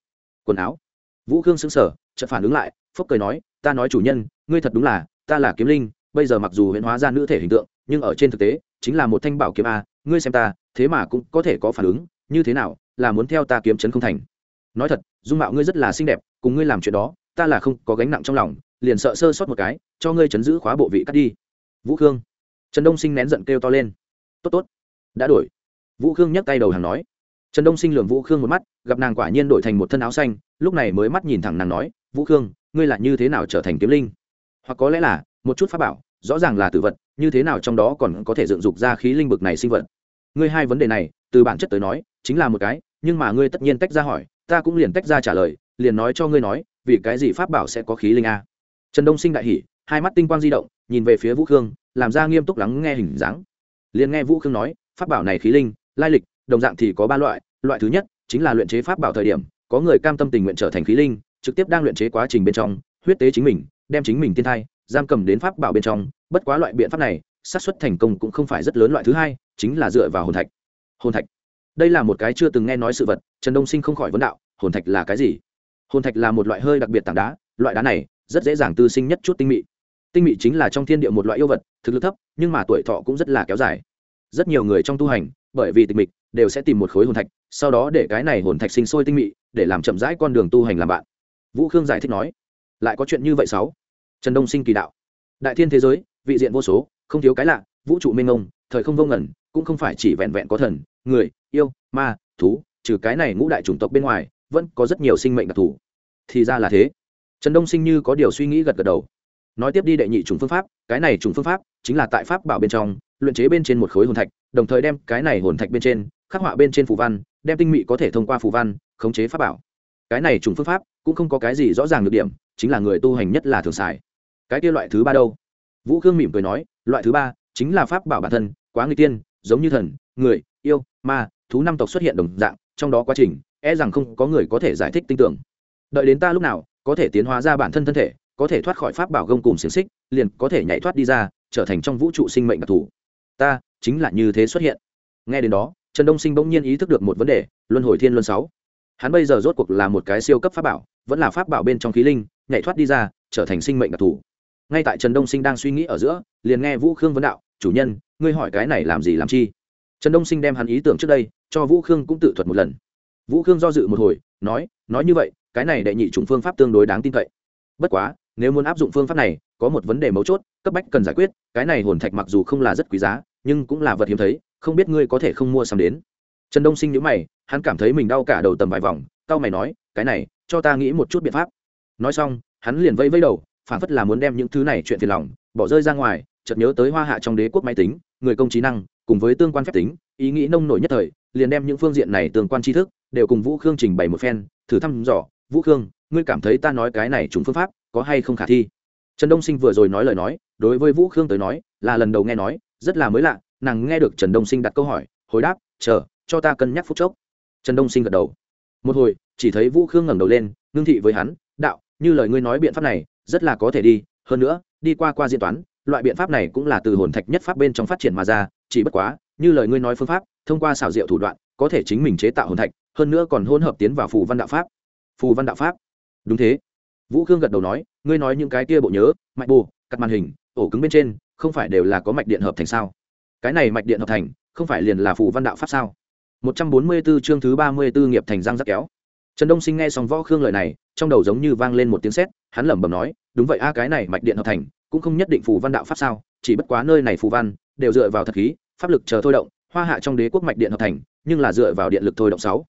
quần áo. Vũ khương xứng sở chợt phản ứng lại phúc cười nói, ta nói chủ nhân, ngươi thật đúng là, ta là kiếm linh, bây giờ mặc dù huyễn hóa ra nữ thể hình tượng, nhưng ở trên thực tế, chính là một thanh bảo kiếm a, ngươi xem ta, thế mà cũng có thể có phản ứng, như thế nào, là muốn theo ta kiếm chấn không thành. Nói thật, dung mạo ngươi rất là xinh đẹp, cùng ngươi làm chuyện đó, ta là không có gánh nặng trong lòng liền sợ sơ sót một cái, cho ngươi chấn giữ khóa bộ vị cắt đi. Vũ khương. Trần đông sinh nén giận kêu to lên. Tốt tốt. Đã đổi. Vũ khương nhấc tay đầu hàng nói. Trần đông sinh lường vũ khương một mắt, gặp nàng quả nhiên đổi thành một thân áo xanh, lúc này mới mắt nhìn thẳng nàng nói, vũ khương, ngươi là như thế nào trở thành kiếm linh? Hoặc có lẽ là, một chút pháp bảo, rõ ràng là tử vật, như thế nào trong đó còn có thể dựng dục ra khí linh bực này sinh vật? Ngươi hai vấn đề này, từ bản chất tới nói, chính là một cái, nhưng mà ngươi tất nhiên tách ra hỏi, ta cũng liền tách ra trả lời, liền nói cho ngươi nói, vì cái gì pháp bảo sẽ có khí linh a? Trần đông sinh đại hỉ, hai mắt tinh quang di động, nhìn về phía vũ khương, làm ra nghiêm túc lắng nghe hình dáng. Liền nghe vũ khương nói, pháp bảo này khí linh, lai lịch, đồng dạng thì có ba loại. Loại thứ nhất chính là luyện chế pháp bảo thời điểm, có người cam tâm tình nguyện trở thành khí linh, trực tiếp đang luyện chế quá trình bên trong, huyết tế chính mình, đem chính mình tiên thai, giam cầm đến pháp bảo bên trong. Bất quá loại biện pháp này, xác suất thành công cũng không phải rất lớn. Loại thứ hai chính là dựa vào hồn thạch. Hồn thạch. Đây là một cái chưa từng nghe nói sự vật, trần đông sinh không khỏi vấn đạo, hồn thạch là cái gì? Hồn thạch là một loại hơi đặc biệt tảng đá, loại đá này rất dễ dàng tư sinh nhất chút tinh mị. Tinh mị chính là trong thiên địa một loại yêu vật, thực lực thấp, nhưng mà tuổi thọ cũng rất là kéo dài. Rất nhiều người trong tu hành, bởi vì tịch mịch, đều sẽ tìm một khối hồn thạch, sau đó để cái này hồn thạch sinh sôi tinh mị, để làm chậm rãi con đường tu hành làm bạn. Vũ khương giải thích nói, lại có chuyện như vậy sáu trần đông sinh kỳ đạo, đại thiên thế giới, vị diện vô số, không thiếu cái lạ, vũ trụ mênh mông, thời không vô ngẩn cũng không phải chỉ vẹn vẹn có thần, người, yêu, ma, thú, trừ cái này ngũ đại chủng tộc bên ngoài, vẫn có rất nhiều sinh mệnh đặc thù. Thì ra là thế trần đông sinh như có điều suy nghĩ gật gật đầu. Nói tiếp đi đệ nhị chủng phương pháp, cái này chủng phương pháp chính là tại pháp bảo bên trong, luyện chế bên trên một khối hồn thạch, đồng thời đem cái này hồn thạch bên trên, khắc họa bên trên phù văn, đem tinh mị có thể thông qua phù văn, khống chế pháp bảo. Cái này chủng phương pháp cũng không có cái gì rõ ràng được điểm, chính là người tu hành nhất là thường xài. Cái kia loại thứ ba đâu? Vũ khương mỉm cười nói, loại thứ ba chính là pháp bảo bản thân, quá người tiên, giống như thần, người, yêu, ma, thú năm tộc xuất hiện đồng dạng, trong đó quá trình e rằng không có người có thể giải thích tinh tưởng. Đợi đến ta lúc nào có thể tiến hóa ra bản thân thân thể, có thể thoát khỏi pháp bảo gông cùng xiềng xích, liền có thể nhảy thoát đi ra, trở thành trong vũ trụ sinh mệnh đặc thù. Ta, chính là như thế xuất hiện. Nghe đến đó, trần đông sinh bỗng nhiên ý thức được một vấn đề, luân hồi thiên luân sáu. Hắn bây giờ rốt cuộc là một cái siêu cấp pháp bảo, vẫn là pháp bảo bên trong khí linh, nhảy thoát đi ra, trở thành sinh mệnh đặc thù. Ngay tại trần đông sinh đang suy nghĩ ở giữa, liền nghe vũ khương vấn đạo, chủ nhân, ngươi hỏi cái này làm gì làm chi? Trần đông sinh đem hắn ý tưởng trước đây, cho vũ khương cũng tự thuật một lần. Vũ khương do dự một hồi, nói nói như vậy cái này đệ nhị chủng phương pháp tương đối đáng tin cậy. Bất quá, nếu muốn áp dụng phương pháp này, có một vấn đề mấu chốt, cấp bách cần giải quyết, cái này hồn thạch mặc dù không là rất quý giá, nhưng cũng là vật hiếm thấy, không biết ngươi có thể không mua sắm đến. Trần đông sinh nhữ mày, hắn cảm thấy mình đau cả đầu tầm vài vòng tao mày nói, cái này, cho ta nghĩ một chút biện pháp. Nói xong, hắn liền vẫy vẫy đầu, phản phất là muốn đem những thứ này chuyện phiền lòng, bỏ rơi ra ngoài, chợt nhớ tới hoa hạ trong đế quốc máy tính, người công trí năng, cùng với tương quan phép tính, ý nghĩ nông nổi nhất thời, liền đem những phương diện này tương quan tri thức, đều cùng vũ khương trình bày một phen, thử thăm dò vũ khương, ngươi cảm thấy ta nói cái này trùng phương pháp có hay không khả thi? Trần đông sinh vừa rồi nói lời nói, đối với vũ khương tới nói, là lần đầu nghe nói, rất là mới lạ, nàng nghe được trần đông sinh đặt câu hỏi, hồi đáp, chờ, cho ta cân nhắc phút chốc. Trần đông sinh gật đầu. Một hồi, chỉ thấy vũ khương ngẩng đầu lên, ngưng thị với hắn, đạo, như lời ngươi nói biện pháp này, rất là có thể đi, hơn nữa, đi qua qua diễn toán, loại biện pháp này cũng là từ hồn thạch nhất pháp bên trong phát triển mà ra, chỉ bất quá, như lời ngươi nói phương pháp, thông qua xảo diệu thủ đoạn, có thể chính mình chế tạo hồn thạch, hơn nữa còn hỗn hợp tiến vào phù văn đạo pháp phù văn đạo pháp. Đúng thế. Vũ khương gật đầu nói, ngươi nói những cái kia bộ nhớ, mạch bù cắt màn hình, ổ cứng bên trên, không phải đều là có mạch điện hợp thành sao? Cái này mạch điện hợp thành, không phải liền là phù văn đạo pháp sao? Một trăm bốn mươi 144 chương thứ ba mươi 34 nghiệp thành răng rắc kéo. Trần đông sinh nghe xong võ khương lời này, trong đầu giống như vang lên một tiếng sét, hắn lẩm bẩm nói, đúng vậy a, cái này mạch điện hợp thành, cũng không nhất định phù văn đạo pháp sao, chỉ bất quá nơi này phù văn, đều dựa vào thật khí, pháp lực chờ thôi động, hoa hạ trong đế quốc mạch điện hợp thành, nhưng là dựa vào điện lực thôi động sáu.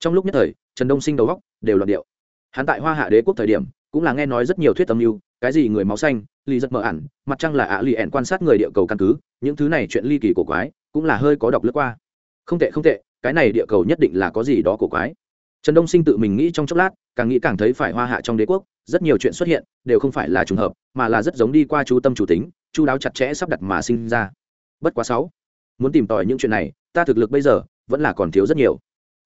Trong lúc nhất thời trần đông sinh đầu góc, đều loạn điệu. Hắn tại hoa hạ đế quốc thời điểm, cũng là nghe nói rất nhiều thuyết âm mưu, cái gì người máu xanh ly rất mờ ẩn mặt trăng là ạ lì ẻn quan sát người địa cầu căn cứ, những thứ này chuyện ly kỳ cổ quái, cũng là hơi có đọc lướt qua. Không tệ không tệ, cái này địa cầu nhất định là có gì đó cổ quái. Trần đông sinh tự mình nghĩ trong chốc lát, càng nghĩ càng thấy phải hoa hạ trong đế quốc, rất nhiều chuyện xuất hiện, đều không phải là trùng hợp, mà là rất giống đi qua chú tâm chủ tính, chú đáo chặt chẽ sắp đặt mà sinh ra. Bất quá sáu, muốn tìm tòi những chuyện này, ta thực lực bây giờ, vẫn là còn thiếu rất nhiều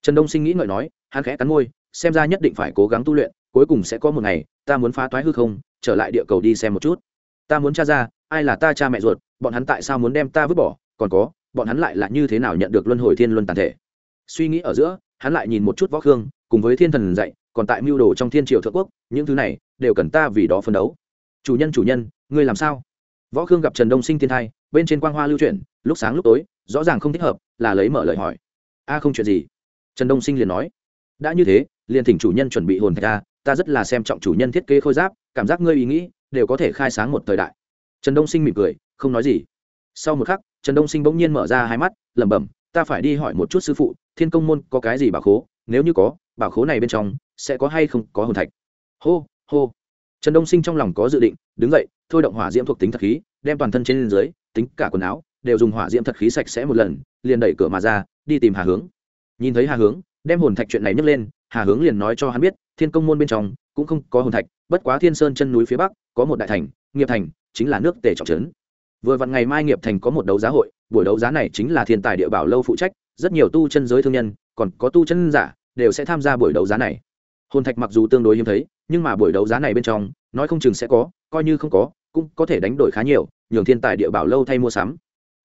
trần đông sinh nghĩ ngợi nói, hắn khẽ cắn môi, xem ra nhất định phải cố gắng tu luyện, cuối cùng sẽ có một ngày, ta muốn phá toái hư không, trở lại địa cầu đi xem một chút. Ta muốn tra ra, ai là ta cha mẹ ruột, bọn hắn tại sao muốn đem ta vứt bỏ, còn có, bọn hắn lại là như thế nào nhận được luân hồi thiên luân tàn thể. Suy nghĩ ở giữa, hắn lại nhìn một chút võ khương, cùng với thiên thần dạy, còn tại mưu đồ trong thiên triều thượng quốc, những thứ này, đều cần ta vì đó phân đấu. Chủ nhân chủ nhân, ngươi làm sao? Võ khương gặp trần đông sinh thiên thai, bên trên quang hoa lưu chuyển, lúc sáng lúc tối, rõ ràng không thích hợp, là lấy mở lời hỏi. A không chuyện gì trần đông sinh liền nói, đã như thế, liền thỉnh chủ nhân chuẩn bị hồn thạch ta ta rất là xem trọng chủ nhân thiết kế khôi giáp, cảm giác ngươi ý nghĩ đều có thể khai sáng một thời đại. Trần đông sinh mỉm cười, không nói gì. Sau một khắc, trần đông sinh bỗng nhiên mở ra hai mắt, lẩm bẩm, ta phải đi hỏi một chút sư phụ, thiên công môn có cái gì bảo khố, nếu như có, bảo khố này bên trong sẽ có hay không có hồn thạch. Hô hô. Trần đông sinh trong lòng có dự định, đứng dậy, thôi động hỏa diễm thuộc tính thật khí, đem toàn thân trên dưới, tính cả quần áo, đều dùng hỏa diễm thật khí sạch sẽ một lần, liền đẩy cửa mà ra, đi tìm hà hướng nhìn thấy hà hướng, đem hồn thạch chuyện này nhấc lên, hà hướng liền nói cho hắn biết, thiên công môn bên trong cũng không có hồn thạch, bất quá thiên sơn chân núi phía bắc có một đại thành, nghiệp thành chính là nước tề trọng trấn. Vừa vặn ngày mai nghiệp thành có một đấu giá hội, buổi đấu giá này chính là thiên tài địa bảo lâu phụ trách, rất nhiều tu chân giới thương nhân, còn có tu chân giả, đều sẽ tham gia buổi đấu giá này. Hồn thạch mặc dù tương đối hiếm thấy, nhưng mà buổi đấu giá này bên trong, nói không chừng sẽ có, coi như không có, cũng có thể đánh đổi khá nhiều, nhường thiên tài địa bảo lâu thay mua sắm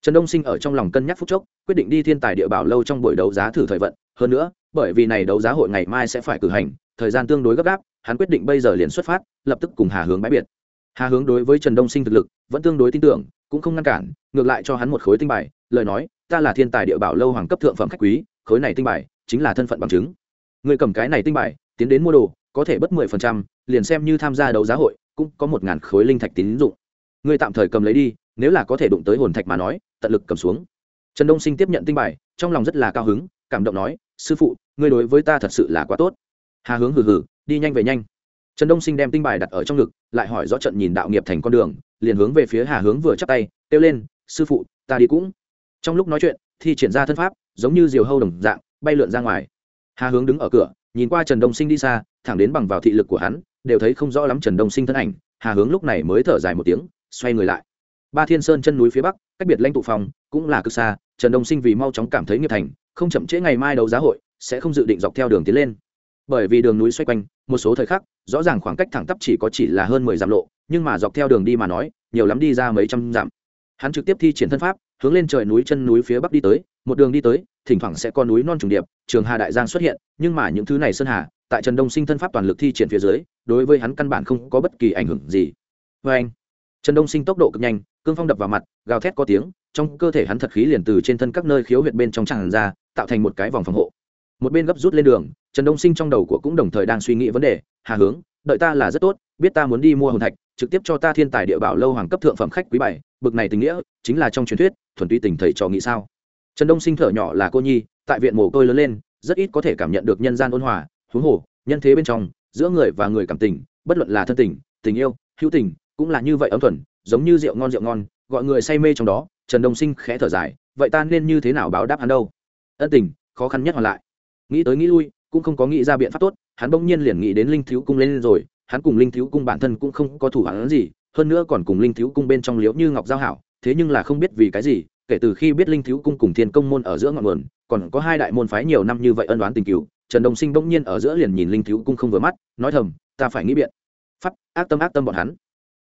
trần đông sinh ở trong lòng cân nhắc phút chốc, quyết định đi thiên tài địa bảo lâu trong buổi đấu giá thử thời vận. Hơn nữa, bởi vì này đấu giá hội ngày mai sẽ phải cử hành, thời gian tương đối gấp gáp, hắn quyết định bây giờ liền xuất phát, lập tức cùng hà hướng bãi biệt. Hà hướng đối với trần đông sinh thực lực vẫn tương đối tin tưởng, cũng không ngăn cản, ngược lại cho hắn một khối tinh bài, lời nói, ta là thiên tài địa bảo lâu hoàng cấp thượng phẩm khách quý, khối này tinh bài chính là thân phận bằng chứng. Người cầm cái này tinh bài, tiến đến mua đồ, có thể bất mười phần trăm, liền xem như tham gia đấu giá hội, cũng có một ngàn khối linh thạch tín dụng. Ngươi tạm thời cầm lấy đi nếu là có thể đụng tới hồn thạch mà nói, tận lực cầm xuống. Trần đông sinh tiếp nhận tinh bài, trong lòng rất là cao hứng, cảm động nói, sư phụ, ngươi đối với ta thật sự là quá tốt. Hà hướng hừ hừ, đi nhanh về nhanh. Trần đông sinh đem tinh bài đặt ở trong ngực, lại hỏi rõ trận nhìn đạo nghiệp thành con đường, liền hướng về phía hà hướng vừa chắp tay, kêu lên, sư phụ, ta đi cũng. Trong lúc nói chuyện thì triển ra thân pháp, giống như diều hâu đồng dạng, bay lượn ra ngoài. Hà hướng đứng ở cửa, nhìn qua trần đông sinh đi xa, thẳng đến bằng vào thị lực của hắn, đều thấy không rõ lắm trần đông sinh thân ảnh. Hà hướng lúc này mới thở dài một tiếng, xoay người lại ba thiên sơn chân núi phía bắc, cách biệt lãnh tụ phòng, cũng là cực xa, trần đông sinh vì mau chóng cảm thấy nghiệp thành, không chậm trễ ngày mai đấu giá hội, sẽ không dự định dọc theo đường tiến lên. Bởi vì đường núi xoay quanh, một số thời khắc, rõ ràng khoảng cách thẳng tắp chỉ có chỉ là hơn mười dặm lộ, nhưng mà dọc theo đường đi mà nói, nhiều lắm đi ra mấy trăm dặm. Hắn trực tiếp thi triển thân pháp, hướng lên trời núi chân núi phía bắc đi tới, một đường đi tới, thỉnh thoảng sẽ có núi non trùng điệp, trường hà đại giang xuất hiện, nhưng mà những thứ này sơn hà, tại trần đông sinh thân pháp toàn lực thi triển phía dưới, đối với hắn căn bản không có bất kỳ ảnh hưởng gì. Vê anh. Trần đông sinh tốc độ cực nhanh cương phong đập vào mặt, gào thét có tiếng, trong cơ thể hắn thật khí liền từ trên thân các nơi khiếu huyệt bên trong tràn ra, tạo thành một cái vòng phòng hộ. Một bên gấp rút lên đường, trần đông sinh trong đầu của cũng đồng thời đang suy nghĩ vấn đề, hà hướng, đợi ta là rất tốt, biết ta muốn đi mua hồn thạch, trực tiếp cho ta thiên tài địa bảo lâu hoàng cấp thượng phẩm khách quý bảy bực này tình nghĩa, chính là trong truyền thuyết, thuần túy tình thầy trò nghĩ sao? Trần đông sinh thở nhỏ là cô nhi, tại viện mồ côi lớn lên, rất ít có thể cảm nhận được nhân gian ôn hòa, huống hồ, nhân thế bên trong, giữa người và người cảm tình, bất luận là thân tình tình yêu, hữu tình, cũng là như vậy ấm thuần giống như rượu ngon rượu ngon, gọi người say mê trong đó, trần đông sinh khẽ thở dài, vậy ta nên như thế nào báo đáp hắn đâu? Ân tình, khó khăn nhất hoàn lại. Nghĩ tới nghĩ lui, cũng không có nghĩ ra biện pháp tốt, hắn bỗng nhiên liền nghĩ đến linh thiếu cung lên rồi, hắn cùng linh thiếu cung bản thân cũng không có thủ hắn gì, hơn nữa còn cùng linh thiếu cung bên trong liễu như ngọc giao hảo, thế nhưng là không biết vì cái gì, kể từ khi biết linh thiếu cung cùng thiên công môn ở giữa ngọn nguồn, còn có hai đại môn phái nhiều năm như vậy ân đoán tình cứu trần đồng sinh bỗng nhiên ở giữa liền nhìn linh thiếu cung không vừa mắt, nói thầm, ta phải nghĩ biện. Pháp, ác tâm ác tâm bọn hắn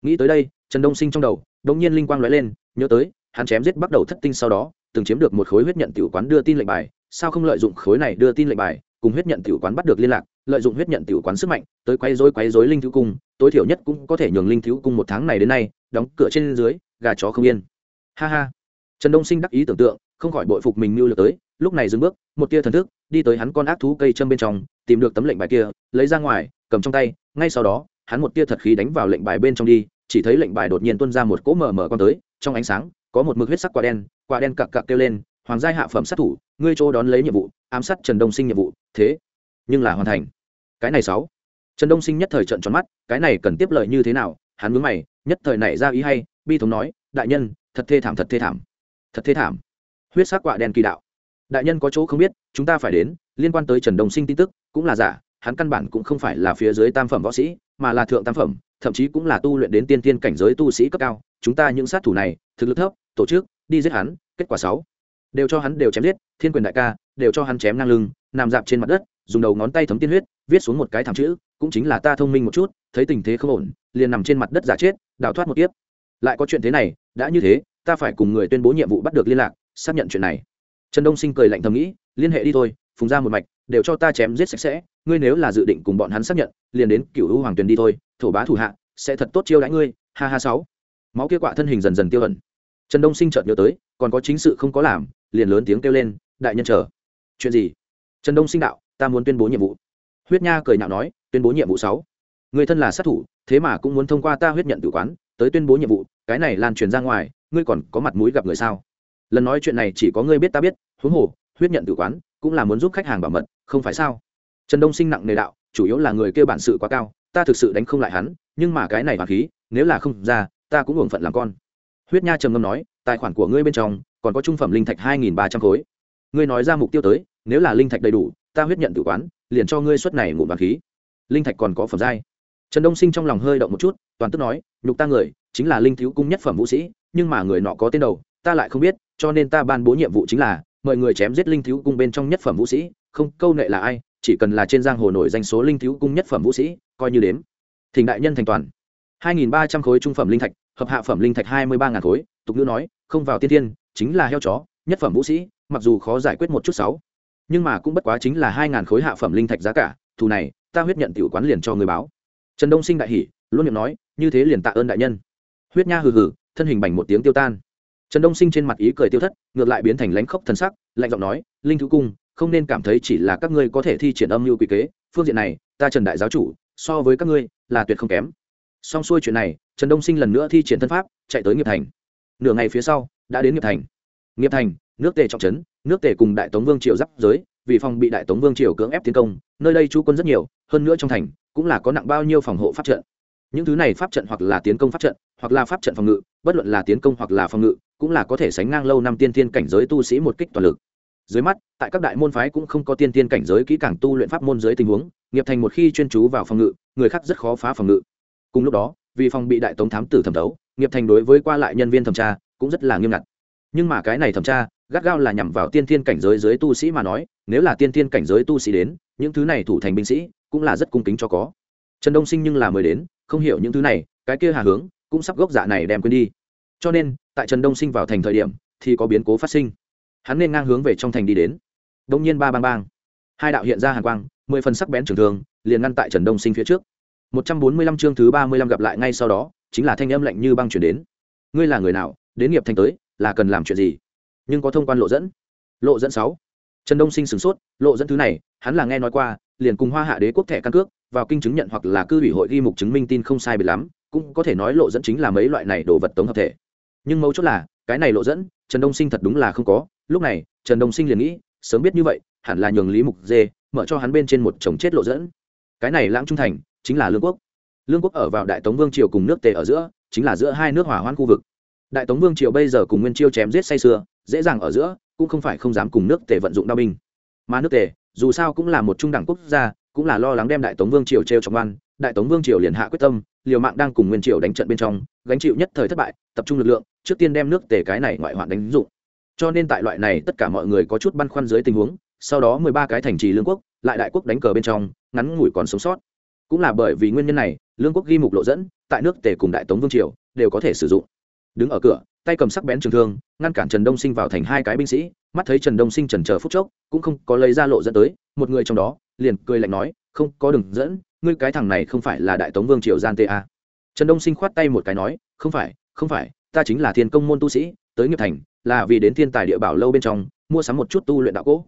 nghĩ tới đây, trần đông sinh trong đầu bỗng nhiên linh quang lóe lên, nhớ tới, hắn chém giết bắt đầu thất tinh sau đó, từng chiếm được một khối huyết nhận tiểu quán đưa tin lệnh bài, sao không lợi dụng khối này đưa tin lệnh bài, cùng huyết nhận tiểu quán bắt được liên lạc, lợi dụng huyết nhận tiểu quán sức mạnh, tới quay rối quay rối linh thiếu cung, tối thiểu nhất cũng có thể nhường linh thiếu cung một tháng này đến nay, đóng cửa trên dưới, gà chó không yên. Ha ha. Trần đông sinh đắc ý tưởng tượng, không khỏi bội phục mình mưu lược tới, lúc này dừng bước, một tia thần thức, đi tới hắn con ác thú cây châm bên trong, tìm được tấm lệnh bài kia, lấy ra ngoài, cầm trong tay, ngay sau đó, hắn một tia thật khí đánh vào lệnh bài bên trong đi chỉ thấy lệnh bài đột nhiên tuôn ra một cỗ mờ mờ con tới, trong ánh sáng, có một mực huyết sắc quả đen quả đen cặc cặc kêu lên, hoàng giai hạ phẩm sát thủ, ngươi chỗ đón lấy nhiệm vụ, ám sát trần đông sinh nhiệm vụ, thế, nhưng là hoàn thành. Cái này sáu. Trần đông sinh nhất thời trận tròn mắt, cái này cần tiếp lợi như thế nào, hắn mướn mày, nhất thời nảy ra ý hay, bi thống nói, đại nhân, thật thê thảm thật thê thảm. Thật thê thảm. Huyết sắc quả đen kỳ đạo. Đại nhân có chỗ không biết, chúng ta phải đến, liên quan tới trần đông sinh tin tức, cũng là giả, hắn căn bản cũng không phải là phía dưới tam phẩm võ sĩ, mà là thượng tam phẩm thậm chí cũng là tu luyện đến tiên tiên cảnh giới tu sĩ cấp cao, chúng ta những sát thủ này, thực lực thấp, tổ chức, đi giết hắn, kết quả sáu. Đều cho hắn đều chém giết, thiên quyền đại ca, đều cho hắn chém ngang lưng, nằm dạp trên mặt đất, dùng đầu ngón tay thấm tiên huyết, viết xuống một cái thảm chữ, cũng chính là ta thông minh một chút, thấy tình thế không ổn, liền nằm trên mặt đất giả chết, đào thoát một kiếp. Lại có chuyện thế này, đã như thế, ta phải cùng người tuyên bố nhiệm vụ bắt được liên lạc, xác nhận chuyện này. Trần đông sinh cười lạnh thầm nghĩ, liên hệ đi thôi phùng ra một mạch, đều cho ta chém giết sạch sẽ, ngươi nếu là dự định cùng bọn hắn xác nhận, liền đến cựu hữu hoàng tuyền đi thôi, thổ bá thủ hạ, sẽ thật tốt chiêu đãi ngươi, ha ha sáu. Máu kia quạ thân hình dần dần tiêu ẩn. Trần đông sinh chợt nhớ tới, còn có chính sự không có làm, liền lớn tiếng kêu lên, đại nhân chờ. Chuyện gì? Trần đông sinh đạo, ta muốn tuyên bố nhiệm vụ. Huyết nha cười nhạo nói, tuyên bố nhiệm vụ sáu. Người thân là sát thủ, thế mà cũng muốn thông qua ta huyết nhận tử quán, tới tuyên bố nhiệm vụ, cái này lan truyền ra ngoài, ngươi còn có mặt mũi gặp người sao? Lần nói chuyện này chỉ có ngươi biết ta biết, huống hồ, huyết nhận tử quán cũng là muốn giúp khách hàng bảo mật, không phải sao? Trần đông sinh nặng nề đạo, chủ yếu là người kêu bản sự quá cao, ta thực sự đánh không lại hắn, nhưng mà cái này hoàng khí, nếu là không ra, ta cũng uổng phận làm con. Huyết nha trầm ngâm nói, tài khoản của ngươi bên trong, còn có trung phẩm linh thạch hai nghìn ba trăm khối. Ngươi nói ra mục tiêu tới, nếu là linh thạch đầy đủ, ta huyết nhận tử quán, liền cho ngươi suất này ngủ vàng khí. Linh thạch còn có phẩm giai. Trần đông sinh trong lòng hơi động một chút, toàn tức nói, nhục ta người, chính là linh thiếu cung nhất phẩm vũ sĩ, nhưng mà người nọ có tên đầu, ta lại không biết, cho nên ta ban bố nhiệm vụ chính là mời người chém giết linh thiếu cung bên trong nhất phẩm vũ sĩ, không, câu nệ là ai, chỉ cần là trên giang hồ nổi danh số linh thiếu cung nhất phẩm vũ sĩ, coi như đếm. Thỉnh đại nhân thành toàn. Hai nghìn ba trăm khối trung phẩm linh thạch, hợp hạ phẩm linh thạch hai mươi ba ngàn khối, tục ngữ nói, không vào tiên thiên, chính là heo chó, nhất phẩm vũ sĩ, mặc dù khó giải quyết một chút sáu, nhưng mà cũng bất quá chính là hai ngàn khối hạ phẩm linh thạch giá cả, thù này, ta huyết nhận tiểu quán liền cho người báo. Trần đông sinh đại hỉ, luôn miệng nói, như thế liền tạ ơn đại nhân. Huyết nha hừ hừ, thân hình bành một tiếng tiêu tan trần đông sinh trên mặt ý cười tiêu thất, ngược lại biến thành lãnh khốc thân sắc, lạnh giọng nói, linh thú cung, không nên cảm thấy chỉ là các ngươi có thể thi triển âm mưu quy kế, phương diện này, ta trần đại giáo chủ, so với các ngươi, là tuyệt không kém. Xong xuôi chuyện này, trần đông sinh lần nữa thi triển thân pháp, chạy tới nghiệp thành. Nửa ngày phía sau, đã đến nghiệp thành. Nghiệp thành, nước tề trọng trấn, nước tề cùng đại tống vương triều giáp giới, vì phòng bị đại tống vương triều cưỡng ép tiến công, nơi đây chú quân rất nhiều, hơn nữa trong thành, cũng là có nặng bao nhiêu phòng hộ pháp trận. Những thứ này pháp trận hoặc là tiến công pháp trận, hoặc là pháp trận phòng ngự, bất luận là tiến công hoặc là phòng ngự cũng là có thể sánh ngang lâu năm tiên thiên cảnh giới tu sĩ một kích toàn lực. Dưới mắt, tại các đại môn phái cũng không có tiên tiên cảnh giới kỹ càng tu luyện pháp môn dưới tình huống, nghiệp thành một khi chuyên chú vào phòng ngự, người khác rất khó phá phòng ngự. Cùng lúc đó, vì phòng bị đại tống thám tử thẩm đấu nghiệp thành đối với qua lại nhân viên thẩm tra cũng rất là nghiêm ngặt. Nhưng mà cái này thẩm tra, gắt gao là nhằm vào tiên tiên cảnh giới dưới tu sĩ mà nói, nếu là tiên tiên cảnh giới tu sĩ đến, những thứ này thủ thành binh sĩ cũng là rất cung kính cho có. Trần đông sinh nhưng là mới đến, không hiểu những thứ này, cái kia hà hướng cũng sắp gốc dạ này đem quên đi cho nên, tại trần đông sinh vào thành thời điểm, thì có biến cố phát sinh. Hắn nên ngang hướng về trong thành đi đến. Đông nhiên ba bang bang. Hai đạo hiện ra hàn quang, mười phần sắc bén trường thường liền ngăn tại trần đông sinh phía trước. Một trăm bốn mươi lăm chương thứ ba mươi lăm gặp lại ngay sau đó, chính là thanh âm lạnh như băng chuyển đến. Ngươi là người nào, đến nghiệp thành tới, là cần làm chuyện gì? Nhưng có thông quan lộ dẫn. Lộ dẫn sáu. Trần đông sinh sửng sốt, lộ dẫn thứ này, hắn là nghe nói qua, liền cùng hoa hạ đế quốc thẻ căn cước, vào kinh chứng nhận hoặc là cư ủy hội ghi mục chứng minh tin không sai biệt lắm, cũng có thể nói lộ dẫn chính là mấy loại này đồ vật tống hợp thể nhưng mấu chốt là, cái này lộ dẫn, trần đông sinh thật đúng là không có. Lúc này, trần đông sinh liền nghĩ, sớm biết như vậy, hẳn là nhường lý mục dê mở cho hắn bên trên một chồng chết lộ dẫn. Cái này lãng trung thành chính là lương quốc. Lương quốc ở vào đại tống vương triều cùng nước tề ở giữa, chính là giữa hai nước hỏa hoãn khu vực. Đại tống vương triều bây giờ cùng nguyên chiêu chém giết say sưa, dễ dàng ở giữa, cũng không phải không dám cùng nước tề vận dụng đao binh. Mà nước tề, dù sao cũng là một trung đẳng quốc gia, cũng là lo lắng đem đại tống vương triều t r e o trọng oan. Đại tống vương triều liền hạ quyết tâm, liều mạng đang cùng nguyên triều đánh trận bên trong, gánh chịu nhất thời thất bại, tập trung lực lượng trước tiên đem nước tề cái này ngoại hoạn đánh dụng. Cho nên tại loại này tất cả mọi người có chút băn khoăn dưới tình huống, sau đó mười ba cái thành trì lương quốc, lại đại quốc đánh cờ bên trong, ngắn ngủi còn sống sót. Cũng là bởi vì nguyên nhân này, lương quốc ghi mục lộ dẫn, tại nước tề cùng đại tống vương triều đều có thể sử dụng. Đứng ở cửa, tay cầm sắc bén trường thương, ngăn cản trần đông sinh vào thành hai cái binh sĩ, mắt thấy trần đông sinh trần chờ phút chốc, cũng không có lấy ra lộ dẫn tới, một người trong đó, liền cười lạnh nói, không có đường dẫn, ngươi cái thằng này không phải là đại tống vương triều gian ta trần đông sinh khoát tay một cái nói, không phải không phải ta chính là thiên công môn tu sĩ, tới nghiệp thành, là vì đến thiên tài địa bảo lâu bên trong, mua sắm một chút tu luyện đạo cỗ.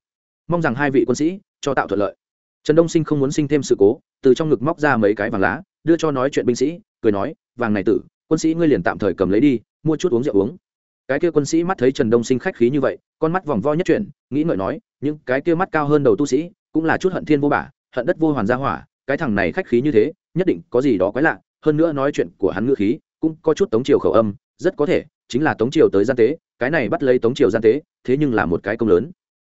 Mong rằng hai vị quân sĩ cho tạo thuận lợi. Trần đông sinh không muốn sinh thêm sự cố, từ trong ngực móc ra mấy cái vàng lá, đưa cho nói chuyện binh sĩ, cười nói, vàng này tử, quân sĩ ngươi liền tạm thời cầm lấy đi, mua chút uống rượu uống. Cái kia quân sĩ mắt thấy trần đông sinh khách khí như vậy, con mắt vòng vo nhất chuyển, nghĩ ngợi nói, những cái kia mắt cao hơn đầu tu sĩ, cũng là chút hận thiên vô bả, hận đất vô hoàn gia hỏa, cái thằng này khách khí như thế, nhất định có gì đó quái lạ, hơn nữa nói chuyện của hắn ngữ khí, cũng có chút tống triều khẩu âm rất có thể chính là tống triều tới gian tế, cái này bắt lấy tống triều gian tế, thế nhưng là một cái công lớn.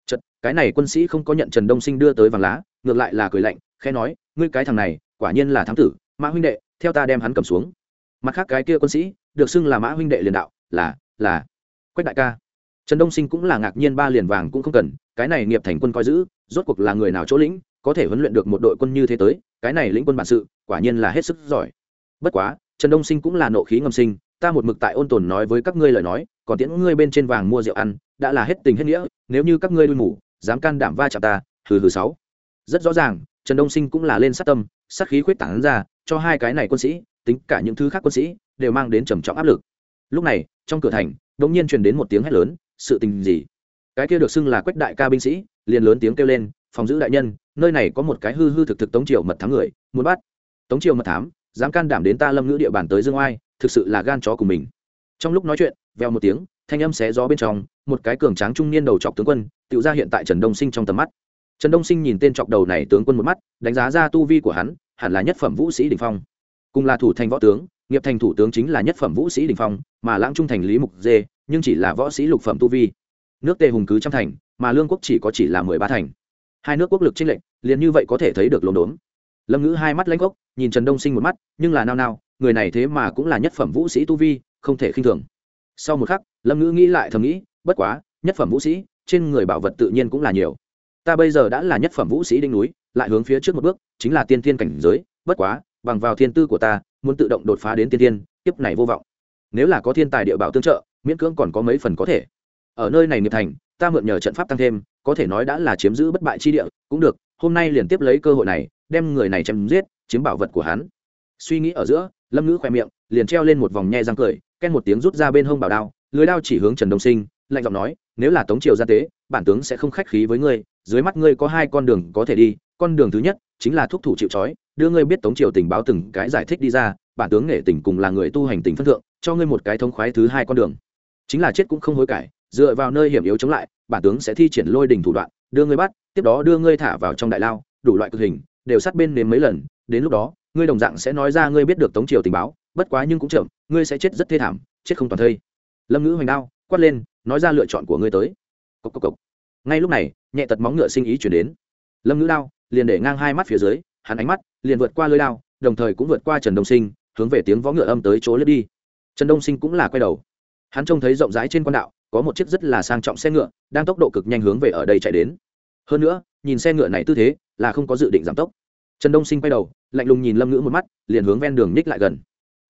Chật cái này quân sĩ không có nhận trần đông sinh đưa tới vàng lá, ngược lại là cười lạnh, khẽ nói, ngươi cái thằng này, quả nhiên là thám tử, mã huynh đệ, theo ta đem hắn cầm xuống. Mặt khác cái kia quân sĩ, được xưng là mã huynh đệ liền đạo, là là, quách đại ca. Trần đông sinh cũng là ngạc nhiên ba liền vàng cũng không cần, cái này nghiệp thành quân coi giữ, rốt cuộc là người nào chỗ lĩnh, có thể huấn luyện được một đội quân như thế tới, cái này lĩnh quân bản sự, quả nhiên là hết sức giỏi. Bất quá, trần đông sinh cũng là nộ khí ngầm sinh ta một mực tại ôn tồn nói với các ngươi lời nói, còn tiễn ngươi bên trên vàng mua rượu ăn, đã là hết tình hết nghĩa, nếu như các ngươi đuôi mù, dám can đảm va chạm ta, hừ hừ sáu. Rất rõ ràng, trần đông sinh cũng là lên sát tâm, sát khí khuyết tảng ra, cho hai cái này quân sĩ, tính cả những thứ khác quân sĩ, đều mang đến trầm trọng áp lực. Lúc này, trong cửa thành đ ỗ n g nhiên truyền đến một tiếng hét lớn, sự tình gì? Cái kia được xưng là quách đại ca binh sĩ, liền lớn tiếng kêu lên, phòng giữ đại nhân, nơi này có một cái hư hư thực thực tống triều mật thám người, muốn bắt. Tống triều mật thám, dám can đảm đến ta lâm ngữ địa bàn tới dương oai thực sự là gan chó của mình. Trong lúc nói chuyện veo một tiếng, thanh âm xé gió bên trong, một cái cường tráng trung niên đầu chọc tướng quân tự ra hiện tại trần đông sinh trong tầm mắt. Trần đông sinh nhìn tên chọc đầu này tướng quân một mắt, đánh giá ra tu vi của hắn, hẳn là nhất phẩm vũ sĩ đình phong. Cùng là thủ thành võ tướng, nghiệp thành thủ tướng chính là nhất phẩm vũ sĩ đình phong, mà lãng trung thành lý mục dê, nhưng chỉ là võ sĩ lục phẩm tu vi. Nước tề hùng cứ trăm thành, mà lương quốc chỉ có chỉ là mười ba thành. Hai nước quốc lực tranh lệnh liền như vậy có thể thấy được lồn đốn lâm ngữ hai mắt lãnh gốc nhìn trần đông sinh một mắt, nhưng là nao nao người này thế mà cũng là nhất phẩm vũ sĩ tu vi, không thể khinh thường. Sau một khắc, lâm ngữ nghĩ lại thầm nghĩ, bất quá, nhất phẩm vũ sĩ, trên người bảo vật tự nhiên cũng là nhiều. Ta bây giờ đã là nhất phẩm vũ sĩ đinh núi, lại hướng phía trước một bước, chính là tiên thiên cảnh giới, bất quá, bằng vào thiên tư của ta, muốn tự động đột phá đến tiên thiên, kiếp này vô vọng. Nếu là có thiên tài địa bảo tương trợ, miễn cưỡng còn có mấy phần có thể. Ở nơi này nghiệp thành, ta mượn nhờ trận pháp tăng thêm, có thể nói đã là chiếm giữ bất bại chi địa, cũng được, hôm nay liền tiếp lấy cơ hội này, đem người này chém giết, chiếm bảo vật của hắn. Suy nghĩ ở giữa lâm ngữ khoe miệng, liền treo lên một vòng nhe răng cười ken một tiếng rút ra bên hông bảo đao, lưới đao chỉ hướng trần đông sinh, lạnh giọng nói, nếu là tống triều gia tế, bản tướng sẽ không khách khí với ngươi, dưới mắt ngươi có hai con đường có thể đi, con đường thứ nhất chính là thúc thủ chịu trói, đưa ngươi biết tống triều tình báo từng cái giải thích đi ra, bản tướng nghệ tình cùng là người tu hành tình phân thượng, cho ngươi một cái thông khoái thứ hai con đường. Chính là chết cũng không hối cải, dựa vào nơi hiểm yếu chống lại, bản tướng sẽ thi triển lôi đình thủ đoạn, đưa ngươi bắt, tiếp đó đưa ngươi thả vào trong đại lao, đủ loại cực hình, đều sát bên nếm mấy lần, đến lúc đó ngươi đồng dạng sẽ nói ra ngươi biết được tống triều tình báo, bất quá nhưng cũng chậm, ngươi sẽ chết rất thê thảm, chết không toàn thây. Lâm ngữ hoành đao, quát lên, nói ra lựa chọn của ngươi tới. Cốc cốc cốc. ngay lúc này, nhẹ tật móng ngựa sinh ý chuyển đến. Lâm ngữ đao, liền để ngang hai mắt phía dưới, hắn ánh mắt liền vượt qua lưới đao, đồng thời cũng vượt qua trần đông sinh, hướng về tiếng võ ngựa âm tới chỗ lướt đi. Trần đông sinh cũng là quay đầu. Hắn trông thấy rộng rãi trên quan đạo, có một chiếc rất là sang trọng xe ngựa, đang tốc độ cực nhanh hướng về ở đây chạy đến. Hơn nữa, nhìn xe ngựa này tư thế, là không có dự định giảm tốc trần đông sinh quay đầu, lạnh lùng nhìn lâm ngữ một mắt, liền hướng ven đường ních lại gần.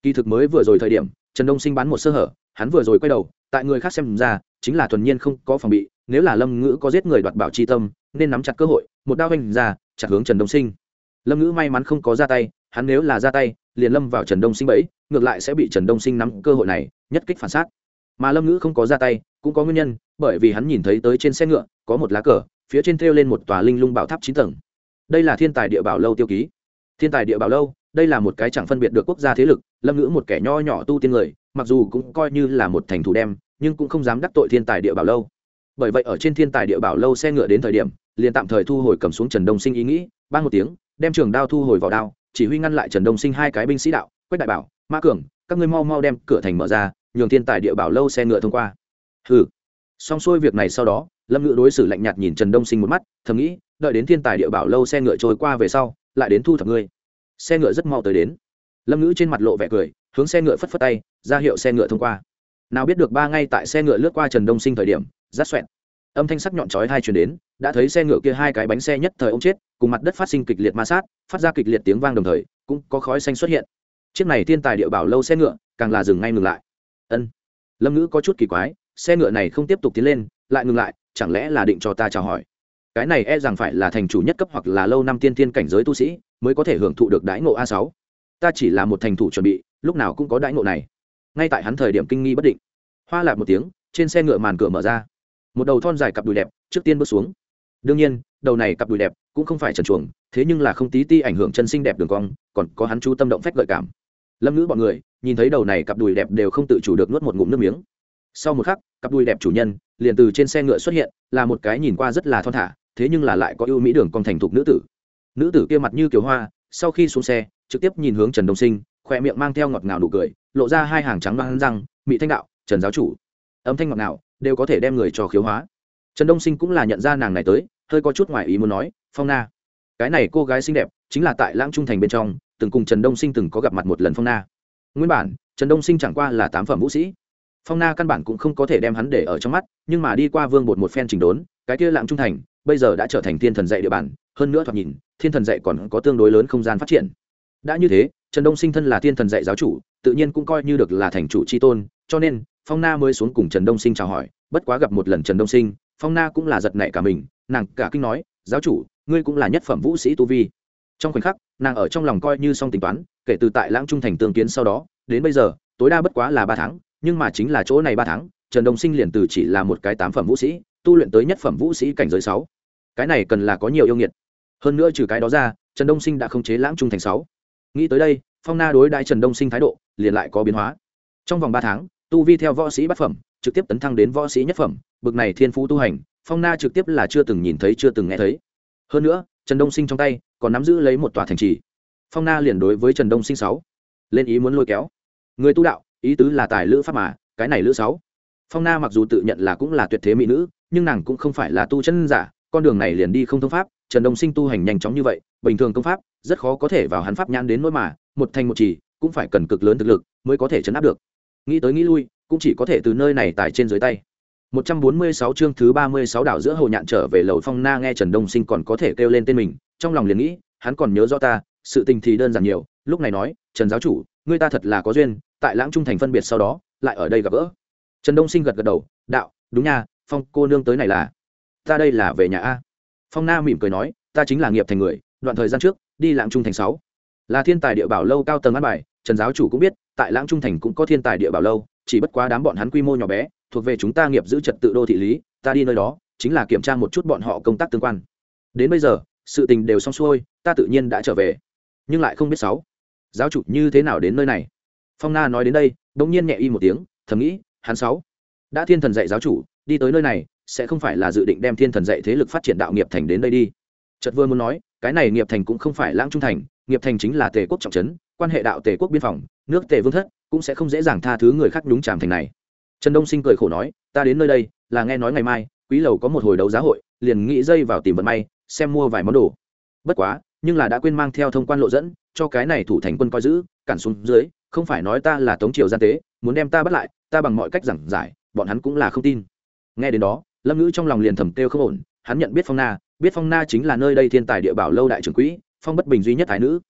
Kỳ thực mới vừa rồi thời điểm, trần đông sinh bắn một sơ hở, hắn vừa rồi quay đầu, tại người khác xem ra, chính là thuần nhiên không có phòng bị, nếu là lâm ngữ có giết người đoạt bảo chi tâm, nên nắm chặt cơ hội, một đao anh ra, chặt hướng trần đông sinh. Lâm ngữ may mắn không có ra tay, hắn nếu là ra tay, liền lâm vào trần đông sinh bẫy, ngược lại sẽ bị trần đông sinh nắm cơ hội này, nhất kích phản xác mà lâm ngữ không có ra tay, cũng có nguyên nhân, bởi vì hắn nhìn thấy tới trên xe ngựa, có một lá cờ, phía trên thêu lên một tòa linh lung bảo tháp chín tầng đây là thiên tài địa bảo lâu tiêu ký. Thiên tài địa bảo lâu, đây là một cái chẳng phân biệt được quốc gia thế lực, lâm ngữ một kẻ nho nhỏ tu tiên người, mặc dù cũng coi như là một thành thủ đem, nhưng cũng không dám đắc tội thiên tài địa bảo lâu. Bởi vậy ở trên thiên tài địa bảo lâu xe ngựa đến thời điểm, liền tạm thời thu hồi cầm xuống trần đông sinh ý nghĩ ban một tiếng, đem trường đao thu hồi vào đao, chỉ huy ngăn lại trần đông sinh hai cái binh sĩ đạo, quách đại bảo mã cường, các ngươi mau mau đem cửa thành mở ra, nhường thiên tài địa bảo lâu xe ngựa thông qua. Hừ. Xong xuôi việc này sau đó lâm ngự đối xử lạnh nhạt nhìn trần đông sinh một mắt, thầm nghĩ, đợi đến thiên tài địa bảo lâu xe ngựa trôi qua về sau, lại đến thu thập ngươi. Xe ngựa rất mau tới đến. Lâm ngữ trên mặt lộ vẻ cười, hướng xe ngựa phất phất tay, ra hiệu xe ngựa thông qua. Nào biết được ba ngay tại xe ngựa lướt qua trần đông sinh thời điểm, rát xoẹn âm thanh sắc nhọn chói hai chuyển đến, đã thấy xe ngựa kia hai cái bánh xe nhất thời ông chết, cùng mặt đất phát sinh kịch liệt ma sát, phát ra kịch liệt tiếng vang đồng thời, cũng có khói xanh xuất hiện. Chiếc này thiên tài địa bảo lâu xe ngựa, càng là dừng ngay ngừng lại. Ân. Lâm ngữ có chút kỳ quái, xe ngựa này không tiếp tục tiến lên, lại ngừng lại chẳng lẽ là định cho ta chào hỏi? Cái này e rằng phải là thành chủ nhất cấp hoặc là lâu năm tiên tiên cảnh giới tu sĩ mới có thể hưởng thụ được đãi ngộ a sáu. Ta chỉ là một thành thủ chuẩn bị, lúc nào cũng có đãi ngộ này. Ngay tại hắn thời điểm kinh nghi bất định, hoa lạp một tiếng, trên xe ngựa màn cửa mở ra. Một đầu thon dài cặp đùi đẹp, trước tiên bước xuống. Đương nhiên, đầu này cặp đùi đẹp cũng không phải trần chuồng thế nhưng là không tí ti ảnh hưởng chân xinh đẹp đường cong, còn có hắn chú tâm động phách gợi cảm. Lâm ngữ bọn người, nhìn thấy đầu này cặp đùi đẹp đều không tự chủ được nuốt một ngụm nước miếng sau một khắc, cặp đuôi đẹp chủ nhân liền từ trên xe ngựa xuất hiện, là một cái nhìn qua rất là thon thả, thế nhưng là lại có ưu mỹ đường còn thành thục nữ tử. Nữ tử kia mặt như kiều hoa, sau khi xuống xe, trực tiếp nhìn hướng trần đông sinh khoe miệng mang theo ngọt ngào nụ cười, lộ ra hai hàng trắng đoán răng mỹ thanh đạo, trần giáo chủ. Âm thanh ngọt ngào đều có thể đem người cho khiếu hóa. Trần đông sinh cũng là nhận ra nàng này tới, hơi có chút ngoài ý muốn nói, phong na, cái này cô gái xinh đẹp chính là tại lãng trung thành bên trong, từng cùng trần đông sinh từng có gặp mặt một lần phong na. Nguyên bản, trần đông sinh chẳng qua là tám phẩm vũ sĩ phong na căn bản cũng không có thể đem hắn để ở trong mắt, nhưng mà đi qua vương bột một phen trình đốn, cái kia lãng trung thành, bây giờ đã trở thành thiên thần dạy địa bàn, hơn nữa thoạt nhìn, thiên thần dạy còn có tương đối lớn không gian phát triển. Đã như thế, trần đông sinh thân là thiên thần dạy giáo chủ, tự nhiên cũng coi như được là thành chủ c h i tôn, cho nên, phong na mới xuống cùng trần đông sinh chào hỏi, bất quá gặp một lần trần đông sinh, phong na cũng là giật nảy cả mình, nàng cả kinh nói, giáo chủ, ngươi cũng là nhất phẩm vũ sĩ tu vi. Trong khoảnh khắc, nàng ở trong lòng coi như xong tính toán, kể từ tại lãng trung thành tương kiến sau đó, đến bây giờ, tối đa bất quá là ba tháng nhưng mà chính là chỗ này ba tháng, trần đông sinh liền từ chỉ là một cái tám phẩm vũ sĩ, tu luyện tới nhất phẩm vũ sĩ cảnh giới sáu. Cái này cần là có nhiều yêu nghiệt. Hơn nữa trừ cái đó ra, trần đông sinh đã không chế lãng trung thành sáu. Nghĩ tới đây, phong na đối đại trần đông sinh thái độ, liền lại có biến hóa. Trong vòng ba tháng, tu vi theo võ sĩ bát phẩm, trực tiếp tấn thăng đến võ sĩ nhất phẩm, bực này thiên phú tu hành, phong na trực tiếp là chưa từng nhìn thấy, chưa từng nghe thấy. Hơn nữa, trần đông sinh trong tay, còn nắm giữ lấy một tòa thành trì. Phong na liền đối với trần đông sinh sáu, lên ý muốn lôi kéo. Người tu đạo ý tứ là tài lữ pháp mà cái này lữ sáu. Phong na mặc dù tự nhận là cũng là tuyệt thế mỹ nữ nhưng nàng cũng không phải là tu chân giả con đường này liền đi không thông pháp trần đông sinh tu hành nhanh chóng như vậy bình thường công pháp rất khó có thể vào hắn pháp nhãn đến nỗi mà một thành một chỉ cũng phải cần cực lớn thực lực mới có thể chấn áp được. Nghĩ tới nghĩ lui cũng chỉ có thể từ nơi này tải trên dưới tay. 146 chương thứ 36 đảo giữa hồ nhạn trở về lầu phong na nghe Trần Đông Sinh còn có thể kêu lên tên mình, trong lòng liền nghĩ, hắn còn nhớ rõ ta, sự tình thì đơn giản nhiều, lúc này nói, Trần giáo chủ, ngươi ta thật là có duyên, tại Lãng Trung thành phân biệt sau đó, lại ở đây gặp gỡ. Trần Đông Sinh gật gật đầu, đạo, đúng nha, Phong cô nương tới này là, ta đây là về nhà a. Phong Na mỉm cười nói, ta chính là nghiệp thành người, đoạn thời gian trước, đi Lãng Trung thành sáu. Là thiên tài địa bảo lâu cao tầng ăn bài, Trần giáo chủ cũng biết, tại Lãng Trung thành cũng có thiên tài địa bảo lâu, chỉ bất quá đám bọn hắn quy mô nhỏ bé, thuộc về chúng ta nghiệp giữ trật tự đô thị lý ta đi nơi đó chính là kiểm tra một chút bọn họ công tác tương quan. Đến bây giờ sự tình đều xong xuôi ta tự nhiên đã trở về. Nhưng lại không biết sáu. Giáo chủ như thế nào đến nơi này? Phong na nói đến đây bỗng nhiên nhẹ y một tiếng, thầm nghĩ, hắn sáu đã thiên thần dạy giáo chủ, đi tới nơi này, sẽ không phải là dự định đem thiên thần dạy thế lực phát triển đạo nghiệp thành đến đây đi. Chợt vừa muốn nói, cái này nghiệp thành cũng không phải lãng trung thành, nghiệp thành chính là tề quốc trọng trấn, quan hệ đạo tề quốc biên phòng, nước tề vương thất, cũng sẽ không dễ dàng tha thứ người khác đúng tràm thành này. Trần đông sinh cười khổ nói, ta đến nơi đây, là nghe nói ngày mai, quý lầu có một hồi đấu giá hội, liền nghĩ dây vào tìm vận may, xem mua vài món đồ. Bất quá, nhưng là đã quên mang theo thông quan lộ dẫn, cho cái này thủ thành quân coi giữ, cản xuống dưới không phải nói ta là tống triều gian tế, muốn đem ta bắt lại, ta bằng mọi cách giảng giải, bọn hắn cũng là không tin. Nghe đến đó, lâm ngữ trong lòng liền thầm kêu không ổn, hắn nhận biết phong na, biết phong na chính là nơi đây thiên tài địa bảo lâu đại trưởng quỹ, phong bất bình duy nhất thái nữ.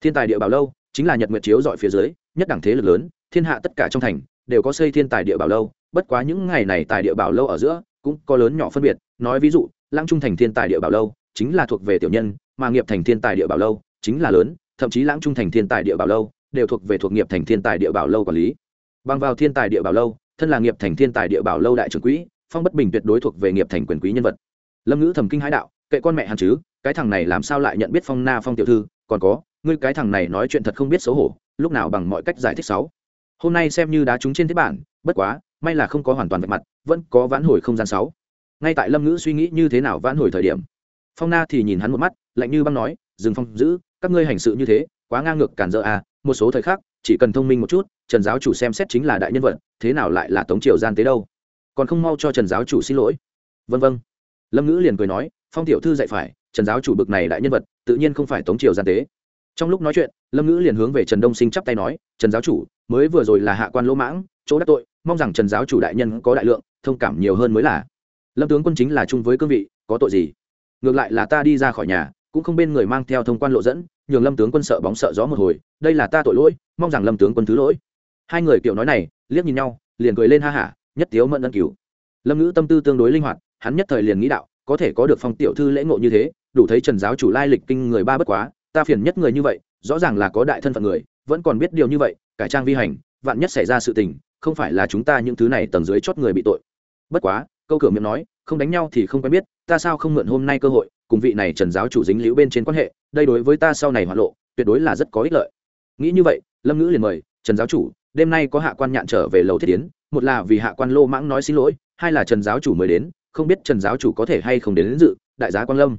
Thiên tài địa bảo lâu chính là nhật nguyệt chiếu dọi phía dưới, nhất đẳng thế lực lớn, thiên hạ tất cả trong thành đều có xây thiên tài địa bảo lâu, bất quá những ngày này tài địa bảo lâu ở giữa cũng có lớn nhỏ phân biệt. Nói ví dụ lãng trung thành thiên tài địa bảo lâu chính là thuộc về tiểu nhân, mà nghiệp thành thiên tài địa bảo lâu chính là lớn, thậm chí lãng trung thành thiên tài địa bảo lâu đều thuộc về thuộc nghiệp thành thiên tài địa bảo lâu quản lý. Bằng vào thiên tài địa bảo lâu, thân là nghiệp thành thiên tài địa bảo lâu đại trưởng quỹ, phong bất bình tuyệt đối thuộc về nghiệp thành quyền quý nhân vật. Lâm ngữ thầm kinh hãi đạo, kệ con mẹ hắn chứ, cái thằng này làm sao lại nhận biết phong na phong tiểu thư, còn có, ngươi cái thằng này nói chuyện thật không biết xấu hổ, lúc nào bằng mọi cách giải thích sáu hôm nay xem như đá trúng trên thế bản, bất quá, may là không có hoàn toàn vạch mặt, vẫn có vãn hồi không gian sáu ngay tại lâm ngữ suy nghĩ như thế nào vãn hồi thời điểm, phong na thì nhìn hắn một mắt, lạnh như băng nói, dừng phong, giữ, các ngươi hành sự như thế, quá ngang ngược cản dỡ à một số thời khắc, chỉ cần thông minh một chút, trần giáo chủ xem xét chính là đại nhân vật, thế nào lại là tống triều gian tế đâu? Còn không mau cho trần giáo chủ xin lỗi. Vân vân. Lâm ngữ liền cười nói, phong tiểu thư dạy phải, trần giáo chủ bực này đại nhân vật, tự nhiên không phải tống triều gian tế. Trong lúc nói chuyện, lâm ngữ liền hướng về trần đông sinh chắp tay nói, trần giáo chủ, mới vừa rồi là hạ quan lỗ mãng, chỗ đắc tội, mong rằng trần giáo chủ đại nhân có đại lượng, thông cảm nhiều hơn mới là. Lâm tướng quân chính là chung với cương vị, có tội gì? Ngược lại là ta đi ra khỏi nhà cũng không bên người mang theo thông quan lộ dẫn, nhường lâm tướng quân sợ bóng sợ gió một hồi, đây là ta tội lỗi, mong rằng lâm tướng quân thứ lỗi. Hai người kiểu nói này, liếc nhìn nhau, liền cười lên ha hả, nhất tiếu mẫn ân cứu lâm ngữ tâm tư tương đối linh hoạt, hắn nhất thời liền nghĩ đạo, có thể có được phong tiểu thư lễ ngộ như thế, đủ thấy trần giáo chủ lai lịch kinh người ba bất quá, ta phiền nhất người như vậy, rõ ràng là có đại thân phận người, vẫn còn biết điều như vậy, cải trang vi hành, vạn nhất xảy ra sự tình, không phải là chúng ta những thứ này tầng dưới chót người bị tội. Bất quá, câu cửa miệng nói, không đánh nhau thì không quen biết, ta sao không mượn hôm nay cơ hội cùng vị này trần giáo chủ dính liễu bên trên quan hệ đây đối với ta sau này hoạt lộ tuyệt đối là rất có ích lợi. Nghĩ như vậy lâm ngữ liền mời trần giáo chủ đêm nay có hạ quan nhạn trở về lầu thiết tiến một là vì hạ quan lô mãng nói xin lỗi hai là trần giáo chủ mới đến không biết trần giáo chủ có thể hay không đến, đến dự đại giá quan lâm.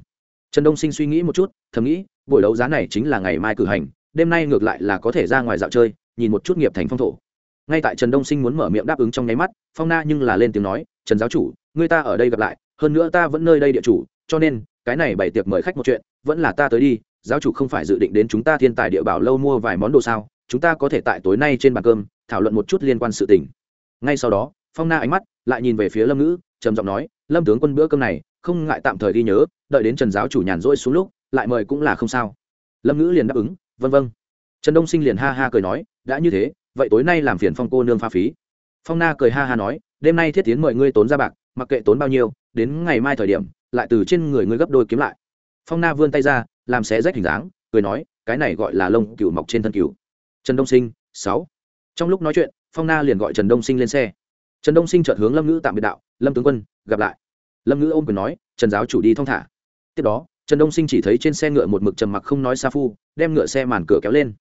Trần đông sinh suy nghĩ một chút thầm nghĩ buổi đấu giá này chính là ngày mai cử hành đêm nay ngược lại là có thể ra ngoài dạo chơi nhìn một chút nghiệp thành phong thổ. Ngay tại trần đông sinh muốn mở miệng đáp ứng trong nháy mắt phong na nhưng là lên tiếng nói trần giáo chủ người ta ở đây gặp lại hơn nữa ta vẫn nơi đây địa chủ cho nên cái này bày tiệc mời khách một chuyện, vẫn là ta tới đi, giáo chủ không phải dự định đến chúng ta thiên tài địa bảo lâu mua vài món đồ sao, chúng ta có thể tại tối nay trên bàn cơm, thảo luận một chút liên quan sự tình. Ngay sau đó, phong na ánh mắt lại nhìn về phía lâm ngữ, trầm giọng nói, lâm tướng quân bữa cơm này, không ngại tạm thời ghi nhớ, đợi đến trần giáo chủ nhàn rỗi xuống lúc, lại mời cũng là không sao. Lâm ngữ liền đáp ứng vân vân trần đông sinh liền ha ha cười nói, đã như thế, vậy tối nay làm phiền phong cô nương pha phí. Phong na cười ha ha nói, đêm nay thiết tiến mời ngươi tốn ra bạc, mặc kệ tốn bao nhiêu, đến ngày mai thời điểm lại từ trên người ngươi gấp đôi kiếm lại. Phong na vươn tay ra, làm xé rách hình dáng, cười nói, cái này gọi là lông cừu mọc trên thân cừu. Trần đông sinh, sáu. Trong lúc nói chuyện, phong na liền gọi trần đông sinh lên xe. Trần đông sinh chợt hướng lâm ngữ tạm biệt đạo, lâm tướng quân, gặp lại. Lâm ngữ ôm quyền nói, trần giáo chủ đi thong thả. Tiếp đó, trần đông sinh chỉ thấy trên xe ngựa một mực trầm mặc không nói sa phu, đem ngựa xe màn cửa kéo lên.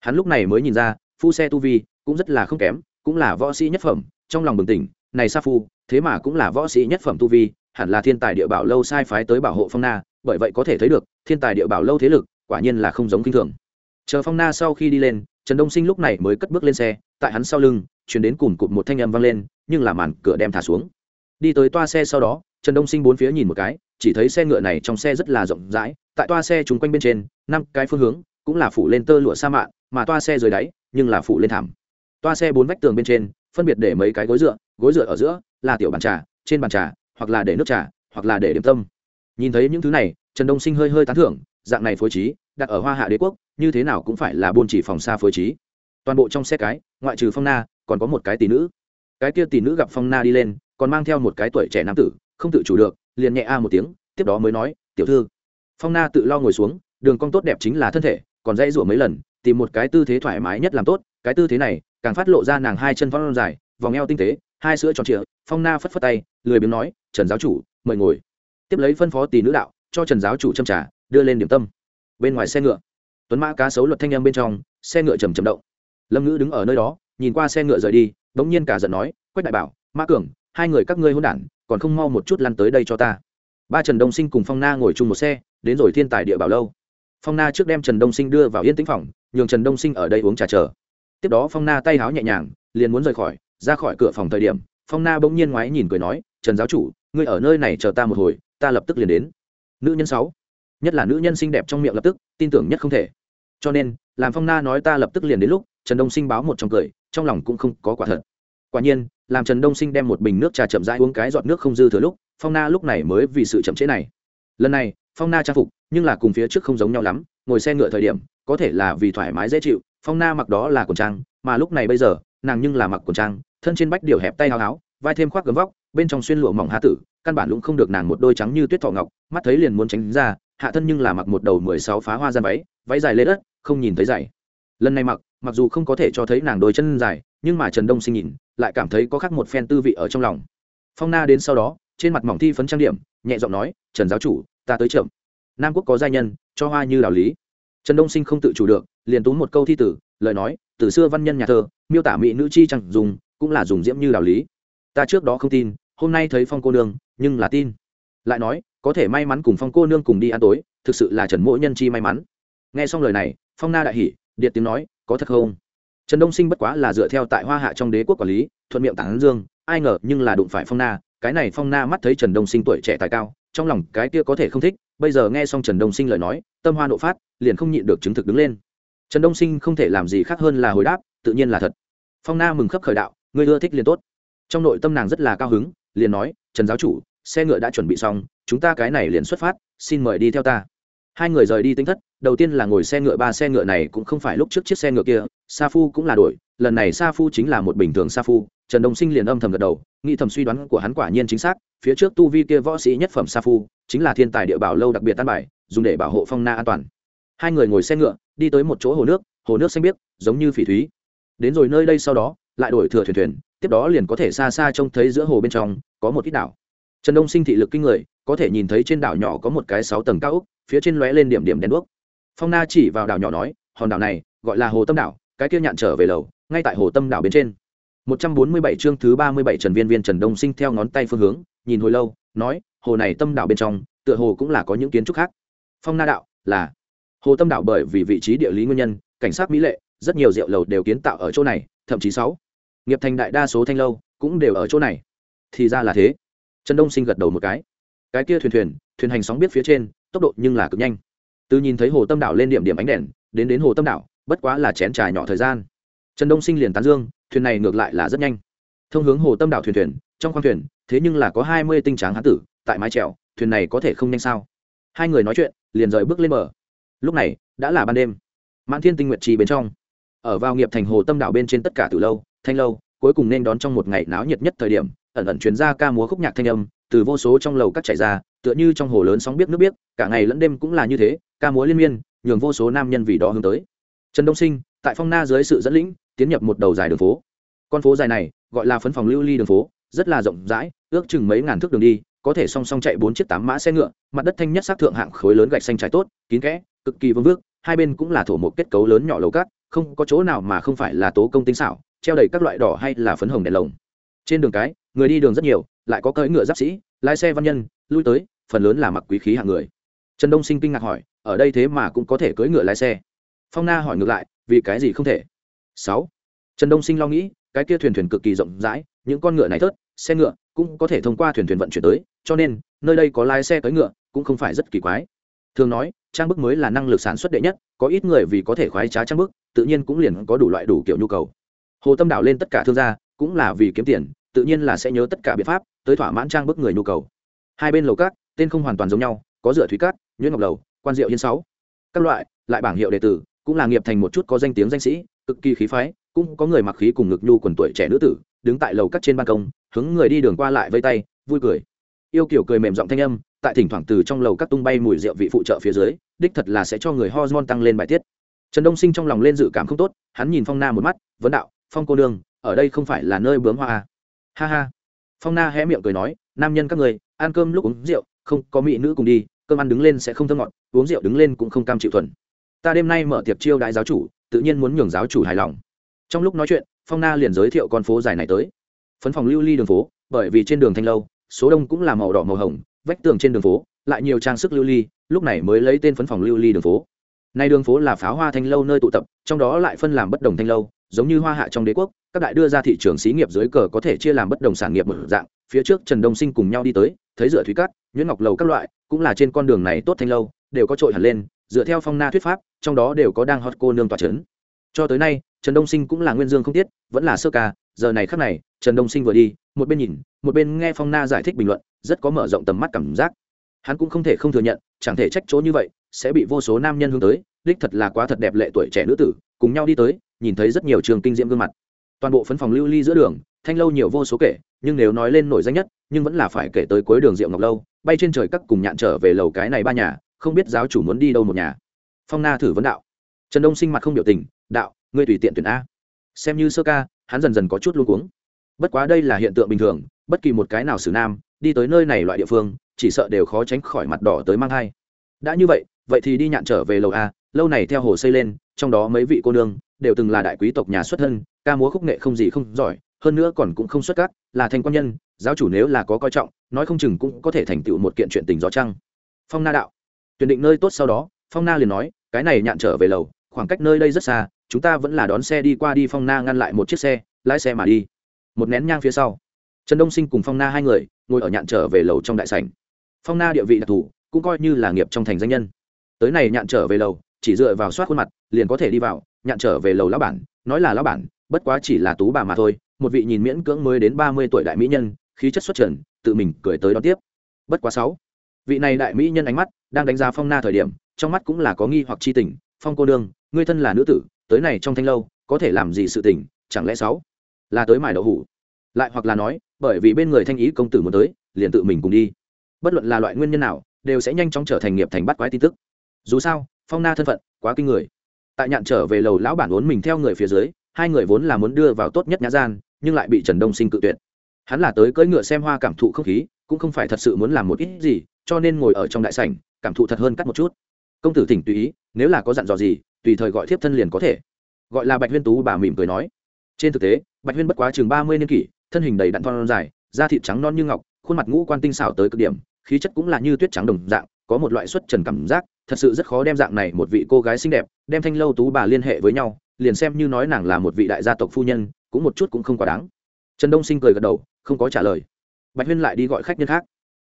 Hắn lúc này mới nhìn ra, phu xe tu vi cũng rất là không kém, cũng là võ sĩ nhất phẩm, trong lòng bừng tỉnh, này sa phu, thế mà cũng là võ sĩ nhất phẩm tu vi hẳn là thiên tài địa bảo lâu sai phái tới bảo hộ phong na, bởi vậy có thể thấy được, thiên tài địa bảo lâu thế lực quả nhiên là không giống kinh thường. Chờ phong na sau khi đi lên, trần đông sinh lúc này mới cất bước lên xe, tại hắn sau lưng chuyển đến cùng cụt một thanh âm vang lên, nhưng là màn cửa đem thả xuống. Đi tới toa xe sau đó, trần đông sinh bốn phía nhìn một cái, chỉ thấy xe ngựa này trong xe rất là rộng rãi, tại toa xe chúng quanh bên trên, năm cái phương hướng, cũng là phủ lên tơ lụa sa mạ mà toa xe dưới đáy, nhưng là phủ lên thảm. Toa xe bốn vách tường bên trên, phân biệt để mấy cái gối dựa gối dựa ở giữa là tiểu bàn trà, trên bàn trà hoặc là để nước trà, hoặc là để điểm tâm. Nhìn thấy những thứ này, trần đông sinh hơi hơi tán thưởng, dạng này phối trí, đặt ở hoa hạ đế quốc, như thế nào cũng phải là buôn chỉ phòng xa phối trí. Toàn bộ trong xe cái, ngoại trừ phong na, còn có một cái tỷ nữ. Cái kia tỷ nữ gặp phong na đi lên, còn mang theo một cái tuổi trẻ nam tử, không tự chủ được, liền nhẹ a một tiếng, tiếp đó mới nói, tiểu thư. Phong na tự lo ngồi xuống, đường cong tốt đẹp chính là thân thể, còn dãy rủa mấy lần, tìm một cái tư thế thoải mái nhất làm tốt, cái tư thế này, càng phát lộ ra nàng hai chân phong dài, vòng eo tinh tế hai sữa tròn trịa, phong na phất phất tay, lười biếng nói, trần giáo chủ, mời ngồi. Tiếp lấy phân phó tỷ nữ đạo, cho trần giáo chủ châm trà, đưa lên điểm tâm. Bên ngoài xe ngựa, tuấn mã cá sấu luật thanh em bên trong, xe ngựa chầm chầm động. Lâm ngữ đứng ở nơi đó, nhìn qua xe ngựa rời đi, bỗng nhiên cả giận nói, quách đại bảo, mã cường, hai người các ngươi hôn đản, còn không mau một chút lăn tới đây cho ta. Ba trần đông sinh cùng phong na ngồi chung một xe, đến rồi thiên tài địa bảo lâu. Phong na trước đem trần đông sinh đưa vào yên tĩnh phòng, nhường trần đông sinh ở đây uống trà chờ. Tiếp đó phong na tay háo nhẹ nhàng, liền muốn rời khỏi ra khỏi cửa phòng thời điểm, phong na bỗng nhiên ngoái nhìn cười nói, trần giáo chủ, ngươi ở nơi này chờ ta một hồi, ta lập tức liền đến. Nữ nhân sáu. Nhất là nữ nhân xinh đẹp trong miệng lập tức, tin tưởng nhất không thể. Cho nên, làm phong na nói ta lập tức liền đến lúc, trần đông sinh báo một trong cười, trong lòng cũng không có quả thật. Quả nhiên, làm trần đông sinh đem một bình nước trà chậm rãi uống cái giọt nước không dư thừa lúc, phong na lúc này mới vì sự chậm trễ này. Lần này, phong na trang phục, nhưng là cùng phía trước không giống nhau lắm, ngồi xe ngựa thời điểm, có thể là vì thoải mái dễ chịu, phong na mặc đó là quần trang, mà lúc này bây giờ, nàng nhưng là mặc quần trang thân trên bách điều hẹp tay háo háo, vai thêm khoác gấm vóc bên trong xuyên lụa mỏng hạ tử căn bản lũng không được nàng một đôi trắng như tuyết thọ ngọc mắt thấy liền muốn tránh ra hạ thân nhưng là mặc một đầu mười sáu phá hoa gian váy váy dài lê đất không nhìn thấy dày. Lần này mặc mặc dù không có thể cho thấy nàng đôi chân dài nhưng mà trần đông sinh nhìn lại cảm thấy có khác một phen tư vị ở trong lòng. Phong na đến sau đó trên mặt mỏng thi phấn trang điểm nhẹ giọng nói trần giáo chủ ta tới chậm. Nam quốc có giai nhân cho hoa như đạo lý. Trần đông sinh không tự chủ được liền tú một câu thi tử lời nói từ xưa văn nhân nhà thơ miêu tả mỹ nữ chi chẳng dùng cũng là dùng diễm như đạo lý. Ta trước đó không tin, hôm nay thấy phong cô nương, nhưng là tin. Lại nói, có thể may mắn cùng phong cô nương cùng đi ăn tối, thực sự là trần mỗi nhân chi may mắn. Nghe xong lời này, phong na đại hỉ điện tiếng nói, có thật không? Trần đông sinh bất quá là dựa theo tại hoa hạ trong đế quốc quản lý, thuận miệng tản dương, ai ngờ nhưng là đụng phải phong na, cái này phong na mắt thấy trần đông sinh tuổi trẻ tài cao, trong lòng cái kia có thể không thích, bây giờ nghe xong trần đông sinh lời nói, tâm hoa nộ phát, liền không nhịn được chứng thực đứng lên. Trần đông sinh không thể làm gì khác hơn là hồi đáp, tự nhiên là thật. Phong na mừng khấp khởi đạo người ưa thích liền tốt. Trong nội tâm nàng rất là cao hứng, liền nói, trần giáo chủ, xe ngựa đã chuẩn bị xong, chúng ta cái này liền xuất phát, xin mời đi theo ta. Hai người rời đi tính thất, đầu tiên là ngồi xe ngựa, ba xe ngựa này cũng không phải lúc trước chiếc xe ngựa kia, sa phu cũng là đổi, lần này sa phu chính là một bình thường sa phu. Trần đông sinh liền âm thầm gật đầu, nghĩ thầm suy đoán của hắn quả nhiên chính xác, phía trước tu vi kia võ sĩ nhất phẩm sa phu, chính là thiên tài địa bảo lâu đặc biệt tan bài, dùng để bảo hộ phong na an toàn. Hai người ngồi xe ngựa, đi tới một chỗ hồ nước hồ nước xanh biếc, giống như phỉ thúy. Đến rồi nơi đây sau đó lại đổi thừa thuyền thuyền tiếp đó liền có thể xa xa trông thấy giữa hồ bên trong có một ít đảo trần đông sinh thị lực kinh người có thể nhìn thấy trên đảo nhỏ có một cái sáu tầng cao úc phía trên lóe lên điểm điểm đèn đuốc phong na chỉ vào đảo nhỏ nói hòn đảo này gọi là hồ tâm đảo cái kia nhạn trở về lầu ngay tại hồ tâm đảo bên trên 147 chương thứ 37 Trần Viên Viên Trần Đông Sinh theo ngón tay phương hướng, nhìn hồi lâu, nói, hồ này tâm đảo bên trong, tựa hồ cũng là có những kiến trúc khác. Phong Na đạo, là Hồ Tâm đảo bởi vì vị trí địa lý nguyên nhân, cảnh sát mỹ lệ, rất nhiều rượu lầu đều kiến tạo ở chỗ này, thậm chí sáu. Nghiệp thành đại đa số thanh lâu cũng đều ở chỗ này. Thì ra là thế. Trần Đông Sinh gật đầu một cái. Cái kia thuyền thuyền, thuyền hành sóng biết phía trên, tốc độ nhưng là cực nhanh. Từ nhìn thấy hồ tâm đảo lên điểm điểm ánh đèn, đến đến hồ tâm đảo, bất quá là chén trà nhỏ thời gian. Trần Đông Sinh liền tán dương, thuyền này ngược lại là rất nhanh thông hướng hồ tâm đảo thuyền thuyền trong khoang thuyền thế nhưng là có hai mươi tinh tráng hán tử tại mái trèo thuyền này có thể không nhanh sao hai người nói chuyện liền rời bước lên bờ lúc này đã là ban đêm mãn thiên tinh nguyệt trì bên trong ở vào nghiệp thành hồ tâm đảo bên trên tất cả từ lâu thanh lâu, cuối cùng nên đón trong một ngày náo nhiệt nhất thời điểm, ẩn ẩn chuyến ra ca múa khúc nhạc thanh âm, từ vô số trong lầu cắt chảy ra, tựa như trong hồ lớn sóng biết nước biết, cả ngày lẫn đêm cũng là như thế, ca múa liên miên, nhường vô số nam nhân vì đó hướng tới. Trần đông sinh, tại phong na dưới sự dẫn lĩnh, tiến nhập một đầu dài đường phố. Con phố dài này, gọi là phấn phòng lưu ly đường phố, rất là rộng rãi, ước chừng mấy ngàn thước đường đi, có thể song song chạy bốn chiếc tám mã xe ngựa, mặt đất thanh nhất sát thượng hạng khối lớn gạch xanh trái tốt, kín kẽ, cực kỳ vương vước, hai bên cũng là thổ một kết cấu lớn nhỏ lầu cát không có chỗ nào mà không phải là tố công tinh xảo treo đầy các loại đỏ hay là phấn hồng đèn lồng. Trên đường cái, người đi đường rất nhiều, lại có cưỡi ngựa giáp sĩ, lái xe văn nhân, lui tới, phần lớn là mặc quý khí hạng người. Trần đông sinh kinh ngạc hỏi, ở đây thế mà cũng có thể cưỡi ngựa lái xe? Phong na hỏi ngược lại, vì cái gì không thể? Sáu. Trần đông sinh lo nghĩ, cái kia thuyền thuyền cực kỳ rộng rãi, những con ngựa này thớt, xe ngựa cũng có thể thông qua thuyền thuyền vận chuyển tới, cho nên, nơi đây có lái xe cưỡi ngựa cũng không phải rất kỳ quái. Thường nói, trang bức mới là năng lực sản xuất đệ nhất, có ít người vì có thể khoái trá trang bức, tự nhiên cũng liền có đủ loại đủ kiểu nhu cầu hồ tâm đảo lên tất cả thương gia cũng là vì kiếm tiền tự nhiên là sẽ nhớ tất cả biện pháp tới thỏa mãn trang bức người nhu cầu hai bên lầu cát tên không hoàn toàn giống nhau có dựa thúy cát nguyễn ngọc lầu quan diệu hiên sáu các loại lại bảng hiệu đệ tử cũng là nghiệp thành một chút có danh tiếng danh sĩ cực kỳ khí phái cũng có người mặc khí cùng ngực nhu quần tuổi trẻ nữ tử đứng tại lầu cắt trên ban công hướng người đi đường qua lại vây tay vui cười yêu kiểu cười mềm giọng thanh âm tại thỉnh thoảng từ trong lầu cắt tung bay mùi rượu vị phụ trợ phía dưới đích thật là sẽ cho người hormone tăng lên bài tiết trần đông sinh trong lòng lên dự cảm không tốt hắn nhìn phong na một mắt vấn đạo phong cô nương, ở đây không phải là nơi bướm hoa à? ha ha. Phong na hé miệng cười nói, nam nhân các người, ăn cơm lúc uống rượu, không có mỹ nữ cùng đi, cơm ăn đứng lên sẽ không thơm ngọt, uống rượu đứng lên cũng không cam chịu thuần. Ta đêm nay mở tiệc chiêu đại giáo chủ, tự nhiên muốn nhường giáo chủ hài lòng. Trong lúc nói chuyện, phong na liền giới thiệu con phố dài này tới. Phấn phòng lưu ly đường phố, bởi vì trên đường thanh lâu, số đông cũng là màu đỏ màu hồng, vách tường trên đường phố, lại nhiều trang sức lưu ly, lúc này mới lấy tên phấn phòng lưu ly đường phố. Nay đường phố là pháo hoa thanh lâu nơi tụ tập, trong đó lại phân làm bất đồng thanh lâu giống như hoa hạ trong đế quốc, các đại đưa ra thị trường xí nghiệp dưới cờ có thể chia làm bất đồng sản nghiệp một dạng, phía trước trần đông sinh cùng nhau đi tới, thấy dựa thúy cát nhuyễn ngọc lầu các loại, cũng là trên con đường này tốt thanh lâu, đều có trội hẳn lên, dựa theo phong na thuyết pháp, trong đó đều có đang hot cô nương tòa c cho tới nay, trần đông sinh cũng là nguyên dương không tiết, vẫn là sơ ca, giờ này khắc này, trần đông sinh vừa đi, một bên nhìn, một bên nghe phong na giải thích bình luận, rất có mở rộng tầm mắt cảm giác. Hắn cũng không thể không thừa nhận, chẳng thể trách chỗ như vậy sẽ bị vô số nam nhân hướng tới, đích thật là quá thật đẹp lệ tuổi trẻ nữ tử, cùng nhau đi tới, nhìn thấy rất nhiều trường kinh diễm gương mặt. Toàn bộ phấn phòng lưu ly giữa đường, thanh lâu nhiều vô số kể, nhưng nếu nói lên nổi danh nhất, nhưng vẫn là phải kể tới cuối đường rượu ngọc lâu, bay trên trời các cùng nhạn trở về lầu cái này ba nhà, không biết giáo chủ muốn đi đâu một nhà. Phong na thử vấn đạo. Trần đông sinh mặt không biểu tình, đạo, ngươi tùy tiện tuyển a. Xem như sơ ca, hắn dần dần có chút luôn cuống. Bất quá đây là hiện tượng bình thường, bất kỳ một cái nào xử nam, đi tới nơi này loại địa phương, chỉ sợ đều khó tránh khỏi mặt đỏ tới mang thai. Đã như vậy vậy thì đi nhạn trở về lầu a, lâu này theo hồ xây lên, trong đó mấy vị cô nương đều từng là đại quý tộc nhà xuất thân, ca múa khúc nghệ không gì không giỏi, hơn nữa còn cũng không xuất cát là thành quan nhân, giáo chủ nếu là có coi trọng, nói không chừng cũng có thể thành tựu một kiện chuyện tình gió trăng. Phong na đạo. Tuyển định nơi tốt sau đó, phong na liền nói, cái này nhạn trở về lầu, khoảng cách nơi đây rất xa, chúng ta vẫn là đón xe đi qua đi phong na ngăn lại một chiếc xe, lái xe mà đi. Một nén nhang phía sau, trần đông sinh cùng phong na hai người ngồi ở nhạn trở về lầu trong đại sảnh. Phong na địa vị đặc thù, cũng coi như là nghiệp trong thành danh nhân tới này nhạn trở về lầu, chỉ dựa vào soát khuôn mặt, liền có thể đi vào, nhạn trở về lầu lão bản, nói là lão bản, bất quá chỉ là tú bà mà thôi, một vị nhìn miễn cưỡng mới đến ba mươi tuổi đại mỹ nhân, khí chất xuất trần, tự mình cười tới đón tiếp. Bất quá sáu, vị này đại mỹ nhân ánh mắt đang đánh giá phong na thời điểm, trong mắt cũng là có nghi hoặc chi tình, phong cô đương ngươi thân là nữ tử, tới này trong thanh lâu, có thể làm gì sự tình, chẳng lẽ sáu là tới mải đậu hủ? Lại hoặc là nói, bởi vì bên người thanh ý công tử muốn tới, liền tự mình cùng đi. Bất luận là loại nguyên nhân nào, đều sẽ nhanh chóng trở thành nghiệp thành bắt quái tin tức dù sao, phong na thân phận, quá kinh người. Tại nhạn trở về lầu lão bản vốn mình theo người phía dưới, hai người vốn là muốn đưa vào tốt nhất nhã gian, nhưng lại bị trần đông sinh cự tuyệt. Hắn là tới cưỡi ngựa xem hoa cảm thụ không khí, cũng không phải thật sự muốn làm một ít gì, cho nên ngồi ở trong đại sảnh, cảm thụ thật hơn cắt một chút. Công tử thỉnh tùy ý, nếu là có dặn dò gì, tùy thời gọi thiếp thân liền có thể. Gọi là bạch huyên tú bà mỉm cười nói. Trên thực tế, bạch huyên bất quá chừng ba mươi niên kỷ, thân hình đầy đặn thon dài, da thịt trắng non như ngọc, khuôn mặt ngũ quan tinh xảo tới cực điểm, khí chất cũng là như tuyết trắng đồng dạng, có một loại xuất trần cảm giác thật sự rất khó đem dạng này một vị cô gái xinh đẹp, đem thanh lâu tú bà liên hệ với nhau, liền xem như nói nàng là một vị đại gia tộc phu nhân, cũng một chút cũng không quá đáng. Trần đông sinh cười gật đầu, không có trả lời. Bạch huyên lại đi gọi khách nhân khác.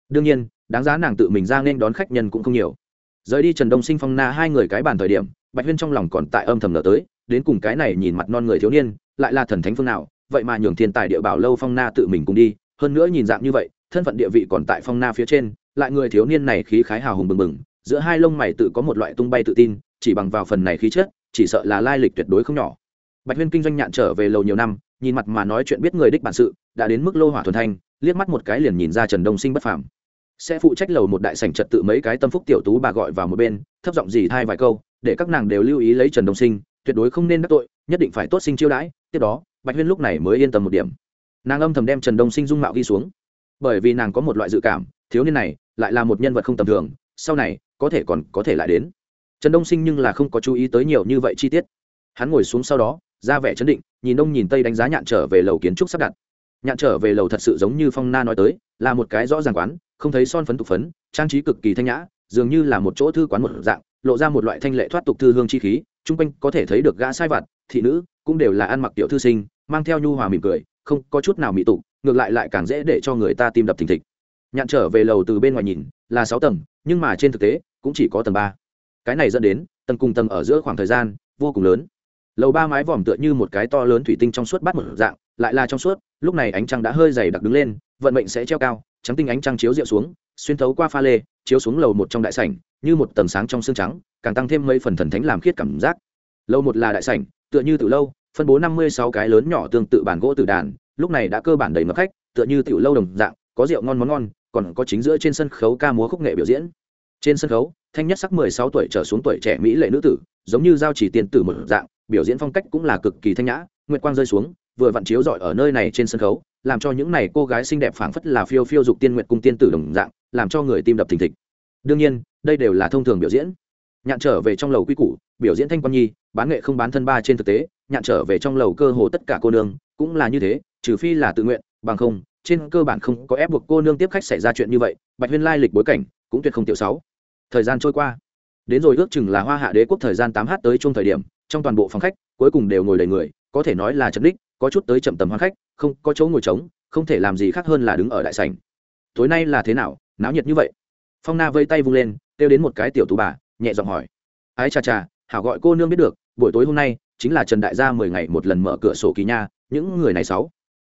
Đương nhiên, đáng giá nàng tự mình ra nên đón khách nhân cũng không nhiều. Rời đi trần đông sinh phong na hai người cái bàn thời điểm, bạch huyên trong lòng còn tại âm thầm nở tới, đến cùng cái này nhìn mặt non người thiếu niên, lại là thần thánh phương nào, vậy mà nhường thiên tài địa bảo lâu phong na tự mình cùng đi, hơn nữa nhìn dạng như vậy, thân phận địa vị còn tại phong na phía trên, lại người thiếu niên này khí khái hào hùng bừng bừng giữa hai lông mày tự có một loại tung bay tự tin, chỉ bằng vào phần này khí chất, chỉ sợ là lai lịch tuyệt đối không nhỏ. Bạch huyên kinh doanh nhạn trở về lầu nhiều năm, nhìn mặt mà nói chuyện biết người đích bản sự, đã đến mức lô hỏa thuần thanh, liếc mắt một cái liền nhìn ra trần đông sinh bất phàm. Sẽ phụ trách lầu một đại sảnh trật tự mấy cái tâm phúc tiểu tú bà gọi vào một bên, thấp giọng dì thay vài câu, để các nàng đều lưu ý lấy trần đông sinh, tuyệt đối không nên đắc tội, nhất định phải tốt sinh chiêu đãi, tiếp đó, bạch huyên lúc này mới yên tâm một điểm. Nàng âm thầm đem trần đông sinh dung mạo ghi xuống. Bởi vì nàng có một loại dự cảm, thiếu niên này lại là một nhân vật không tầm thường sau này, có thể còn có thể lại đến. Trần đông sinh nhưng là không có chú ý tới nhiều như vậy chi tiết. Hắn ngồi xuống sau đó, ra vẻ chấn định, nhìn đông nhìn tây đánh giá nhạn trở về lầu kiến trúc sắp đặt. Nhạn trở về lầu thật sự giống như phong na nói tới, là một cái rõ ràng quán, không thấy son phấn tục phấn, trang trí cực kỳ thanh nhã, dường như là một chỗ thư quán một dạng, lộ ra một loại thanh lệ thoát tục thư hương chi khí, chung quanh có thể thấy được gã sai vặt, thị nữ, cũng đều là ăn mặc tiểu thư sinh, mang theo nhu hòa mỉm cười, không có chút nào mị tục, ngược lại lại càng dễ để cho người ta tim đập thình thịch nhạn trở về lầu từ bên ngoài nhìn, là sáu tầng, nhưng mà trên thực tế, cũng chỉ có tầng ba. Cái này dẫn đến, tầng cùng tầng ở giữa khoảng thời gian, vô cùng lớn. Lầu ba mái vòm tựa như một cái to lớn thủy tinh trong suốt bắt một dạng, lại là trong suốt, lúc này ánh trăng đã hơi dày đặc đứng lên, vận mệnh sẽ treo cao, trắng tinh ánh trăng chiếu rượu xuống, xuyên thấu qua pha lê, chiếu xuống lầu một trong đại sảnh, như một tầng sáng trong xương trắng, càng tăng thêm mấy phần thần thánh làm khiết cảm giác. Lầu một là đại sảnh, tựa như từ lâu, phân bố năm mươi sáu cái lớn nhỏ tương tự bản gỗ từ đàn, lúc này đã cơ bản đầy ngập khách, tựa như tiểu lâu đồng dạng, có rượu ngon món ngon còn có chính giữa trên sân khấu ca múa khúc nghệ biểu diễn. Trên sân khấu, thanh nhất sắc mười sáu tuổi trở xuống tuổi trẻ mỹ lệ nữ tử, giống như giao chỉ tiền tử một dạng, biểu diễn phong cách cũng là cực kỳ thanh nhã, nguyệt quang rơi xuống, vừa vặn chiếu rọi ở nơi này trên sân khấu, làm cho những này cô gái xinh đẹp phảng phất là phiêu phiêu dục tiên nguyệt cung tiên tử đồng dạng, làm cho người tim đập thình thịch. Đương nhiên, đây đều là thông thường biểu diễn. Nhạn trở về trong lầu quy củ, biểu diễn thanh quan nhi, bán nghệ không bán thân ba trên thực tế, nhạn trở về trong lầu cơ hồ tất cả cô nương, cũng là như thế, trừ phi là tự nguyện, bằng không trên cơ bản không có ép buộc cô nương tiếp khách xảy ra chuyện như vậy, bạch huyên lai lịch bối cảnh cũng tuyệt không tiểu sáu thời gian trôi qua. Đến rồi ước chừng là hoa hạ đế quốc thời gian tám h tới chung thời điểm, trong toàn bộ phòng khách, cuối cùng đều ngồi đầy người, có thể nói là chậm đích có chút tới chậm tầm hoan khách, không, có chỗ ngồi trống, không thể làm gì khác hơn là đứng ở đại sảnh. Tối nay là thế nào, náo nhiệt như vậy? Phong na vây tay vung lên, kêu đến một cái tiểu tú bà, nhẹ giọng hỏi. Ái cha cha hảo gọi cô nương biết được, buổi tối hôm nay chính là trần đại gia mười ngày một lần mở cửa sổ kỳ nha, những người này sáu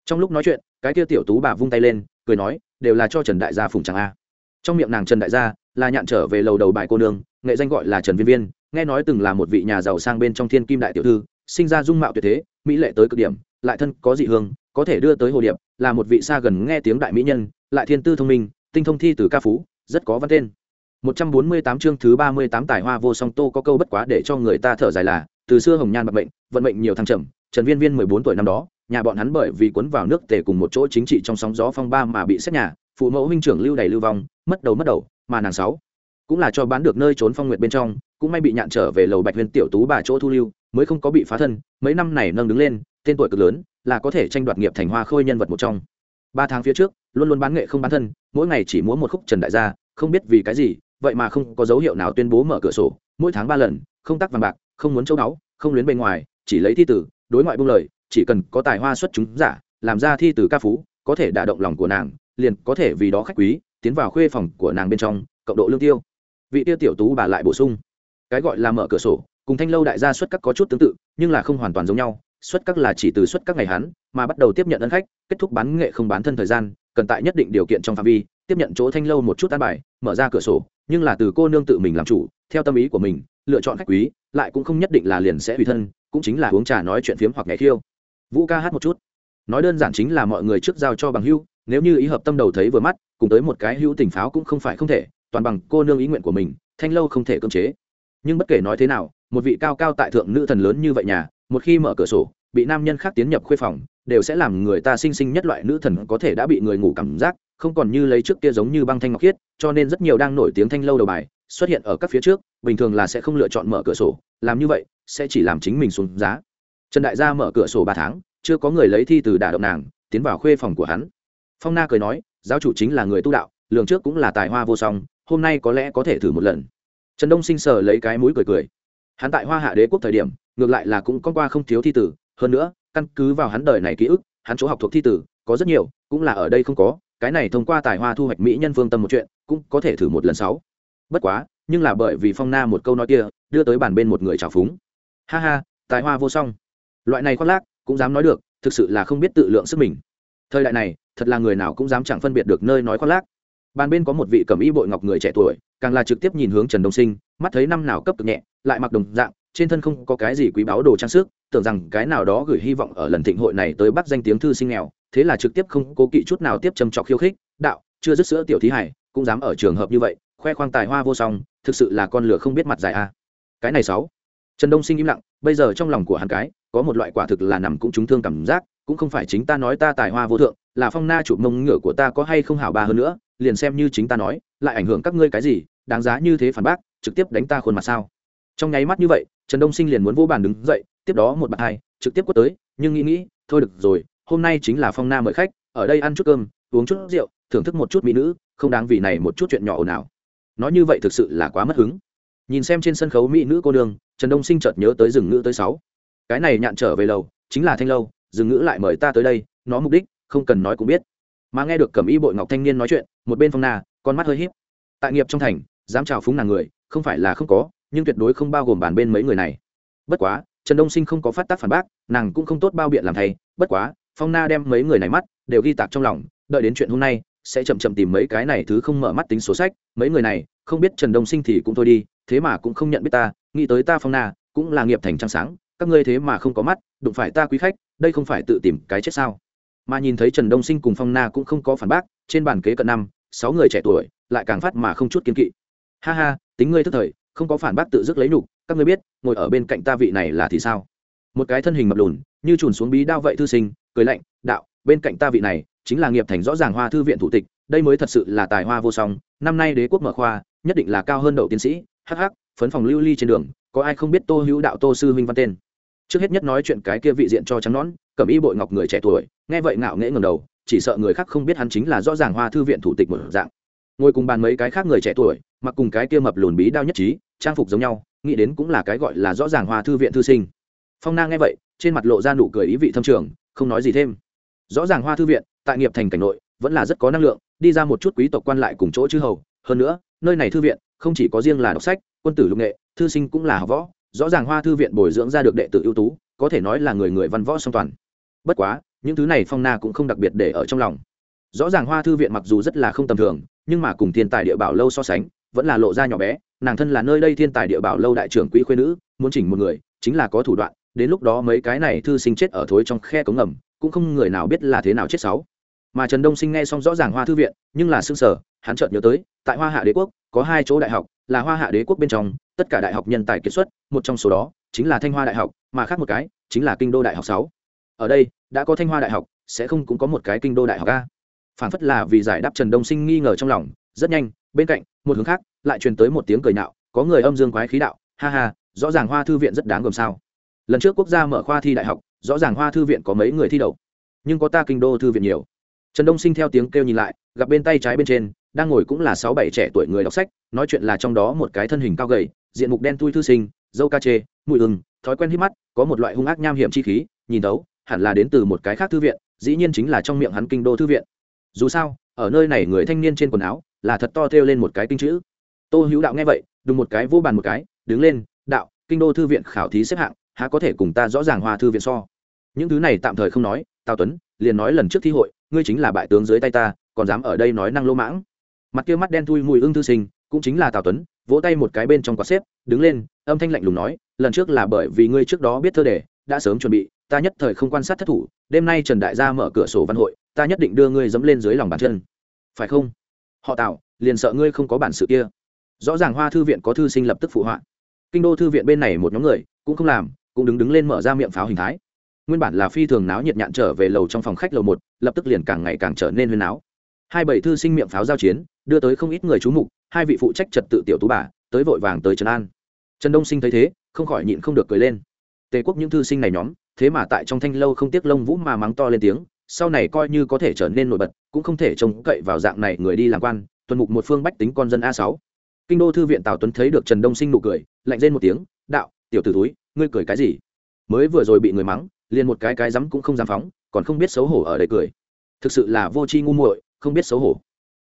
trong lúc nói chuyện, cái kia tiểu tú bà vung tay lên, cười nói, đều là cho trần đại gia phùng tràng a. Trong miệng nàng trần đại gia là nhạn trở về lầu đầu bài cô nương, nghệ danh gọi là trần viên viên, nghe nói từng là một vị nhà giàu sang bên trong thiên kim đại tiểu thư, sinh ra dung mạo tuyệt thế, mỹ lệ tới cực điểm, lại thân có dị hương, có thể đưa tới hồ điệp, là một vị xa gần nghe tiếng đại mỹ nhân, lại thiên tư thông minh, tinh thông thi từ ca phú, rất có văn tên. 148 chương thứ 38 tài hoa vô song tô có câu bất quá để cho người ta thở dài là, từ xưa hồng nhan bạc mệnh, vận mệnh nhiều thăng trầm, trần viên viên 14 tuổi năm đó nhà bọn hắn bởi vì cuốn vào nước tề cùng một chỗ chính trị trong sóng gió phong ba mà bị xét nhà, phụ mẫu huynh trưởng lưu đầy lưu vong, mất đầu mất đầu, mà nàng sáu cũng là cho bán được nơi trốn phong nguyệt bên trong, cũng may bị nhạn trở về lầu bạch huyền tiểu tú bà chỗ thu lưu, mới không có bị phá thân, mấy năm này nâng đứng lên, tên tuổi cực lớn, là có thể tranh đoạt nghiệp thành hoa khôi nhân vật một trong. Ba tháng phía trước, luôn luôn bán nghệ không bán thân, mỗi ngày chỉ múa một khúc trần đại gia, không biết vì cái gì, vậy mà không có dấu hiệu nào tuyên bố mở cửa sổ, mỗi tháng ba lần, không tắc vàng bạc, không muốn châu đáo không luyến bề ngoài, chỉ lấy thi tử, đối ngoại buông lời chỉ cần có tài hoa xuất chúng giả, làm ra thi từ ca phú, có thể đả động lòng của nàng, liền có thể vì đó khách quý, tiến vào khuê phòng của nàng bên trong, cộng độ lương tiêu. Vị tiêu tiểu tú bà lại bổ sung, cái gọi là mở cửa sổ, cùng thanh lâu đại gia xuất các có chút tương tự, nhưng là không hoàn toàn giống nhau, xuất các là chỉ từ xuất các ngày hắn, mà bắt đầu tiếp nhận ân khách, kết thúc bán nghệ không bán thân thời gian, cần tại nhất định điều kiện trong phạm vi, tiếp nhận chỗ thanh lâu một chút tan bài, mở ra cửa sổ, nhưng là từ cô nương tự mình làm chủ, theo tâm ý của mình, lựa chọn khách quý, lại cũng không nhất định là liền sẽ tùy thân, cũng chính là uống trà nói chuyện phiếm hoặc nhảy khiêu vũ ca hát một chút. Nói đơn giản chính là mọi người trước giao cho bằng hưu nếu như ý hợp tâm đầu thấy vừa mắt, cùng tới một cái hữu tình pháo cũng không phải không thể, toàn bằng cô nương ý nguyện của mình, thanh lâu không thể cưỡng chế. Nhưng bất kể nói thế nào, một vị cao cao tại thượng nữ thần lớn như vậy nhà, một khi mở cửa sổ, bị nam nhân khác tiến nhập khuê phòng, đều sẽ làm người ta sinh sinh nhất loại nữ thần có thể đã bị người ngủ cảm giác, không còn như lấy trước kia giống như băng thanh ngọc khiết, cho nên rất nhiều đang nổi tiếng thanh lâu đầu bài xuất hiện ở các phía trước, bình thường là sẽ không lựa chọn mở cửa sổ, làm như vậy sẽ chỉ làm chính mình xuống giá trần đại gia mở cửa sổ ba tháng, chưa có người lấy thi từ đả động nàng, tiến vào khuê phòng của hắn. Phong na cười nói, giáo chủ chính là người tu đạo, lường trước cũng là tài hoa vô song, hôm nay có lẽ có thể thử một lần. Trần đông sinh sờ lấy cái mũi cười cười. Hắn tại hoa hạ đế quốc thời điểm, ngược lại là cũng có qua không thiếu thi tử hơn nữa, căn cứ vào hắn đời này ký ức, hắn chỗ học thuộc thi tử có rất nhiều, cũng là ở đây không có, cái này thông qua tài hoa thu hoạch mỹ nhân phương tâm một chuyện, cũng có thể thử một lần sáu. Bất quá, nhưng là bởi vì phong na một câu nói kia, đưa tới bàn bên một người trào phúng. Ha ha, tài hoa vô song loại này khoác lác, cũng dám nói được, thực sự là không biết tự lượng sức mình. Thời đại này, thật là người nào cũng dám chẳng phân biệt được nơi nói khoác lác. Bàn bên có một vị cầm y bội ngọc người trẻ tuổi, càng là trực tiếp nhìn hướng trần đông sinh, mắt thấy năm nào cấp cực nhẹ, lại mặc đồng dạng, trên thân không có cái gì quý báu đồ trang sức, tưởng rằng cái nào đó gửi hy vọng ở lần thịnh hội này tới bắt danh tiếng thư sinh nghèo, thế là trực tiếp không cố kỵ chút nào tiếp châm trọc khiêu khích, đạo, chưa dứt sữa tiểu thí hải, cũng dám ở trường hợp như vậy, khoe khoang tài hoa vô song, thực sự là con lửa không biết mặt dài a. Cái này sáu trần đông sinh im lặng, bây giờ trong lòng của hắn cái, có một loại quả thực là nằm cũng trúng thương cảm giác, cũng không phải chính ta nói ta tài hoa vô thượng, là phong na chụp mông ngựa của ta có hay không hảo ba hơn nữa, liền xem như chính ta nói, lại ảnh hưởng các ngươi cái gì, đáng giá như thế phản bác, trực tiếp đánh ta khuôn mặt sao? Trong nháy mắt như vậy, trần đông sinh liền muốn vô bàn đứng dậy, tiếp đó một bạn hai, trực tiếp quất tới, nhưng nghĩ nghĩ, thôi được rồi, hôm nay chính là phong na mời khách, ở đây ăn chút cơm, uống chút rượu, thưởng thức một chút mỹ nữ, không đáng vì này một chút chuyện nhỏ ồn ào nói như vậy thực sự là quá mất hứng nhìn xem trên sân khấu mỹ nữ cô đường trần đông sinh chợt nhớ tới rừng ngữ tới sáu. Cái này nhạn trở về lầu, chính là thanh lâu rừng ngữ lại mời ta tới đây, nó mục đích, không cần nói cũng biết. Mà nghe được cẩm y bội ngọc thanh niên nói chuyện, một bên phong na, con mắt hơi híp. Tại nghiệp trong thành, dám chào phúng nàng người, không phải là không có, nhưng tuyệt đối không bao gồm bàn bên mấy người này. Bất quá, trần đông sinh không có phát tác phản bác, nàng cũng không tốt bao biện làm thầy bất quá, phong na đem mấy người này mắt đều ghi tạc trong lòng, đợi đến chuyện hôm nay, sẽ chậm chậm tìm mấy cái này thứ không mở mắt tính số sách. Mấy người này, không biết trần đông sinh thì cũng thôi đi thế mà cũng không nhận biết ta, nghĩ tới ta phong na, cũng là nghiệp thành trăng sáng, các ngươi thế mà không có mắt, đụng phải ta quý khách, đây không phải tự tìm cái chết sao? Mà nhìn thấy trần đông sinh cùng phong na cũng không có phản bác, trên bàn kế cận năm, sáu người trẻ tuổi, lại càng phát mà không chút kiên kỵ. Ha ha, tính ngươi thức thời, không có phản bác tự dứt lấy nhục, các ngươi biết, ngồi ở bên cạnh ta vị này là thì sao? Một cái thân hình mập lùn, như trùn xuống bí đao vậy thư sinh, cười lạnh, đạo, bên cạnh ta vị này, chính là nghiệp thành rõ ràng hoa thư viện thủ tịch, đây mới thật sự là tài hoa vô song, năm nay đế quốc mở khoa, nhất định là cao hơn đậu tiến sĩ hắc hắc, phấn phòng lưu ly trên đường có ai không biết tô hữu đạo tô sư huynh văn tên? Trước hết nhất nói chuyện cái kia vị diện cho trắng nón cầm y bội ngọc người trẻ tuổi nghe vậy ngạo nghễ ngầm đầu chỉ sợ người khác không biết hắn chính là rõ ràng hoa thư viện thủ tịch một dạng. Ngồi cùng bàn mấy cái khác người trẻ tuổi mặc cùng cái kia mập lùn bí đao nhất trí trang phục giống nhau nghĩ đến cũng là cái gọi là rõ ràng hoa thư viện thư sinh. Phong nang nghe vậy trên mặt lộ ra nụ cười ý vị thâm trường không nói gì thêm. Rõ ràng hoa thư viện tại nghiệp thành cảnh nội vẫn là rất có năng lượng đi ra một chút quý tộc quan lại cùng chỗ chư hầu hơn nữa nơi này thư viện không chỉ có riêng là đọc sách, quân tử lục nghệ, thư sinh cũng là học võ, rõ ràng hoa thư viện bồi dưỡng ra được đệ tử ưu tú, có thể nói là người người văn võ song toàn. Bất quá, những thứ này phong na cũng không đặc biệt để ở trong lòng. Rõ ràng hoa thư viện mặc dù rất là không tầm thường, nhưng mà cùng thiên tài địa bảo lâu so sánh, vẫn là lộ ra nhỏ bé, nàng thân là nơi đây thiên tài địa bảo lâu đại trưởng quỹ khuyên nữ, muốn chỉnh một người, chính là có thủ đoạn, đến lúc đó mấy cái này thư sinh chết ở thối trong khe cống ngầm, cũng không người nào biết là thế nào chết sáu. Mà trần đông sinh nghe xong rõ ràng hoa thư viện, nhưng là xương sở hắn chợt nhớ tới, tại hoa hạ đế quốc, có hai chỗ đại học, là hoa hạ đế quốc bên trong, tất cả đại học nhân tài kiệt xuất, một trong số đó chính là thanh hoa đại học, mà khác một cái chính là kinh đô đại học sáu. Ở đây, đã có thanh hoa đại học, sẽ không cũng có một cái kinh đô đại học a. Phản phất là vì giải đáp trần đông sinh nghi ngờ trong lòng, rất nhanh, bên cạnh, một hướng khác, lại truyền tới một tiếng cười nạo, có người âm dương quái khí đạo, ha ha, rõ ràng hoa thư viện rất đáng gồm sao. Lần trước quốc gia mở khoa thi đại học, rõ ràng hoa thư viện có mấy người thi đậu, nhưng có ta kinh đô thư viện nhiều trần đông sinh theo tiếng kêu nhìn lại, gặp bên tay trái bên trên, đang ngồi cũng là sáu bảy trẻ tuổi người đọc sách, nói chuyện là trong đó một cái thân hình cao gầy, diện mục đen tui thư sinh, dâu ca chê, mùi ưng, thói quen hít mắt, có một loại hung ác nham hiểm chi khí, nhìn đấu hẳn là đến từ một cái khác thư viện, dĩ nhiên chính là trong miệng hắn kinh đô thư viện. Dù sao, ở nơi này người thanh niên trên quần áo, là thật to thêu lên một cái kinh chữ. Tô hữu đạo nghe vậy, đùng một cái vô bàn một cái, đứng lên, đạo, kinh đô thư viện khảo thí xếp hạng, há có thể cùng ta rõ ràng hoa thư viện so? Những thứ này tạm thời không nói tào tuấn, liền nói lần trước thi hội, ngươi chính là bại tướng dưới tay ta, còn dám ở đây nói năng lô mãng. Mặt kia mắt đen thui mùi ưng thư sinh, cũng chính là tào tuấn, vỗ tay một cái bên trong quạt xếp, đứng lên, âm thanh lạnh lùng nói, lần trước là bởi vì ngươi trước đó biết thơ đề, đã sớm chuẩn bị, ta nhất thời không quan sát thất thủ, đêm nay trần đại gia mở cửa sổ văn hội, ta nhất định đưa ngươi dẫm lên dưới lòng bàn chân. Phải không? Họ tạo liền sợ ngươi không có bản sự kia. Rõ ràng hoa thư viện có thư sinh lập tức phụ họa. Kinh đô thư viện bên này một nhóm người, cũng không làm, cũng đứng đứng lên mở ra miệng pháo hình thái nguyên bản là phi thường náo nhiệt nhạn trở về lầu trong phòng khách lầu một, lập tức liền càng ngày càng trở nên huyên náo. Hai bảy thư sinh miệng pháo giao chiến, đưa tới không ít người chú mục, hai vị phụ trách trật tự tiểu tú bà, tới vội vàng tới trần an. Trần đông sinh thấy thế, không khỏi nhịn không được cười lên. Tề quốc những thư sinh này nhóm, thế mà tại trong thanh lâu không tiếc lông vũ mà mắng to lên tiếng, sau này coi như có thể trở nên nổi bật, cũng không thể trông cậy vào dạng này người đi làm quan, tuần mục một phương bách tính con dân a sáu. Kinh đô thư viện tào tuấn thấy được trần đông sinh nụ cười, lạnh lên một tiếng, đạo, tiểu t ử túi ngươi cười cái gì? Mới vừa rồi bị người mắng liền một cái cái rắm cũng không dám phóng, còn không biết xấu hổ ở đây cười. Thực sự là vô tri ngu muội, không biết xấu hổ.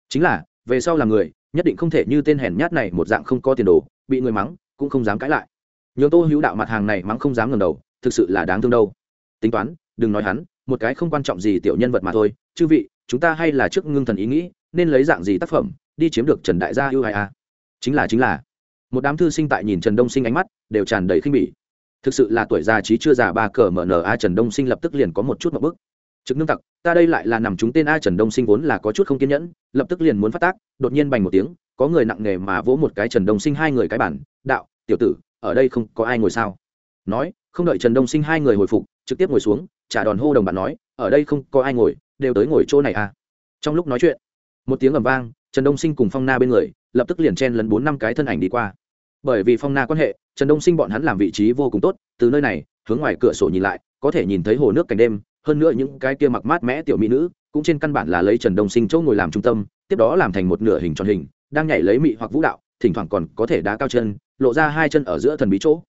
Chính là, về sau là người, nhất định không thể như tên hèn nhát này một dạng không có tiền đồ, bị người mắng, cũng không dám cãi lại. Nhường tô hữu đạo mặt hàng này mắng không dám ngẩng đầu, thực sự là đáng thương đâu. Tính toán, đừng nói hắn, một cái không quan trọng gì tiểu nhân vật mà thôi. Chư vị, chúng ta hay là trước ngưng thần ý nghĩ, nên lấy dạng gì tác phẩm, đi chiếm được trần đại gia ưu hài a à? chính là chính là. Một đám thư sinh tại nhìn trần đông sinh ánh mắt, đều tràn đầy khinh bỉ thực sự là tuổi già trí chưa già ba cờ mở nở a trần đông sinh lập tức liền có một chút một bức trực nương tặc, ta đây lại là nằm chúng tên a trần đông sinh vốn là có chút không kiên nhẫn, lập tức liền muốn phát tác, đột nhiên bành một tiếng, có người nặng nề mà vỗ một cái trần đông sinh hai người cái bản, đạo, tiểu tử, ở đây không có ai ngồi sao? Nói, không đợi trần đông sinh hai người hồi phục, trực tiếp ngồi xuống, trả đòn hô đồng bạn nói, ở đây không có ai ngồi, đều tới ngồi chỗ này à. Trong lúc nói chuyện, một tiếng ầm vang, trần đông sinh cùng phong na bên người, lập tức liền chen lấn bốn năm cái thân ảnh đi qua. Bởi vì phong na quan hệ trần đông sinh bọn hắn làm vị trí vô cùng tốt, từ nơi này, hướng ngoài cửa sổ nhìn lại, có thể nhìn thấy hồ nước cảnh đêm, hơn nữa những cái kia mặc mát mẽ tiểu mỹ nữ, cũng trên căn bản là lấy trần đông sinh chỗ ngồi làm trung tâm, tiếp đó làm thành một nửa hình tròn hình, đang nhảy lấy mị hoặc vũ đạo, thỉnh thoảng còn có thể đá cao chân, lộ ra hai chân ở giữa thần bí chỗ.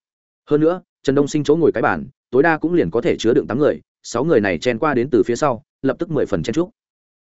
Hơn nữa, trần đông sinh chỗ ngồi cái bản tối đa cũng liền có thể chứa đựng tám người, sáu người này chen qua đến từ phía sau, lập tức mười phần chen trúc